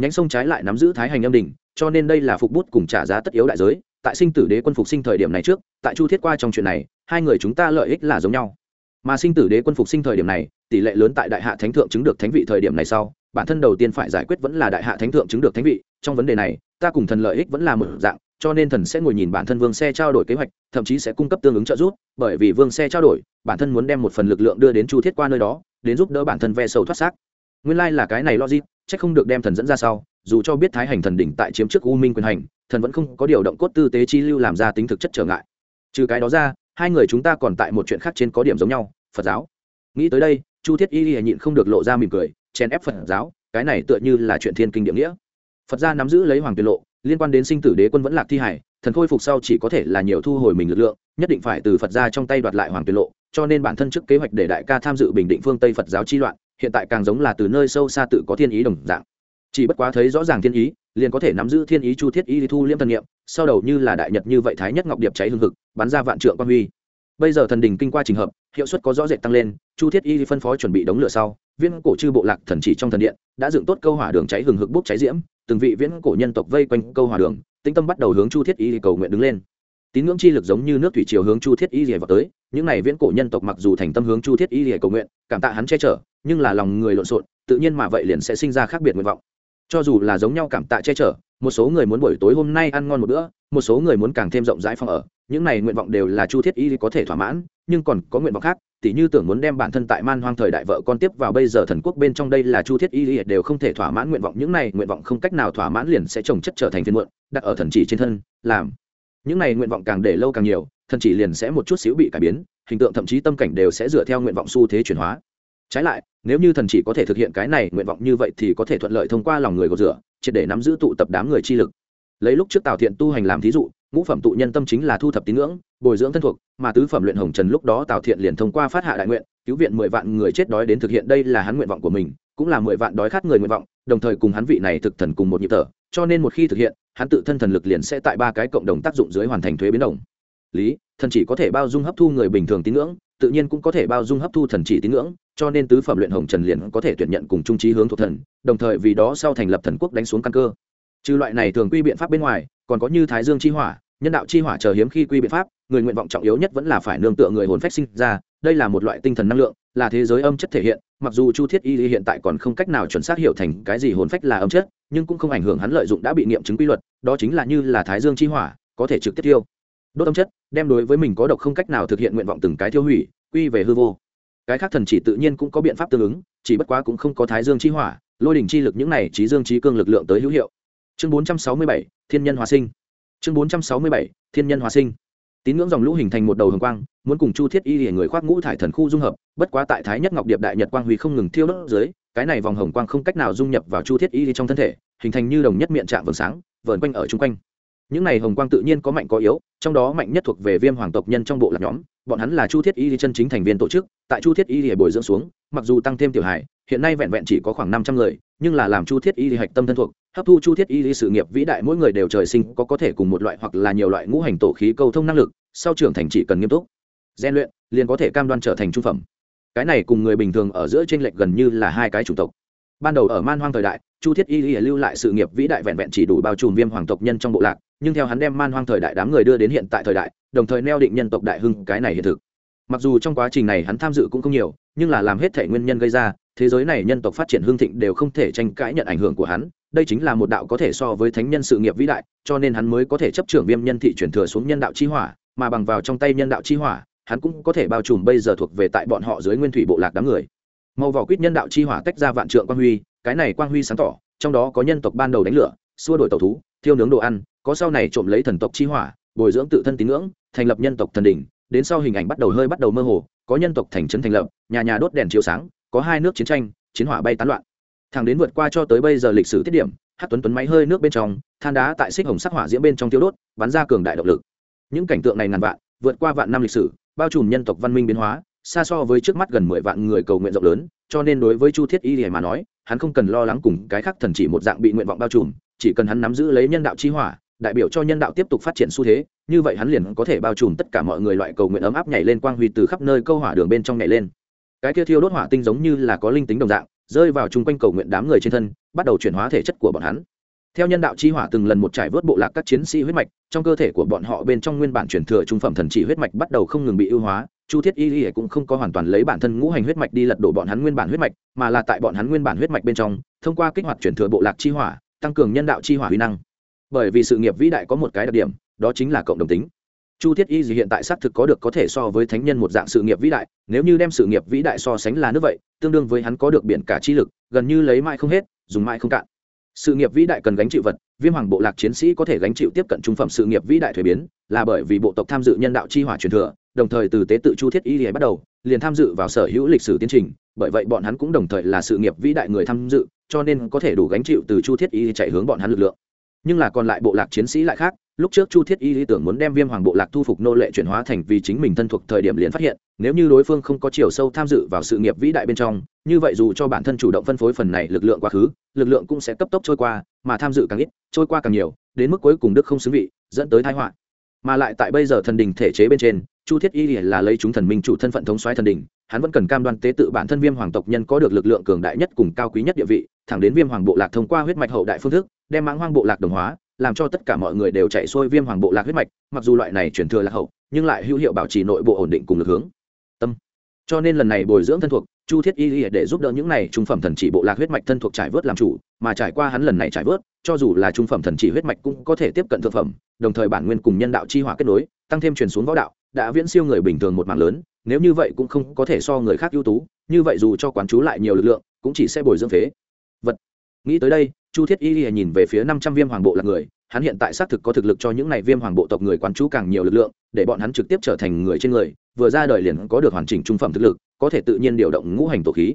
Nhánh sông trái lại nắm giữ thái hành âm đình cho nên đây là phục bút cùng trả giá tất yếu đại giới. Tại sinh tử đế quân phục sinh thời điểm này trước, tại chu thiết qua trong chuyện này, hai người chúng ta lợi ích là giống nhau mà sinh tử đế quân phục sinh thời điểm này, tỷ lệ lớn tại đại hạ thánh thượng chứng được thánh vị thời điểm này sau, bản thân đầu tiên phải giải quyết vẫn là đại hạ thánh thượng chứng được thánh vị. Trong vấn đề này, ta cùng thần lợi ích vẫn là một dạng, cho nên thần sẽ ngồi nhìn bản thân vương xe trao đổi kế hoạch, thậm chí sẽ cung cấp tương ứng trợ giúp, bởi vì vương xe trao đổi, bản thân muốn đem một phần lực lượng đưa đến chu thiết qua nơi đó, đến giúp đỡ bản thân ve sầu thoát xác. Nguyên lai、like、là cái này logic c h ắ c không được đem thần dẫn ra sau, dù cho biết thái hành thần đỉnh tại chiếm trước u minh quyền hành, thần vẫn không có điều động cốt tư tế chi lưu làm ra tính thực chất trở ngại. Trừ cái đó ra hai người chúng ta còn tại một chuyện khác trên có điểm giống nhau, phật giáo. Nghĩ tới đây, chu thiết y y nhịn không được lộ ra mỉm cười, chèn ép phật giáo, cái này tựa như là chuyện thiên kinh địa nghĩa. Phật gia nắm giữ lấy hoàng tuyệt lộ, liên quan đến sinh tử đế quân vẫn lạc thi hải, thần khôi phục sau chỉ có thể là nhiều thu hồi mình lực lượng, nhất định phải từ phật gia trong tay đoạt lại hoàng tuyệt lộ, cho nên bản thân trước kế hoạch để đại ca tham dự bình định phương tây phật giáo chi loạn, hiện tại càng giống là từ nơi sâu xa tự có thiên ý đồng dạng. Chỉ bất quá thấy rõ ràng thiên ý liền có thể nắm giữ thiên ý chu thiết y thu liêm thần nghiệm sau đầu như là đại nhật như vậy thái nhất ngọc điệp cháy hương thực bắn ra vạn trượng quan huy. Bây giờ thần đình kinh qua trình hợp, hiệu suất có rõ rệt tăng lên, chu thiết y phân phó chuẩn bị đống lửa sau viên cổ chư bộ lạc thần chỉ trong thần điện, đã dựng tốt câu hỏa đường cháy hừng hực bốc cháy diễm, từng vị viễn cổ nhân tộc vây quanh câu hỏa đường, tĩnh tâm bắt đầu hướng chu thiết y cầu nguyện đứng lên. Tín ngưỡng chi lực giống như nước thủy chiều hướng chu thiết y rìa vào tới, những này viễn cổ nhân tộc mặc dù thành tâm hướng chu thiết y rìa cầu nguyện, cảm tạ hắn che chở, nhưng là lòng người lộn xộn, tự nhiên mà vậy liền sẽ sinh ra khác biệt nguyện vọng cho dù là giống nhau cảm tạ che chở, một số người muốn buổi tối hôm nay ăn ngon một bữa, một số người muốn càng thêm rộng rãi phòng ở, những này nguyện vọng đều là chu thiết y có thể thỏa mãn, nhưng còn có nguyện vọng khác, tỉ như tưởng muốn đem bản thân tại man hoang thời đại vợ con tiếp vào bây giờ thần quốc bên trong đây là chu thiết y đều không thể thỏa mãn nguyện vọng, những này nguyện vọng không cách nào thỏa mãn liền sẽ trồng chất trở thành phiên muộn, đặt ở thần chỉ trên thân, làm. Những này nguyện vọng càng để lâu càng nhiều, thần chỉ liền sẽ một chút xíu bị cải biến, hình tượng thậm chí tâm cảnh đều sẽ dựa theo nguyện vọng xu thế chuyển hóa trái lại, nếu như thần chỉ có thể thực hiện cái này, nguyện vọng như vậy thì có thể thuận lợi thông qua lòng người gột rửa, triệt để nắm giữ tụ tập đám người chi lực. Lấy lúc trước tào thiện tu hành làm thí dụ, ngũ phẩm tụ nhân tâm chính là thu thập tín ngưỡng, bồi dưỡng thân thuộc, mà tứ phẩm luyện hồng trần lúc đó tào thiện liền thông qua phát hạ đại nguyện, cứu viện mười vạn người chết đói đến thực hiện đây là hắn nguyện vọng của mình, cũng là mười vạn đói khát người nguyện vọng, đồng thời cùng hắn vị này thực thần cùng một nhịp thở, cho nên một khi thực hiện, hắn tự thân thần lực liền sẽ tại ba cái cộng đồng tác dụng dưới hoàn thành thuế biến động. Lý, thần chỉ có thể bao dung hấp thu người bình thường tín ngưỡng, tự nhiên cũng có thể bao dung hấp thu thần chỉ tín ngưỡng cho nên tứ phẩm luyện hồng trần liền có thể tuyển nhận cùng trung trí hướng thuộc thần, đồng thời vì đó sau thành lập thần quốc đánh xuống căn cơ. Trừ loại này thường quy biện pháp bên ngoài, còn có như thái dương chi hỏa, nhân đạo chi hỏa chờ hiếm khi quy biện pháp, người nguyện vọng trọng yếu nhất vẫn là phải nương tựa người hồn phách sinh ra, đây là một loại tinh thần năng lượng, là thế giới âm chất thể hiện, mặc dù chu thiết y hiện tại còn không cách nào chuẩn xác hiểu thành cái gì hồn phách là âm chất, nhưng cũng không ảnh hưởng hắn lợi dụng đã bị nghiệm chứng quy luật, đó chính là như là thái dương chi hỏa, có thể trực tiếp tiêu. Đốt âm chất, đem đối với mình có độc không cách nào thực hiện nguyện vọng từng cái tiêu hủy, quy về hư vô cái khác thần chỉ tự nhiên cũng có biện pháp tương ứng chỉ bất quá cũng không có thái dương chi hỏa lôi đỉnh chi lực những này trí dương trí cương lực lượng tới hữu hiệu. Chương 467, thiên nhân hóa sinh. Chương 467, thiên nhân hóa sinh. Tín ngưỡng dòng lũ hình thành một đầu hồng quang muốn cùng chu thiết y để người khoác ngũ thải thần khu dung hợp bất quá tại thái nhất ngọc điệp đại nhật quang huy không ngừng thiêu đốt dưới cái này vòng hồng quang không cách nào dung nhập vào chu thiết y trong thân thể hình thành như đồng nhất miệng trạng vầng sáng vờn quanh ở chung quanh. Những này hồng quang tự nhiên có mạnh có yếu trong đó mạnh nhất thuộc về viêm hoàng tộc nhân trong bộ lạc nhóm bọn hắn là chu thiết y chân chính thành viên tổ chức, tại chu thiết y bồi dưỡng xuống, mặc dù tăng thêm tiểu hải hiện nay vẹn vẹn chỉ có khoảng năm trăm người, nhưng là làm chu thiết y hạch tâm thân thuộc, hấp thu chu thiết y sự nghiệp vĩ đại mỗi người đều trời sinh có có thể cùng một loại hoặc là nhiều loại ngũ hành tổ khí cầu thông năng lực, sau trưởng thành chỉ cần nghiêm túc gian luyện, liền có thể cam đoan trở thành trung phẩm. Cái này cùng người bình thường ở giữa trên lệch gần như là hai cái chủng tộc. Ban đầu ở man hoang thời đại, chu thiết y lưu lại sự nghiệp vĩ đại vẹn vẹn chỉ đủ bao trùm viêm hoàng tộc nhân trong bộ lạc, nhưng theo hắn đem man hoang thời đại đám người đưa đến hiện tại thời đại đồng thời neo định nhân tộc đại hưng cái này hiện thực. Mặc dù trong quá trình này hắn tham dự cũng không nhiều, nhưng là làm hết thể nguyên nhân gây ra, thế giới này nhân tộc phát triển hương thịnh đều không thể tranh cãi nhận ảnh hưởng của hắn, đây chính là một đạo có thể so với thánh nhân sự nghiệp vĩ đại, cho nên hắn mới có thể chấp trưởng viêm nhân thị chuyển thừa xuống nhân đạo chi hỏa, mà bằng vào trong tay nhân đạo chi hỏa, hắn cũng có thể bao trùm bây giờ thuộc về tại bọn họ dưới nguyên thủy bộ lạc đám người. Màu vỏ quýt nhân đạo chi hỏa tách ra vạn trượng quang huy, cái này quang huy sáng tỏ, trong đó có nhân tộc ban đầu đánh lửa, xua đổi tàu thú, thiêu nướng đồ ăn, có sau này trộm lấy thần tộc chi hỏa bồi dưỡng tự thân tín ngưỡng, thành lập nhân tộc thần đỉnh, đến sau hình ảnh bắt đầu hơi bắt đầu mơ hồ, có nhân tộc thành trấn thành lập, nhà nhà đốt đèn chiếu sáng, có hai nước chiến tranh, chiến hỏa bay tán loạn. Thằng đến vượt qua cho tới bây giờ lịch sử tiết điểm, hát tuấn tuấn máy hơi nước bên trong, than đá tại xích hồng sắc hỏa diễm bên trong tiêu đốt, bắn ra cường đại động lực. Những cảnh tượng này ngàn vạn, vượt qua vạn năm lịch sử, bao trùm nhân tộc văn minh biến hóa, xa so với trước mắt gần mười vạn người cầu nguyện rộng lớn, cho nên đối với chu thiết y mà nói, hắn không cần lo lắng cùng cái khác thần chỉ một dạng bị nguyện vọng bao trùm, chỉ cần hắn nắm giữ lấy nhân đạo chi hỏa đại biểu cho nhân đạo tiếp tục phát triển xu thế, như vậy hắn liền có thể bao trùm tất cả mọi người loại cầu nguyện ấm áp nhảy lên quang huy từ khắp nơi câu hỏa đường bên trong nhảy lên. Cái kia thiêu đốt hỏa tinh giống như là có linh tính đồng dạng, rơi vào chung quanh cầu nguyện đám người trên thân, bắt đầu chuyển hóa thể chất của bọn hắn. Theo nhân đạo chi hỏa từng lần một trải vớt bộ lạc các chiến sĩ huyết mạch, trong cơ thể của bọn họ bên trong nguyên bản truyền thừa trung phẩm thần chỉ huyết mạch bắt đầu không ngừng bị ưu hóa, chu thiết y y cũng không có hoàn toàn lấy bản thân ngũ hành huyết mạch đi lật đổ bọn hắn nguyên bản huyết mạch, mà là tại bọn hắn nguyên bản huyết mạch bên trong, thông qua kích hoạt truyền thừa bộ lạc chi hỏa, tăng cường nhân đạo chi hỏa huy năng bởi vì sự nghiệp vĩ đại có một cái đặc điểm, đó chính là cộng đồng tính. Chu thiết y gì hiện tại xác thực có được có thể so với thánh nhân một dạng sự nghiệp vĩ đại, nếu như đem sự nghiệp vĩ đại so sánh là nước vậy, tương đương với hắn có được biển cả chi lực, gần như lấy mãi không hết, dùng mãi không cạn. Sự nghiệp vĩ đại cần gánh chịu vật, viêm hoàng bộ lạc chiến sĩ có thể gánh chịu tiếp cận trung phẩm sự nghiệp vĩ đại thuế biến, là bởi vì bộ tộc tham dự nhân đạo chi hỏa truyền thừa, đồng thời từ tế tự chu thiết y bắt đầu, liền tham dự vào sở hữu lịch sử tiến trình, bởi vậy bọn hắn cũng đồng thời là sự nghiệp vĩ đại người tham dự, cho nên có thể đủ gánh chịu từ chu thiết y chạy hướng bọn hắn lực lượng nhưng là còn lại bộ lạc chiến sĩ lại khác, lúc trước chu thiết y lý tưởng muốn đem viêm hoàng bộ lạc thu phục nô lệ chuyển hóa thành vì chính mình thân thuộc thời điểm liền phát hiện, nếu như đối phương không có chiều sâu tham dự vào sự nghiệp vĩ đại bên trong, như vậy dù cho bản thân chủ động phân phối phần này lực lượng quá khứ, lực lượng cũng sẽ cấp tốc trôi qua, mà tham dự càng ít, trôi qua càng nhiều, đến mức cuối cùng đức không xứng vị, dẫn tới thái họa. Mà lại tại bây giờ thần đình thể chế bên trên, chu thiết y là lấy chúng thần minh chủ thân phận thống xoáy thần đình, hắn vẫn cần cam đoan tế tự bản thân viêm hoàng tộc nhân có được lực lượng cường đại nhất cùng cao quý nhất địa vị, thẳng đến viêm hoàng bộ lạc thông qua huyết mạch hậu đại phương thức đem mãng hoang bộ lạc đồng hóa, làm cho tất cả mọi người đều chạy xuôi viêm hoàng bộ lạc huyết mạch, mặc dù loại này chuyển thừa lạc hậu, nhưng lại hữu hiệu bảo trì nội bộ ổn định cùng lực hướng. Tâm. Cho nên lần này bồi dưỡng thân thuộc, chu thiết y để giúp đỡ những này trung phẩm thần chỉ bộ lạc huyết mạch thân thuộc trải vớt làm chủ, mà trải qua hắn lần này trải vớt, cho dù là trung phẩm thần chỉ huyết mạch cũng có thể tiếp cận thực phẩm, đồng thời bản nguyên cùng nhân đạo chi hỏa kết nối, tăng thêm truyền xuống võ đạo, đã viễn siêu người bình thường một mạng lớn, nếu như vậy cũng không có thể so người khác ưu tú, như vậy dù cho quán chú lại nhiều lực lượng, cũng chỉ sẽ bồi dưỡng phế nghĩ tới đây, chu thiết y nhìn về phía năm trăm viêm hoàng bộ là người, hắn hiện tại xác thực có thực lực cho những này viêm hoàng bộ tộc người quán chú càng nhiều lực lượng, để bọn hắn trực tiếp trở thành người trên người, vừa ra đời liền có được hoàn chỉnh trung phẩm thực lực, có thể tự nhiên điều động ngũ hành tổ khí.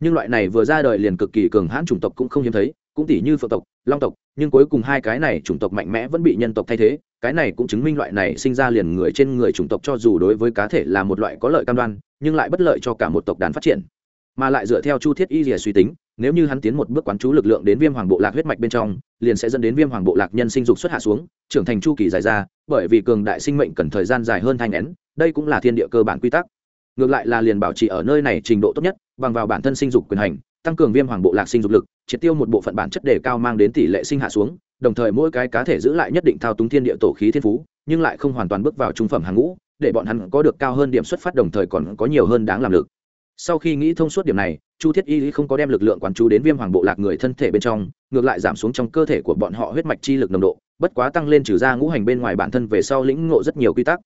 Nhưng loại này vừa ra đời liền cực kỳ cường hãn chủng tộc cũng không hiếm thấy, cũng tỷ như phượng tộc, long tộc, nhưng cuối cùng hai cái này chủng tộc mạnh mẽ vẫn bị nhân tộc thay thế, cái này cũng chứng minh loại này sinh ra liền người trên người chủng tộc cho dù đối với cá thể là một loại có lợi cam đoan, nhưng lại bất lợi cho cả một tộc đàn phát triển. Mà lại dựa theo chu thiết y rìa suy tính nếu như hắn tiến một bước quán chú lực lượng đến viêm hoàng bộ lạc huyết mạch bên trong, liền sẽ dẫn đến viêm hoàng bộ lạc nhân sinh dục xuất hạ xuống, trưởng thành chu kỳ dài ra, bởi vì cường đại sinh mệnh cần thời gian dài hơn thanh nén, đây cũng là thiên địa cơ bản quy tắc. Ngược lại là liền bảo trì ở nơi này trình độ tốt nhất, bằng vào bản thân sinh dục quyền hành, tăng cường viêm hoàng bộ lạc sinh dục lực, triệt tiêu một bộ phận bản chất đề cao mang đến tỷ lệ sinh hạ xuống, đồng thời mỗi cái cá thể giữ lại nhất định thao túng thiên địa tổ khí thiên phú, nhưng lại không hoàn toàn bước vào trung phẩm hàng ngũ, để bọn hắn có được cao hơn điểm xuất phát, đồng thời còn có nhiều hơn đáng làm lực. Sau khi nghĩ thông suốt điểm này chu thiết y không có đem lực lượng quán chú đến viêm hoàng bộ lạc người thân thể bên trong, ngược lại giảm xuống trong cơ thể của bọn họ huyết mạch chi lực nồng độ, bất quá tăng lên trừ ra ngũ hành bên ngoài bản thân về sau lĩnh ngộ rất nhiều quy tắc.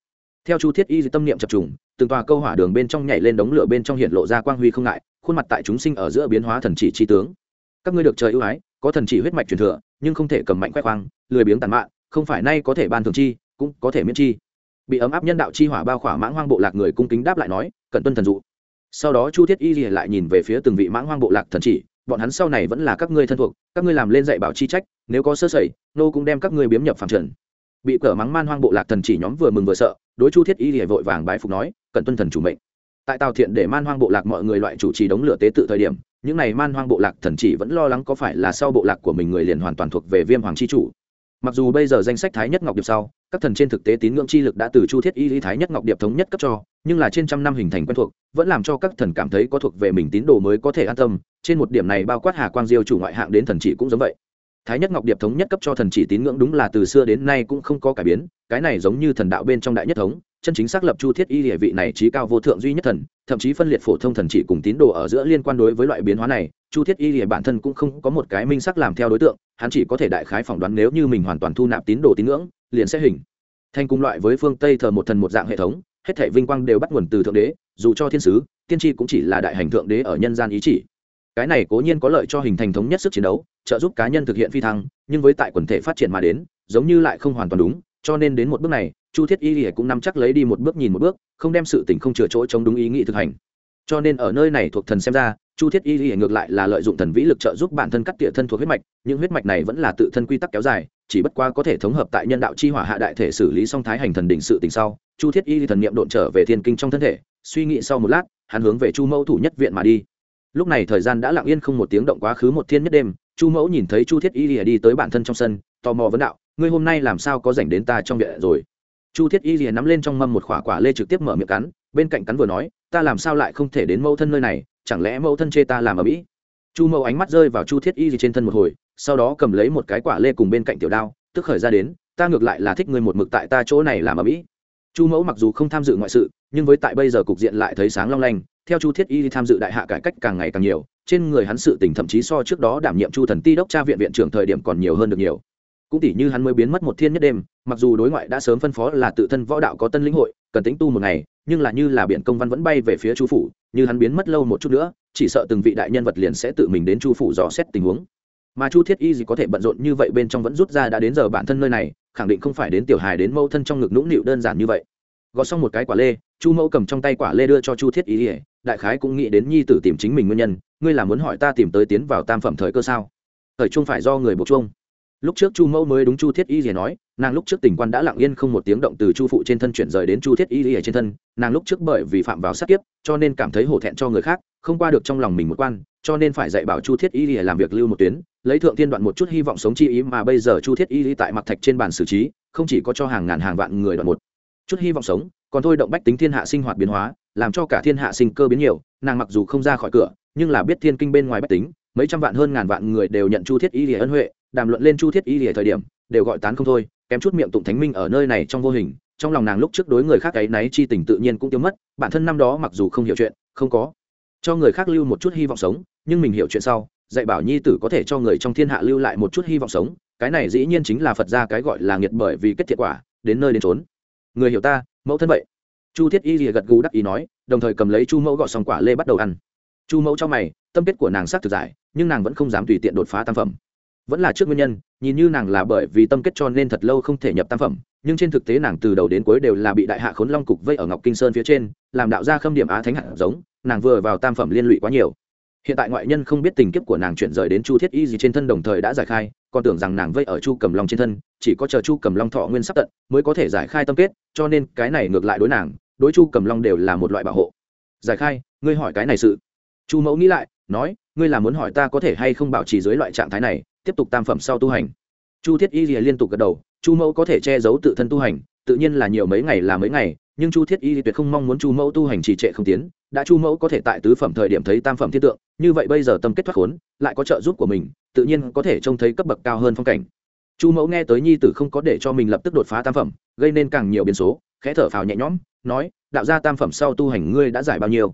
Theo chu thiết y tâm niệm chập trùng, từng tòa câu hỏa đường bên trong nhảy lên đống lửa bên trong hiện lộ ra quang huy không ngại, khuôn mặt tại chúng sinh ở giữa biến hóa thần chỉ chi tướng. Các ngươi được trời ưu ái, có thần chỉ huyết mạch truyền thừa, nhưng không thể cầm mạnh khoe khoang, lười biếng tàn mạn, không phải nay có thể ban thường chi, cũng có thể miễn chi. Bị ấm áp nhân đạo chi hỏa bao khỏa mãng hoang bộ lạc người cung kính đáp lại nói cận tuân thần dụ sau đó chu thiết y lìa lại nhìn về phía từng vị mãng hoang bộ lạc thần chỉ, bọn hắn sau này vẫn là các ngươi thân thuộc, các ngươi làm lên dạy bảo chi trách, nếu có sơ sẩy, nô cũng đem các ngươi biếm nhập phạm trần. Bị cờ mắng man hoang bộ lạc thần chỉ nhóm vừa mừng vừa sợ, đối chu thiết y lìa vội vàng bái phục nói cận tuân thần chủ mệnh. Tại tào thiện để man hoang bộ lạc mọi người loại chủ trì đống lửa tế tự thời điểm, những n à y man hoang bộ lạc thần chỉ vẫn lo lắng có phải là sau bộ lạc của mình người liền hoàn toàn thuộc về viêm hoàng c h i chủ. Mặc dù bây giờ danh sách thái nhất ngọc điệp sau các thần trên thực tế tín ngưỡng chi lực đã từ chu thiết y lý thái nhất ngọc điệp thống nhất cấp cho, nhưng là trên trăm năm hình thành quen thuộc, vẫn làm cho các thần cảm thấy có thuộc về mình tín đồ mới có thể an tâm. Trên một điểm này bao quát hà quang diêu chủ ngoại hạng đến thần chỉ cũng giống vậy. Thái nhất ngọc điệp thống nhất cấp cho thần chỉ tín ngưỡng đúng là từ xưa đến nay cũng không có cải biến, cái này giống như thần đạo bên trong đại nhất thống chân chính xác lập chu thiết y địa vị này trí cao vô thượng duy nhất thần, thậm chí phân liệt phổ thông thần chỉ cùng tín đồ ở giữa liên quan đối với loại biến hóa này, chu thiết y địa bản thân cũng không có một cái minh sắc làm theo đối tượng, hắn chỉ có thể đại khái phỏng đoán nếu như mình hoàn toàn thu nạp tín đồ tín ngưỡng, liền sẽ hình thành cùng loại với phương tây thờ một thần một dạng hệ thống, hết thể vinh quang đều bắt nguồn từ thượng đế, dù cho thiên sứ, tiên tri cũng chỉ là đại hành thượng đế ở nhân gian ý chỉ. Cái này cố nhiên có lợi cho hình thành thống nhất sức chiến đấu, trợ giúp cá nhân thực hiện phi thăng, nhưng với tại quần thể phát triển mà đến, giống như lại không hoàn toàn đúng, cho nên đến một bước này chu thiết y lìa cũng nắm chắc lấy đi một bước nhìn một bước, không đem sự tình không chừa chỗ chống đúng ý nghĩ thực hành. Cho nên ở nơi này thuộc thần xem ra, chu thiết y lìa ngược lại là lợi dụng thần vĩ lực trợ giúp bản thân cắt tỉa thân thuộc huyết mạch những huyết mạch này vẫn là tự thân quy tắc kéo dài, chỉ bất qua có thể thống hợp tại nhân đạo chi hỏa hạ đại thể xử lý song thái hành thần đỉnh sự tình sau, chu thiết y thần niệm độn trở về thiên kinh trong thân thể, suy nghĩ sau một lát, hắn hướng về chu mẫu thủ nhất viện mà đi. Lúc này thời gian đã lặng yên không một tiếng động quá khứ một thiên nhất đêm, chu mẫu nhìn thấy chu thiết y lìa đi tới bản thân trong sân, tò mò vấn đạo, ngươi hôm nay làm sao có dành đến ta trong viện rồi? Chu thiết y liền nắm lên trong mâm một khỏa quả lê trực tiếp mở miệng cắn, bên cạnh cắn vừa nói, ta làm sao lại không thể đến mẫu thân nơi này, chẳng lẽ mẫu thân chê ta làm ở mỹ? Chu mẫu ánh mắt rơi vào chu thiết y trên thân một hồi, sau đó cầm lấy một cái quả lê cùng bên cạnh tiểu đao, tức khởi ra đến, ta ngược lại là thích ngươi một mực tại ta chỗ này làm ở mỹ. Chu mẫu mặc dù không tham dự ngoại sự, nhưng với tại bây giờ cục diện lại thấy sáng long lanh, theo chu thiết y tham dự đại hạ cải cách càng ngày càng nhiều, trên người hắn sự tình thậm chí so trước đó đảm nhiệm chu thần ti đốc tra viện viện trưởng thời điểm còn nhiều hơn được nhiều cũng tỷ như hắn mới biến mất một thiên nhất đêm, mặc dù đối ngoại đã sớm phân phó là tự thân võ đạo có tân lĩnh hội, cần tính tu một ngày, nhưng là như là biển công văn vẫn bay về phía chu phủ, như hắn biến mất lâu một chút nữa, chỉ sợ từng vị đại nhân vật liền sẽ tự mình đến chu phủ dò xét tình huống. Mà chu thiết y gì có thể bận rộn như vậy bên trong vẫn rút ra đã đến giờ bản thân nơi này, khẳng định không phải đến tiểu hài đến mâu thân trong ngực nũng nịu đơn giản như vậy. Gọt xong một cái quả lê, chu mẫu cầm trong tay quả lê đưa cho chu thiết y ỉa đại khái cũng nghĩ đến nhi tử tìm chính mình nguyên nhân, ngươi là muốn hỏi ta tìm tới tiến vào tam phẩm thời cơ sao? Thời trung phải do người buộc chuông lúc trước chu mẫu mới đúng chu thiết y rìa nói, nàng lúc trước tình quan đã lặng yên không một tiếng động từ chu phụ trên thân chuyển rời đến chu thiết y rìa trên thân, nàng lúc trước bởi vì phạm vào sát kiếp, cho nên cảm thấy hổ thẹn cho người khác, không qua được trong lòng mình một quan, cho nên phải dạy bảo chu thiết y rìa làm việc lưu một tuyến, lấy thượng thiên đoạn một chút hy vọng sống chi ý mà bây giờ chu thiết y tại mặt thạch trên bàn xử trí, không chỉ có cho hàng ngàn hàng vạn người đoạn một. Chút hy vọng sống, còn thôi động bách tính thiên hạ sinh hoạt biến hóa, làm cho cả thiên hạ sinh cơ biến nhiều, nàng mặc dù không ra khỏi cửa, nhưng là biết thiên kinh bên ngoài bách tính, mấy trăm vạn hơn ngàn vạn người đều nhận chu thiết y lìa ân huệ đàm luận lên chu thiết y lìa thời điểm, đều gọi tán không thôi, kém chút miệng tụng thánh minh ở nơi này trong vô hình, trong lòng nàng lúc trước đối người khác ấy náy chi tình tự nhiên cũng tiêu mất, bản thân năm đó mặc dù không hiểu chuyện, không có cho người khác lưu một chút hy vọng sống, nhưng mình hiểu chuyện sau, dạy bảo nhi tử có thể cho người trong thiên hạ lưu lại một chút hy vọng sống, cái này dĩ nhiên chính là phật ra cái gọi là nghiệt bởi vì kết thiệt quả, đến nơi đến trốn người hiểu ta, mẫu thân vậy. Chu thiết y lìa gật gù đắc ý nói, đồng thời cầm lấy chu mẫu gọt xong quả lê bắt đầu ăn. Chu mẫu cho mày, tâm kết của nàng xác thực giải, nhưng nàng vẫn không dám tùy tiện đột phá tam phẩm vẫn là trước nguyên nhân, nhìn như nàng là bởi vì tâm kết cho nên thật lâu không thể nhập tam phẩm, nhưng trên thực tế nàng từ đầu đến cuối đều là bị đại hạ khốn long cục vây ở ngọc kinh sơn phía trên, làm đạo gia khâm điểm á thánh hạt giống, nàng vừa vào tam phẩm liên lụy quá nhiều. Hiện tại ngoại nhân không biết tình kiếp của nàng chuyển rời đến chu thiết y gì trên thân đồng thời đã giải khai, còn tưởng rằng nàng vây ở chu cầm long trên thân, chỉ có chờ chu cầm long thọ nguyên sắp tận mới có thể giải khai tâm kết, cho nên cái này ngược lại đối nàng, đối chu cầm long đều là một loại bảo hộ. Giải khai, ngươi hỏi cái này sự. Chu mẫu nghĩ lại nói, ngươi là muốn hỏi ta có thể hay không bảo trì dưới loại trạng thái này, tiếp tục tam phẩm sau tu hành? Chu thiết y liên tục gật đầu, chu mẫu có thể che giấu tự thân tu hành, tự nhiên là nhiều mấy ngày là mấy ngày, nhưng chu thiết y tuyệt không mong muốn chu mẫu tu hành trì trệ không tiến, đã chu mẫu có thể tại tứ phẩm thời điểm thấy tam phẩm thiên tượng, như vậy bây giờ tâm kết thoát khốn, lại có trợ giúp của mình, tự nhiên có thể trông thấy cấp bậc cao hơn phong cảnh. Chu mẫu nghe tới nhi tử không có để cho mình lập tức đột phá tam phẩm, gây nên càng nhiều biến số, khẽ thở phào nhẹ nhõm, nói, đạo gia tam phẩm sau tu hành ngươi đã giải bao nhiêu?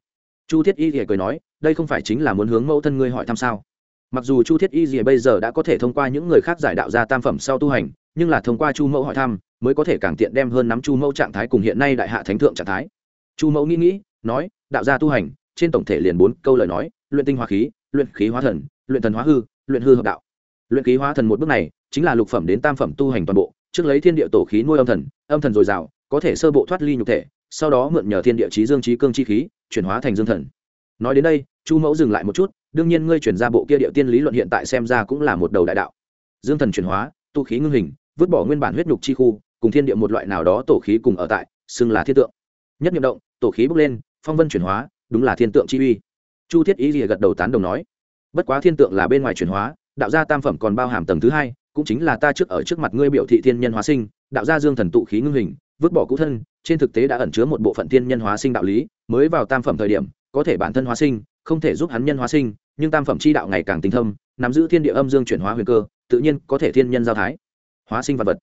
Chu thiết y thì cười nói đây không phải chính là muốn hướng mẫu thân ngươi hỏi thăm sao? Mặc dù chu thiết y gì bây giờ đã có thể thông qua những người khác giải đạo ra tam phẩm sau tu hành, nhưng là thông qua chu mẫu hỏi thăm, mới có thể càng tiện đem hơn nắm chu mẫu trạng thái cùng hiện nay đại hạ thánh thượng trạng thái. Chu mẫu nghĩ nghĩ, nói, đạo gia tu hành, trên tổng thể liền bốn câu lời nói, luyện tinh hóa khí, luyện khí hóa thần, luyện thần hóa hư, luyện hư hợp đạo. Luyện khí hóa thần một bước này, chính là lục phẩm đến tam phẩm tu hành toàn bộ, trước lấy thiên địa tổ khí nuôi âm thần âm thần dồi dào, có thể sơ bộ thoát ly nhục thể, sau đó mượn nhờ thiên địa trí dương trí cương chi khí, chuyển hóa thành dương thần nói đến đây, chu mẫu dừng lại một chút, đương nhiên ngươi chuyển ra bộ kia điệu tiên lý luận hiện tại xem ra cũng là một đầu đại đạo. Dương thần chuyển hóa, tu khí ngưng hình, vứt bỏ nguyên bản huyết nhục chi khu, cùng thiên địa một loại nào đó tổ khí cùng ở tại, xưng là thiên tượng. Nhất nhiệm động, tổ khí bốc lên, phong vân chuyển hóa, đúng là thiên tượng chi uy. Chu thiết ý gì gật đầu tán đồng nói, bất quá thiên tượng là bên ngoài chuyển hóa, đạo gia tam phẩm còn bao hàm tầng thứ hai, cũng chính là ta trước ở trước mặt ngươi biểu thị thiên nhân hóa sinh, đạo gia dương thần tụ khí ngưng hình, vứt bỏ cũ thân, trên thực tế đã ẩn chứa một bộ phận thiên nhân hóa sinh đạo lý, mới vào tam phẩm thời điểm có thể bản thân hóa sinh, không thể giúp hắn nhân hóa sinh, nhưng tam phẩm chi đạo ngày càng tinh thâm, nắm giữ thiên địa âm dương chuyển hóa huyền cơ, tự nhiên có thể thiên nhân giao thái. Hóa sinh vật vật.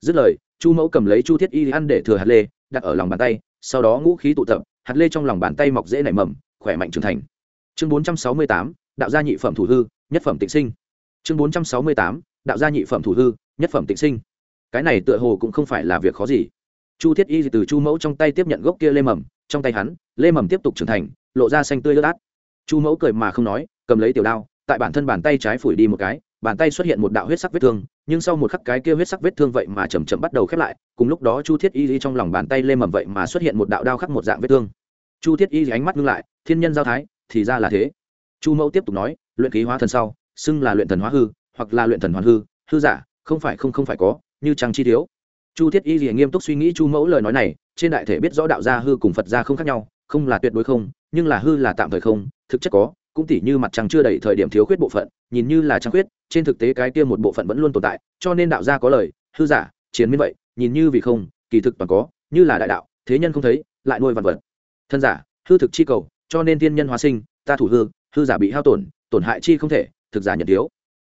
Dứt lời, chu mẫu cầm lấy chu thiết y ăn để thừa hạt lê, đặt ở lòng bàn tay, sau đó ngũ khí tụ tập, hạt lê trong lòng bàn tay mọc dễ nảy mầm, khỏe mạnh trưởng thành. Chương bốn trăm sáu mươi tám, đạo gia nhị phẩm thủ hư, nhất phẩm tịnh sinh. Chương bốn trăm sáu mươi tám, đạo gia nhị phẩm thủ hư, nhất phẩm tịnh sinh. Cái này tựa hồ cũng không phải là việc khó gì. Chu thiết y từ chu mẫu trong tay tiếp nhận gốc kia lê mầm, trong tay hắn, lê mầm tiếp tục trưởng thành lộ ra xanh tươi lướt át. Chu mẫu cười mà không nói, cầm lấy tiểu đao, tại bản thân bàn tay trái phủi đi một cái, bàn tay xuất hiện một đạo huyết sắc vết thương, nhưng sau một khắc cái kia huyết sắc vết thương vậy mà chầm chậm bắt đầu khép lại, cùng lúc đó chu thiết y trong lòng bàn tay lê mầm vậy mà xuất hiện một đạo đao khắc một dạng vết thương. Chu thiết y ánh mắt ngưng lại, thiên nhân giao thái, thì ra là thế. Chu mẫu tiếp tục nói, luyện khí hóa thần sau, xưng là luyện thần hóa hư, hoặc là luyện thần hoàn hư hư giả, không phải không không phải có, như trăng chi thiếu. Chu thiết y liền nghiêm túc suy nghĩ chu mẫu lời nói này, trên đại thể biết rõ đạo gia hư cùng phật gia không khác nhau, không là tuyệt đối không nhưng là hư là tạm thời không, thực chất có, cũng tỉ như mặt trăng chưa đầy thời điểm thiếu khuyết bộ phận, nhìn như là trăng khuyết, trên thực tế cái kia một bộ phận vẫn luôn tồn tại, cho nên đạo gia có lời, hư giả, chiến miên vậy, nhìn như vì không, kỳ thực toàn có, như là đại đạo, thế nhân không thấy, lại nuôi vạn vật. Thân giả, hư thực chi cầu, cho nên tiên nhân hóa sinh, ta thủ hư hư giả bị hao tổn tổn hại chi không thể, thực giả nhận thiếu.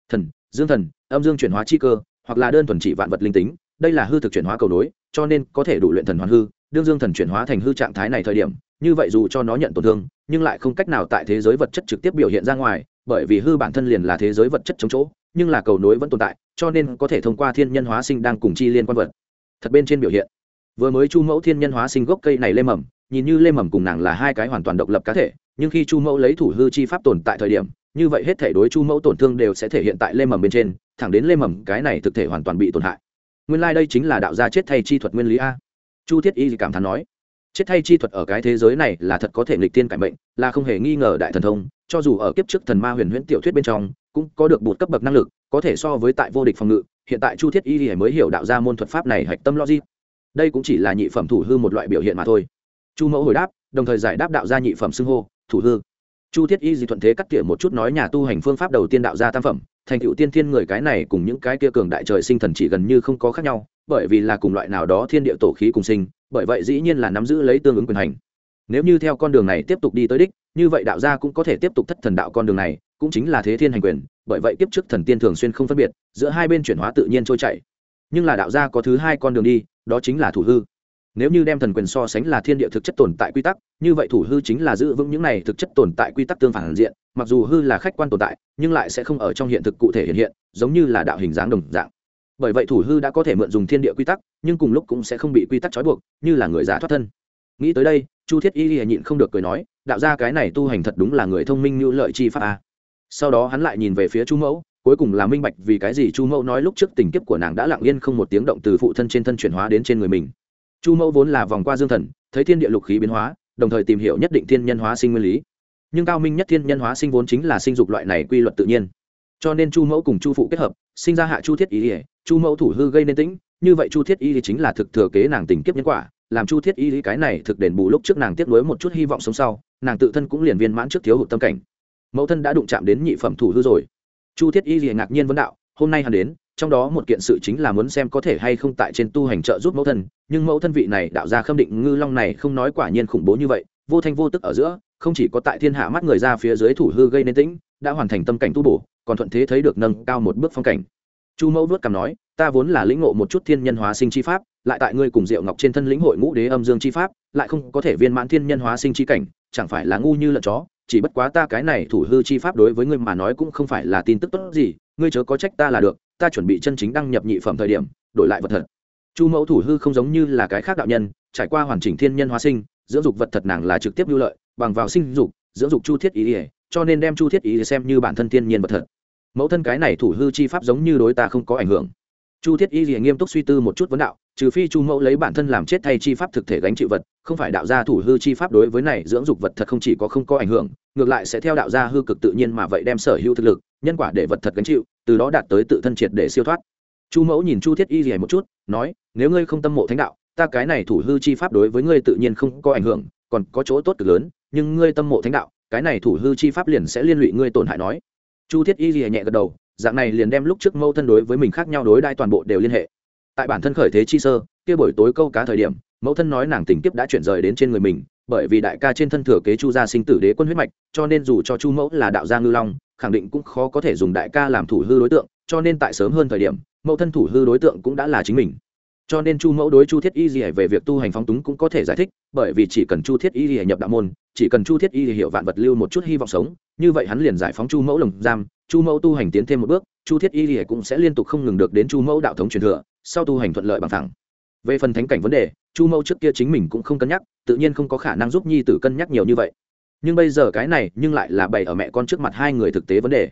Thần, dương thần, âm dương chuyển hóa chi cơ, hoặc là đơn thuần chỉ vạn vật linh tính, đây là hư thực chuyển hóa cầu nối, cho nên có thể đủ luyện thần hoàn hư, đương dương thần chuyển hóa thành hư trạng thái này thời điểm như vậy dù cho nó nhận tổn thương, nhưng lại không cách nào tại thế giới vật chất trực tiếp biểu hiện ra ngoài, bởi vì hư bản thân liền là thế giới vật chất chống chỗ, nhưng là cầu nối vẫn tồn tại, cho nên có thể thông qua thiên nhân hóa sinh đang cùng chi liên quan vật. Thật bên trên biểu hiện. Vừa mới chu mẫu thiên nhân hóa sinh gốc cây này lê mầm, nhìn như lê mầm cùng nàng là hai cái hoàn toàn độc lập cá thể, nhưng khi chu mẫu lấy thủ hư chi pháp tồn tại thời điểm, như vậy hết thể đối chu mẫu tổn thương đều sẽ thể hiện tại lê mầm bên trên, thẳng đến lê mầm cái này thực thể hoàn toàn bị tổn hại. Nguyên lai、like、đây chính là đạo gia chết thay chi thuật nguyên lý a. Chu thiết y cảm thán nói chết thay chi thuật ở cái thế giới này là thật có thể nghịch tiên cải mệnh, là không hề nghi ngờ đại thần thông, cho dù ở kiếp trước thần ma huyền huyễn tiểu thuyết bên trong, cũng có được bột cấp bậc năng lực, có thể so với tại vô địch phòng ngự, hiện tại chu thiết y mới hiểu đạo ra môn thuật pháp này hạch tâm logic. Đây cũng chỉ là nhị phẩm thủ hư một loại biểu hiện mà thôi. Chu mẫu hồi đáp, đồng thời giải đáp đạo gia nhị phẩm xưng hô, thủ hư. Chu thiết y di thuận thế cắt tỉa một chút nói nhà tu hành phương pháp đầu tiên đạo gia tam phẩm, thành cựu tiên thiên người cái này cùng những cái kia cường đại trời sinh thần chỉ gần như không có khác nhau, bởi vì là cùng loại nào đó thiên địa tổ khí cùng sinh bởi vậy dĩ nhiên là nắm giữ lấy tương ứng quyền hành. Nếu như theo con đường này tiếp tục đi tới đích, như vậy đạo gia cũng có thể tiếp tục thất thần đạo con đường này, cũng chính là thế thiên hành quyền, bởi vậy tiếp trước thần tiên thường xuyên không phân biệt, giữa hai bên chuyển hóa tự nhiên trôi chảy. Nhưng là đạo gia có thứ hai con đường đi, đó chính là thủ hư. Nếu như đem thần quyền so sánh là thiên địa thực chất tồn tại quy tắc, như vậy thủ hư chính là giữ vững những này thực chất tồn tại quy tắc tương phản diện, mặc dù hư là khách quan tồn tại, nhưng lại sẽ không ở trong hiện thực cụ thể hiện hiện, giống như là đạo hình dáng đồng dạng bởi vậy thủ hư đã có thể mượn dùng thiên địa quy tắc, nhưng cùng lúc cũng sẽ không bị quy tắc trói buộc, như là người giả thoát thân. Nghĩ tới đây, chu thiết y lìa nhịn không được cười nói, đạo ra cái này tu hành thật đúng là người thông minh như lợi chi pháp a. Sau đó hắn lại nhìn về phía chu mẫu, cuối cùng là minh bạch vì cái gì chu mẫu nói lúc trước tình kiếp của nàng đã lặng yên không một tiếng động từ phụ thân trên thân chuyển hóa đến trên người mình. Chu mẫu vốn là vòng qua dương thần, thấy thiên địa lục khí biến hóa, đồng thời tìm hiểu nhất định thiên nhân hóa sinh nguyên lý. Nhưng cao minh nhất thiên nhân hóa sinh vốn chính là sinh dục loại này quy luật tự nhiên. Cho nên chu mẫu cùng chu phụ kết hợp sinh ra hạ chu thiết ý ỉa, chu mẫu thủ hư gây nên tĩnh, như vậy chu thiết y thì chính là thực thừa kế nàng tình kiếp nhân quả, làm chu thiết y cái này thực đền bù lúc trước nàng tiếp nối một chút hy vọng sống sau, nàng tự thân cũng liền viên mãn trước thiếu hụt tâm cảnh. Mẫu thân đã đụng chạm đến nhị phẩm thủ hư rồi. Chu thiết y liền ngạc nhiên vấn đạo, hôm nay hắn đến, trong đó một kiện sự chính là muốn xem có thể hay không tại trên tu hành trợ giúp mẫu thân, nhưng mẫu thân vị này đạo ra khâm định ngư long này không nói quả nhiên khủng bố như vậy, vô thanh vô tức ở giữa, không chỉ có tại thiên hạ mắt người ra phía dưới thủ hư gây nên tĩnh, đã hoàn thành tâm cảnh tu bổ còn thuận thế thấy được nâng cao một bước phong cảnh. Chu mẫu vớt cằm nói, ta vốn là lĩnh ngộ một chút thiên nhân hóa sinh chi pháp, lại tại ngươi cùng diệu ngọc trên thân lĩnh hội ngũ đế âm dương chi pháp, lại không có thể viên mãn thiên nhân hóa sinh chi cảnh, chẳng phải là ngu như lợn chó, chỉ bất quá ta cái này thủ hư chi pháp đối với ngươi mà nói cũng không phải là tin tức tốt gì, ngươi chớ có trách ta là được, ta chuẩn bị chân chính đăng nhập nhị phẩm thời điểm, đổi lại vật thật. Chu mẫu thủ hư không giống như là cái khác đạo nhân, trải qua hoàn chỉnh thiên nhân hóa sinh, dưỡng dục vật thật nàng là trực tiếp lưu lợi, bằng vào sinh dục, dưỡng dục chu thiết ý ỉa cho nên đem chu thiết ý xem như bản thân thiên nhiên vật thật mẫu thân cái này thủ hư chi pháp giống như đối ta không có ảnh hưởng. Chu thiết y liền nghiêm túc suy tư một chút vấn đạo, trừ phi chu mẫu lấy bản thân làm chết thay chi pháp thực thể gánh chịu vật, không phải đạo gia thủ hư chi pháp đối với này dưỡng dục vật thật không chỉ có không có ảnh hưởng, ngược lại sẽ theo đạo gia hư cực tự nhiên mà vậy đem sở hữu thực lực, nhân quả để vật thật gánh chịu, từ đó đạt tới tự thân triệt để siêu thoát. Chu mẫu nhìn chu thiết y gì một chút, nói, nếu ngươi không tâm mộ thánh đạo, ta cái này thủ hư chi pháp đối với ngươi tự nhiên không có ảnh hưởng, còn có chỗ tốt cực lớn, nhưng ngươi tâm mộ thánh đạo, cái này thủ hư chi pháp liền sẽ liên lụy ngươi tổn hại nói chu thiết y gì nhẹ gật đầu, dạng này liền đem lúc trước mâu thân đối với mình khác nhau đối đai toàn bộ đều liên hệ. Tại bản thân khởi thế chi sơ, kia buổi tối câu cá thời điểm, mẫu thân nói nàng tình kiếp đã chuyển rời đến trên người mình, bởi vì đại ca trên thân thừa kế chu gia sinh tử đế quân huyết mạch, cho nên dù cho chu mẫu là đạo gia ngư long, khẳng định cũng khó có thể dùng đại ca làm thủ hư đối tượng, cho nên tại sớm hơn thời điểm, mẫu thân thủ hư đối tượng cũng đã là chính mình. Cho nên chu mẫu đối chu thiết y gì về việc tu hành phóng túng cũng có thể giải thích, bởi vì chỉ cần chu thiết y gì nhập đạo môn, chỉ cần chu thiết y hiểu vạn vật lưu một chút hy vọng sống như vậy hắn liền giải phóng chu mẫu lồng giam, chu mẫu tu hành tiến thêm một bước, chu thiết y lìa cũng sẽ liên tục không ngừng được đến chu mẫu đạo thống truyền thừa, sau tu hành thuận lợi bằng thẳng. Về phần thánh cảnh vấn đề, chu mẫu trước kia chính mình cũng không cân nhắc, tự nhiên không có khả năng giúp nhi tử cân nhắc nhiều như vậy. Nhưng bây giờ cái này nhưng lại là bày ở mẹ con trước mặt hai người thực tế vấn đề.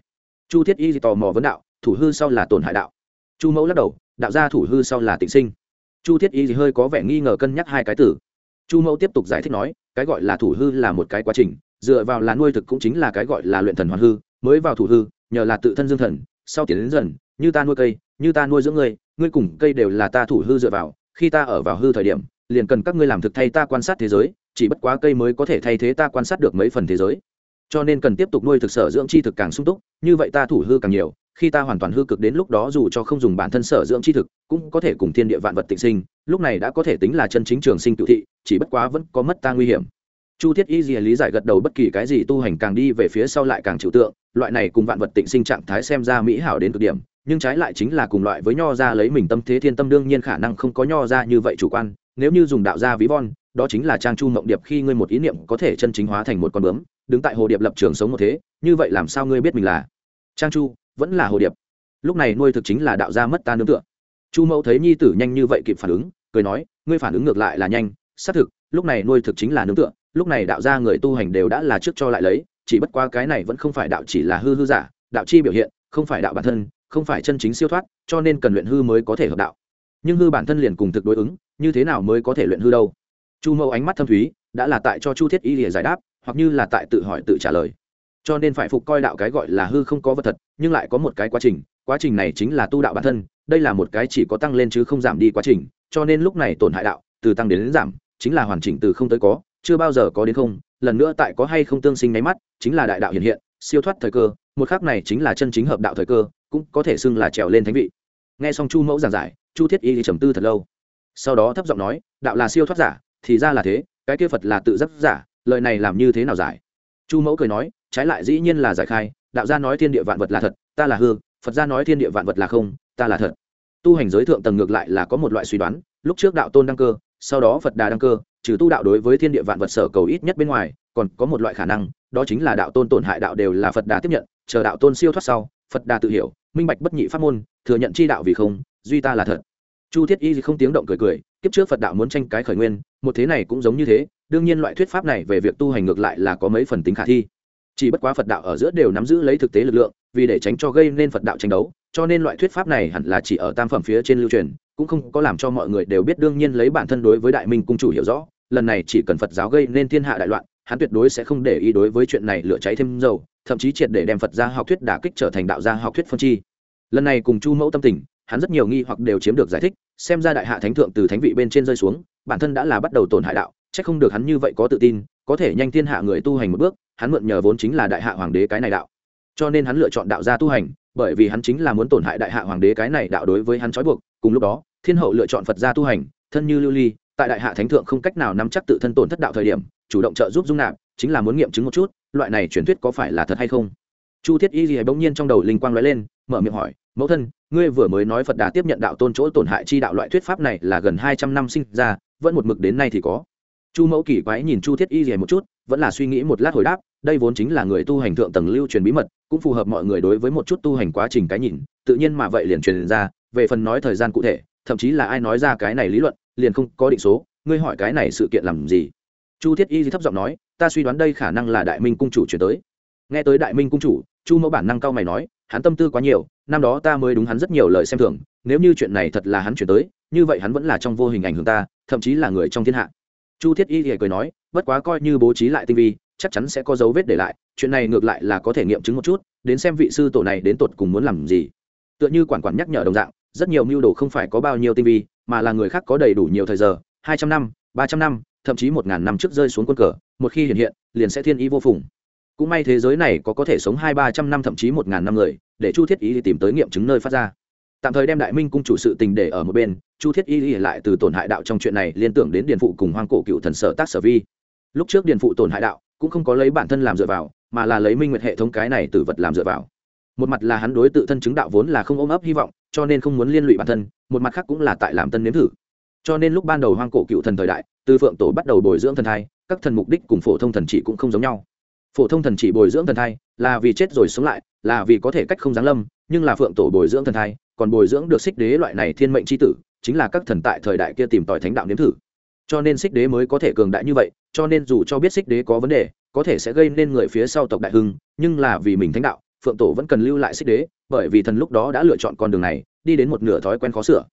Chu thiết y tò mò vấn đạo, thủ hư sau là tổn hại đạo. Chu mẫu lắc đầu, đạo gia thủ hư sau là tịnh sinh. Chu thiết y hơi có vẻ nghi ngờ cân nhắc hai cái tử chu mẫu tiếp tục giải thích nói, cái gọi là thủ hư là một cái quá trình dựa vào là nuôi thực cũng chính là cái gọi là luyện thần hoàn hư, mới vào thủ hư, nhờ là tự thân dương thần, sau tiến đến dần, như ta nuôi cây, như ta nuôi dưỡng ngươi ngươi cùng cây đều là ta thủ hư dựa vào, khi ta ở vào hư thời điểm, liền cần các ngươi làm thực thay ta quan sát thế giới, chỉ bất quá cây mới có thể thay thế ta quan sát được mấy phần thế giới. Cho nên cần tiếp tục nuôi thực sở dưỡng chi thực càng sung túc, như vậy ta thủ hư càng nhiều, khi ta hoàn toàn hư cực đến lúc đó dù cho không dùng bản thân sở dưỡng chi thực, cũng có thể cùng thiên địa vạn vật tịnh sinh, lúc này đã có thể tính là chân chính trường sinh cựu thị, chỉ bất quá vẫn có mất ta nguy hiểm chu thiết y dìa lý giải gật đầu bất kỳ cái gì tu hành càng đi về phía sau lại càng chịu tượng, loại này cùng vạn vật tịnh sinh trạng thái xem ra mỹ hảo đến cực điểm, nhưng trái lại chính là cùng loại với nho ra lấy mình tâm thế thiên tâm đương nhiên khả năng không có nho ra như vậy chủ quan, nếu như dùng đạo gia ví von, đó chính là trang chu mộng điệp khi ngươi một ý niệm có thể chân chính hóa thành một con bướm, đứng tại hồ điệp lập trường sống một thế, như vậy làm sao ngươi biết mình là? Trang chu, vẫn là hồ điệp. Lúc này nuôi thực chính là đạo gia mất ta nương tựa. Chu mẫu thấy nhi tử nhanh như vậy kịp phản ứng, cười nói, ngươi phản ứng ngược lại là nhanh, xác thực, lúc này nuôi thực chính là nương tựa lúc này đạo gia người tu hành đều đã là trước cho lại lấy chỉ bất qua cái này vẫn không phải đạo chỉ là hư hư giả đạo chi biểu hiện không phải đạo bản thân không phải chân chính siêu thoát cho nên cần luyện hư mới có thể hợp đạo. Nhưng hư bản thân liền cùng thực đối ứng như thế nào mới có thể luyện hư đâu? Chu mẫu ánh mắt thâm thúy đã là tại cho chu thiết y lìa giải đáp hoặc như là tại tự hỏi tự trả lời. Cho nên phải phục coi đạo cái gọi là hư không có vật thật nhưng lại có một cái quá trình quá trình này chính là tu đạo bản thân đây là một cái chỉ có tăng lên chứ không giảm đi quá trình cho nên lúc này tổn hại đạo từ tăng đến, đến giảm chính là hoàn chỉnh từ không tới có chưa bao giờ có đến không, lần nữa tại có hay không tương sinh nháy mắt, chính là đại đạo hiện hiện, siêu thoát thời cơ, một khác này chính là chân chính hợp đạo thời cơ, cũng có thể xưng là trèo lên thánh vị. Nghe xong chu mẫu giảng giải, chu thiết y thì trầm tư thật lâu. Sau đó thấp giọng nói, đạo là siêu thoát giả, thì ra là thế, cái kia phật là tự giấc giả, lời này làm như thế nào giải? Chu mẫu cười nói, trái lại dĩ nhiên là giải khai, đạo gia nói thiên địa vạn vật là thật, ta là hư, phật gia nói thiên địa vạn vật là không, ta là thật. Tu hành giới thượng tầng ngược lại là có một loại suy đoán, lúc trước đạo tôn đăng cơ sau đó phật đà đăng cơ, trừ tu đạo đối với thiên địa vạn vật sở cầu ít nhất bên ngoài, còn có một loại khả năng, đó chính là đạo tôn tổn hại đạo đều là phật đà tiếp nhận, chờ đạo tôn siêu thoát sau, phật đà tự hiểu, minh bạch bất nhị pháp môn, thừa nhận chi đạo vì không, duy ta là thật. Chu thiết y không tiếng động cười cười, kiếp trước phật đạo muốn tranh cái khởi nguyên, một thế này cũng giống như thế, đương nhiên loại thuyết pháp này về việc tu hành ngược lại là có mấy phần tính khả thi. Chỉ bất quá phật đạo ở giữa đều nắm giữ lấy thực tế lực lượng, vì để tránh cho gây nên phật đạo tranh đấu, cho nên loại thuyết pháp này hẳn là chỉ ở tam phẩm phía trên lưu truyền cũng không có làm cho mọi người đều biết đương nhiên lấy bản thân đối với đại minh cung chủ hiểu rõ, lần này chỉ cần phật giáo gây nên thiên hạ đại loạn, hắn tuyệt đối sẽ không để ý đối với chuyện này lửa cháy thêm dầu, thậm chí triệt để đem phật gia học thuyết đả kích trở thành đạo gia học thuyết phân chi. Lần này cùng chu mẫu tâm tình, hắn rất nhiều nghi hoặc đều chiếm được giải thích, xem ra đại hạ thánh thượng từ thánh vị bên trên rơi xuống, bản thân đã là bắt đầu tổn hại đạo c h ắ c không được hắn như vậy có tự tin, có thể nhanh thiên hạ người tu hành một bước, hắn mượn nhờ vốn chính là đại hạ hoàng đế cái này đạo. Cho nên hắn lựa chọn đạo gia tu hành, bởi vì hắn chính là muốn tổn hại đại hạ hoàng đế cái này đạo đối với hắn trói buộc cùng lúc đó, thiên hậu lựa chọn phật gia tu hành, thân như lưu ly, tại đại hạ thánh thượng không cách nào nắm chắc tự thân tổn thất đạo thời điểm, chủ động trợ giúp dung nạp, chính là muốn nghiệm chứng một chút, loại này truyền thuyết có phải là thật hay không. Chu thiết y gì bỗng nhiên trong đầu linh quang nói lên, mở miệng hỏi, mẫu thân, ngươi vừa mới nói phật đà tiếp nhận đạo tôn chỗ tổn hại chi đạo loại thuyết pháp này là gần hai trăm năm sinh ra, vẫn một mực đến nay thì có. Chu mẫu kỳ quái nhìn chu thiết y gì một chút, vẫn là suy nghĩ một lát hồi đáp, đây vốn chính là người tu hành thượng tầng lưu truyền bí mật, cũng phù hợp mọi người đối với một chút tu hành quá trình cái nhìn, tự nhiên mà vậy liền truyền ra về phần nói thời gian cụ thể, thậm chí là ai nói ra cái này lý luận, liền không có định số, ngươi hỏi cái này sự kiện làm gì? Chu thiết y thấp giọng nói, ta suy đoán đây khả năng là đại minh cung chủ chuyển tới. Nghe tới đại minh cung chủ, chu mẫu bản năng cao mày nói, hắn tâm tư quá nhiều, năm đó ta mới đúng hắn rất nhiều lời xem thường, nếu như chuyện này thật là hắn chuyển tới, như vậy hắn vẫn là trong vô hình ảnh hưởng ta, thậm chí là người trong thiên hạ. Chu thiết y thì cười nói, bất quá coi như bố trí lại tinh vi, chắc chắn sẽ có dấu vết để lại, chuyện này ngược lại là có thể nghiệm chứng một chút, đến xem vị sư tổ này đến tột cùng muốn làm gì. Tựa như quản quản nhắc nhở đồng dạng rất nhiều mưu đồ không phải có bao nhiêu tinh vi, mà là người khác có đầy đủ nhiều thời giờ, hai trăm năm, ba trăm năm, thậm chí một ngàn năm trước rơi xuống quân cờ, một khi hiện hiện, liền sẽ thiên ý vô phùng. Cũng may thế giới này có có thể sống hai, ba trăm năm, thậm chí một ngàn năm người, để chu thiết y tìm tới nghiệm chứng nơi phát ra. Tạm thời đem đại minh cung chủ sự tình để ở một bên, chu thiết y lại từ tổn hại đạo trong chuyện này liên tưởng đến điền phụ cùng hoang cổ cựu thần sở tác sở vi. Lúc trước điền phụ tổn hại đạo, cũng không có lấy bản thân làm dựa vào, mà là lấy minh nguyệt hệ thống cái này từ vật làm dựa vào. Một mặt là hắn đối tự thân chứng đạo vốn là không ôm ấp hy vọng cho nên không muốn liên lụy bản thân, một mặt khác cũng là tại làm tân nếm thử. Cho nên lúc ban đầu hoang cổ cựu thần thời đại, từ phượng tổ bắt đầu bồi dưỡng thần thai, các thần mục đích cùng phổ thông thần chỉ cũng không giống nhau. Phổ thông thần chỉ bồi dưỡng thần thai là vì chết rồi sống lại, là vì có thể cách không giáng lâm, nhưng là phượng tổ bồi dưỡng thần thai, còn bồi dưỡng được xích đế loại này thiên mệnh c h i tử, chính là các thần tại thời đại kia tìm tòi thánh đạo nếm thử. Cho nên xích đế mới có thể cường đại như vậy, cho nên dù cho biết xích đế có vấn đề, có thể sẽ gây nên người phía sau tộc đại hưng, nhưng là vì mình thánh đạo, phượng tổ vẫn cần lưu lại xích đế bởi vì thần lúc đó đã lựa chọn con đường này đi đến một nửa thói quen khó sửa.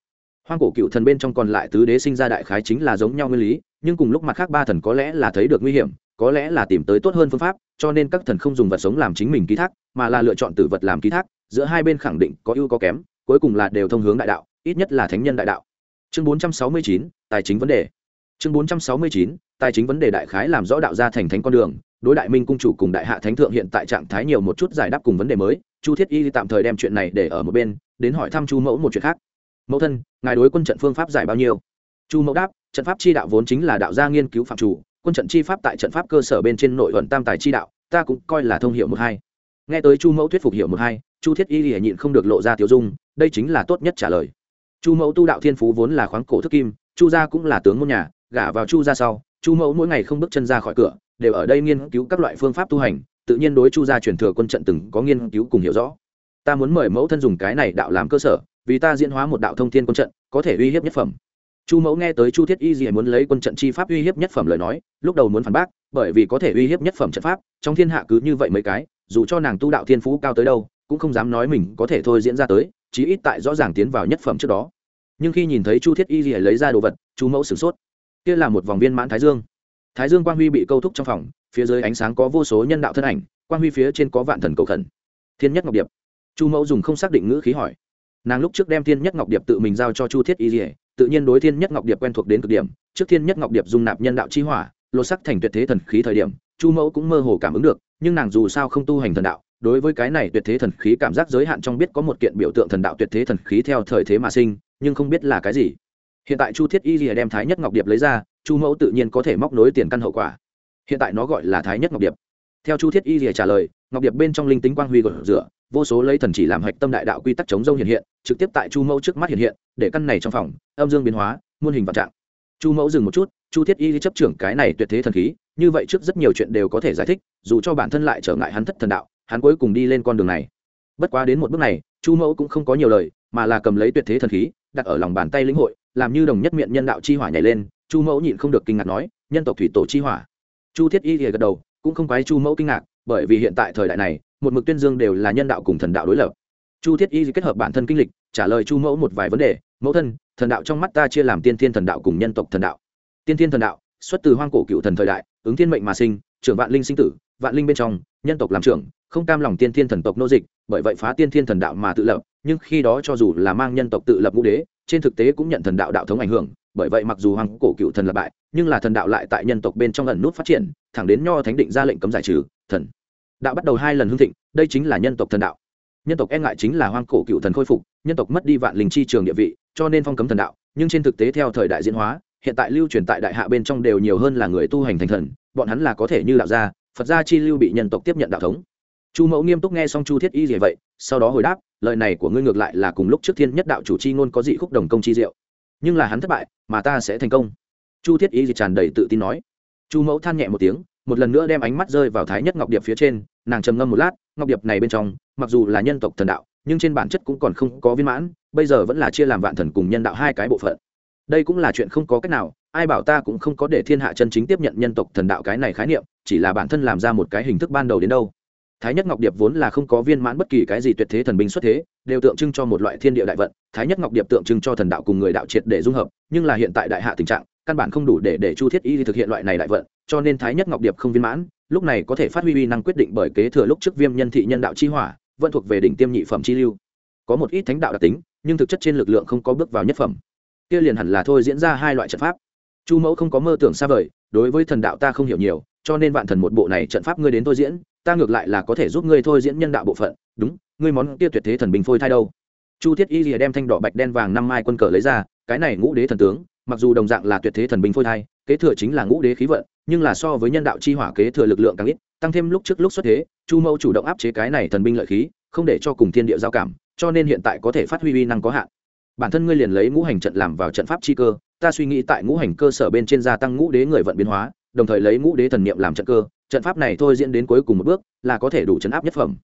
Hoang cổ cựu thần bên trong còn lại tứ đế sinh ra đại khái chính là giống nhau nguyên lý nhưng cùng lúc mặt khác ba thần có lẽ là thấy được nguy hiểm có lẽ là tìm tới tốt hơn phương pháp cho nên các thần không dùng vật sống làm chính mình ký thác mà là lựa chọn tử vật làm ký thác giữa hai bên khẳng định có ưu có kém cuối cùng là đều thông hướng đại đạo ít nhất là thánh nhân đại đạo. Chương 469, tài chính vấn đề. Chương 469, tài chính vấn đề đại khái làm rõ đạo gia thành thánh con đường đối đại minh cung chủ cùng đại hạ thánh thượng hiện tại trạng thái nhiều một chút giải đáp cùng vấn đề mới chu thiết y tạm thời đem chuyện này để ở một bên, đến hỏi thăm chu mẫu một chuyện khác. Mẫu thân, ngài đối quân trận phương pháp giải bao nhiêu? Chu mẫu đáp, trận pháp chi đạo vốn chính là đạo gia nghiên cứu phạm chủ, quân trận chi pháp tại trận pháp cơ sở bên trên nội luận tam tài chi đạo, ta cũng coi là thông hiệu một hai. Nghe tới chu mẫu thuyết phục hiệu một hai, chu thiết y lìa nhịn không được lộ ra tiêu dung, đây chính là tốt nhất trả lời. Chu mẫu tu đạo thiên phú vốn là khoáng cổ thức kim, chu gia cũng là tướng môn nhà, gả vào chu gia sau, chu mẫu mỗi ngày không bước chân ra khỏi cửa, đều ở đây nghiên cứu các loại phương pháp tu hành tự nhiên đối chu gia truyền thừa quân trận từng có nghiên cứu cùng hiểu rõ. Ta muốn mời mẫu thân dùng cái này đạo làm cơ sở, vì ta diễn hóa một đạo thông thiên quân trận, có thể uy hiếp nhất phẩm. Chu mẫu nghe tới chu thiết y gì muốn lấy quân trận chi pháp uy hiếp nhất phẩm lời nói, lúc đầu muốn phản bác, bởi vì có thể uy hiếp nhất phẩm trận pháp, trong thiên hạ cứ như vậy mấy cái, dù cho nàng tu đạo thiên phú cao tới đâu, cũng không dám nói mình có thể thôi diễn ra tới, chí ít tại rõ ràng tiến vào nhất phẩm trước đó. Nhưng khi nhìn thấy chu thiết y gì lấy ra đồ vật, chu mẫu sửng sốt. Kia là một vòng viên mãn thái dương. Thái dương quang huy bị câu thúc trong phòng phía dưới ánh sáng có vô số nhân đạo thân ảnh, quang huy phía trên có vạn thần cầu khẩn. Thiên nhất ngọc điệp. Chu mẫu dùng không xác định ngữ khí hỏi. Nàng lúc trước đem thiên nhất ngọc điệp tự mình giao cho chu thiết y dỉa tự nhiên đối thiên nhất ngọc điệp quen thuộc đến cực điểm. Trước thiên nhất ngọc điệp dung nạp nhân đạo chi hỏa, lột sắc thành tuyệt thế thần khí thời điểm, chu mẫu cũng mơ hồ cảm ứng được, nhưng nàng dù sao không tu hành thần đạo, đối với cái này tuyệt thế thần khí cảm giác giới hạn trong biết có một kiện biểu tượng thần đạo tuyệt thế thần khí theo thời thế mà sinh, nhưng không biết là cái gì. Hiện tại chu thiết y rìa đem thái nhất ngọc điệp lấy ra, chu mẫu tự nhiên có thể móc nối tiền căn hậu quả hiện tại nó gọi là thái nhất ngọc điệp. Theo chu thiết y rìa trả lời, ngọc điệp bên trong linh tính quang huy gột rửa, vô số lấy thần chỉ làm hạch tâm đại đạo quy tắc chống rông hiện hiện, trực tiếp tại chu mẫu trước mắt hiện hiện, để căn này trong phòng, âm dương biến hóa, muôn hình vạn trạng. Chu mẫu dừng một chút, chu thiết y chấp trưởng cái này tuyệt thế thần khí, như vậy trước rất nhiều chuyện đều có thể giải thích, dù cho bản thân lại trở ngại hắn thất thần đạo, hắn cuối cùng đi lên con đường này. Bất quá đến một bước này, chu mẫu cũng không có nhiều lời, mà là cầm lấy tuyệt thế thần khí, đặt ở lòng bàn tay lĩnh hội, làm như đồng nhất miệng nhân đạo chi hỏa nhảy lên, chu mẫu nhịn không được kinh ngạc nói, nhân tộc thủy tổ chi hỏa chu thiết y thì gật đầu, cũng không quái chu mẫu kinh ngạc, bởi vì hiện tại thời đại này, một mực tuyên dương đều là nhân đạo cùng thần đạo đối lập. Chu thiết y kết hợp bản thân kinh lịch, trả lời chu mẫu một vài vấn đề. Mẫu thân, thần đạo trong mắt ta chia làm tiên thiên thần đạo cùng nhân tộc thần đạo. Tiên thiên thần đạo, xuất từ hoang cổ cựu thần thời đại, ứng thiên mệnh mà sinh, trưởng vạn linh sinh tử, vạn linh bên trong, nhân tộc làm trưởng, không cam lòng tiên thiên thần tộc nô dịch, bởi vậy phá tiên thiên thần đạo mà tự lập, nhưng khi đó cho dù là mang nhân tộc tự lập ngũ đế, trên thực tế cũng nhận thần đạo đạo thống ảnh hưởng bởi vậy mặc dù hoàng cổ cựu thần là bại, nhưng là thần đạo lại tại nhân tộc bên trong ẩn nút phát triển, thẳng đến nho thánh định ra lệnh cấm giải trừ, thần đạo bắt đầu hai lần hưng thịnh, đây chính là nhân tộc thần đạo. Nhân tộc e ngại chính là hoang cổ cựu thần khôi phục, nhân tộc mất đi vạn linh chi trường địa vị, cho nên phong cấm thần đạo, nhưng trên thực tế theo thời đại diễn hóa, hiện tại lưu truyền tại đại hạ bên trong đều nhiều hơn là người tu hành thành thần, bọn hắn là có thể như đạo gia, phật gia chi lưu bị nhân tộc tiếp nhận đạo thống. Chu mẫu nghiêm túc nghe xong chu thiết y gì vậy, sau đó hồi đáp, lời này của ngươi ngược lại là cùng lúc trước thiên nhất đạo chủ chi ngôn có dị khúc đồng công chi diệu nhưng là hắn thất bại, mà ta sẽ thành công. Chu thiết y tràn đầy tự tin nói. Chu mẫu than nhẹ một tiếng, một lần nữa đem ánh mắt rơi vào thái nhất ngọc điệp phía trên, nàng trầm ngâm một lát, ngọc điệp này bên trong, mặc dù là nhân tộc thần đạo, nhưng trên bản chất cũng còn không có viên mãn, bây giờ vẫn là chia làm vạn thần cùng nhân đạo hai cái bộ phận. Đây cũng là chuyện không có cách nào, ai bảo ta cũng không có để thiên hạ chân chính tiếp nhận nhân tộc thần đạo cái này khái niệm, chỉ là bản thân làm ra một cái hình thức ban đầu đến đâu thái nhất ngọc điệp vốn là không có viên mãn bất kỳ cái gì tuyệt thế thần binh xuất thế, đều tượng trưng cho một loại thiên địa đại vận. Thái nhất ngọc điệp tượng trưng cho thần đạo cùng người đạo triệt để dung hợp, nhưng là hiện tại đại hạ tình trạng, căn bản không đủ để để chu thiết y thực hiện loại này đại vận, cho nên thái nhất ngọc điệp không viên mãn, lúc này có thể phát huy uy năng quyết định bởi kế thừa lúc trước viêm nhân thị nhân đạo chi hỏa, vẫn thuộc về đỉnh tiêm nhị phẩm chi lưu. Có một ít thánh đạo đặc tính, nhưng thực chất trên lực lượng không có bước vào nhất phẩm. Kia liền hẳn là thôi diễn ra hai loại trận pháp. Chu mẫu không có mơ tưởng xa vời, đối với thần đạo ta không hiểu nhiều, cho nên vạn thần một bộ này trận pháp ngươi đến thôi diễn ta ngược lại là có thể giúp ngươi thôi diễn nhân đạo bộ phận, đúng, ngươi món kia tuyệt thế thần bình phôi thai đâu. Chu thiết y lìa đem thanh đỏ bạch đen vàng năm mai quân cờ lấy ra, cái này ngũ đế thần tướng, mặc dù đồng dạng là tuyệt thế thần binh phôi thai, kế thừa chính là ngũ đế khí vận, nhưng là so với nhân đạo chi hỏa kế thừa lực lượng càng ít, tăng thêm lúc trước lúc xuất thế, chu mẫu chủ động áp chế cái này thần binh lợi khí, không để cho cùng thiên địa giao cảm, cho nên hiện tại có thể phát huy uy năng có hạn. Bản thân ngươi liền lấy ngũ hành trận làm vào trận pháp chi cơ, ta suy nghĩ tại ngũ hành cơ sở bên trên gia tăng ngũ đế người vận biến hóa, đồng thời lấy ngũ đế thần niệm làm trận cơ trận pháp này thôi diễn đến cuối cùng một bước, là có thể đủ chấn áp nhất phẩm.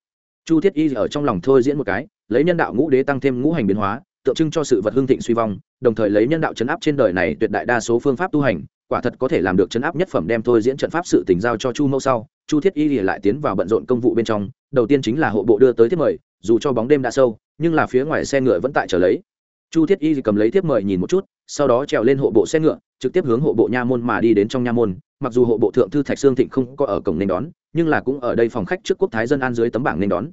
Chu thiết y ở trong lòng thôi diễn một cái, lấy nhân đạo ngũ đế tăng thêm ngũ hành biến hóa, tượng trưng cho sự vật hưng thịnh suy vong, đồng thời lấy nhân đạo chấn áp trên đời này tuyệt đại đa số phương pháp tu hành, quả thật có thể làm được chấn áp nhất phẩm đem thôi diễn trận pháp sự tình giao cho chu mẫu sau, chu thiết y lại tiến vào bận rộn công vụ bên trong, đầu tiên chính là hộ bộ đưa tới thiết mời, dù cho bóng đêm đã sâu, nhưng là phía ngoài xe ngựa vẫn tại trở lấy. Chu thiết y cầm lấy thiếp mời nhìn một chút, sau đó trèo lên hộ bộ xe ngựa, trực tiếp hướng hộ bộ nha môn mà đi đến trong nha môn mặc dù hộ bộ thượng thư thạch sương thịnh không có ở cổng nên đón, nhưng là cũng ở đây phòng khách trước quốc thái dân an dưới tấm bảng nên đón.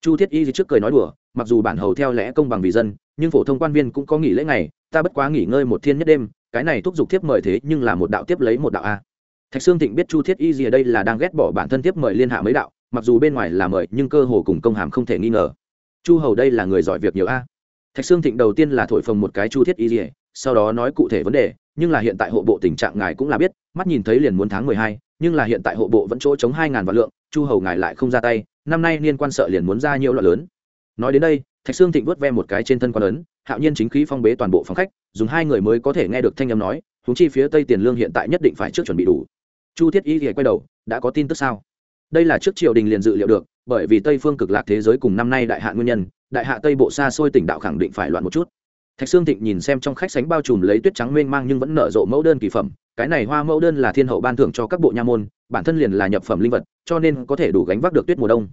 Chu thiết y trước cười nói đùa, mặc dù bản hầu theo lẽ công bằng vì dân, nhưng phổ thông quan viên cũng có nghỉ lễ ngày, ta bất quá nghỉ ngơi một thiên nhất đêm, cái này thúc giục tiếp mời thế nhưng là một đạo tiếp lấy một đạo a. Thạch sương thịnh biết chu thiết y gì ở đây là đang ghét bỏ bản thân tiếp mời liên hạ mấy đạo, mặc dù bên ngoài là mời, nhưng cơ hồ cùng công hàm không thể nghi ngờ. Chu hầu đây là người giỏi việc nhiều a. Thạch sương thịnh đầu tiên là thổi phồng một cái chu thiết y gì sau đó nói cụ thể vấn đề nhưng là hiện tại hộ bộ tình trạng ngài cũng là biết, mắt nhìn thấy liền muốn tháng mười hai, nhưng là hiện tại hộ bộ vẫn chỗ chống hai ngàn vạn lượng, chu hầu ngài lại không ra tay, năm nay niên quan sợ liền muốn ra nhiều loại lớn. Nói đến đây, thạch sương thịnh vớt ve một cái trên thân quan ấn, hạo nhiên chính khí phong bế toàn bộ phòng khách, dùng hai người mới có thể nghe được thanh âm nói húng chi phía tây tiền lương hiện tại nhất định phải trước chuẩn bị đủ. Chu thiết y thì quay đầu, đã có tin tức sao? Đây là trước triều đình liền dự liệu được, bởi vì tây phương cực lạc thế giới cùng năm nay đại hạ nguyên nhân, đại hạ tây bộ xa xôi tỉnh đạo khẳng định phải loạn một chút thạch sương thịnh nhìn xem trong khách sánh bao trùm lấy tuyết trắng mênh mang nhưng vẫn nở rộ mẫu đơn kỳ phẩm cái này hoa mẫu đơn là thiên hậu ban thưởng cho các bộ nha môn bản thân liền là nhập phẩm linh vật cho nên có thể đủ gánh vác được tuyết mùa đông.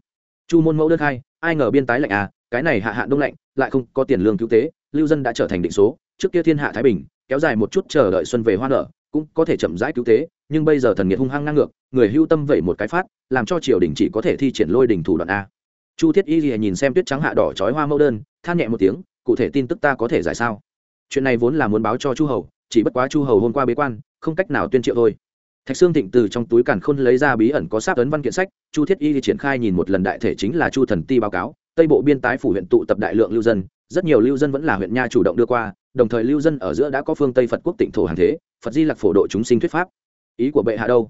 Chu môn mẫu đơn hai, ai ngờ biên tái lạnh à cái này hạ hạn đông lạnh lại không có tiền lương cứu tế lưu dân đã trở thành định số trước kia thiên hạ thái bình kéo dài một chút chờ đợi xuân về hoa nở cũng có thể chậm rãi cứu tế nhưng bây giờ thần nghiệt hung hăng ngang ngược người hưu tâm vẩy một cái phát làm cho triều đình chỉ có thể thi triển lôi đình thủ đoạn a. Chu thiết y nhìn xem tuyết trắng hạ đỏ trói hoa mẫu đơn than nhẹ một tiếng cụ thể tin tức ta có thể giải sao? Chuyện này vốn là muốn báo cho chu hầu, chỉ bất quá chu hầu hôm qua bế quan, không cách nào tuyên triệu thôi. Thạch sương thịnh từ trong túi càn khôn lấy ra bí ẩn có sát ấn văn kiện sách, chu thiết y triển khai nhìn một lần đại thể chính là chu thần ti báo cáo, tây bộ biên tái phủ huyện tụ tập đại lượng lưu dân, rất nhiều lưu dân vẫn là huyện nha chủ động đưa qua, đồng thời lưu dân ở giữa đã có phương tây phật quốc tịnh thổ hàng thế, phật di lặc phổ độ chúng sinh thuyết pháp. Ý của bệ hạ đâu?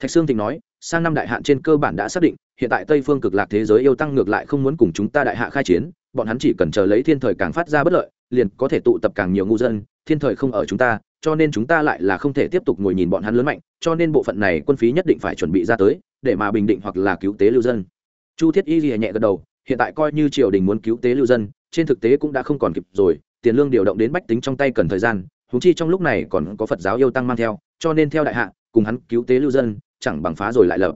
Thạch sương thịnh nói sang năm đại hạn trên cơ bản đã xác định, hiện tại tây phương cực lạc thế giới yêu tăng ngược lại không muốn cùng chúng ta đại hạ khai chiến, bọn hắn chỉ cần chờ lấy thiên thời càng phát ra bất lợi, liền có thể tụ tập càng nhiều ngu dân, thiên thời không ở chúng ta, cho nên chúng ta lại là không thể tiếp tục ngồi nhìn bọn hắn lớn mạnh, cho nên bộ phận này quân phí nhất định phải chuẩn bị ra tới, để mà bình định hoặc là cứu tế lưu dân. Chu thiết y ghi nhẹ gật đầu, hiện tại coi như triều đình muốn cứu tế lưu dân, trên thực tế cũng đã không còn kịp rồi, tiền lương điều động đến bách tính trong tay cần thời gian húng chi trong lúc này còn có phật giáo yêu tăng mang theo, cho nên theo đại hạ, cùng hắn cứu tế lưu dân chẳng bằng phá rồi lại lập.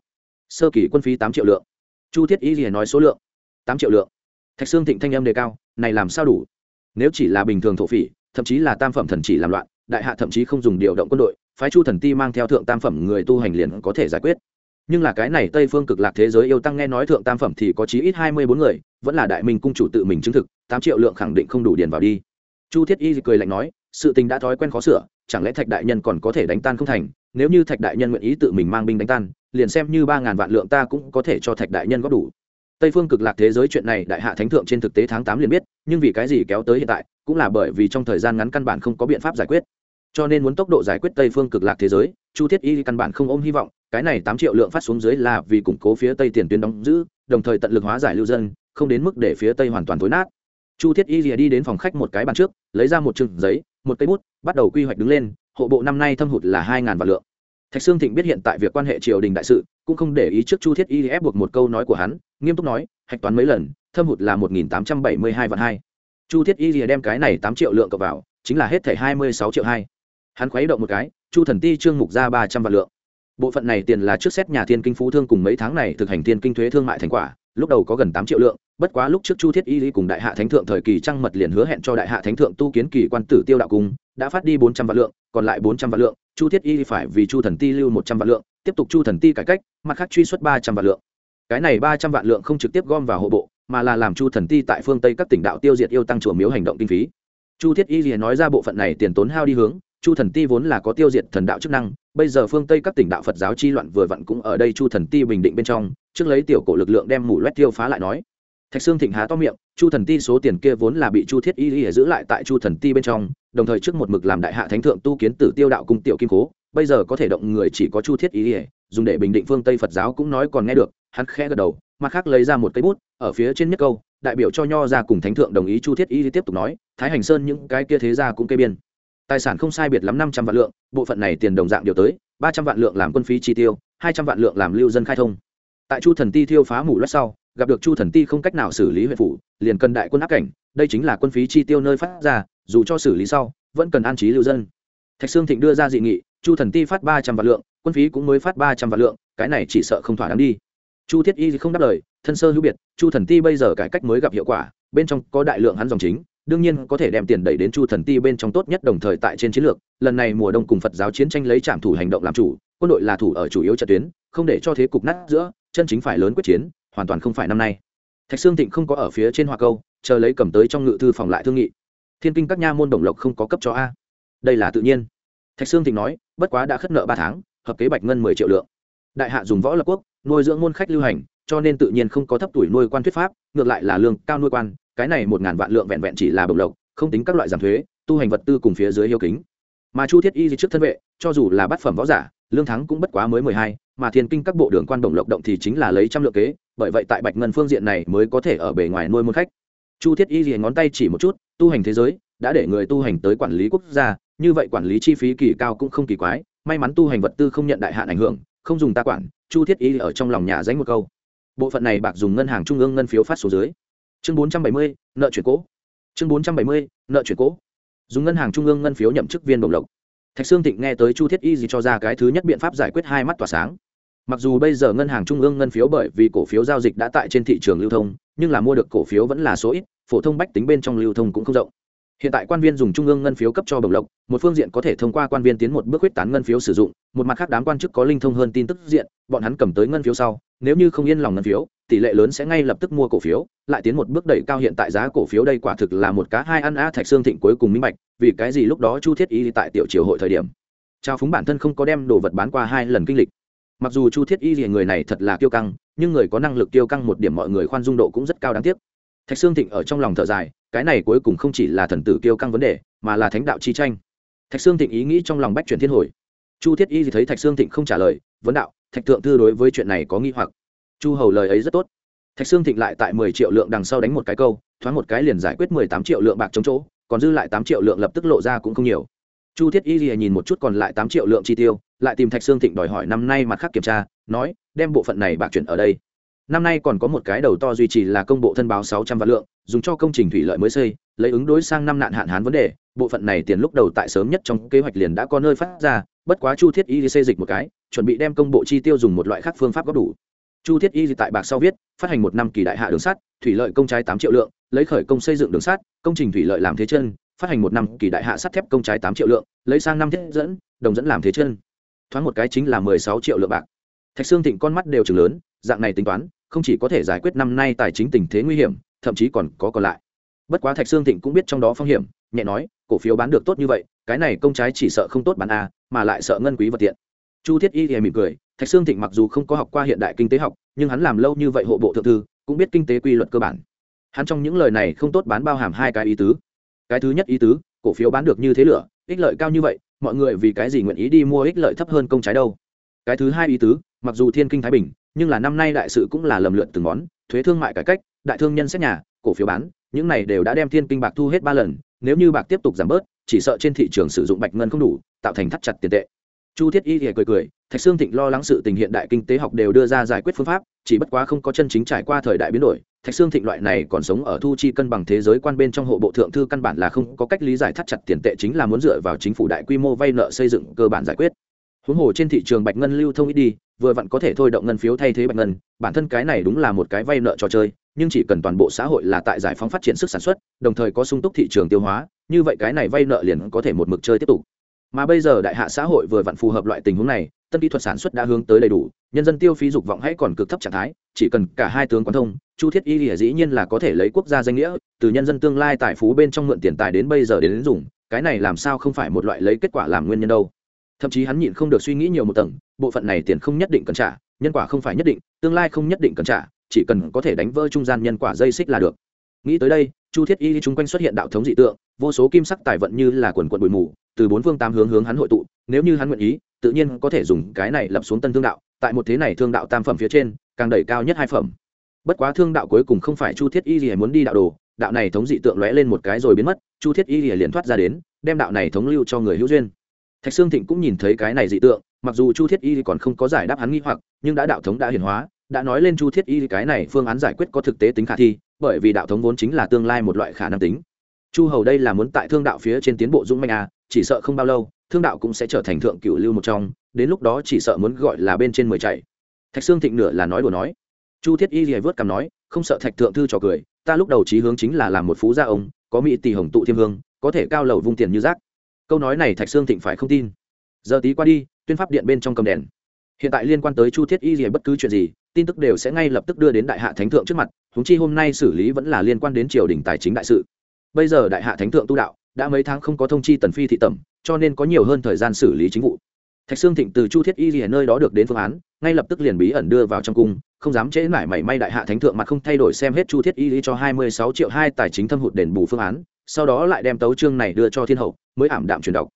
Sơ kỳ quân phí tám triệu lượng. Chu thiết y gì nói số lượng. Tám triệu lượng. Thạch sương thịnh thanh âm đề cao, này làm sao đủ? Nếu chỉ là bình thường thổ phỉ, thậm chí là tam phẩm thần chỉ làm loạn, đại hạ thậm chí không dùng điều động quân đội, phái chu thần ti mang theo thượng tam phẩm người tu hành liền có thể giải quyết. Nhưng là cái này tây phương cực lạc thế giới yêu tăng nghe nói thượng tam phẩm thì có chí ít hai mươi bốn người, vẫn là đại minh cung chủ tự mình chứng thực, tám triệu lượng khẳng định không đủ điền vào đi. Chu thiết y cười lạnh nói, sự tình đã thói quen khó sửa, chẳng lẽ thạch đại nhân còn có thể đánh tan không thành? Nếu như thạch đại nhân nguyện ý tự mình mang binh đánh tan, liền xem như ba ngàn vạn lượng ta cũng có thể cho thạch đại nhân góp đủ. Tây phương cực lạc thế giới chuyện này đại hạ thánh thượng trên thực tế tháng tám liền biết, nhưng vì cái gì kéo tới hiện tại, cũng là bởi vì trong thời gian ngắn căn bản không có biện pháp giải quyết. Cho nên muốn tốc độ giải quyết tây phương cực lạc thế giới, chu thiết y căn bản không ôm hy vọng, cái này tám triệu lượng phát xuống dưới là vì củng cố phía tây tiền tuyến đóng giữ, đồng thời tận lực hóa giải lưu dân, không đến mức để phía tây hoàn toàn tối nát. Chu thiết y rìa đi đến phòng khách một cái bàn trước, lấy ra một chừng giấy, một cây bút, bắt đầu quy hoạch đứng lên hộ bộ năm nay thâm hụt là hai ngàn vạn lượng. Thạch sương thịnh biết hiện tại việc quan hệ triều đình đại sự, cũng không để ý trước chu thiết y ép buộc một câu nói của hắn, nghiêm túc nói, hạch toán mấy lần, thâm hụt là một nghìn tám trăm bảy mươi hai vạn hai. Chu thiết y đem cái này tám triệu lượng cập vào, chính là hết thẻ hai mươi sáu triệu hai. Hắn khuấy động một cái, chu thần ti trương mục ra ba trăm vạn lượng. Bộ phận này tiền là trước xét nhà thiên kinh phú thương cùng mấy tháng này thực hành thiên kinh thuế thương mại thành quả, lúc đầu có gần tám triệu lượng bất quá lúc trước chu thiết y lý cùng đại hạ thánh thượng thời kỳ trăng mật liền hứa hẹn cho đại hạ thánh thượng tu kiến kỳ quan tử tiêu đạo cung, đã phát đi bốn trăm vạn lượng, còn lại bốn trăm vạn lượng, chu thiết y phải vì chu thần ti lưu một trăm vạn lượng, tiếp tục chu thần ti cải cách, mặt khác truy xuất ba trăm vạn lượng. Cái này ba trăm vạn lượng không trực tiếp gom vào hộ bộ, mà là làm chu thần ti tại phương tây các tỉnh đạo tiêu diệt yêu tăng chùa miếu hành động kinh phí. Chu thiết y liền nói ra bộ phận này tiền tốn hao đi hướng, chu thần ti vốn là có tiêu diệt thần đạo chức năng, bây giờ phương tây các tỉnh đạo phật giáo chi loạn vừa vặn cũng ở đây chu thần ti bình định bên trong, trước lấy tiểu cổ lực lượng đem mủ loét tiêu phá lại nói thạch sương thịnh há to miệng, chu thần ti số tiền kia vốn là bị chu thiết y y giữ lại tại chu thần ti bên trong, đồng thời trước một mực làm đại hạ thánh thượng tu kiến tử tiêu đạo cung tiểu kim cố bây giờ có thể động người chỉ có chu thiết y y, dùng để bình định phương tây phật giáo cũng nói còn nghe được, hắn khẽ gật đầu, mặt khác lấy ra một cây bút, ở phía trên nhất câu, đại biểu cho nho ra cùng thánh thượng đồng ý chu thiết y tiếp tục nói, thái hành sơn những cái kia thế ra cũng kê biên. Tài sản không sai biệt lắm năm trăm vạn lượng, bộ phận này tiền đồng dạng điều tới, ba trăm vạn lượng làm quân phí chi tiêu, hai trăm vạn lượng làm lưu dân khai thông. Tại chu thần ti thiêu phá mủ lót sau gặp được chu thần ti không cách nào xử lý huyện phủ, liền cần đại quân áp cảnh, đây chính là quân phí chi tiêu nơi phát ra, dù cho xử lý sau, vẫn cần an trí lưu dân. Thạch sương thịnh đưa ra dị nghị, chu thần ti phát ba trăm vạn lượng, quân phí cũng mới phát ba trăm vạn lượng, cái này chỉ sợ không thỏa đáng đi. Chu thiết y không đáp lời, thân sơ hữu biệt, chu thần ti bây giờ cải cách mới gặp hiệu quả, bên trong có đại lượng hắn dòng chính, đương nhiên có thể đem tiền đẩy đến chu thần ti bên trong tốt nhất đồng thời tại trên chiến lược, lần này mùa đông cùng phật giáo chiến tranh lấy trạm thủ hành động làm chủ, quân đội là thủ ở chủ yếu trận tuyến, không để cho thế cục nát giữa, chân chính phải lớn quyết chiến hoàn toàn không phải năm nay. Thạch sương thịnh không có ở phía trên hoa câu, chờ lấy cầm tới trong ngự thư phòng lại thương nghị. Thiên kinh các nha môn đồng lộc không có cấp cho a. Đây là tự nhiên. Thạch sương thịnh nói, bất quá đã khất nợ ba tháng, hợp kế bạch ngân mười triệu lượng. Đại hạ dùng võ lập quốc, nuôi dưỡng môn khách lưu hành, cho nên tự nhiên không có thấp tuổi nuôi quan thuyết pháp, ngược lại là lương cao nuôi quan, cái này một ngàn vạn lượng vẹn vẹn chỉ là bồng lộc, không tính các loại giảm thuế, tu hành vật tư cùng phía dưới hiếu kính. Mà chu thiết y trước thân vệ, cho dù là bát phẩm võ giả, lương thắng cũng bất quá mới mười hai mà thiên kinh các bộ đường quan đồng lộc động thì chính là lấy trăm lượng kế, bởi vậy tại bạch ngân phương diện này mới có thể ở bề ngoài nuôi môn khách. Chu thiết y ngón tay chỉ một chút, tu hành thế giới, đã để người tu hành tới quản lý quốc gia, như vậy quản lý chi phí kỳ cao cũng không kỳ quái, may mắn tu hành vật tư không nhận đại hạn ảnh hưởng, không dùng ta quản, chu thiết y ở trong lòng nhà dánh một câu. Bộ phận này bạc dùng ngân hàng trung ương ngân phiếu phát số dưới. Chương bốn trăm bảy mươi, nợ chuyển cố. Chương bốn trăm bảy mươi, nợ chuyển cố. Dùng ngân hàng trung ương ngân phiếu nhậm chức viên đồng lộc thạch sương thịnh nghe tới chu thiết y gì cho ra cái thứ nhất biện pháp giải quyết hai mắt tỏa sáng. Mặc dù bây giờ ngân hàng trung ương ngân phiếu bởi vì cổ phiếu giao dịch đã tại trên thị trường lưu thông, nhưng là mua được cổ phiếu vẫn là số ít, phổ thông bách tính bên trong lưu thông cũng không rộng. Hiện tại quan viên dùng trung ương ngân phiếu cấp cho bồng lộc, một phương diện có thể thông qua quan viên tiến một bước quyết tán ngân phiếu sử dụng, một mặt khác đám quan chức có linh thông hơn tin tức diện, bọn hắn cầm tới ngân phiếu sau, nếu như không yên lòng ngân phiếu tỷ lệ lớn sẽ ngay lập tức mua cổ phiếu, lại tiến một bước đẩy cao hiện tại giá cổ phiếu đây quả thực là một cá hai ăn a thạch xương thịnh cuối cùng minh bạch, vì cái gì lúc đó chu thiết y tại tiểu triều hội thời điểm, trao phúng bản thân không có đem đồ vật bán qua hai lần kinh lịch. Mặc dù chu thiết y là người này thật là kiêu căng, nhưng người có năng lực kiêu căng một điểm mọi người khoan dung độ cũng rất cao đáng tiếc. Thạch sương thịnh ở trong lòng thở dài, cái này cuối cùng không chỉ là thần tử kiêu căng vấn đề, mà là thánh đạo chi tranh. Thạch sương thịnh ý nghĩ trong lòng bách chuyển thiên hồi. Chu thiết y thì thấy thạch sương thịnh không trả lời, vấn đạo, thạch thượng thư đối với chuyện này có nghi hoặc chu hầu lời ấy rất tốt. Thạch sương thịnh lại tại mười triệu lượng đằng sau đánh một cái câu, thoáng một cái liền giải quyết mười tám triệu lượng bạc chống chỗ, còn dư lại tám triệu lượng lập tức lộ ra cũng không nhiều. Chu thiết y lìa nhìn một chút còn lại tám triệu lượng chi tiêu, lại tìm thạch sương thịnh đòi hỏi năm nay mặt khác kiểm tra, nói, đem bộ phận này bạc chuyển ở đây. Năm nay còn có một cái đầu to duy trì là công bộ thân báo sáu trăm vạn lượng, dùng cho công trình thủy lợi mới xây, lấy ứng đối sang năm nạn hạn hán vấn đề, bộ phận này tiền lúc đầu tại sớm nhất trong kế hoạch liền đã có nơi phát ra, bất quá chu thiết y xây dịch một cái, chuẩn bị đem công bộ chi tiêu dùng một loại khác phương pháp góp đủ chu thiết y tại bạc sau viết, phát hành một năm kỳ đại hạ đường sắt, thủy lợi công trái tám triệu lượng, lấy khởi công xây dựng đường sắt, công trình thủy lợi làm thế chân, phát hành một năm kỳ đại hạ sắt thép công trái tám triệu lượng, lấy sang năm thiết dẫn, đồng dẫn làm thế chân. Thoáng một cái chính là mười sáu triệu lượng bạc. Thạch sương thịnh con mắt đều chừng lớn, dạng này tính toán, không chỉ có thể giải quyết năm nay tài chính tình thế nguy hiểm, thậm chí còn có còn lại. Bất quá thạch sương thịnh cũng biết trong đó phong hiểm, nhẹ nói, cổ phiếu bán được tốt như vậy, cái này công trái chỉ sợ không tốt bán a, mà lại sợ ngân quý vật tiện. Chu thiết y thì mỉm cười thạch sương thịnh mặc dù không có học qua hiện đại kinh tế học, nhưng hắn làm lâu như vậy hộ bộ thượng thư, cũng biết kinh tế quy luật cơ bản. Hắn trong những lời này không tốt bán bao hàm hai cái ý tứ. Cái thứ nhất ý tứ, cổ phiếu bán được như thế lửa, ích lợi cao như vậy, mọi người vì cái gì nguyện ý đi mua ích lợi thấp hơn công trái đâu? Cái thứ hai ý tứ, mặc dù thiên kinh thái bình, nhưng là năm nay đại sự cũng là lầm lượt từng món, thuế thương mại cải cách, đại thương nhân xét nhà, cổ phiếu bán, những này đều đã đem thiên kinh bạc thu hết ba lần, nếu như bạc tiếp tục giảm bớt, chỉ sợ trên thị trường sử dụng bạch ngân không đủ, tạo thành thắt chặt tiền tệ chu thiết y thì cười cười, thạch sương thịnh lo lắng sự tình hiện đại kinh tế học đều đưa ra giải quyết phương pháp, chỉ bất quá không có chân chính trải qua thời đại biến đổi. Thạch sương thịnh loại này còn sống ở thu chi cân bằng thế giới quan bên trong hộ bộ thượng thư căn bản là không có cách lý giải thắt chặt tiền tệ chính là muốn dựa vào chính phủ đại quy mô vay nợ xây dựng cơ bản giải quyết. Huống hồ trên thị trường bạch ngân lưu thông ít đi, vừa vặn có thể thôi động ngân phiếu thay thế bạch ngân, bản thân cái này đúng là một cái vay nợ trò chơi, nhưng chỉ cần toàn bộ xã hội là tại giải phóng phát triển sức sản xuất, đồng thời có sung túc thị trường tiêu hóa, như vậy cái này vay nợ liền có thể một mực chơi tiếp tục mà bây giờ đại hạ xã hội vừa vặn phù hợp loại tình huống này tân kỹ thuật sản xuất đã hướng tới đầy đủ nhân dân tiêu phí dục vọng hãy còn cực thấp trạng thái chỉ cần cả hai tướng quán thông chu thiết y lìa dĩ nhiên là có thể lấy quốc gia danh nghĩa từ nhân dân tương lai tài phú bên trong mượn tiền tài đến bây giờ đến, đến dùng cái này làm sao không phải một loại lấy kết quả làm nguyên nhân đâu. Thậm chí hắn nhịn không được suy nghĩ nhiều một tầng bộ phận này tiền không nhất định cần trả nhân quả không phải nhất định tương lai không nhất định cần trả chỉ cần có thể đánh vỡ trung gian nhân quả dây xích là được. Nghĩ tới đây chu thiết y chung quanh xuất hiện đạo thống dị tượng, vô số kim sắc tài vận như là quần quận bụi mù, từ bốn phương tám hướng hướng hắn hội tụ, nếu như hắn nguyện ý, tự nhiên có thể dùng cái này lập xuống tân thương đạo, tại một thế này thương đạo tam phẩm phía trên, càng đẩy cao nhất hai phẩm. Bất quá thương đạo cuối cùng không phải chu thiết y gì muốn đi đạo đồ, đạo này thống dị tượng lóe lên một cái rồi biến mất, chu thiết y liền thoát ra đến, đem đạo này thống lưu cho người hữu duyên. Thạch sương thịnh cũng nhìn thấy cái này dị tượng, mặc dù chu thiết y còn không có giải đáp hắn nghi hoặc, nhưng đã đạo thống đã hiển hóa đã nói lên chu thiết y cái này phương án giải quyết có thực tế tính khả thi, bởi vì đạo thống vốn chính là tương lai một loại khả năng tính. Chu hầu đây là muốn tại thương đạo phía trên tiến bộ dũng manh à chỉ sợ không bao lâu, thương đạo cũng sẽ trở thành thượng cựu lưu một trong, đến lúc đó chỉ sợ muốn gọi là bên trên mười chạy. Thạch sương thịnh nửa là nói đùa nói. Chu thiết y thì vớt cằm nói, không sợ thạch thượng thư trò cười, ta lúc đầu trí hướng chính là làm một phú gia ông, có mỹ tỷ hồng tụ thiêm hương có thể cao lầu vung tiền như rác. Câu nói này thạch sương thịnh phải không tin. Giờ tí qua đi, tuyên pháp điện bên trong cầm đèn hiện tại liên quan tới chu thiết y gì bất cứ chuyện gì, tin tức đều sẽ ngay lập tức đưa đến đại hạ thánh thượng trước mặt húng chi hôm nay xử lý vẫn là liên quan đến triều đình tài chính đại sự. Bây giờ đại hạ thánh thượng tu đạo, đã mấy tháng không có thông chi tần phi thị tẩm, cho nên có nhiều hơn thời gian xử lý chính vụ. Thạch sương thịnh từ chu thiết y ở nơi đó được đến phương án, ngay lập tức liền bí ẩn đưa vào trong cung, không dám trễ mải mảy may đại hạ thánh thượng mặt không thay đổi xem hết chu thiết y cho hai mươi sáu triệu hai tài chính thâm hụt đền bù phương án, sau đó lại đem tấu chương này đưa cho thiên hậu, mới ảm đạm truyền đọc.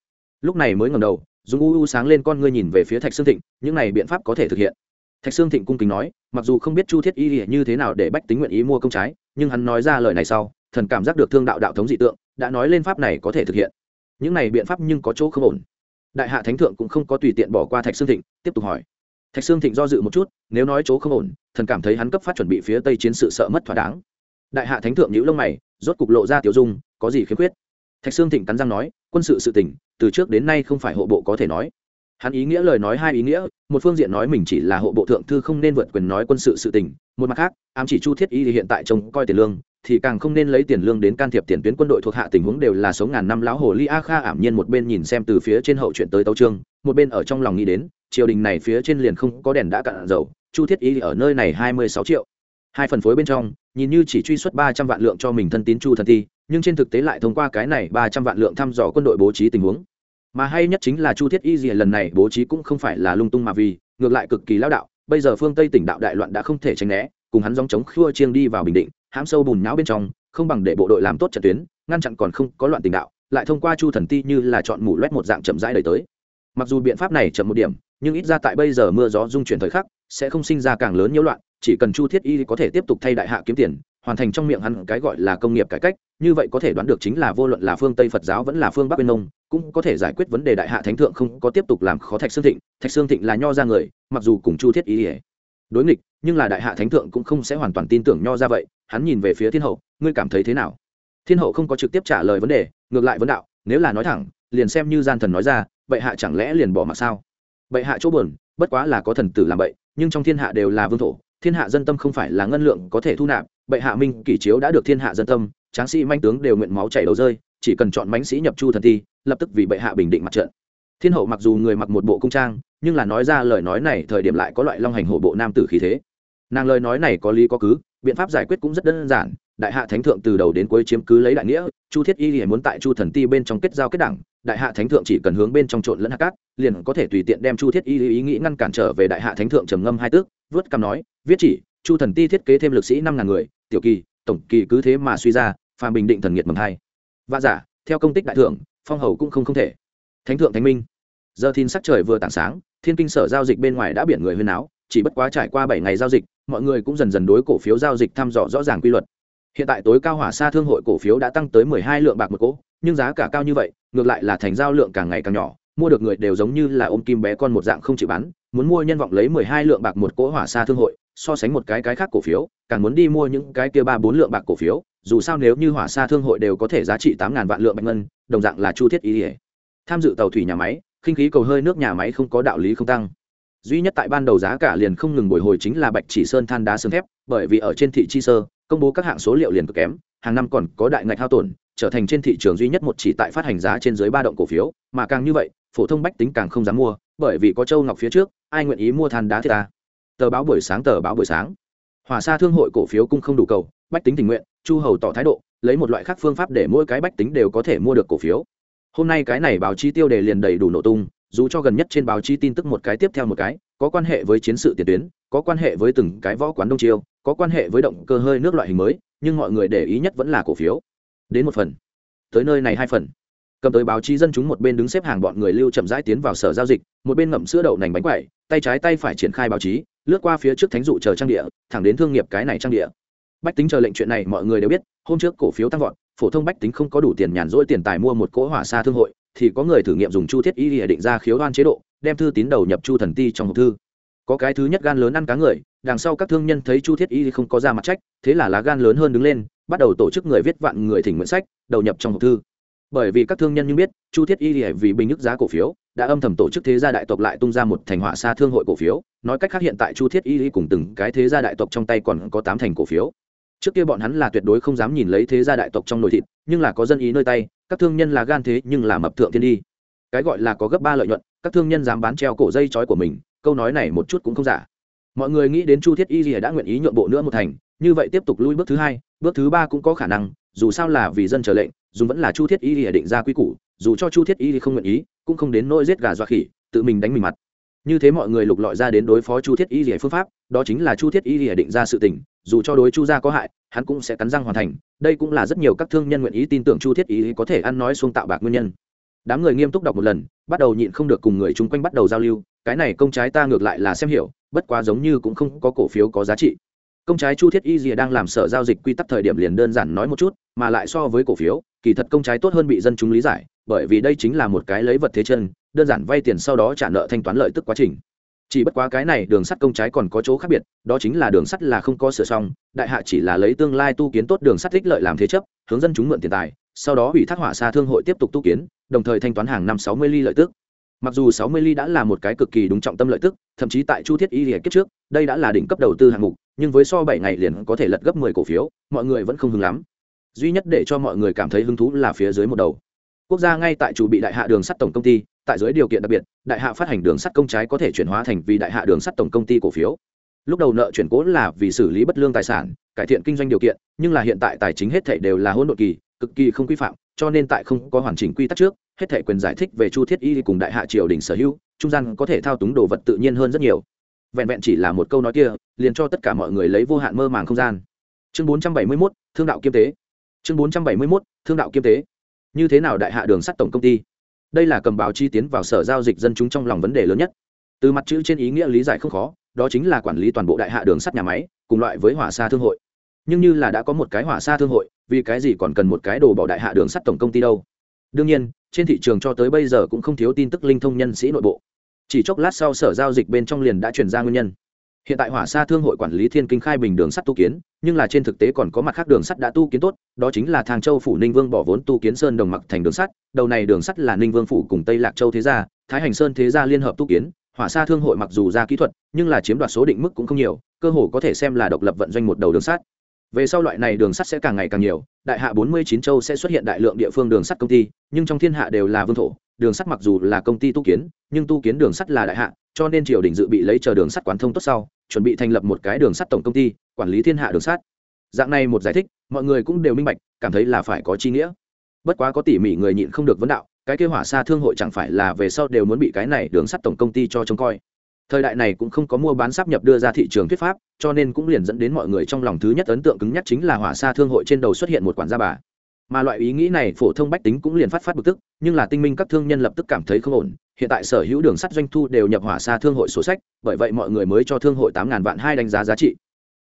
Lúc này mới ngầm đầu dùng u u sáng lên con ngươi nhìn về phía thạch sương thịnh, những này biện pháp có thể thực hiện. Thạch sương thịnh cung kính nói, mặc dù không biết chu thiết y như thế nào để bách tính nguyện ý mua công trái, nhưng hắn nói ra lời này sau, thần cảm giác được thương đạo đạo thống dị tượng, đã nói lên pháp này có thể thực hiện. Những này biện pháp nhưng có chỗ không ổn. Đại hạ thánh thượng cũng không có tùy tiện bỏ qua thạch sương thịnh, tiếp tục hỏi. Thạch sương thịnh do dự một chút, nếu nói chỗ không ổn, thần cảm thấy hắn cấp phát chuẩn bị phía tây chiến sự sợ mất thỏa đáng. Đại hạ thánh thượng nhữ lông mày, rốt cục lộ ra tiểu dung, có gì khiếm khuyết? Thạch sương thịnh cắn răng nói quân sự sự tỉnh từ trước đến nay không phải hộ bộ có thể nói. Hắn ý nghĩa lời nói hai ý nghĩa, một phương diện nói mình chỉ là hộ bộ thượng thư không nên vượt quyền nói quân sự sự tình, một mặt khác, ám chỉ chu thiết y thì hiện tại trông coi tiền lương, thì càng không nên lấy tiền lương đến can thiệp tiền tuyến quân đội thuộc hạ tình huống đều là số ngàn năm lão hồ ly a kha ảm nhiên một bên nhìn xem từ phía trên hậu chuyện tới tấu trương một bên ở trong lòng nghĩ đến, triều đình này phía trên liền không có đèn đã cạn dầu, chu thiết y ở nơi này hai mươi sáu triệu hai phần phối bên trong, nhìn như chỉ truy xuất ba trăm vạn lượng cho mình thân tín chu thần ti nhưng trên thực tế lại thông qua cái này ba trăm vạn lượng thăm dò quân đội bố trí tình huống. Mà hay nhất chính là chu thiết y gì lần này bố trí cũng không phải là lung tung mà vì, ngược lại cực kỳ lao đạo, bây giờ phương tây tỉnh đạo đại loạn đã không thể tránh né, cùng hắn dòng chống khua chiêng đi vào bình định, hãm sâu bùn nhão bên trong, không bằng để bộ đội làm tốt trận tuyến, ngăn chặn còn không có loạn tình đạo, lại thông qua chu thần ti như là chọn mủ loét một dạng chậm rãi đời tới. Mặc dù biện pháp này chậm một điểm, nhưng ít ra tại bây giờ mưa gió dung chuyển thời khắc, sẽ không sinh ra càng lớn nhiễu loạn chỉ cần chu thiết y có thể tiếp tục thay đại hạ kiếm tiền, hoàn thành trong miệng hắn cái gọi là công nghiệp cải cách, như vậy có thể đoán được chính là vô luận là phương tây phật giáo vẫn là phương bắc bên nông, cũng có thể giải quyết vấn đề đại hạ thánh thượng không có tiếp tục làm khó thạch sương thịnh. Thạch sương thịnh là nho ra người, mặc dù cùng chu thiết y ỉa đối nghịch, nhưng là đại hạ thánh thượng cũng không sẽ hoàn toàn tin tưởng nho ra vậy. Hắn nhìn về phía thiên hậu, ngươi cảm thấy thế nào? Thiên hậu không có trực tiếp trả lời vấn đề, ngược lại vấn đạo, nếu là nói thẳng, liền xem như gian thần nói ra bệ hạ chẳng lẽ liền bỏ mặc sao? Bệ hạ chỗ buồn, bất quá là có thần tử làm bậy, nhưng trong thiên hạ đều là vương thổ thiên hạ dân tâm không phải là ngân lượng có thể thu nạp, bệ hạ minh kỷ chiếu đã được thiên hạ dân tâm, tráng sĩ manh tướng đều nguyện máu chảy đầu rơi, chỉ cần chọn mãnh sĩ nhập chu thần thi, lập tức vì bệ hạ bình định mặt trận. Thiên hậu mặc dù người mặc một bộ cung trang, nhưng là nói ra lời nói này thời điểm lại có loại long hành hổ bộ nam tử khí thế. Nàng lời nói này có lý có cứ, biện pháp giải quyết cũng rất đơn giản, đại hạ thánh thượng từ đầu đến cuối chiếm cứ lấy đại nghĩa, chu thiết y muốn tại chu thần ti bên trong kết giao kết đảng, đại hạ thánh thượng chỉ cần hướng bên trong trộn lẫn hạ cát, liền có thể tùy tiện đem chu thiết y ý nghĩ ngăn cản trở về đại hạ thánh thượng trầm ngâm hai tước vớt cằm nói, viết chỉ, chu thần ti thiết kế thêm lực sĩ năm ngàn người, tiểu kỳ, tổng kỳ cứ thế mà suy ra, phàm bình định thần nghiệt mầm hai. Và giả, theo công tích đại thượng phong hầu cũng không không thể. Thánh thượng thánh minh. Giờ thiên sắc trời vừa tảng sáng, thiên kinh sở giao dịch bên ngoài đã biển người huyên áo chỉ bất quá trải qua bảy ngày giao dịch, mọi người cũng dần dần đối cổ phiếu giao dịch thăm dò rõ ràng quy luật. Hiện tại tối cao hỏa xa thương hội cổ phiếu đã tăng tới mười hai lượng bạc một cỗ, nhưng giá cả cao như vậy, ngược lại là thành giao lượng càng ngày càng nhỏ mua được người đều giống như là ôm kim bé con một dạng không chịu bán, muốn mua nhân vọng lấy mười hai lượng bạc một cỗ hỏa xa thương hội, so sánh một cái cái khác cổ phiếu, càng muốn đi mua những cái kia ba bốn lượng bạc cổ phiếu, dù sao nếu như hỏa xa thương hội đều có thể giá trị tám ngàn vạn lượng bạch ngân, đồng dạng là chu thiết ý ỉa tham dự tàu thủy nhà máy, khinh khí cầu hơi nước nhà máy không có đạo lý không tăng. Duy nhất tại ban đầu giá cả liền không ngừng bồi hồi chính là bạch chỉ sơn than đá xương thép, bởi vì ở trên thị chi sơ, công bố các hạng số liệu liền cực kém, hàng năm còn có đại ngạch hao tổn, trở thành trên thị trường duy nhất một chỉ tại phát hành giá trên dưới ba động cổ phiếu, mà càng như vậy phổ thông bách tính càng không dám mua, bởi vì có châu ngọc phía trước, ai nguyện ý mua than đá thì ta. Tờ báo buổi sáng, tờ báo buổi sáng. Hòa xa thương hội cổ phiếu cũng không đủ cầu, bách tính tình nguyện, chu hầu tỏ thái độ, lấy một loại khác phương pháp để mỗi cái bách tính đều có thể mua được cổ phiếu. Hôm nay cái này báo chi tiêu đề liền đầy đủ nổ tung, dù cho gần nhất trên báo chí tin tức một cái tiếp theo một cái, có quan hệ với chiến sự tiền tuyến, có quan hệ với từng cái võ quán đông chiêu có quan hệ với động cơ hơi nước loại hình mới, nhưng mọi người để ý nhất vẫn là cổ phiếu. Đến một phần. Tới nơi này hai phần cầm tới báo chí dân chúng một bên đứng xếp hàng bọn người lưu chậm rãi tiến vào sở giao dịch, một bên ngậm sữa đậu nành bánh quẩy, tay trái tay phải triển khai báo chí, lướt qua phía trước thánh dụ chờ trang địa, thẳng đến thương nghiệp cái này trang địa. Bách tính chờ lệnh chuyện này mọi người đều biết, hôm trước cổ phiếu tăng vọt, phổ thông bách tính không có đủ tiền nhàn rỗi tiền tài mua một cỗ hỏa xa thương hội, thì có người thử nghiệm dùng chu thiết y để định ra khiếu đoan chế độ, đem thư tín đầu nhập chu thần ti trong hộp thư. Có cái thứ nhất gan lớn ăn cá người, đằng sau các thương nhân thấy chu thiết y không có ra mặt trách, thế là lá gan lớn hơn đứng lên, bắt đầu tổ chức người viết vạn người thỉnh nguyện sách, đầu nhập trong hộp thư bởi vì các thương nhân như biết, chu thiết y vì bình nhức giá cổ phiếu, đã âm thầm tổ chức thế gia đại tộc lại tung ra một thành họa xa thương hội cổ phiếu. Nói cách khác hiện tại chu thiết y cùng từng cái thế gia đại tộc trong tay còn có tám thành cổ phiếu. Trước kia bọn hắn là tuyệt đối không dám nhìn lấy thế gia đại tộc trong nồi thịt, nhưng là có dân ý nơi tay, các thương nhân là gan thế nhưng là mập thượng thiên đi. Cái gọi là có gấp ba lợi nhuận, các thương nhân dám bán treo cổ dây chói của mình, câu nói này một chút cũng không giả. Mọi người nghĩ đến chu thiết y gì đã nguyện ý nhượng bộ nữa một thành, như vậy tiếp tục lui bước thứ hai, bước thứ ba cũng có khả năng, dù sao là vì dân chờ lệnh dùng vẫn là chu thiết y để định ra quy củ, dù cho chu thiết y không nguyện ý, cũng không đến nỗi giết gà dọa khỉ, tự mình đánh mình mặt. Như thế mọi người lục lọi ra đến đối phó chu thiết y rỉa phương pháp, đó chính là chu thiết y rỉa định ra sự tình, dù cho đối chu gia có hại, hắn cũng sẽ cắn răng hoàn thành. Đây cũng là rất nhiều các thương nhân nguyện ý tin tưởng chu thiết y có thể ăn nói xuông tạo bạc nguyên nhân. Đám người nghiêm túc đọc một lần, bắt đầu nhịn không được cùng người chung quanh bắt đầu giao lưu, cái này công trái ta ngược lại là xem hiểu, bất quá giống như cũng không có cổ phiếu có giá trị công trái chu thiết y rìa đang làm sở giao dịch quy tắc thời điểm liền đơn giản nói một chút, mà lại so với cổ phiếu, kỳ thật công trái tốt hơn bị dân chúng lý giải, bởi vì đây chính là một cái lấy vật thế chân, đơn giản vay tiền sau đó trả nợ thanh toán lợi tức quá trình. Chỉ bất quá cái này đường sắt công trái còn có chỗ khác biệt, đó chính là đường sắt là không có sửa xong, đại hạ chỉ là lấy tương lai tu kiến tốt đường sắt ích lợi làm thế chấp, hướng dân chúng mượn tiền tài, sau đó ủy thác hỏa xa thương hội tiếp tục tu kiến, đồng thời thanh toán hàng năm sáu mươi ly lợi tức mặc dù sáu mươi ly đã là một cái cực kỳ đúng trọng tâm lợi tức, thậm chí tại chu thiết y lìa kiếp trước, đây đã là đỉnh cấp đầu tư hạng mục, nhưng với so bảy ngày liền có thể lật gấp mười cổ phiếu, mọi người vẫn không hứng lắm. Duy nhất để cho mọi người cảm thấy hứng thú là phía dưới một đầu. Quốc gia ngay tại chủ bị đại hạ đường sắt tổng công ty, tại dưới điều kiện đặc biệt, đại hạ phát hành đường sắt công trái có thể chuyển hóa thành vì đại hạ đường sắt tổng công ty cổ phiếu. Lúc đầu nợ chuyển cố là vì xử lý bất lương tài sản, cải thiện kinh doanh điều kiện, nhưng là hiện tại tài chính hết thể đều là hỗn độn kỳ, cực kỳ không quy phạm, cho nên tại không có hoàn chỉnh quy tắc trước hết thể quyền giải thích về chu thiết y cùng đại hạ triều đình sở hữu trung gian có thể thao túng đồ vật tự nhiên hơn rất nhiều. Vẹn vẹn chỉ là một câu nói kia liền cho tất cả mọi người lấy vô hạn mơ màng không gian. Chương 471, thương đạo kiêm tế. Chương 471, thương đạo kiêm tế. Như thế nào đại hạ đường sắt tổng công ty? Đây là cầm báo chi tiến vào sở giao dịch dân chúng trong lòng vấn đề lớn nhất. Từ mặt chữ trên ý nghĩa lý giải không khó đó chính là quản lý toàn bộ đại hạ đường sắt nhà máy cùng loại với hỏa xa thương hội. Nhưng như là đã có một cái hỏa xa thương hội vì cái gì còn cần một cái đồ bỏ đại hạ đường sắt tổng công ty đâu? Đương nhiên trên thị trường cho tới bây giờ cũng không thiếu tin tức linh thông nhân sĩ nội bộ. Chỉ chốc lát sau sở giao dịch bên trong liền đã chuyển ra nguyên nhân. Hiện tại hỏa xa thương hội quản lý thiên kinh khai bình đường sắt tu kiến, nhưng là trên thực tế còn có mặt khác đường sắt đã tu kiến tốt, đó chính là thang châu phủ ninh vương bỏ vốn tu kiến sơn đồng mặc thành đường sắt, đầu này đường sắt là ninh vương phủ cùng tây lạc châu thế gia, thái hành sơn thế gia liên hợp tu kiến, hỏa xa thương hội mặc dù ra kỹ thuật, nhưng là chiếm đoạt số định mức cũng không nhiều, cơ hồ có thể xem là độc lập vận doanh một đầu đường sắt về sau loại này đường sắt sẽ càng ngày càng nhiều, đại hạ bốn mươi chín châu sẽ xuất hiện đại lượng địa phương đường sắt công ty, nhưng trong thiên hạ đều là vương thổ, đường sắt mặc dù là công ty tu kiến, nhưng tu kiến đường sắt là đại hạ, cho nên triều đình dự bị lấy chờ đường sắt quán thông tốt sau, chuẩn bị thành lập một cái đường sắt tổng công ty, quản lý thiên hạ đường sắt. Dạng này một giải thích, mọi người cũng đều minh bạch, cảm thấy là phải có chi nghĩa. Bất quá có tỉ mỉ người nhịn không được vấn đạo, cái kế hỏa xa thương hội chẳng phải là về sau đều muốn bị cái này đường sắt tổng công ty cho trông coi thời đại này cũng không có mua bán sáp nhập đưa ra thị trường thuyết pháp, cho nên cũng liền dẫn đến mọi người trong lòng thứ nhất ấn tượng cứng nhất chính là hỏa xa thương hội trên đầu xuất hiện một quản gia bà. Mà loại ý nghĩ này phổ thông bách tính cũng liền phát phát bực tức, nhưng là tinh minh các thương nhân lập tức cảm thấy không ổn. Hiện tại sở hữu đường sắt doanh thu đều nhập hỏa xa thương hội sổ sách, bởi vậy mọi người mới cho thương hội tám ngàn vạn hai đánh giá giá trị.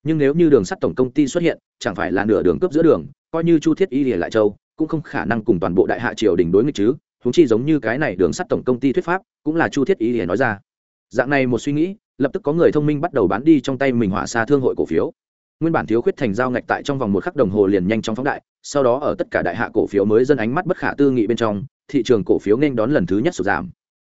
Nhưng nếu như đường sắt tổng công ty xuất hiện, chẳng phải là nửa đường cướp giữa đường, coi như chu thiết y lìa lại châu, cũng không khả năng cùng toàn bộ đại hạ triều đình đối nghịch chứ. Thúng chi giống như cái này đường sắt tổng công ty thuyết pháp, cũng là chu thiết y lìa nói ra dạng này một suy nghĩ, lập tức có người thông minh bắt đầu bán đi trong tay mình hỏa xa thương hội cổ phiếu. Nguyên bản thiếu khuyết thành giao ngạch tại trong vòng một khắc đồng hồ liền nhanh chóng phóng đại, sau đó ở tất cả đại hạ cổ phiếu mới dân ánh mắt bất khả tư nghị bên trong, thị trường cổ phiếu nên đón lần thứ nhất sụt giảm.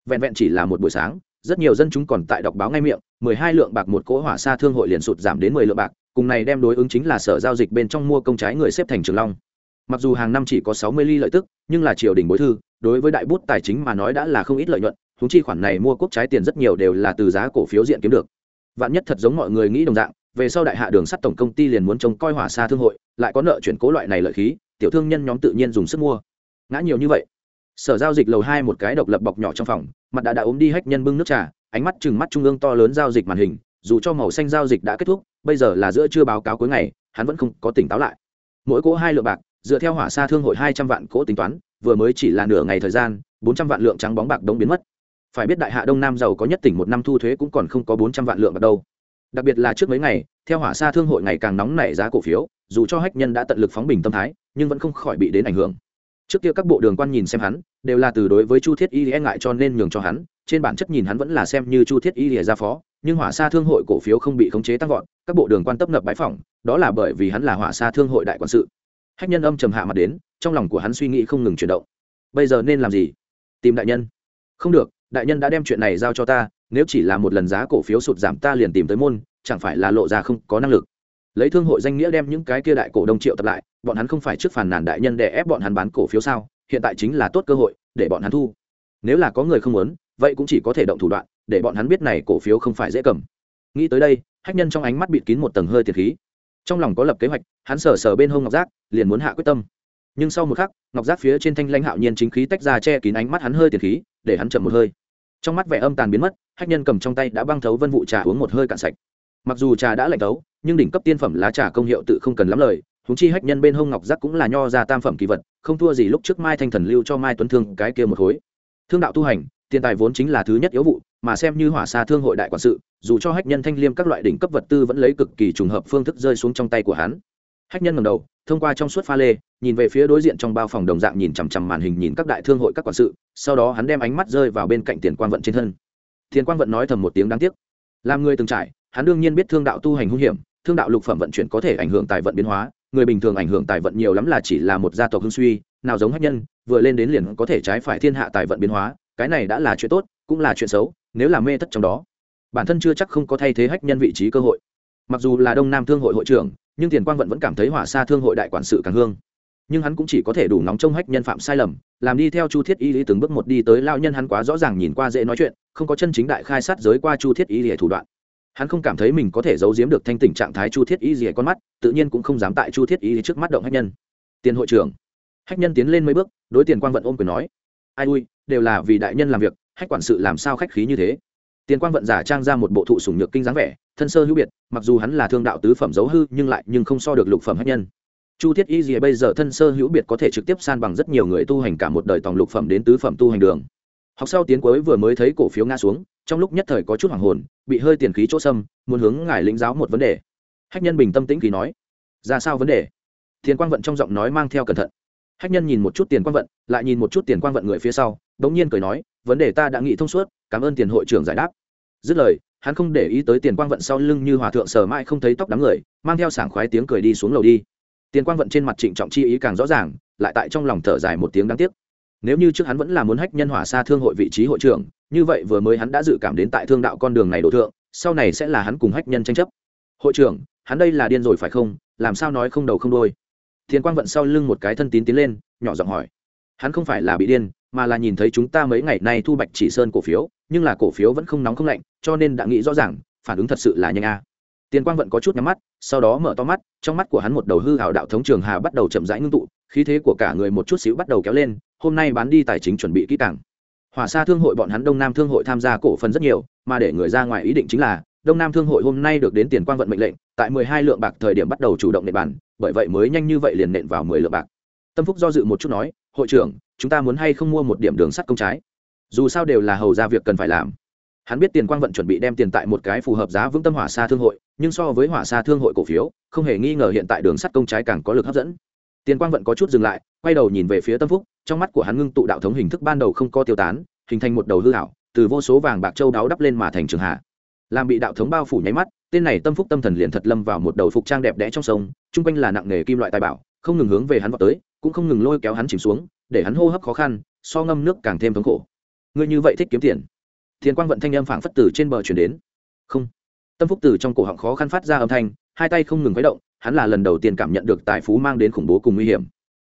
Vẹn vẹn chỉ là một buổi sáng, rất nhiều dân chúng còn tại đọc báo ngay miệng, mười hai lượng bạc một cỗ hỏa xa thương hội liền sụt giảm đến mười lượng bạc, cùng này đem đối ứng chính là sở giao dịch bên trong mua công trái người xếp thành trường long. Mặc dù hàng năm chỉ có sáu mươi ly lợi tức, nhưng là triều đình bối thư, đối với đại bút tài chính mà nói đã là không ít lợi nhuận húng chi khoản này mua quốc trái tiền rất nhiều đều là từ giá cổ phiếu diện kiếm được. Vạn nhất thật giống mọi người nghĩ đồng dạng, về sau đại hạ đường sắt tổng công ty liền muốn trông coi hỏa xa thương hội, lại có nợ chuyển cố loại này lợi khí, tiểu thương nhân nhóm tự nhiên dùng sức mua. Ngã nhiều như vậy. Sở giao dịch lầu hai một cái độc lập bọc nhỏ trong phòng, mặt đã đã ốm đi hách nhân bưng nước trà, ánh mắt chừng mắt trung ương to lớn giao dịch màn hình, dù cho màu xanh giao dịch đã kết thúc, bây giờ là giữa chưa báo cáo cuối ngày, hắn vẫn không có tỉnh táo lại. Mỗi cỗ hai lượng bạc, dựa theo hỏa xa thương hội hai trăm vạn cỗ tính toán, vừa mới chỉ là nửa ngày thời gian, bốn trăm vạn lượng trắng bóng bạc đống biến mất phải biết đại hạ đông nam giàu có nhất tỉnh một năm thu thuế cũng còn không có bốn trăm vạn lượng bạc đâu. Đặc biệt là trước mấy ngày, theo hỏa xa thương hội ngày càng nóng nảy giá cổ phiếu, dù cho hách nhân đã tận lực phóng bình tâm thái, nhưng vẫn không khỏi bị đến ảnh hưởng. Trước kia các bộ đường quan nhìn xem hắn, đều là từ đối với chu thiết y e ngại cho nên nhường cho hắn, trên bản chất nhìn hắn vẫn là xem như chu thiết y e ra phó, nhưng hỏa xa thương hội cổ phiếu không bị khống chế tăng vọt, các bộ đường quan tấp nập bãi phỏng, đó là bởi vì hắn là hỏa xa thương hội đại quản sự. Hách nhân âm trầm hạ mặt đến, trong lòng của hắn suy nghĩ không ngừng chuyển động. Bây giờ nên làm gì? Tìm đại nhân. Không được đại nhân đã đem chuyện này giao cho ta, nếu chỉ là một lần giá cổ phiếu sụt giảm ta liền tìm tới môn, chẳng phải là lộ ra không có năng lực. Lấy thương hội danh nghĩa đem những cái kia đại cổ đông triệu tập lại, bọn hắn không phải trước phản nàn đại nhân để ép bọn hắn bán cổ phiếu sao, hiện tại chính là tốt cơ hội để bọn hắn thu. Nếu là có người không muốn, vậy cũng chỉ có thể động thủ đoạn, để bọn hắn biết này cổ phiếu không phải dễ cầm. Nghĩ tới đây, hách nhân trong ánh mắt bịt kín một tầng hơi tiền khí. Trong lòng có lập kế hoạch, hắn sờ sờ bên hông ngọc giác, liền muốn hạ quyết tâm nhưng sau một khắc, ngọc giác phía trên thanh lãnh hạo nhiên chính khí tách ra che kín ánh mắt hắn hơi tiền khí, để hắn chậm một hơi. Trong mắt vẻ âm tàn biến mất, hách nhân cầm trong tay đã băng thấu vân vụ trà uống một hơi cạn sạch. Mặc dù trà đã lạnh thấu, nhưng đỉnh cấp tiên phẩm lá trà công hiệu tự không cần lắm lời húng chi hách nhân bên hông ngọc giác cũng là nho ra tam phẩm kỳ vật, không thua gì lúc trước mai thanh thần lưu cho mai tuấn thương cái kia một khối. Thương đạo tu hành, tiền tài vốn chính là thứ nhất yếu vụ, mà xem như hỏa xa thương hội đại quản sự, dù cho hách nhân thanh liêm các loại đỉnh cấp vật tư vẫn lấy cực kỳ trùng hợp phương thức rơi xuống trong tay của hắn hách nhân ngầm đầu, thông qua trong suốt pha lê, nhìn về phía đối diện trong bao phòng đồng dạng nhìn chằm chằm màn hình nhìn các đại thương hội các quản sự, sau đó hắn đem ánh mắt rơi vào bên cạnh tiền quang vận trên thân. Tiền quang vận nói thầm một tiếng đáng tiếc. Làm người từng trải, hắn đương nhiên biết thương đạo tu hành hung hiểm, thương đạo lục phẩm vận chuyển có thể ảnh hưởng tài vận biến hóa, người bình thường ảnh hưởng tài vận nhiều lắm là chỉ là một gia tộc hưng suy, nào giống hách nhân, vừa lên đến liền có thể trái phải thiên hạ tài vận biến hóa, cái này đã là chuyện tốt, cũng là chuyện xấu, nếu là mê thất trong đó. Bản thân chưa chắc không có thay thế hách nhân vị trí cơ hội. Mặc dù là đông nam thương hội hội trưởng nhưng tiền quang vận vẫn cảm thấy hỏa xa thương hội đại quản sự càng hương. Nhưng hắn cũng chỉ có thể đủ nóng trong hách nhân phạm sai lầm, làm đi theo chu thiết y lý từng bước một đi tới lao nhân hắn quá rõ ràng nhìn qua dễ nói chuyện, không có chân chính đại khai sát giới qua chu thiết y lý thủ đoạn. Hắn không cảm thấy mình có thể giấu giếm được thanh tình trạng thái chu thiết y lý con mắt, tự nhiên cũng không dám tại chu thiết y lý trước mắt động hách nhân. Tiền hội trưởng. Hách nhân tiến lên mấy bước, đối tiền quang vận ôm quyền nói, ai ui, đều là vì đại nhân làm việc, hách quản sự làm sao khách khí như thế? Tiền quang vận giả trang ra một bộ thụ sủng nhược kinh dáng vẻ thân sơ hữu biệt, mặc dù hắn là thương đạo tứ phẩm dấu hư, nhưng lại nhưng không so được lục phẩm hách nhân. Chu thiết y gì bây giờ thân sơ hữu biệt có thể trực tiếp san bằng rất nhiều người tu hành cả một đời tòng lục phẩm đến tứ phẩm tu hành đường. Học sau tiến cuối vừa mới thấy cổ phiếu ngã xuống, trong lúc nhất thời có chút hoàng hồn, bị hơi tiền khí chỗ sâm muốn hướng ngài lĩnh giáo một vấn đề. Hách nhân bình tâm tĩnh khí nói, ra sao vấn đề? Tiền quang vận trong giọng nói mang theo cẩn thận. Hách nhân nhìn một chút tiền quang vận, lại nhìn một chút tiền quang vận người phía sau đ ỗ n g nhiên cười nói, vấn đề ta đã nghĩ thông suốt, cảm ơn tiền hội trưởng giải đáp. Dứt lời hắn không để ý tới tiền quang vận sau lưng như hòa thượng sờ mãi không thấy tóc đám người, mang theo sảng khoái tiếng cười đi xuống lầu đi. Tiền quang vận trên mặt trịnh trọng chi ý càng rõ ràng, lại tại trong lòng thở dài một tiếng đáng tiếc. Nếu như trước hắn vẫn là muốn hách nhân hỏa xa thương hội vị trí hội trưởng, như vậy vừa mới hắn đã dự cảm đến tại thương đạo con đường này đổ thượng, sau này sẽ là hắn cùng hách nhân tranh chấp. Hội trưởng, hắn đây là điên rồi phải không? Làm sao nói không đầu không đôi Tiền quang vận sau lưng một cái thân tín tiến lên, nhỏ giọng hỏi. Hắn không phải là bị điên mà là nhìn thấy chúng ta mấy ngày nay thu bạch chỉ sơn cổ phiếu, nhưng là cổ phiếu vẫn không nóng không lạnh, cho nên đã nghĩ rõ ràng, phản ứng thật sự là nhanh a. Tiền quang vẫn có chút nhắm mắt, sau đó mở to mắt, trong mắt của hắn một đầu hư hảo đạo thống trường hà bắt đầu chậm rãi ngưng tụ, khí thế của cả người một chút xíu bắt đầu kéo lên, hôm nay bán đi tài chính chuẩn bị kỹ càng. Hỏa xa thương hội bọn hắn đông nam thương hội tham gia cổ phần rất nhiều, mà để người ra ngoài ý định chính là, đông nam thương hội hôm nay được đến tiền quang vận mệnh lệnh, tại mười hai lượng bạc thời điểm bắt đầu chủ động nệ bàn bởi vậy mới nhanh như vậy liền nện vào mười lượng bạc. Tâm phúc do dự một chút nói, hội trưởng chúng ta muốn hay không mua một điểm đường sắt công trái? Dù sao đều là hầu ra việc cần phải làm. Hắn biết tiền quang vận chuẩn bị đem tiền tại một cái phù hợp giá vững tâm hỏa xa thương hội, nhưng so với hỏa xa thương hội cổ phiếu, không hề nghi ngờ hiện tại đường sắt công trái càng có lực hấp dẫn. Tiền quang vận có chút dừng lại, quay đầu nhìn về phía tâm phúc, trong mắt của hắn ngưng tụ đạo thống hình thức ban đầu không có tiêu tán, hình thành một đầu hư hảo từ vô số vàng bạc châu đáo đắp lên mà thành trường hạ. Làm bị đạo thống bao phủ nháy mắt, tên này tâm phúc tâm thần liền thật lâm vào một đầu phục trang đẹp đẽ trong sông, chung quanh là nặng nghề kim loại tài bảo, không ngừng hướng về hắn vào tới cũng không ngừng lôi kéo hắn chìm xuống, để hắn hô hấp khó khăn, so ngâm nước càng thêm thống khổ. Ngươi như vậy thích kiếm tiền. Thiên quang vận thanh âm phảng phất từ trên bờ chuyển đến. Không. Tâm phúc từ trong cổ họng khó khăn phát ra âm thanh, hai tay không ngừng khuấy động, hắn là lần đầu tiên cảm nhận được tài phú mang đến khủng bố cùng nguy hiểm.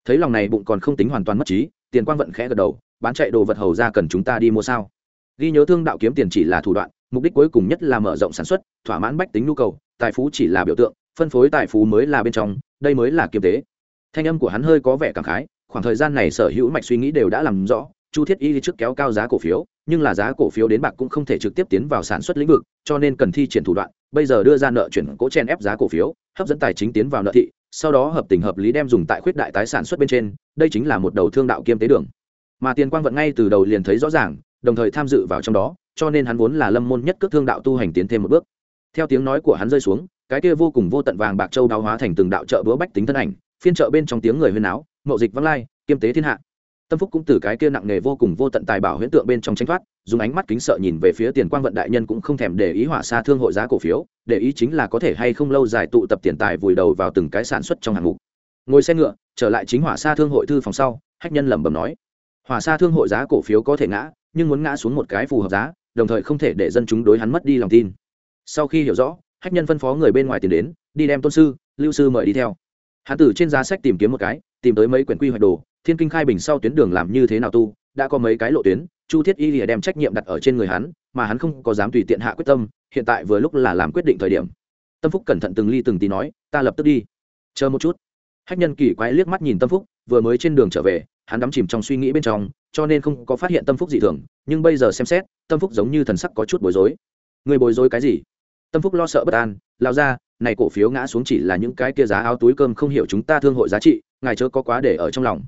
Thấy lòng này bụng còn không tính hoàn toàn mất trí, tiền quang vận khẽ gật đầu, bán chạy đồ vật hầu ra cần chúng ta đi mua sao? Ghi nhớ thương đạo kiếm tiền chỉ là thủ đoạn, mục đích cuối cùng nhất là mở rộng sản xuất, thỏa mãn bách tính nhu cầu, tài phú chỉ là biểu tượng, phân phối tài phú mới là bên trong, đây mới là kiếm tế thanh âm của hắn hơi có vẻ cảm khái, khoảng thời gian này sở hữu mạch suy nghĩ đều đã làm rõ, chu thiết y trước kéo cao giá cổ phiếu, nhưng là giá cổ phiếu đến bạc cũng không thể trực tiếp tiến vào sản xuất lĩnh vực, cho nên cần thi triển thủ đoạn, bây giờ đưa ra nợ chuyển cố chen ép giá cổ phiếu, hấp dẫn tài chính tiến vào nợ thị, sau đó hợp tình hợp lý đem dùng tại khuyết đại tái sản xuất bên trên, đây chính là một đầu thương đạo kiêm tế đường. Mà tiền quang vận ngay từ đầu liền thấy rõ ràng, đồng thời tham dự vào trong đó, cho nên hắn vốn là lâm môn nhất cước thương đạo tu hành tiến thêm một bước. Theo tiếng nói của hắn rơi xuống, cái kia vô cùng vô tận vàng bạc châu đáo hóa thành từng đạo trợ búa bách tính thân ảnh phiên chợ bên trong tiếng người huyên áo mậu dịch văng lai, kiêm tế thiên hạ. Tâm phúc cũng từ cái kia nặng nề vô cùng vô tận tài bảo huyễn tượng bên trong tranh thoát, dùng ánh mắt kính sợ nhìn về phía tiền quang vận đại nhân cũng không thèm để ý hỏa xa thương hội giá cổ phiếu, để ý chính là có thể hay không lâu dài tụ tập tiền tài vùi đầu vào từng cái sản xuất trong hạng mục. Ngồi xe ngựa, trở lại chính hỏa xa thương hội thư phòng sau, hách nhân lẩm bẩm nói hỏa xa thương hội giá cổ phiếu có thể ngã, nhưng muốn ngã xuống một cái phù hợp giá, đồng thời không thể để dân chúng đối hắn mất đi lòng tin. Sau khi hiểu rõ, hách nhân phân phó người bên ngoài tiền đến, đi đem tôn sư, lưu sư mời đi theo hắn từ trên giá sách tìm kiếm một cái, tìm tới mấy quyển quy hoạch đồ, thiên kinh khai bình sau tuyến đường làm như thế nào tu, đã có mấy cái lộ tuyến, chu thiết y lìa đem trách nhiệm đặt ở trên người hắn, mà hắn không có dám tùy tiện hạ quyết tâm, hiện tại vừa lúc là làm quyết định thời điểm. Tâm phúc cẩn thận từng ly từng tí nói, ta lập tức đi. Chờ một chút. Hách nhân kỳ quái liếc mắt nhìn tâm phúc, vừa mới trên đường trở về, hắn đắm chìm trong suy nghĩ bên trong, cho nên không có phát hiện tâm phúc dị thường, nhưng bây giờ xem xét, tâm phúc giống như thần sắc có chút bối rối. Người bối rối cái gì? Tâm phúc lo sợ bất an lao ra này cổ phiếu ngã xuống chỉ là những cái kia giá áo túi cơm không hiểu chúng ta thương hội giá trị, ngài chớ có quá để ở trong lòng.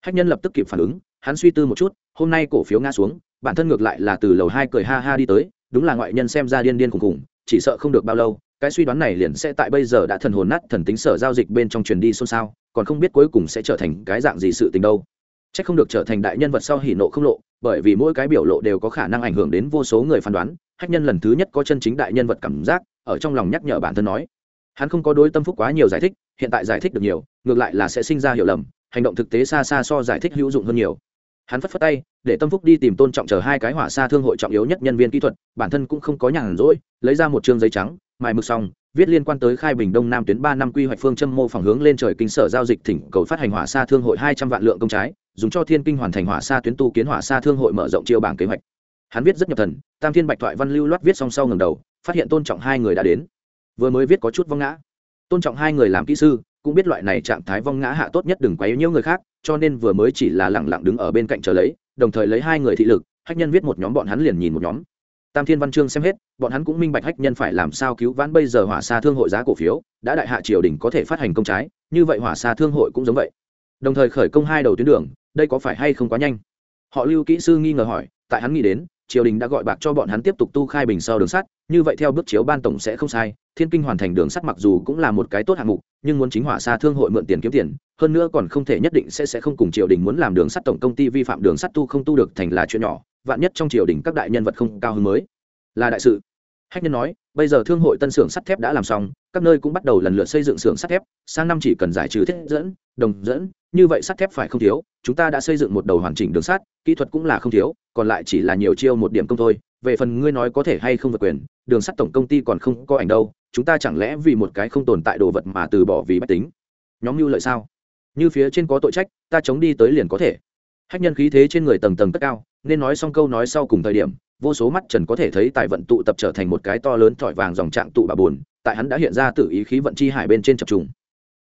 Hách nhân lập tức kịp phản ứng, hắn suy tư một chút, hôm nay cổ phiếu ngã xuống, bản thân ngược lại là từ lầu hai cười ha ha đi tới, đúng là ngoại nhân xem ra điên điên khùng khùng chỉ sợ không được bao lâu, cái suy đoán này liền sẽ tại bây giờ đã thần hồn nát thần tính sở giao dịch bên trong truyền đi xôn xao, còn không biết cuối cùng sẽ trở thành cái dạng gì sự tình đâu. Chắc không được trở thành đại nhân vật sau hỉ nộ không lộ, bởi vì mỗi cái biểu lộ đều có khả năng ảnh hưởng đến vô số người phán đoán. Hách nhân lần thứ nhất có chân chính đại nhân vật cảm giác, ở trong lòng nhắc nhở bản thân nói. Hắn không có đối tâm phúc quá nhiều giải thích, hiện tại giải thích được nhiều, ngược lại là sẽ sinh ra hiểu lầm, hành động thực tế xa xa so giải thích hữu dụng hơn nhiều. Hắn phất phất tay, để Tâm Phúc đi tìm Tôn Trọng chờ hai cái hỏa xa thương hội trọng yếu nhất nhân viên kỹ thuật, bản thân cũng không có nhàn rỗi, lấy ra một trương giấy trắng, mài mực xong, viết liên quan tới khai bình đông nam tuyến ba năm quy hoạch phương châm mô phỏng hướng lên trời kinh sở giao dịch thỉnh cầu phát hành hỏa xa thương hội hai trăm vạn lượng công trái dùng cho thiên kinh hoàn thành hỏa xa tuyến tu kiến hỏa xa thương hội mở rộng chiêu bảng kế hoạch. Hắn viết rất nhập thần, tam thiên bạch thoại văn lưu loát viết song sau ngầm đầu, phát hiện tôn trọng hai người đã đến. Vừa mới viết có chút vong ngã. Tôn trọng hai người làm kỹ sư, cũng biết loại này trạng thái vong ngã hạ tốt nhất đừng quấy nhiễu người khác, cho nên vừa mới chỉ là lẳng lặng đứng ở bên cạnh chờ lấy, đồng thời lấy hai người thị lực, hách nhân viết một nhóm bọn hắn liền nhìn một nhóm. Tam thiên văn chương xem hết, bọn hắn cũng minh bạch hách nhân phải làm sao cứu vãn bây giờ hỏa xa thương hội giá cổ phiếu, đã đại hạ triều đình có thể phát hành công trái, như vậy hỏa xa thương hội cũng giống vậy. Đồng thời khởi công hai đầu tuyến đường đây có phải hay không quá nhanh? Họ lưu kỹ sư nghi ngờ hỏi, tại hắn nghĩ đến, triều đình đã gọi bạc cho bọn hắn tiếp tục tu khai bình sau đường sắt, như vậy theo bước chiếu ban tổng sẽ không sai, thiên kinh hoàn thành đường sắt mặc dù cũng là một cái tốt hạng mục, nhưng muốn chính hỏa xa thương hội mượn tiền kiếm tiền, hơn nữa còn không thể nhất định sẽ sẽ không cùng triều đình muốn làm đường sắt tổng công ty vi phạm đường sắt tu không tu được thành là chuyện nhỏ, vạn nhất trong triều đình các đại nhân vật không cao hơn mới. Là đại sự hách nhân nói, bây giờ thương hội tân xưởng sắt thép đã làm xong, các nơi cũng bắt đầu lần lượt xây dựng xưởng sắt thép, sang năm chỉ cần giải trừ thiết dẫn, đồng dẫn, như vậy sắt thép phải không thiếu, chúng ta đã xây dựng một đầu hoàn chỉnh đường sắt, kỹ thuật cũng là không thiếu, còn lại chỉ là nhiều chiêu một điểm công thôi. Về phần ngươi nói có thể hay không vượt quyền, đường sắt tổng công ty còn không có ảnh đâu, chúng ta chẳng lẽ vì một cái không tồn tại đồ vật mà từ bỏ vì bất tính? Nhóm lưu lợi sao? Như phía trên có tội trách, ta chống đi tới liền có thể. Hách nhân khí thế trên người tầng tầng cất cao, nên nói xong câu nói sau cùng thời điểm vô số mắt trần có thể thấy tài vận tụ tập trở thành một cái to lớn thỏi vàng dòng trạng tụ bà buồn, tại hắn đã hiện ra tự ý khí vận chi hải bên trên chập trùng.